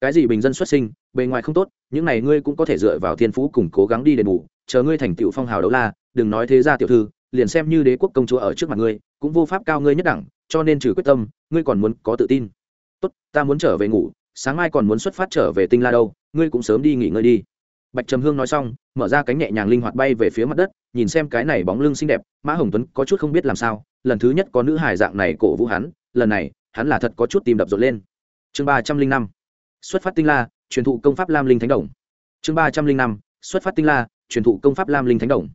Cái gì bình dân xuất sinh, bề ngoài không tốt, những này ngươi cũng có thể dựa vào thiên phú cùng cố gắng đi đền bù, chờ ngươi thành tựu phong hào đấu la, đừng nói thế ra tiểu thư, liền xem như đế quốc công chúa ở trước mặt ngươi, cũng vô pháp cao ngươi nhất đẳng, cho nên trừ quyết tâm, ngươi còn muốn có tự tin. Tốt, ta muốn trở về ngủ, sáng mai còn muốn xuất phát trở về tinh la đâu, ngươi cũng sớm đi nghỉ ngơi đi bạch trầm hương nói xong, mở ra cánh nhẹ nhàng linh hoạt bay về phía mặt đất, nhìn xem cái này bóng lưng xinh đẹp, mã hồng tuấn có chút không biết làm sao, lần thứ nhất có nữ hài dạng này cổ vũ hắn, lần này, hắn là thật có chút tìm đập rộn lên. Chương ba trăm linh năm, xuất phát tinh la, truyền thụ công pháp lam linh thánh đồng. Chương ba trăm linh năm, xuất phát tinh la, truyền thụ công pháp lam linh thánh đồng.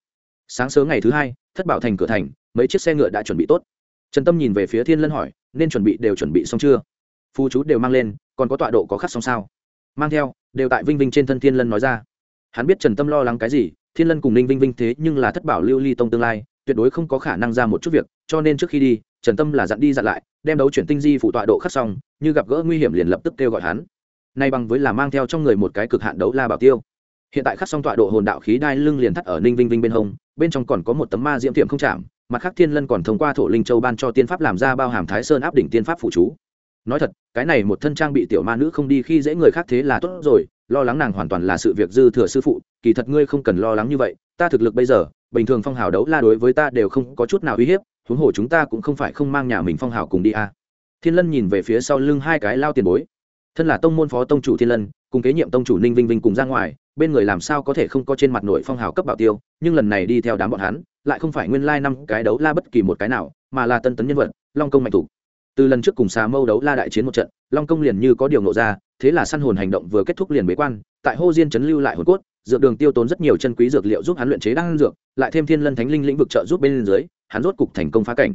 Sáng sớm ngày thứ hai, thất bảo thành cửa thành, mấy chiếc xe ngựa đã chuẩn bị tốt. Trần tâm nhìn về phía thiên lân hỏi, nên chuẩn bị, đều chuẩn bị xong chưa? Phu chú đều mang lên, còn có tọa độ có khắc xong sao? Mang theo, đều tại vinh vinh trên thân thiên lân nói ra hắn biết trần tâm lo lắng cái gì, thiên lân cùng ninh vinh vinh thế nhưng là thất bảo lưu ly tông tương lai, tuyệt đối không có khả năng ra một chút việc, cho nên trước khi đi, trần tâm là dặn đi dặn lại, đem đấu chuyển tinh di phụ tọa độ khắc xong, như gặp gỡ nguy hiểm liền lập tức kêu gọi hắn. Nay bằng với là mang theo trong người một cái cực hạn đấu la bảo tiêu. Hiện tại khắc xong tọa độ hồn đạo khí đai lưng liền thắt ở ninh vinh vinh bên hông, bên trong còn có một tấm ma diễm tiệm không chạm, mặt khác thiên lân còn thông qua thổ linh châu ban cho tiên pháp làm ra bao hàm thái sơn áp đỉnh tiên pháp phụ chú. Nói thật, cái này một thân trang bị tiểu ma nữ không đi khi dễ người khác thế là tốt rồi lo lắng nàng hoàn toàn là sự việc dư thừa sư phụ, kỳ thật ngươi không cần lo lắng như vậy, ta thực lực bây giờ, bình thường phong hào đấu la đối với ta đều không có chút nào uy hiếp, huống hồ chúng ta cũng không phải không mang nhà mình phong hào cùng đi à. thiên lân nhìn về phía sau lưng hai cái lao tiền bối. Thân là tông môn phó tông chủ thiên lân, cùng kế nhiệm tông chủ ninh vinh vinh cùng ra ngoài, bên người làm sao có thể không có trên mặt nội phong hào cấp bảo tiêu, nhưng lần này đi theo đám bọn hắn, lại không phải nguyên lai năm cái đấu la bất kỳ một cái nào, mà là tân tấn nhân vật, long công mạnh thủ. Từ lần trước cùng xà mâu đấu la đại chiến một trận long công liền như có điều nộ ra, thế là săn hồn hành động vừa kết thúc liền bế quan, tại hô diên chấn lưu lại hồn cốt, dược đường tiêu tốn rất nhiều chân quý dược liệu giúp hắn luyện chế đan dược, lại thêm thiên lân thánh linh lĩnh vực trợ giúp bên dưới, hắn rốt cục thành công phá cảnh.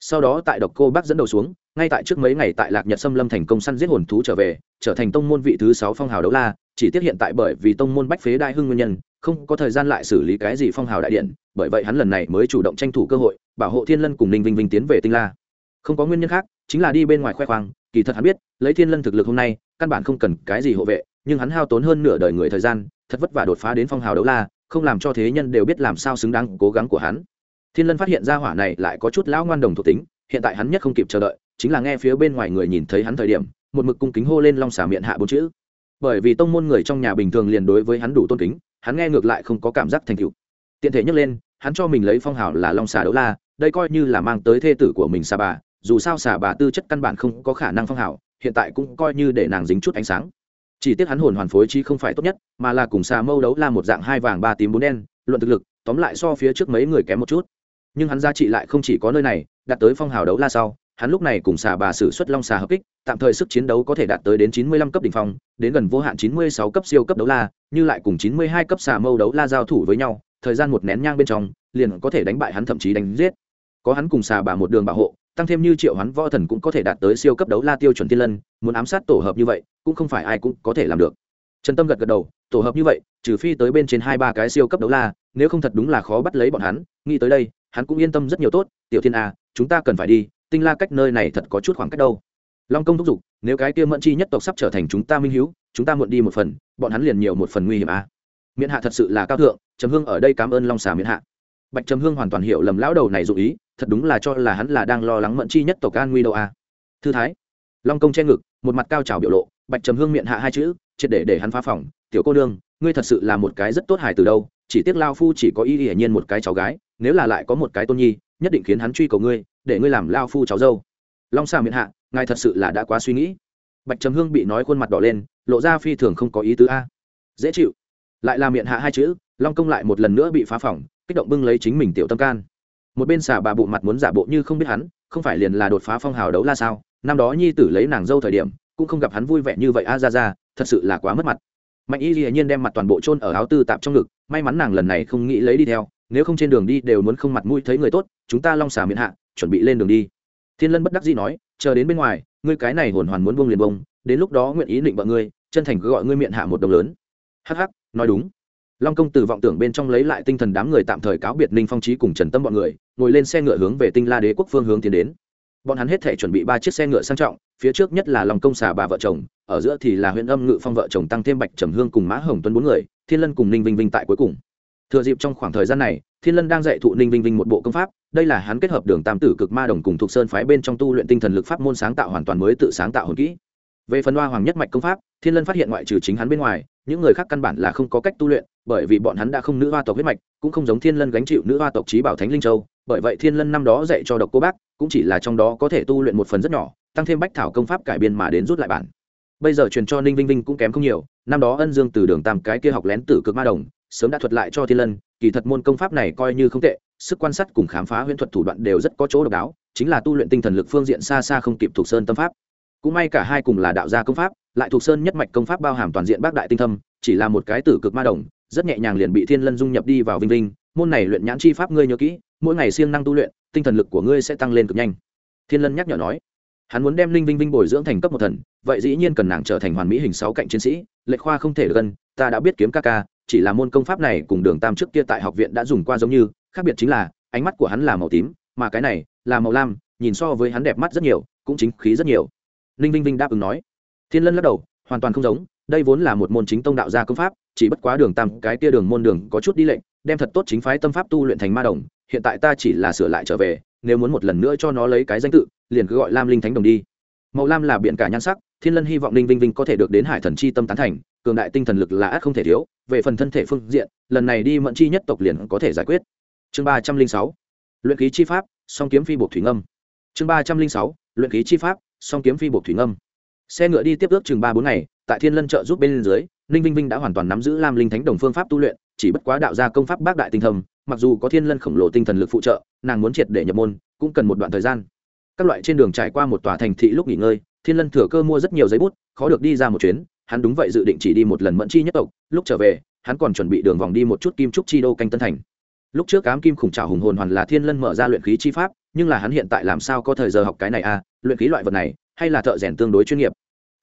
Sau đó tại độc cô bác dẫn đầu xuống, ngay tại trước mấy ngày tại lạc nhật xâm lâm thành công săn giết hồn thú trở về, trở thành tông môn vị thứ sáu phong hào đấu la, chỉ tiếc hiện tại bởi vì tông môn bách phế đại hưng nguyên nhân, không có thời gian lại xử lý cái gì phong hào đại điện, bởi vậy hắn lần này mới chủ động tranh thủ cơ hội, bảo hộ thiên lân cùng ninh vinh vinh tiến về tinh la. Không có nguyên nhân khác, chính là đi bên ngoài khoe khoang kỳ thật hắn biết, lấy thiên lân thực lực hôm nay, căn bản không cần cái gì hộ vệ, nhưng hắn hao tốn hơn nửa đời người thời gian, thật vất vả đột phá đến phong hào đấu la, không làm cho thế nhân đều biết làm sao xứng đáng cố gắng của hắn. Thiên lân phát hiện ra hỏa này lại có chút lão ngoan đồng thuộc tính, hiện tại hắn nhất không kịp chờ đợi, chính là nghe phía bên ngoài người nhìn thấy hắn thời điểm, một mực cung kính hô lên long xả miệng hạ bốn chữ. Bởi vì tông môn người trong nhà bình thường liền đối với hắn đủ tôn kính, hắn nghe ngược lại không có cảm giác thành cựu tiện thể nhắc lên, hắn cho mình lấy phong hào là long xà đấu la, đây coi như là mang tới thê tử của mình xà bà dù sao xà bà tư chất căn bản không có khả năng phong hào, hiện tại cũng coi như để nàng dính chút ánh sáng. Chỉ tiếc hắn hồn hoàn phối chi không phải tốt nhất, mà là cùng xà mâu đấu la một dạng hai vàng ba tím bốn đen, luận thực lực, tóm lại so phía trước mấy người kém một chút. Nhưng hắn giá trị lại không chỉ có nơi này, đạt tới phong hào đấu la sau, hắn lúc này cùng xà bà sử xuất long xà hợp kích, tạm thời sức chiến đấu có thể đạt tới đến chín mươi lăm cấp đ ỉ n h phong, đến gần vô hạn chín mươi sáu cấp siêu cấp đấu la, như lại cùng chín mươi hai cấp xà mâu đấu la giao thủ với nhau, thời gian một nén nhang bên trong, liền có thể đánh bại hắn thậm chí đánh giết. Có hắn cùng xà bà một đường bảo hộ tăng thêm như triệu hắn võ thần cũng có thể đạt tới siêu cấp đấu la tiêu chuẩn thiên lân, muốn ám sát tổ hợp như vậy, cũng không phải ai cũng có thể làm được. Trần tâm gật gật đầu, tổ hợp như vậy, trừ phi tới bên trên hai ba cái siêu cấp đấu la, nếu không thật đúng là khó bắt lấy bọn hắn, nghĩ tới đây, hắn cũng yên tâm rất nhiều tốt, tiểu thiên a chúng ta cần phải đi, tinh la cách nơi này thật có chút khoảng cách đâu. Long công thúc giục, nếu cái kia mẫn chi nhất tộc sắp trở thành chúng ta minh hữu chúng ta muộn đi một phần, bọn hắn liền nhiều một phần nguy hiểm à. a miễn hạ thật sự là cao thượng, trầm hương ở đây cảm ơn long xà miễn hạ bạch trầm hương hoàn toàn hiểu lầm lão đầu này dụ ý, thật đúng là cho là hắn là đang lo lắng mẫn chi nhất tộc an nguy đâu a. Thư thái. Long công che ngực, một mặt cao trào biểu lộ, bạch trầm hương miệng hạ hai chữ, triệt để để hắn phá phòng tiểu cô nương, ngươi thật sự là một cái rất tốt hài từ đâu, chỉ tiếc lao phu chỉ có ý hiển nhiên một cái cháu gái, nếu là lại có một cái tôn nhi, nhất định khiến hắn truy cầu ngươi, để ngươi làm lao phu cháu dâu. Long xà miệng hạ, ngài thật sự là đã quá suy nghĩ. Bạch trầm hương bị nói khuôn mặt đỏ lên, lộ ra phi thường không có ý tứ a. Dễ chịu. Lại làm miệng hạ hai chữ, long công lại một lần nữa bị phá phỏng kích động bưng lấy chính mình tiểu tâm can. Một bên xà bà bộ mặt muốn giả bộ như không biết hắn, không phải liền là đột phá phong hào đấu la sao? Năm đó nhi tử lấy nàng dâu thời điểm, cũng không gặp hắn vui vẻ như vậy a, ra ra, thật sự là quá mất mặt. Mạnh y hiển nhiên đem mặt toàn bộ chôn ở áo tư tạp trong ngực, may mắn nàng lần này không nghĩ lấy đi theo, nếu không trên đường đi đều muốn không mặt mũi thấy người tốt, chúng ta long xà miệng hạ, chuẩn bị lên đường đi. Thiên lân bất đắc dĩ nói, chờ đến bên ngoài, ngươi cái này hồn hoàn muốn bông liền bông đến lúc đó nguyện ý định vợ ngươi, chân thành cứ gọi ngươi miệng hạ một đồng lớn. Hắc hắc, nói đúng long công từ vọng tưởng bên trong lấy lại tinh thần đám người tạm thời cáo biệt ninh phong trí cùng trần tâm bọn người, ngồi lên xe ngựa hướng về tinh la đế quốc phương hướng tiến đến. Bọn hắn hết thể chuẩn bị ba chiếc xe ngựa sang trọng, phía trước nhất là lòng công xà bà vợ chồng, ở giữa thì là huyện âm ngự phong vợ chồng tăng thêm bạch, trầm hương cùng mã hồng tuấn bốn người, thiên lân cùng ninh vinh vinh tại cuối cùng. Thừa dịp trong khoảng thời gian này, thiên lân đang dạy thụ ninh vinh vinh một bộ công pháp, đây là hắn kết hợp đường tam tử cực ma đồng cùng thuộc sơn phái bên trong tu luyện tinh thần lực pháp môn sáng tạo hoàn toàn mới tự sáng tạo hồn kỹ. Về phần hoa hoàng nhất mạch công pháp, thiên lân phát hiện ngoại trừ chính hắn bên ngoài, những người khác căn bản là không có cách tu luyện bởi vì bọn hắn đã không nữ hoa tộc huyết mạch, cũng không giống thiên lân gánh chịu nữ hoa tộc trí bảo thánh linh châu, bởi vậy thiên lân năm đó dạy cho độc cô bác, cũng chỉ là trong đó có thể tu luyện một phần rất nhỏ, tăng thêm bách thảo công pháp cải biên mà đến rút lại bản. Bây giờ truyền cho ninh vinh vinh cũng kém không nhiều, năm đó ân dương từ đường tam cái kia học lén tử cực ma đồng, sớm đã thuật lại cho thiên lân, kỳ thật môn công pháp này coi như không tệ, sức quan sát cùng khám phá huyễn thuật thủ đoạn đều rất có chỗ độc đáo, chính là tu luyện tinh thần lực phương diện xa xa không kịp thuộc sơn tâm pháp. Cũng may cả hai cùng là đạo gia công pháp, lại thuộc sơn nhất mạch công pháp bao hàm toàn diện bác đại tinh thâm, chỉ là một cái tử cực ma đồng rất nhẹ nhàng liền bị thiên lân dung nhập đi vào vinh vinh, môn này luyện nhãn chi pháp ngươi nhớ kỹ, mỗi ngày siêng năng tu luyện, tinh thần lực của ngươi sẽ tăng lên cực nhanh. Thiên lân nhắc nhở nói, hắn muốn đem linh vinh vinh bồi dưỡng thành cấp một thần, vậy dĩ nhiên cần nàng trở thành hoàn mỹ hình sáu cạnh chiến sĩ lệ khoa không thể gần, ta đã biết kiếm ca ca, chỉ là môn công pháp này cùng đường tam trước kia tại học viện đã dùng qua giống như, khác biệt chính là, ánh mắt của hắn là màu tím, mà cái này là màu lam, nhìn so với hắn đẹp mắt rất nhiều, cũng chính khí rất nhiều. Ninh vinh vinh đáp ứng nói. Thiên lân lắc đầu, hoàn toàn không giống đây vốn là một môn chính tông đạo gia công pháp, chỉ bất quá đường tam cái kia đường môn đường có chút đi lệnh đem thật tốt chính phái tâm pháp tu luyện thành ma đồng, hiện tại ta chỉ là sửa lại trở về, nếu muốn một lần nữa cho nó lấy cái danh tự, liền cứ gọi lam linh thánh đồng đi. Màu lam là biện cả nhan sắc, thiên lân hy vọng linh vinh vinh có thể được đến hải thần chi tâm tán thành, cường đại tinh thần lực là ác không thể thiếu, về phần thân thể phương diện, lần này đi mẫn chi nhất tộc liền có thể giải quyết. Chương ba trăm linh sáu, luyện khí chi pháp, song kiếm phi bột thủy ngâm. Chương ba trăm linh sáu, luyện khí chi pháp, song kiếm phi bột thủy ngâm. Xe ngựa đi tiếp ước chừng ba bốn ngày tại thiên lân trợ giúp bên dưới, ninh vinh vinh đã hoàn toàn nắm giữ lam linh thánh đồng phương pháp tu luyện, chỉ bất quá đạo gia công pháp bác đại tinh thầm mặc dù có thiên lân khổng lồ tinh thần lực phụ trợ, nàng muốn triệt để nhập môn, cũng cần một đoạn thời gian. Các loại trên đường trải qua một tòa thành thị lúc nghỉ ngơi, thiên lân thừa cơ mua rất nhiều giấy bút, khó được đi ra một chuyến, hắn đúng vậy dự định chỉ đi một lần mẫn chi nhất tộc, lúc trở về, hắn còn chuẩn bị đường vòng đi một chút kim trúc chi đô canh tân thành. Lúc trước cám kim khủng trào hùng hồn hoàn là thiên lân mở ra luyện khí chi pháp, nhưng là hắn hiện tại làm sao có thời giờ học cái này à luyện khí loại vật này, hay là thợ rèn tương đối chuyên nghiệp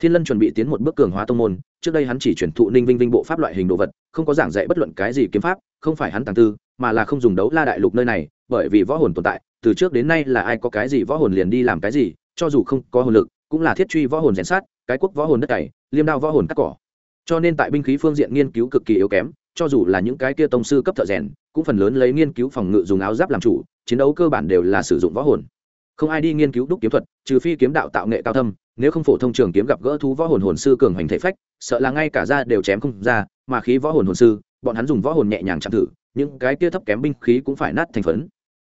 thiên lân chuẩn bị tiến một bước cường hóa tông môn, trước đây hắn chỉ chuyển thụ ninh vinh vinh bộ pháp loại hình đồ vật, không có giảng dạy bất luận cái gì kiếm pháp, không phải hắn tàng tư, mà là không dùng đấu la đại lục nơi này, bởi vì võ hồn tồn tại, từ trước đến nay là ai có cái gì võ hồn liền đi làm cái gì, cho dù không có hồn lực, cũng là thiết truy võ hồn rèn sát, cái quốc võ hồn đất cày, liêm đao võ hồn cắt cỏ. Cho nên tại binh khí phương diện nghiên cứu cực kỳ yếu kém, cho dù là những cái kia tông sư cấp thợ rèn, cũng phần lớn lấy nghiên cứu phòng ngự dùng áo giáp làm chủ, chiến đấu cơ bản đều là sử dụng võ hồn. Không ai đi nghiên cứu đúc kiếm thuật, trừ phi kiếm đạo tạo nghệ cao thâm nếu không phổ thông trường kiếm gặp gỡ thú võ hồn hồn sư cường hành thể phách, sợ là ngay cả ra đều chém không ra, mà khí võ hồn hồn sư, bọn hắn dùng võ hồn nhẹ nhàng chạm thử, những cái kia thấp kém binh khí cũng phải nát thành phấn.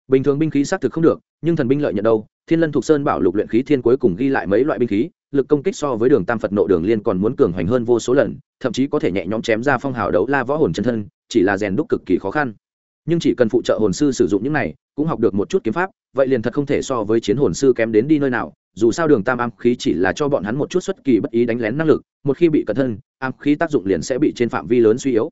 Bình thường binh khí xác thực không được, nhưng thần binh lợi nhận đâu, thiên lân thuộc sơn bảo lục luyện khí thiên cuối cùng ghi lại mấy loại binh khí, lực công kích so với đường tam phật nộ đường liên còn muốn cường hoành hơn vô số lần, thậm chí có thể nhẹ nhõm chém ra phong hào đấu la võ hồn chân thân, chỉ là rèn đúc cực kỳ khó khăn nhưng chỉ cần phụ trợ hồn sư sử dụng những này, cũng học được một chút kiếm pháp, vậy liền thật không thể so với chiến hồn sư kém đến đi nơi nào, dù sao đường tam ám khí chỉ là cho bọn hắn một chút xuất kỳ bất ý đánh lén năng lực, một khi bị cẩn thân ám khí tác dụng liền sẽ bị trên phạm vi lớn suy yếu.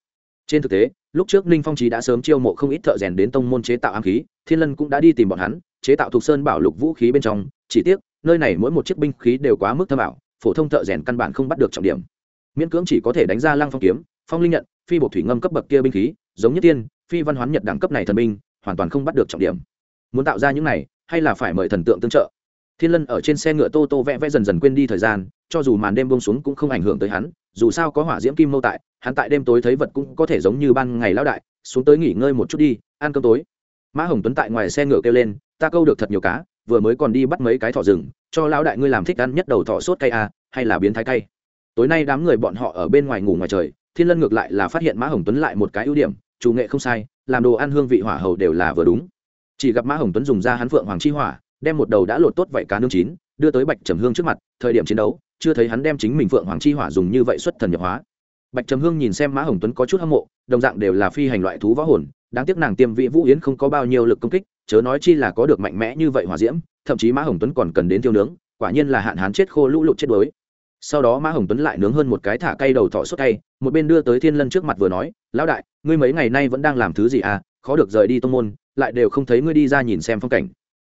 Trên thực tế, lúc trước ninh phong trí đã sớm chiêu mộ không ít thợ rèn đến tông môn chế tạo ám khí, thiên lân cũng đã đi tìm bọn hắn, chế tạo thuộc sơn bảo lục vũ khí bên trong, chỉ tiếc, nơi này mỗi một chiếc binh khí đều quá mức thâm ảo, phổ thông thợ rèn căn bản không bắt được trọng điểm. Miễn cưỡng chỉ có thể đánh ra lăng phong kiếm, phong linh nhận, phi bột thủy ngâm cấp bậc kia binh khí, giống nhất tiên phi văn hoán nhật đẳng cấp này thần minh hoàn toàn không bắt được trọng điểm. Muốn tạo ra những này hay là phải mời thần tượng tương trợ? Thiên lân ở trên xe ngựa tô tô vẽ vẽ dần dần quên đi thời gian cho dù màn đêm bông xuống cũng không ảnh hưởng tới hắn dù sao có hỏa diễm kim mâu tại hắn tại đêm tối thấy vật cũng có thể giống như ban ngày lão đại xuống tới nghỉ ngơi một chút đi ăn cơm tối. Mã hồng tuấn tại ngoài xe ngựa kêu lên ta câu được thật nhiều cá vừa mới còn đi bắt mấy cái thỏ rừng cho lão đại ngươi làm thích ăn nhất đầu thỏ sốt cay à, hay là biến thái cay? Tối nay đám người bọn họ ở bên ngoài ngủ ngoài trời thiên lân ngược lại là phát hiện mã hồng tuấn lại một cái ưu điểm chủ nghệ không sai, làm đồ ăn hương vị hỏa hầu đều là vừa đúng. Chỉ gặp mã hồng tuấn dùng ra hắn phượng hoàng chi hỏa, đem một đầu đã lột tốt vậy cá nương chín, đưa tới bạch trầm hương trước mặt, thời điểm chiến đấu, chưa thấy hắn đem chính mình phượng hoàng chi hỏa dùng như vậy xuất thần nhập hóa. Bạch trầm hương nhìn xem mã hồng tuấn có chút hâm mộ, đồng dạng đều là phi hành loại thú võ hồn, đáng tiếc nàng tiêm vị vũ yến không có bao nhiêu lực công kích, chớ nói chi là có được mạnh mẽ như vậy hỏa diễm, thậm chí mã hồng tuấn còn cần đến tiêu nướng, quả nhiên là hạn hán chết khô lũ lụt chết đuối. Sau đó mã hồng tuấn lại nướng hơn một cái thả cây đầu thọ suốt cây một bên đưa tới thiên lân trước mặt vừa nói, lão đại ngươi mấy ngày nay vẫn đang làm thứ gì à khó được rời đi tông môn, lại đều không thấy ngươi đi ra nhìn xem phong cảnh.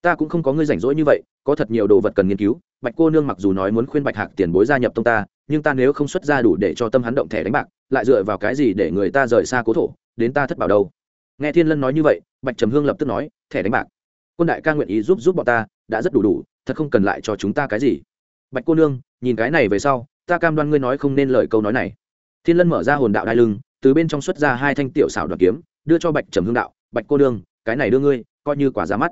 Ta cũng không có ngươi rảnh rỗi như vậy, có thật nhiều đồ vật cần nghiên cứu, bạch cô nương mặc dù nói muốn khuyên bạch hạc tiền bối gia nhập tông ta, nhưng ta nếu không xuất ra đủ để cho tâm hắn động thẻ đánh bạc, lại dựa vào cái gì để người ta rời xa cố thổ, đến ta thất bảo đâu? Nghe thiên lân nói như vậy, bạch trầm hương lập tức nói, thẻ đánh bạc. Quân đại ca nguyện ý giúp giúp bọn ta, đã rất đủ đủ, thật không cần lại cho chúng ta cái gì. Bạch cô nương, nhìn cái này về sau, ta cam đoan ngươi nói không nên lời câu nói này. Thiên lân mở ra hồn đạo đai lưng từ bên trong xuất ra hai thanh tiểu xảo đoạn kiếm, đưa cho bạch trầm hương đạo, bạch cô đương cái này đưa ngươi, coi như quả giá mắt.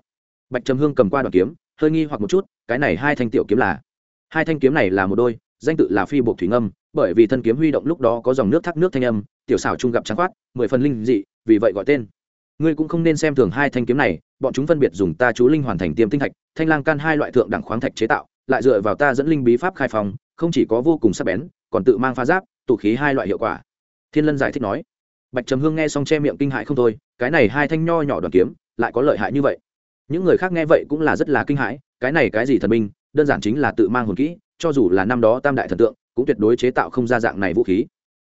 Bạch trầm hương cầm qua đoạn kiếm, hơi nghi hoặc một chút, cái này hai thanh tiểu kiếm là? Hai thanh kiếm này là một đôi, danh tự là phi bộ thủy ngâm, bởi vì thân kiếm huy động lúc đó có dòng nước thác nước thanh âm, tiểu xảo trung gặp trắng khoát, mười phần linh dị, vì vậy gọi tên. Ngươi cũng không nên xem thường hai thanh kiếm này, bọn chúng phân biệt dùng ta chú linh hoàn thành tiêm tinh thạch, thanh lang can hai loại thượng đẳng khoáng thạch chế tạo, lại dựa vào ta dẫn linh bí pháp khai phòng không chỉ có vô cùng sắc bén, còn tự mang pha giáp, tụ khí hai loại hiệu quả thiên lân giải thích nói, bạch trầm hương nghe xong che miệng kinh hại không thôi, cái này hai thanh nho nhỏ đoàn kiếm lại có lợi hại như vậy. Những người khác nghe vậy cũng là rất là kinh hãi, cái này cái gì thần minh đơn giản chính là tự mang hồn kỹ, cho dù là năm đó tam đại thần tượng, cũng tuyệt đối chế tạo không ra dạng này vũ khí.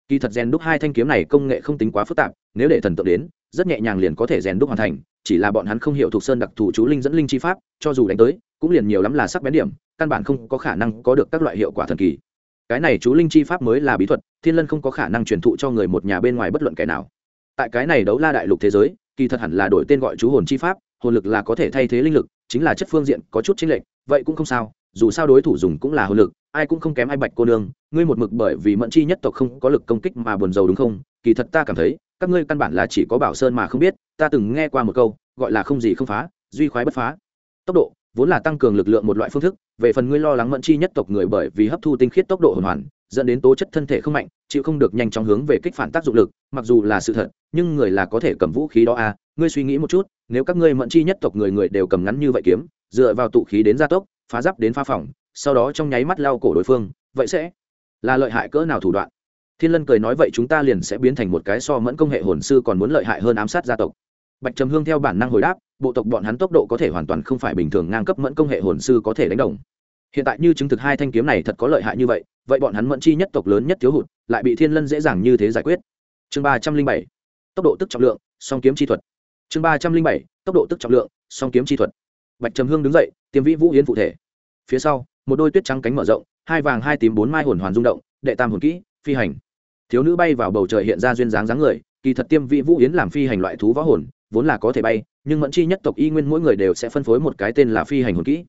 Kỳ thật rèn đúc hai thanh kiếm này công nghệ không tính quá phức tạp, nếu để thần tượng đến, rất nhẹ nhàng liền có thể rèn đúc hoàn thành, chỉ là bọn hắn không hiểu thuộc sơn đặc thù chú linh dẫn linh chi pháp, cho dù đánh tới, cũng liền nhiều lắm là sắc bén điểm, căn bản không có khả năng có được các loại hiệu quả thần kỳ cái này chú linh chi pháp mới là bí thuật, thiên lân không có khả năng truyền thụ cho người một nhà bên ngoài bất luận kẻ nào. Tại cái này đấu la đại lục thế giới, kỳ thật hẳn là đổi tên gọi chú hồn chi pháp, hồn lực là có thể thay thế linh lực, chính là chất phương diện có chút chính lệch, vậy cũng không sao, dù sao đối thủ dùng cũng là hồn lực, ai cũng không kém ai bạch cô nương, ngươi một mực bởi vì mẫn chi nhất tộc không có lực công kích mà buồn rầu đúng không? Kỳ thật ta cảm thấy, các ngươi căn bản là chỉ có bảo sơn mà không biết, ta từng nghe qua một câu, gọi là không gì không phá, duy khoái bất phá. Tốc độ vốn là tăng cường lực lượng một loại phương thức, về phần ngươi lo lắng mẫn chi nhất tộc người bởi vì hấp thu tinh khiết tốc độ hồn hoàn, dẫn đến tố chất thân thể không mạnh, chịu không được nhanh chóng hướng về kích phản tác dụng lực, mặc dù là sự thật, nhưng người là có thể cầm vũ khí đó à ngươi suy nghĩ một chút, nếu các ngươi mẫn chi nhất tộc người người đều cầm ngắn như vậy kiếm, dựa vào tụ khí đến gia tốc, phá giáp đến phá phòng, sau đó trong nháy mắt lao cổ đối phương, vậy sẽ là lợi hại cỡ nào thủ đoạn? Thiên lân cười nói vậy chúng ta liền sẽ biến thành một cái so mẫn công hệ hồn sư còn muốn lợi hại hơn ám sát gia tộc. Bạch trầm hương theo bản năng hồi đáp bộ tộc bọn hắn tốc độ có thể hoàn toàn không phải bình thường ngang cấp mẫn công hệ hồn sư có thể đánh đồng. Hiện tại như chứng thực hai thanh kiếm này thật có lợi hại như vậy vậy bọn hắn mẫn chi nhất tộc lớn nhất thiếu hụt, lại bị thiên lân dễ dàng như thế giải quyết. Chương ba trăm linh bảy, tốc độ tức trọng lượng, song kiếm chi thuật. Chương ba trăm linh bảy, tốc độ tức trọng lượng, song kiếm chi thuật. Bạch trầm hương đứng dậy, tiêm vĩ vũ yến phụ thể. Phía sau, một đôi tuyết trắng cánh mở rộng, hai vàng hai tím bốn mai hồn hoàn rung động, đệ tam hồn kỹ, phi hành. Thiếu nữ bay vào bầu trời hiện ra duyên dáng dáng người, kỳ thật tiêm vĩ vũ yến làm phi hành loại thú võ hồn vốn là có thể bay, nhưng mẫn chi nhất tộc y nguyên mỗi người đều sẽ phân phối một cái tên là phi hành hồn kỹ.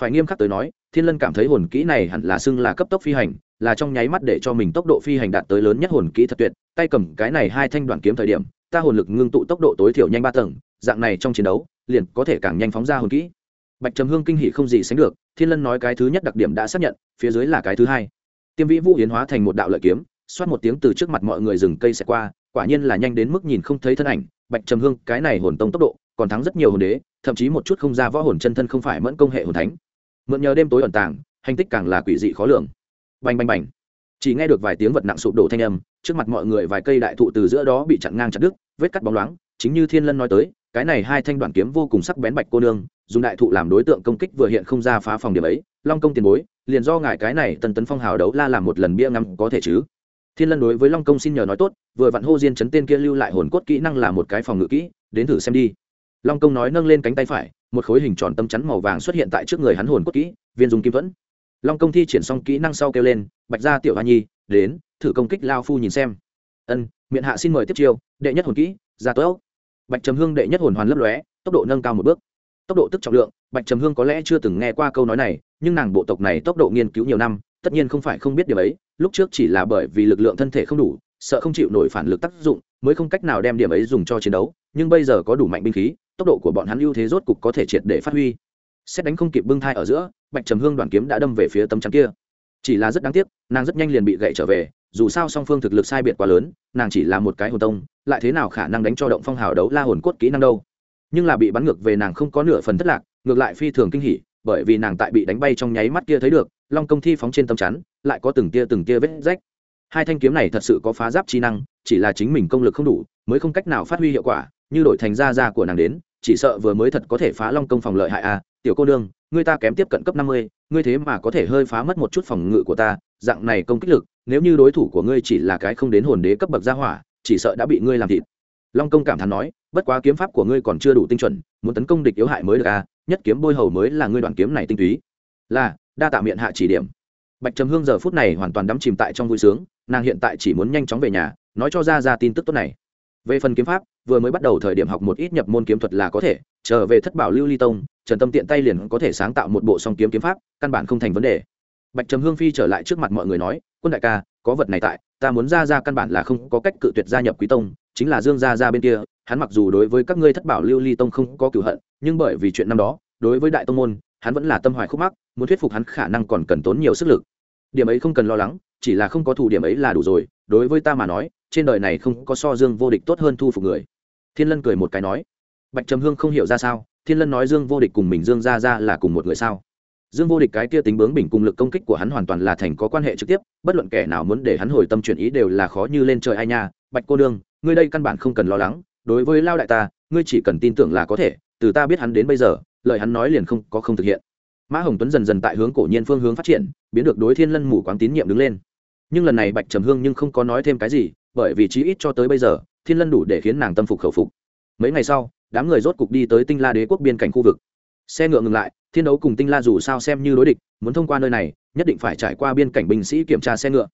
Phải nghiêm khắc tới nói, thiên lân cảm thấy hồn kỹ này hẳn là xưng là cấp tốc phi hành, là trong nháy mắt để cho mình tốc độ phi hành đạt tới lớn nhất hồn kỹ thật tuyệt. Tay cầm cái này hai thanh đoạn kiếm thời điểm, ta hồn lực ngưng tụ tốc độ tối thiểu nhanh ba tầng, dạng này trong chiến đấu, liền có thể càng nhanh phóng ra hồn kỹ. Bạch trầm hương kinh hỉ không gì sánh được, thiên lân nói cái thứ nhất đặc điểm đã xác nhận, phía dưới là cái thứ hai. Tiêm vĩ vũ yến hóa thành một đạo lợi kiếm, xoát một tiếng từ trước mặt mọi người rừng cây xẹt qua, quả nhiên là nhanh đến mức nhìn không thấy thân ảnh bạch trầm hương, cái này hồn tông tốc độ, còn thắng rất nhiều hồn đế, thậm chí một chút không ra võ hồn chân thân không phải mẫn công hệ hồn thánh. Mượn nhờ đêm tối ẩn tàng, hành tích càng là quỷ dị khó lường. Bành bành bành. Chỉ nghe được vài tiếng vật nặng sụp đổ thanh âm, trước mặt mọi người vài cây đại thụ từ giữa đó bị chặn ngang chặt đứt, vết cắt bóng loáng, chính như thiên lân nói tới, cái này hai thanh đoạn kiếm vô cùng sắc bén bạch cô nương, dùng đại thụ làm đối tượng công kích vừa hiện không ra phá phòng điểm ấy, long công tiền bối, liền do ngài cái này tần tấn phong hào đấu la làm một lần bia ngắm có thể chứ? Thiên lân đối với long công xin nhờ nói tốt, vừa vặn hô diên chấn tên kia lưu lại hồn cốt kỹ năng là một cái phòng ngự kỹ, đến thử xem đi. Long công nói nâng lên cánh tay phải, một khối hình tròn tâm chắn màu vàng xuất hiện tại trước người hắn hồn cốt kỹ, viên dùng kim vẫn long công thi triển xong kỹ năng sau kêu lên, bạch gia tiểu hoa nhi, đến, thử công kích lao phu nhìn xem. Ân, miệng hạ xin mời tiếp chiêu, đệ nhất hồn kỹ ra tốt bạch trầm hương đệ nhất hồn hoàn lấp lóe, tốc độ nâng cao một bước. Tốc độ tức trọng lượng, bạch trầm hương có lẽ chưa từng nghe qua câu nói này, nhưng nàng bộ tộc này tốc độ nghiên cứu nhiều năm tất nhiên không phải không biết điều ấy, lúc trước chỉ là bởi vì lực lượng thân thể không đủ, sợ không chịu nổi phản lực tác dụng, mới không cách nào đem điểm ấy dùng cho chiến đấu, nhưng bây giờ có đủ mạnh binh khí, tốc độ của bọn hắn ưu thế rốt cục có thể triệt để phát huy. Xét đánh không kịp bưng thai ở giữa, bạch trầm hương đoàn kiếm đã đâm về phía tấm chắn kia. Chỉ là rất đáng tiếc, nàng rất nhanh liền bị gậy trở về, dù sao song phương thực lực sai biệt quá lớn, nàng chỉ là một cái hồn tông, lại thế nào khả năng đánh cho động phong hào đấu la hồn cốt kỹ năng đâu? Nhưng là bị bắn ngược về nàng không có nửa phần thất lạc, ngược lại phi thường kinh hỉ, bởi vì nàng tại bị đánh bay trong nháy mắt kia thấy được long công thi phóng trên tấm chắn, lại có từng tia từng tia vết rách hai thanh kiếm này thật sự có phá giáp chi năng, chỉ là chính mình công lực không đủ, mới không cách nào phát huy hiệu quả, như đổi thành gia gia của nàng đến, chỉ sợ vừa mới thật có thể phá long công phòng lợi hại a à. tiểu cô nương ngươi ta kém tiếp cận cấp năm mươi, ngươi thế mà có thể hơi phá mất một chút phòng ngự của ta, dạng này công kích lực, nếu như đối thủ của ngươi chỉ là cái không đến hồn đế cấp bậc gia hỏa, chỉ sợ đã bị ngươi làm thịt long công cảm thán nói, bất quá kiếm pháp của ngươi còn chưa đủ tinh chuẩn, muốn tấn công địch yếu hại mới được à nhất kiếm bôi hầu mới là ngươi đoàn kiếm này tinh túy là đa tạ miệng hạ chỉ điểm. Bạch trầm hương giờ phút này hoàn toàn đắm chìm tại trong vui sướng, nàng hiện tại chỉ muốn nhanh chóng về nhà, nói cho ra ra tin tức tốt này. Về phần kiếm pháp, vừa mới bắt đầu thời điểm học một ít nhập môn kiếm thuật là có thể, trở về thất bảo lưu ly tông, trần tâm tiện tay liền có thể sáng tạo một bộ song kiếm kiếm pháp, căn bản không thành vấn đề. Bạch trầm hương phi trở lại trước mặt mọi người nói, quân đại ca, có vật này tại, ta muốn ra ra căn bản là không có cách cự tuyệt gia nhập quý tông, chính là dương gia ra bên kia, hắn mặc dù đối với các ngươi thất bảo lưu ly tông không có cửu hận, nhưng bởi vì chuyện năm đó, đối với đại tông môn, hắn vẫn là tâm hoài khúc mắc muốn thuyết phục hắn khả năng còn cần tốn nhiều sức lực. Điểm ấy không cần lo lắng, chỉ là không có thủ điểm ấy là đủ rồi, đối với ta mà nói, trên đời này không có so dương vô địch tốt hơn thu phục người. Thiên lân cười một cái nói. Bạch trầm hương không hiểu ra sao, thiên lân nói dương vô địch cùng mình dương ra ra là cùng một người sao? Dương vô địch cái kia tính bướng bình cùng lực công kích của hắn hoàn toàn là thành có quan hệ trực tiếp, bất luận kẻ nào muốn để hắn hồi tâm chuyển ý đều là khó như lên trời ai nha. Bạch cô đương ngươi đây căn bản không cần lo lắng, đối với lao đại ta, ngươi chỉ cần tin tưởng là có thể, từ ta biết hắn đến bây giờ, lời hắn nói liền không có không thực hiện mã hồng tuấn dần dần tại hướng cổ nhiên phương hướng phát triển, biến được đối thiên lân mù quáng tín nhiệm đứng lên. Nhưng lần này bạch trầm hương nhưng không có nói thêm cái gì, bởi vì chí ít cho tới bây giờ, thiên lân đủ để khiến nàng tâm phục khẩu phục. Mấy ngày sau, đám người rốt cục đi tới tinh la đế quốc biên cảnh khu vực. Xe ngựa ngừng lại, thiên đấu cùng tinh la dù sao xem như đối địch, muốn thông qua nơi này, nhất định phải trải qua biên cảnh binh sĩ kiểm tra xe ngựa.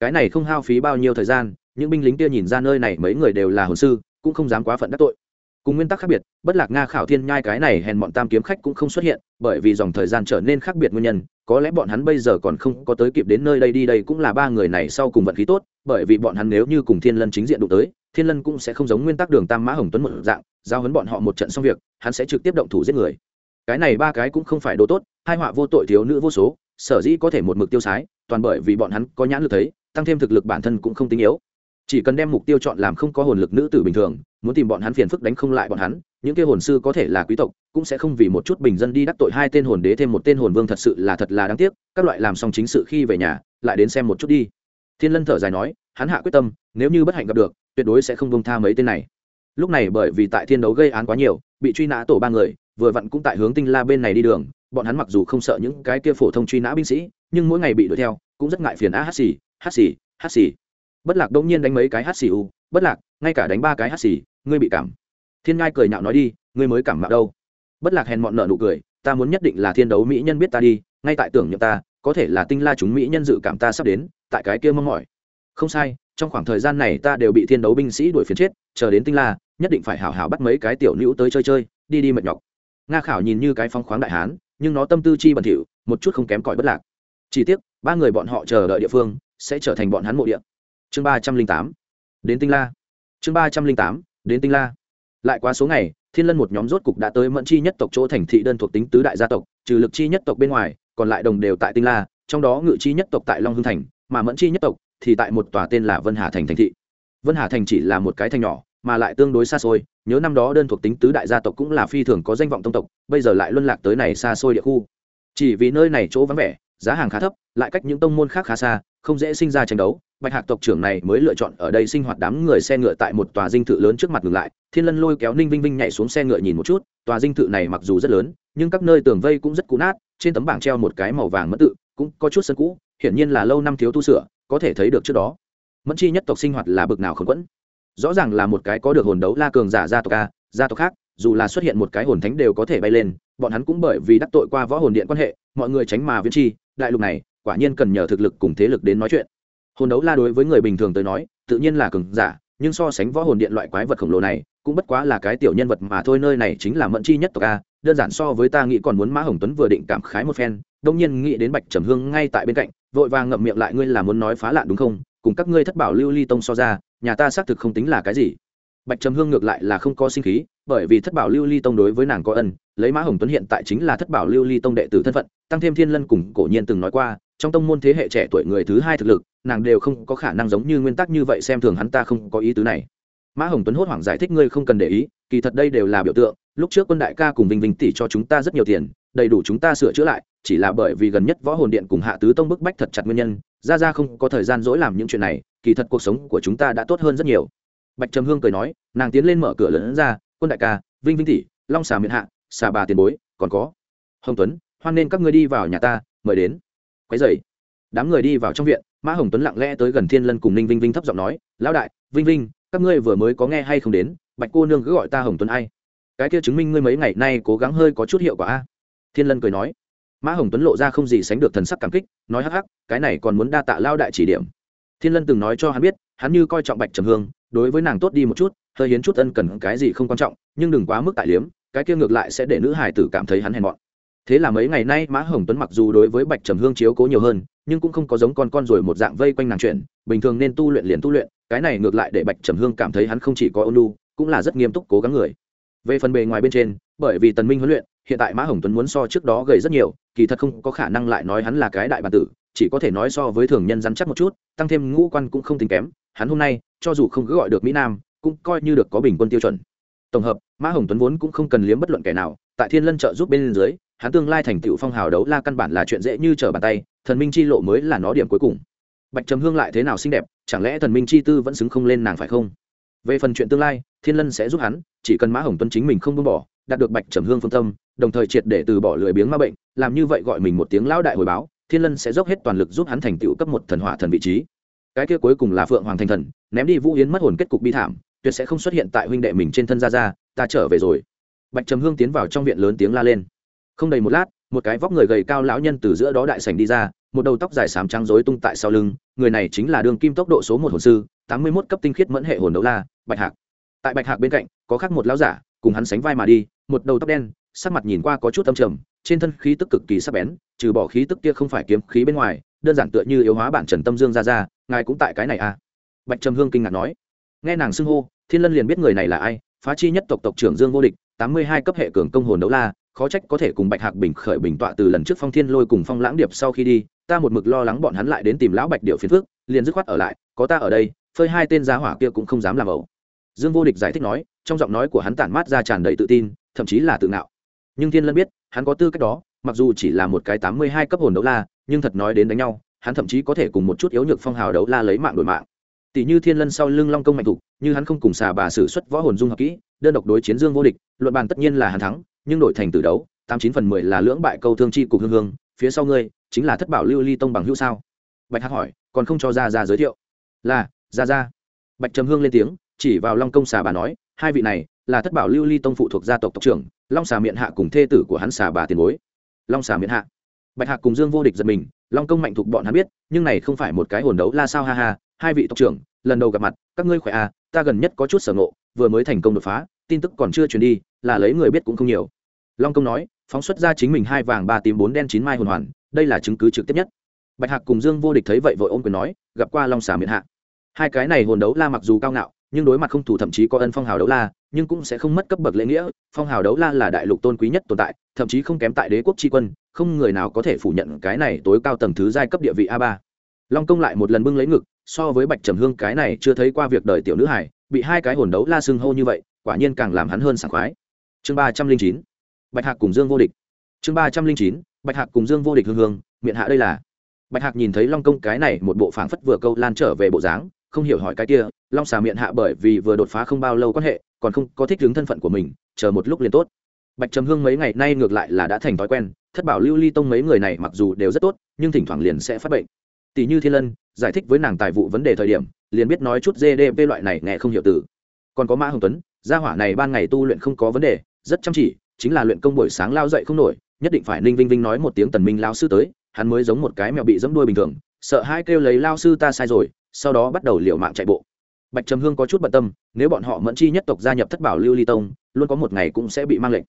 Cái này không hao phí bao nhiêu thời gian, những binh lính kia nhìn ra nơi này mấy người đều là hồn sư, cũng không dám quá phận đắc tội cùng nguyên tắc khác biệt, bất lạc nga khảo thiên nhai cái này hèn bọn tam kiếm khách cũng không xuất hiện, bởi vì dòng thời gian trở nên khác biệt nguyên nhân, có lẽ bọn hắn bây giờ còn không có tới kịp đến nơi đây đi, đây cũng là ba người này sau cùng vận khí tốt, bởi vì bọn hắn nếu như cùng thiên lân chính diện đụng tới, thiên lân cũng sẽ không giống nguyên tắc đường tam mã hồng tuấn một dạng, giao hấn bọn họ một trận xong việc, hắn sẽ trực tiếp động thủ giết người. Cái này ba cái cũng không phải đồ tốt, hai họa vô tội thiếu nữ vô số, sở dĩ có thể một mực tiêu sái, toàn bởi vì bọn hắn có nhãn lực thấy, tăng thêm thực lực bản thân cũng không tinh yếu chỉ cần đem mục tiêu chọn làm không có hồn lực nữ tử bình thường, muốn tìm bọn hắn phiền phức đánh không lại bọn hắn, những kia hồn sư có thể là quý tộc, cũng sẽ không vì một chút bình dân đi đắc tội hai tên hồn đế thêm một tên hồn vương thật sự là thật là đáng tiếc, các loại làm xong chính sự khi về nhà, lại đến xem một chút đi. Thiên lân thở dài nói, hắn hạ quyết tâm, nếu như bất hạnh gặp được, tuyệt đối sẽ không bông tha mấy tên này. Lúc này bởi vì tại thiên đấu gây án quá nhiều, bị truy nã tổ ba người, vừa vặn cũng tại hướng tinh la bên này đi đường, bọn hắn mặc dù không sợ những cái kia phổ thông truy nã binh sĩ, nhưng mỗi ngày bị đuổi theo, cũng rất ngại phiền a hát xì hát xì hát xì bất lạc đông nhiên đánh mấy cái hát xì u, bất lạc, ngay cả đánh ba cái hát xì, ngươi bị cảm. Thiên ngai cười nhạo nói đi, ngươi mới cảm mạo đâu. Bất lạc hèn mọn nợ nụ cười, ta muốn nhất định là thiên đấu mỹ nhân biết ta đi, ngay tại tưởng nhậm ta, có thể là tinh la chúng mỹ nhân dự cảm ta sắp đến, tại cái kia mong mỏi. Không sai, trong khoảng thời gian này ta đều bị thiên đấu binh sĩ đuổi phiến chết, chờ đến tinh la, nhất định phải hảo hảo bắt mấy cái tiểu nữ tới chơi chơi, đi đi mệt nhọc. Nga khảo nhìn như cái phong khoáng đại hán, nhưng nó tâm tư chi bẩn thỉu, một chút không kém cỏi bất lạc. Chỉ tiếc, ba người bọn họ chờ đợi địa phương, sẽ trở thành bọn hắn mộ địa chương ba trăm linh tám, đến tinh la. Chương ba trăm linh tám, đến tinh la. Lại qua số ngày, thiên lân một nhóm rốt cục đã tới mẫn chi nhất tộc chỗ thành thị đơn thuộc tính tứ đại gia tộc, trừ lực chi nhất tộc bên ngoài, còn lại đồng đều tại tinh la, trong đó ngự chi nhất tộc tại long hưng thành, mà mẫn chi nhất tộc thì tại một tòa tên là vân hà thành thành thị. Vân hà thành chỉ là một cái thành nhỏ, mà lại tương đối xa xôi, nhớ năm đó đơn thuộc tính tứ đại gia tộc cũng là phi thường có danh vọng tông tộc, bây giờ lại luân lạc tới này xa xôi địa khu. Chỉ vì nơi này chỗ vắng vẻ, giá hàng khá thấp, lại cách những tông môn khác khá xa không dễ sinh ra tranh đấu, bạch hạc tộc trưởng này mới lựa chọn ở đây sinh hoạt đám người xe ngựa tại một tòa dinh thự lớn trước mặt ngừng lại, thiên lân lôi kéo ninh vinh vinh nhảy xuống xe ngựa nhìn một chút, tòa dinh thự này mặc dù rất lớn, nhưng các nơi tường vây cũng rất cũ nát, trên tấm bảng treo một cái màu vàng mẫn tự, cũng có chút sân cũ, hiển nhiên là lâu năm thiếu tu sửa, có thể thấy được trước đó. Mẫn chi nhất tộc sinh hoạt là bực nào khẩn quẫn. Rõ ràng là một cái có được hồn đấu la cường giả gia tộc a, gia tộc khác, dù là xuất hiện một cái hồn thánh đều có thể bay lên, bọn hắn cũng bởi vì đắc tội qua võ hồn điện quan hệ, mọi người tránh mà viễn chi, đại lục này quả nhiên cần nhờ thực lực cùng thế lực đến nói chuyện. Hồn đấu la đối với người bình thường tới nói, tự nhiên là cường giả, nhưng so sánh võ hồn điện loại quái vật khổng lồ này, cũng bất quá là cái tiểu nhân vật mà thôi, nơi này chính là mẫn chi nhất tộc a, đơn giản so với ta nghĩ còn muốn mã hồng tuấn vừa định cảm khái một phen, đông nhiên nghĩ đến bạch trầm hương ngay tại bên cạnh, vội vàng ngậm miệng lại, ngươi là muốn nói phá lạn đúng không? Cùng các ngươi thất bảo lưu ly tông so ra, nhà ta xác thực không tính là cái gì. Bạch trầm hương ngược lại là không có sinh khí, bởi vì thất bảo lưu ly tông đối với nàng có ân, lấy mã hồng tuấn hiện tại chính là thất bảo lưu ly tông đệ tử thân phận, tăng thêm thiên lân cùng cổ nhiên từng nói qua trong tông môn thế hệ trẻ tuổi người thứ hai thực lực, nàng đều không có khả năng giống như nguyên tắc như vậy xem thường hắn ta không có ý tứ này. Mã hồng tuấn hốt hoảng giải thích ngươi không cần để ý, kỳ thật đây đều là biểu tượng, lúc trước quân đại ca cùng vinh vinh tỷ cho chúng ta rất nhiều tiền, đầy đủ chúng ta sửa chữa lại, chỉ là bởi vì gần nhất võ hồn điện cùng hạ tứ tông bức bách thật chặt nguyên nhân, ra ra không có thời gian dỗi làm những chuyện này, kỳ thật cuộc sống của chúng ta đã tốt hơn rất nhiều. Bạch trầm hương cười nói, nàng tiến lên mở cửa lớn ra, quân đại ca, vinh vinh tỷ, long xà miền hạ, xà bà tiền bối, còn có. Hồng tuấn, hoan nên các ngươi đi vào nhà ta, mời đến quấy dậy đám người đi vào trong viện, mã hồng tuấn lặng lẽ tới gần thiên lân cùng ninh vinh vinh thấp giọng nói, lão đại, vinh vinh, các ngươi vừa mới có nghe hay không đến? Bạch cô nương cứ gọi ta hồng tuấn ai. Cái kia chứng minh ngươi mấy ngày nay cố gắng hơi có chút hiệu quả a. Thiên lân cười nói. Mã hồng tuấn lộ ra không gì sánh được thần sắc cảm kích, nói hắc hắc, cái này còn muốn đa tạ lao đại chỉ điểm. Thiên lân từng nói cho hắn biết, hắn như coi trọng bạch trầm hương, đối với nàng tốt đi một chút, hơi hiến chút ân cần cái gì không quan trọng, nhưng đừng quá mức tại liếm, cái kia ngược lại sẽ để nữ hải tử cảm thấy hắn hèn mọn thế là mấy ngày nay mã hồng tuấn mặc dù đối với bạch trầm hương chiếu cố nhiều hơn, nhưng cũng không có giống con con rồi một dạng vây quanh nàng chuyện, bình thường nên tu luyện liền tu luyện, cái này ngược lại để bạch trầm hương cảm thấy hắn không chỉ có ôn lu cũng là rất nghiêm túc cố gắng người. Về phần bề ngoài bên trên, bởi vì tần minh huấn luyện, hiện tại mã hồng tuấn muốn so trước đó gầy rất nhiều, kỳ thật không có khả năng lại nói hắn là cái đại bản tử, chỉ có thể nói so với thường nhân rắn chắc một chút, tăng thêm ngũ quan cũng không tính kém, hắn hôm nay, cho dù không cứ gọi được mỹ nam, cũng coi như được có bình quân tiêu chuẩn. Tổng hợp, mã hồng tuấn vốn cũng không cần liếm bất luận kẻ nào, tại thiên lân trợ giúp bên dưới hắn tương lai thành tựu phong hào đấu la căn bản là chuyện dễ như trở bàn tay, thần minh chi lộ mới là nó điểm cuối cùng. Bạch trầm hương lại thế nào xinh đẹp, chẳng lẽ thần minh chi tư vẫn xứng không lên nàng phải không? Về phần chuyện tương lai, thiên lân sẽ giúp hắn, chỉ cần mã hồng tuấn chính mình không buông bỏ, đạt được bạch trầm hương phương tâm, đồng thời triệt để từ bỏ lười biếng ma bệnh, làm như vậy gọi mình một tiếng lão đại hồi báo, thiên lân sẽ dốc hết toàn lực giúp hắn thành tựu cấp một thần hỏa thần vị trí. Cái kia cuối cùng là phượng hoàng thành thần, ném đi vũ yến mất hồn kết cục bi thảm, tuyệt sẽ không xuất hiện tại huynh đệ mình trên thân ra ra ta trở về rồi. Bạch trầm hương tiến vào trong viện lớn tiếng la lên không đầy một lát, một cái vóc người gầy cao lão nhân từ giữa đó đại sảnh đi ra, một đầu tóc dài xám trắng rối tung tại sau lưng, người này chính là đường kim tốc độ số một hồn sư, tám mươi mốt cấp tinh khiết mẫn hệ hồn đấu la, bạch hạc. Tại bạch hạc bên cạnh, có khác một lão giả, cùng hắn sánh vai mà đi, một đầu tóc đen, sắc mặt nhìn qua có chút âm trầm, trên thân khí tức cực kỳ sắc bén, trừ bỏ khí tức kia không phải kiếm khí bên ngoài, đơn giản tựa như yếu hóa bản trần tâm dương ra ra, ngài cũng tại cái này à? Bạch trầm hương kinh ngạc nói. Nghe nàng xưng hô, thiên lân liền biết người này là ai, phá chi nhất tộc tộc trưởng dương vô địch, tám mươi hai cấp hệ cường công hồn đấu la khó trách có thể cùng bạch hạc bình khởi bình tọa từ lần trước phong thiên lôi cùng phong lãng điệp sau khi đi, ta một mực lo lắng bọn hắn lại đến tìm lão bạch điệu phiền phước liền dứt khoát ở lại, có ta ở đây, phơi hai tên giá hỏa kia cũng không dám làm ẩu. Dương vô địch giải thích nói, trong giọng nói của hắn tản mát ra tràn đầy tự tin, thậm chí là tự ngạo. Nhưng thiên lân biết, hắn có tư cách đó, mặc dù chỉ là một cái tám mươi hai cấp hồn đấu la, nhưng thật nói đến đánh nhau, hắn thậm chí có thể cùng một chút yếu nhược phong hào đấu la lấy mạng đổi mạng. Tỷ như thiên lân sau lưng long công mạnh thục như hắn không cùng xà bà xử xuất võ hồn dung hợp kỹ, đơn độc đối chiến dương vô địch, luận bàn tất nhiên là hắn thắng nhưng đổi thành tử đấu, tám chín phần mười là lưỡng bại câu thương chi cục hương hương, phía sau ngươi chính là thất bảo lưu ly tông bằng hữu sao? Bạch hắc hỏi, còn không cho ra ra giới thiệu. Là ra ra bạch trầm hương lên tiếng, chỉ vào long công xà bà nói, hai vị này là thất bảo lưu ly tông phụ thuộc gia tộc tộc trưởng, long xà miệng hạ cùng thê tử của hắn xà bà tiền bối. Long xà miệng hạ. Bạch hạc cùng dương vô địch giật mình, long công mạnh thuộc bọn hắn biết, nhưng này không phải một cái hồn đấu la sao ha ha, hai vị tộc trưởng, lần đầu gặp mặt, các ngươi khỏe à ta gần nhất có chút sở ngộ, vừa mới thành công đột phá, tin tức còn chưa truyền đi là lấy người biết cũng không nhiều. Long công nói, phóng xuất ra chính mình hai vàng ba tím bốn đen chín mai hồn hoàn, đây là chứng cứ trực tiếp nhất. Bạch hạc cùng dương vô địch thấy vậy vội ôm quyền nói, gặp qua long xà miện hạ. Hai cái này hồn đấu la mặc dù cao ngạo, nhưng đối mặt không thủ thậm chí có ân phong hào đấu la, nhưng cũng sẽ không mất cấp bậc lễ nghĩa. Phong hào đấu la là đại lục tôn quý nhất tồn tại, thậm chí không kém tại đế quốc tri quân, không người nào có thể phủ nhận cái này tối cao tầng thứ giai cấp địa vị a ba. Long công lại một lần bưng lấy ngực, so với bạch trầm hương cái này chưa thấy qua việc đời tiểu nữ hải bị hai cái hồn đấu la xưng hô như vậy, quả nhiên càng làm hắn hơn sảng khoái chương ba trăm linh chín, bạch hạc cùng dương vô địch. Chương ba trăm linh chín, bạch hạc cùng dương vô địch hương hương, miệng hạ đây là. Bạch hạc nhìn thấy long công cái này một bộ phảng phất vừa câu lan trở về bộ dáng, không hiểu hỏi cái kia, long xà miệng hạ bởi vì vừa đột phá không bao lâu quan hệ, còn không có thích ứng thân phận của mình, chờ một lúc liền tốt. Bạch trầm hương mấy ngày nay ngược lại là đã thành thói quen, thất bảo lưu ly tông mấy người này mặc dù đều rất tốt, nhưng thỉnh thoảng liền sẽ phát bệnh. Tỷ như thiên lân, giải thích với nàng tài vụ vấn đề thời điểm, liền biết nói chút gdp loại này nghe không hiểu từ. Còn có mã hồng tuấn, gia hỏa này ban ngày tu luyện không có vấn đề rất chăm chỉ, chính là luyện công buổi sáng lao dậy không nổi, nhất định phải ninh vinh vinh nói một tiếng tần minh lao sư tới, hắn mới giống một cái mèo bị dẫm đuôi bình thường, sợ hai kêu lấy lao sư ta sai rồi, sau đó bắt đầu liều mạng chạy bộ. Bạch trầm hương có chút bận tâm, nếu bọn họ mẫn chi nhất tộc gia nhập thất bảo lưu ly tông, luôn có một ngày cũng sẽ bị mang lệnh.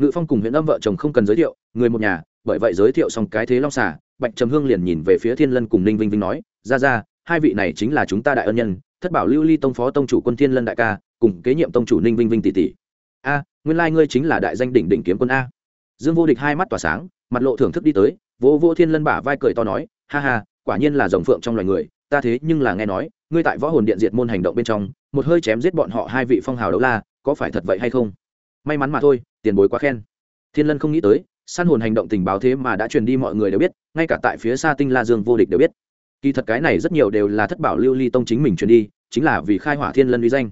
Ngự phong cùng huyện âm vợ chồng không cần giới thiệu, người một nhà, bởi vậy giới thiệu xong cái thế long xà, bạch trầm hương liền nhìn về phía thiên lân cùng ninh vinh vinh nói, ra ra, hai vị này chính là chúng ta đại ân nhân, thất bảo lưu ly tông phó tông chủ quân thiên lân đại ca, cùng kế nhiệm tông chủ ninh vinh vinh tỷ tỷ a, nguyên lai ngươi chính là đại danh đỉnh đỉnh kiếm quân a. Dương vô địch hai mắt tỏa sáng, mặt lộ thưởng thức đi tới vô vô thiên lân bả vai cười to nói, ha ha, quả nhiên là rồng phượng trong loài người, ta thế nhưng là nghe nói, ngươi tại võ hồn điện diệt môn hành động bên trong, một hơi chém giết bọn họ hai vị phong hào đấu la, có phải thật vậy hay không? May mắn mà thôi, tiền bối quá khen. Thiên lân không nghĩ tới săn hồn hành động tình báo thế mà đã truyền đi mọi người đều biết, ngay cả tại phía xa tinh la dương vô địch đều biết. Kỳ thật cái này rất nhiều đều là thất bảo lưu ly tông chính mình truyền đi, chính là vì khai hỏa thiên lân uy danh.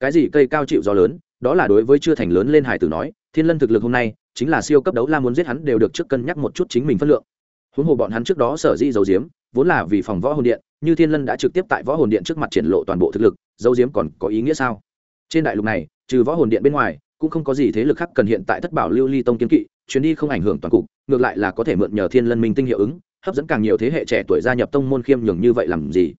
Cái gì cây cao chịu gió lớn đó là đối với chưa thành lớn lên hải tử nói, thiên lân thực lực hôm nay chính là siêu cấp đấu la muốn giết hắn đều được trước cân nhắc một chút chính mình phân lượng. Huống hồ bọn hắn trước đó sở di dầu diếm vốn là vì phòng võ hồn điện, như thiên lân đã trực tiếp tại võ hồn điện trước mặt triển lộ toàn bộ thực lực dấu diếm còn có ý nghĩa sao? Trên đại lục này, trừ võ hồn điện bên ngoài, cũng không có gì thế lực khác cần hiện tại thất bảo lưu ly tông kiến kỵ, chuyến đi không ảnh hưởng toàn cục, ngược lại là có thể mượn nhờ thiên lân minh tinh hiệu ứng, hấp dẫn càng nhiều thế hệ trẻ tuổi gia nhập tông môn khiêm nhường như vậy làm gì?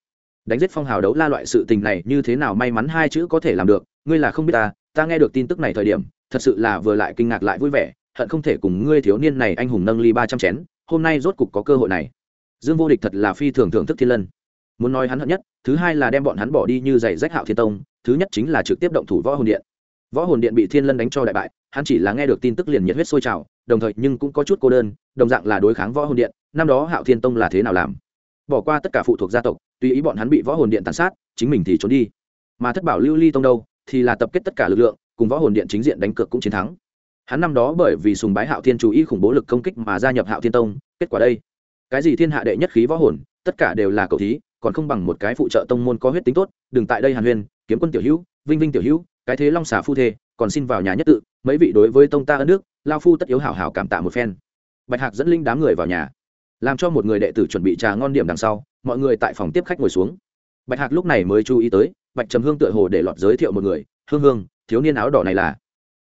Đánh giết phong hào đấu la loại sự tình này như thế nào may mắn hai chữ có thể làm được, ngươi là không biết ta ta nghe được tin tức này thời điểm, thật sự là vừa lại kinh ngạc lại vui vẻ, hận không thể cùng ngươi thiếu niên này anh hùng nâng ly ba trăm chén, hôm nay rốt cục có cơ hội này. Dương vô địch thật là phi thường thưởng thức thiên lân. Muốn nói hắn hận nhất, thứ hai là đem bọn hắn bỏ đi như giày rách hạo thiên tông, thứ nhất chính là trực tiếp động thủ võ hồn điện. Võ hồn điện bị thiên lân đánh cho đại bại, hắn chỉ là nghe được tin tức liền nhiệt huyết sôi trào, đồng thời nhưng cũng có chút cô đơn, đồng dạng là đối kháng võ hồn điện, năm đó hạo thiên tông là thế nào làm? Bỏ qua tất cả phụ thuộc gia tộc, tùy ý bọn hắn bị võ hồn điện tàn sát, chính mình thì trốn đi. Mà thất bảo lưu ly tông đâu? Thì là tập kết tất cả lực lượng, cùng võ hồn điện chính diện đánh cược cũng chiến thắng. Hắn năm đó bởi vì sùng bái hạo thiên chú ý khủng bố lực công kích mà gia nhập hạo thiên tông, kết quả đây. Cái gì thiên hạ đệ nhất khí võ hồn, tất cả đều là cầu thí, còn không bằng một cái phụ trợ tông môn có huyết tính tốt, đừng tại đây hàn huyền kiếm quân tiểu hữu, vinh vinh tiểu hữu, cái thế long xà phu thê, còn xin vào nhà nhất tự, mấy vị đối với tông ta ân nước lao phu tất yếu hảo hảo cảm tạ một phen. Bạch hạc dẫn linh đám người vào nhà, làm cho một người đệ tử chuẩn bị trà ngon điểm đằng sau, mọi người tại phòng tiếp khách ngồi xuống. Bạch hạc lúc này mới chú ý tới bạch trầm hương tựa hồ để lọt giới thiệu một người, hương hương, thiếu niên áo đỏ này là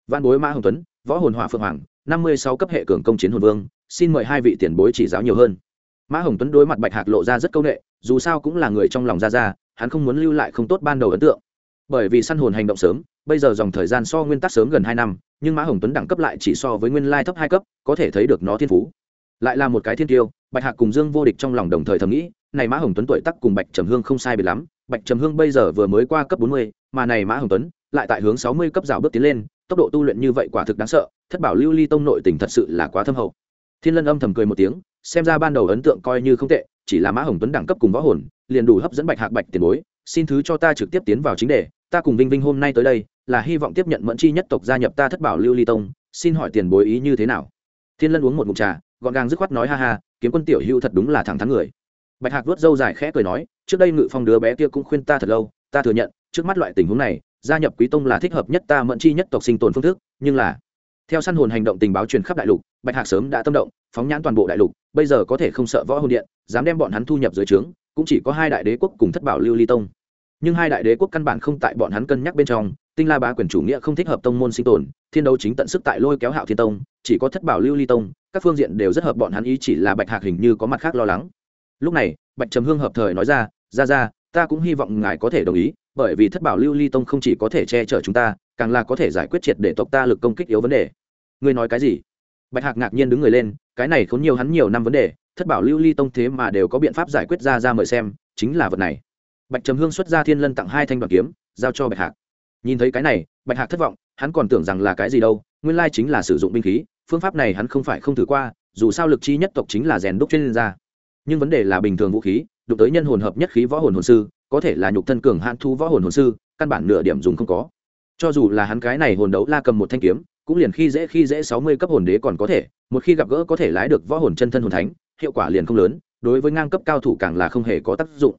văn bối mã hồng tuấn, võ hồn hỏa phượng hoàng, năm mươi sáu cấp hệ cường công chiến hồn vương, xin mời hai vị tiền bối chỉ giáo nhiều hơn. Mã hồng tuấn đối mặt bạch hạc lộ ra rất c â u n ệ dù sao cũng là người trong lòng ra ra, hắn không muốn lưu lại không tốt ban đầu ấn tượng. Bởi vì săn hồn hành động sớm, bây giờ dòng thời gian so nguyên tắc sớm gần hai năm, nhưng mã hồng tuấn đẳng cấp lại chỉ so với nguyên lai thấp hai cấp, có thể thấy được nó thiên phú. Lại là một cái thiên tiêu, bạch hạc cùng dương vô địch trong lòng đồng thời thầm nghĩ, này mã hồng tuấn tuổi tắc cùng bạch trầm hương không sai biệt lắm bạch trầm hương bây giờ vừa mới qua cấp bốn mươi, mà này mã hồng tuấn lại tại hướng sáu mươi cấp rào bước tiến lên, tốc độ tu luyện như vậy quả thực đáng sợ, thất bảo lưu ly tông nội tình thật sự là quá thâm hậu. Thiên lân âm thầm cười một tiếng, xem ra ban đầu ấn tượng coi như không tệ, chỉ là mã hồng tuấn đẳng cấp cùng võ hồn, liền đủ hấp dẫn bạch hạc bạch tiền bối, xin thứ cho ta trực tiếp tiến vào chính đề, ta cùng vinh vinh hôm nay tới đây, là hy vọng tiếp nhận mẫn chi nhất tộc gia nhập ta thất bảo lưu ly tông, xin hỏi tiền bối ý như thế nào? Thiên lân uống một mụn trà, gọn gàng dứt khoát nói ha ha, kiếm quân tiểu hữu thật đúng là thẳng thắn người. Bạch hạc vuốt râu dài khẽ cười nói trước đây ngự phong đứa bé kia cũng khuyên ta thật lâu, ta thừa nhận, trước mắt loại tình huống này, gia nhập quý tông là thích hợp nhất ta mẫn chi nhất tộc sinh tồn phương thức, nhưng là, theo săn hồn hành động tình báo truyền khắp đại lục, bạch hạc sớm đã tâm động, phóng nhãn toàn bộ đại lục, bây giờ có thể không sợ võ hồn điện, dám đem bọn hắn thu nhập dưới trướng, cũng chỉ có hai đại đế quốc cùng thất bảo lưu ly tông. Nhưng hai đại đế quốc căn bản không tại bọn hắn cân nhắc bên trong, tinh la bá quyền chủ nghĩa không thích hợp tông môn sinh tồn, thiên đấu chính tận sức tại lôi kéo hạo thiên tông, chỉ có thất bảo lưu ly tông, các phương diện đều rất hợp bọn hắn ý chỉ là bạch hạc hình như có mặt khác lo lắng. Lúc này, bạch trầm hương hợp thời nói ra ra ra, ta cũng hy vọng ngài có thể đồng ý, bởi vì thất bảo lưu ly tông không chỉ có thể che chở chúng ta, càng là có thể giải quyết triệt để tộc ta lực công kích yếu vấn đề. Ngươi nói cái gì? Bạch hạc ngạc nhiên đứng người lên, cái này khốn nhiều hắn nhiều năm vấn đề, thất bảo lưu ly tông thế mà đều có biện pháp giải quyết ra ra mời xem, chính là vật này. Bạch trầm hương xuất ra thiên lân tặng hai thanh đoàn kiếm, giao cho bạch hạc. Nhìn thấy cái này, bạch hạc thất vọng, hắn còn tưởng rằng là cái gì đâu, nguyên lai chính là sử dụng binh khí, phương pháp này hắn không phải không thử qua, dù sao lực chi nhất tộc chính là rèn đúc chuyên gia. Nhưng vấn đề là bình thường vũ khí đụng tới nhân hồn hợp nhất khí võ hồn hồn sư, có thể là nhục thân cường hạn thu võ hồn hồn sư, căn bản nửa điểm dùng không có. Cho dù là hắn cái này hồn đấu la cầm một thanh kiếm, cũng liền khi dễ khi dễ sáu mươi cấp hồn đế còn có thể, một khi gặp gỡ có thể lái được võ hồn chân thân hồn thánh, hiệu quả liền không lớn, đối với ngang cấp cao thủ càng là không hề có tác dụng.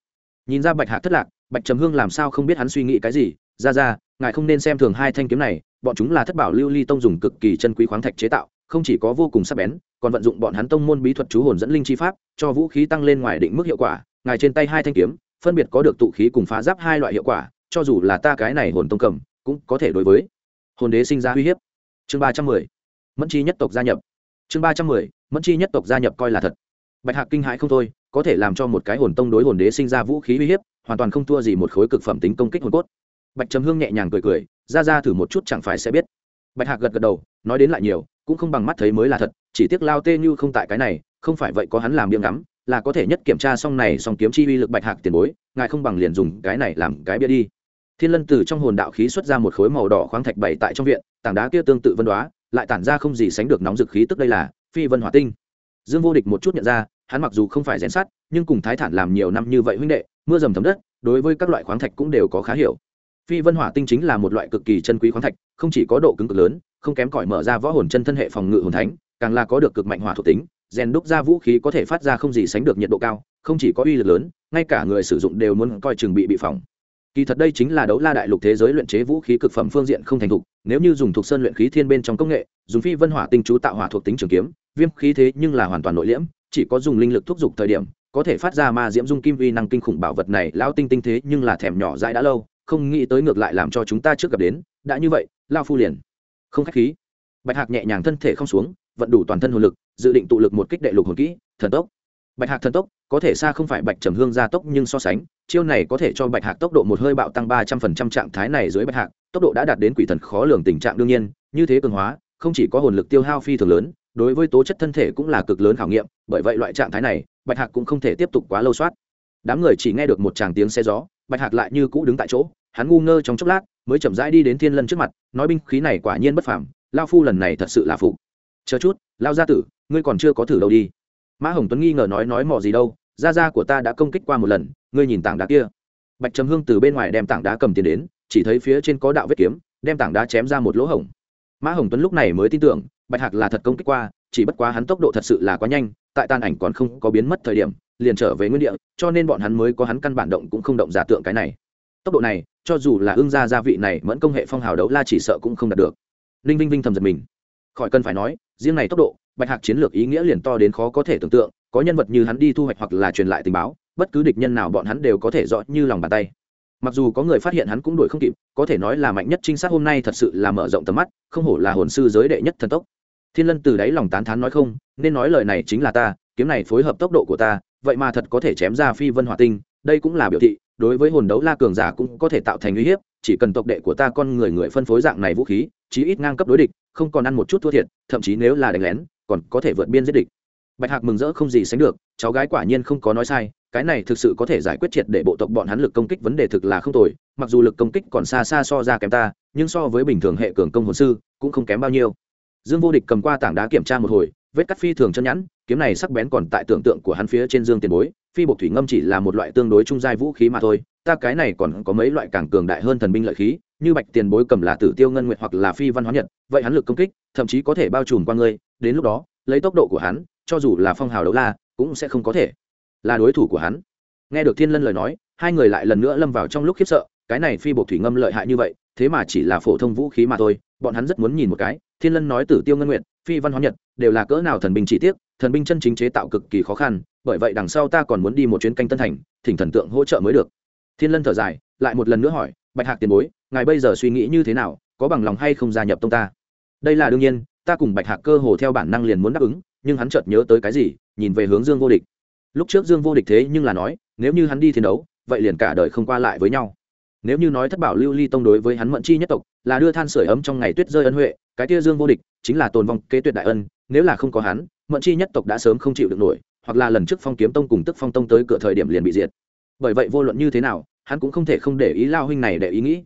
Nhìn ra bạch hạc thất lạc, bạch trầm hương làm sao không biết hắn suy nghĩ cái gì, ra ra, ngài không nên xem thường hai thanh kiếm này, bọn chúng là thất bảo lưu ly tông dùng cực kỳ chân quý khoáng thạch chế tạo, không chỉ có vô cùng sắc bén, còn vận dụng bọn hắn tông môn bí thuật chú hồn dẫn linh chi pháp, cho vũ khí tăng lên ngoài định mức hiệu quả ngài trên tay hai thanh kiếm, phân biệt có được tụ khí cùng phá giáp hai loại hiệu quả, cho dù là ta cái này hồn tông cầm, cũng có thể đối với hồn đế sinh ra uy hiếp. Chương ba trăm mười, mẫn chi nhất tộc gia nhập. Chương ba trăm mười, mẫn chi nhất tộc gia nhập coi là thật. Bạch hạc kinh hãi không thôi, có thể làm cho một cái hồn tông đối hồn đế sinh ra vũ khí uy hiếp, hoàn toàn không thua gì một khối cực phẩm tính công kích hồn cốt. Bạch trầm hương nhẹ nhàng cười cười, ra ra thử một chút chẳng phải sẽ biết. Bạch hạc gật gật đầu, nói đến lại nhiều, cũng không bằng mắt thấy mới là thật, chỉ tiếc lao tê như không tại cái này, không phải vậy có hắn làm biếng ngắm là có thể nhất kiểm tra xong này xong kiếm chi uy lực bạch hạc tiền bối, ngài không bằng liền dùng cái này làm cái bia đi. Thiên lân từ trong hồn đạo khí xuất ra một khối màu đỏ khoáng thạch bảy tại trong viện, tảng đá kia tương tự vân đoá, lại tản ra không gì sánh được nóng dực khí tức đây là phi vân hỏa tinh. Dương vô địch một chút nhận ra, hắn mặc dù không phải rèn sắt, nhưng cùng thái thản làm nhiều năm như vậy huynh đệ, mưa dầm thấm đất, đối với các loại khoáng thạch cũng đều có khá hiểu. Phi vân hỏa tinh chính là một loại cực kỳ chân quý khoáng thạch, không chỉ có độ cứng cực lớn, không kém cỏi mở ra võ hồn chân thân hệ phòng ngự hồn thánh, càng là có được cực mạnh hỏa thuộc tính rèn đúc ra vũ khí có thể phát ra không gì sánh được nhiệt độ cao, không chỉ có uy lực lớn, ngay cả người sử dụng đều muốn coi chừng bị bị phỏng. Kỳ thật đây chính là đấu la đại lục thế giới luyện chế vũ khí cực phẩm phương diện không thành thục, nếu như dùng thuộc sơn luyện khí thiên bên trong công nghệ, dùng phi vân hỏa tinh chú tạo hỏa thuộc tính trường kiếm, viêm khí thế nhưng là hoàn toàn nội liễm, chỉ có dùng linh lực thúc giục thời điểm, có thể phát ra ma diễm dung kim vi năng kinh khủng bảo vật này lao tinh tinh thế nhưng là thèm nhỏ dãi đã lâu, không nghĩ tới ngược lại làm cho chúng ta trước gặp đến, đã như vậy lao phu liền không khách khí. Bạch hạc nhẹ nhàng thân thể không xuống, vận đủ toàn thân hồn lực dự định tụ lực một kích đệ lục hồn kỹ, thần tốc. Bạch hạc thần tốc, có thể xa không phải bạch trầm hương gia tốc nhưng so sánh, chiêu này có thể cho bạch hạc tốc độ một hơi bạo tăng ba trăm phần trăm trạng thái này dưới bạch hạc, tốc độ đã đạt đến quỷ thần khó lường tình trạng đương nhiên, như thế cường hóa, không chỉ có hồn lực tiêu hao phi thường lớn, đối với tố chất thân thể cũng là cực lớn khảo nghiệm, bởi vậy loại trạng thái này, bạch hạc cũng không thể tiếp tục quá lâu soát. Đám người chỉ nghe được một tràng tiếng xe gió, bạch hạc lại như cũ đứng tại chỗ, hắn ngu ngơ trong chốc lát, mới chậm rãi đi đến thiên lân trước mặt, nói binh khí này quả nhiên bất phàm, lao phu lần này thật sự là phụ chờ chút, lao gia tử ngươi còn chưa có thử đâu đi. Mã hồng tuấn nghi ngờ nói nói mò gì đâu da da của ta đã công kích qua một lần, ngươi nhìn tảng đá kia. Bạch trầm hương từ bên ngoài đem tảng đá cầm tiền đến, chỉ thấy phía trên có đạo vết kiếm, đem tảng đá chém ra một lỗ hổng. Mã hồng tuấn lúc này mới tin tưởng, bạch hạc là thật công kích qua, chỉ bất quá hắn tốc độ thật sự là quá nhanh, tại tan ảnh còn không có biến mất thời điểm, liền trở về nguyên địa, cho nên bọn hắn mới có hắn căn bản động cũng không động giả tượng cái này. Tốc độ này, cho dù là ưng gia gia vị này mẫn công hệ phong hào đấu la chỉ sợ cũng không đạt được. Ninh vinh vinh thầm giật mình. Khỏi cần phải nói, riêng này tốc độ bạch hạc chiến lược ý nghĩa liền to đến khó có thể tưởng tượng, có nhân vật như hắn đi thu hoạch hoặc là truyền lại tình báo, bất cứ địch nhân nào bọn hắn đều có thể rõ như lòng bàn tay. Mặc dù có người phát hiện hắn cũng đuổi không kịp, có thể nói là mạnh nhất trinh sát hôm nay thật sự là mở rộng tầm mắt, không hổ là hồn sư giới đệ nhất thần tốc. Thiên lân từ đáy lòng tán thán nói không, nên nói lời này chính là ta, kiếm này phối hợp tốc độ của ta, vậy mà thật có thể chém ra phi vân hỏa tinh, đây cũng là biểu thị, đối với hồn đấu la cường giả cũng có thể tạo thành uy hiếp, chỉ cần tộc đệ của ta con người người phân phối dạng này vũ khí, chí ít ngang cấp đối địch, không còn ăn một chút thua thiệt, thậm chí nếu là đánh lén còn có thể vượt biên giết địch. Bạch hạc mừng rỡ không gì sánh được, cháu gái quả nhiên không có nói sai, cái này thực sự có thể giải quyết triệt để bộ tộc bọn hắn lực công kích vấn đề thực là không tồi, mặc dù lực công kích còn xa xa so ra kém ta, nhưng so với bình thường hệ cường công hồn sư, cũng không kém bao nhiêu. Dương vô địch cầm qua tảng đá kiểm tra một hồi, vết cắt phi thường chân nhẵn, kiếm này sắc bén còn tại tưởng tượng của hắn phía trên dương tiền bối, phi bộc thủy ngâm chỉ là một loại tương đối trung giai vũ khí mà thôi, ta cái này còn có mấy loại càng cường đại hơn thần binh lợi khí, như bạch tiền bối cầm là tử tiêu ngân nguyệt hoặc là phi văn hóa nhật, vậy hắn lực công kích, thậm chí có thể bao trùm qua ngươi đến lúc đó, lấy tốc độ của hắn, cho dù là phong hào đấu la, cũng sẽ không có thể là đối thủ của hắn. Nghe được thiên lân lời nói, hai người lại lần nữa lâm vào trong lúc khiếp sợ, cái này phi bộ thủy ngâm lợi hại như vậy, thế mà chỉ là phổ thông vũ khí mà thôi, bọn hắn rất muốn nhìn một cái, thiên lân nói tử tiêu ngân nguyện phi văn hóa nhật, đều là cỡ nào thần binh chỉ tiếc, thần binh chân chính chế tạo cực kỳ khó khăn, bởi vậy đằng sau ta còn muốn đi một chuyến canh tân thành, thỉnh thần tượng hỗ trợ mới được. Thiên lân thở dài, lại một lần nữa hỏi, bạch hạc tiền bối, ngài bây giờ suy nghĩ như thế nào, có bằng lòng hay không gia nhập tông ta? Đây là đương nhiên ta cùng bạch hạc cơ hồ theo bản năng liền muốn đáp ứng, nhưng hắn chợt nhớ tới cái gì, nhìn về hướng dương vô địch. Lúc trước dương vô địch thế nhưng là nói, nếu như hắn đi chiến đấu, vậy liền cả đời không qua lại với nhau. Nếu như nói thất bảo lưu ly tông đối với hắn mẫn chi nhất tộc, là đưa than sửa ấm trong ngày tuyết rơi ân huệ, cái kia dương vô địch chính là tồn vong kế tuyệt đại ân, nếu là không có hắn, mẫn chi nhất tộc đã sớm không chịu được nổi, hoặc là lần trước phong kiếm tông cùng tức phong tông tới cửa thời điểm liền bị diệt. Bởi vậy vô luận như thế nào, hắn cũng không thể không để ý lao huynh này để ý nghĩ.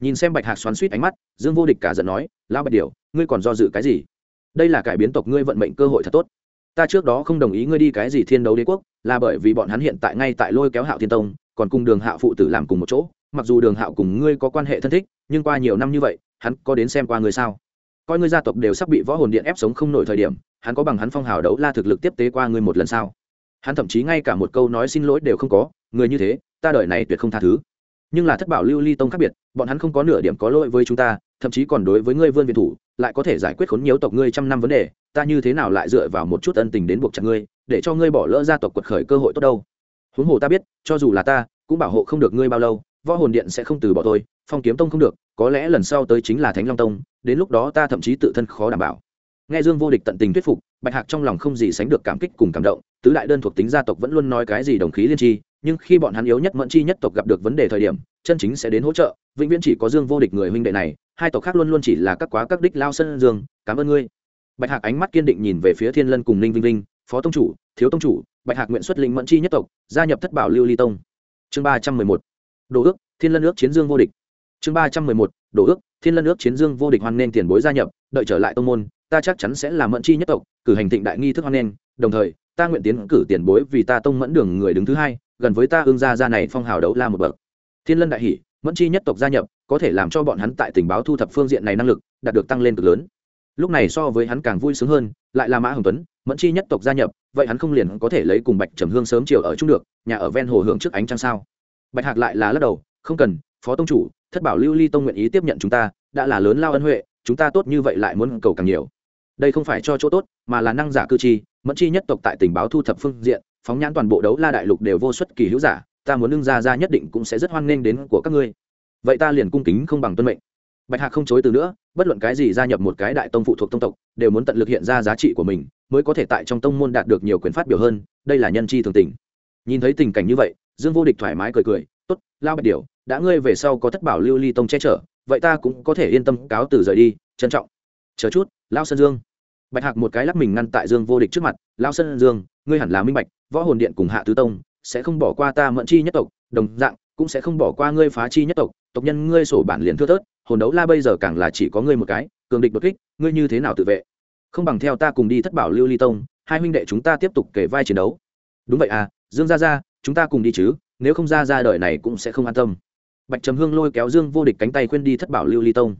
Nhìn xem bạch hạc xoắn suýt ánh mắt, dương vô địch cả giận nói, lao bạch điều ngươi còn do dự cái gì? Đây là cải biến tộc ngươi vận mệnh cơ hội thật tốt. Ta trước đó không đồng ý ngươi đi cái gì thiên đấu đế quốc, là bởi vì bọn hắn hiện tại ngay tại lôi kéo hạo thiên tông, còn cùng đường hạo phụ tử làm cùng một chỗ. Mặc dù đường hạo cùng ngươi có quan hệ thân thích, nhưng qua nhiều năm như vậy, hắn có đến xem qua ngươi sao? Coi ngươi gia tộc đều sắp bị võ hồn điện ép sống không nổi thời điểm, hắn có bằng hắn phong hào đấu la thực lực tiếp tế qua ngươi một lần sao? Hắn thậm chí ngay cả một câu nói xin lỗi đều không có, người như thế, ta đợi này tuyệt không tha thứ. Nhưng là thất bảo lưu ly tông khác biệt, bọn hắn không có nửa điểm có lỗi với chúng ta thậm chí còn đối với ngươi vươn viện thủ, lại có thể giải quyết khốn nhiều tộc ngươi trăm năm vấn đề, ta như thế nào lại dựa vào một chút ân tình đến buộc chặt ngươi, để cho ngươi bỏ lỡ gia tộc quật khởi cơ hội tốt đâu? Huống hồ ta biết, cho dù là ta, cũng bảo hộ không được ngươi bao lâu, võ hồn điện sẽ không từ bỏ tôi, phong kiếm tông không được, có lẽ lần sau tới chính là thánh long tông, đến lúc đó ta thậm chí tự thân khó đảm bảo. Nghe dương vô địch tận tình thuyết phục, bạch hạc trong lòng không gì sánh được cảm kích cùng cảm động, tứ đại đơn thuộc tính gia tộc vẫn luôn nói cái gì đồng khí liên tri nhưng khi bọn hắn yếu nhất mẫn chi nhất tộc gặp được vấn đề thời điểm, chân chính sẽ đến hỗ trợ, vĩnh viễn chỉ có dương vô địch người huynh đệ này, hai tộc khác luôn luôn chỉ là các quá các đích lao sân dương, cảm ơn ngươi. Bạch hạc ánh mắt kiên định nhìn về phía thiên lân cùng ninh vinh linh phó tông chủ, thiếu tông chủ, bạch hạc nguyện xuất linh mẫn chi nhất tộc, gia nhập thất bảo lưu ly tông. Chương ba trăm mười một. Đồ ước, thiên lân ước chiến dương vô địch. Chương ba trăm mười một. Đồ ước, thiên lân ước chiến dương vô địch hoan nghênh tiền bối gia nhập, đợi trở lại tông môn, ta chắc chắn sẽ là mẫn chi nhất tộc, cử hành thịnh đại nghi thức hoan nghênh, đồng thời, ta nguyện tiến cử tiền bối vì ta tông mẫn đường người đứng thứ hai gần với ta ương gia gia này phong hào đấu la một bậc. Thiên lân đại hỷ mẫn chi nhất tộc gia nhập, có thể làm cho bọn hắn tại tình báo thu thập phương diện này năng lực, đạt được tăng lên cực lớn. Lúc này so với hắn càng vui sướng hơn, lại là mã hồng tuấn, mẫn chi nhất tộc gia nhập, vậy hắn không liền có thể lấy cùng bạch trầm hương sớm chiều ở chung được, nhà ở ven hồ hưởng trước ánh trăng sao? Bạch hạc lại là lắc đầu, không cần, phó tông chủ, thất bảo lưu ly tông nguyện ý tiếp nhận chúng ta, đã là lớn lao ân huệ, chúng ta tốt như vậy lại muốn cầu càng nhiều. Đây không phải cho chỗ tốt, mà là năng giả cư chi mẫn chi nhất tộc tại tình báo thu thập phương diện phóng nhãn toàn bộ đấu la đại lục đều vô xuất kỳ hữu giả, ta muốn nương ra ra nhất định cũng sẽ rất hoan nghênh đến của các ngươi. Vậy ta liền cung kính không bằng tuân mệnh. Bạch hạc không chối từ nữa, bất luận cái gì gia nhập một cái đại tông phụ thuộc tông tộc, đều muốn tận lực hiện ra giá trị của mình, mới có thể tại trong tông môn đạt được nhiều quyền phát biểu hơn, đây là nhân chi thường tình. Nhìn thấy tình cảnh như vậy, dương vô địch thoải mái cười cười, tốt, lao bạch điều đã ngươi về sau có thất bảo lưu ly tông che chở, vậy ta cũng có thể yên tâm cáo từ rời đi, trân trọng. Chờ chút, lao sơn dương. Bạch hạc một cái lắc mình ngăn tại dương vô địch trước mặt, lao sơn dương ngươi hẳn là minh bạch, võ hồn điện cùng hạ tứ tông sẽ không bỏ qua ta mẫn chi nhất tộc, đồng dạng cũng sẽ không bỏ qua ngươi phá chi nhất tộc. Tộc nhân ngươi sổ bản liền thưa thớt, hồn đấu la bây giờ càng là chỉ có ngươi một cái, cường địch đột kích, ngươi như thế nào tự vệ? Không bằng theo ta cùng đi thất bảo lưu ly tông, hai huynh đệ chúng ta tiếp tục kể vai chiến đấu. Đúng vậy à dương gia gia, chúng ta cùng đi chứ, nếu không ra ra đời này cũng sẽ không an tâm. Bạch trầm hương lôi kéo dương vô địch cánh tay khuyên đi thất bảo lưu ly tông.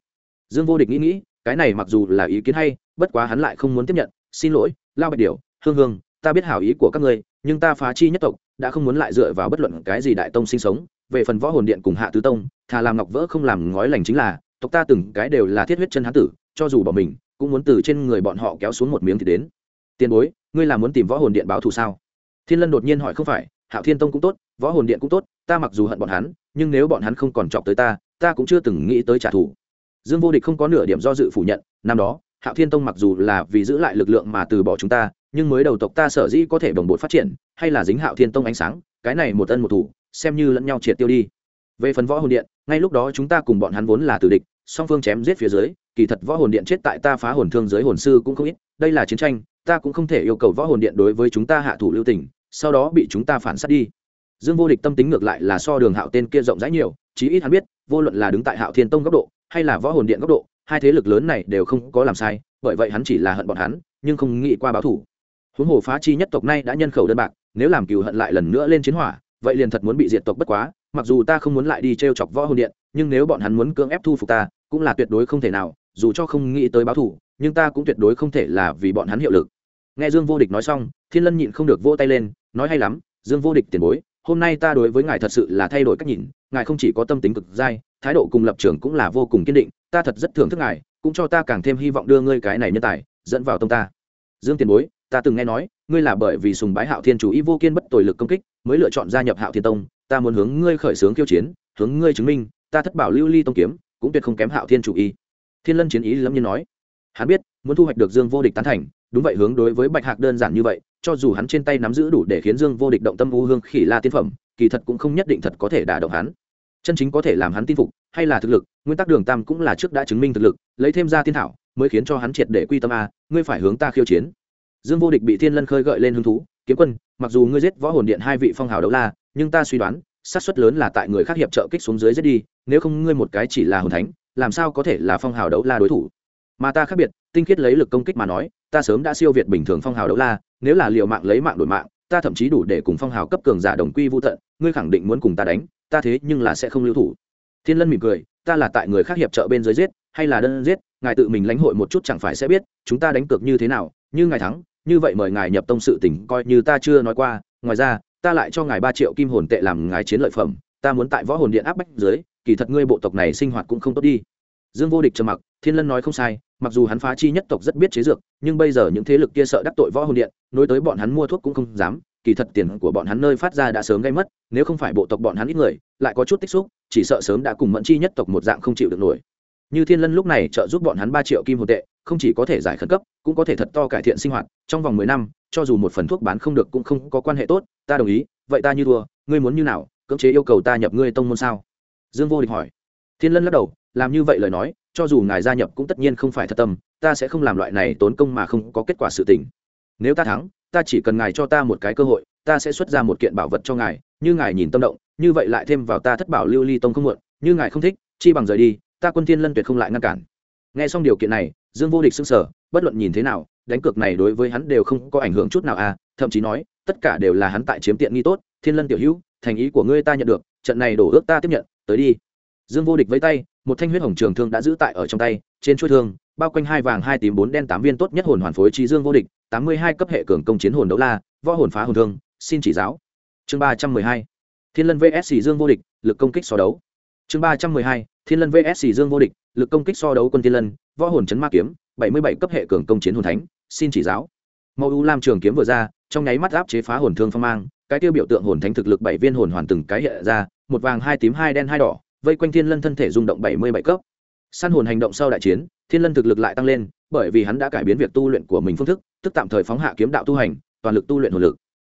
Dương vô địch nghĩ nghĩ, cái này mặc dù là ý kiến hay, bất quá hắn lại không muốn tiếp nhận. Xin lỗi, lao bạch điều hương hương ta biết hảo ý của các ngươi, nhưng ta phá chi nhất tộc, đã không muốn lại dựa vào bất luận cái gì đại tông sinh sống. Về phần võ hồn điện cùng hạ tứ tông, thà làm ngọc vỡ không làm ngói lành chính là, tộc ta từng cái đều là thiết huyết chân hán tử, cho dù bỏ mình, cũng muốn từ trên người bọn họ kéo xuống một miếng thì đến. Tiền bối, ngươi là muốn tìm võ hồn điện báo thù sao? Thiên lân đột nhiên hỏi, không phải, hạo thiên tông cũng tốt, võ hồn điện cũng tốt, ta mặc dù hận bọn hắn, nhưng nếu bọn hắn không còn chọc tới ta ta cũng chưa từng nghĩ tới trả thù. Dương vô địch không có nửa điểm do dự phủ nhận, năm đó, hạo thiên tông mặc dù là vì giữ lại lực lượng mà từ bỏ chúng ta nhưng mới đầu tộc ta sở dĩ có thể đồng bộ phát triển, hay là dính hạo thiên tông ánh sáng, cái này một ân một thủ, xem như lẫn nhau triệt tiêu đi. Về phần võ hồn điện, ngay lúc đó chúng ta cùng bọn hắn vốn là tử địch, song phương chém giết phía dưới, kỳ thật võ hồn điện chết tại ta phá hồn thương giới hồn sư cũng không ít, đây là chiến tranh, ta cũng không thể yêu cầu võ hồn điện đối với chúng ta hạ thủ lưu tình, sau đó bị chúng ta phản sát đi. Dương vô địch tâm tính ngược lại là so đường hạo tên kia rộng rãi nhiều, chí ít hắn biết, vô luận là đứng tại hạo thiên tông góc độ, hay là võ hồn điện góc độ, hai thế lực lớn này đều không có làm sai, bởi vậy hắn chỉ là hận bọn hắn, nhưng không nghĩ qua báo thủ huống hồ phá chi nhất tộc này đã nhân khẩu đơn bạc nếu làm cừu hận lại lần nữa lên chiến hỏa vậy liền thật muốn bị diệt tộc bất quá mặc dù ta không muốn lại đi t r e o chọc võ hồn điện nhưng nếu bọn hắn muốn cưỡng ép thu phục ta cũng là tuyệt đối không thể nào dù cho không nghĩ tới báo thù, nhưng ta cũng tuyệt đối không thể là vì bọn hắn hiệu lực. Nghe dương vô địch nói xong thiên lân nhịn không được vỗ tay lên nói hay lắm dương vô địch tiền bối hôm nay ta đối với ngài thật sự là thay đổi cách nhìn ngài không chỉ có tâm tính cực dai thái độ cùng lập trường cũng là vô cùng kiên định ta thật rất thưởng thức ngài cũng cho ta càng thêm hy vọng đưa ngươi cái này nhân tài dẫn vào tông ta. Dương tiền bối ta từng nghe nói, ngươi là bởi vì sùng bái hạo thiên chủ ý vô kiên bất tồi lực công kích, mới lựa chọn gia nhập hạo thiên tông. Ta muốn hướng ngươi khởi xướng kiêu chiến, hướng ngươi chứng minh, ta thất bảo lưu ly tông kiếm, cũng tuyệt không kém hạo thiên chủ ý. Thiên lân chiến ý lâm nhiên nói. Hắn biết, muốn thu hoạch được dương vô địch tán thành, đúng vậy hướng đối với bạch hạc đơn giản như vậy, cho dù hắn trên tay nắm giữ đủ để khiến dương vô địch động tâm u hương khỉ la tiên phẩm, kỳ thật cũng không nhất định thật có thể đả động hắn. Chân chính có thể làm hắn tin phục, hay là thực lực, nguyên tắc đường tam cũng là trước đã chứng minh thực lực, lấy thêm ra thiên thảo mới khiến cho hắn triệt để quy tâm a, ngươi phải hướng ta khiêu chiến dương vô địch bị thiên lân khơi gợi lên hứng thú, kiếm quân, mặc dù ngươi giết võ hồn điện hai vị phong hào đấu la, nhưng ta suy đoán, xác suất lớn là tại người khác hiệp trợ kích xuống dưới giết đi, nếu không ngươi một cái chỉ là hồn thánh, làm sao có thể là phong hào đấu la đối thủ? Mà ta khác biệt, tinh khiết lấy lực công kích mà nói, ta sớm đã siêu việt bình thường phong hào đấu la, nếu là liều mạng lấy mạng đổi mạng, ta thậm chí đủ để cùng phong hào cấp cường giả đồng quy vô tận, ngươi khẳng định muốn cùng ta đánh, ta thế nhưng là sẽ không lưu thủ. Thiên lân mỉm cười, ta là tại người khác hiệp trợ bên dưới giết, hay là đơn giết, ngài tự mình lãnh hội một chút chẳng phải sẽ biết, chúng ta đánh cược như thế nào, như ngài thắng như vậy mời ngài nhập tông sự tỉnh coi như ta chưa nói qua, ngoài ra, ta lại cho ngài ba triệu kim hồn tệ làm ngài chiến lợi phẩm, ta muốn tại võ hồn điện áp bách dưới, kỳ thật ngươi bộ tộc này sinh hoạt cũng không tốt đi. Dương vô địch trầm mặc, thiên lân nói không sai, mặc dù hắn phá chi nhất tộc rất biết chế dược, nhưng bây giờ những thế lực kia sợ đắc tội võ hồn điện, nối tới bọn hắn mua thuốc cũng không dám, kỳ thật tiền của bọn hắn nơi phát ra đã sớm gây mất, nếu không phải bộ tộc bọn hắn ít người, lại có chút tích xúc, chỉ sợ sớm đã cùng mẫn chi nhất tộc một dạng không chịu được nổi. Như thiên lân lúc này trợ giúp bọn hắn ba triệu kim hồn tệ không chỉ có thể giải khẩn cấp, cũng có thể thật to cải thiện sinh hoạt, trong vòng mười năm, cho dù một phần thuốc bán không được cũng không có quan hệ tốt, ta đồng ý, vậy ta như thua, ngươi muốn như nào, cưỡng chế yêu cầu ta nhập ngươi tông môn sao? Dương vô địch hỏi. Thiên lân lắc đầu, làm như vậy lời nói, cho dù ngài gia nhập cũng tất nhiên không phải thật tâm, ta sẽ không làm loại này tốn công mà không có kết quả sự tình. Nếu ta thắng, ta chỉ cần ngài cho ta một cái cơ hội, ta sẽ xuất ra một kiện bảo vật cho ngài, như ngài nhìn tâm động, như vậy lại thêm vào ta thất bảo lưu ly tông không muộn, như ngài không thích, chi bằng rời đi, ta quân thiên lân tuyệt không lại ngăn cản. Nghe xong điều kiện này dương vô địch s ư n g sở bất luận nhìn thế nào, đánh cược này đối với hắn đều không có ảnh hưởng chút nào à thậm chí nói, tất cả đều là hắn tại chiếm tiện nghi tốt, thiên lân tiểu hữu, thành ý của ngươi ta nhận được, trận này đổ ước ta tiếp nhận, tới đi. Dương vô địch với tay, một thanh huyết hồng trường thương đã giữ tại ở trong tay, trên chuôi thương, bao quanh hai vàng hai tím bốn đen tám viên tốt nhất hồn hoàn phối trí dương vô địch, tám mươi hai cấp hệ cường công chiến hồn đấu la, võ hồn phá hồn thương, xin chỉ giáo. Chương ba trăm mười hai. Thiên lân vsc dương vô địch, lực công kích so đấu. Chương ba trăm mười hai thiên lân vs. Dương vô địch, lực công kích so đấu quân thiên lân, võ hồn chấn ma kiếm, bảy mươi bảy cấp hệ cường công chiến hồn thánh, xin chỉ giáo. Mẫu u lam trường kiếm vừa ra, trong nháy mắt áp chế phá hồn thương phong mang, cái tiêu biểu tượng hồn thánh thực lực bảy viên hồn hoàn từng cái hiện ra, một vàng, hai tím, hai đen, hai đỏ, vây quanh thiên lân thân thể rung động bảy mươi bảy cấp. Săn hồn hành động sau đại chiến, thiên lân thực lực lại tăng lên, bởi vì hắn đã cải biến việc tu luyện của mình phương thức, tức tạm thời phóng hạ kiếm đạo tu hành, toàn lực tu luyện hồn lực.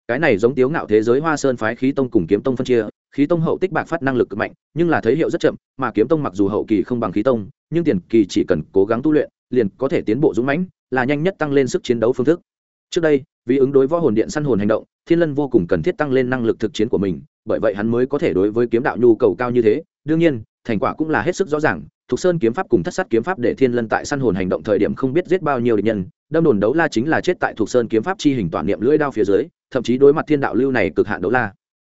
Cái này giống tiếu ngạo thế giới hoa sơn phái khí tông cùng kiếm tông phân chia khí tông hậu tích bạc phát năng lực cực mạnh, nhưng là thấy hiệu rất chậm, mà kiếm tông mặc dù hậu kỳ không bằng khí tông, nhưng tiền kỳ chỉ cần cố gắng tu luyện, liền có thể tiến bộ dũng mãnh, là nhanh nhất tăng lên sức chiến đấu phương thức. Trước đây, vì ứng đối võ hồn điện săn hồn hành động, thiên lân vô cùng cần thiết tăng lên năng lực thực chiến của mình, bởi vậy hắn mới có thể đối với kiếm đạo nhu cầu cao như thế. Đương nhiên, thành quả cũng là hết sức rõ ràng, thục sơn kiếm pháp cùng thất sát kiếm pháp để thiên lân tại săn hồn hành động thời điểm không biết giết bao nhiêu địch nhân, đâm đồn đấu la chính là chết tại thục sơn kiếm pháp chi hình toàn niệm lưỡi đao phía dưới, thậm chí đối mặt thiên đạo lưu này cực hạn đấu la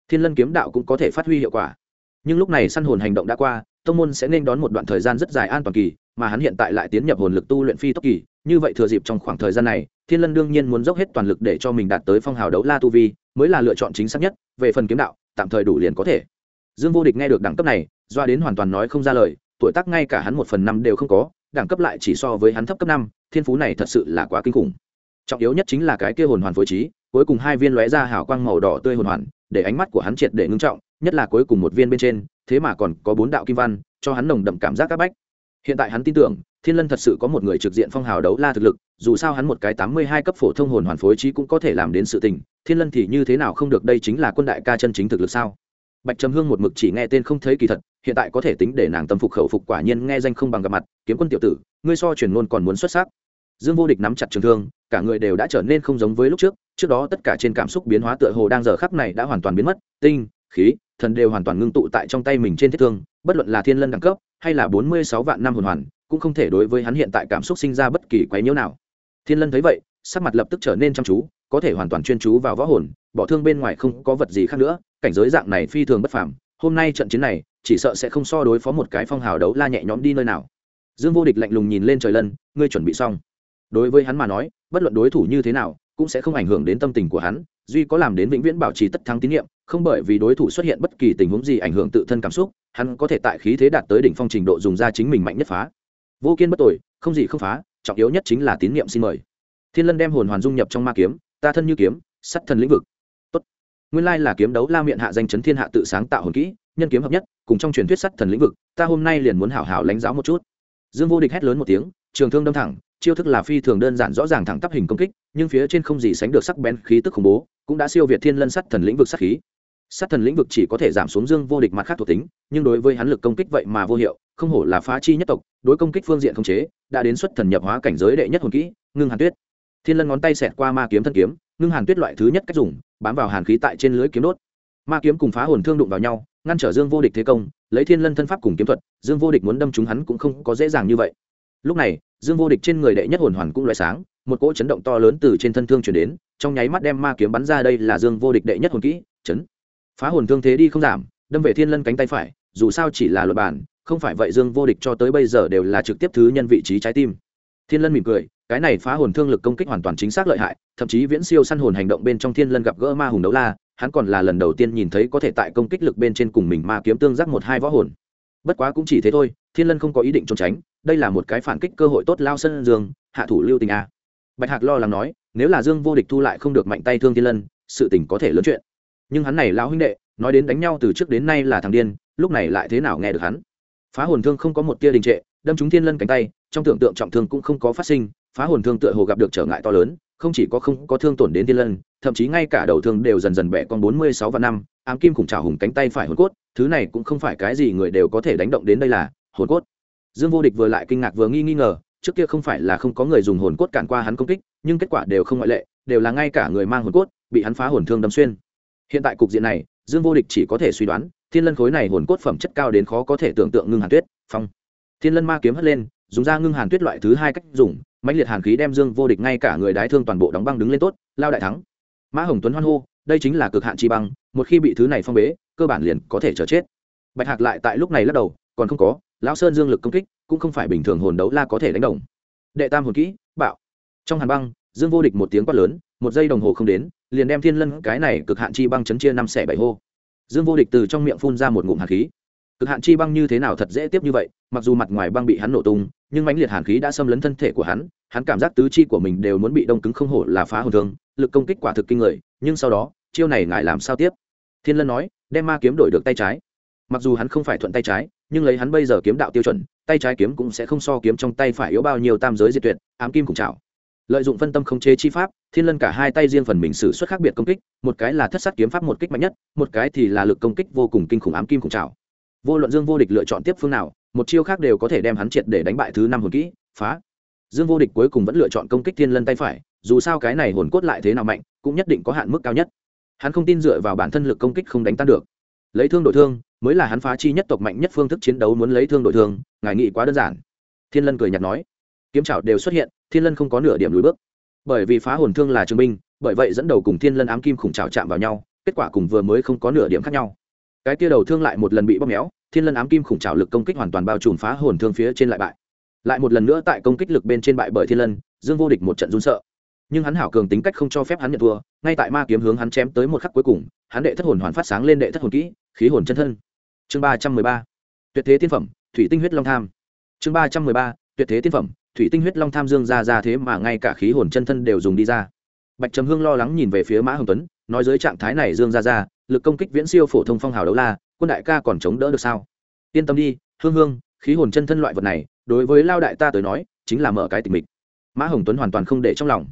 thiên lân kiếm đạo cũng có thể phát huy hiệu quả. Nhưng lúc này săn hồn hành động đã qua, tông môn sẽ nên đón một đoạn thời gian rất dài an toàn kỳ, mà hắn hiện tại lại tiến nhập hồn lực tu luyện phi tốc kỳ. Như vậy thừa dịp trong khoảng thời gian này, thiên lân đương nhiên muốn dốc hết toàn lực để cho mình đạt tới phong hào đấu la tu vi, mới là lựa chọn chính xác nhất, về phần kiếm đạo, tạm thời đủ liền có thể. Dương vô địch nghe được đẳng cấp này, doa đến hoàn toàn nói không ra lời, tuổi tác ngay cả hắn một phần năm đều không có, đẳng cấp lại chỉ so với hắn thấp cấp năm, thiên phú này thật sự là quá kinh khủng. Trọng yếu nhất chính là cái kia hồn hoàn phối trí, cuối cùng hai viên lóe ra hào quang màu đỏ tươi hồn hoàn để ánh mắt của hắn triệt để ngưng trọng, nhất là cuối cùng một viên bên trên, thế mà còn có bốn đạo kim văn, cho hắn nồng đậm cảm giác các bách. Hiện tại hắn tin tưởng, thiên lân thật sự có một người trực diện phong hào đấu la thực lực, dù sao hắn một cái tám mươi hai cấp phổ thông hồn hoàn phối trí cũng có thể làm đến sự tình, thiên lân thì như thế nào không được đây chính là quân đại ca chân chính thực lực sao? Bạch trầm hương một mực chỉ nghe tên không thấy kỳ thật, hiện tại có thể tính để nàng tâm phục khẩu phục quả nhiên nghe danh không bằng gặp mặt, kiếm quân tiểu tử, ngươi so truyền ngôn còn muốn xuất sắc. Dương vô địch nắm chặt trường thương, cả người đều đã trở nên không giống với lúc trước trước đó tất cả trên cảm xúc biến hóa tựa hồ đang giờ khắc này đã hoàn toàn biến mất, tinh, khí, thần đều hoàn toàn ngưng tụ tại trong tay mình trên thiết thương, bất luận là thiên lân đẳng cấp hay là bốn mươi sáu vạn năm hồn hoàn, cũng không thể đối với hắn hiện tại cảm xúc sinh ra bất kỳ quấy nhiễu nào. Thiên lân thấy vậy, sắc mặt lập tức trở nên chăm chú, có thể hoàn toàn chuyên chú vào võ hồn, bỏ thương bên ngoài không có vật gì khác nữa, cảnh giới dạng này phi thường bất phàm, hôm nay trận chiến này, chỉ sợ sẽ không so đối phó một cái phong hào đấu la nhẹ nhõm đi nơi nào. Dương vô địch lạnh lùng nhìn lên trời lân, ngươi chuẩn bị xong. Đối với hắn mà nói, bất luận đối thủ như thế nào cũng sẽ không ảnh hưởng đến tâm tình của hắn, duy có làm đến vĩnh viễn bảo trì tất thắng tín nhiệm, không bởi vì đối thủ xuất hiện bất kỳ tình huống gì ảnh hưởng tự thân cảm xúc, hắn có thể tại khí thế đạt tới đỉnh phong trình độ dùng ra chính mình mạnh nhất phá. Vô kiên bất tội, không gì không phá, trọng yếu nhất chính là tín nhiệm xin mời. Thiên lân đem hồn hoàn dung nhập trong ma kiếm, ta thân như kiếm, sắt thần lĩnh vực. Tốt. Nguyên lai là kiếm đấu la miệng hạ danh chấn thiên hạ tự sáng tạo hồn kỹ, nhân kiếm hợp nhất, cùng trong truyền thuyết sắt thần lĩnh vực, ta hôm nay liền muốn hảo hảo lãnh giáo một chút. Dương vô địch hét lớn một tiếng, trường thương đâm thẳng chiêu thức là phi thường đơn giản rõ ràng thẳng tắp hình công kích, nhưng phía trên không gì sánh được sắc bén khí tức khủng bố, cũng đã siêu việt thiên lân sắt thần lĩnh vực sát khí. Sát thần lĩnh vực chỉ có thể giảm xuống dương vô địch mặt khác thuộc tính, nhưng đối với hắn lực công kích vậy mà vô hiệu, không hổ là phá chi nhất tộc, đối công kích phương diện không chế, đã đến xuất thần nhập hóa cảnh giới đệ nhất hồn kỹ, ngưng hàn tuyết. Thiên lân ngón tay xẹt qua ma kiếm thân kiếm, ngưng hàn tuyết loại thứ nhất cách dùng, bám vào hàn khí tại trên lưới kiếm đốt. Ma kiếm cùng phá hồn thương đụng vào nhau, ngăn trở dương vô địch thế công, lấy thiên lân thân pháp cùng kiếm thuật, dương vô địch muốn đâm chúng hắn cũng không có dễ dàng như vậy lúc này, dương vô địch trên người đệ nhất hồn hoàn cũng loại sáng, một cỗ chấn động to lớn từ trên thân thương chuyển đến, trong nháy mắt đem ma kiếm bắn ra đây là dương vô địch đệ nhất hồn kỹ, chấn. Phá hồn thương thế đi không giảm, đâm về thiên lân cánh tay phải, dù sao chỉ là luật bản, không phải vậy dương vô địch cho tới bây giờ đều là trực tiếp thứ nhân vị trí trái tim. Thiên lân mỉm cười, cái này phá hồn thương lực công kích hoàn toàn chính xác lợi hại, thậm chí viễn siêu săn hồn hành động bên trong thiên lân gặp gỡ ma hùng đấu la, hắn còn là lần đầu tiên nhìn thấy có thể tại công kích lực bên trên cùng mình ma kiếm tương giác một hai võ hồn. Bất quá cũng chỉ thế thôi thiên lân không có ý định trốn tránh, đây là một cái phản kích cơ hội tốt lao sân dương, hạ thủ lưu tình a. Bạch hạc lo lắng nói, nếu là dương vô địch thu lại không được mạnh tay thương thiên lân, sự tình có thể lớn chuyện. Nhưng hắn này lão huynh đệ, nói đến đánh nhau từ trước đến nay là thằng điên, lúc này lại thế nào nghe được hắn? Phá hồn thương không có một tia đình trệ, đâm trúng thiên lân cánh tay, trong tưởng tượng trọng thương cũng không có phát sinh, phá hồn thương tựa hồ gặp được trở ngại to lớn, không chỉ có không có thương tổn đến thiên lân, thậm chí ngay cả đầu thương đều dần dần bẻ con bốn mươi sáu và năm, ám kim khủng trào hùng cánh tay phải hồn cốt, thứ này cũng không phải cái gì người đều có thể đánh động đến đây là hồn cốt. Dương vô địch vừa lại kinh ngạc vừa nghi nghi ngờ, trước kia không phải là không có người dùng hồn cốt cản qua hắn công kích, nhưng kết quả đều không ngoại lệ, đều là ngay cả người mang hồn cốt, bị hắn phá hồn thương đâm xuyên. Hiện tại cục diện này, dương vô địch chỉ có thể suy đoán, thiên lân khối này hồn cốt phẩm chất cao đến khó có thể tưởng tượng ngưng hàn tuyết, phong. Thiên lân ma kiếm hất lên, dùng ra ngưng hàn tuyết loại thứ hai cách dùng, mãnh liệt hàn khí đem dương vô địch ngay cả người đái thương toàn bộ đóng băng đứng lên tốt, lao đại thắng. Mã hồng tuấn hoan hô, đây chính là cực hạn chi băng, một khi bị thứ này phong bế, cơ bản liền có thể chờ chết. Bạch hạc lại tại lúc này lắc đầu còn không có, lão sơn dương lực công kích cũng không phải bình thường hồn đấu la có thể đánh đồng. Đệ tam hồn kỹ, bạo. Trong hàn băng, dương vô địch một tiếng quát lớn, một giây đồng hồ không đến, liền đem thiên lân cái này cực hạn chi băng chấn chia năm xẻ bảy hô. Dương vô địch từ trong miệng phun ra một ngụm hàn khí. Cực hạn chi băng như thế nào thật dễ tiếp như vậy, mặc dù mặt ngoài băng bị hắn nổ tung, nhưng mãnh liệt hàn khí đã xâm lấn thân thể của hắn hắn cảm giác tứ chi của mình đều muốn bị đông cứng không hổ là phá hồn thương, lực công kích quả thực kinh người, nhưng sau đó, chiêu này ngài làm sao tiếp? Thiên lân nói, đem ma kiếm đổi được tay trái. Mặc dù hắn không phải thuận tay trái nhưng lấy hắn bây giờ kiếm đạo tiêu chuẩn, tay trái kiếm cũng sẽ không so kiếm trong tay phải yếu bao nhiêu tam giới diệt tuyệt, ám kim cùng chảo lợi dụng phân tâm không chế chi pháp, thiên lân cả hai tay riêng phần mình xử suất khác biệt công kích, một cái là thất sát kiếm pháp một kích mạnh nhất, một cái thì là lực công kích vô cùng kinh khủng ám kim cùng chảo vô luận dương vô địch lựa chọn tiếp phương nào, một chiêu khác đều có thể đem hắn triệt để đánh bại thứ năm hồn kỹ, phá. Dương vô địch cuối cùng vẫn lựa chọn công kích thiên lân tay phải, dù sao cái này hồn cốt lại thế nào mạnh, cũng nhất định có hạn mức cao nhất. Hắn không tin dựa vào bản thân lực công kích không đánh tan được lấy thương đổi thương, mới là hắn phá chi nhất tộc mạnh nhất phương thức chiến đấu muốn lấy thương đổi thương, ngài nghĩ quá đơn giản. Thiên lân cười nhạt nói. Kiếm trảo đều xuất hiện, thiên lân không có nửa điểm lùi bước. Bởi vì phá hồn thương là trường binh, bởi vậy dẫn đầu cùng thiên lân ám kim khủng trào chạm vào nhau, kết quả cùng vừa mới không có nửa điểm khác nhau. Cái tia đầu thương lại một lần bị bóp méo, thiên lân ám kim khủng trào lực công kích hoàn toàn bao trùm phá hồn thương phía trên lại bại. Lại một lần nữa tại công kích lực bên trên bại bởi thiên lân, dương vô địch một trận run sợ. Nhưng hắn hảo cường tính cách không cho phép hắn nhận thua, ngay tại ma kiếm hướng hắn chém tới một khắc cuối cùng, hắn đệ thất hồn hoàn phát sáng lên đệ thất hồn kỹ khí hồn chân thân. Chương ba trăm mười ba, tuyệt thế tiên phẩm, thủy tinh huyết long tham. Chương ba trăm mười ba, tuyệt thế tiên phẩm, thủy tinh huyết long tham dương ra ra thế mà ngay cả khí hồn chân thân đều dùng đi ra. Bạch trầm hương lo lắng nhìn về phía mã hồng tuấn, nói dưới trạng thái này dương ra ra, lực công kích viễn siêu phổ thông phong hào đấu la, quân đại ca còn chống đỡ được sao? Yên tâm đi, hương hương, khí hồn chân thân loại vật này, đối với lao đại ta tới nói, chính là mở cái tình mịch mã hồng tuấn hoàn toàn không để trong lòng.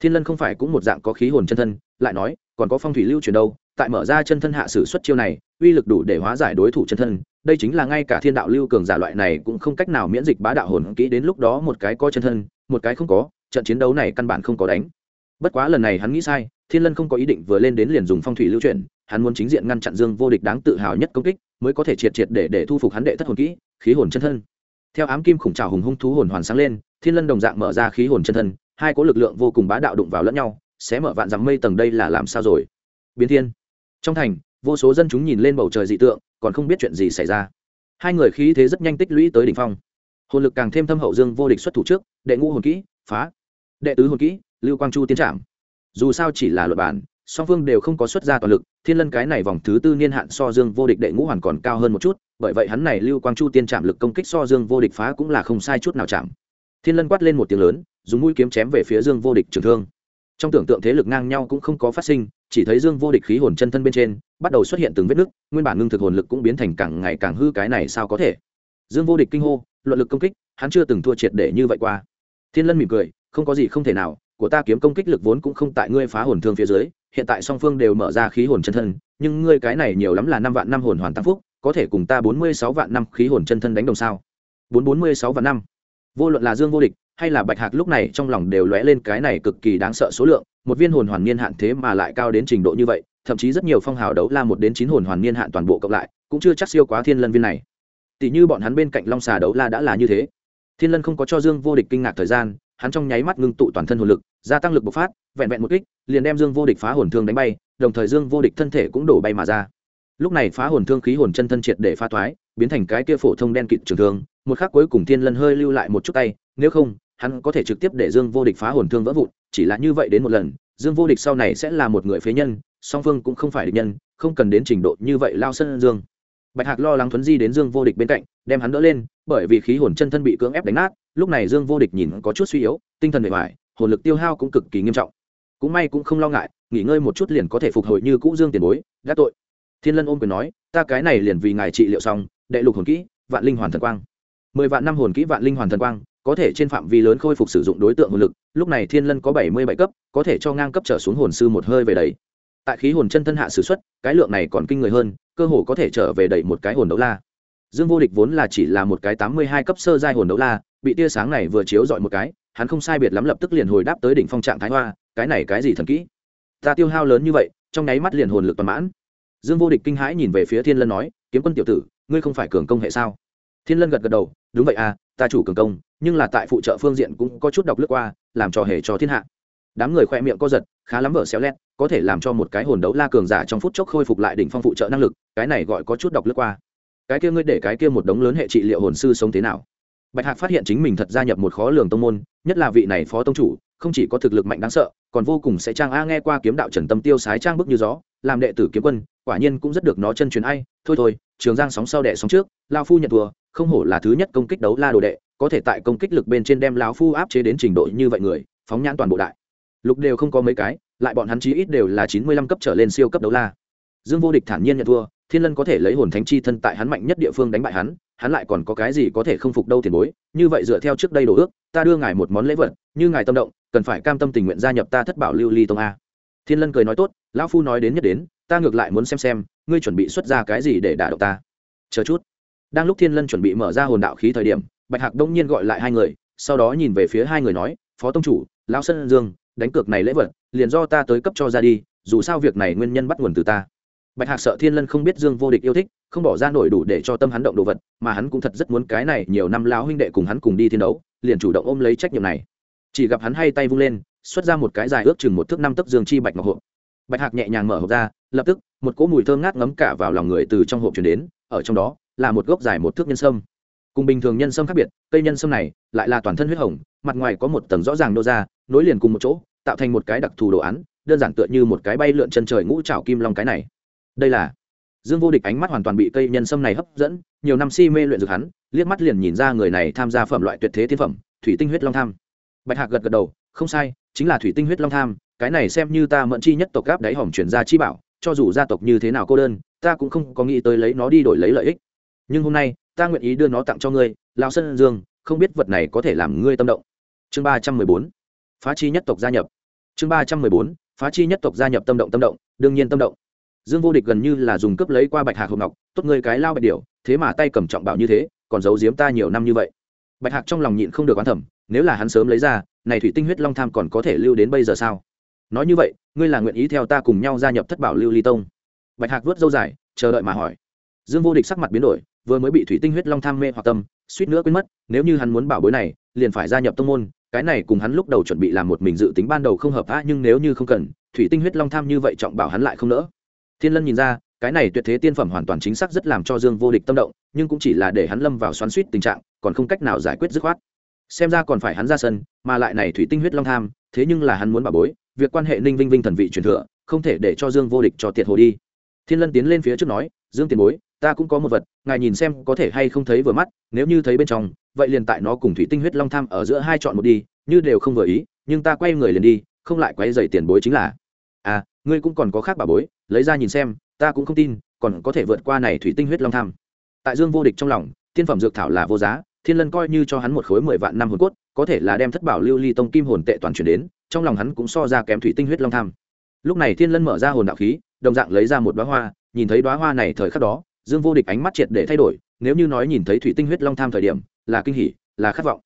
Thiên lân không phải cũng một dạng có khí hồn chân thân, lại nói, còn có phong thủy lưu truyền đâu, tại mở ra chân thân hạ sử xuất chiêu này uy lực đủ để hóa giải đối thủ chân thân, đây chính là ngay cả thiên đạo lưu cường giả loại này cũng không cách nào miễn dịch bá đạo hồn kỹ đến lúc đó một cái có chân thân, một cái không có, trận chiến đấu này căn bản không có đánh. Bất quá lần này hắn nghĩ sai, thiên lân không có ý định vừa lên đến liền dùng phong thủy lưu chuyển, hắn muốn chính diện ngăn chặn dương vô địch đáng tự hào nhất công kích, mới có thể triệt triệt để để thu phục hắn đệ thất hồn kỹ, khí hồn chân thân. Theo ám kim khủng trào hùng hung thú hồn hoàn sáng lên, thiên lân đồng dạng mở ra khí hồn chân thân, hai có lực lượng vô cùng bá đạo đụng vào lẫn nhau, sẽ mở vạn dặm mây tầng đây là làm sao rồi? Biến thiên. Trong thành vô số dân chúng nhìn lên bầu trời dị tượng, còn không biết chuyện gì xảy ra. Hai người khí thế rất nhanh tích lũy tới đỉnh phong. Hồn lực càng thêm thâm hậu dương vô địch xuất thủ trước, đệ ngũ hồn kỹ, phá. Đệ tứ hồn kỹ, lưu quang chu tiến trạm. Dù sao chỉ là luật bản, song phương đều không có xuất ra toàn lực, thiên lân cái này vòng thứ tư niên hạn so dương vô địch đệ ngũ hoàn còn cao hơn một chút, bởi vậy hắn này lưu quang chu tiên chạm lực công kích so dương vô địch phá cũng là không sai chút nào chạm thiên lân quát lên một tiếng lớn, dùng mũi kiếm chém về phía dương vô địch trường thương trong tưởng tượng thế lực ngang nhau cũng không có phát sinh, chỉ thấy dương vô địch khí hồn chân thân bên trên, bắt đầu xuất hiện từng vết nứt, nguyên bản ngưng thực hồn lực cũng biến thành càng ngày càng hư cái này sao có thể. Dương vô địch kinh hô, luận lực công kích, hắn chưa từng thua triệt để như vậy qua. Thiên lân mỉm cười, không có gì không thể nào, của ta kiếm công kích lực vốn cũng không tại ngươi phá hồn thương phía dưới, hiện tại song phương đều mở ra khí hồn chân thân, nhưng ngươi cái này nhiều lắm là năm vạn năm hồn hoàn tăng phúc, có thể cùng ta bốn mươi sáu vạn năm khí hồn chân thân đánh đồng sao? Bốn bốn mươi sáu vạn năm. Vô luận là dương vô địch hay là bạch hạc lúc này trong lòng đều lóe lên cái này cực kỳ đáng sợ số lượng, một viên hồn hoàn niên hạn thế mà lại cao đến trình độ như vậy, thậm chí rất nhiều phong hào đấu la một đến chín hồn hoàn niên hạn toàn bộ cộng lại, cũng chưa chắc siêu quá thiên lân viên này. Tỷ như bọn hắn bên cạnh long xà đấu la đã là như thế. Thiên lân không có cho dương vô địch kinh ngạc thời gian, hắn trong nháy mắt ngưng tụ toàn thân hồn lực, gia tăng lực bộc phát, vẹn vẹn một kích, liền đem dương vô địch phá hồn thương đánh bay, đồng thời dương vô địch thân thể cũng đổ bay mà ra. Lúc này phá hồn thương khí hồn chân thân triệt để phá thoái, biến thành cái kia phổ thông đen kịt trường thương, một khắc cuối cùng thiên lân hơi lưu lại một chút tay, nếu không hắn có thể trực tiếp để dương vô địch phá hồn thương vỡ vụn, chỉ là như vậy đến một lần, dương vô địch sau này sẽ là một người phế nhân, song phương cũng không phải địch nhân, không cần đến trình độ như vậy lao sân dương. Bạch hạc lo lắng thuấn di đến dương vô địch bên cạnh, đem hắn đỡ lên, bởi vì khí hồn chân thân bị cưỡng ép đánh nát, lúc này dương vô địch nhìn có chút suy yếu, tinh thần bề ngoài hồn lực tiêu hao cũng cực kỳ nghiêm trọng. Cũng may cũng không lo ngại, nghỉ ngơi một chút liền có thể phục hồi như cũ dương tiền bối, gác tội. Thiên lân ôm quyền nói, ta cái này liền vì ngài trị liệu xong, đệ lục hồn kỹ, vạn linh hoàn thần quang. Mười vạn năm hồn kỹ, vạn linh hoàn thần quang có thể trên phạm vi lớn khôi phục sử dụng đối tượng hồn lực, lúc này thiên lân có bảy mươi bảy cấp, có thể cho ngang cấp trở xuống hồn sư một hơi về đầy tại khí hồn chân thân hạ s ử x u ấ t cái lượng này còn kinh người hơn, cơ hồ có thể trở về đầy một cái hồn đấu la. Dương vô địch vốn là chỉ là một cái tám mươi hai cấp sơ giai hồn đấu la, bị tia sáng này vừa chiếu dọi một cái, hắn không sai biệt lắm lập tức liền hồi đáp tới đỉnh phong trạng thái hoa, cái này cái gì thần kỹ? Ta tiêu hao lớn như vậy, trong nháy mắt liền hồn lực toàn mãn. Dương vô địch kinh hãi nhìn về phía thiên lân nói, kiếm quân tiểu tử, ngươi không phải cường công hệ sao? Thiên lân gật gật đầu, đúng vậy à ta chủ cường công, nhưng là tại phụ trợ phương diện cũng có chút độc lướt qua, làm trò hề cho thiên hạ. Đám người khoe miệng co giật, khá lắm vở xéo lét, có thể làm cho một cái hồn đấu la cường giả trong phút chốc khôi phục lại đỉnh phong phụ trợ năng lực, cái này gọi có chút độc lướt qua. Cái kia ngươi để cái kia một đống lớn hệ trị liệu hồn sư sống thế nào? Bạch hạc phát hiện chính mình thật gia nhập một khó lường tông môn, nhất là vị này phó tông chủ, không chỉ có thực lực mạnh đáng sợ, còn vô cùng sẽ trang a nghe qua kiếm đạo trần tâm tiêu sái trang bức như gió, làm đệ tử kiếm quân, quả nhiên cũng rất được nó chân truyền ai. Thôi thôi, trường giang sóng sau đệ sóng trước, lao phu nhận thua không hổ là thứ nhất công kích đấu la đồ đệ, có thể tại công kích lực bên trên đem lão phu áp chế đến trình độ như vậy người, phóng nhãn toàn bộ đại. Lục đều không có mấy cái, lại bọn hắn chí ít đều là chín mươi lăm cấp trở lên siêu cấp đấu la. Dương vô địch thản nhiên nhận thua, thiên lân có thể lấy hồn thánh chi thân tại hắn mạnh nhất địa phương đánh bại hắn hắn lại còn có cái gì có thể không phục đâu tiền bối, như vậy dựa theo trước đây đồ ước, ta đưa ngài một món lễ vật, như ngài tâm động, cần phải cam tâm tình nguyện gia nhập ta thất bảo lưu ly tông a. Thiên lân cười nói tốt, lão phu nói đến nhất đến, ta ngược lại muốn xem xem, ngươi chuẩn bị xuất ra cái gì để đả động ta. Chờ chút đang lúc thiên lân chuẩn bị mở ra hồn đạo khí thời điểm, bạch hạc đông nhiên gọi lại hai người, sau đó nhìn về phía hai người nói, phó tông chủ, lão sơn dương, đánh cược này lễ vật, liền do ta tới cấp cho ra đi, dù sao việc này nguyên nhân bắt nguồn từ ta. Bạch hạc sợ thiên lân không biết dương vô địch yêu thích, không bỏ ra nổi đủ để cho tâm hắn động đồ vật, mà hắn cũng thật rất muốn cái này nhiều năm lão huynh đệ cùng hắn cùng đi thi đấu, liền chủ động ôm lấy trách nhiệm này. Chỉ gặp hắn hay tay vung lên, xuất ra một cái dài ước chừng một thước năm tấc dương chi bạch ngọc hộp. Bạch hạc nhẹ nhàng mở hộp ra, lập tức, một cỗ mùi thơm ngát ngấm cả vào lòng người từ trong hộp chuyển đến, ở trong đó là một gốc dài một thước nhân sâm. Cùng bình thường nhân sâm khác biệt, cây nhân sâm này lại là toàn thân huyết hồng, mặt ngoài có một tầng rõ ràng nô ra, nối liền cùng một chỗ, tạo thành một cái đặc thù đồ án, đơn giản tựa như một cái bay lượn chân trời ngũ trảo kim long cái này. Đây là dương vô địch ánh mắt hoàn toàn bị cây nhân sâm này hấp dẫn, nhiều năm si mê luyện dược hắn, liếc mắt liền nhìn ra người này tham gia phẩm loại tuyệt thế thiên phẩm, thủy tinh huyết long tham. Bạch hạc gật gật đầu, không sai, chính là thủy tinh huyết long tham, cái này xem như ta mẫn chi nhất tộc gáp đáy hỏng chuyển ra chi bảo, cho dù gia tộc như thế nào cô đơn, ta cũng không có nghĩ tới lấy nó đi đổi lấy lợi ích nhưng hôm nay, ta nguyện ý đưa nó tặng cho ngươi lao sơn dương, không biết vật này có thể làm ngươi tâm động. Chương ba trăm mười bốn. Phá chi nhất tộc gia nhập. Chương ba trăm mười bốn. Phá chi nhất tộc gia nhập tâm động tâm động, đương nhiên tâm động. Dương vô địch gần như là dùng cướp lấy qua bạch hạc hộp ngọc, tốt ngươi cái lao bạch điều thế mà tay cầm trọng bảo như thế, còn giấu giếm ta nhiều năm như vậy. Bạch hạc trong lòng nhịn không được oán thẩm nếu là hắn sớm lấy ra, này thủy tinh huyết long tham còn có thể lưu đến bây giờ sao? Nói như vậy, ngươi là nguyện ý theo ta cùng nhau gia nhập thất bảo lưu ly tông? Bạch hạc vớt dâu dài, chờ đợi mà hỏi. Dương vô địch sắc mặt biến đổi vừa mới bị thủy tinh huyết long tham mê hoặc tâm, suýt nữa quên mất, nếu như hắn muốn bảo bối này, liền phải gia nhập tông môn, cái này cùng hắn lúc đầu chuẩn bị làm một mình dự tính ban đầu không hợp á, nhưng nếu như không cần, thủy tinh huyết long tham như vậy trọng bảo hắn lại không nỡ. Thiên lân nhìn ra, cái này tuyệt thế tiên phẩm hoàn toàn chính xác rất làm cho dương vô địch tâm động, nhưng cũng chỉ là để hắn lâm vào xoắn suýt tình trạng, còn không cách nào giải quyết dứt khoát. Xem ra còn phải hắn ra sân, mà lại này thủy tinh huyết long tham, thế nhưng là hắn muốn bảo bối, việc quan hệ ninh vinh vinh thần vị truyền thừa, không thể để cho dương vô địch cho tiệt hồ đi. Thiên lân tiến lên phía trước nói, dương tiền bối ta cũng có một vật, ngài nhìn xem có thể hay không thấy vừa mắt, nếu như thấy bên trong, vậy liền tại nó cùng thủy tinh huyết long tham ở giữa hai chọn một đi, như đều không vừa ý, nhưng ta quay người liền đi, không lại quay dày tiền bối chính là. À ngươi cũng còn có khác bà bối, lấy ra nhìn xem, ta cũng không tin, còn có thể vượt qua này thủy tinh huyết long tham. Tại dương vô địch trong lòng, thiên phẩm dược thảo là vô giá, thiên lân coi như cho hắn một khối mười vạn năm hồn cốt, có thể là đem thất bảo lưu ly tông kim hồn tệ toàn chuyển đến, trong lòng hắn cũng so ra kém thủy tinh huyết long tham. Lúc này thiên lân mở ra hồn đạo khí, đồng dạng lấy ra một đoá hoa, nhìn thấy đoá hoa này thời khắc đó dương vô địch ánh mắt triệt để thay đổi, nếu như nói nhìn thấy thủy tinh huyết long tham thời điểm, là kinh hỉ, là khát vọng.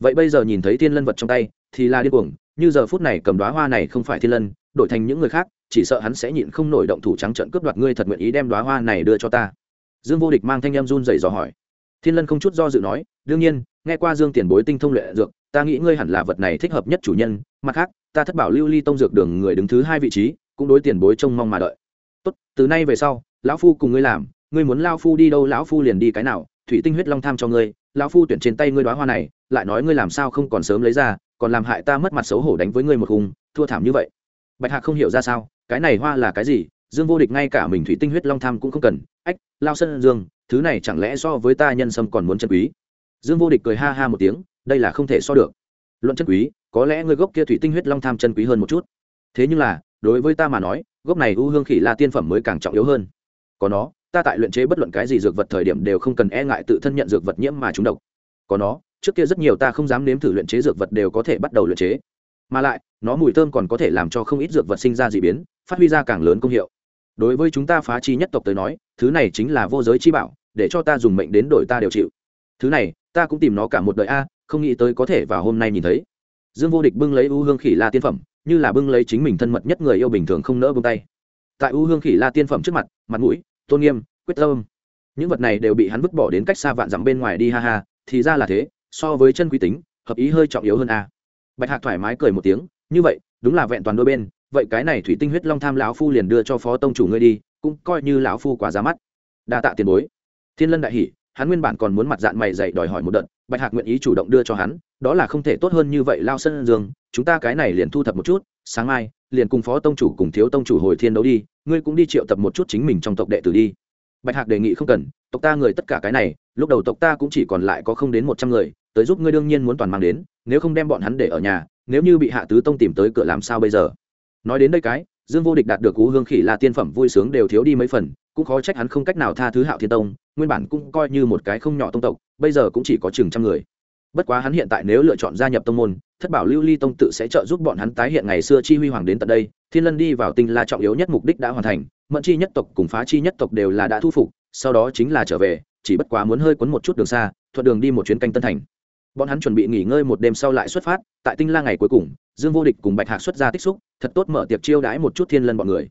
Vậy bây giờ nhìn thấy thiên lân vật trong tay, thì là điên cuồng, như giờ phút này cầm đoá hoa này không phải thiên lân, đổi thành những người khác, chỉ sợ hắn sẽ nhịn không nổi động thủ trắng trận cướp đoạt ngươi thật nguyện ý đem đoá hoa này đưa cho ta. Dương vô địch mang thanh em run dày dò hỏi. Thiên lân không chút do dự nói, đương nhiên, nghe qua dương tiền bối tinh thông luyện dược, ta nghĩ ngươi hẳn là vật này thích hợp nhất chủ nhân, mặt khác, ta thất bảo lưu ly tông dược đường người đứng thứ hai vị trí, cũng đối tiền bối trông mong mà đợi. Tốt, từ nay về sau, lão phu cùng ngươi làm ngươi muốn lao phu đi đâu, lão phu liền đi cái nào, thủy tinh huyết long tham cho ngươi, lão phu tuyển trên tay ngươi đoá hoa này, lại nói ngươi làm sao không còn sớm lấy ra, còn làm hại ta mất mặt xấu hổ đánh với ngươi một hùng, thua thảm như vậy. Bạch hạc không hiểu ra sao, cái này hoa là cái gì, dương vô địch ngay cả mình thủy tinh huyết long tham cũng không cần, ách, lao sân dương, thứ này chẳng lẽ so với ta nhân sâm còn muốn chân quý? Dương vô địch cười ha ha một tiếng, đây là không thể so được. Luận chân quý, có lẽ ngươi gốc kia thủy tinh huyết long tham chân quý hơn một chút. Thế nhưng là, đối với ta mà nói, gốc này u hương khỉ là tiên phẩm mới càng trọng yếu hơn. Có nó ta tại luyện chế bất luận cái gì dược vật thời điểm đều không cần e ngại tự thân nhận dược vật nhiễm mà trúng độc. Có nó, trước kia rất nhiều ta không dám nếm thử luyện chế dược vật đều có thể bắt đầu luyện chế. Mà lại, nó mùi thơm còn có thể làm cho không ít dược vật sinh ra d ị biến, phát huy ra càng lớn công hiệu. Đối với chúng ta phá chi nhất tộc tới nói, thứ này chính là vô giới chi bảo, để cho ta dùng mệnh đến đổi ta đều chịu. Thứ này, ta cũng tìm nó cả một đời a, không nghĩ tới có thể vào hôm nay nhìn thấy. Dương vô địch bưng lấy u hương khỉ la tiên phẩm, như là bưng lấy chính mình thân mật nhất người yêu bình thường không nỡ buông tay. Tại u hương khỉ la tiên phẩm trước mặt mặt mũi tôn nghiêm, quyết tâm. Những vật này đều bị hắn vứt bỏ đến cách xa vạn dặm bên ngoài đi, ha ha, thì ra là thế, so với chân quý tính, hợp ý hơi trọng yếu hơn a. Bạch hạc thoải mái cười một tiếng, như vậy, đúng là vẹn toàn đôi bên, vậy cái này thủy tinh huyết long tham lão phu liền đưa cho phó tông chủ ngươi đi, cũng coi như lão phu quá giá mắt. Đa tạ tiền bối. Thiên lân đại hỷ hắn nguyên bản còn muốn mặt dạng mày dạy đòi hỏi một đợt, bạch hạc nguyện ý chủ động đưa cho hắn, đó là không thể tốt hơn như vậy, lao sân dương, chúng ta cái này liền thu thập một chút, sáng mai, liền cùng phó tông chủ cùng thiếu tông chủ hồi thiên đấu đi ngươi cũng đi triệu tập một chút chính mình trong tộc đệ tử đi. Bạch hạc đề nghị không cần, tộc ta người tất cả cái này, lúc đầu tộc ta cũng chỉ còn lại có không đến một trăm người, tới giúp ngươi đương nhiên muốn toàn mang đến, nếu không đem bọn hắn để ở nhà, nếu như bị hạ tứ tông tìm tới cửa làm sao bây giờ? Nói đến đây cái, dương vô địch đạt được cú hương khỉ là tiên phẩm vui sướng đều thiếu đi mấy phần, cũng khó trách hắn không cách nào tha thứ hạo thiên tông, nguyên bản cũng coi như một cái không nhỏ tông tộc, bây giờ cũng chỉ có chừng trăm người bất quá hắn hiện tại nếu lựa chọn gia nhập tông môn, thất bảo lưu ly tông tự sẽ trợ giúp bọn hắn tái hiện ngày xưa chi huy hoàng đến tận đây, thiên lân đi vào tinh la trọng yếu nhất mục đích đã hoàn thành, mẫn chi nhất tộc cùng phá chi nhất tộc đều là đã thu phục, sau đó chính là trở về, chỉ bất quá muốn hơi quấn một chút đường xa, thuận đường đi một chuyến canh tân thành. Bọn hắn chuẩn bị nghỉ ngơi một đêm sau lại xuất phát, tại tinh la ngày cuối cùng, dương vô địch cùng bạch hạc xuất ra tích xúc, thật tốt mở tiệc chiêu đãi một chút thiên lân bọn người.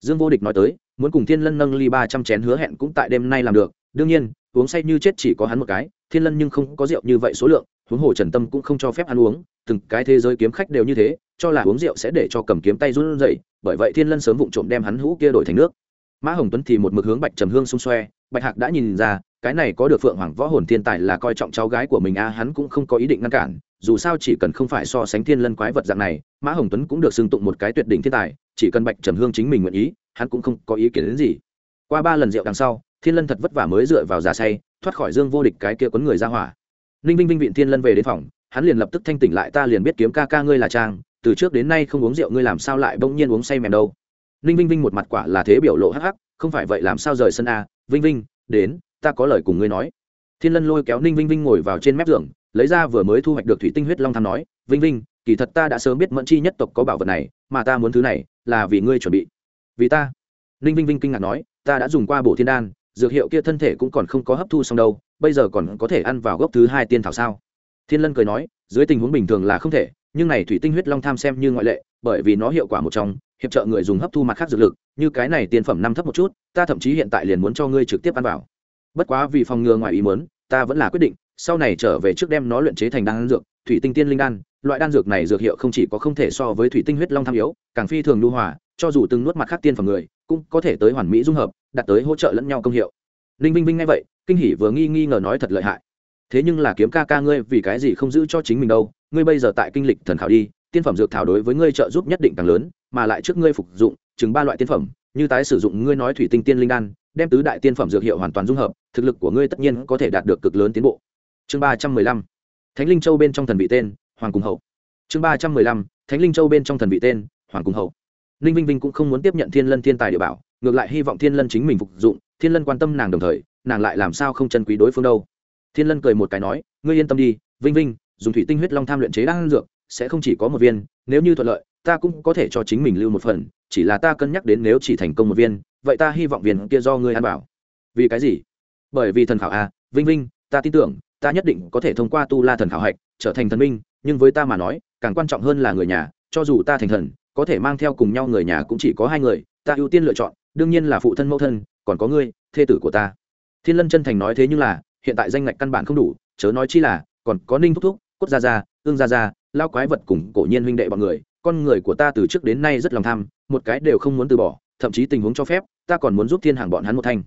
Dương vô địch nói tới, muốn cùng thiên lân nâng ly ba trăm chén hứa hẹn cũng tại đêm nay làm được đương nhiên, uống say như chết chỉ có hắn một cái, thiên lân nhưng không có rượu như vậy số lượng, huống hồ trần tâm cũng không cho phép ăn uống, từng cái thế giới kiếm khách đều như thế, cho là uống rượu sẽ để cho cầm kiếm tay run rẩy, bởi vậy thiên lân sớm vụng trộm đem hắn hũ kia đổi thành nước. Mã hồng tuấn thì một mực hướng bạch trầm hương xung xoe, bạch hạc đã nhìn ra, cái này có được phượng hoàng võ hồn thiên tài là coi trọng cháu gái của mình a, hắn cũng không có ý định ngăn cản, dù sao chỉ cần không phải so sánh thiên lân quái vật dạng này, mã hồng tuấn cũng được xưng tụng một cái tuyệt đỉnh thiên tài, chỉ cần bạch trầm hương chính mình nguyện ý, hắn cũng không có ý kiến đến gì. Qua ba lần rượu đằng sau thiên lân thật vất vả mới dựa vào giả say, thoát khỏi dương vô địch cái kia quấn người ra hỏa. Ninh vinh vinh viện thiên lân về đến phòng, hắn liền lập tức thanh tỉnh lại, ta liền biết kiếm ca ca ngươi là trang, từ trước đến nay không uống rượu ngươi làm sao lại bỗng nhiên uống say mèm đâu? Ninh vinh vinh một mặt quả là thế biểu lộ hắc hắc, không phải vậy làm sao rời sân a? Vinh vinh, đến, ta có lời cùng ngươi nói. Thiên lân lôi kéo ninh vinh vinh ngồi vào trên mép giường, lấy ra vừa mới thu hoạch được thủy tinh huyết long tham nói, vinh vinh, kỳ thật ta đã sớm biết mẫn chi nhất tộc có bảo vật này, mà ta muốn thứ này là vì ngươi chuẩn bị. Vì ta? Ninh vinh vinh kinh ngạc nói, ta đã dùng qua bổ thiên đan dược hiệu kia thân thể cũng còn không có hấp thu xong đâu, bây giờ còn có thể ăn vào gốc thứ hai tiên thảo sao? Thiên lân cười nói, dưới tình huống bình thường là không thể, nhưng này thủy tinh huyết long tham xem như ngoại lệ, bởi vì nó hiệu quả một trong, hiệp trợ người dùng hấp thu mặt khác dược lực, như cái này tiên phẩm năm thấp một chút, ta thậm chí hiện tại liền muốn cho ngươi trực tiếp ăn vào. Bất quá vì phòng ngừa ngoài ý muốn, ta vẫn là quyết định, sau này trở về trước đem nó luyện chế thành đan dược, thủy tinh tiên linh đan, loại đan dược này dược hiệu không chỉ có không thể so với thủy tinh huyết long tham yếu, càng phi thường lưu hòa, cho dù từng nuốt mặt khác tiên phẩm người cũng có thể tới hoàn mỹ dung hợp đạt tới hỗ trợ lẫn nhau công hiệu. Ninh vinh vinh nghe vậy, kinh hỉ vừa nghi nghi ngờ nói thật lợi hại. Thế nhưng là kiếm ca ca ngươi vì cái gì không giữ cho chính mình đâu, ngươi bây giờ tại kinh lịch thần khảo đi, tiên phẩm dược thảo đối với ngươi trợ giúp nhất định càng lớn, mà lại trước ngươi phục dụng, chừng ba loại tiên phẩm, như tái sử dụng ngươi nói thủy tinh tiên linh đan, đem tứ đại tiên phẩm dược hiệu hoàn toàn dung hợp, thực lực của ngươi tất nhiên có thể đạt được cực lớn tiến bộ. Chương ba trăm mười lăm, thánh linh châu bên trong thần vị tên, hoàng cung hậu. Chương ba trăm mười lăm, thánh linh châu bên trong thần vị tên, hoàng cung hậu ninh vinh vinh cũng không muốn tiếp nhận thiên lân thiên tài địa bảo, ngược lại hy vọng thiên lân chính mình phục dụng, thiên lân quan tâm nàng đồng thời, nàng lại làm sao không chân quý đối phương đâu. Thiên lân cười một cái nói, ngươi yên tâm đi, vinh vinh, dùng thủy tinh huyết long tham luyện chế đan dược, sẽ không chỉ có một viên, nếu như thuận lợi, ta cũng có thể cho chính mình lưu một phần, chỉ là ta cân nhắc đến nếu chỉ thành công một viên, vậy ta hy vọng viên kia do ngươi ăn bảo vì cái gì? Bởi vì thần khảo a, vinh vinh, ta tin tưởng, ta nhất định có thể thông qua tu la thần khảo hạch, trở thành thần minh, nhưng với ta mà nói, càng quan trọng hơn là người nhà, cho dù ta thành thần có thể mang theo cùng nhau người nhà cũng chỉ có hai người, ta ưu tiên lựa chọn, đương nhiên là phụ thân mẫu thân, còn có ngươi, thê tử của ta. Thiên lân chân thành nói thế nhưng là, hiện tại danh ngạch căn bản không đủ, chớ nói chi là, còn có ninh thúc thúc, cốt gia gia, ương gia gia, lao quái vật cùng cổ nhiên huynh đệ bọn người, con người của ta từ trước đến nay rất lòng tham, một cái đều không muốn từ bỏ, thậm chí tình huống cho phép, ta còn muốn giúp thiên hàng bọn hắn một thanh.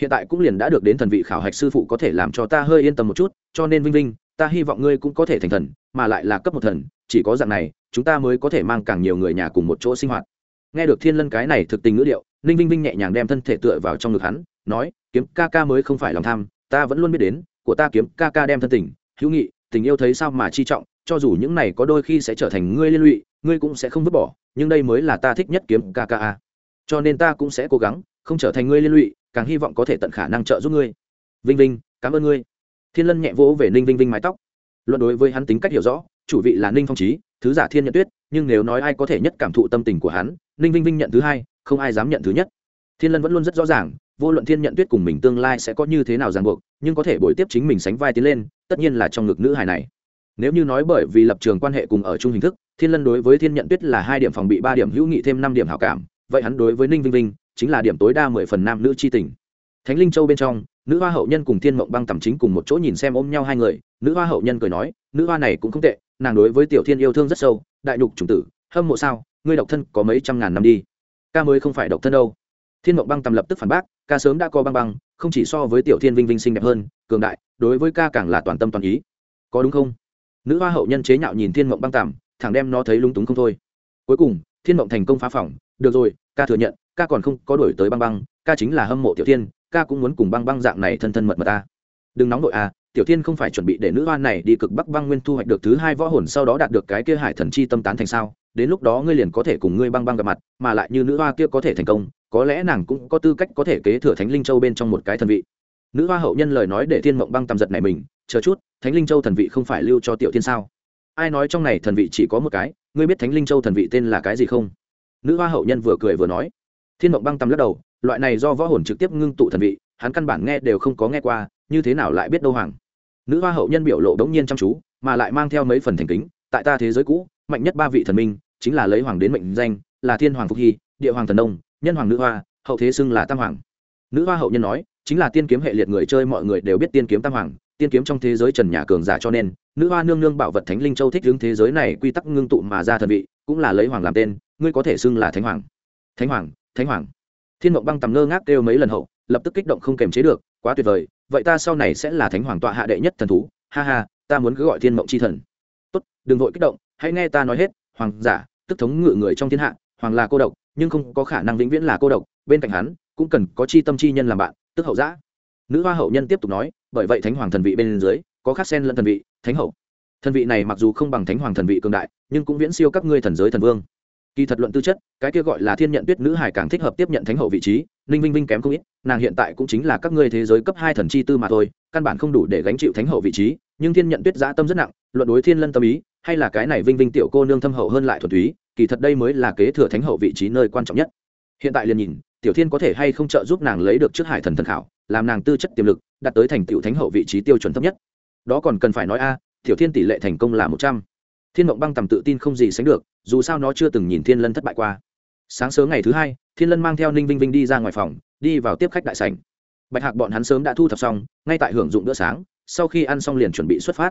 Hiện tại cũng liền đã được đến thần vị khảo hạch sư phụ có thể làm cho ta hơi yên tâm một chút, cho nên vinh vinh, ta hy vọng ngươi cũng có thể thành thần, mà lại là cấp một thần, chỉ có dạng này chúng ta mới có thể mang càng nhiều người nhà cùng một chỗ sinh hoạt. Nghe được thiên lân cái này thực tình ngữ điệu, ninh vinh vinh nhẹ nhàng đem thân thể tựa vào trong ngực hắn, nói, kiếm ca ca mới không phải lòng tham, ta vẫn luôn biết đến, của ta kiếm ca ca đem thân tình, hữu nghị, tình yêu thấy sao mà chi trọng, cho dù những này có đôi khi sẽ trở thành ngươi liên lụy, ngươi cũng sẽ không vứt bỏ, nhưng đây mới là ta thích nhất kiếm ca ca a. Cho nên ta cũng sẽ cố gắng, không trở thành ngươi liên lụy, càng hy vọng có thể tận khả năng trợ giúp ngươi. Vinh vinh, cảm ơn ngươi. Thiên lân nhẹ vỗ về ninh vinh vinh mái tóc. Luận đối với hắn tính cách hiểu rõ chủ vị là ninh phong trí thứ giả thiên nhận tuyết, nhưng nếu nói ai có thể nhất cảm thụ tâm tình của hắn, ninh vinh vinh nhận thứ hai, không ai dám nhận thứ nhất. Thiên lân vẫn luôn rất rõ ràng, vô luận thiên nhận tuyết cùng mình tương lai sẽ có như thế nào ràng buộc, nhưng có thể bồi tiếp chính mình sánh vai tiến lên, tất nhiên là trong ngực nữ hài này. Nếu như nói bởi vì lập trường quan hệ cùng ở chung hình thức, thiên lân đối với thiên nhận tuyết là hai điểm phòng bị, ba điểm hữu nghị, thêm năm điểm hảo cảm, vậy hắn đối với ninh vinh vinh chính là điểm tối đa mười phần nam nữ c h i tình. Thánh linh châu bên trong, nữ hoa hậu nhân cùng thiên mộng băng tầm chính cùng một chỗ nhìn xem ôm nhau hai người, nữ hoa hậu nhân cười nói, nữ hoa này cũng không tệ nàng đối với tiểu thiên yêu thương rất sâu, đại nhục chủng tử, hâm mộ sao, ngươi độc thân có mấy trăm ngàn năm đi. Ca mới không phải độc thân đâu. Thiên mộng băng tầm lập tức phản bác, ca sớm đã có băng băng, không chỉ so với tiểu thiên vinh vinh xinh đẹp hơn, cường đại, đối với ca càng là toàn tâm toàn ý. Có đúng không? Nữ hoa hậu nhân chế nhạo nhìn thiên mộng băng tầm, thẳng đem nó thấy lung túng không thôi. Cuối cùng, thiên mộng thành công phá phỏng, được rồi, ca thừa nhận, ca còn không có đổi tới băng băng, ca chính là hâm mộ tiểu thiên, ca cũng muốn cùng băng băng dạng này thân thân mật mật ta. Đừng nóng đội à tiểu thiên không phải chuẩn bị để nữ hoa này đi cực bắc băng nguyên thu hoạch được thứ hai võ hồn sau đó đạt được cái kia hải thần chi tâm tán thành sao? Đến lúc đó ngươi liền có thể cùng ngươi băng băng gặp mặt, mà lại như nữ hoa kia có thể thành công, có lẽ nàng cũng có tư cách có thể kế thừa thánh linh châu bên trong một cái thần vị. Nữ hoa hậu nhân lời nói để thiên mộng băng tầm giật này mình, chờ chút, thánh linh châu thần vị không phải lưu cho tiểu thiên sao? Ai nói trong này thần vị chỉ có một cái, ngươi biết thánh linh châu thần vị tên là cái gì không? Nữ hoa hậu nhân vừa cười vừa nói. Thiên mộng băng tầm lắc đầu, loại này do võ hồn trực tiếp ngưng tụ thần vị, hắn căn bản nghe đều không có nghe qua, như thế nào lại biết đâu hoàng? Nữ hoa hậu nhân biểu lộ đống nhiên chăm chú, mà lại mang theo mấy phần thành kính, tại ta thế giới cũ, mạnh nhất ba vị thần minh, chính là lấy hoàng đến mệnh danh, là thiên hoàng Phục hy, địa hoàng thần đông nhân hoàng nữ hoa, hậu thế xưng là tam hoàng. Nữ hoa hậu nhân nói, chính là tiên kiếm hệ liệt người chơi mọi người đều biết tiên kiếm tam hoàng, tiên kiếm trong thế giới trần nhà cường giả cho nên, nữ hoa nương nương bảo vật thánh linh châu thích hướng thế giới này quy tắc ngưng tụ mà ra thần vị, cũng là lấy hoàng làm tên, ngươi có thể xưng là thánh hoàng. Thánh hoàng thánh hoàng. Thiên mộng băng tầm ngơ ngác kêu mấy lần hậu, lập tức kích động không kềm chế được, quá tuyệt vời vậy ta sau này sẽ là thánh hoàng tọa hạ đệ nhất thần thú, ha ha, ta muốn cứ gọi thiên mộng c h i thần. Tốt, đừng vội kích động, hãy nghe ta nói hết, hoàng giả, tức thống ngự người trong thiên hạ, hoàng là cô độc, nhưng không có khả năng vĩnh viễn là cô độc, bên cạnh hắn, cũng cần có chi tâm chi nhân làm bạn, tức hậu giã. Nữ hoa hậu nhân tiếp tục nói, bởi vậy thánh hoàng thần vị bên dưới, có khắc sen lẫn thần vị, thánh hậu. Thần vị này mặc dù không bằng thánh hoàng thần vị cường đại, nhưng cũng viễn siêu các ngươi thần giới thần vương. Kỳ thật luận tư chất, cái kia gọi là thiên nhận tuyết nữ hải càng thích hợp tiếp nhận thánh hậu vị trí ninh vinh vinh kém không ít, nàng hiện tại cũng chính là các ngươi thế giới cấp hai thần chi tư mà thôi, căn bản không đủ để gánh chịu thánh hậu vị trí, nhưng thiên nhận tuyết giã tâm rất nặng, luận đối thiên lân tâm ý, hay là cái này vinh vinh tiểu cô nương thâm hậu hơn lại thuần túy, kỳ thật đây mới là kế thừa thánh hậu vị trí nơi quan trọng nhất. Hiện tại liền nhìn, tiểu thiên có thể hay không trợ giúp nàng lấy được trước hải thần thần khảo, làm nàng tư chất tiềm lực, đạt tới thành tiểu thánh hậu vị trí tiêu chuẩn thấp nhất. Đó còn cần phải nói a, tiểu thiên tỷ lệ thành công là một trăm. Thiên mộng băng tầm tự tin không gì sánh được, dù sao nó chưa từng nhìn thiên lân thất bại qua sáng sớm ngày thứ hai, thiên lân mang theo ninh vinh vinh đi ra ngoài phòng, đi vào tiếp khách đại sảnh. Bạch hạc bọn hắn sớm đã thu thập xong, ngay tại hưởng dụng bữa sáng, sau khi ăn xong liền chuẩn bị xuất phát.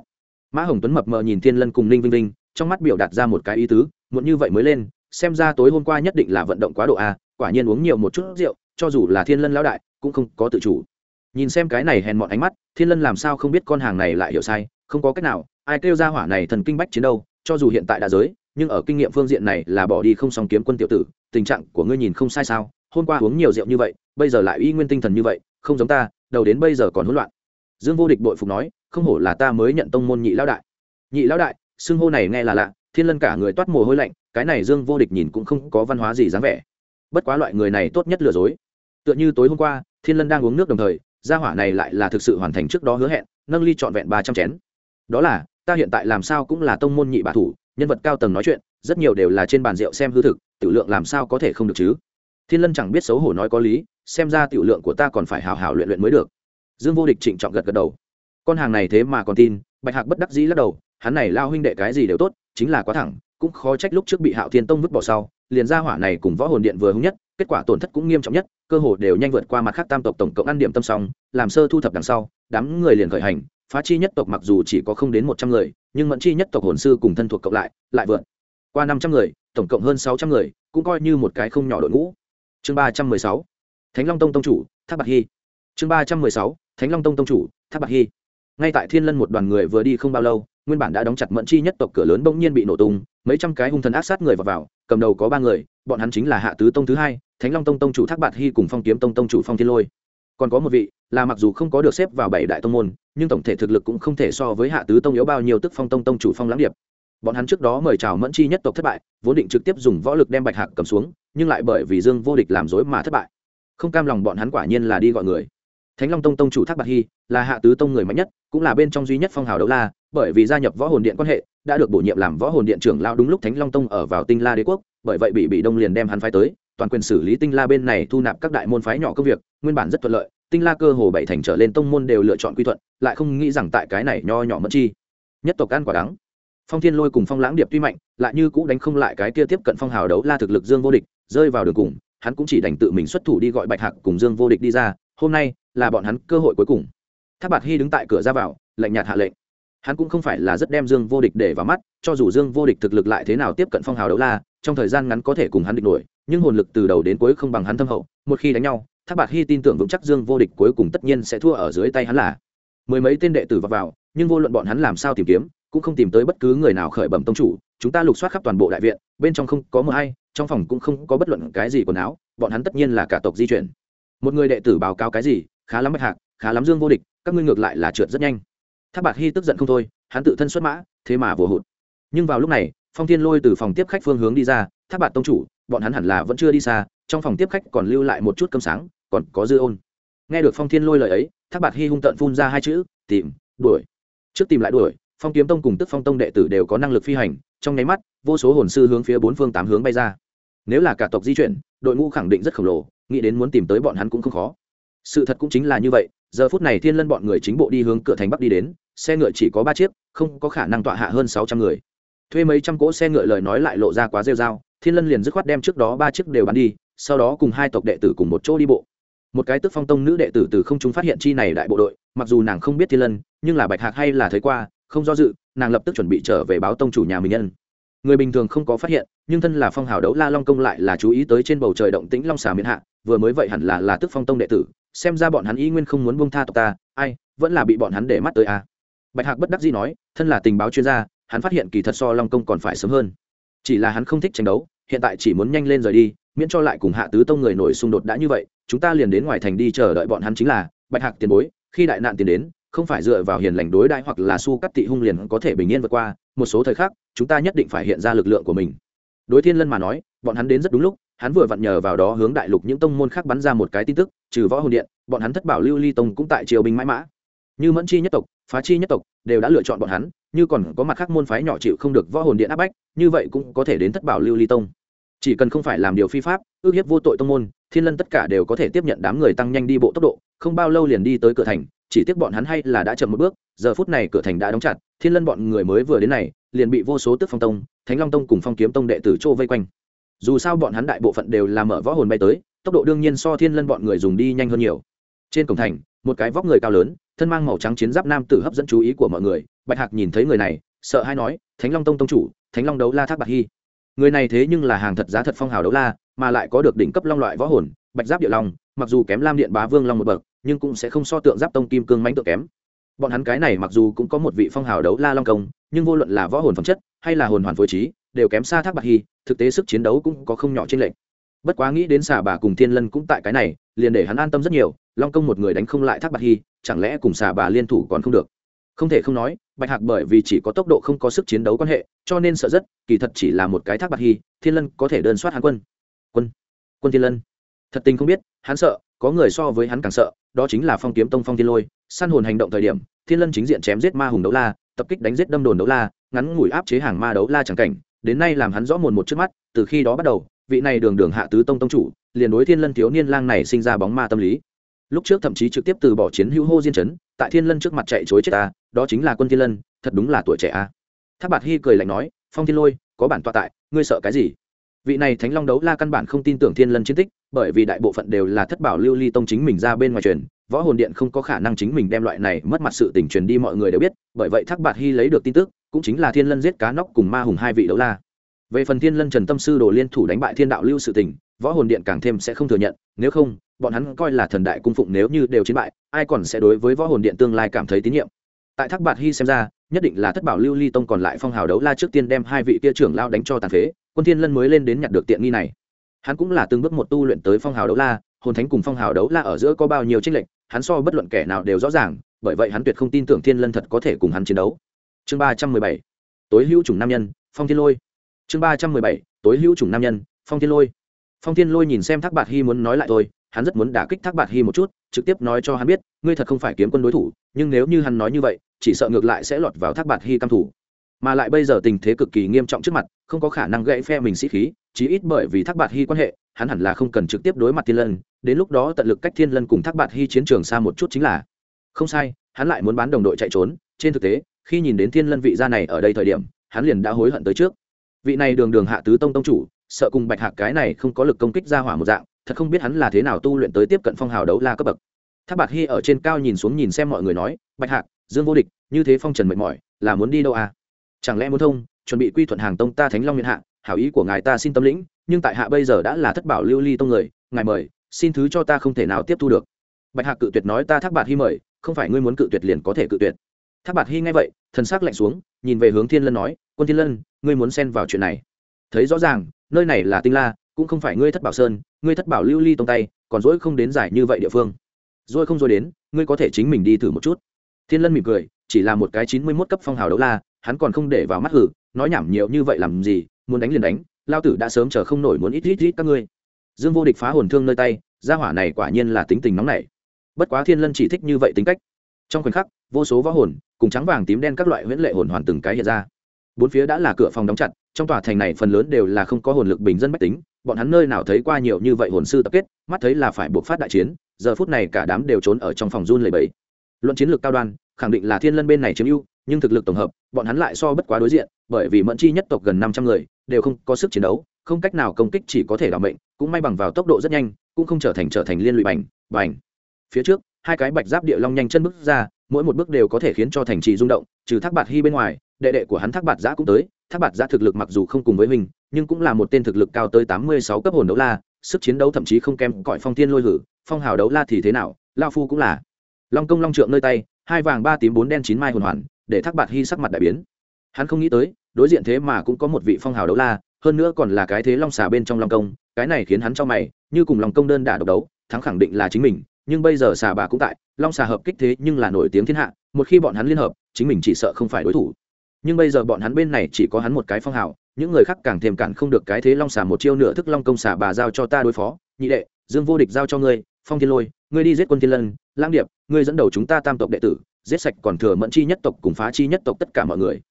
Mã hồng tuấn mập mờ nhìn thiên lân cùng ninh vinh vinh, trong mắt biểu đạt ra một cái ý tứ, muộn như vậy mới lên, xem ra tối hôm qua nhất định là vận động quá độ a, quả nhiên uống nhiều một chút rượu, cho dù là thiên lân lão đại, cũng không có tự chủ. Nhìn xem cái này hèn mọn ánh mắt, thiên lân làm sao không biết con hàng này lại hiểu sai, không có cách nào, ai kêu ra hỏa này thần kinh bách chiến đâu, cho dù hiện tại đã giới nhưng ở kinh nghiệm phương diện này là bỏ đi không song kiếm quân tiểu tử, tình trạng của ngươi nhìn không sai sao? Hôm qua uống nhiều rượu như vậy, bây giờ lại uy nguyên tinh thần như vậy, không giống ta, đầu đến bây giờ còn hỗn loạn. Dương vô địch bội phục nói, không hổ là ta mới nhận tông môn nhị lão đại. Nhị lão đại, xưng hô này nghe là lạ, thiên lân cả người toát mồ hôi lạnh, cái này dương vô địch nhìn cũng không có văn hóa gì dáng vẻ. Bất quá loại người này tốt nhất lừa dối. Tựa như tối hôm qua, thiên lân đang uống nước đồng thời, gia hỏa này lại là thực sự hoàn thành trước đó hứa hẹn, nâng ly trọn vẹn ba trăm chén. Đó là, ta hiện tại làm sao cũng là tông môn nhị bà thủ nhân vật cao tầng nói chuyện, rất nhiều đều là trên bàn rượu xem hư thực, tiểu lượng làm sao có thể không được chứ? Thiên lân chẳng biết xấu hổ nói có lý, xem ra tiểu lượng của ta còn phải hào hào luyện luyện mới được. Dương vô địch trịnh trọng gật gật đầu. Con hàng này thế mà còn tin, bạch hạc bất đắc dĩ lắc đầu, hắn này lao huynh đệ cái gì đều tốt, chính là quá thẳng, cũng khó trách lúc trước bị hạo thiên tông vứt bỏ sau, liền ra hỏa này cùng võ hồn điện vừa hứng nhất, kết quả tổn thất cũng nghiêm trọng nhất, cơ hồ đều nhanh vượt qua mặt khác tam tộc tổng cộng ăn điểm tâm xong, làm sơ thu thập đằng sau, đám người liền khởi hành phá chi nhất tộc mặc dù chỉ có không đến một trăm người nhưng mẫn chi nhất tộc hồn sư cùng thân thuộc cộng lại lại vượt qua năm trăm người tổng cộng hơn sáu trăm người cũng coi như một cái không nhỏ đội ngũ. Chương ba trăm mười sáu thánh long tông tông chủ tháp bạc hy. Chương ba trăm mười sáu thánh long tông tông chủ tháp bạc hy. Ngay tại thiên lân một đoàn người vừa đi không bao lâu nguyên bản đã đóng chặt mẫn chi nhất tộc cửa lớn bỗng nhiên bị nổ tung mấy trăm cái hung thần ác sát người vào, vào cầm đầu có ba người bọn hắn chính là hạ tứ tông thứ hai thánh long tông tông chủ thác bạt hy cùng phong kiếm tông tông chủ phong thiên lôi. Còn có một vị là mặc dù không có được xếp vào bảy đại tông môn nhưng tổng thể thực lực cũng không thể so với hạ tứ tông yếu bao nhiêu tức phong tông tông chủ phong lãng điệp. Bọn hắn trước đó mời chào mẫn chi nhất tộc thất bại, vốn định trực tiếp dùng võ lực đem bạch hạc cầm xuống, nhưng lại bởi vì dương vô địch làm dối mà thất bại. Không cam lòng bọn hắn quả nhiên là đi gọi người. Thánh long tông tông chủ thác bạc hy là hạ tứ tông người mạnh nhất, cũng là bên trong duy nhất phong hào đấu la, bởi vì gia nhập võ hồn điện quan hệ, đã được bổ nhiệm làm võ hồn điện trưởng lao đúng lúc thánh long tông ở vào tinh la đế quốc, bởi vậy bị bị đông liền đem hắn phái tới, toàn quyền xử lý tinh la bên này thu nạp các đại môn phái nhỏ công việc, nguyên bản rất thuận lợi tinh la cơ hồ bảy thành trở lên tông môn đều lựa chọn quy thuận, lại không nghĩ rằng tại cái này nho nhỏ mất chi. Nhất tộc ăn quả đắng. Phong thiên lôi cùng phong lãng điệp tuy mạnh, lại như cũ đánh không lại cái kia tiếp cận phong hào đấu la thực lực dương vô địch, rơi vào đường cùng, hắn cũng chỉ đành tự mình xuất thủ đi gọi bạch hạc cùng dương vô địch đi ra, hôm nay là bọn hắn cơ hội cuối cùng. Tháp bạc hy đứng tại cửa ra vào, lạnh nhạt hạ lệnh. Hắn cũng không phải là rất đem dương vô địch để vào mắt, cho dù dương vô địch thực lực lại thế nào tiếp cận phong hào đấu la, trong thời gian ngắn có thể cùng hắn địch nổi, nhưng hồn lực từ đầu đến cuối không bằng hắn thâm hậu, một khi đánh nhau tháp bạc hy tin tưởng vững chắc dương vô địch cuối cùng tất nhiên sẽ thua ở dưới tay hắn là. Mười mấy tên đệ tử vào, vào nhưng vô luận bọn hắn làm sao tìm kiếm cũng không tìm tới bất cứ người nào khởi bẩm tông chủ chúng ta lục soát khắp toàn bộ đại viện bên trong không có mờ hay trong phòng cũng không có bất luận cái gì quần áo bọn hắn tất nhiên là cả tộc di chuyển. Một người đệ tử báo cáo cái gì khá lắm bạch hạc khá lắm dương vô địch các ngươi ngược lại là trượt rất nhanh. Tháp bạc hy tức giận không thôi hắn tự thân xuất mã thế mà vừa hụt. Nhưng vào lúc này phong thiên lôi từ phòng tiếp khách phương hướng đi ra tháp bạc tông chủ bọn hắn hẳn là vẫn chưa đi xa, trong phòng tiếp khách còn lưu lại một chút cơm sáng, còn có dư ôn. Nghe được phong thiên lôi lời ấy, thác bạt hy hung tận phun ra hai chữ, tìm, đuổi. Trước tìm lại đuổi, phong kiếm tông cùng tức phong tông đệ tử đều có năng lực phi hành, trong nháy mắt, vô số hồn sư hướng phía bốn phương tám hướng bay ra. Nếu là cả tộc di chuyển, đội ngũ khẳng định rất khổng lồ, nghĩ đến muốn tìm tới bọn hắn cũng không khó. Sự thật cũng chính là như vậy, giờ phút này thiên lân bọn người chính bộ đi hướng cửa thành bắc đi đến, xe ngựa chỉ có ba chiếc, không có khả năng tọa hạ hơn sáu trăm người. Thuê mấy trăm cỗ xe ngựa lời nói lại lộ ra quá rêu r a o thiên lân liền dứt khoát đem trước đó ba chiếc đều bán đi, sau đó cùng hai tộc đệ tử cùng một chỗ đi bộ. Một cái tức phong tông nữ đệ tử từ không chúng phát hiện chi này đại bộ đội, mặc dù nàng không biết thiên lân, nhưng là bạch hạc hay là thấy qua, không do dự, nàng lập tức chuẩn bị trở về báo tông chủ nhà mình nhân. Người bình thường không có phát hiện, nhưng thân là phong hào đấu la long công lại là chú ý tới trên bầu trời động tĩnh long xà miền hạ, vừa mới vậy hẳn là là tức phong tông đệ tử, xem ra bọn hắn ý nguyên không muốn buông tha tộc ta, ai, vẫn là bị bọn hắn để mắt tới à. bạch hạc bất đắc dĩ nói, thân là tình báo chuyên gia, hắn phát hiện kỳ thật so long công còn phải sớm hơn chỉ là hắn không thích tranh đấu, hiện tại chỉ muốn nhanh lên rời đi, miễn cho lại cùng hạ tứ tông người nổi xung đột đã như vậy, chúng ta liền đến ngoài thành đi chờ đợi bọn hắn chính là bạch hạc tiền bối, khi đại nạn tiền đến, không phải dựa vào hiền lành đối đại hoặc là su cắt tị hung liền có thể bình yên vượt qua, một số thời khắc, chúng ta nhất định phải hiện ra lực lượng của mình. Đối thiên lân mà nói, bọn hắn đến rất đúng lúc, hắn vừa vặn nhờ vào đó hướng đại lục những tông môn khác bắn ra một cái tin tức, trừ võ hồn điện, bọn hắn thất bảo lưu ly tông cũng tại triều binh mãi mã. Như mẫn chi nhất tộc, phá chi nhất tộc, đều đã lựa chọn bọn hắn như còn có mặt khác môn phái nhỏ chịu không được võ hồn điện áp bách, như vậy cũng có thể đến thất bảo lưu ly tông. Chỉ cần không phải làm điều phi pháp, ước hiếp vô tội tông môn, thiên lân tất cả đều có thể tiếp nhận đám người tăng nhanh đi bộ tốc độ, không bao lâu liền đi tới cửa thành, chỉ tiếc bọn hắn hay là đã chậm một bước, giờ phút này cửa thành đã đóng chặt, thiên lân bọn người mới vừa đến này, liền bị vô số tức phong tông, thánh long tông cùng phong kiếm tông đệ tử châu vây quanh. Dù sao bọn hắn đại bộ phận đều làm mở võ hồn bay tới, tốc độ đương nhiên so thiên lân bọn người dùng đi nhanh hơn nhiều. Trên cổng thành, một cái vóc người cao lớn thân mang màu trắng chiến giáp nam tử hấp dẫn chú ý của mọi người, bạch hạc nhìn thấy người này, sợ hay nói, thánh long tông tông chủ, thánh long đấu la thác bạc hy. Người này thế nhưng là hàng thật giá thật phong hào đấu la, mà lại có được đỉnh cấp long loại võ hồn, bạch giáp địa long, mặc dù kém lam điện bá vương long một bậc, nhưng cũng sẽ không so tượng giáp tông kim cương mãnh tượng kém. Bọn hắn cái này mặc dù cũng có một vị phong hào đấu la long công, nhưng vô luận là võ hồn phẩm chất hay là hồn hoàn phối trí, đều kém xa thác bạc hy, thực tế sức chiến đấu cũng có không nhỏ trên lệnh bất quá nghĩ đến xà bà cùng thiên lân cũng tại cái này liền để hắn an tâm rất nhiều, long công một người đánh không lại thác bạc hy, chẳng lẽ cùng xà bà liên thủ còn không được? Không thể không nói, bạch hạc bởi vì chỉ có tốc độ không có sức chiến đấu quan hệ, cho nên sợ rất, kỳ thật chỉ là một cái thác bạc hy, thiên lân có thể đơn soát hắn quân. Quân quân thiên lân. Thật tình không biết, hắn sợ, có người so với hắn càng sợ, đó chính là phong kiếm tông phong thiên lôi săn hồn hành động thời điểm, thiên lân chính diện chém giết ma hùng đấu la, tập kích đánh giết đâm đồn đấu la, ngắn ngủi áp chế hàng ma đấu la chẳng cảnh, đến nay làm hắn rõ mồn một trước mắt, từ khi đó bắt đầu vị này đường đường hạ tứ tông tông chủ, liền đối thiên lân thiếu niên lang này sinh ra bóng ma tâm lý. Lúc trước thậm chí trực tiếp từ bỏ chiến hữu hô diên chấn, tại thiên lân trước mặt chạy chối chết ta, đó chính là quân thiên lân, thật đúng là tuổi trẻ a. Tháp bạt hy cười lạnh nói, phong thiên lôi, có bản tọa tại, ngươi sợ cái gì? Vị này thánh long đấu la căn bản không tin tưởng thiên lân chiến tích, bởi vì đại bộ phận đều là thất bảo lưu ly tông chính mình ra bên ngoài truyền, võ hồn điện không có khả năng chính mình đem loại này mất mặt sự tình truyền đi mọi người đều biết, bởi vậy thác bạt hy lấy được tin tức, cũng chính là thiên lân giết cá nóc cùng ma hùng hai vị đấu la về phần thiên lân trần tâm sư đồ liên thủ đánh bại thiên đạo lưu sự tình, võ hồn điện càng thêm sẽ không thừa nhận, nếu không, bọn hắn coi là thần đại cung phụng nếu như đều chiến bại, ai còn sẽ đối với võ hồn điện tương lai cảm thấy tín nhiệm. Tại thác bạt hy xem ra, nhất định là thất bảo lưu ly tông còn lại phong hào đấu la trước tiên đem hai vị kia trưởng lao đánh cho tàn phế, quân thiên lân mới lên đến nhặt được tiện nghi này. Hắn cũng là từng bước một tu luyện tới phong hào đấu la, hồn thánh cùng phong hào đấu la ở giữa có bao nhiêu tranh lệch, hắn so bất luận kẻ nào đều rõ ràng, bởi vậy hắn tuyệt không tin tưởng thiên lân thật có thể cùng hắn chiến đấu. Chương ba trăm mười bảy. Tối hữu chủng nam nhân, phong thiên lôi chương ba trăm mười bảy, tối hữu chủng nam nhân, phong thiên lôi. Phong thiên lôi nhìn xem thác bạt hy muốn nói lại thôi, hắn rất muốn đả kích thác bạt hy một chút, trực tiếp nói cho hắn biết, ngươi thật không phải kiếm quân đối thủ, nhưng nếu như hắn nói như vậy, chỉ sợ ngược lại sẽ lọt vào thác bạt hy căm thủ. Mà lại bây giờ tình thế cực kỳ nghiêm trọng trước mặt, không có khả năng gãy phe mình sĩ khí, chí ít bởi vì thác bạt hy quan hệ, hắn hẳn là không cần trực tiếp đối mặt thiên lân, đến lúc đó tận lực cách thiên lân cùng thác bạt hy chiến trường xa một chút chính là. Không sai, hắn lại muốn bán đồng đội chạy trốn, trên thực tế, khi nhìn đến thiên lân vị gia này ở đây thời điểm, hắn liền đã hối hận tới trước vị này đường đường hạ tứ tông tông chủ, sợ cùng bạch hạc cái này không có lực công kích ra hỏa một dạng, thật không biết hắn là thế nào tu luyện tới tiếp cận phong hào đấu la cấp bậc. Tháp bạc hy ở trên cao nhìn xuống nhìn xem mọi người nói, bạch hạc, dương vô địch, như thế phong trần mệt mỏi, là muốn đi đâu à? Chẳng lẽ muốn thông, chuẩn bị quy thuận hàng tông ta thánh long miền hạ, hảo ý của ngài ta xin tâm lĩnh, nhưng tại hạ bây giờ đã là thất bảo lưu ly tông người, ngài mời, xin thứ cho ta không thể nào tiếp thu được. Bạch hạc cự tuyệt nói, ta thác bạt hy mời, không phải ngươi muốn cự tuyệt liền có thể cự tuyệt. Thác bạt hy nghe vậy, thần sắc lạnh xuống, nhìn về hướng thiên lân nói quân thiên lân, ngươi muốn xen vào chuyện này. Thấy rõ ràng, nơi này là tinh la, cũng không phải ngươi thất bảo sơn, ngươi thất bảo lưu ly tông tay, còn dỗi không đến giải như vậy địa phương. Dỗi không dỗi đến, ngươi có thể chính mình đi thử một chút. Thiên lân mỉm cười, chỉ là một cái chín mươi mốt cấp phong hào đấu la, hắn còn không để vào mắt hử, nói nhảm nhiều như vậy làm gì, muốn đánh liền đánh, lao tử đã sớm chờ không nổi muốn ít ít ít các ngươi. Dương vô địch phá hồn thương nơi tay, gia hỏa này quả nhiên là tính tình nóng nảy. Bất quá thiên lân chỉ thích như vậy tính cách. Trong khoảnh khắc, vô số võ hồn, cùng trắng vàng tím đen các loại huyễn lệ hồn hoàn từng cái hiện ra bốn phía đã là cửa phòng đóng chặt, trong tòa thành này phần lớn đều là không có hồn lực bình dân bách tính, bọn hắn nơi nào thấy qua nhiều như vậy hồn sư tập kết, mắt thấy là phải buộc phát đại chiến, giờ phút này cả đám đều trốn ở trong phòng run lầy bẫy luận chiến lược cao đoan, khẳng định là thiên lân bên này chiếm ưu, nhưng thực lực tổng hợp, bọn hắn lại so bất quá đối diện, bởi vì mẫn chi nhất tộc gần năm trăm người, đều không có sức chiến đấu, không cách nào công kích chỉ có thể đ ỏ mệnh, cũng may bằng vào tốc độ rất nhanh, cũng không trở thành trở thành liên lụy bành bành. Phía trước, hai cái bạch giáp địa long nhanh chân bước ra, mỗi một bước đều có thể khiến cho thành trì rung động, trừ thác bạt hy bên ngoài đệ đệ của hắn thác bạt giã cũng tới. Thác bạt giã thực lực mặc dù không cùng với mình, nhưng cũng là một tên thực lực cao tới tám mươi sáu cấp hồn đấu la, sức chiến đấu thậm chí không kém cõi phong tiên lôi hử. Phong hào đấu la thì thế nào? Lao phu cũng là. Long công long trượng nơi tay, hai vàng ba tím bốn đen chín mai hồn hoàn, để thác bạt hy sắc mặt đại biến. Hắn không nghĩ tới, đối diện thế mà cũng có một vị phong hào đấu la, hơn nữa còn là cái thế long xà bên trong long công, cái này khiến hắn cho mày, như cùng long công đơn đả độc đấu, thắng khẳng định là chính mình, nhưng bây giờ xà bà cũng tại, long xà hợp kích thế nhưng là nổi tiếng thiên hạ, một khi bọn hắn liên hợp, chính mình chỉ sợ không phải đối thủ nhưng bây giờ bọn hắn bên này chỉ có hắn một cái phong hào, những người khác càng thêm cản không được cái thế long xà một chiêu nửa thức long công xà bà giao cho ta đối phó. Nhị đệ, dương vô địch giao cho ngươi, phong thiên lôi, ngươi đi giết quân thiên lân, lang điệp, ngươi dẫn đầu chúng ta tam tộc đệ tử, giết sạch còn thừa mẫn chi nhất tộc cùng phá chi nhất tộc tất cả mọi người.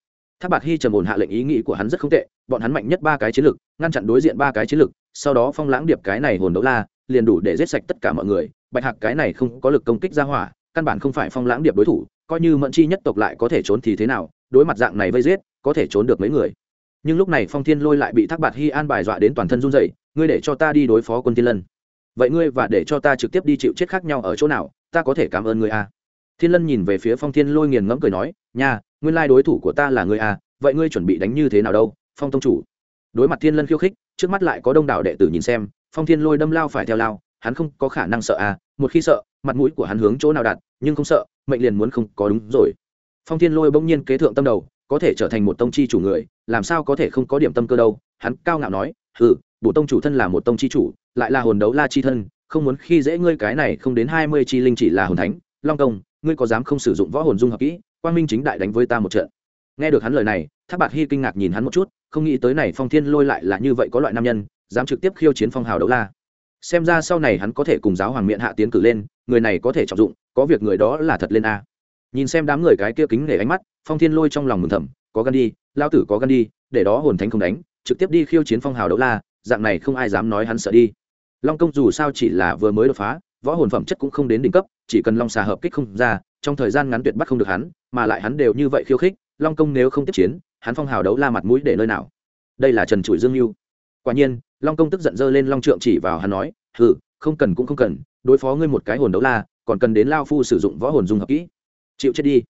Tháp bạc hy trầm ổn hạ lệnh ý nghĩ của hắn rất không tệ, bọn hắn mạnh nhất ba cái chiến lực, ngăn chặn đối diện ba cái chiến lực, sau đó phong lãng điệp cái này hồn đấu la, liền đủ để giết sạch tất cả mọi người. Bạch hạc cái này không có lực công kích ra hỏa, căn bản không phải phong lãng điệp đối thủ, coi như mẫn chi nhất tộc lại có thể trốn thì thế nào đối mặt dạng này vây giết có thể trốn được mấy người. Nhưng lúc này phong thiên lôi lại bị thác bạt hy an bài dọa đến toàn thân run dậy ngươi để cho ta đi đối phó quân thiên lân. Vậy ngươi và để cho ta trực tiếp đi chịu chết khác nhau ở chỗ nào ta có thể cảm ơn ngươi a. À. thiên lân nhìn về phía phong thiên lôi nghiền ngẫm cười nói nha nguyên lai đối thủ của ta là ngươi a à, vậy ngươi chuẩn bị đánh như thế nào đâu phong tông chủ? Đối mặt thiên lân khiêu khích trước mắt lại có đông đảo đệ tử nhìn xem phong thiên lôi đâm lao phải theo lao hắn không có khả năng sợ a à, một khi sợ mặt mũi của hắn hướng chỗ nào đặt nhưng không sợ mệnh liền muốn không có đúng rồi phong thiên lôi bỗng nhiên kế thượng tâm đầu, có thể trở thành một tông chi chủ người, làm sao có thể không có điểm tâm cơ đâu? Hắn cao ngạo nói ừ bổ tông chủ thân là một tông chi chủ, lại là hồn đấu la chi thân, không muốn khi dễ ngươi cái này không đến hai mươi chi linh chỉ là hồn thánh. Long công ngươi có dám không sử dụng võ hồn dung hợp kỹ, quang minh chính đại đánh với ta một trận. Nghe được hắn lời này tháp bạc hy kinh ngạc nhìn hắn một chút, không nghĩ tới này phong thiên lôi lại là như vậy có loại nam nhân, dám trực tiếp khiêu chiến phong hào đấu la. Xem ra sau này hắn có thể cùng giáo hoàng miệng hạ tiến cử lên, người này có thể trọng dụng, có việc người đó là thật lên a nhìn xem đám người cái kia kính nể ánh mắt, phong thiên lôi trong lòng mừng thầm, có gan đi lao tử có gan đi, để đó hồn thánh không đánh, trực tiếp đi khiêu chiến phong hào đấu la, dạng này không ai dám nói hắn sợ đi. Long công dù sao chỉ là vừa mới đột phá, võ hồn phẩm chất cũng không đến đỉnh cấp, chỉ cần long xà hợp kích không ra, trong thời gian ngắn tuyệt bắt không được hắn, mà lại hắn đều như vậy khiêu khích, long công nếu không tiếp chiến, hắn phong hào đấu la mặt mũi để nơi nào? Đây là trần trụi dương mưu quả nhiên, long công tức giận dơ lên long trượng chỉ vào hắn nói, hừ, không cần cũng không cần, đối phó ngươi một cái hồn đấu la, còn cần đến lao phu sử dụng võ hồn dung hợp kỹ chịu chết đi.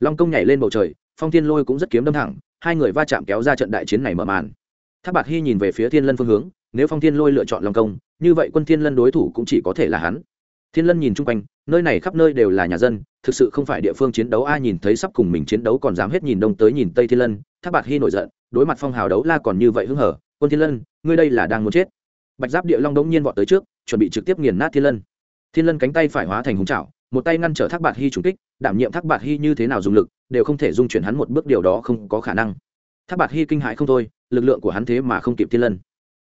Long công nhảy lên bầu trời, phong thiên lôi cũng rất kiếm đâm thẳng, hai người va chạm kéo ra trận đại chiến này mở màn. Tháp bạc hy nhìn về phía thiên lân phương hướng, nếu phong thiên lôi lựa chọn long công, như vậy quân thiên lân đối thủ cũng chỉ có thể là hắn. Thiên lân nhìn chung quanh, nơi này khắp nơi đều là nhà dân, thực sự không phải địa phương chiến đấu, ai nhìn thấy sắp cùng mình chiến đấu còn dám hết nhìn đông tới nhìn tây thiên lân tháp bạc hy nổi giận, đối mặt phong hào đấu la còn như vậy hứng hở, quân thiên lân, ngươi đây là đang muốn chết. Bạch giáp địa long đống nhiên vọt tới trước, chuẩn bị trực tiếp nghiền nát thiên lân. Thiên lân cánh tay phải hóa thành hùng trảo một tay ngăn trở thác bạc hy trùng kích, đảm nhiệm thác bạc hy như thế nào dùng lực, đều không thể dung chuyển hắn một bước, điều đó không có khả năng. Thác bạc hy kinh hãi không thôi, lực lượng của hắn thế mà không kịp thiên lân.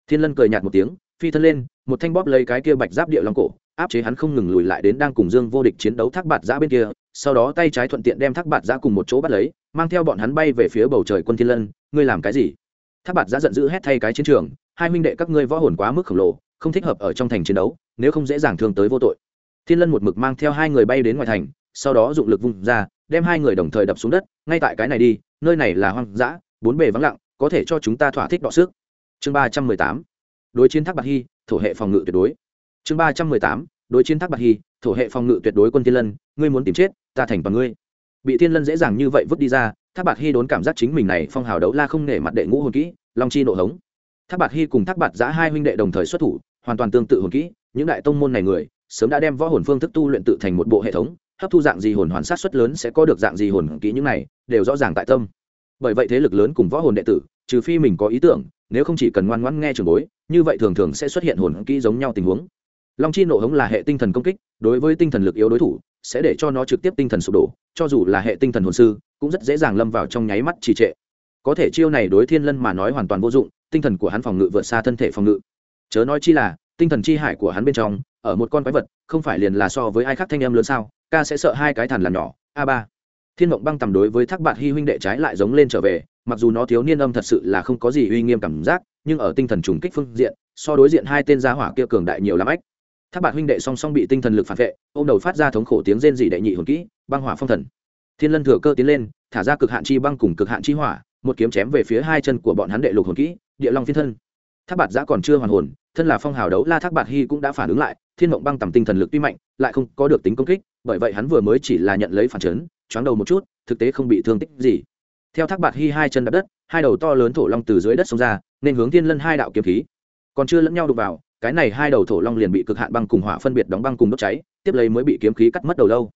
Thiên lân cười nhạt một tiếng, phi thân lên, một thanh bóp lấy cái kia bạch giáp địa long cổ, áp chế hắn không ngừng lùi lại đến đang cùng dương vô địch chiến đấu thác bạt giã bên kia, sau đó tay trái thuận tiện đem thác bạt giã cùng một chỗ bắt lấy, mang theo bọn hắn bay về phía bầu trời quân thiên lân, ngươi làm cái gì? Thác bạt giã giận dữ hét thay cái chiến trường, hai minh đệ các ngươi võ hồn quá mức khổng lồ, không thích hợp ở trong thành chiến đấu, nếu không dễ dàng thương tới vô tội thiên lân một mực mang theo hai người bay đến ngoài thành, sau đó dụng lực vung ra, đem hai người đồng thời đập xuống đất, ngay tại cái này đi, nơi này là hoang dã, bốn bề vắng lặng, có thể cho chúng ta thỏa thích đọ sức. Chương ba trăm mười tám, đối chiến thác bạc hy, thổ hệ phòng ngự tuyệt đối. Chương ba trăm mười tám, đối chiến thác bạc hy, thổ hệ phòng ngự tuyệt đối quân thiên lân, ngươi muốn tìm chết, ta thành bằng ngươi. Bị thiên lân dễ dàng như vậy vứt đi ra, thác bạc hy đốn cảm giác chính mình này phong hào đấu la không nể mặt đệ ngũ hồn kỹ, long chi nộ hống. Thác bạc hy cùng thác bạc giã hai huynh đệ đồng thời xuất thủ, hoàn toàn tương tự hồn kỹ, những đại tông môn này người sớm đã đem võ hồn phương thức tu luyện tự thành một bộ hệ thống, hấp thu dạng gì hồn hoàn sát xuất lớn sẽ có được dạng gì hồn kỹ những này, đều rõ ràng tại tâm. Bởi vậy thế lực lớn cùng võ hồn đệ tử, trừ phi mình có ý tưởng, nếu không chỉ cần ngoan ngoãn nghe trường bối, như vậy thường thường sẽ xuất hiện hồn kỹ giống nhau tình huống. Long chi nộ hống là hệ tinh thần công kích, đối với tinh thần lực yếu đối thủ, sẽ để cho nó trực tiếp tinh thần sụp đổ, cho dù là hệ tinh thần hồn sư, cũng rất dễ dàng lâm vào trong nháy mắt trì trệ. Có thể chiêu này đối thiên lân mà nói hoàn toàn vô dụng, tinh thần của hắn phòng ngự vượt xa thân thể phòng ngự. Chớ nói chi là, tinh thần chi hải của hắn bên trong ở một con quái vật, không phải liền là so với ai khác thanh em lớn sao? Ca sẽ sợ hai cái thằn làm nhỏ. A ba. Thiên mộng băng tầm đối với thác bạt hy huynh đệ trái lại giống lên trở về, mặc dù nó thiếu niên âm thật sự là không có gì uy nghiêm cảm giác, nhưng ở tinh thần trùng kích phương diện, so đối diện hai tên gia hỏa kia cường đại nhiều lắm ách. Thác bạt huynh đệ song song bị tinh thần lực phản vệ ô m đầu phát ra thống khổ tiếng rên dị đệ nhị hồn kỹ, băng hỏa phong thần. Thiên lân thừa cơ tiến lên, thả ra cực hạn chi băng cùng cực hạn chi hỏa, một kiếm chém về phía hai chân của bọn hắn đệ lục hồn kỹ, địa long phiên thân. Thác bạt giã còn chưa hoàn hồn, thân là phong hào đấu la thác bạt hy cũng đã phản ứng lại thiên mộng băng tầm tinh thần lực tuy mạnh, lại không có được tính công kích, bởi vậy hắn vừa mới chỉ là nhận lấy phản chấn, choáng đầu một chút, thực tế không bị thương tích gì. Theo thác bạt hy hai chân đập đất, hai đầu to lớn thổ long từ dưới đất xông ra, nên hướng thiên lân hai đạo kiếm khí. Còn chưa lẫn nhau đụng vào, cái này hai đầu thổ long liền bị cực hạn băng cùng hỏa phân biệt đóng băng cùng đốt cháy, tiếp lấy mới bị kiếm khí cắt mất đầu lâu.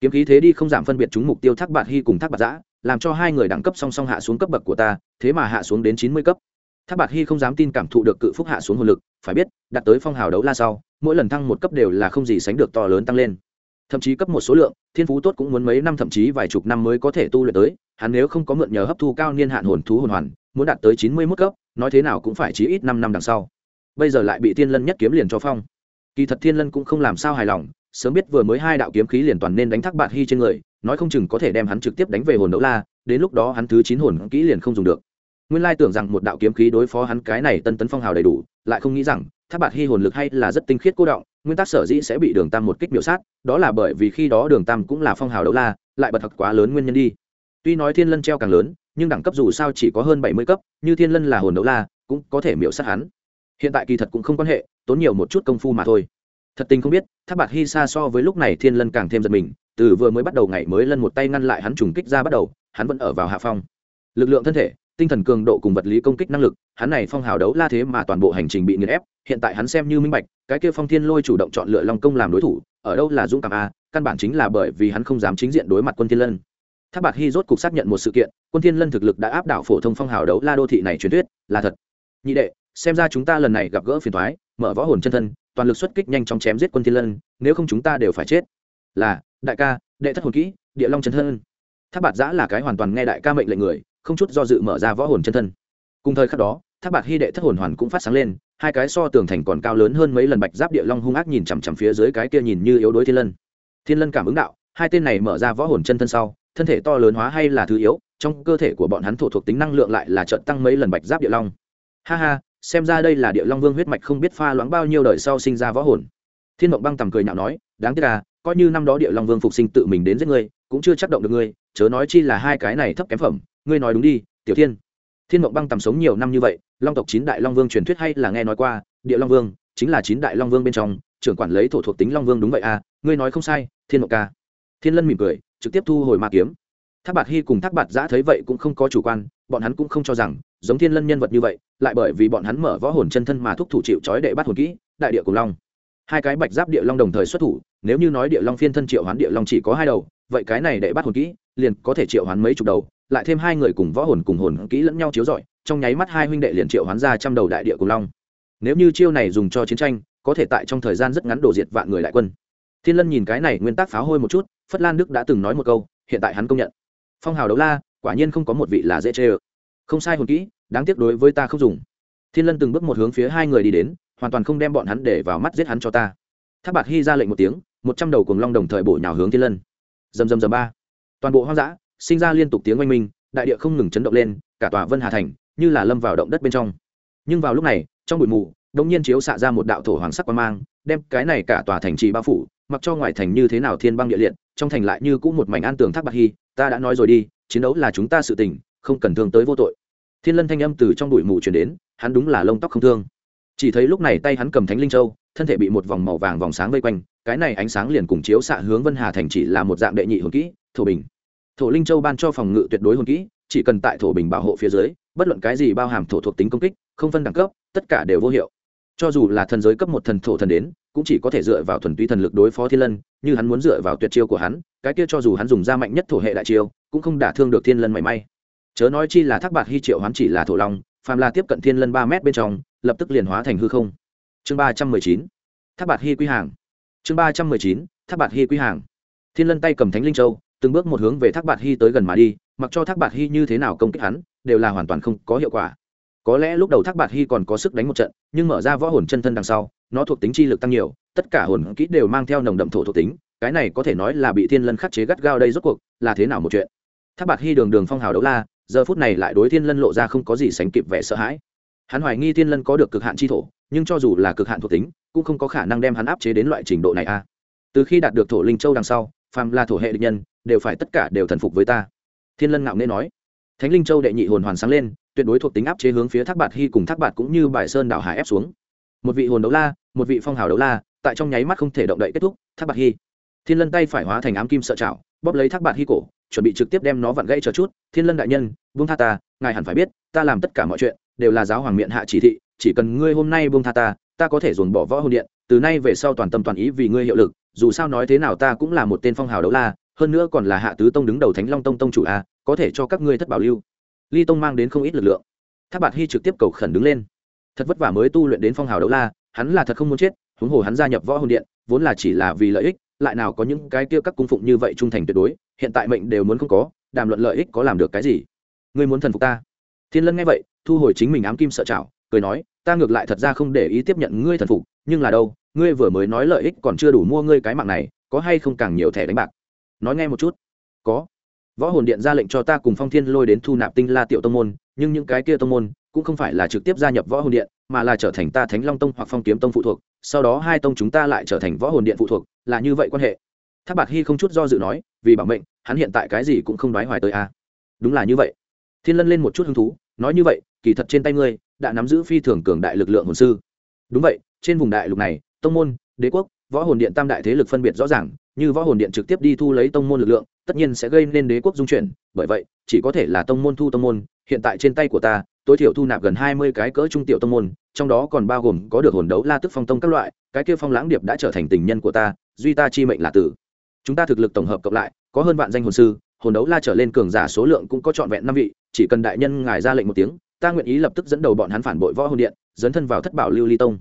Kiếm khí thế đi không giảm phân biệt chúng mục tiêu thác bạt hy cùng thác bạt giã, làm cho hai người đẳng cấp song song hạ xuống cấp bậc của ta, thế mà hạ xuống đến chín mươi cấp thác bạt hy không dám tin cảm thụ được cự phúc hạ xuống hồn lực, phải biết, đạt tới phong hào đấu la sau, mỗi lần thăng một cấp đều là không gì sánh được to lớn tăng lên. Thậm chí cấp một số lượng, thiên phú tốt cũng muốn mấy năm, thậm chí vài chục năm mới có thể tu luyện tới, hắn nếu không có mượn nhờ hấp thu cao niên hạn hồn thú hồn hoàn, muốn đạt tới chín mươi mốt cấp, nói thế nào cũng phải chí ít năm năm đằng sau. Bây giờ lại bị thiên lân nhất kiếm liền cho phong. Kỳ thật thiên lân cũng không làm sao hài lòng, sớm biết vừa mới hai đạo kiếm khí liền toàn nên đánh thác bạt hy trên người, nói không chừng có thể đem hắn trực tiếp đánh về hồn đấu la, đến lúc đó hắn thứ chín hồn kỹ liền không dùng được nguyên lai tưởng rằng một đạo kiếm khí đối phó hắn cái này tân tấn phong hào đầy đủ, lại không nghĩ rằng, thác bạt hy hồn lực hay là rất tinh khiết cô động, nguyên tắc sở dĩ sẽ bị đường tam một kích biểu sát, đó là bởi vì khi đó đường tam cũng là phong hào đấu la, lại bật thật quá lớn nguyên nhân đi. Tuy nói thiên lân treo càng lớn, nhưng đẳng cấp dù sao chỉ có hơn bảy mươi cấp, như thiên lân là hồn đấu la, cũng có thể miễu sát hắn. Hiện tại kỳ thật cũng không quan hệ, tốn nhiều một chút công phu mà thôi. Thật tình không biết, thác bạt hy xa so với lúc này thiên lân càng thêm giật mình, từ vừa mới bắt đầu ngày mới lân một tay ngăn lại hắn trùng kích ra bắt đầu, hắn vẫn ở vào hạ phong. Lực lượng thân thể tinh thần cường độ cùng vật lý công kích năng lực, hắn này phong hào đấu la thế mà toàn bộ hành trình bị nghiền ép, hiện tại hắn xem như minh bạch, cái kia phong thiên lôi chủ động chọn lựa long công làm đối thủ, ở đâu là dũng cảm a, căn bản chính là bởi vì hắn không dám chính diện đối mặt quân thiên lân. Tháp bạc hy rốt cục xác nhận một sự kiện, quân thiên lân thực lực đã áp đảo phổ thông phong hào đấu la đô thị này truyền thuyết, là thật. Nhị đệ, xem ra chúng ta lần này gặp gỡ phiền thoái mở võ hồn chân thân, toàn lực xuất kích nhanh chóng chém giết quân thiên lân, nếu không chúng ta đều phải chết. Là, đại ca, đệ thất hồn kỹ, địa long chân thân. Tháp bạc giã là cái hoàn toàn nghe đại ca mệnh lệnh người không chút do dự mở ra võ hồn chân thân. Cùng thời khắc đó tháp bạc hy đệ thất hồn hoàn cũng phát sáng lên, hai cái so tường thành còn cao lớn hơn mấy lần bạch giáp địa long hung ác nhìn chằm chằm phía dưới cái kia nhìn như yếu đuối thiên lân. Thiên lân cảm ứng đạo, hai tên này mở ra võ hồn chân thân sau, thân thể to lớn hóa hay là thứ yếu, trong cơ thể của bọn hắn thổ thuộc tính năng lượng lại là trận tăng mấy lần bạch giáp địa long. Ha ha, xem ra đây là địa long vương huyết mạch không biết pha loãng bao nhiêu đời sau sinh ra võ hồn. Thiên mộng băng tầm cười nhạo nói, đáng tiếc là coi như năm đó địa long vương phục sinh tự mình đến giết ngươi, cũng chưa chắc động được ngươi chớ nói chi là hai cái này thấp kém phẩm, ngươi nói đúng đi, tiểu thiên. Thiên mộng băng tầm sống nhiều năm như vậy, long tộc chín đại long vương truyền thuyết hay là nghe nói qua, địa long vương, chính là chín đại long vương bên trong, trưởng quản lấy thổ thuộc tính long vương đúng vậy à ngươi nói không sai, thiên mộng ca. Thiên lân mỉm cười, trực tiếp thu hồi ma kiếm. Thác bạt hy cùng thác bạt giã thấy vậy cũng không có chủ quan, bọn hắn cũng không cho rằng, giống thiên lân nhân vật như vậy, lại bởi vì bọn hắn mở võ hồn chân thân mà thúc thủ chịu trói đệ bắt hồn kỹ, đại địa cùng long. Hai cái bạch giáp địa long đồng thời xuất thủ, nếu như nói địa long phiên thân triệu hoán địa long chỉ có hai đầu, vậy cái này đệ bắt hồn kỹ liền có thể triệu hoán mấy chục đầu, lại thêm hai người cùng võ hồn cùng hồn kỹ lẫn nhau chiếu rọi, trong nháy mắt hai huynh đệ liền triệu hoán ra trăm đầu đại địa cùng long. Nếu như chiêu này dùng cho chiến tranh, có thể tại trong thời gian rất ngắn đổ diệt vạn người đại quân. Thiên lân nhìn cái này nguyên tắc pháo hôi một chút, phất lan đức đã từng nói một câu, hiện tại hắn công nhận. Phong hào đấu la, quả nhiên không có một vị là dễ chê ơ. Không sai hồn kỹ, đáng tiếc đối với ta không dùng. Thiên lân từng bước một hướng phía hai người đi đến, hoàn toàn không đem bọn hắn để vào mắt giết hắn cho ta. Tháp bạc hy ra lệnh một tiếng, một trăm đầu cùng long đồng thời bổ nhào hướng thiên lân. Dầm dầm dầm ba toàn bộ hoang dã, sinh ra liên tục tiếng oanh minh, đại địa không ngừng chấn động lên, cả tòa vân hà thành như là lâm vào động đất bên trong. Nhưng vào lúc này, trong bụi mù đông nhiên chiếu xạ ra một đạo thổ hoàng sắc quan mang, đem cái này cả tòa thành trì bao phủ, mặc cho ngoài thành như thế nào thiên băng địa liệt, trong thành lại như cũng một mảnh an tường thác bạc hy, ta đã nói rồi đi, chiến đấu là chúng ta sự tình, không cần thương tới vô tội. Thiên lân thanh âm từ trong bụi mù chuyển đến, hắn đúng là lông tóc không thương. Chỉ thấy lúc này tay hắn cầm thánh linh châu, thân thể bị một vòng màu vàng vòng sáng vây quanh, cái này ánh sáng liền cùng chiếu xạ hướng vân hà thành chỉ là một dạng đệ nhị hồn kỹ thổ bình. Thổ linh châu ban cho phòng ngự tuyệt đối hồn kỹ, chỉ cần tại thổ bình bảo hộ phía dưới, bất luận cái gì bao hàm thổ thuộc tính công kích, không phân đẳng cấp, tất cả đều vô hiệu. Cho dù là thần giới cấp một thần thổ thần đến, cũng chỉ có thể dựa vào thuần túy thần lực đối phó thiên lân, như hắn muốn dựa vào tuyệt chiêu của hắn, cái kia cho dù hắn dùng ra mạnh nhất thổ hệ đại chiêu, cũng không đả thương được thiên lân mảy may. Chớ nói chi là thác bạc hy triệu hắn chỉ là thổ long, phàm là tiếp cận thiên lân ba mét bên trong, lập tức liền hóa thành hư không. Chương ba trăm mười chín, thác bạc hy quy hàng. Chương ba trăm mười chín, thác bạc hy quy hàng. Thiên lân tay cầm thánh linh châu từng bước một hướng về thác Bạt hy tới gần mà đi, mặc cho thác Bạt hy như thế nào công kích hắn, đều là hoàn toàn không có hiệu quả. Có lẽ lúc đầu thác bạt hy còn có sức đánh một trận, nhưng mở ra võ hồn chân thân đằng sau, nó thuộc tính chi lực tăng nhiều, tất cả hồn kỹ đều mang theo nồng đậm thổ thuộc tính, cái này có thể nói là bị thiên lân khắc chế gắt gao đây rốt cuộc là thế nào một chuyện. Thác bạt hy đường đường phong hào đấu la, giờ phút này lại đối thiên lân lộ ra không có gì sánh kịp vẻ sợ hãi. Hắn hoài nghi thiên lân có được cực hạn chi thổ, nhưng cho dù là cực hạn thuộc tính, cũng không có khả năng đem hắn áp chế đến loại trình độ này a. Từ khi đạt được thổ linh châu đằng sau, phàm là thổ hệ địch nhân đều phải tất cả đều thần phục với ta. Thiên lân ngạo nghê nói. Thánh linh châu đệ nhị hồn hoàn sáng lên, tuyệt đối thuộc tính áp chế hướng phía thác bạt hy cùng thác bạt cũng như bài sơn đảo hải ép xuống. Một vị hồn đấu la, một vị phong hào đấu la, tại trong nháy mắt không thể động đậy kết thúc, thác bạt hy. Thiên lân tay phải hóa thành ám kim sợ chảo, bóp lấy thác bạt hy cổ, chuẩn bị trực tiếp đem nó vặn gãy cho chút. Thiên lân đại nhân, buông tha ta, ngài hẳn phải biết, ta làm tất cả mọi chuyện đều là giáo hoàng miệng hạ chỉ thị, chỉ cần ngươi hôm nay buông tha ta ta có thể dồn bỏ võ hồn điện, từ nay về sau toàn tâm toàn ý vì ngươi hiệu lực, dù sao nói thế nào ta cũng là một tên phong hào đấu la hơn nữa còn là hạ tứ tông đứng đầu thánh long tông tông chủ a, có thể cho các ngươi thất bảo lưu. Ly tông mang đến không ít lực lượng. Tháp bạt hy trực tiếp cầu khẩn đứng lên. Thật vất vả mới tu luyện đến phong hào đấu la, hắn là thật không muốn chết, huống hồ hắn gia nhập võ hồn điện, vốn là chỉ là vì lợi ích, lại nào có những cái kia các cung phụng như vậy trung thành tuyệt đối, hiện tại mệnh đều muốn không có, đàm luận lợi ích có làm được cái gì? Ngươi muốn thần phục ta? Thiên lân nghe vậy, thu hồi chính mình ám kim sợ chảo cười nói, ta ngược lại thật ra không để ý tiếp nhận ngươi thần phục, nhưng là đâu, ngươi vừa mới nói lợi ích còn chưa đủ mua ngươi cái mạng này, có hay không càng nhiều thẻ đánh bạc? Nói nghe một chút. Có. Võ hồn điện ra lệnh cho ta cùng phong thiên lôi đến thu nạp tinh la tiểu tông môn, nhưng những cái kia tông môn cũng không phải là trực tiếp gia nhập võ hồn điện, mà là trở thành ta thánh long tông hoặc phong kiếm tông phụ thuộc, sau đó hai tông chúng ta lại trở thành võ hồn điện phụ thuộc, là như vậy quan hệ. Tháp bạc hy không chút do dự nói, vì bảo mệnh, hắn hiện tại cái gì cũng không đoái hoài tới a đúng là như vậy. Thiên lân lên một chút hứng thú, nói như vậy, kỳ thật trên tay ngươi đã nắm giữ phi thường cường đại lực lượng hồn sư. Đúng vậy, trên vùng đại lục này, tông môn, đế quốc, võ hồn điện tam đại thế lực phân biệt rõ ràng như võ hồn điện trực tiếp đi thu lấy tông môn lực lượng, tất nhiên sẽ gây nên đế quốc dung chuyển. Bởi vậy, chỉ có thể là tông môn thu tông môn, hiện tại trên tay của ta, tối thiểu thu nạp gần hai mươi cái cỡ trung tiểu tông môn, trong đó còn bao gồm có được hồn đấu, la tức phong tông các loại, cái kia phong lãng điệp đã trở thành tình nhân của ta, duy ta chi mệnh là tử. Chúng ta thực lực tổng hợp cộng lại, có hơn vạn danh hồn sư, hồn đấu la trở lên cường giả số lượng cũng có trọn vẹn năm vị, chỉ cần đại nhân ngài ra lệnh một tiếng, ta nguyện ý lập tức dẫn đầu bọn hắn phản bội võ hồn điện, dấn thân vào thất bảo lưu ly tông.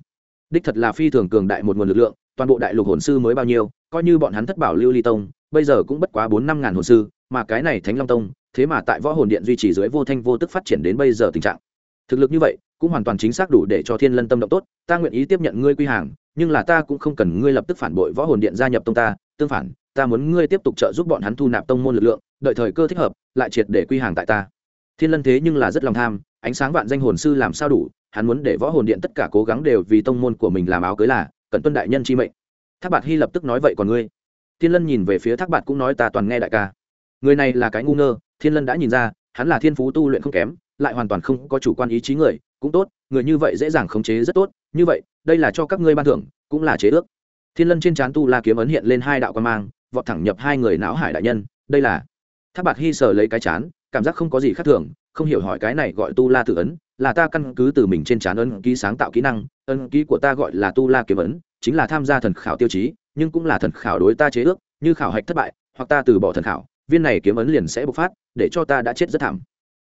Đích thật là phi thường cường đại một nguồn lực lượng, toàn bộ đại lục hồn sư mới bao nhiêu coi như bọn hắn thất bảo lưu ly tông, bây giờ cũng bất quá bốn năm ngàn hồn sư, mà cái này thánh long tông, thế mà tại võ hồn điện duy trì dưới vô thanh vô tức phát triển đến bây giờ tình trạng. Thực lực như vậy, cũng hoàn toàn chính xác đủ để cho thiên lân tâm động tốt, ta nguyện ý tiếp nhận ngươi quy hàng, nhưng là ta cũng không cần ngươi lập tức phản bội võ hồn điện gia nhập tông ta, tương phản, ta muốn ngươi tiếp tục trợ giúp bọn hắn thu nạp tông môn lực lượng, đợi thời cơ thích hợp, lại triệt để quy hàng tại ta. Thiên lân thế nhưng là rất lòng tham, ánh sáng vạn danh hồn sư làm sao đủ, hắn muốn để võ hồn điện tất cả cố gắng đều vì tông môn của mình làm áo cưới là, cần tuân đại nhân chi mệnh thác bạt hy lập tức nói vậy còn ngươi? Thiên lân nhìn về phía thác bạt cũng nói ta toàn nghe đại ca. Người này là cái ngu ngơ, thiên lân đã nhìn ra, hắn là thiên phú tu luyện không kém, lại hoàn toàn không có chủ quan ý chí người, cũng tốt, người như vậy dễ dàng khống chế rất tốt. Như vậy, đây là cho các ngươi ban thưởng, cũng là chế ước. Thiên lân trên trán tu la kiếm ấn hiện lên hai đạo quan mang, vọt thẳng nhập hai người não hải đại nhân. Đây là thác bạt hy sờ lấy cái chán, cảm giác không có gì khác thường, không hiểu hỏi cái này gọi tu la tự ấn, là ta căn cứ từ mình trên trán ấn ký sáng tạo kỹ năng, ấn ký của ta gọi là tu la kiếm ấn chính là tham gia thần khảo tiêu chí, nhưng cũng là thần khảo đối ta chế ước, như khảo hạch thất bại, hoặc ta từ bỏ thần khảo, viên này kiếm ấn liền sẽ bộc phát, để cho ta đã chết rất thảm.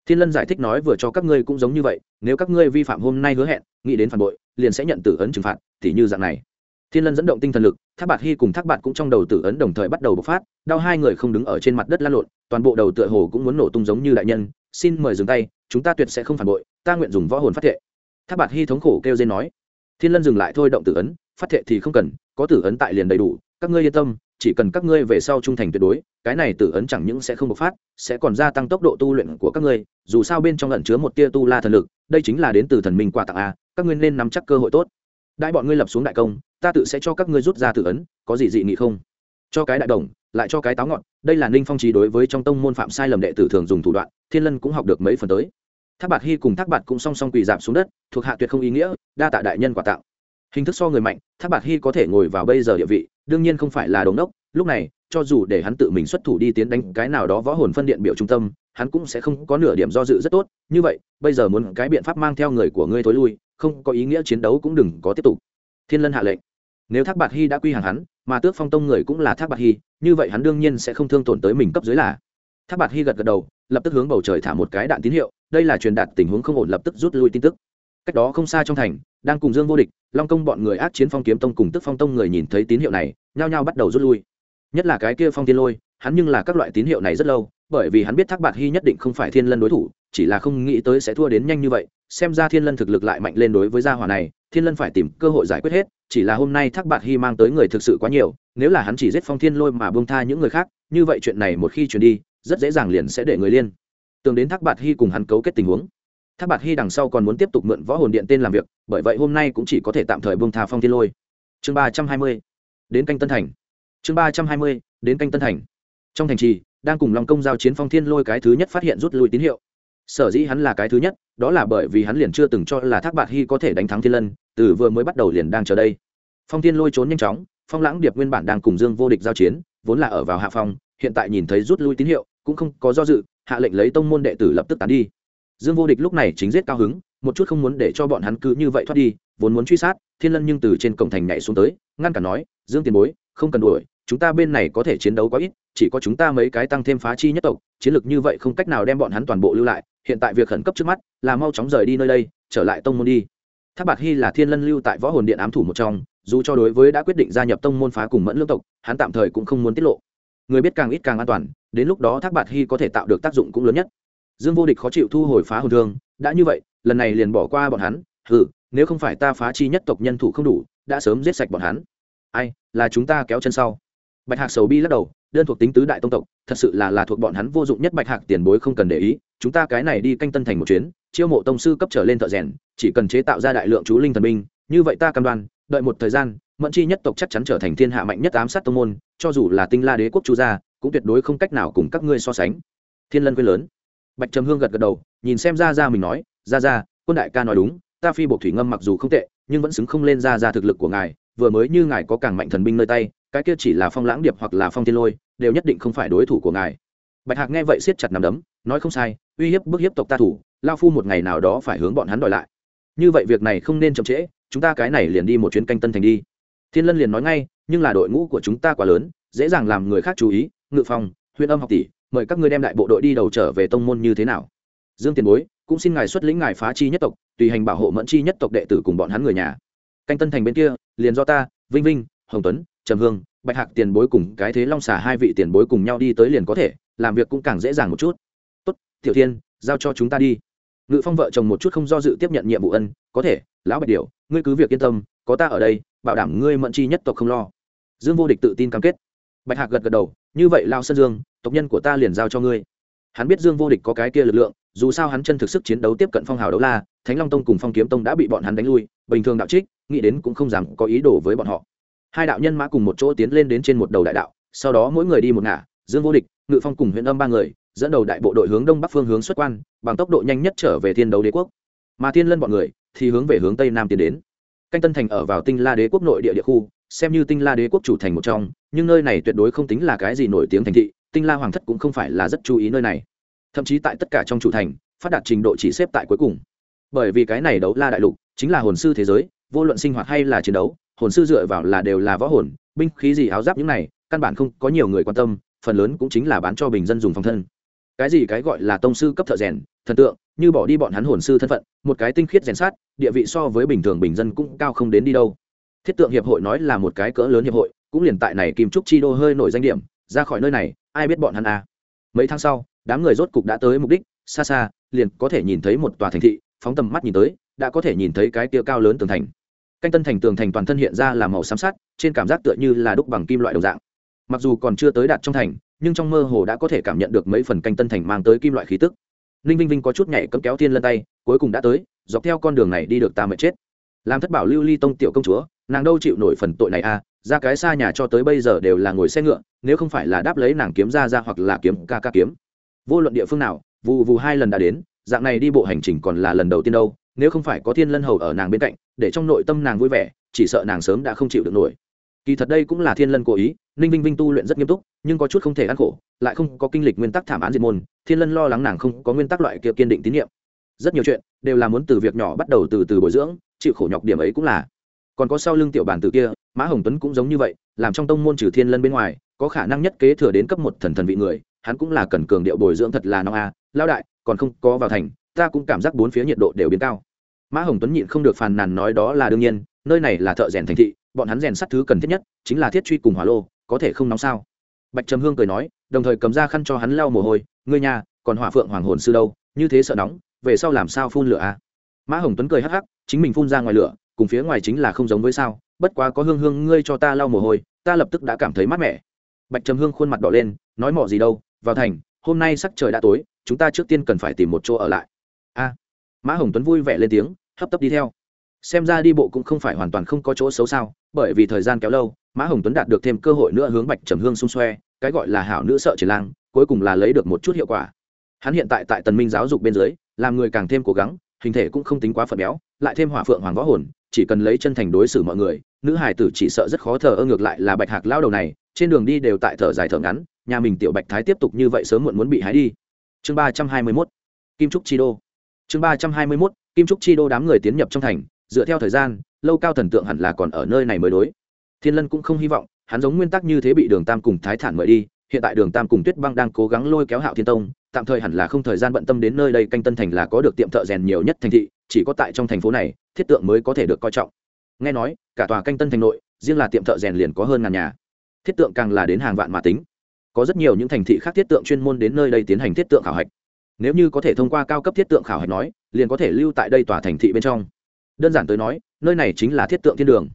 Thiên lân giải thích nói vừa cho các ngươi cũng giống như vậy, nếu các ngươi vi phạm hôm nay hứa hẹn, nghĩ đến phản bội, liền sẽ nhận tử ấn trừng phạt thì như dạng này. Thiên lân dẫn động tinh thần lực, thác bạt hy cùng thác bạt cũng trong đầu tử ấn đồng thời bắt đầu bộc phát, đau hai người không đứng ở trên mặt đất lan lộn, toàn bộ đầu tựa hồ cũng muốn nổ tung giống như đại nhân, xin mời dừng tay, chúng ta tuyệt sẽ không phản bội, ta nguyện dùng võ hồn phát thệ. Thác bạt hy thống khổ kêu dên nói. Thiên lân dừng lại thôi động tử ấn phát thệ thì không cần, có tử ấn tại liền đầy đủ, các ngươi yên tâm, chỉ cần các ngươi về sau trung thành tuyệt đối, cái này tử ấn chẳng những sẽ không bộc phát, sẽ còn gia tăng tốc độ tu luyện của các ngươi, dù sao bên trong lẩn chứa một tia tu la thần lực, đây chính là đến từ thần minh quà tặng a, các ngươi nên nắm chắc cơ hội tốt. Đại bọn ngươi lập xuống đại công, ta tự sẽ cho các ngươi rút ra tử ấn, có gì dị nghị không? Cho cái đại đồng, lại cho cái táo ngọn, đây là ninh phong trí đối với trong tông môn phạm sai lầm đệ tử thường dùng thủ đoạn, thiên lân cũng học được mấy phần tới. Thác bạt hy cùng thác bạt cũng song song quỳ giảm xuống đất, thuộc hạ tuyệt không ý nghĩa, đa tạ đại nhân quà tặng hình thức so người mạnh, thác bạt hy có thể ngồi vào bây giờ địa vị, đương nhiên không phải là đống đốc, lúc này, cho dù để hắn tự mình xuất thủ đi tiến đánh cái nào đó võ hồn phân điện biểu trung tâm, hắn cũng sẽ không có nửa điểm do dự rất tốt, như vậy, bây giờ muốn cái biện pháp mang theo người của ngươi thối lui, không có ý nghĩa chiến đấu cũng đừng có tiếp tục. Thiên lân hạ lệnh. Nếu thác bạt hy đã quy hàng hắn, mà tước phong tông người cũng là thác bạt hy, như vậy hắn đương nhiên sẽ không thương tổn tới mình cấp dưới là. Thác bạt hy gật gật đầu, lập tức hướng bầu trời thả một cái đạn tín hiệu, đây là truyền đạt tình huống không ổn lập tức rút lui tin tức. Cách đó không xa trong thành đang cùng dương vô địch, long công bọn người ác chiến phong kiếm tông cùng tức phong tông người nhìn thấy tín hiệu này, nhao nhao bắt đầu rút lui. Nhất là cái kia phong tiên lôi, hắn nhưng là các loại tín hiệu này rất lâu, bởi vì hắn biết thác bạt hy nhất định không phải thiên lân đối thủ, chỉ là không nghĩ tới sẽ thua đến nhanh như vậy, xem ra thiên lân thực lực lại mạnh lên đối với gia hỏa này, thiên lân phải tìm cơ hội giải quyết hết, chỉ là hôm nay thác bạt hy mang tới người thực sự quá nhiều, nếu là hắn chỉ giết phong thiên lôi mà bông tha những người khác, như vậy chuyện này một khi chuyển đi, rất dễ dàng liền sẽ để người liên tưởng đến thác bạt hy cùng hắn cấu kết tình huống thác bạt hy đằng sau còn muốn tiếp tục mượn võ hồn điện tên làm việc, bởi vậy hôm nay cũng chỉ có thể tạm thời buông tha phong thiên lôi. Chương ba trăm hai mươi, đến canh tân thành. Chương ba trăm hai mươi, đến canh tân thành. Trong thành trì, đang cùng lòng công giao chiến phong thiên lôi cái thứ nhất phát hiện rút lui tín hiệu. Sở dĩ hắn là cái thứ nhất, đó là bởi vì hắn liền chưa từng cho là thác bạt hy có thể đánh thắng thiên lân, từ vừa mới bắt đầu liền đang chờ đây. Phong thiên lôi trốn nhanh chóng, phong lãng điệp nguyên bản đang cùng dương vô địch giao chiến, vốn là ở vào hạ phong, hiện tại nhìn thấy rút lui tín hiệu, cũng không có do dự, hạ lệnh lấy tông môn đệ tử lập tức tán đi dương vô địch lúc này chính giết cao hứng, một chút không muốn để cho bọn hắn cứ như vậy thoát đi, vốn muốn truy sát, thiên lân nhưng từ trên cổng thành nhảy xuống tới, ngăn cản nói, dương tiền bối, không cần đuổi, chúng ta bên này có thể chiến đấu quá ít, chỉ có chúng ta mấy cái tăng thêm phá chi nhất tộc, chiến lược như vậy không cách nào đem bọn hắn toàn bộ lưu lại, hiện tại việc khẩn cấp trước mắt là mau chóng rời đi nơi đây, trở lại tông môn đi. Tháp bạc hy là thiên lân lưu tại võ hồn điện ám thủ một trong, dù cho đối với đã quyết định gia nhập tông môn phá cùng mẫn lương tộc, hắn tạm thời cũng không muốn tiết lộ. Người biết càng ít càng an toàn, đến lúc đó thác bạc hy có thể tạo được tác dụng cũng lớn nhất dương vô địch khó chịu thu hồi phá hồn thương đã như vậy lần này liền bỏ qua bọn hắn Hừ, nếu không phải ta phá chi nhất tộc nhân thủ không đủ đã sớm giết sạch bọn hắn. Ai là chúng ta kéo chân sau. Bạch hạc sầu bi lắc đầu đơn thuộc tính tứ đại tông tộc thật sự là là thuộc bọn hắn vô dụng nhất bạch hạc tiền bối không cần để ý chúng ta cái này đi canh tân thành một chuyến chiêu mộ tông sư cấp trở lên thợ rèn chỉ cần chế tạo ra đại lượng chú linh thần binh như vậy ta cam đoan đợi một thời gian mẫn chi nhất tộc chắc chắn trở thành thiên hạ mạnh nhất ám sát tông môn cho dù là tinh la đế quốc chu gia cũng tuyệt đối không cách nào cùng các ngươi so sánh. Thiên lân quê lớn bạch trầm hương gật gật đầu nhìn xem ra ra mình nói ra ra quân đại ca nói đúng ta phi buộc thủy ngâm mặc dù không tệ nhưng vẫn xứng không lên ra ra thực lực của ngài vừa mới như ngài có càng mạnh thần binh nơi tay cái kia chỉ là phong lãng điệp hoặc là phong thiên lôi đều nhất định không phải đối thủ của ngài. Bạch hạc nghe vậy siết chặt nằm đấm nói không sai uy hiếp bức hiếp tộc ta thủ lao phu một ngày nào đó phải hướng bọn hắn đòi lại. Như vậy việc này không nên chậm trễ chúng ta cái này liền đi một chuyến canh tân thành đi. Thiên lân liền nói ngay nhưng là đội ngũ của chúng ta quá lớn dễ dàng làm người khác chú ý ngự phòng, huyện âm học tỷ mời các ngươi đem đại bộ đội đi đầu trở về tông môn như thế nào? Dương tiền bối, cũng xin ngài xuất lĩnh ngài phá chi nhất tộc, tùy hành bảo hộ mẫn chi nhất tộc đệ tử cùng bọn hắn người nhà. Canh tân thành bên kia, liền do ta, vinh vinh, hồng tuấn, trầm hương, bạch hạc tiền bối cùng cái thế long xà hai vị tiền bối cùng nhau đi tới liền có thể, làm việc cũng càng dễ dàng một chút. Tốt, tiểu thiên, giao cho chúng ta đi. Ngự phong vợ chồng một chút không do dự tiếp nhận nhiệm vụ ân, có thể, lão bạch điều, ngươi cứ việc yên tâm, có ta ở đây, bảo đảm ngươi mẫn chi nhất tộc không lo. Dương vô địch tự tin cam kết. Bạch hạc gật gật đầu như vậy lao sân dương, tộc nhân của ta liền giao cho ngươi. Hắn biết dương vô địch có cái kia lực lượng, dù sao hắn chân thực sức chiến đấu tiếp cận phong hào đấu la, thánh long tông cùng phong kiếm tông đã bị bọn hắn đánh lui, bình thường đạo trích, nghĩ đến cũng không dám có ý đồ với bọn họ. Hai đạo nhân mã cùng một chỗ tiến lên đến trên một đầu đại đạo, sau đó mỗi người đi một ngả, dương vô địch, ngự phong cùng huyện âm ba người, dẫn đầu đại bộ đội hướng đông bắc phương hướng xuất quan, bằng tốc độ nhanh nhất trở về thiên đấu đế quốc. Mà thiên lân bọn người thì hướng về hướng tây nam tiến đến. Canh tân thành ở vào tinh la đế quốc nội địa địa khu xem như tinh la đế quốc chủ thành một trong, nhưng nơi này tuyệt đối không tính là cái gì nổi tiếng thành thị, tinh la hoàng thất cũng không phải là rất chú ý nơi này. Thậm chí tại tất cả trong chủ thành, phát đạt trình độ chỉ xếp tại cuối cùng. Bởi vì cái này đấu la đại lục, chính là hồn sư thế giới, vô luận sinh hoạt hay là chiến đấu, hồn sư dựa vào là đều là võ hồn, binh khí gì áo giáp những này, căn bản không có nhiều người quan tâm, phần lớn cũng chính là bán cho bình dân dùng phòng thân. Cái gì cái gọi là tông sư cấp thợ rèn, thần tượng, như bỏ đi bọn hắn hồn sư thân phận, một cái tinh khiết rèn sát, địa vị so với bình thường bình dân cũng cao không đến đi đâu thiết tượng hiệp hội nói là một cái cỡ lớn hiệp hội, cũng liền tại này kim trúc chi đô hơi nổi danh điểm, ra khỏi nơi này, ai biết bọn hắn à. mấy tháng sau, đám người rốt cục đã tới mục đích, xa xa, liền có thể nhìn thấy một tòa thành thị, phóng tầm mắt nhìn tới, đã có thể nhìn thấy cái kia cao lớn tường thành. Canh tân thành tường thành toàn thân hiện ra là màu xám sắt, trên cảm giác tựa như là đúc bằng kim loại đồng dạng. Mặc dù còn chưa tới đạt trong thành, nhưng trong mơ hồ đã có thể cảm nhận được mấy phần canh tân thành mang tới kim loại khí tức. Ninh vinh vinh có chút nhảy cấm kéo thiên lân tay, cuối cùng đã tới, dọc theo con đường này đi được ta mệt chết. Làm thất bảo lưu ly tông tiểu công chúa nàng đâu chịu nổi phần tội này à ra cái xa nhà cho tới bây giờ đều là ngồi xe ngựa, nếu không phải là đáp lấy nàng kiếm ra ra hoặc là kiếm ca ca kiếm. Vô luận địa phương nào, vù vù hai lần đã đến, dạng này đi bộ hành trình còn là lần đầu tiên đâu, nếu không phải có thiên lân hầu ở nàng bên cạnh, để trong nội tâm nàng vui vẻ, chỉ sợ nàng sớm đã không chịu được nổi. Kỳ thật đây cũng là thiên lân cố ý, ninh vinh vinh tu luyện rất nghiêm túc, nhưng có chút không thể ăn khổ, lại không có kinh lịch nguyên tắc thảm án diệt môn, thiên lân lo lắng nàng không có nguyên tắc loại kia kiên định tín nhiệm. Rất nhiều chuyện, đều là muốn từ việc nhỏ bắt đầu từ từ bồi dưỡng, chịu khổ nhọc điểm ấy cũng là còn có sau lưng tiểu bản tử kia, mã hồng tuấn cũng giống như vậy, làm trong tông môn trừ thiên lân bên ngoài, có khả năng nhất kế thừa đến cấp một thần thần vị người, hắn cũng là cần cường điệu bồi dưỡng thật là nong a lao đại, còn không có vào thành, ta cũng cảm giác bốn phía nhiệt độ đều biến cao. Mã hồng tuấn nhịn không được phàn nàn nói đó là đương nhiên, nơi này là thợ rèn thành thị, bọn hắn rèn sắt thứ cần thiết nhất, chính là thiết truy cùng hỏa lô, có thể không nóng sao? Bạch trầm hương cười nói, đồng thời cầm ra khăn cho hắn lau mồ hôi, ngươi nhà, còn hỏa phượng hoàng hồn sư đâu, như thế sợ nóng, về sau làm sao phun lửa à mã hồng tuấn cười hắc hắc, chính mình phun ra ngoài lửa cùng phía ngoài chính là không giống với sao, bất quá có hương hương ngươi cho ta lau mồ hôi, ta lập tức đã cảm thấy mát mẻ. Bạch trầm hương khuôn mặt đỏ lên, nói mỏ gì đâu, vào thành, hôm nay sắc trời đã tối, chúng ta trước tiên cần phải tìm một chỗ ở lại. A. Mã hồng tuấn vui vẻ lên tiếng, hấp tấp đi theo. Xem ra đi bộ cũng không phải hoàn toàn không có chỗ xấu sao, bởi vì thời gian kéo lâu, mã hồng tuấn đạt được thêm cơ hội nữa hướng bạch trầm hương xung xoe, cái gọi là hảo nữ sợ chỉ lang, cuối cùng là lấy được một chút hiệu quả. Hắn hiện tại tại tần minh giáo dục bên dưới, làm người càng thêm cố gắng, hình thể cũng không tính quá phật béo, lại thêm hỏa phượng hoàng võ hồn chỉ cần lấy chân thành đối xử mọi người, nữ hải tử chỉ sợ rất khó thở ơ ngược lại là bạch hạc lao đầu này, trên đường đi đều tại thở dài thở ngắn, nhà mình tiểu bạch thái tiếp tục như vậy sớm muộn muốn bị hái đi. Chương ba trăm hai mươi mốt, kim trúc chi đô. Chương ba trăm hai mươi mốt, kim trúc chi đô đám người tiến nhập trong thành, dựa theo thời gian, lâu cao thần tượng hẳn là còn ở nơi này mới đối. Thiên lân cũng không hy vọng, hắn giống nguyên tắc như thế bị đường tam cùng thái thản mời đi, hiện tại đường tam cùng tuyết băng đang cố gắng lôi kéo hạo thiên tông tạm thời hẳn là không thời gian bận tâm đến nơi đây canh tân thành là có được tiệm thợ rèn nhiều nhất thành thị, chỉ có tại trong thành phố này, thiết tượng mới có thể được coi trọng. Nghe nói, cả tòa canh tân thành nội, riêng là tiệm thợ rèn liền có hơn ngàn nhà. Thiết tượng càng là đến hàng vạn mà tính. Có rất nhiều những thành thị khác thiết tượng chuyên môn đến nơi đây tiến hành thiết tượng khảo hạch. Nếu như có thể thông qua cao cấp thiết tượng khảo hạch nói, liền có thể lưu tại đây tòa thành thị bên trong. Đơn giản tới nói, nơi này chính là thiết tượng thiên đường.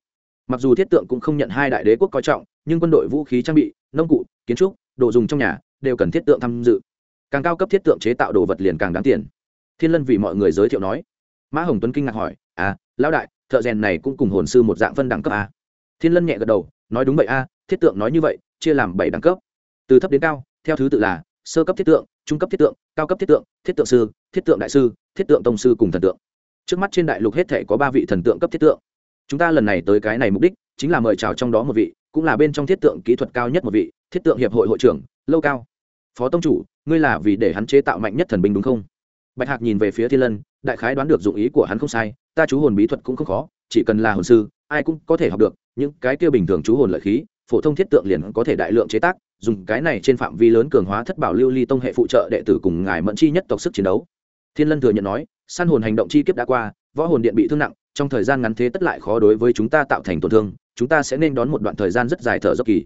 Mặc dù thiết tượng cũng không nhận hai đại đế quốc coi trọng, nhưng quân đội vũ khí trang bị, nông cụ, kiến trúc, đồ dùng trong nhà, đều cần thiết tượng tham dự càng cao cấp thiết tượng chế tạo đồ vật liền càng đáng tiền. Thiên lân vì mọi người giới thiệu nói. Mã hồng tuấn kinh ngạc hỏi à lão đại, thợ rèn này cũng cùng hồn sư một dạng phân đẳng cấp à? thiên lân nhẹ gật đầu, nói đúng vậy a, thiết tượng nói như vậy, chia làm bảy đẳng cấp. Từ thấp đến cao, theo thứ tự là sơ cấp thiết tượng, trung cấp thiết tượng, cao cấp thiết tượng thiết tượng sư, thiết tượng đại sư, thiết tượng tông sư cùng thần tượng. Trước mắt trên đại lục hết thể có ba vị thần tượng cấp thiết tượng. Chúng ta lần này tới cái này mục đích, chính là mời chào trong đó một vị, cũng là bên trong thiết tượng kỹ thuật cao nhất một vị, thiết tượng hiệp hội hội trưởng, lâu cao. Phó tông chủ ngươi là vì để hắn chế tạo mạnh nhất thần binh đúng không? Bạch hạc nhìn về phía thiên lân, đại khái đoán được dụng ý của hắn không sai, ta chú hồn bí thuật cũng không khó, chỉ cần là hồn sư, ai cũng có thể học được, những cái kia bình thường chú hồn lợi khí, phổ thông thiết tượng liền có thể đại lượng chế tác, dùng cái này trên phạm vi lớn cường hóa thất bảo lưu ly tông hệ phụ trợ đệ tử cùng ngài mẫn chi nhất tộc sức chiến đấu. Thiên lân thừa nhận nói săn hồn hành động chi kiếp đã qua, võ hồn điện bị thương nặng, trong thời gian ngắn thế tất lại khó đối với chúng ta tạo thành tổn thương, chúng ta sẽ nên đón một đoạn thời gian rất dài thở dốc kỳ.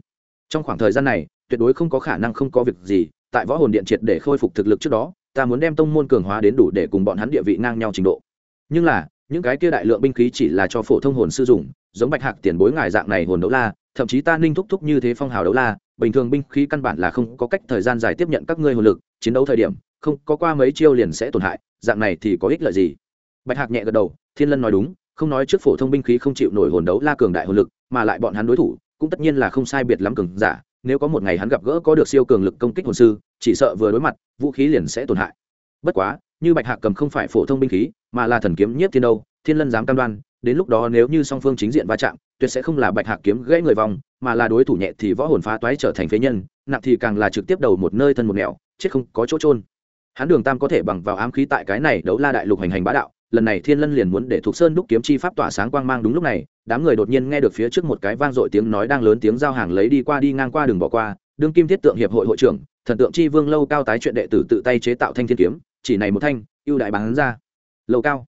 Trong khoảng thời gian này, tuyệt đối không có khả năng không có việc gì tại võ hồn điện triệt để khôi phục thực lực trước đó, ta muốn đem tông môn cường hóa đến đủ để cùng bọn hắn địa vị ngang nhau trình độ. Nhưng là, những cái kia đại lượng binh khí chỉ là cho phổ thông hồn sư dùng, giống bạch hạc tiền bối ngài dạng này hồn đấu la, thậm chí ta ninh thúc thúc như thế phong hào đấu la, bình thường binh khí căn bản là không có cách thời gian dài tiếp nhận các ngươi hồn lực, chiến đấu thời điểm, không có qua mấy chiêu liền sẽ tổn hại, dạng này thì có ích lợi gì? Bạch hạc nhẹ gật đầu, thiên lân nói đúng, không nói trước phổ thông binh khí không chịu nổi hồn đấu la cường đại hồn lực, mà lại bọn hắn đối thủ, cũng tất nhiên là không sai biệt lắm cường giả nếu có một ngày hắn gặp gỡ có được siêu cường lực công kích hồn sư, chỉ sợ vừa đối mặt, vũ khí liền sẽ tổn hại. Bất quá, như bạch hạc cầm không phải phổ thông binh khí, mà là thần kiếm nhất thiên đâu, thiên lân dám cam đoan, đến lúc đó nếu như song phương chính diện va chạm, tuyệt sẽ không là bạch hạc kiếm gãy người vòng, mà là đối thủ nhẹ thì võ hồn phá toái trở thành phế nhân, nặng thì càng là trực tiếp đầu một nơi thân một nẻo, chết không có chỗ trôn hắn đường tam có thể bằng vào ám khí tại cái này đấu la đại lục hành hành bá đạo lần này thiên lân liền muốn để thuộc sơn đúc kiếm chi pháp tỏa sáng quang mang đúng lúc này, đám người đột nhiên nghe được phía trước một cái vang dội tiếng nói đang lớn tiếng giao hàng lấy đi qua đi ngang qua đường bỏ qua, đương kim thiết tượng hiệp hội hội trưởng, thần tượng chi vương lâu cao tái chuyện đệ tử tự tay chế tạo thanh thiên kiếm, chỉ này một thanh, ưu đại bán ra. Lâu cao.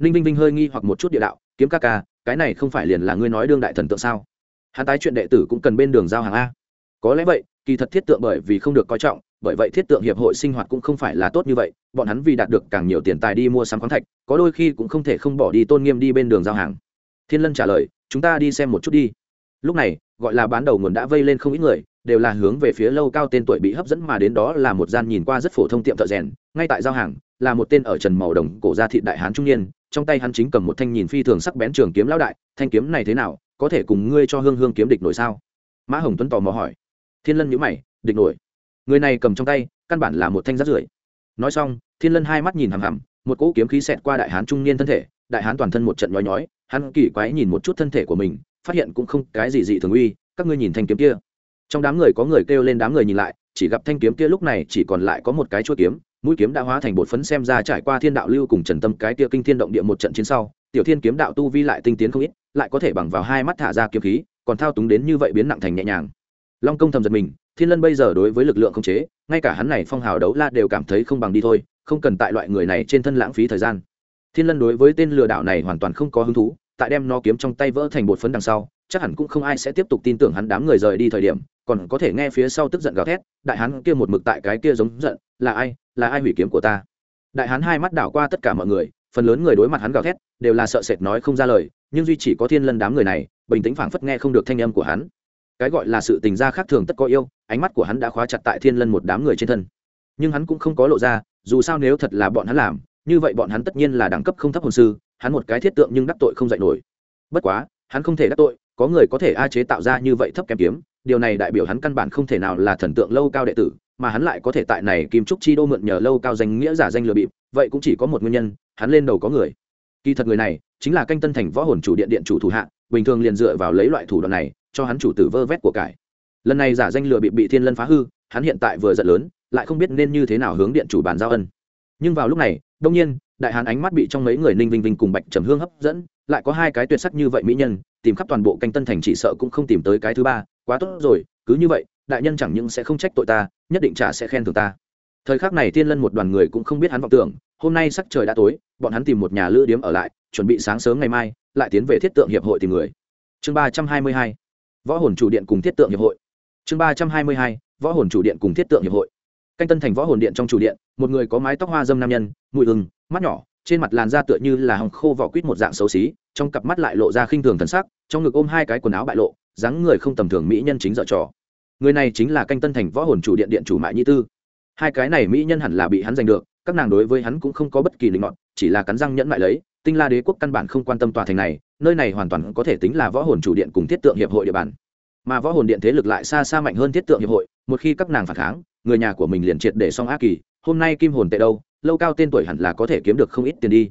Ninh vinh vinh hơi nghi hoặc một chút địa đạo, kiếm ca ca, cái này không phải liền là ngươi nói đương đại thần tượng sao? Hắn tái chuyện đệ tử cũng cần bên đường giao hàng a có lẽ vậy, kỳ thật thiết tượng bởi vì không được coi trọng, bởi vậy thiết tượng hiệp hội sinh hoạt cũng không phải là tốt như vậy, bọn hắn vì đạt được càng nhiều tiền tài đi mua sắm khoáng thạch, có đôi khi cũng không thể không bỏ đi tôn nghiêm đi bên đường giao hàng. Thiên lân trả lời, chúng ta đi xem một chút đi. Lúc này, gọi là bán đầu nguồn đã vây lên không ít người, đều là hướng về phía lâu cao tên tuổi bị hấp dẫn mà đến đó là một gian nhìn qua rất phổ thông tiệm thợ rèn, ngay tại giao hàng, là một tên ở trần màu đồng cổ ra thị đại hán trung niên, trong tay hắn chính cầm một thanh nhìn phi thường sắc bén trường kiếm lão đại, thanh kiếm này thế nào, có thể cùng ngươi cho hương hương kiếm địch nổi sao? Mã hồng tuấn tò mò hỏi thiên lân nhữ mày, địch nổi. Người này cầm trong tay, căn bản là một thanh rát rưởi. Nói xong, thiên lân hai mắt nhìn hằm hằm, một cỗ kiếm khí xẹt qua đại hán trung niên thân thể, đại hán toàn thân một trận nhói nhói, hắn kỳ quái nhìn một chút thân thể của mình, phát hiện cũng không cái gì dị thường uy, các ngươi nhìn thanh kiếm kia. Trong đám người có người kêu lên đám người nhìn lại, chỉ gặp thanh kiếm kia lúc này chỉ còn lại có một cái chuôi kiếm, mũi kiếm đã hóa thành bột phấn xem ra trải qua thiên đạo lưu cùng trần tâm cái kia kinh thiên động địa một trận chiến sau, tiểu thiên kiếm đạo tu vi lại tinh tiến không ít, lại có thể bằng vào hai mắt thả ra kiếm khí, còn thao túng đến như vậy biến nặng thành nhẹ nhàng long công thầm giật mình, thiên lân bây giờ đối với lực lượng không chế, ngay cả hắn này phong hào đấu la đều cảm thấy không bằng đi thôi, không cần tại loại người này trên thân lãng phí thời gian. Thiên lân đối với tên lừa đảo này hoàn toàn không có hứng thú, tại đem nó kiếm trong tay vỡ thành bột phấn đằng sau, chắc hẳn cũng không ai sẽ tiếp tục tin tưởng hắn đám người rời đi thời điểm, còn có thể nghe phía sau tức giận gào thét, đại hán kia một mực tại cái kia giống giận, là ai là ai hủy kiếm của ta? Đại hán hai mắt đảo qua tất cả mọi người, phần lớn người đối mặt hắn gào thét, đều là sợ sệt nói không ra lời, nhưng duy chỉ có thiên lân đám người này, bình tĩnh phảng phất nghe không được thanh âm của hắn cái gọi là sự tình gia khác thường tất có yêu, ánh mắt của hắn đã khóa chặt tại thiên lân một đám người trên thân. Nhưng hắn cũng không có lộ ra, dù sao nếu thật là bọn hắn làm, như vậy bọn hắn tất nhiên là đẳng cấp không thấp hồn sư, hắn một cái thiết tượng nhưng đắc tội không dạy nổi. Bất quá, hắn không thể đắc tội, có người có thể a chế tạo ra như vậy thấp kém kiếm, điều này đại biểu hắn căn bản không thể nào là thần tượng lâu cao đệ tử, mà hắn lại có thể tại này kim trúc chi đô mượn nhờ lâu cao danh nghĩa giả danh lừa bịp, vậy cũng chỉ có một nguyên nhân, hắn lên đầu có người. Kỳ thật người này, chính là canh tân thành võ hồn chủ điện điện chủ thủ hạ, bình thường liền dựa vào lấy loại thủ đoạn này cho hắn chủ tử vơ vét của cải. Lần này giả danh lừa bị bị thiên lân phá hư, hắn hiện tại vừa giận lớn, lại không biết nên như thế nào hướng điện chủ bàn giao ân. Nhưng vào lúc này đông nhiên, đại hán ánh mắt bị trong mấy người ninh vinh vinh cùng bạch trầm hương hấp dẫn, lại có hai cái tuyệt sắc như vậy mỹ nhân, tìm khắp toàn bộ canh tân thành chỉ sợ cũng không tìm tới cái thứ ba, quá tốt rồi, cứ như vậy, đại nhân chẳng những sẽ không trách tội ta, nhất định trả sẽ khen thưởng ta. Thời khắc này thiên lân một đoàn người cũng không biết hắn vọng tưởng, hôm nay sắc trời đã tối, bọn hắn tìm một nhà lữ điếm ở lại, chuẩn bị sáng sớm ngày mai, lại tiến về thiết tượng hiệp hội tìm người. Chương ba trăm hai mươi hai võ hồn chủ điện cùng thiết tượng hiệp hội. Chương ba trăm hai mươi hai, võ hồn chủ điện cùng thiết tượng hiệp hội. Canh tân thành võ hồn điện trong chủ điện, một người có mái tóc hoa dâm nam nhân, mùi hừng, mắt nhỏ, trên mặt làn da tựa như là hồng khô vỏ quýt một dạng xấu xí, trong cặp mắt lại lộ ra khinh thường thần sắc, trong ngực ôm hai cái quần áo bại lộ, dáng người không tầm thường mỹ nhân chính dở trò. Người này chính là canh tân thành võ hồn chủ điện điện chủ mại nhi tư. Hai cái này mỹ nhân hẳn là bị hắn giành được các nàng đối với hắn cũng không có bất kỳ linh mọn, chỉ là cắn răng nhẫn mại lấy, tinh la đế quốc căn bản không quan tâm tòa thành này, nơi này hoàn toàn có thể tính là võ hồn chủ điện cùng thiết tượng hiệp hội địa bàn. Mà võ hồn điện thế lực lại xa xa mạnh hơn thiết tượng hiệp hội, một khi các nàng phản kháng, người nhà của mình liền triệt để xong ác kỳ, hôm nay kim hồn tệ đâu, lâu cao tên tuổi hẳn là có thể kiếm được không ít tiền đi.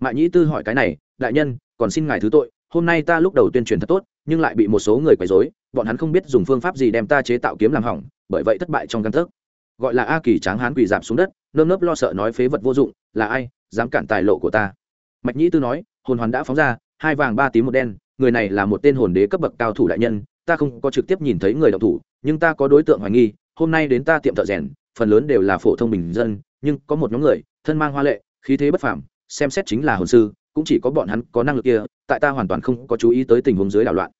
Mại nhĩ tư hỏi cái này, đại nhân, còn xin ngài thứ tội, hôm nay ta lúc đầu tuyên truyền thật tốt, nhưng lại bị một số người quấy rối, bọn hắn không biết dùng phương pháp gì đem ta chế tạo kiếm làm hỏng, bởi vậy thất bại trong căn thức gọi là a kỳ tráng hán quỳ giảm xuống đất, nơm nớp lo sợ nói phế vật vô dụng, là ai, dám cản tài lộ của ta. Mạch nhĩ tư nói, hồn hoàn đã phóng ra, hai vàng ba tím một đen, người này là một tên hồn đế cấp bậc cao thủ đại nhân, ta không có trực tiếp nhìn thấy người động thủ, nhưng ta có đối tượng hoài nghi, hôm nay đến ta tiệm thợ rèn, phần lớn đều là phổ thông bình dân, nhưng có một nhóm người, thân mang hoa lệ, khí thế bất phàm, xem xét chính là hồn sư, cũng chỉ có bọn hắn có năng lực kia, tại ta hoàn toàn không có chú ý tới tình huống dưới đảo loạn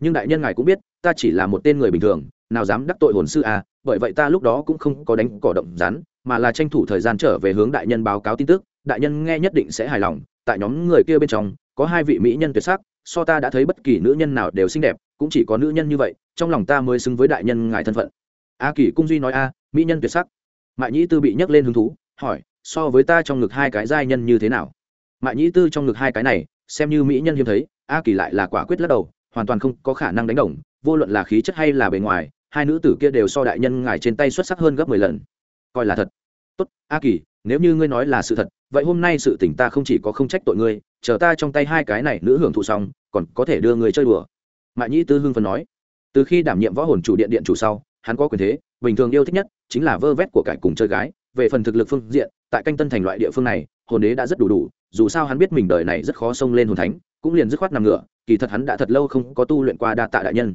nhưng đại nhân ngài cũng biết, ta chỉ là một tên người bình thường, nào dám đắc tội hồn sư à bởi vậy ta lúc đó cũng không có đánh cỏ động rắn, mà là tranh thủ thời gian trở về hướng đại nhân báo cáo tin tức. Đại nhân nghe nhất định sẽ hài lòng, tại nhóm người kia bên trong, có hai vị mỹ nhân tuyệt sắc, so ta đã thấy bất kỳ nữ nhân nào đều xinh đẹp, cũng chỉ có nữ nhân như vậy, trong lòng ta mới xứng với đại nhân ngài thân phận. A kỳ cung duy nói a, mỹ nhân tuyệt sắc. Mại nhĩ tư bị nhấc lên hứng thú, hỏi, so với ta trong ngực hai cái giai nhân như thế nào? Mại nhĩ tư trong ngực hai cái này, xem như mỹ nhân hiếm thấy, a kỳ lại là quả quyết lắc đầu hoàn toàn không có khả năng đánh đồng, vô luận là khí chất hay là bề ngoài, hai nữ tử kia đều so đại nhân ngài trên tay xuất sắc hơn gấp mười lần. Coi là thật. Tốt, a kỳ, nếu như ngươi nói là sự thật, vậy hôm nay sự tỉnh ta không chỉ có không trách tội ngươi, chờ ta trong tay hai cái này nữ hưởng thụ xong, còn có thể đưa người chơi đùa. Mạ nhĩ tư hưng phần nói. Từ khi đảm nhiệm võ hồn chủ điện điện chủ sau, hắn có quyền thế, bình thường yêu thích nhất chính là vơ vét của cải cùng chơi gái. Về phần thực lực phương diện, tại canh tân thành loại địa phương này, hồn đế đã rất đủ đủ, dù sao hắn biết mình đời này rất khó xông lên hồn thánh cũng liền dứt khoát nằm ngựa kỳ thật hắn đã thật lâu không có tu luyện qua đa tạ đại nhân.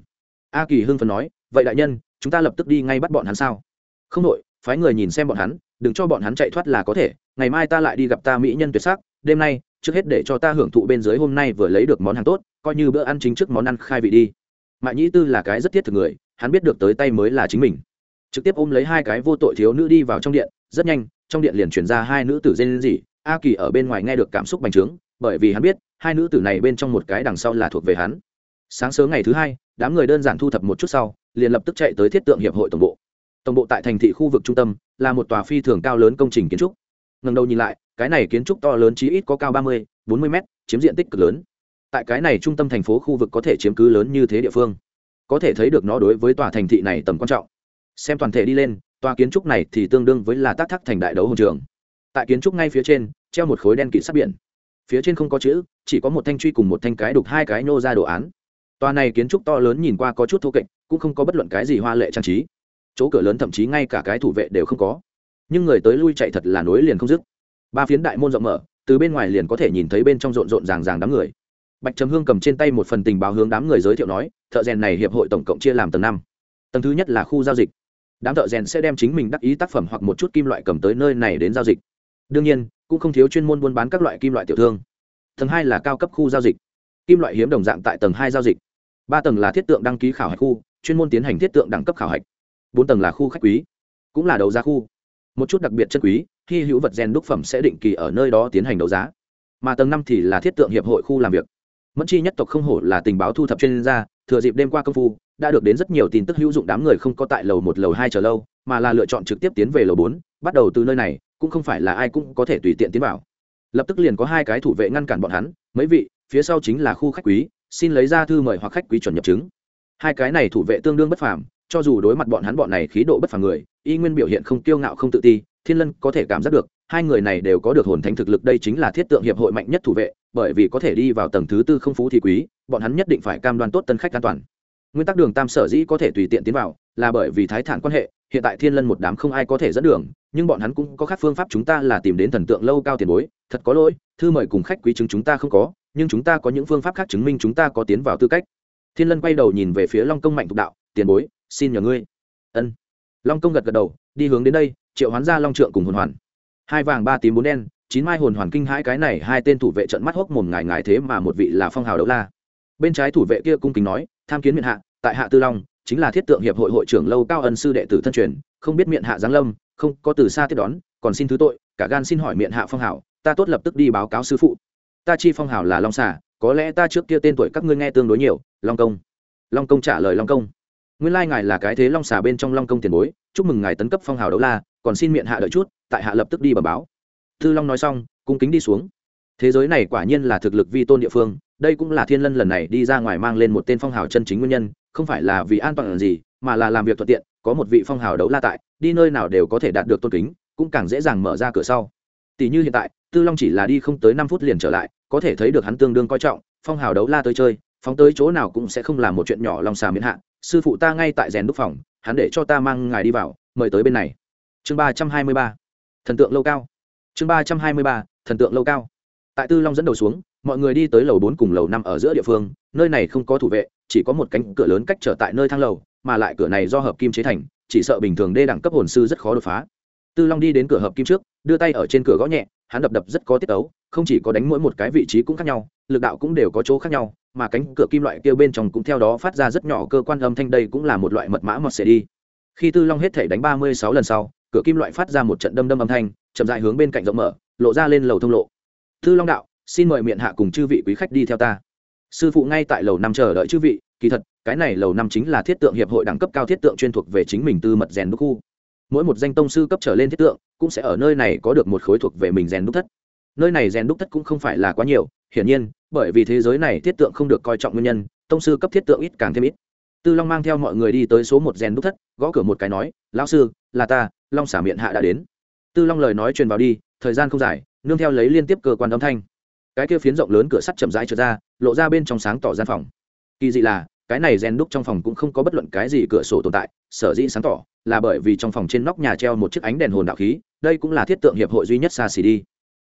A kỳ hưng phần nói, vậy đại nhân, chúng ta lập tức đi ngay bắt bọn hắn sao? Không đội, phái người nhìn xem bọn hắn, đừng cho bọn hắn chạy thoát là có thể, ngày mai ta lại đi gặp ta mỹ nhân tuyệt sắc, đêm nay, trước hết để cho ta hưởng thụ bên dưới hôm nay vừa lấy được món hàng tốt, coi như bữa ăn chính trước món ăn khai vị đi. Mạ nhĩ tư là cái rất thiết thực người, hắn biết được tới tay mới là chính mình. Trực tiếp ôm lấy hai cái vô tội thiếu nữ đi vào trong điện, rất nhanh, trong điện liền chuyển ra hai nữ tử dên gì a kỳ ở bên ngoài nghe được cảm xúc bành trướng, bởi vì hắn biết hai nữ tử này bên trong một cái đằng sau là thuộc về hắn. Sáng sớm ngày thứ hai, đám người đơn giản thu thập một chút sau, liền lập tức chạy tới thiết tượng hiệp hội tổng bộ. Tổng bộ tại thành thị khu vực trung tâm, là một tòa phi thường cao lớn công trình kiến trúc. Ngần đầu nhìn lại, cái này kiến trúc to lớn chí ít có cao ba mươi, bốn mươi m chiếm diện tích cực lớn. Tại cái này trung tâm thành phố khu vực có thể chiếm cứ lớn như thế địa phương, có thể thấy được nó đối với tòa thành thị này tầm quan trọng. Xem toàn thể đi lên, tòa kiến trúc này thì tương đương với là tác thác thành đại đấu hồn trường. Tại kiến trúc ngay phía trên, treo một khối đen kỵ sắc biển phía trên không có chữ, chỉ có một thanh truy cùng một thanh cái đục hai cái nô ra đồ án. Tòa này kiến trúc to lớn nhìn qua có chút thô kệch, cũng không có bất luận cái gì hoa lệ trang trí. Chỗ cửa lớn thậm chí ngay cả cái thủ vệ đều không có. Nhưng người tới lui chạy thật là nối liền không dứt. Ba phiến đại môn rộng mở, từ bên ngoài liền có thể nhìn thấy bên trong rộn rộn ràng ràng đám người. Bạch trầm hương cầm trên tay một phần tình báo hướng đám người giới thiệu nói, thợ rèn này hiệp hội tổng cộng chia làm tầng năm. Tầng thứ nhất là khu giao dịch. Đám thợ rèn sẽ đem chính mình đắc ý tác phẩm hoặc một chút kim loại cầm tới nơi này đến giao dịch. Đương nhiên cũng không thiếu chuyên môn buôn bán các loại kim loại tiểu thương. Tầng hai là cao cấp khu giao dịch. Kim loại hiếm đồng dạng tại tầng hai giao dịch. Ba tầng là thiết tượng đăng ký khảo hạch khu, chuyên môn tiến hành thiết tượng đẳng cấp khảo hạch. Bốn tầng là khu khách quý, cũng là đấu giá khu. Một chút đặc biệt chân quý khi hữu vật gen đúc phẩm sẽ định kỳ ở nơi đó tiến hành đấu giá. Mà tầng năm thì là thiết tượng hiệp hội khu làm việc. Mẫn chi nhất tộc không hổ là tình báo thu thập chuyên gia, thừa dịp đêm qua công phu, đã được đến rất nhiều tin tức hữu dụng đám người không có tại lầu một, lầu hai chờ lâu, mà là lựa chọn trực tiếp tiến về lầu bốn, bắt đầu từ nơi này cũng không phải là ai cũng có thể tùy tiện tiến vào. Lập tức liền có hai cái thủ vệ ngăn cản bọn hắn, mấy vị, phía sau chính là khu khách quý, xin lấy ra thư mời hoặc khách quý chuẩn nhập chứng. Hai cái này thủ vệ tương đương bất phàm, cho dù đối mặt bọn hắn bọn này khí độ bất phàm người, y nguyên biểu hiện không kiêu ngạo không tự ti, thiên lân có thể cảm giác được, hai người này đều có được hồn thánh thực lực, đây chính là thiết tượng hiệp hội mạnh nhất thủ vệ, bởi vì có thể đi vào tầng thứ tư không phú thì quý, bọn hắn nhất định phải cam đoan tốt tân khách an toàn nguyên tắc đường tam sở dĩ có thể tùy tiện tiến vào là bởi vì thái thản quan hệ, hiện tại thiên lân một đám không ai có thể dẫn đường, nhưng bọn hắn cũng có khác phương pháp chúng ta là tìm đến thần tượng lâu cao tiền bối, thật có lỗi, thư mời cùng khách quý chứng chúng ta không có, nhưng chúng ta có những phương pháp khác chứng minh chúng ta có tiến vào tư cách. Thiên lân quay đầu nhìn về phía long công mạnh thục đạo, tiền bối, xin nhờ ngươi. Ân. Long công gật gật đầu, đi hướng đến đây, triệu hoán ra long trượng cùng hồn hoàn. Hai vàng, ba tím, bốn đen, chín mai hồn hoàn kinh hãi cái này hai tên thủ vệ trận mắt hốc mồm ngài ngài thế mà một vị là phong hào đấu la. Bên trái thủ vệ kia cung kính nói tham kiến miệng hạ tại hạ tư long chính là thiết tượng hiệp hội hội trưởng lâu cao ân sư đệ tử thân truyền không biết miệng hạ giáng lâm không có từ xa tiếp đón còn xin thứ tội cả gan xin hỏi miệng hạ phong hảo, ta tốt lập tức đi báo cáo sư phụ. Ta chi phong hảo là long xà có lẽ ta trước kia tên tuổi các ngươi nghe tương đối nhiều long công. Long công trả lời long công. Nguyên lai ngài là cái thế long xà bên trong long công tiền bối chúc mừng ngài tấn cấp phong hào đấu la còn xin miệng hạ đợi chút tại hạ lập tức đi bờ báo. Thư long nói xong cung kính đi xuống. Thế giới này quả nhiên là thực lực vi tôn địa phương đây cũng là thiên lân lần này đi ra ngoài mang lên một tên phong hào chân chính nguyên nhân, không phải là vì an toàn gì, mà là làm việc thuận tiện, có một vị phong hào đấu la tại, đi nơi nào đều có thể đạt được tôn kính, cũng càng dễ dàng mở ra cửa sau. Tỷ như hiện tại, tư long chỉ là đi không tới năm phút liền trở lại, có thể thấy được hắn tương đương coi trọng, phong hào đấu la tới chơi, phóng tới chỗ nào cũng sẽ không làm một chuyện nhỏ lòng xà miễn hạ, sư phụ ta ngay tại rèn đúc phòng, hắn để cho ta mang ngài đi vào, mời tới bên này. Chương ba trăm hai mươi ba. Thần tượng lâu cao. Chương ba trăm hai mươi ba, thần tượng lâu cao. Tại tư long dẫn đầu xuống mọi người đi tới lầu bốn cùng lầu năm ở giữa địa phương nơi này không có thủ vệ chỉ có một cánh cửa lớn cách trở tại nơi thang lầu mà lại cửa này do hợp kim chế thành chỉ sợ bình thường đê đẳng cấp hồn sư rất khó đột phá. Tư long đi đến cửa hợp kim trước đưa tay ở trên cửa gõ nhẹ hắn đập đập rất có tiết tấu, không chỉ có đánh mỗi một cái vị trí cũng khác nhau lực đạo cũng đều có chỗ khác nhau mà cánh cửa kim loại kia bên trong cũng theo đó phát ra rất nhỏ cơ quan âm thanh đây cũng là một loại mật mã mọt sẽ đi. Khi tư long hết thể đánh ba mươi sáu lần sau cửa kim loại phát ra một trận đâm đâm âm thanh chậm dại hướng bên cạnh rộng mở lộ ra lên lầu thông lộ. Tư long đạo xin mời miệng hạ cùng chư vị quý khách đi theo ta. Sư phụ ngay tại lầu năm chờ đợi chư vị, kỳ thật, cái này lầu năm chính là thiết tượng hiệp hội đẳng cấp cao thiết tượng chuyên thuộc về chính mình tư mật rèn đúc khu. Mỗi một danh tông sư cấp trở lên thiết tượng, cũng sẽ ở nơi này có được một khối thuộc về mình rèn đúc thất. Nơi này rèn đúc thất cũng không phải là quá nhiều, hiển nhiên, bởi vì thế giới này thiết tượng không được coi trọng nguyên nhân, tông sư cấp thiết tượng ít càng thêm ít. Tư long mang theo mọi người đi tới số một rèn đúc thất, gõ cửa một cái nói, lão sư, là ta, long xả miệng hạ đã đến. Tư long lời nói truyền vào đi, thời gian không dài, nương theo lấy liên tiếp cơ quan âm thanh cái kia phiến rộng lớn cửa sắt chậm rãi trở ra, lộ ra bên trong sáng tỏ gian phòng. Kỳ dị là, cái này rèn đúc trong phòng cũng không có bất luận cái gì cửa sổ tồn tại, sở dĩ sáng tỏ là bởi vì trong phòng trên nóc nhà treo một chiếc ánh đèn hồn đạo khí, đây cũng là thiết tượng hiệp hội duy nhất xa xỉ đi.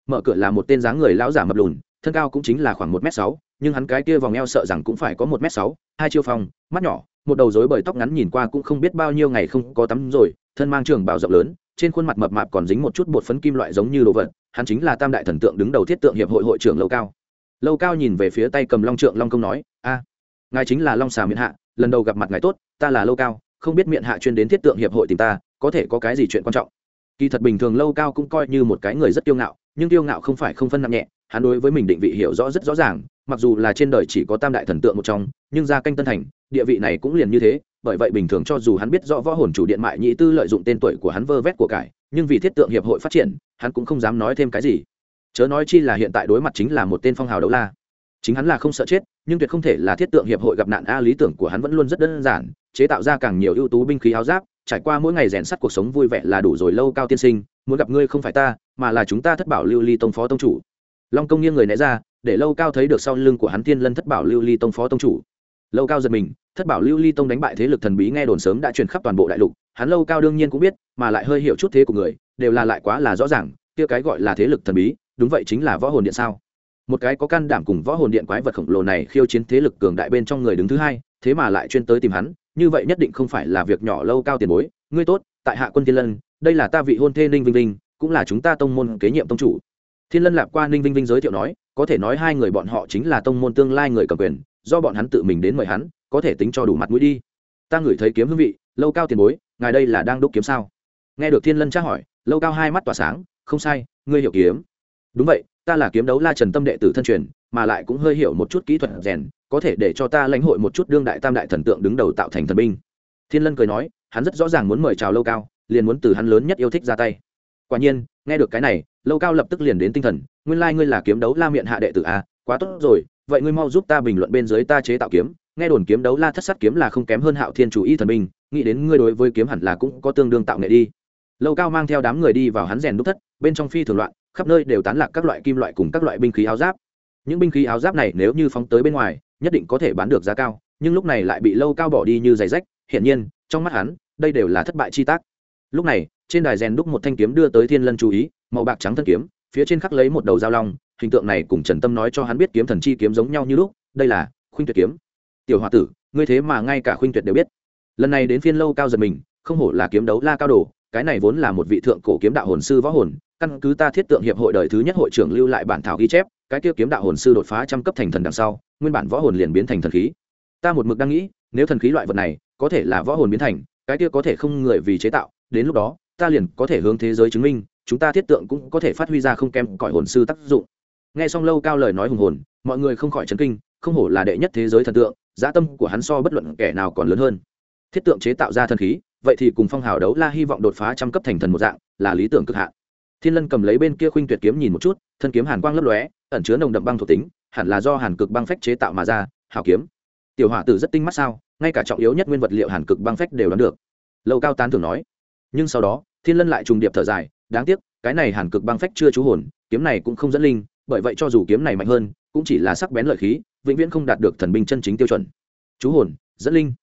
Mở cửa là một tên dáng người lão giả mập lùn, thân cao cũng chính là khoảng một m sáu, nhưng hắn cái kia vòng eo sợ rằng cũng phải có một m sáu, hai chiêu phòng, mắt nhỏ, một đầu rối bởi tóc ngắn nhìn qua cũng không biết bao nhiêu ngày không có tắm rồi, thân mang trường bào rộng lớn, trên khuôn mặt mập mạp còn dính một chút bột phấn kim loại giống như đồ vật hắn chính là tam đại thần tượng đứng đầu thiết tượng hiệp hội hội trưởng lâu cao. Lâu cao nhìn về phía tay cầm long trượng long công nói, a, ngài chính là long xà miệng hạ, lần đầu gặp mặt ngài tốt, ta là lâu cao, không biết miệng hạ chuyên đến thiết tượng hiệp hội tìm ta, có thể có cái gì chuyện quan trọng? Kỳ thật bình thường lâu cao cũng coi như một cái người rất kiêu ngạo, nhưng kiêu ngạo không phải không phân nặng nhẹ, hắn đối với mình định vị hiểu rõ rất rõ ràng, mặc dù là trên đời chỉ có tam đại thần tượng một trong, nhưng ra canh tân thành, địa vị này cũng liền như thế bởi vậy bình thường cho dù hắn biết rõ võ hồn chủ điện mại nhị tư lợi dụng tên tuổi của hắn vơ vét của cải, nhưng vì thiết tượng hiệp hội phát triển, hắn cũng không dám nói thêm cái gì. Chớ nói chi là hiện tại đối mặt chính là một tên phong hào đấu la. Chính hắn là không sợ chết, nhưng tuyệt không thể là thiết tượng hiệp hội gặp nạn a, lý tưởng của hắn vẫn luôn rất đơn giản, chế tạo ra càng nhiều ưu tú binh khí áo giáp, trải qua mỗi ngày rèn sắt cuộc sống vui vẻ là đủ rồi, lâu cao tiên sinh, muốn gặp ngươi không phải ta, mà là chúng ta thất bảo lưu ly tông phó tông chủ. Long công nghiêng người né ra, để lâu cao thấy được sau lưng của hắn tiên lân thất bảo lưu ly tông phó tông chủ lâu cao giật mình, thất bảo lưu ly tông đánh bại thế lực thần bí nghe đồn sớm đã truyền khắp toàn bộ đại lục, hắn lâu cao đương nhiên cũng biết, mà lại hơi hiểu chút thế của người, đều là lại quá là rõ ràng, kia cái gọi là thế lực thần bí, đúng vậy chính là võ hồn điện sao? Một cái có can đảm cùng võ hồn điện quái vật khổng lồ này khiêu chiến thế lực cường đại bên trong người đứng thứ hai, thế mà lại chuyên tới tìm hắn, như vậy nhất định không phải là việc nhỏ lâu cao tiền bối, ngươi tốt, tại hạ quân thiên lân, đây là ta vị hôn thê ninh vinh vinh, cũng là chúng ta tông môn kế nhiệm tông chủ. Thiên lân lạp qua ninh vinh vinh giới thiệu nói, có thể nói hai người bọn họ chính là tông môn tương lai người cầm quyền do bọn hắn tự mình đến mời hắn có thể tính cho đủ mặt mũi đi. Ta ngửi thấy kiếm hương vị lâu cao tiền bối ngài đây là đang đúc kiếm sao? Nghe được thiên lân tra hỏi lâu cao hai mắt tỏa sáng không sai ngươi hiểu kiếm. Đúng vậy ta là kiếm đấu la trần tâm đệ tử thân truyền mà lại cũng hơi hiểu một chút kỹ thuật rèn có thể để cho ta lãnh hội một chút đương đại tam đại thần tượng đứng đầu tạo thành thần binh. Thiên lân cười nói hắn rất rõ ràng muốn mời chào lâu cao liền muốn từ hắn lớn nhất yêu thích ra tay. Quả nhiên nghe được cái này lâu cao lập tức liền đến tinh thần nguyên lai、like、ngươi là kiếm đấu la miệng hạ đệ tử a à, quá tốt rồi vậy ngươi mau giúp ta bình luận bên dưới ta chế tạo kiếm, nghe đồn kiếm đấu la thất sát kiếm là không kém hơn hạo thiên chủ y thần minh nghĩ đến ngươi đối với kiếm hẳn là cũng có tương đương tạo nghệ đi. Lâu cao mang theo đám người đi vào hắn rèn đúc thất, bên trong phi thường loạn, khắp nơi đều tán lạc các loại kim loại cùng các loại binh khí áo giáp. Những binh khí áo giáp này nếu như phóng tới bên ngoài, nhất định có thể bán được giá cao, nhưng lúc này lại bị lâu cao bỏ đi như giày rách, hiển nhiên, trong mắt hắn, đây đều là thất bại chi tác. Lúc này, trên đài rèn đúc một thanh kiếm đưa tới thiên lân chú ý, màu bạc trắng thân kiếm, phía trên khắc lấy một đầu dao long hình tượng này cùng trần tâm nói cho hắn biết kiếm thần chi kiếm giống nhau như lúc, đây là khuynh tuyệt kiếm. Tiểu h tử, ngươi thế mà ngay cả khuynh tuyệt đều biết. Lần này đến phiên lâu cao giật mình, không hổ là kiếm đấu la cao đồ, cái này vốn là một vị thượng cổ kiếm đạo hồn sư võ hồn, căn cứ ta thiết tượng hiệp hội đời thứ nhất hội trưởng lưu lại bản thảo ghi chép, cái kia kiếm đạo hồn sư đột phá trăm cấp thành thần đằng sau, nguyên bản võ hồn liền biến thành thần khí. Ta một mực đang nghĩ, nếu thần khí loại vật này, có thể là võ hồn biến thành, cái kia có thể không người vì chế tạo, đến lúc đó, ta liền có thể hướng thế giới chứng minh, chúng ta thiết tượng cũng có thể phát huy ra không kém cõi hồn sư tác dụng nghe xong lâu cao lời nói hùng hồn, mọi người không khỏi chấn kinh, không hổ là đệ nhất thế giới thần tượng, giá tâm của hắn so bất luận kẻ nào còn lớn hơn. Thiết tượng chế tạo ra thần khí, vậy thì cùng phong hào đấu la hy vọng đột phá trăm cấp thành thần một dạng, là lý tưởng cực hạn. Thiên lân cầm lấy bên kia khuynh tuyệt kiếm nhìn một chút, thân kiếm hàn quang lấp lóe, ẩn chứa nồng đậm băng thuộc tính, hẳn là do hàn cực băng phách chế tạo mà ra, hảo kiếm. Tiểu hỏa tử rất tinh mắt sao, ngay cả trọng yếu nhất nguyên vật liệu hàn cực băng phách đều đoán được. Lâu cao tán thường nói. Nhưng sau đó, thiên lân lại trùng điệp thở dài, đáng tiếc, cái này hàn cực băng phách chưa chú hồn, kiếm này cũng không dẫn linh bởi vậy cho dù kiếm này mạnh hơn, cũng chỉ là sắc bén lợi khí, vĩnh viễn không đạt được thần binh chân chính tiêu chuẩn. Chú hồn, dẫn linh.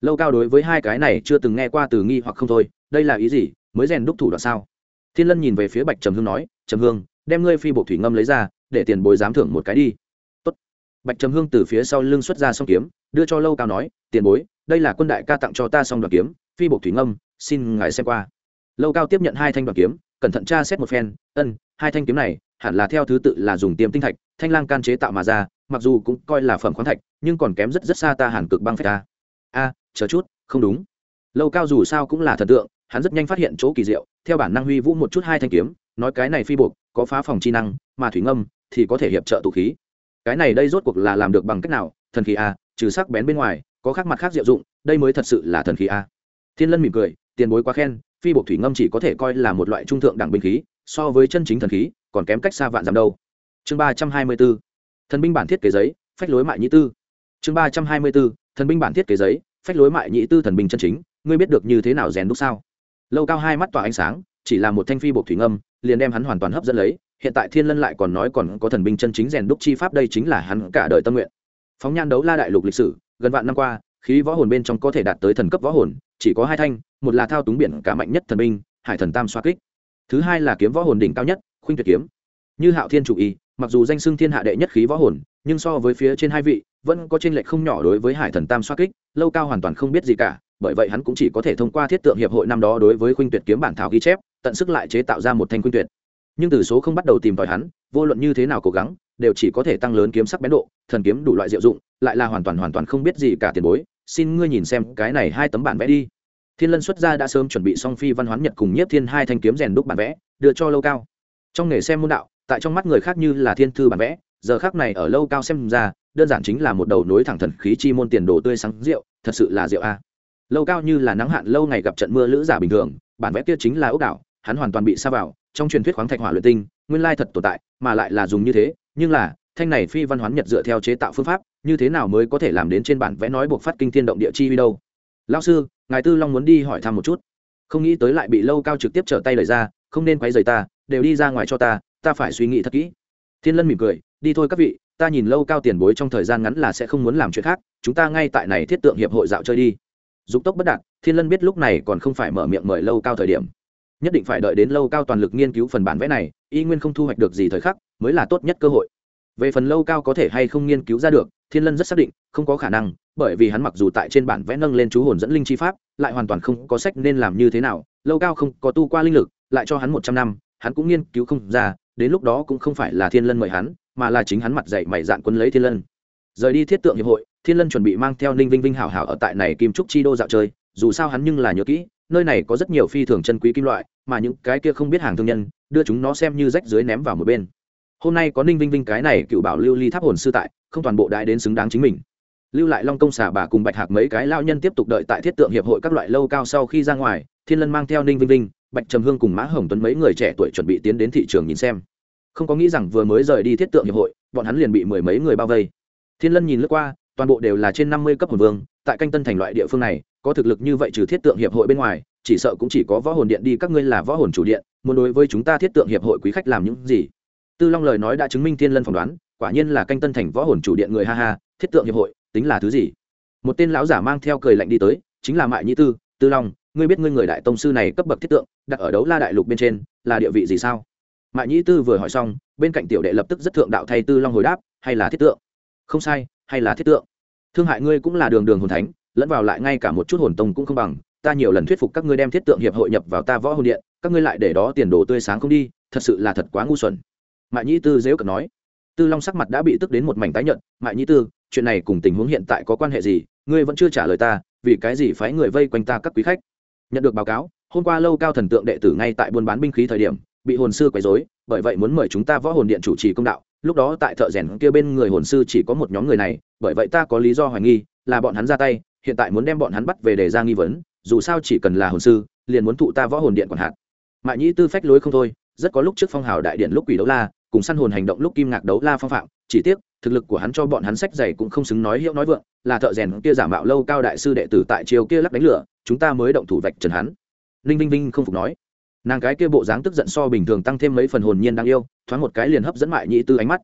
Lâu cao đối với hai cái này chưa từng nghe qua từ nghi hoặc không thôi, đây là ý gì, mới rèn đúc thủ đoạn sao? Thiên lân nhìn về phía bạch trầm hương nói, trầm hương, đem ngươi phi bộ thủy ngâm lấy ra, để tiền bối giám thưởng một cái đi. Tốt. bạch trầm hương từ phía sau lưng xuất ra song kiếm, đưa cho lâu cao nói, tiền bối, đây là quân đại ca tặng cho ta xong đoạt kiếm, phi bộ thủy ngâm, xin ngài xem qua. Lâu cao tiếp nhận hai thanh đoạt kiếm, cẩn thận tra xét một phen, ân, hai thanh kiếm này hẳn là theo thứ tự là dùng tiêm tinh thạch, thanh lang can chế tạo mà ra, mặc dù cũng coi là phẩm khoáng thạch, nhưng còn kém rất rất xa ta hàn cực băng phách ta. A, chờ chút, không đúng. Lâu cao dù sao cũng là thần tượng, hắn rất nhanh phát hiện chỗ kỳ diệu, theo bản năng huy vũ một chút hai thanh kiếm, nói cái này phi buộc, có phá phòng chi năng, mà thủy ngâm, thì có thể hiệp trợ tụ khí. Cái này đây rốt cuộc là làm được bằng cách nào? Thần khí a, trừ sắc bén bên ngoài, có khác mặt khác diệu dụng, đây mới thật sự là thần khí a. Thiên lân mỉm cười, tiền bối quá khen, phi buộc thủy ngâm chỉ có thể coi là một loại trung thượng đẳng binh khí, so với chân chính thần khí còn kém cách xa vạn dặm đâu. Chương ba trăm hai mươi b ố thần binh bản thiết kế giấy, phách lối mại nhĩ tư. Chương ba trăm hai mươi b ố thần binh bản thiết kế giấy, phách lối mại nhĩ tư thần binh chân chính, ngươi biết được như thế nào rèn đúc sao? Lâu cao hai mắt tỏa ánh sáng, chỉ là một thanh phi bộ thủy ngâm, liền đem hắn hoàn toàn hấp dẫn lấy, hiện tại thiên lân lại còn nói còn có thần binh chân chính rèn đúc chi pháp đây chính là hắn cả đời tâm nguyện. Phóng nhan đấu la đại lục lịch sử, gần vạn năm qua, khí võ hồn bên trong có thể đạt tới thần cấp võ hồn, chỉ có hai thanh, một là thao túng biển cả mạnh nhất thần binh, hải thần tam xoa kích. Thứ hai là kiếm võ hồn đỉnh cao nhất khuynh tuyệt kiếm. Như hạo thiên chủ y mặc dù danh xưng thiên hạ đệ nhất khí võ hồn, nhưng so với phía trên hai vị, vẫn có tranh lệch không nhỏ đối với hải thần tam xoa kích, lâu cao hoàn toàn không biết gì cả, bởi vậy hắn cũng chỉ có thể thông qua thiết tượng hiệp hội năm đó đối với khuynh tuyệt kiếm bản thảo ghi chép, tận sức lại chế tạo ra một thanh khuynh tuyệt. Nhưng từ số không bắt đầu tìm tòi hắn, vô luận như thế nào cố gắng, đều chỉ có thể tăng lớn kiếm sắc bén độ, thần kiếm đủ loại diệu dụng, lại là hoàn toàn hoàn toàn không biết gì cả tiền bối, xin ngươi nhìn xem cái này hai tấm bản vẽ đi. Thiên lân xuất gia đã sớm chuẩn bị song phi văn hoán nhật cùng nhiếp thiên hai thanh kiếm rèn đúc bản vẽ, đưa cho lâu cao trong nghề xem môn đạo, tại trong mắt người khác như là thiên thư bản vẽ, giờ khác này ở lâu cao xem ra, đơn giản chính là một đầu nối thẳng thần khí chi môn tiền đồ tươi sáng rượu, thật sự là rượu a. Lâu cao như là nắng hạn lâu ngày gặp trận mưa lữ giả bình thường, bản vẽ kia chính là ốc đảo, hắn hoàn toàn bị sa vào, trong truyền thuyết khoáng thạch hỏa luyện tinh, nguyên lai thật tồn tại, mà lại là dùng như thế, nhưng là, thanh này phi văn hoán nhật dựa theo chế tạo phương pháp, như thế nào mới có thể làm đến trên bản vẽ nói buộc phát kinh thiên động địa chi vi đâu? Lao sư, ngài tư long muốn đi hỏi thăm một chút. Không nghĩ tới lại bị lâu cao trực tiếp trở tay lời ra không nên quấy rầy ta, đều đi ra ngoài cho ta ta phải suy nghĩ thật kỹ. Thiên lân mỉm cười, đi thôi các vị, ta nhìn lâu cao tiền bối trong thời gian ngắn là sẽ không muốn làm chuyện khác, chúng ta ngay tại này thiết tượng hiệp hội dạo chơi đi. Dục tốc bất đạt, thiên lân biết lúc này còn không phải mở miệng mời lâu cao thời điểm. Nhất định phải đợi đến lâu cao toàn lực nghiên cứu phần bản vẽ này, y nguyên không thu hoạch được gì thời khắc, mới là tốt nhất cơ hội. Về phần lâu cao có thể hay không nghiên cứu ra được, thiên lân rất xác định, không có khả năng, bởi vì hắn mặc dù tại trên bản vẽ nâng lên chú hồn dẫn linh chi pháp, lại hoàn toàn không có sách nên làm như thế nào, lâu cao không có tu qua linh lực lại cho hắn một trăm năm, hắn cũng nghiên cứu không ra, đến lúc đó cũng không phải là thiên lân mời hắn, mà là chính hắn mặt dạy mày dạn quân lấy thiên lân. Rời đi thiết tượng hiệp hội, thiên lân chuẩn bị mang theo ninh vinh vinh hảo hảo ở tại này kim trúc chi đô dạo chơi, dù sao hắn nhưng là nhớ kỹ, nơi này có rất nhiều phi thường chân quý kim loại, mà những cái kia không biết hàng thương nhân, đưa chúng nó xem như rách dưới ném vào một bên. Hôm nay có ninh vinh vinh cái này cựu bảo lưu ly tháp hồn sư tại, không toàn bộ đại đến xứng đáng chính mình. Lưu lại long công xà bà cùng bạch hạc mấy cái lao nhân tiếp tục đợi tại thiết tượng hiệp hội các loại lâu cao sau khi ra ngoài, thiên lân mang theo ninh vinh vinh bạch trầm hương cùng mã hồng tuấn mấy người trẻ tuổi chuẩn bị tiến đến thị trường nhìn xem. Không có nghĩ rằng vừa mới rời đi thiết tượng hiệp hội, bọn hắn liền bị mười mấy người bao vây. Thiên lân nhìn lướt qua, toàn bộ đều là trên năm mươi cấp hồn vương, tại canh tân thành loại địa phương này, có thực lực như vậy trừ thiết tượng hiệp hội bên ngoài, chỉ sợ cũng chỉ có võ hồn điện đi, các ngươi là võ hồn chủ điện, muốn đối với chúng ta thiết tượng hiệp hội quý khách làm những gì? Tư long lời nói đã chứng minh thiên lân phỏng đoán, quả nhiên là canh tân thành võ hồn chủ điện người ha ha, thiết tượng hiệp hội, tính là thứ gì? Một tên lão giả mang theo cười lạnh đi tới, chính là mại nhĩ tư tư long ngươi biết ngươi người đại tông sư này cấp bậc thiết tượng, đặt ở đấu la đại lục bên trên, là địa vị gì sao? Mại nhĩ tư vừa hỏi xong, bên cạnh tiểu đệ lập tức rất thượng đạo thay tư long hồi đáp, hay là thiết tượng? Không sai, hay là thiết tượng. Thương hại ngươi cũng là đường đường hồn thánh, lẫn vào lại ngay cả một chút hồn tông cũng không bằng, ta nhiều lần thuyết phục các ngươi đem thiết tượng hiệp hội nhập vào ta võ hồn điện, các ngươi lại để đó tiền đồ tươi sáng không đi, thật sự là thật quá ngu xuẩn. Mại nhĩ tư dễu cận nói. Tư long sắc mặt đã bị tức đến một mảnh tái nhợt, mại nhĩ tư, chuyện này cùng tình huống hiện tại có quan hệ gì? Ngươi vẫn chưa trả lời ta, vì cái gì phái người vây quanh ta các quý khách? Nhận được báo cáo, hôm qua lâu cao thần tượng đệ tử ngay tại buôn bán binh khí thời điểm, bị hồn sư quấy rối, bởi vậy muốn mời chúng ta võ hồn điện chủ trì công đạo. Lúc đó tại thợ rèn kia bên người hồn sư chỉ có một nhóm người này, bởi vậy ta có lý do hoài nghi, là bọn hắn ra tay, hiện tại muốn đem bọn hắn bắt về để ra nghi vấn, dù sao chỉ cần là hồn sư, liền muốn thụ ta võ hồn điện còn hạn mại nhĩ tư phách lối không thôi, rất có lúc trước phong hào đại điện lúc quỷ đấu la, cùng săn hồn hành động lúc kim ngạc đấu la phong phạm chỉ tiếc, thực lực của hắn cho bọn hắn sách dày cũng không xứng nói hiệu nói vượng, là thợ rèn kia giả mạo lâu cao đại sư đệ tử tại chiều kia lắc đánh lửa, chúng ta mới động thủ vạch trần hắn. Ninh vinh vinh không phục nói. Nàng cái kia bộ dáng tức giận so bình thường tăng thêm mấy phần hồn nhiên đáng yêu, thoáng một cái liền hấp dẫn mại nhị tư ánh mắt.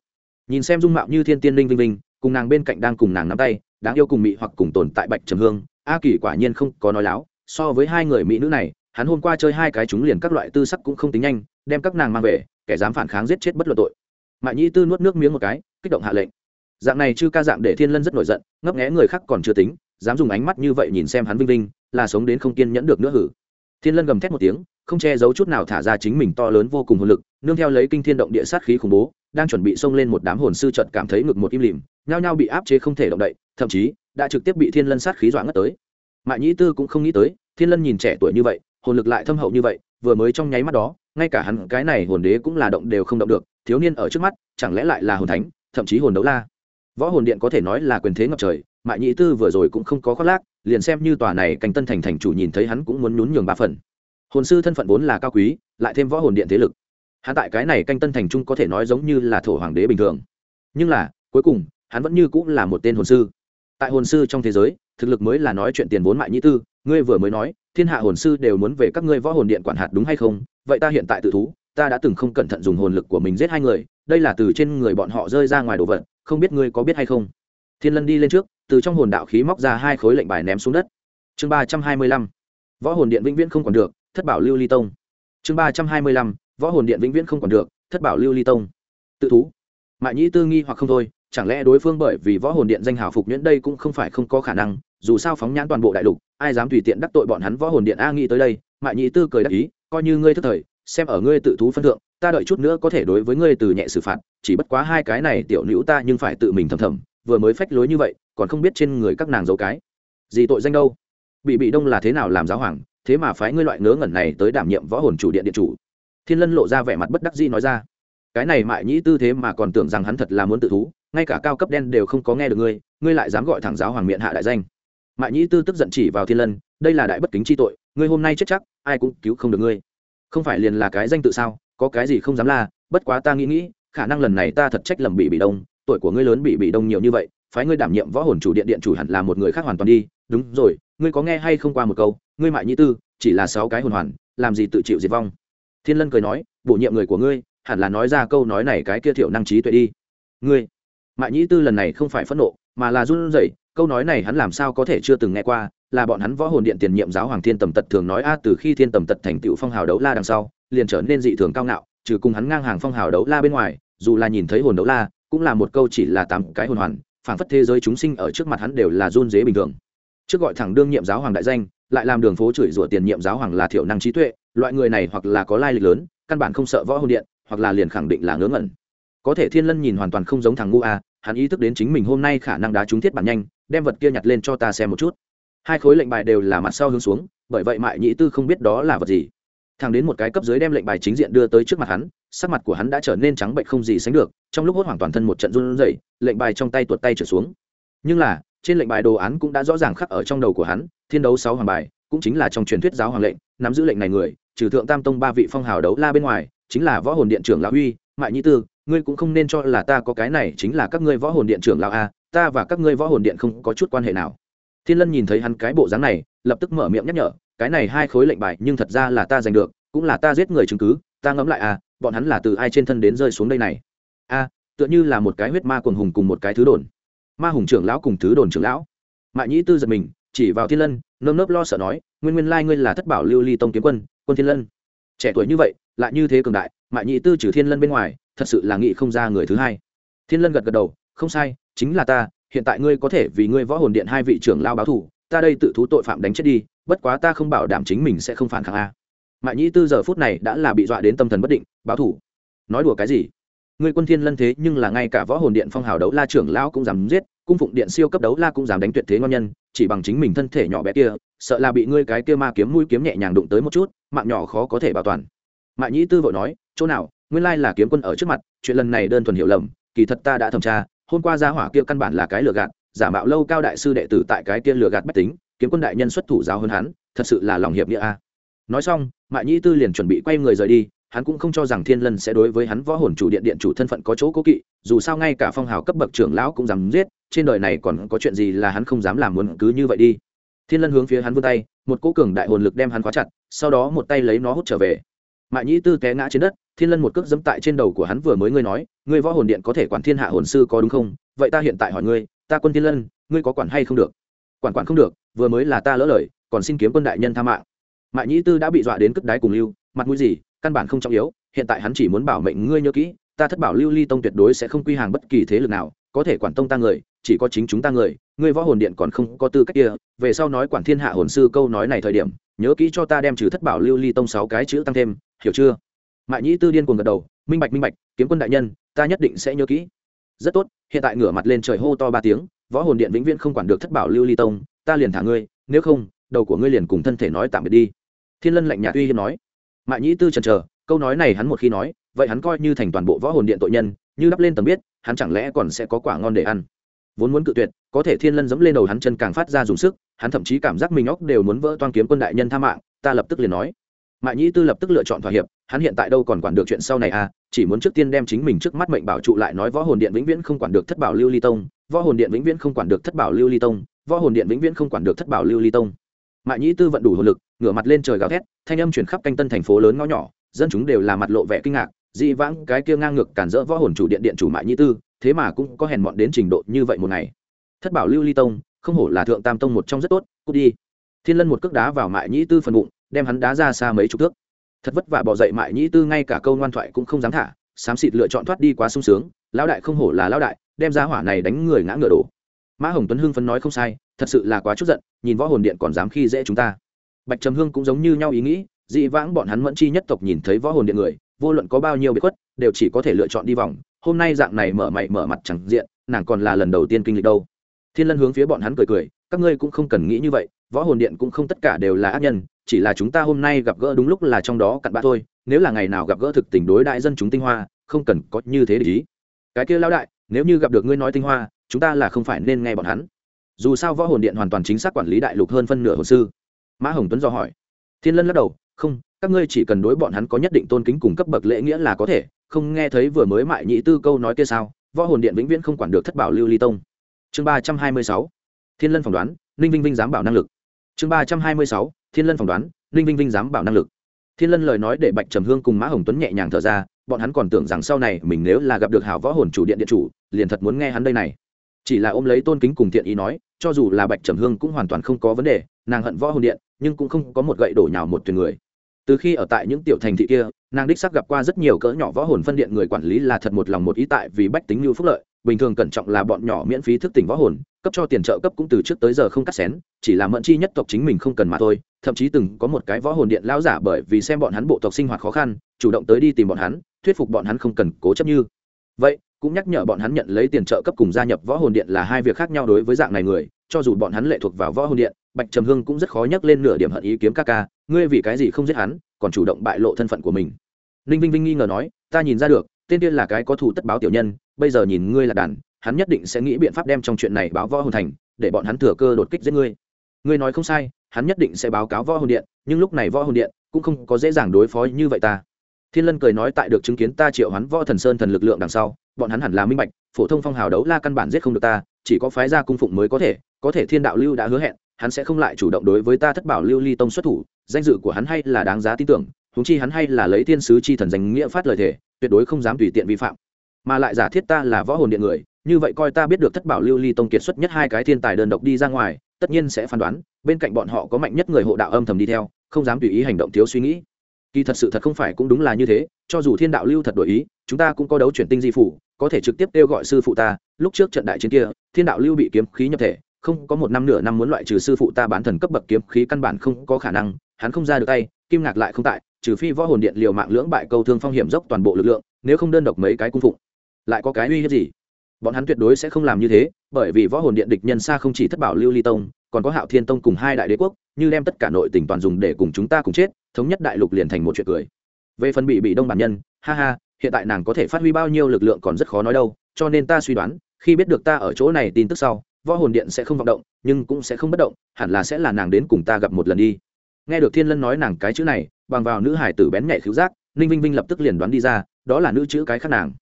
Nhìn xem dung mạo như thiên tiên linh vinh vinh, cùng nàng bên cạnh đang cùng nàng nắm tay, đáng yêu cùng mị hoặc cùng tồn tại bạch trầm hương, a kỳ quả nhiên không có nói láo, so với hai người mỹ nữ này, hắn hôm qua chơi hai cái chúng liền các loại tư sắc cũng không tính nhanh, đem các nàng mang về, kẻ dám phản kháng giết chết bất luận tội mại nhĩ tư nuốt nước miếng một cái, kích động hạ lệnh. Dạng này chư ca dạng để thiên lân rất nổi giận, ngấp nghé người khác còn chưa tính, dám dùng ánh mắt như vậy nhìn xem hắn vinh vinh, là sống đến không kiên nhẫn được nữa hử. Thiên lân gầm thét một tiếng, không che giấu chút nào thả ra chính mình to lớn vô cùng hồn lực, nương theo lấy kinh thiên động địa sát khí khủng bố, đang chuẩn bị xông lên một đám hồn sư trận cảm thấy ngực một im lìm, nhao nhao bị áp chế không thể động đậy, thậm chí đã trực tiếp bị thiên lân sát khí dọa ngất tới. Mại nhĩ tư cũng không nghĩ tới, thiên lân nhìn trẻ tuổi như vậy, hồn lực lại thâm hậu như vậy, vừa mới trong nháy mắt đó, ngay cả hắn cái này hồn đế cũng là động đều không động được thiếu niên ở trước mắt, chẳng lẽ lại là hồn thánh, thậm chí hồn đấu la? Võ hồn điện có thể nói là quyền thế ngập trời, mại nhị tư vừa rồi cũng không có khoác lác, liền xem như tòa này canh tân thành thành chủ nhìn thấy hắn cũng muốn nhún nhường ba phần. Hồn sư thân phận vốn là cao quý, lại thêm võ hồn điện thế lực. Hắn tại cái này canh tân thành trung có thể nói giống như là thổ hoàng đế bình thường. Nhưng là, cuối cùng, hắn vẫn như cũng là một tên hồn sư. Tại hồn sư trong thế giới, thực lực mới là nói chuyện tiền vốn mại nhĩ tư, ngươi vừa mới nói, thiên hạ hồn sư đều muốn về các ngươi võ hồn điện quản hạt đúng hay không? Vậy ta hiện tại tự thú ta đã từng không cẩn thận dùng hồn lực của mình giết hai người, đây là từ trên người bọn họ rơi ra ngoài đồ vật, không biết ngươi có biết hay không? Thiên lân đi lên trước, từ trong hồn đạo khí móc ra hai khối lệnh bài ném xuống đất. Chương ba trăm hai mươi lăm, võ hồn điện vĩnh viễn không còn được, thất bảo lưu ly tông. Chương ba trăm hai mươi lăm, võ hồn điện vĩnh viễn không còn được, thất bảo lưu ly tông. Tự thú. Mại nhĩ tư nghi hoặc không thôi, chẳng lẽ đối phương bởi vì võ hồn điện danh hào phục nhuyễn đây cũng không phải không có khả năng, dù sao phóng nhãn toàn bộ đại lục, ai dám tùy tiện đắc tội bọn hắn võ hồn điện a nghĩ tới đây? Mại nhĩ tư cười đắc ý, coi như ngươi thức thời xem ở ngươi tự thú phân thượng, ta đợi chút nữa có thể đối với ngươi từ nhẹ xử phạt, chỉ bất quá hai cái này tiểu nữ ta nhưng phải tự mình thầm thầm, vừa mới phách lối như vậy, còn không biết trên người các nàng giấu cái. Gì tội danh đâu? Bị bị đông là thế nào làm giáo hoàng, thế mà phái ngươi loại ngớ ngẩn này tới đảm nhiệm võ hồn chủ điện điện chủ. Thiên lân lộ ra vẻ mặt bất đắc dĩ nói ra. Cái này mại nhĩ tư thế mà còn tưởng rằng hắn thật là muốn tự thú, ngay cả cao cấp đen đều không có nghe được ngươi ngươi lại dám gọi thẳng giáo hoàng miệng hạ đại danh. Mại nhĩ tư tức giận chỉ vào thiên lân, đây là đại bất kính chi tội, ngươi hôm nay chết chắc, ai cũng cứu không được ngươi không phải liền là cái danh tự sao? Có cái gì không dám la? Bất quá ta nghĩ nghĩ, khả năng lần này ta thật trách lầm bị bị đông. Tuổi của ngươi lớn bị bị đông nhiều như vậy, phái ngươi đảm nhiệm võ hồn chủ điện điện chủ hẳn là một người khác hoàn toàn đi. Đúng rồi, ngươi có nghe hay không qua một câu, ngươi mại nhĩ tư, chỉ là sáu cái hồn hoàn, làm gì tự chịu diệt vong? Thiên lân cười nói, bổ nhiệm người của ngươi, hẳn là nói ra câu nói này cái kia thiểu năng trí tuệ đi. Ngươi, mại nhĩ tư lần này không phải phẫn nộ, mà là run rẩy, câu nói này hắn làm sao có thể chưa từng nghe qua là bọn hắn võ hồn điện tiền nhiệm giáo hoàng thiên tầm tật thường nói a, từ khi thiên tầm tật thành tựu phong hào đấu la đằng sau, liền trở nên dị thường cao ngạo, trừ cùng hắn ngang hàng phong hào đấu la bên ngoài, dù là nhìn thấy hồn đấu la, cũng là một câu chỉ là tám cái hồn hoàn, phảng phất thế giới chúng sinh ở trước mặt hắn đều là run dế bình thường. Trước gọi thẳng đương nhiệm giáo hoàng đại danh, lại làm đường phố chửi rủa tiền nhiệm giáo hoàng là thiểu năng trí tuệ, loại người này hoặc là có lai lịch lớn, căn bản không sợ võ hồn điện, hoặc là liền khẳng định là ngớ ngẩn. Có thể thiên lân nhìn hoàn toàn không giống thằng ngu a, hắn ý thức đến chính mình hôm nay khả năng đá trúng thiết bản nhanh, đem vật kia nhặt lên cho ta xem một chút hai khối lệnh bài đều là mặt sau hướng xuống, bởi vậy mại nhĩ tư không biết đó là vật gì. Thằng đến một cái cấp dưới đem lệnh bài chính diện đưa tới trước mặt hắn, sắc mặt của hắn đã trở nên trắng bệnh không gì sánh được, trong lúc hốt hoảng toàn thân một trận run rẩy, lệnh bài trong tay tuột tay trở xuống. Nhưng là, trên lệnh bài đồ án cũng đã rõ ràng khắc ở trong đầu của hắn, thiên đấu sáu hoàng bài, cũng chính là trong truyền thuyết giáo hoàng lệnh, nắm giữ lệnh này người, trừ thượng tam tông ba vị phong hào đấu la bên ngoài, chính là võ hồn điện trưởng lão huy mại nhĩ tư, ngươi cũng không nên cho là ta có cái này chính là các ngươi võ hồn điện trưởng lão a, ta và các ngươi võ hồn điện không có chút quan hệ nào thiên lân nhìn thấy hắn cái bộ dáng này, lập tức mở miệng nhắc nhở, cái này hai khối lệnh bài, nhưng thật ra là ta giành được, cũng là ta giết người chứng cứ, ta ngẫm lại à bọn hắn là từ ai trên thân đến rơi xuống đây này? A, tựa như là một cái huyết ma quần hùng cùng một cái thứ đồn. Ma hùng trưởng lão cùng thứ đồn trưởng lão. Mại nhĩ tư giật mình, chỉ vào thiên lân, nơm nớp lo sợ nói, nguyên nguyên lai ngươi là thất bảo lưu ly tông kiếm quân quân thiên lân. Trẻ tuổi như vậy, lại như thế cường đại. Mại nhĩ tư trừ thiên lân bên ngoài, thật sự là nghị không ra người thứ hai. Thiên lân gật gật đầu, không sai, chính là ta hiện tại ngươi có thể vì ngươi võ hồn điện hai vị trưởng lao báo thủ ta đây tự thú tội phạm đánh chết đi, bất quá ta không bảo đảm chính mình sẽ không phản kháng a. Mại nhĩ tư giờ phút này đã là bị dọa đến tâm thần bất định, báo thủ nói đùa cái gì? Ngươi quân thiên lân thế nhưng là ngay cả võ hồn điện phong hào đấu la trưởng lão cũng dám giết, cung phụng điện siêu cấp đấu la cũng dám đánh tuyệt thế ngon nhân, chỉ bằng chính mình thân thể nhỏ bé kia, sợ là bị ngươi cái kia ma kiếm mũi kiếm nhẹ nhàng đụng tới một chút, mạng nhỏ khó có thể bảo toàn. Mại nhĩ tư vội nói, chỗ nào? Nguyên lai là kiếm quân ở trước mặt, chuyện lần này đơn thuần hiểu lầm, kỳ thật ta đã thẩm tra hôm qua gia hỏa kia căn bản là cái lừa gạt, giả mạo lâu cao đại sư đệ tử tại cái kia lừa gạt bách tính, kiếm quân đại nhân xuất thủ giáo hơn hắn, thật sự là lòng hiệp nghĩa a. Nói xong mạ nhĩ tư liền chuẩn bị quay người rời đi, hắn cũng không cho rằng thiên lân sẽ đối với hắn võ hồn chủ điện điện chủ thân phận có chỗ cố kỵ, dù sao ngay cả phong hào cấp bậc trưởng lão cũng dám giết, trên đời này còn có chuyện gì là hắn không dám làm muốn cứ như vậy đi. Thiên lân hướng phía hắn vươn tay, một cỗ cường đại hồn lực đem hắn khóa chặt, sau đó một tay lấy nó hút trở về. Mạ nhĩ tư té ngã trên đất thiên lân một cước dẫm tại trên đầu của hắn vừa mới ngươi nói, ngươi võ hồn điện có thể quản thiên hạ hồn sư có đúng không? Vậy ta hiện tại hỏi ngươi, ta quân thiên lân, ngươi có quản hay không được? Quản quản không được, vừa mới là ta lỡ lời, còn xin kiếm quân đại nhân tha mạng. Mại nhĩ tư đã bị dọa đến cất đáy cùng lưu, mặt mũi gì, căn bản không trọng yếu, hiện tại hắn chỉ muốn bảo mệnh ngươi nhớ kỹ, ta thất bảo lưu ly tông tuyệt đối sẽ không quy hàng bất kỳ thế lực nào, có thể quản tông ta người, chỉ có chính chúng ta người, ngươi võ hồn điện còn không có tư cách kia, về sau nói quản thiên hạ hồn sư câu nói này thời điểm, nhớ kỹ cho ta đem trừ thất bảo lưu ly tông sáu cái chữ tăng thêm, hiểu chưa? Mại nhĩ tư điên cuồng gật đầu, minh bạch minh bạch, kiếm quân đại nhân, ta nhất định sẽ nhớ kỹ. Rất tốt, hiện tại ngửa mặt lên trời hô to ba tiếng, võ hồn điện vĩnh viễn không quản được thất bảo lưu ly tông, ta liền thả ngươi, nếu không, đầu của ngươi liền cùng thân thể nói tạm biệt đi. Thiên lân lạnh nhạt uy hiếp nói. Mại nhĩ tư trần chờ, câu nói này hắn một khi nói, vậy hắn coi như thành toàn bộ võ hồn điện tội nhân, như đắp lên tầm biết, hắn chẳng lẽ còn sẽ có quả ngon để ăn. Vốn muốn cự tuyệt, có thể thiên lân dẫm lên đầu hắn chân càng phát ra dùng sức, hắn thậm chí cảm giác mình óc đều muốn vỡ toan kiếm quân đại nhân tha mạng, ta lập tức liền nói mại nhĩ tư lập tức lựa chọn thỏa hiệp, hắn hiện tại đâu còn quản được chuyện sau này à chỉ muốn trước tiên đem chính mình trước mắt mệnh bảo trụ lại nói võ hồn điện vĩnh viễn không quản được thất bảo lưu ly tông, võ hồn điện vĩnh viễn không quản được thất bảo lưu ly tông, võ hồn điện vĩnh viễn không quản được thất bảo lưu ly tông. Mại nhĩ tư vận đủ hồn lực, ngửa mặt lên trời gào thét, thanh âm chuyển khắp canh tân thành phố lớn ngõ nhỏ, dân chúng đều là mặt lộ vẻ kinh ngạc, dị vãng cái kia ngang ngược cản rỡ võ hồn chủ điện điện chủ mại nhĩ tư, thế mà cũng có hèn mọn đến trình độ như vậy một ngày. Thất bảo lưu ly tông, không hổ là thượng tam tông một trong rất tốt, cút đi. Thiên lân một cước đá vào mại nhĩ tư phần bụng đem hắn đá ra xa mấy chục thước. Thật vất vả bỏ dậy mại nhĩ tư ngay cả câu ngoan thoại cũng không dám thả, xám xịt lựa chọn thoát đi quá sung sướng, lão đại không hổ là lão đại, đem ra hỏa này đánh người ngã ngựa đổ. Mã hồng tuấn hưng phấn nói không sai, thật sự là quá chút giận, nhìn võ hồn điện còn dám khi dễ chúng ta. Bạch trầm hương cũng giống như nhau ý nghĩ, dị vãng bọn hắn mẫn chi nhất tộc nhìn thấy võ hồn điện người, vô luận có bao nhiêu bị khuất, đều chỉ có thể lựa chọn đi vòng. Hôm nay dạng này mở mày mở mặt chẳng diện, nàng còn là lần đầu tiên kinh lịch đâu. Thiên lân hướng phía bọn hắn cười cười, các ngươi cũng không cần nghĩ như vậy, võ hồn điện cũng không tất cả đều là ác nhân chỉ là chúng ta hôm nay gặp gỡ đúng lúc là trong đó cặn bã thôi, nếu là ngày nào gặp gỡ thực tình đối đại dân chúng tinh hoa, không cần có như thế để ý. Cái kia lão đại, nếu như gặp được ngươi nói tinh hoa, chúng ta là không phải nên nghe bọn hắn. Dù sao võ hồn điện hoàn toàn chính xác quản lý đại lục hơn phân nửa hồ sư. Mã hồng tuấn do hỏi. Thiên lân lắc đầu, không, các ngươi chỉ cần đối bọn hắn có nhất định tôn kính cùng cấp bậc lễ nghĩa là có thể, không nghe thấy vừa mới mại nhị tư câu nói kia sao, võ hồn điện vĩnh viễn không quản được thất bảo lưu ly tông. Chương ba trăm hai mươi sáu. Thiên lân phỏng đoán, ninh vinh vinh dám bảo năng lực. Chương ba trăm hai mươi sáu thiên lân phỏng đoán, ninh vinh vinh dám bảo năng lực. Thiên lân lời nói để bạch trầm hương cùng mã hồng tuấn nhẹ nhàng thở ra, bọn hắn còn tưởng rằng sau này mình nếu là gặp được hảo võ hồn chủ điện điện chủ, liền thật muốn nghe hắn đây này. Chỉ là ôm lấy tôn kính cùng thiện ý nói, cho dù là bạch trầm hương cũng hoàn toàn không có vấn đề, nàng hận võ hồn điện, nhưng cũng không có một gậy đổ nhào một tuyển người. Từ khi ở tại những tiểu thành thị kia, nàng đích sắc gặp qua rất nhiều cỡ nhỏ võ hồn phân điện người quản lý là thật một lòng một ý tại vì bách tính lưu phúc lợi bình thường cẩn trọng là bọn nhỏ miễn phí thức tỉnh võ hồn, cấp cho tiền trợ cấp cũng từ trước tới giờ không cắt xén, chỉ là mẫn chi nhất tộc chính mình không cần mà thôi, thậm chí từng có một cái võ hồn điện lão giả bởi vì xem bọn hắn bộ tộc sinh hoạt khó khăn, chủ động tới đi tìm bọn hắn, thuyết phục bọn hắn không cần cố chấp như. Vậy, cũng nhắc nhở bọn hắn nhận lấy tiền trợ cấp cùng gia nhập võ hồn điện là hai việc khác nhau đối với dạng này người, cho dù bọn hắn lệ thuộc vào võ hồn điện, bạch trầm hương cũng rất khó nhắc lên nửa điểm hận ý kiếm ca ca, ngươi vì cái gì không giết hắn, còn chủ động bại lộ thân phận của mình. Ninh vinh vinh nghi ngờ nói, ta nhìn ra được, tên tiên là cái có thù tất báo tiểu nhân bây giờ nhìn ngươi là đàn, hắn nhất định sẽ nghĩ biện pháp đem trong chuyện này báo võ hồn thành, để bọn hắn thừa cơ đột kích giết ngươi. Ngươi nói không sai, hắn nhất định sẽ báo cáo võ hồn điện, nhưng lúc này võ hồn điện cũng không có dễ dàng đối phó như vậy ta. Thiên lân cười nói tại được chứng kiến ta triệu hắn võ thần sơn thần lực lượng đằng sau, bọn hắn hẳn là minh bạch, phổ thông phong hào đấu la căn bản giết không được ta, chỉ có phái gia cung phụng mới có thể có thể thiên đạo lưu đã hứa hẹn, hắn sẽ không lại chủ động đối với ta thất bảo lưu ly tông xuất thủ, danh dự của hắn hay là đáng giá tin tưởng húng chi hắn hay là lấy thiên sứ chi thần danh nghĩa phát lời thể tuyệt đối không dám tùy tiện vi phạm mà lại giả thiết ta là võ hồn điện người, như vậy coi ta biết được thất bảo lưu ly tông kiệt xuất nhất hai cái thiên tài đơn độc đi ra ngoài, tất nhiên sẽ phán đoán, bên cạnh bọn họ có mạnh nhất người hộ đạo âm thầm đi theo, không dám tùy ý hành động thiếu suy nghĩ. Kỳ thật sự thật không phải cũng đúng là như thế, cho dù thiên đạo lưu thật đổi ý, chúng ta cũng có đấu chuyển tinh di phủ, có thể trực tiếp kêu gọi sư phụ ta, lúc trước trận đại chiến kia, thiên đạo lưu bị kiếm khí nhập thể, không có một năm nửa năm muốn loại trừ sư phụ ta bán thần cấp bậc kiếm khí căn bản không có khả năng, hắn không ra được tay, kim ngạc lại không tại, trừ phi võ hồn điện liều mạng lưỡng bại câu thương phong hiểm dốc toàn bộ lực lượng, nếu không đơn độc mấy cái cung phụng lại có cái uy hiếp gì? Bọn hắn tuyệt đối sẽ không làm như thế, bởi vì võ hồn điện địch nhân xa không chỉ thất bảo lưu ly tông, còn có hạo thiên tông cùng hai đại đế quốc, như đem tất cả nội tỉnh toàn dùng để cùng chúng ta cùng chết, thống nhất đại lục liền thành một chuyện cười. Về phần bị bị đông bản nhân, ha ha, hiện tại nàng có thể phát huy bao nhiêu lực lượng còn rất khó nói đâu, cho nên ta suy đoán, khi biết được ta ở chỗ này tin tức sau, võ hồn điện sẽ không vọng động, nhưng cũng sẽ không bất động, hẳn là sẽ là nàng đến cùng ta gặp một lần đi. Nghe được thiên lân nói nàng cái chữ này, bằng vào nữ hải tử bén nhạy khứu giác, ninh vinh vinh lập tức liền đoán đi ra, đó là nữ chữ cái khác nàng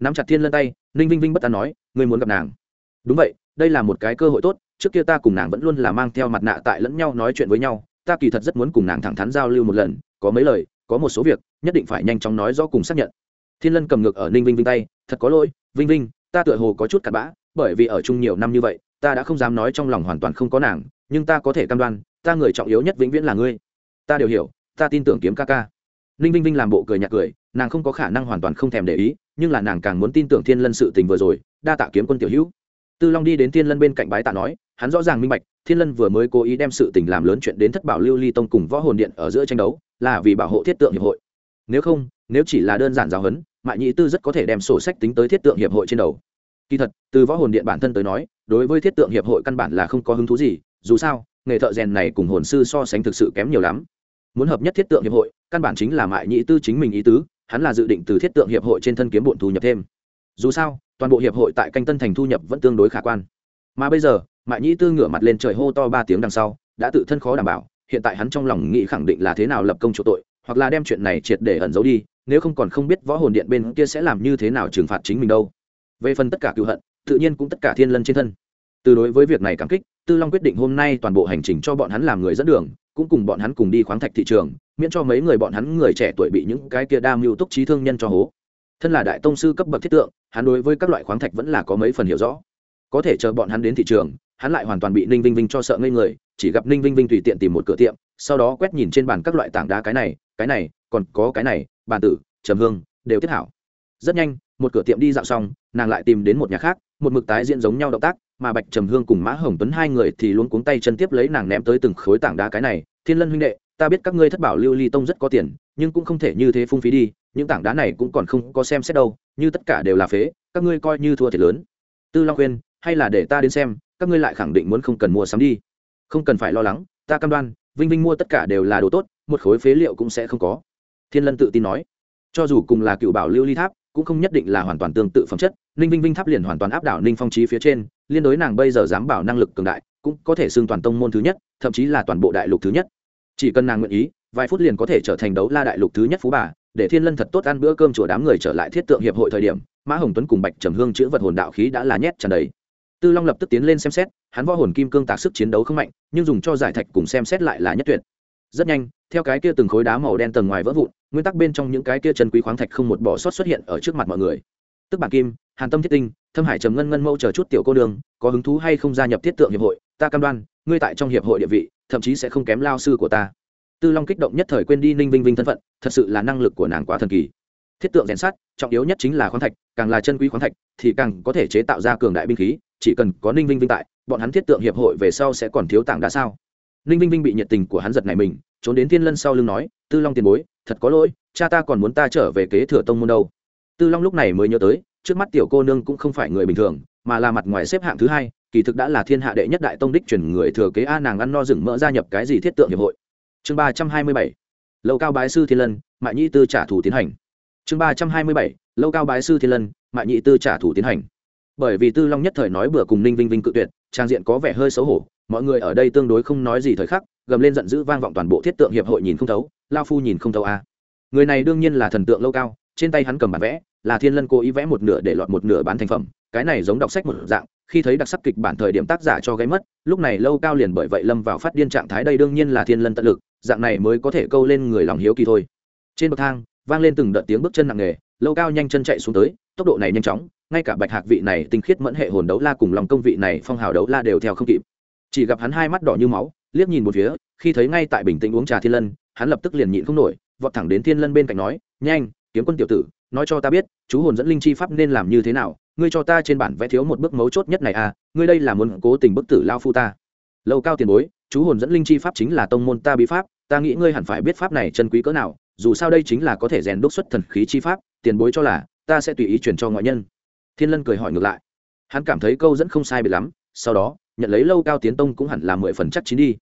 nắm chặt thiên lân tay, ninh vinh vinh bất an nói, ngươi muốn gặp nàng. Đúng vậy, đây là một cái cơ hội tốt, trước kia ta cùng nàng vẫn luôn là mang theo mặt nạ tại lẫn nhau nói chuyện với nhau, ta kỳ thật rất muốn cùng nàng thẳng thắn giao lưu một lần, có mấy lời, có một số việc, nhất định phải nhanh chóng nói rõ cùng xác nhận. Thiên lân cầm ngược ở ninh vinh vinh tay, thật có lỗi, vinh vinh, ta tựa hồ có chút cặn bã, bởi vì ở chung nhiều năm như vậy, ta đã không dám nói trong lòng hoàn toàn không có nàng, nhưng ta có thể cam đoan, ta người trọng yếu nhất vĩnh viễn là ngươi. Ta đều hiểu, ta tin tưởng kiếm ca ca. Ninh vinh vinh làm bộ cười nhạt cười, nàng không có khả năng hoàn toàn không thèm để ý nhưng là nàng càng muốn tin tưởng thiên lân sự tình vừa rồi, đa tạ kiếm quân tiểu hữu. Tư long đi đến thiên lân bên cạnh bái tạ nói, hắn rõ ràng minh bạch, thiên lân vừa mới cố ý đem sự tình làm lớn chuyện đến thất bảo lưu ly tông cùng võ hồn điện ở giữa tranh đấu, là vì bảo hộ thiết tượng hiệp hội. Nếu không, nếu chỉ là đơn giản giáo huấn, mại nhị tư rất có thể đem sổ sách tính tới thiết tượng hiệp hội trên đầu. Kỳ thật, từ võ hồn điện bản thân tới nói, đối với thiết tượng hiệp hội căn bản là không có hứng thú gì, dù sao, nghề thợ rèn này cùng hồn sư so sánh thực sự kém nhiều lắm. Muốn hợp nhất thiết tượng hiệp hội, căn bản chính là mại nhị tư chính mình ý tứ hắn là dự định từ thiết tượng hiệp hội trên thân kiếm bộn thu nhập thêm. Dù sao, toàn bộ hiệp hội tại canh tân thành thu nhập vẫn tương đối khả quan. Mà bây giờ, mại nhĩ tư ngửa mặt lên trời hô to ba tiếng đằng sau, đã tự thân khó đảm bảo, hiện tại hắn trong lòng nghĩ khẳng định là thế nào lập công chỗ tội, hoặc là đem chuyện này triệt để ẩn giấu đi, nếu không còn không biết võ hồn điện bên kia sẽ làm như thế nào trừng phạt chính mình đâu. Về phần tất cả cựu hận, tự nhiên cũng tất cả thiên lân trên thân. Từ đối với việc này cảm kích, tư long quyết định hôm nay toàn bộ hành trình cho bọn hắn làm người dẫn đường, cũng cùng bọn hắn cùng đi khoáng thạch thị trường miễn cho mấy người bọn hắn người trẻ tuổi bị những cái kia đa mưu túc trí thương nhân cho hố. Thân là đại tông sư cấp bậc thiết tượng, hắn đối với các loại khoáng thạch vẫn là có mấy phần hiểu rõ. Có thể chờ bọn hắn đến thị trường, hắn lại hoàn toàn bị ninh vinh vinh cho sợ ngây người, chỉ gặp ninh vinh vinh tùy tiện tìm một cửa tiệm, sau đó quét nhìn trên bàn các loại tảng đá cái này cái này, còn có cái này, bàn tử, trầm hương, đều tiếp hảo. Rất nhanh, một cửa tiệm đi dạo xong, nàng lại tìm đến một nhà khác, một mực tái diễn giống nhau động tác, mà bạch trầm hương cùng mã hồng tuấn hai người thì luôn cuống tay chân tiếp lấy nàng ném tới từng khối tảng đá cái này, thiên lân huynh đệ ta biết các ngươi thất bảo lưu ly tông rất có tiền, nhưng cũng không thể như thế phung phí đi, những tảng đá này cũng còn không có xem xét đâu, như tất cả đều là phế, các ngươi coi như thua thiệt lớn. Tư long khuyên, hay là để ta đến xem, các ngươi lại khẳng định muốn không cần mua sắm đi. Không cần phải lo lắng, ta cam đoan, vinh vinh mua tất cả đều là đồ tốt, một khối phế liệu cũng sẽ không có. Thiên lân tự tin nói. Cho dù cùng là cựu bảo lưu ly tháp, cũng không nhất định là hoàn toàn tương tự phẩm chất, ninh vinh vinh tháp liền hoàn toàn áp đảo ninh phong trí phía trên, liên đối nàng bây giờ dám bảo năng lực cường đại, cũng có thể xưng toàn tông môn thứ nhất, thậm chí là toàn bộ đại lục thứ nhất chỉ cần nàng nguyện ý, vài phút liền có thể trở thành đấu la đại lục thứ nhất phú bà, để thiên lân thật tốt ăn bữa cơm chùa đám người trở lại thiết tượng hiệp hội thời điểm, mã hồng tuấn cùng bạch trầm hương chữ vật hồn đạo khí đã là nhét tràn đầy. Tư long lập tức tiến lên xem xét, hắn võ hồn kim cương tạc sức chiến đấu không mạnh, nhưng dùng cho giải thạch cùng xem xét lại là nhất tuyệt. Rất nhanh, theo cái kia từng khối đá màu đen tầng ngoài vỡ vụn, nguyên tắc bên trong những cái kia chân quý khoáng thạch không một bỏ sót xuất hiện ở trước mặt mọi người. Tức bản kim, hàn tâm thiết tinh, thâm hải trầm ngân ngân mâu chờ chút tiểu cô đường có hứng thú hay không gia nhập thiết tượng hiệp hội? Ta cam đoan, ngươi tại trong hiệp hội địa vị thậm chí sẽ không kém lao sư của ta. Tư long kích động nhất thời quên đi ninh vinh vinh thân phận, thật sự là năng lực của nàng quá thần kỳ. Thiết tượng rèn sắt, trọng yếu nhất chính là khoáng thạch, càng là chân quý khoáng thạch, thì càng có thể chế tạo ra cường đại binh khí, chỉ cần có ninh vinh vinh tại, bọn hắn thiết tượng hiệp hội về sau sẽ còn thiếu tảng đá sao? Ninh vinh vinh bị nhiệt tình của hắn giật này mình, trốn đến thiên lân sau lưng nói, tư long tiền bối, thật có lỗi, cha ta còn muốn ta trở về kế thừa tông môn đâu. Tư long lúc này mới nhớ tới, trước mắt tiểu cô nương cũng không phải người bình thường, mà là mặt ngoài xếp hạng thứ hai kỳ thực đã là thiên hạ đệ nhất đại tông đích truyền người thừa kế a nàng ăn no rừng mỡ gia nhập cái gì thiết tượng hiệp hội. Chương ba trăm hai mươi bảy, lâu cao bái sư thiên lân, mại nhĩ tư trả thù tiến hành. Chương ba trăm hai mươi bảy, lâu cao bái sư thiên lân, mại nhĩ tư trả thù tiến hành. Bởi vì tư long nhất thời nói bữa cùng ninh vinh vinh cự tuyệt, trang diện có vẻ hơi xấu hổ, mọi người ở đây tương đối không nói gì thời khắc, gầm lên giận dữ vang vọng toàn bộ thiết tượng hiệp hội nhìn không thấu, lao phu nhìn không thấu a. Người này đương nhiên là thần tượng lâu cao, trên tay hắn cầm bản vẽ, là thiên lân cố ý vẽ một nửa để lọt một nửa bán thành phẩm, cái này giống đọc sách một dạng khi thấy đặc sắc kịch bản thời điểm tác giả cho gáy mất, lúc này lâu cao liền bởi vậy lâm vào phát điên trạng thái, đây đương nhiên là thiên lân tận lực, dạng này mới có thể câu lên người lòng hiếu kỳ thôi. Trên bậc thang, vang lên từng đợt tiếng bước chân nặng nề, lâu cao nhanh chân chạy xuống tới, tốc độ này nhanh chóng, ngay cả bạch hạc vị này tinh khiết mẫn hệ hồn đấu la cùng lòng công vị này phong hào đấu la đều theo không kịp. Chỉ gặp hắn hai mắt đỏ như máu, liếc nhìn một phía, khi thấy ngay tại bình tĩnh uống trà thiên lân, hắn lập tức liền nhịn không nổi, vọt thẳng đến thiên lân bên cạnh nói, nhanh, kiếm quân tiểu tử, nói cho ta biết, chú hồn dẫn linh chi pháp nên làm như thế nào ngươi cho ta trên bản vẽ thiếu một bước mấu chốt nhất này à ngươi đây là muốn cố tình bức tử lao phu ta. Lâu cao tiền bối, chú hồn dẫn linh chi pháp chính là tông môn ta bí pháp, ta nghĩ ngươi hẳn phải biết pháp này chân quý cỡ nào, dù sao đây chính là có thể rèn đúc xuất thần khí chi pháp, tiền bối cho là, ta sẽ tùy ý chuyển cho ngoại nhân. Thiên lân cười hỏi ngược lại. Hắn cảm thấy câu dẫn không sai biệt lắm, sau đó, nhận lấy lâu cao tiến tông cũng hẳn là mười phần chắc chín đi.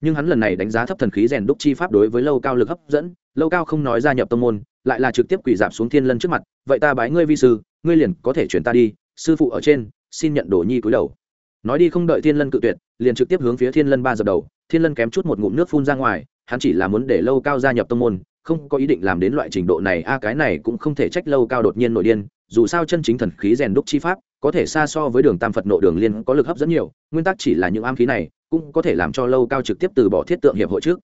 Nhưng hắn lần này đánh giá thấp thần khí rèn đúc chi pháp đối với lâu cao lực hấp dẫn, lâu cao không nói gia nhập tông môn, lại là trực tiếp quỳ giảm xuống thiên lân trước mặt, vậy ta bái ngươi vi sư ngươi liền có thể chuyển ta đi, sư phụ ở trên, xin nhận đồ nhi cúi đầu. Nói đi không đợi thiên lân cự tuyệt, liền trực tiếp hướng phía thiên lân ba dập đầu, thiên lân kém chút một ngụm nước phun ra ngoài, hắn chỉ là muốn để lâu cao gia nhập tông môn, không có ý định làm đến loại trình độ này, a, cái này cũng không thể trách lâu cao đột nhiên nội điên, dù sao chân chính thần khí rèn đúc chi pháp, có thể xa so với đường tam phật nộ đường liên có lực hấp dẫn nhiều, nguyên tắc chỉ là những am khí này, cũng có thể làm cho lâu cao trực tiếp từ bỏ thiết tượng hiệp hội trước.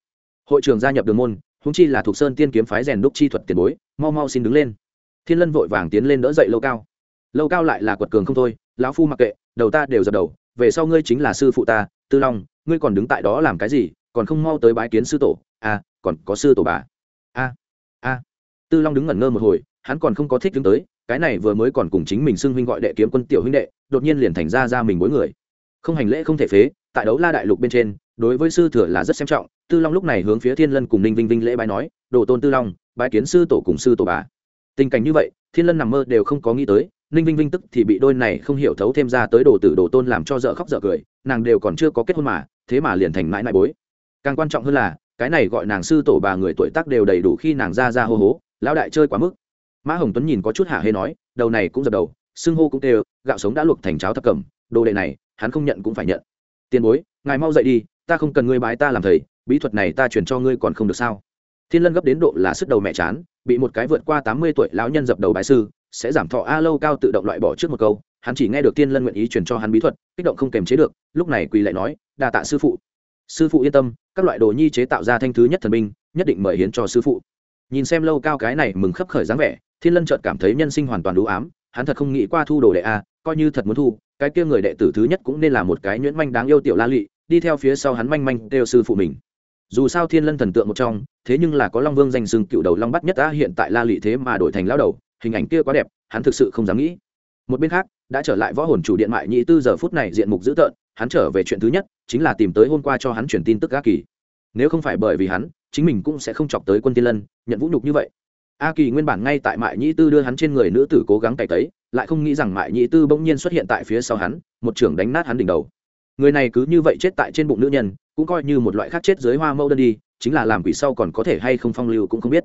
Hội trường gia nhập đường môn húng chi là thuộc sơn tiên kiếm phái rèn đúc chi thuật tiền bối, mau mau xin đứng lên thiên lân vội vàng tiến lên đỡ dậy lâu cao. Lâu cao lại là quật cường không thôi, lão phu mặc kệ, đầu ta đều dập đầu, về sau ngươi chính là sư phụ ta, tư long, ngươi còn đứng tại đó làm cái gì, còn không mau tới bái kiến sư tổ à còn có sư tổ bà. A a. Tư long đứng ngẩn ngơ một hồi, hắn còn không có thích đứng tới, cái này vừa mới còn cùng chính mình xưng huynh gọi đệ kiếm quân tiểu huynh đệ, đột nhiên liền thành ra ra mình mỗi người. Không hành lễ không thể phế, tại đấu la đại lục bên trên, đối với sư thừa là rất xem trọng, tư long lúc này hướng phía thiên lân cùng ninh vinh vinh lễ bái nói, đồ tôn tư long, bái kiến sư tổ cùng sư tổ bà tình cảnh như vậy, thiên lân nằm mơ đều không có nghĩ tới, ninh vinh vinh tức thì bị đôi này không hiểu thấu thêm ra tới đồ tử đồ tôn làm cho dợ khóc dợ cười, nàng đều còn chưa có kết hôn mà, thế mà liền thành mãi mãi bối. Càng quan trọng hơn là, cái này gọi nàng sư tổ bà người tuổi tác đều đầy đủ khi nàng ra ra hô hố, lão đại chơi quá mức. Mã hồng tuấn nhìn có chút hạ hê nói, đầu này cũng dập đầu, xưng hô cũng tê gạo sống đã luộc thành cháo thập cẩm, đồ đệ này, hắn không nhận cũng phải nhận. Tiền bối, ngài mau dậy đi, ta không cần ngươi bái ta làm thầy, bí thuật này ta truyền cho ngươi còn không được sao? Thiên lân gấp đến độ là sức đầu mẹ chán, bị một cái vượt qua tám mươi tuổi lão nhân dập đầu bài sư, sẽ giảm thọ a lâu cao tự động loại bỏ trước một câu, hắn chỉ nghe được thiên lân nguyện ý truyền cho hắn bí thuật, kích động không kềm chế được, lúc này quỳ lại nói, đa tạ sư phụ. Sư phụ yên tâm, các loại đồ nhi chế tạo ra thanh thứ nhất thần binh, nhất định mời hiến cho sư phụ. Nhìn xem lâu cao cái này mừng khấp khởi dáng vẻ, thiên lân chợt cảm thấy nhân sinh hoàn toàn đủ ám, hắn thật không nghĩ qua thu đồ đệ a, coi như thật muốn thu, cái kia người đệ tử thứ nhất cũng nên là một cái nhuyễn manh đáng yêu tiểu la lụy đi theo phía sau hắn manh manh đều sư phụ mình dù sao thiên lân thần tượng một trong, thế nhưng là có long vương danh sưng cựu đầu long bắt nhất đã hiện tại la lụy thế mà đổi thành lao đầu, hình ảnh kia quá đẹp, hắn thực sự không dám nghĩ. Một bên khác, đã trở lại võ hồn chủ điện mại nhị tư giờ phút này diện mục dữ tợn, hắn trở về chuyện thứ nhất, chính là tìm tới hôm qua cho hắn truyền tin tức a kỳ. Nếu không phải bởi vì hắn, chính mình cũng sẽ không chọc tới quân tiên lân, nhận vũ nhục như vậy. A kỳ nguyên bản ngay tại mại nhị tư đưa hắn trên người nữ tử cố gắng cày tấy lại không nghĩ rằng mại nhị tư bỗng nhiên xuất hiện tại phía sau hắn, một trưởng đánh nát hắn đỉnh đầu người này cứ như vậy chết tại trên bụng nữ nhân, cũng coi như một loại khác chết dưới hoa mẫu đơn đi, chính là làm quỷ sau còn có thể hay không phong lưu cũng không biết.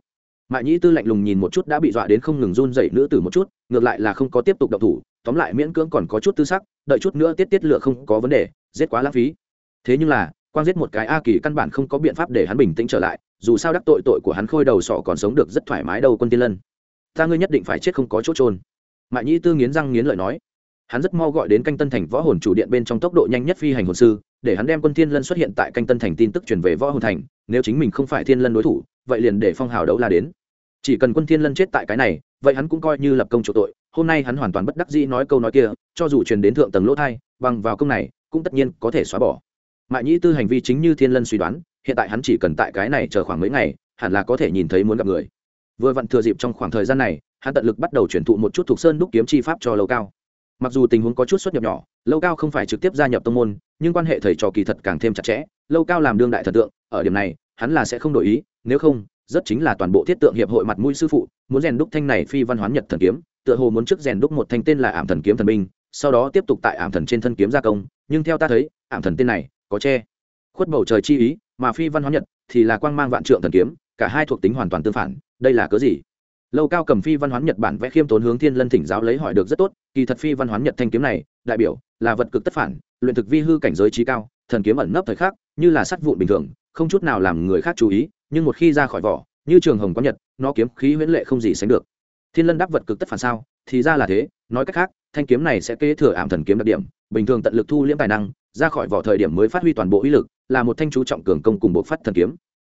Mại nhĩ tư lạnh lùng nhìn một chút đã bị dọa đến không ngừng run dậy nữ tử một chút, ngược lại là không có tiếp tục động thủ, tóm lại miễn cưỡng còn có chút tư sắc, đợi chút nữa tiết tiết lựa không có vấn đề, giết quá lãng phí. Thế nhưng là quan giết một cái a kỳ căn bản không có biện pháp để hắn bình tĩnh trở lại, dù sao đắc tội tội của hắn khôi đầu sọ còn sống được rất thoải mái đâu quân tiên lân. Ta ngươi nhất định phải chết không có chỗ trôn mại nhĩ tư nghiến răng nghiến lợi nói hắn rất mau gọi đến canh tân thành võ hồn chủ điện bên trong tốc độ nhanh nhất phi hành hồn sư, để hắn đem quân thiên lân xuất hiện tại canh tân thành tin tức truyền về võ hồn thành, nếu chính mình không phải thiên lân đối thủ, vậy liền để phong hào đấu la đến. Chỉ cần quân thiên lân chết tại cái này, vậy hắn cũng coi như lập công chỗ tội, hôm nay hắn hoàn toàn bất đắc dĩ nói câu nói kia, cho dù truyền đến thượng tầng lỗ thai, bằng vào công này, cũng tất nhiên có thể xóa bỏ. Mại nhĩ tư hành vi chính như thiên lân suy đoán, hiện tại hắn chỉ cần tại cái này chờ khoảng mấy ngày, hẳn là có thể nhìn thấy muốn gặp người. Vừa vặn thừa dịp trong khoảng thời gian này, hắn tận lực bắt đầu chuyển thụ một chút thuộc sơn đúc kiếm chi pháp cho lâu cao mặc dù tình huống có chút xuất nhập nhỏ, lâu cao không phải trực tiếp gia nhập tông môn, nhưng quan hệ thầy trò kỳ thật càng thêm chặt chẽ. Lâu cao làm đương đại thần tượng, ở điểm này, hắn là sẽ không đổi ý, nếu không, rất chính là toàn bộ thiết tượng hiệp hội mặt mũi sư phụ, muốn rèn đúc thanh này phi văn hoán nhật thần kiếm, tựa hồ muốn trước rèn đúc một thanh tên là ảm thần kiếm thần binh, sau đó tiếp tục tại ảm thần trên thân kiếm gia công, nhưng theo ta thấy, ảm thần tên này, có che. Khuất bầu trời chi ý, mà phi văn hoán nhật thì là quang mang vạn trượng thần kiếm, cả hai thuộc tính hoàn toàn tương phản, đây là cớ gì? Lâu cao cầm phi văn hoán nhật bản vẽ khiêm tốn hướng thiên lân thỉnh giáo lấy hỏi được rất tốt, kỳ thật phi văn hoán nhật thanh kiếm này, đại biểu là vật cực tất phản, luyện thực vi hư cảnh giới trí cao, thần kiếm ẩn nấp thời khắc, như là sắt vụn bình thường, không chút nào làm người khác chú ý, nhưng một khi ra khỏi vỏ, như trường hồng có nhật, nó kiếm khí huyễn lệ không gì sánh được. Thiên lân đáp vật cực tất phản sao? Thì ra là thế, nói cách khác, thanh kiếm này sẽ kế thừa ảm thần kiếm đặc điểm, bình thường tận lực thu liễm tài năng, ra khỏi vỏ thời điểm mới phát huy toàn bộ uy lực, là một thanh chú trọng cường công cùng bộ phát thần kiếm.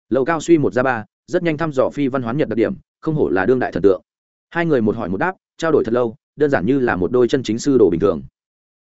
Lầu cao suy một ra ba, rất nhanh thăm dò phi văn hoán nhật đặc điểm không hổ là đương đại thần tượng. Hai người một hỏi một đáp, trao đổi thật lâu, đơn giản như là một đôi chân chính sư đồ bình thường.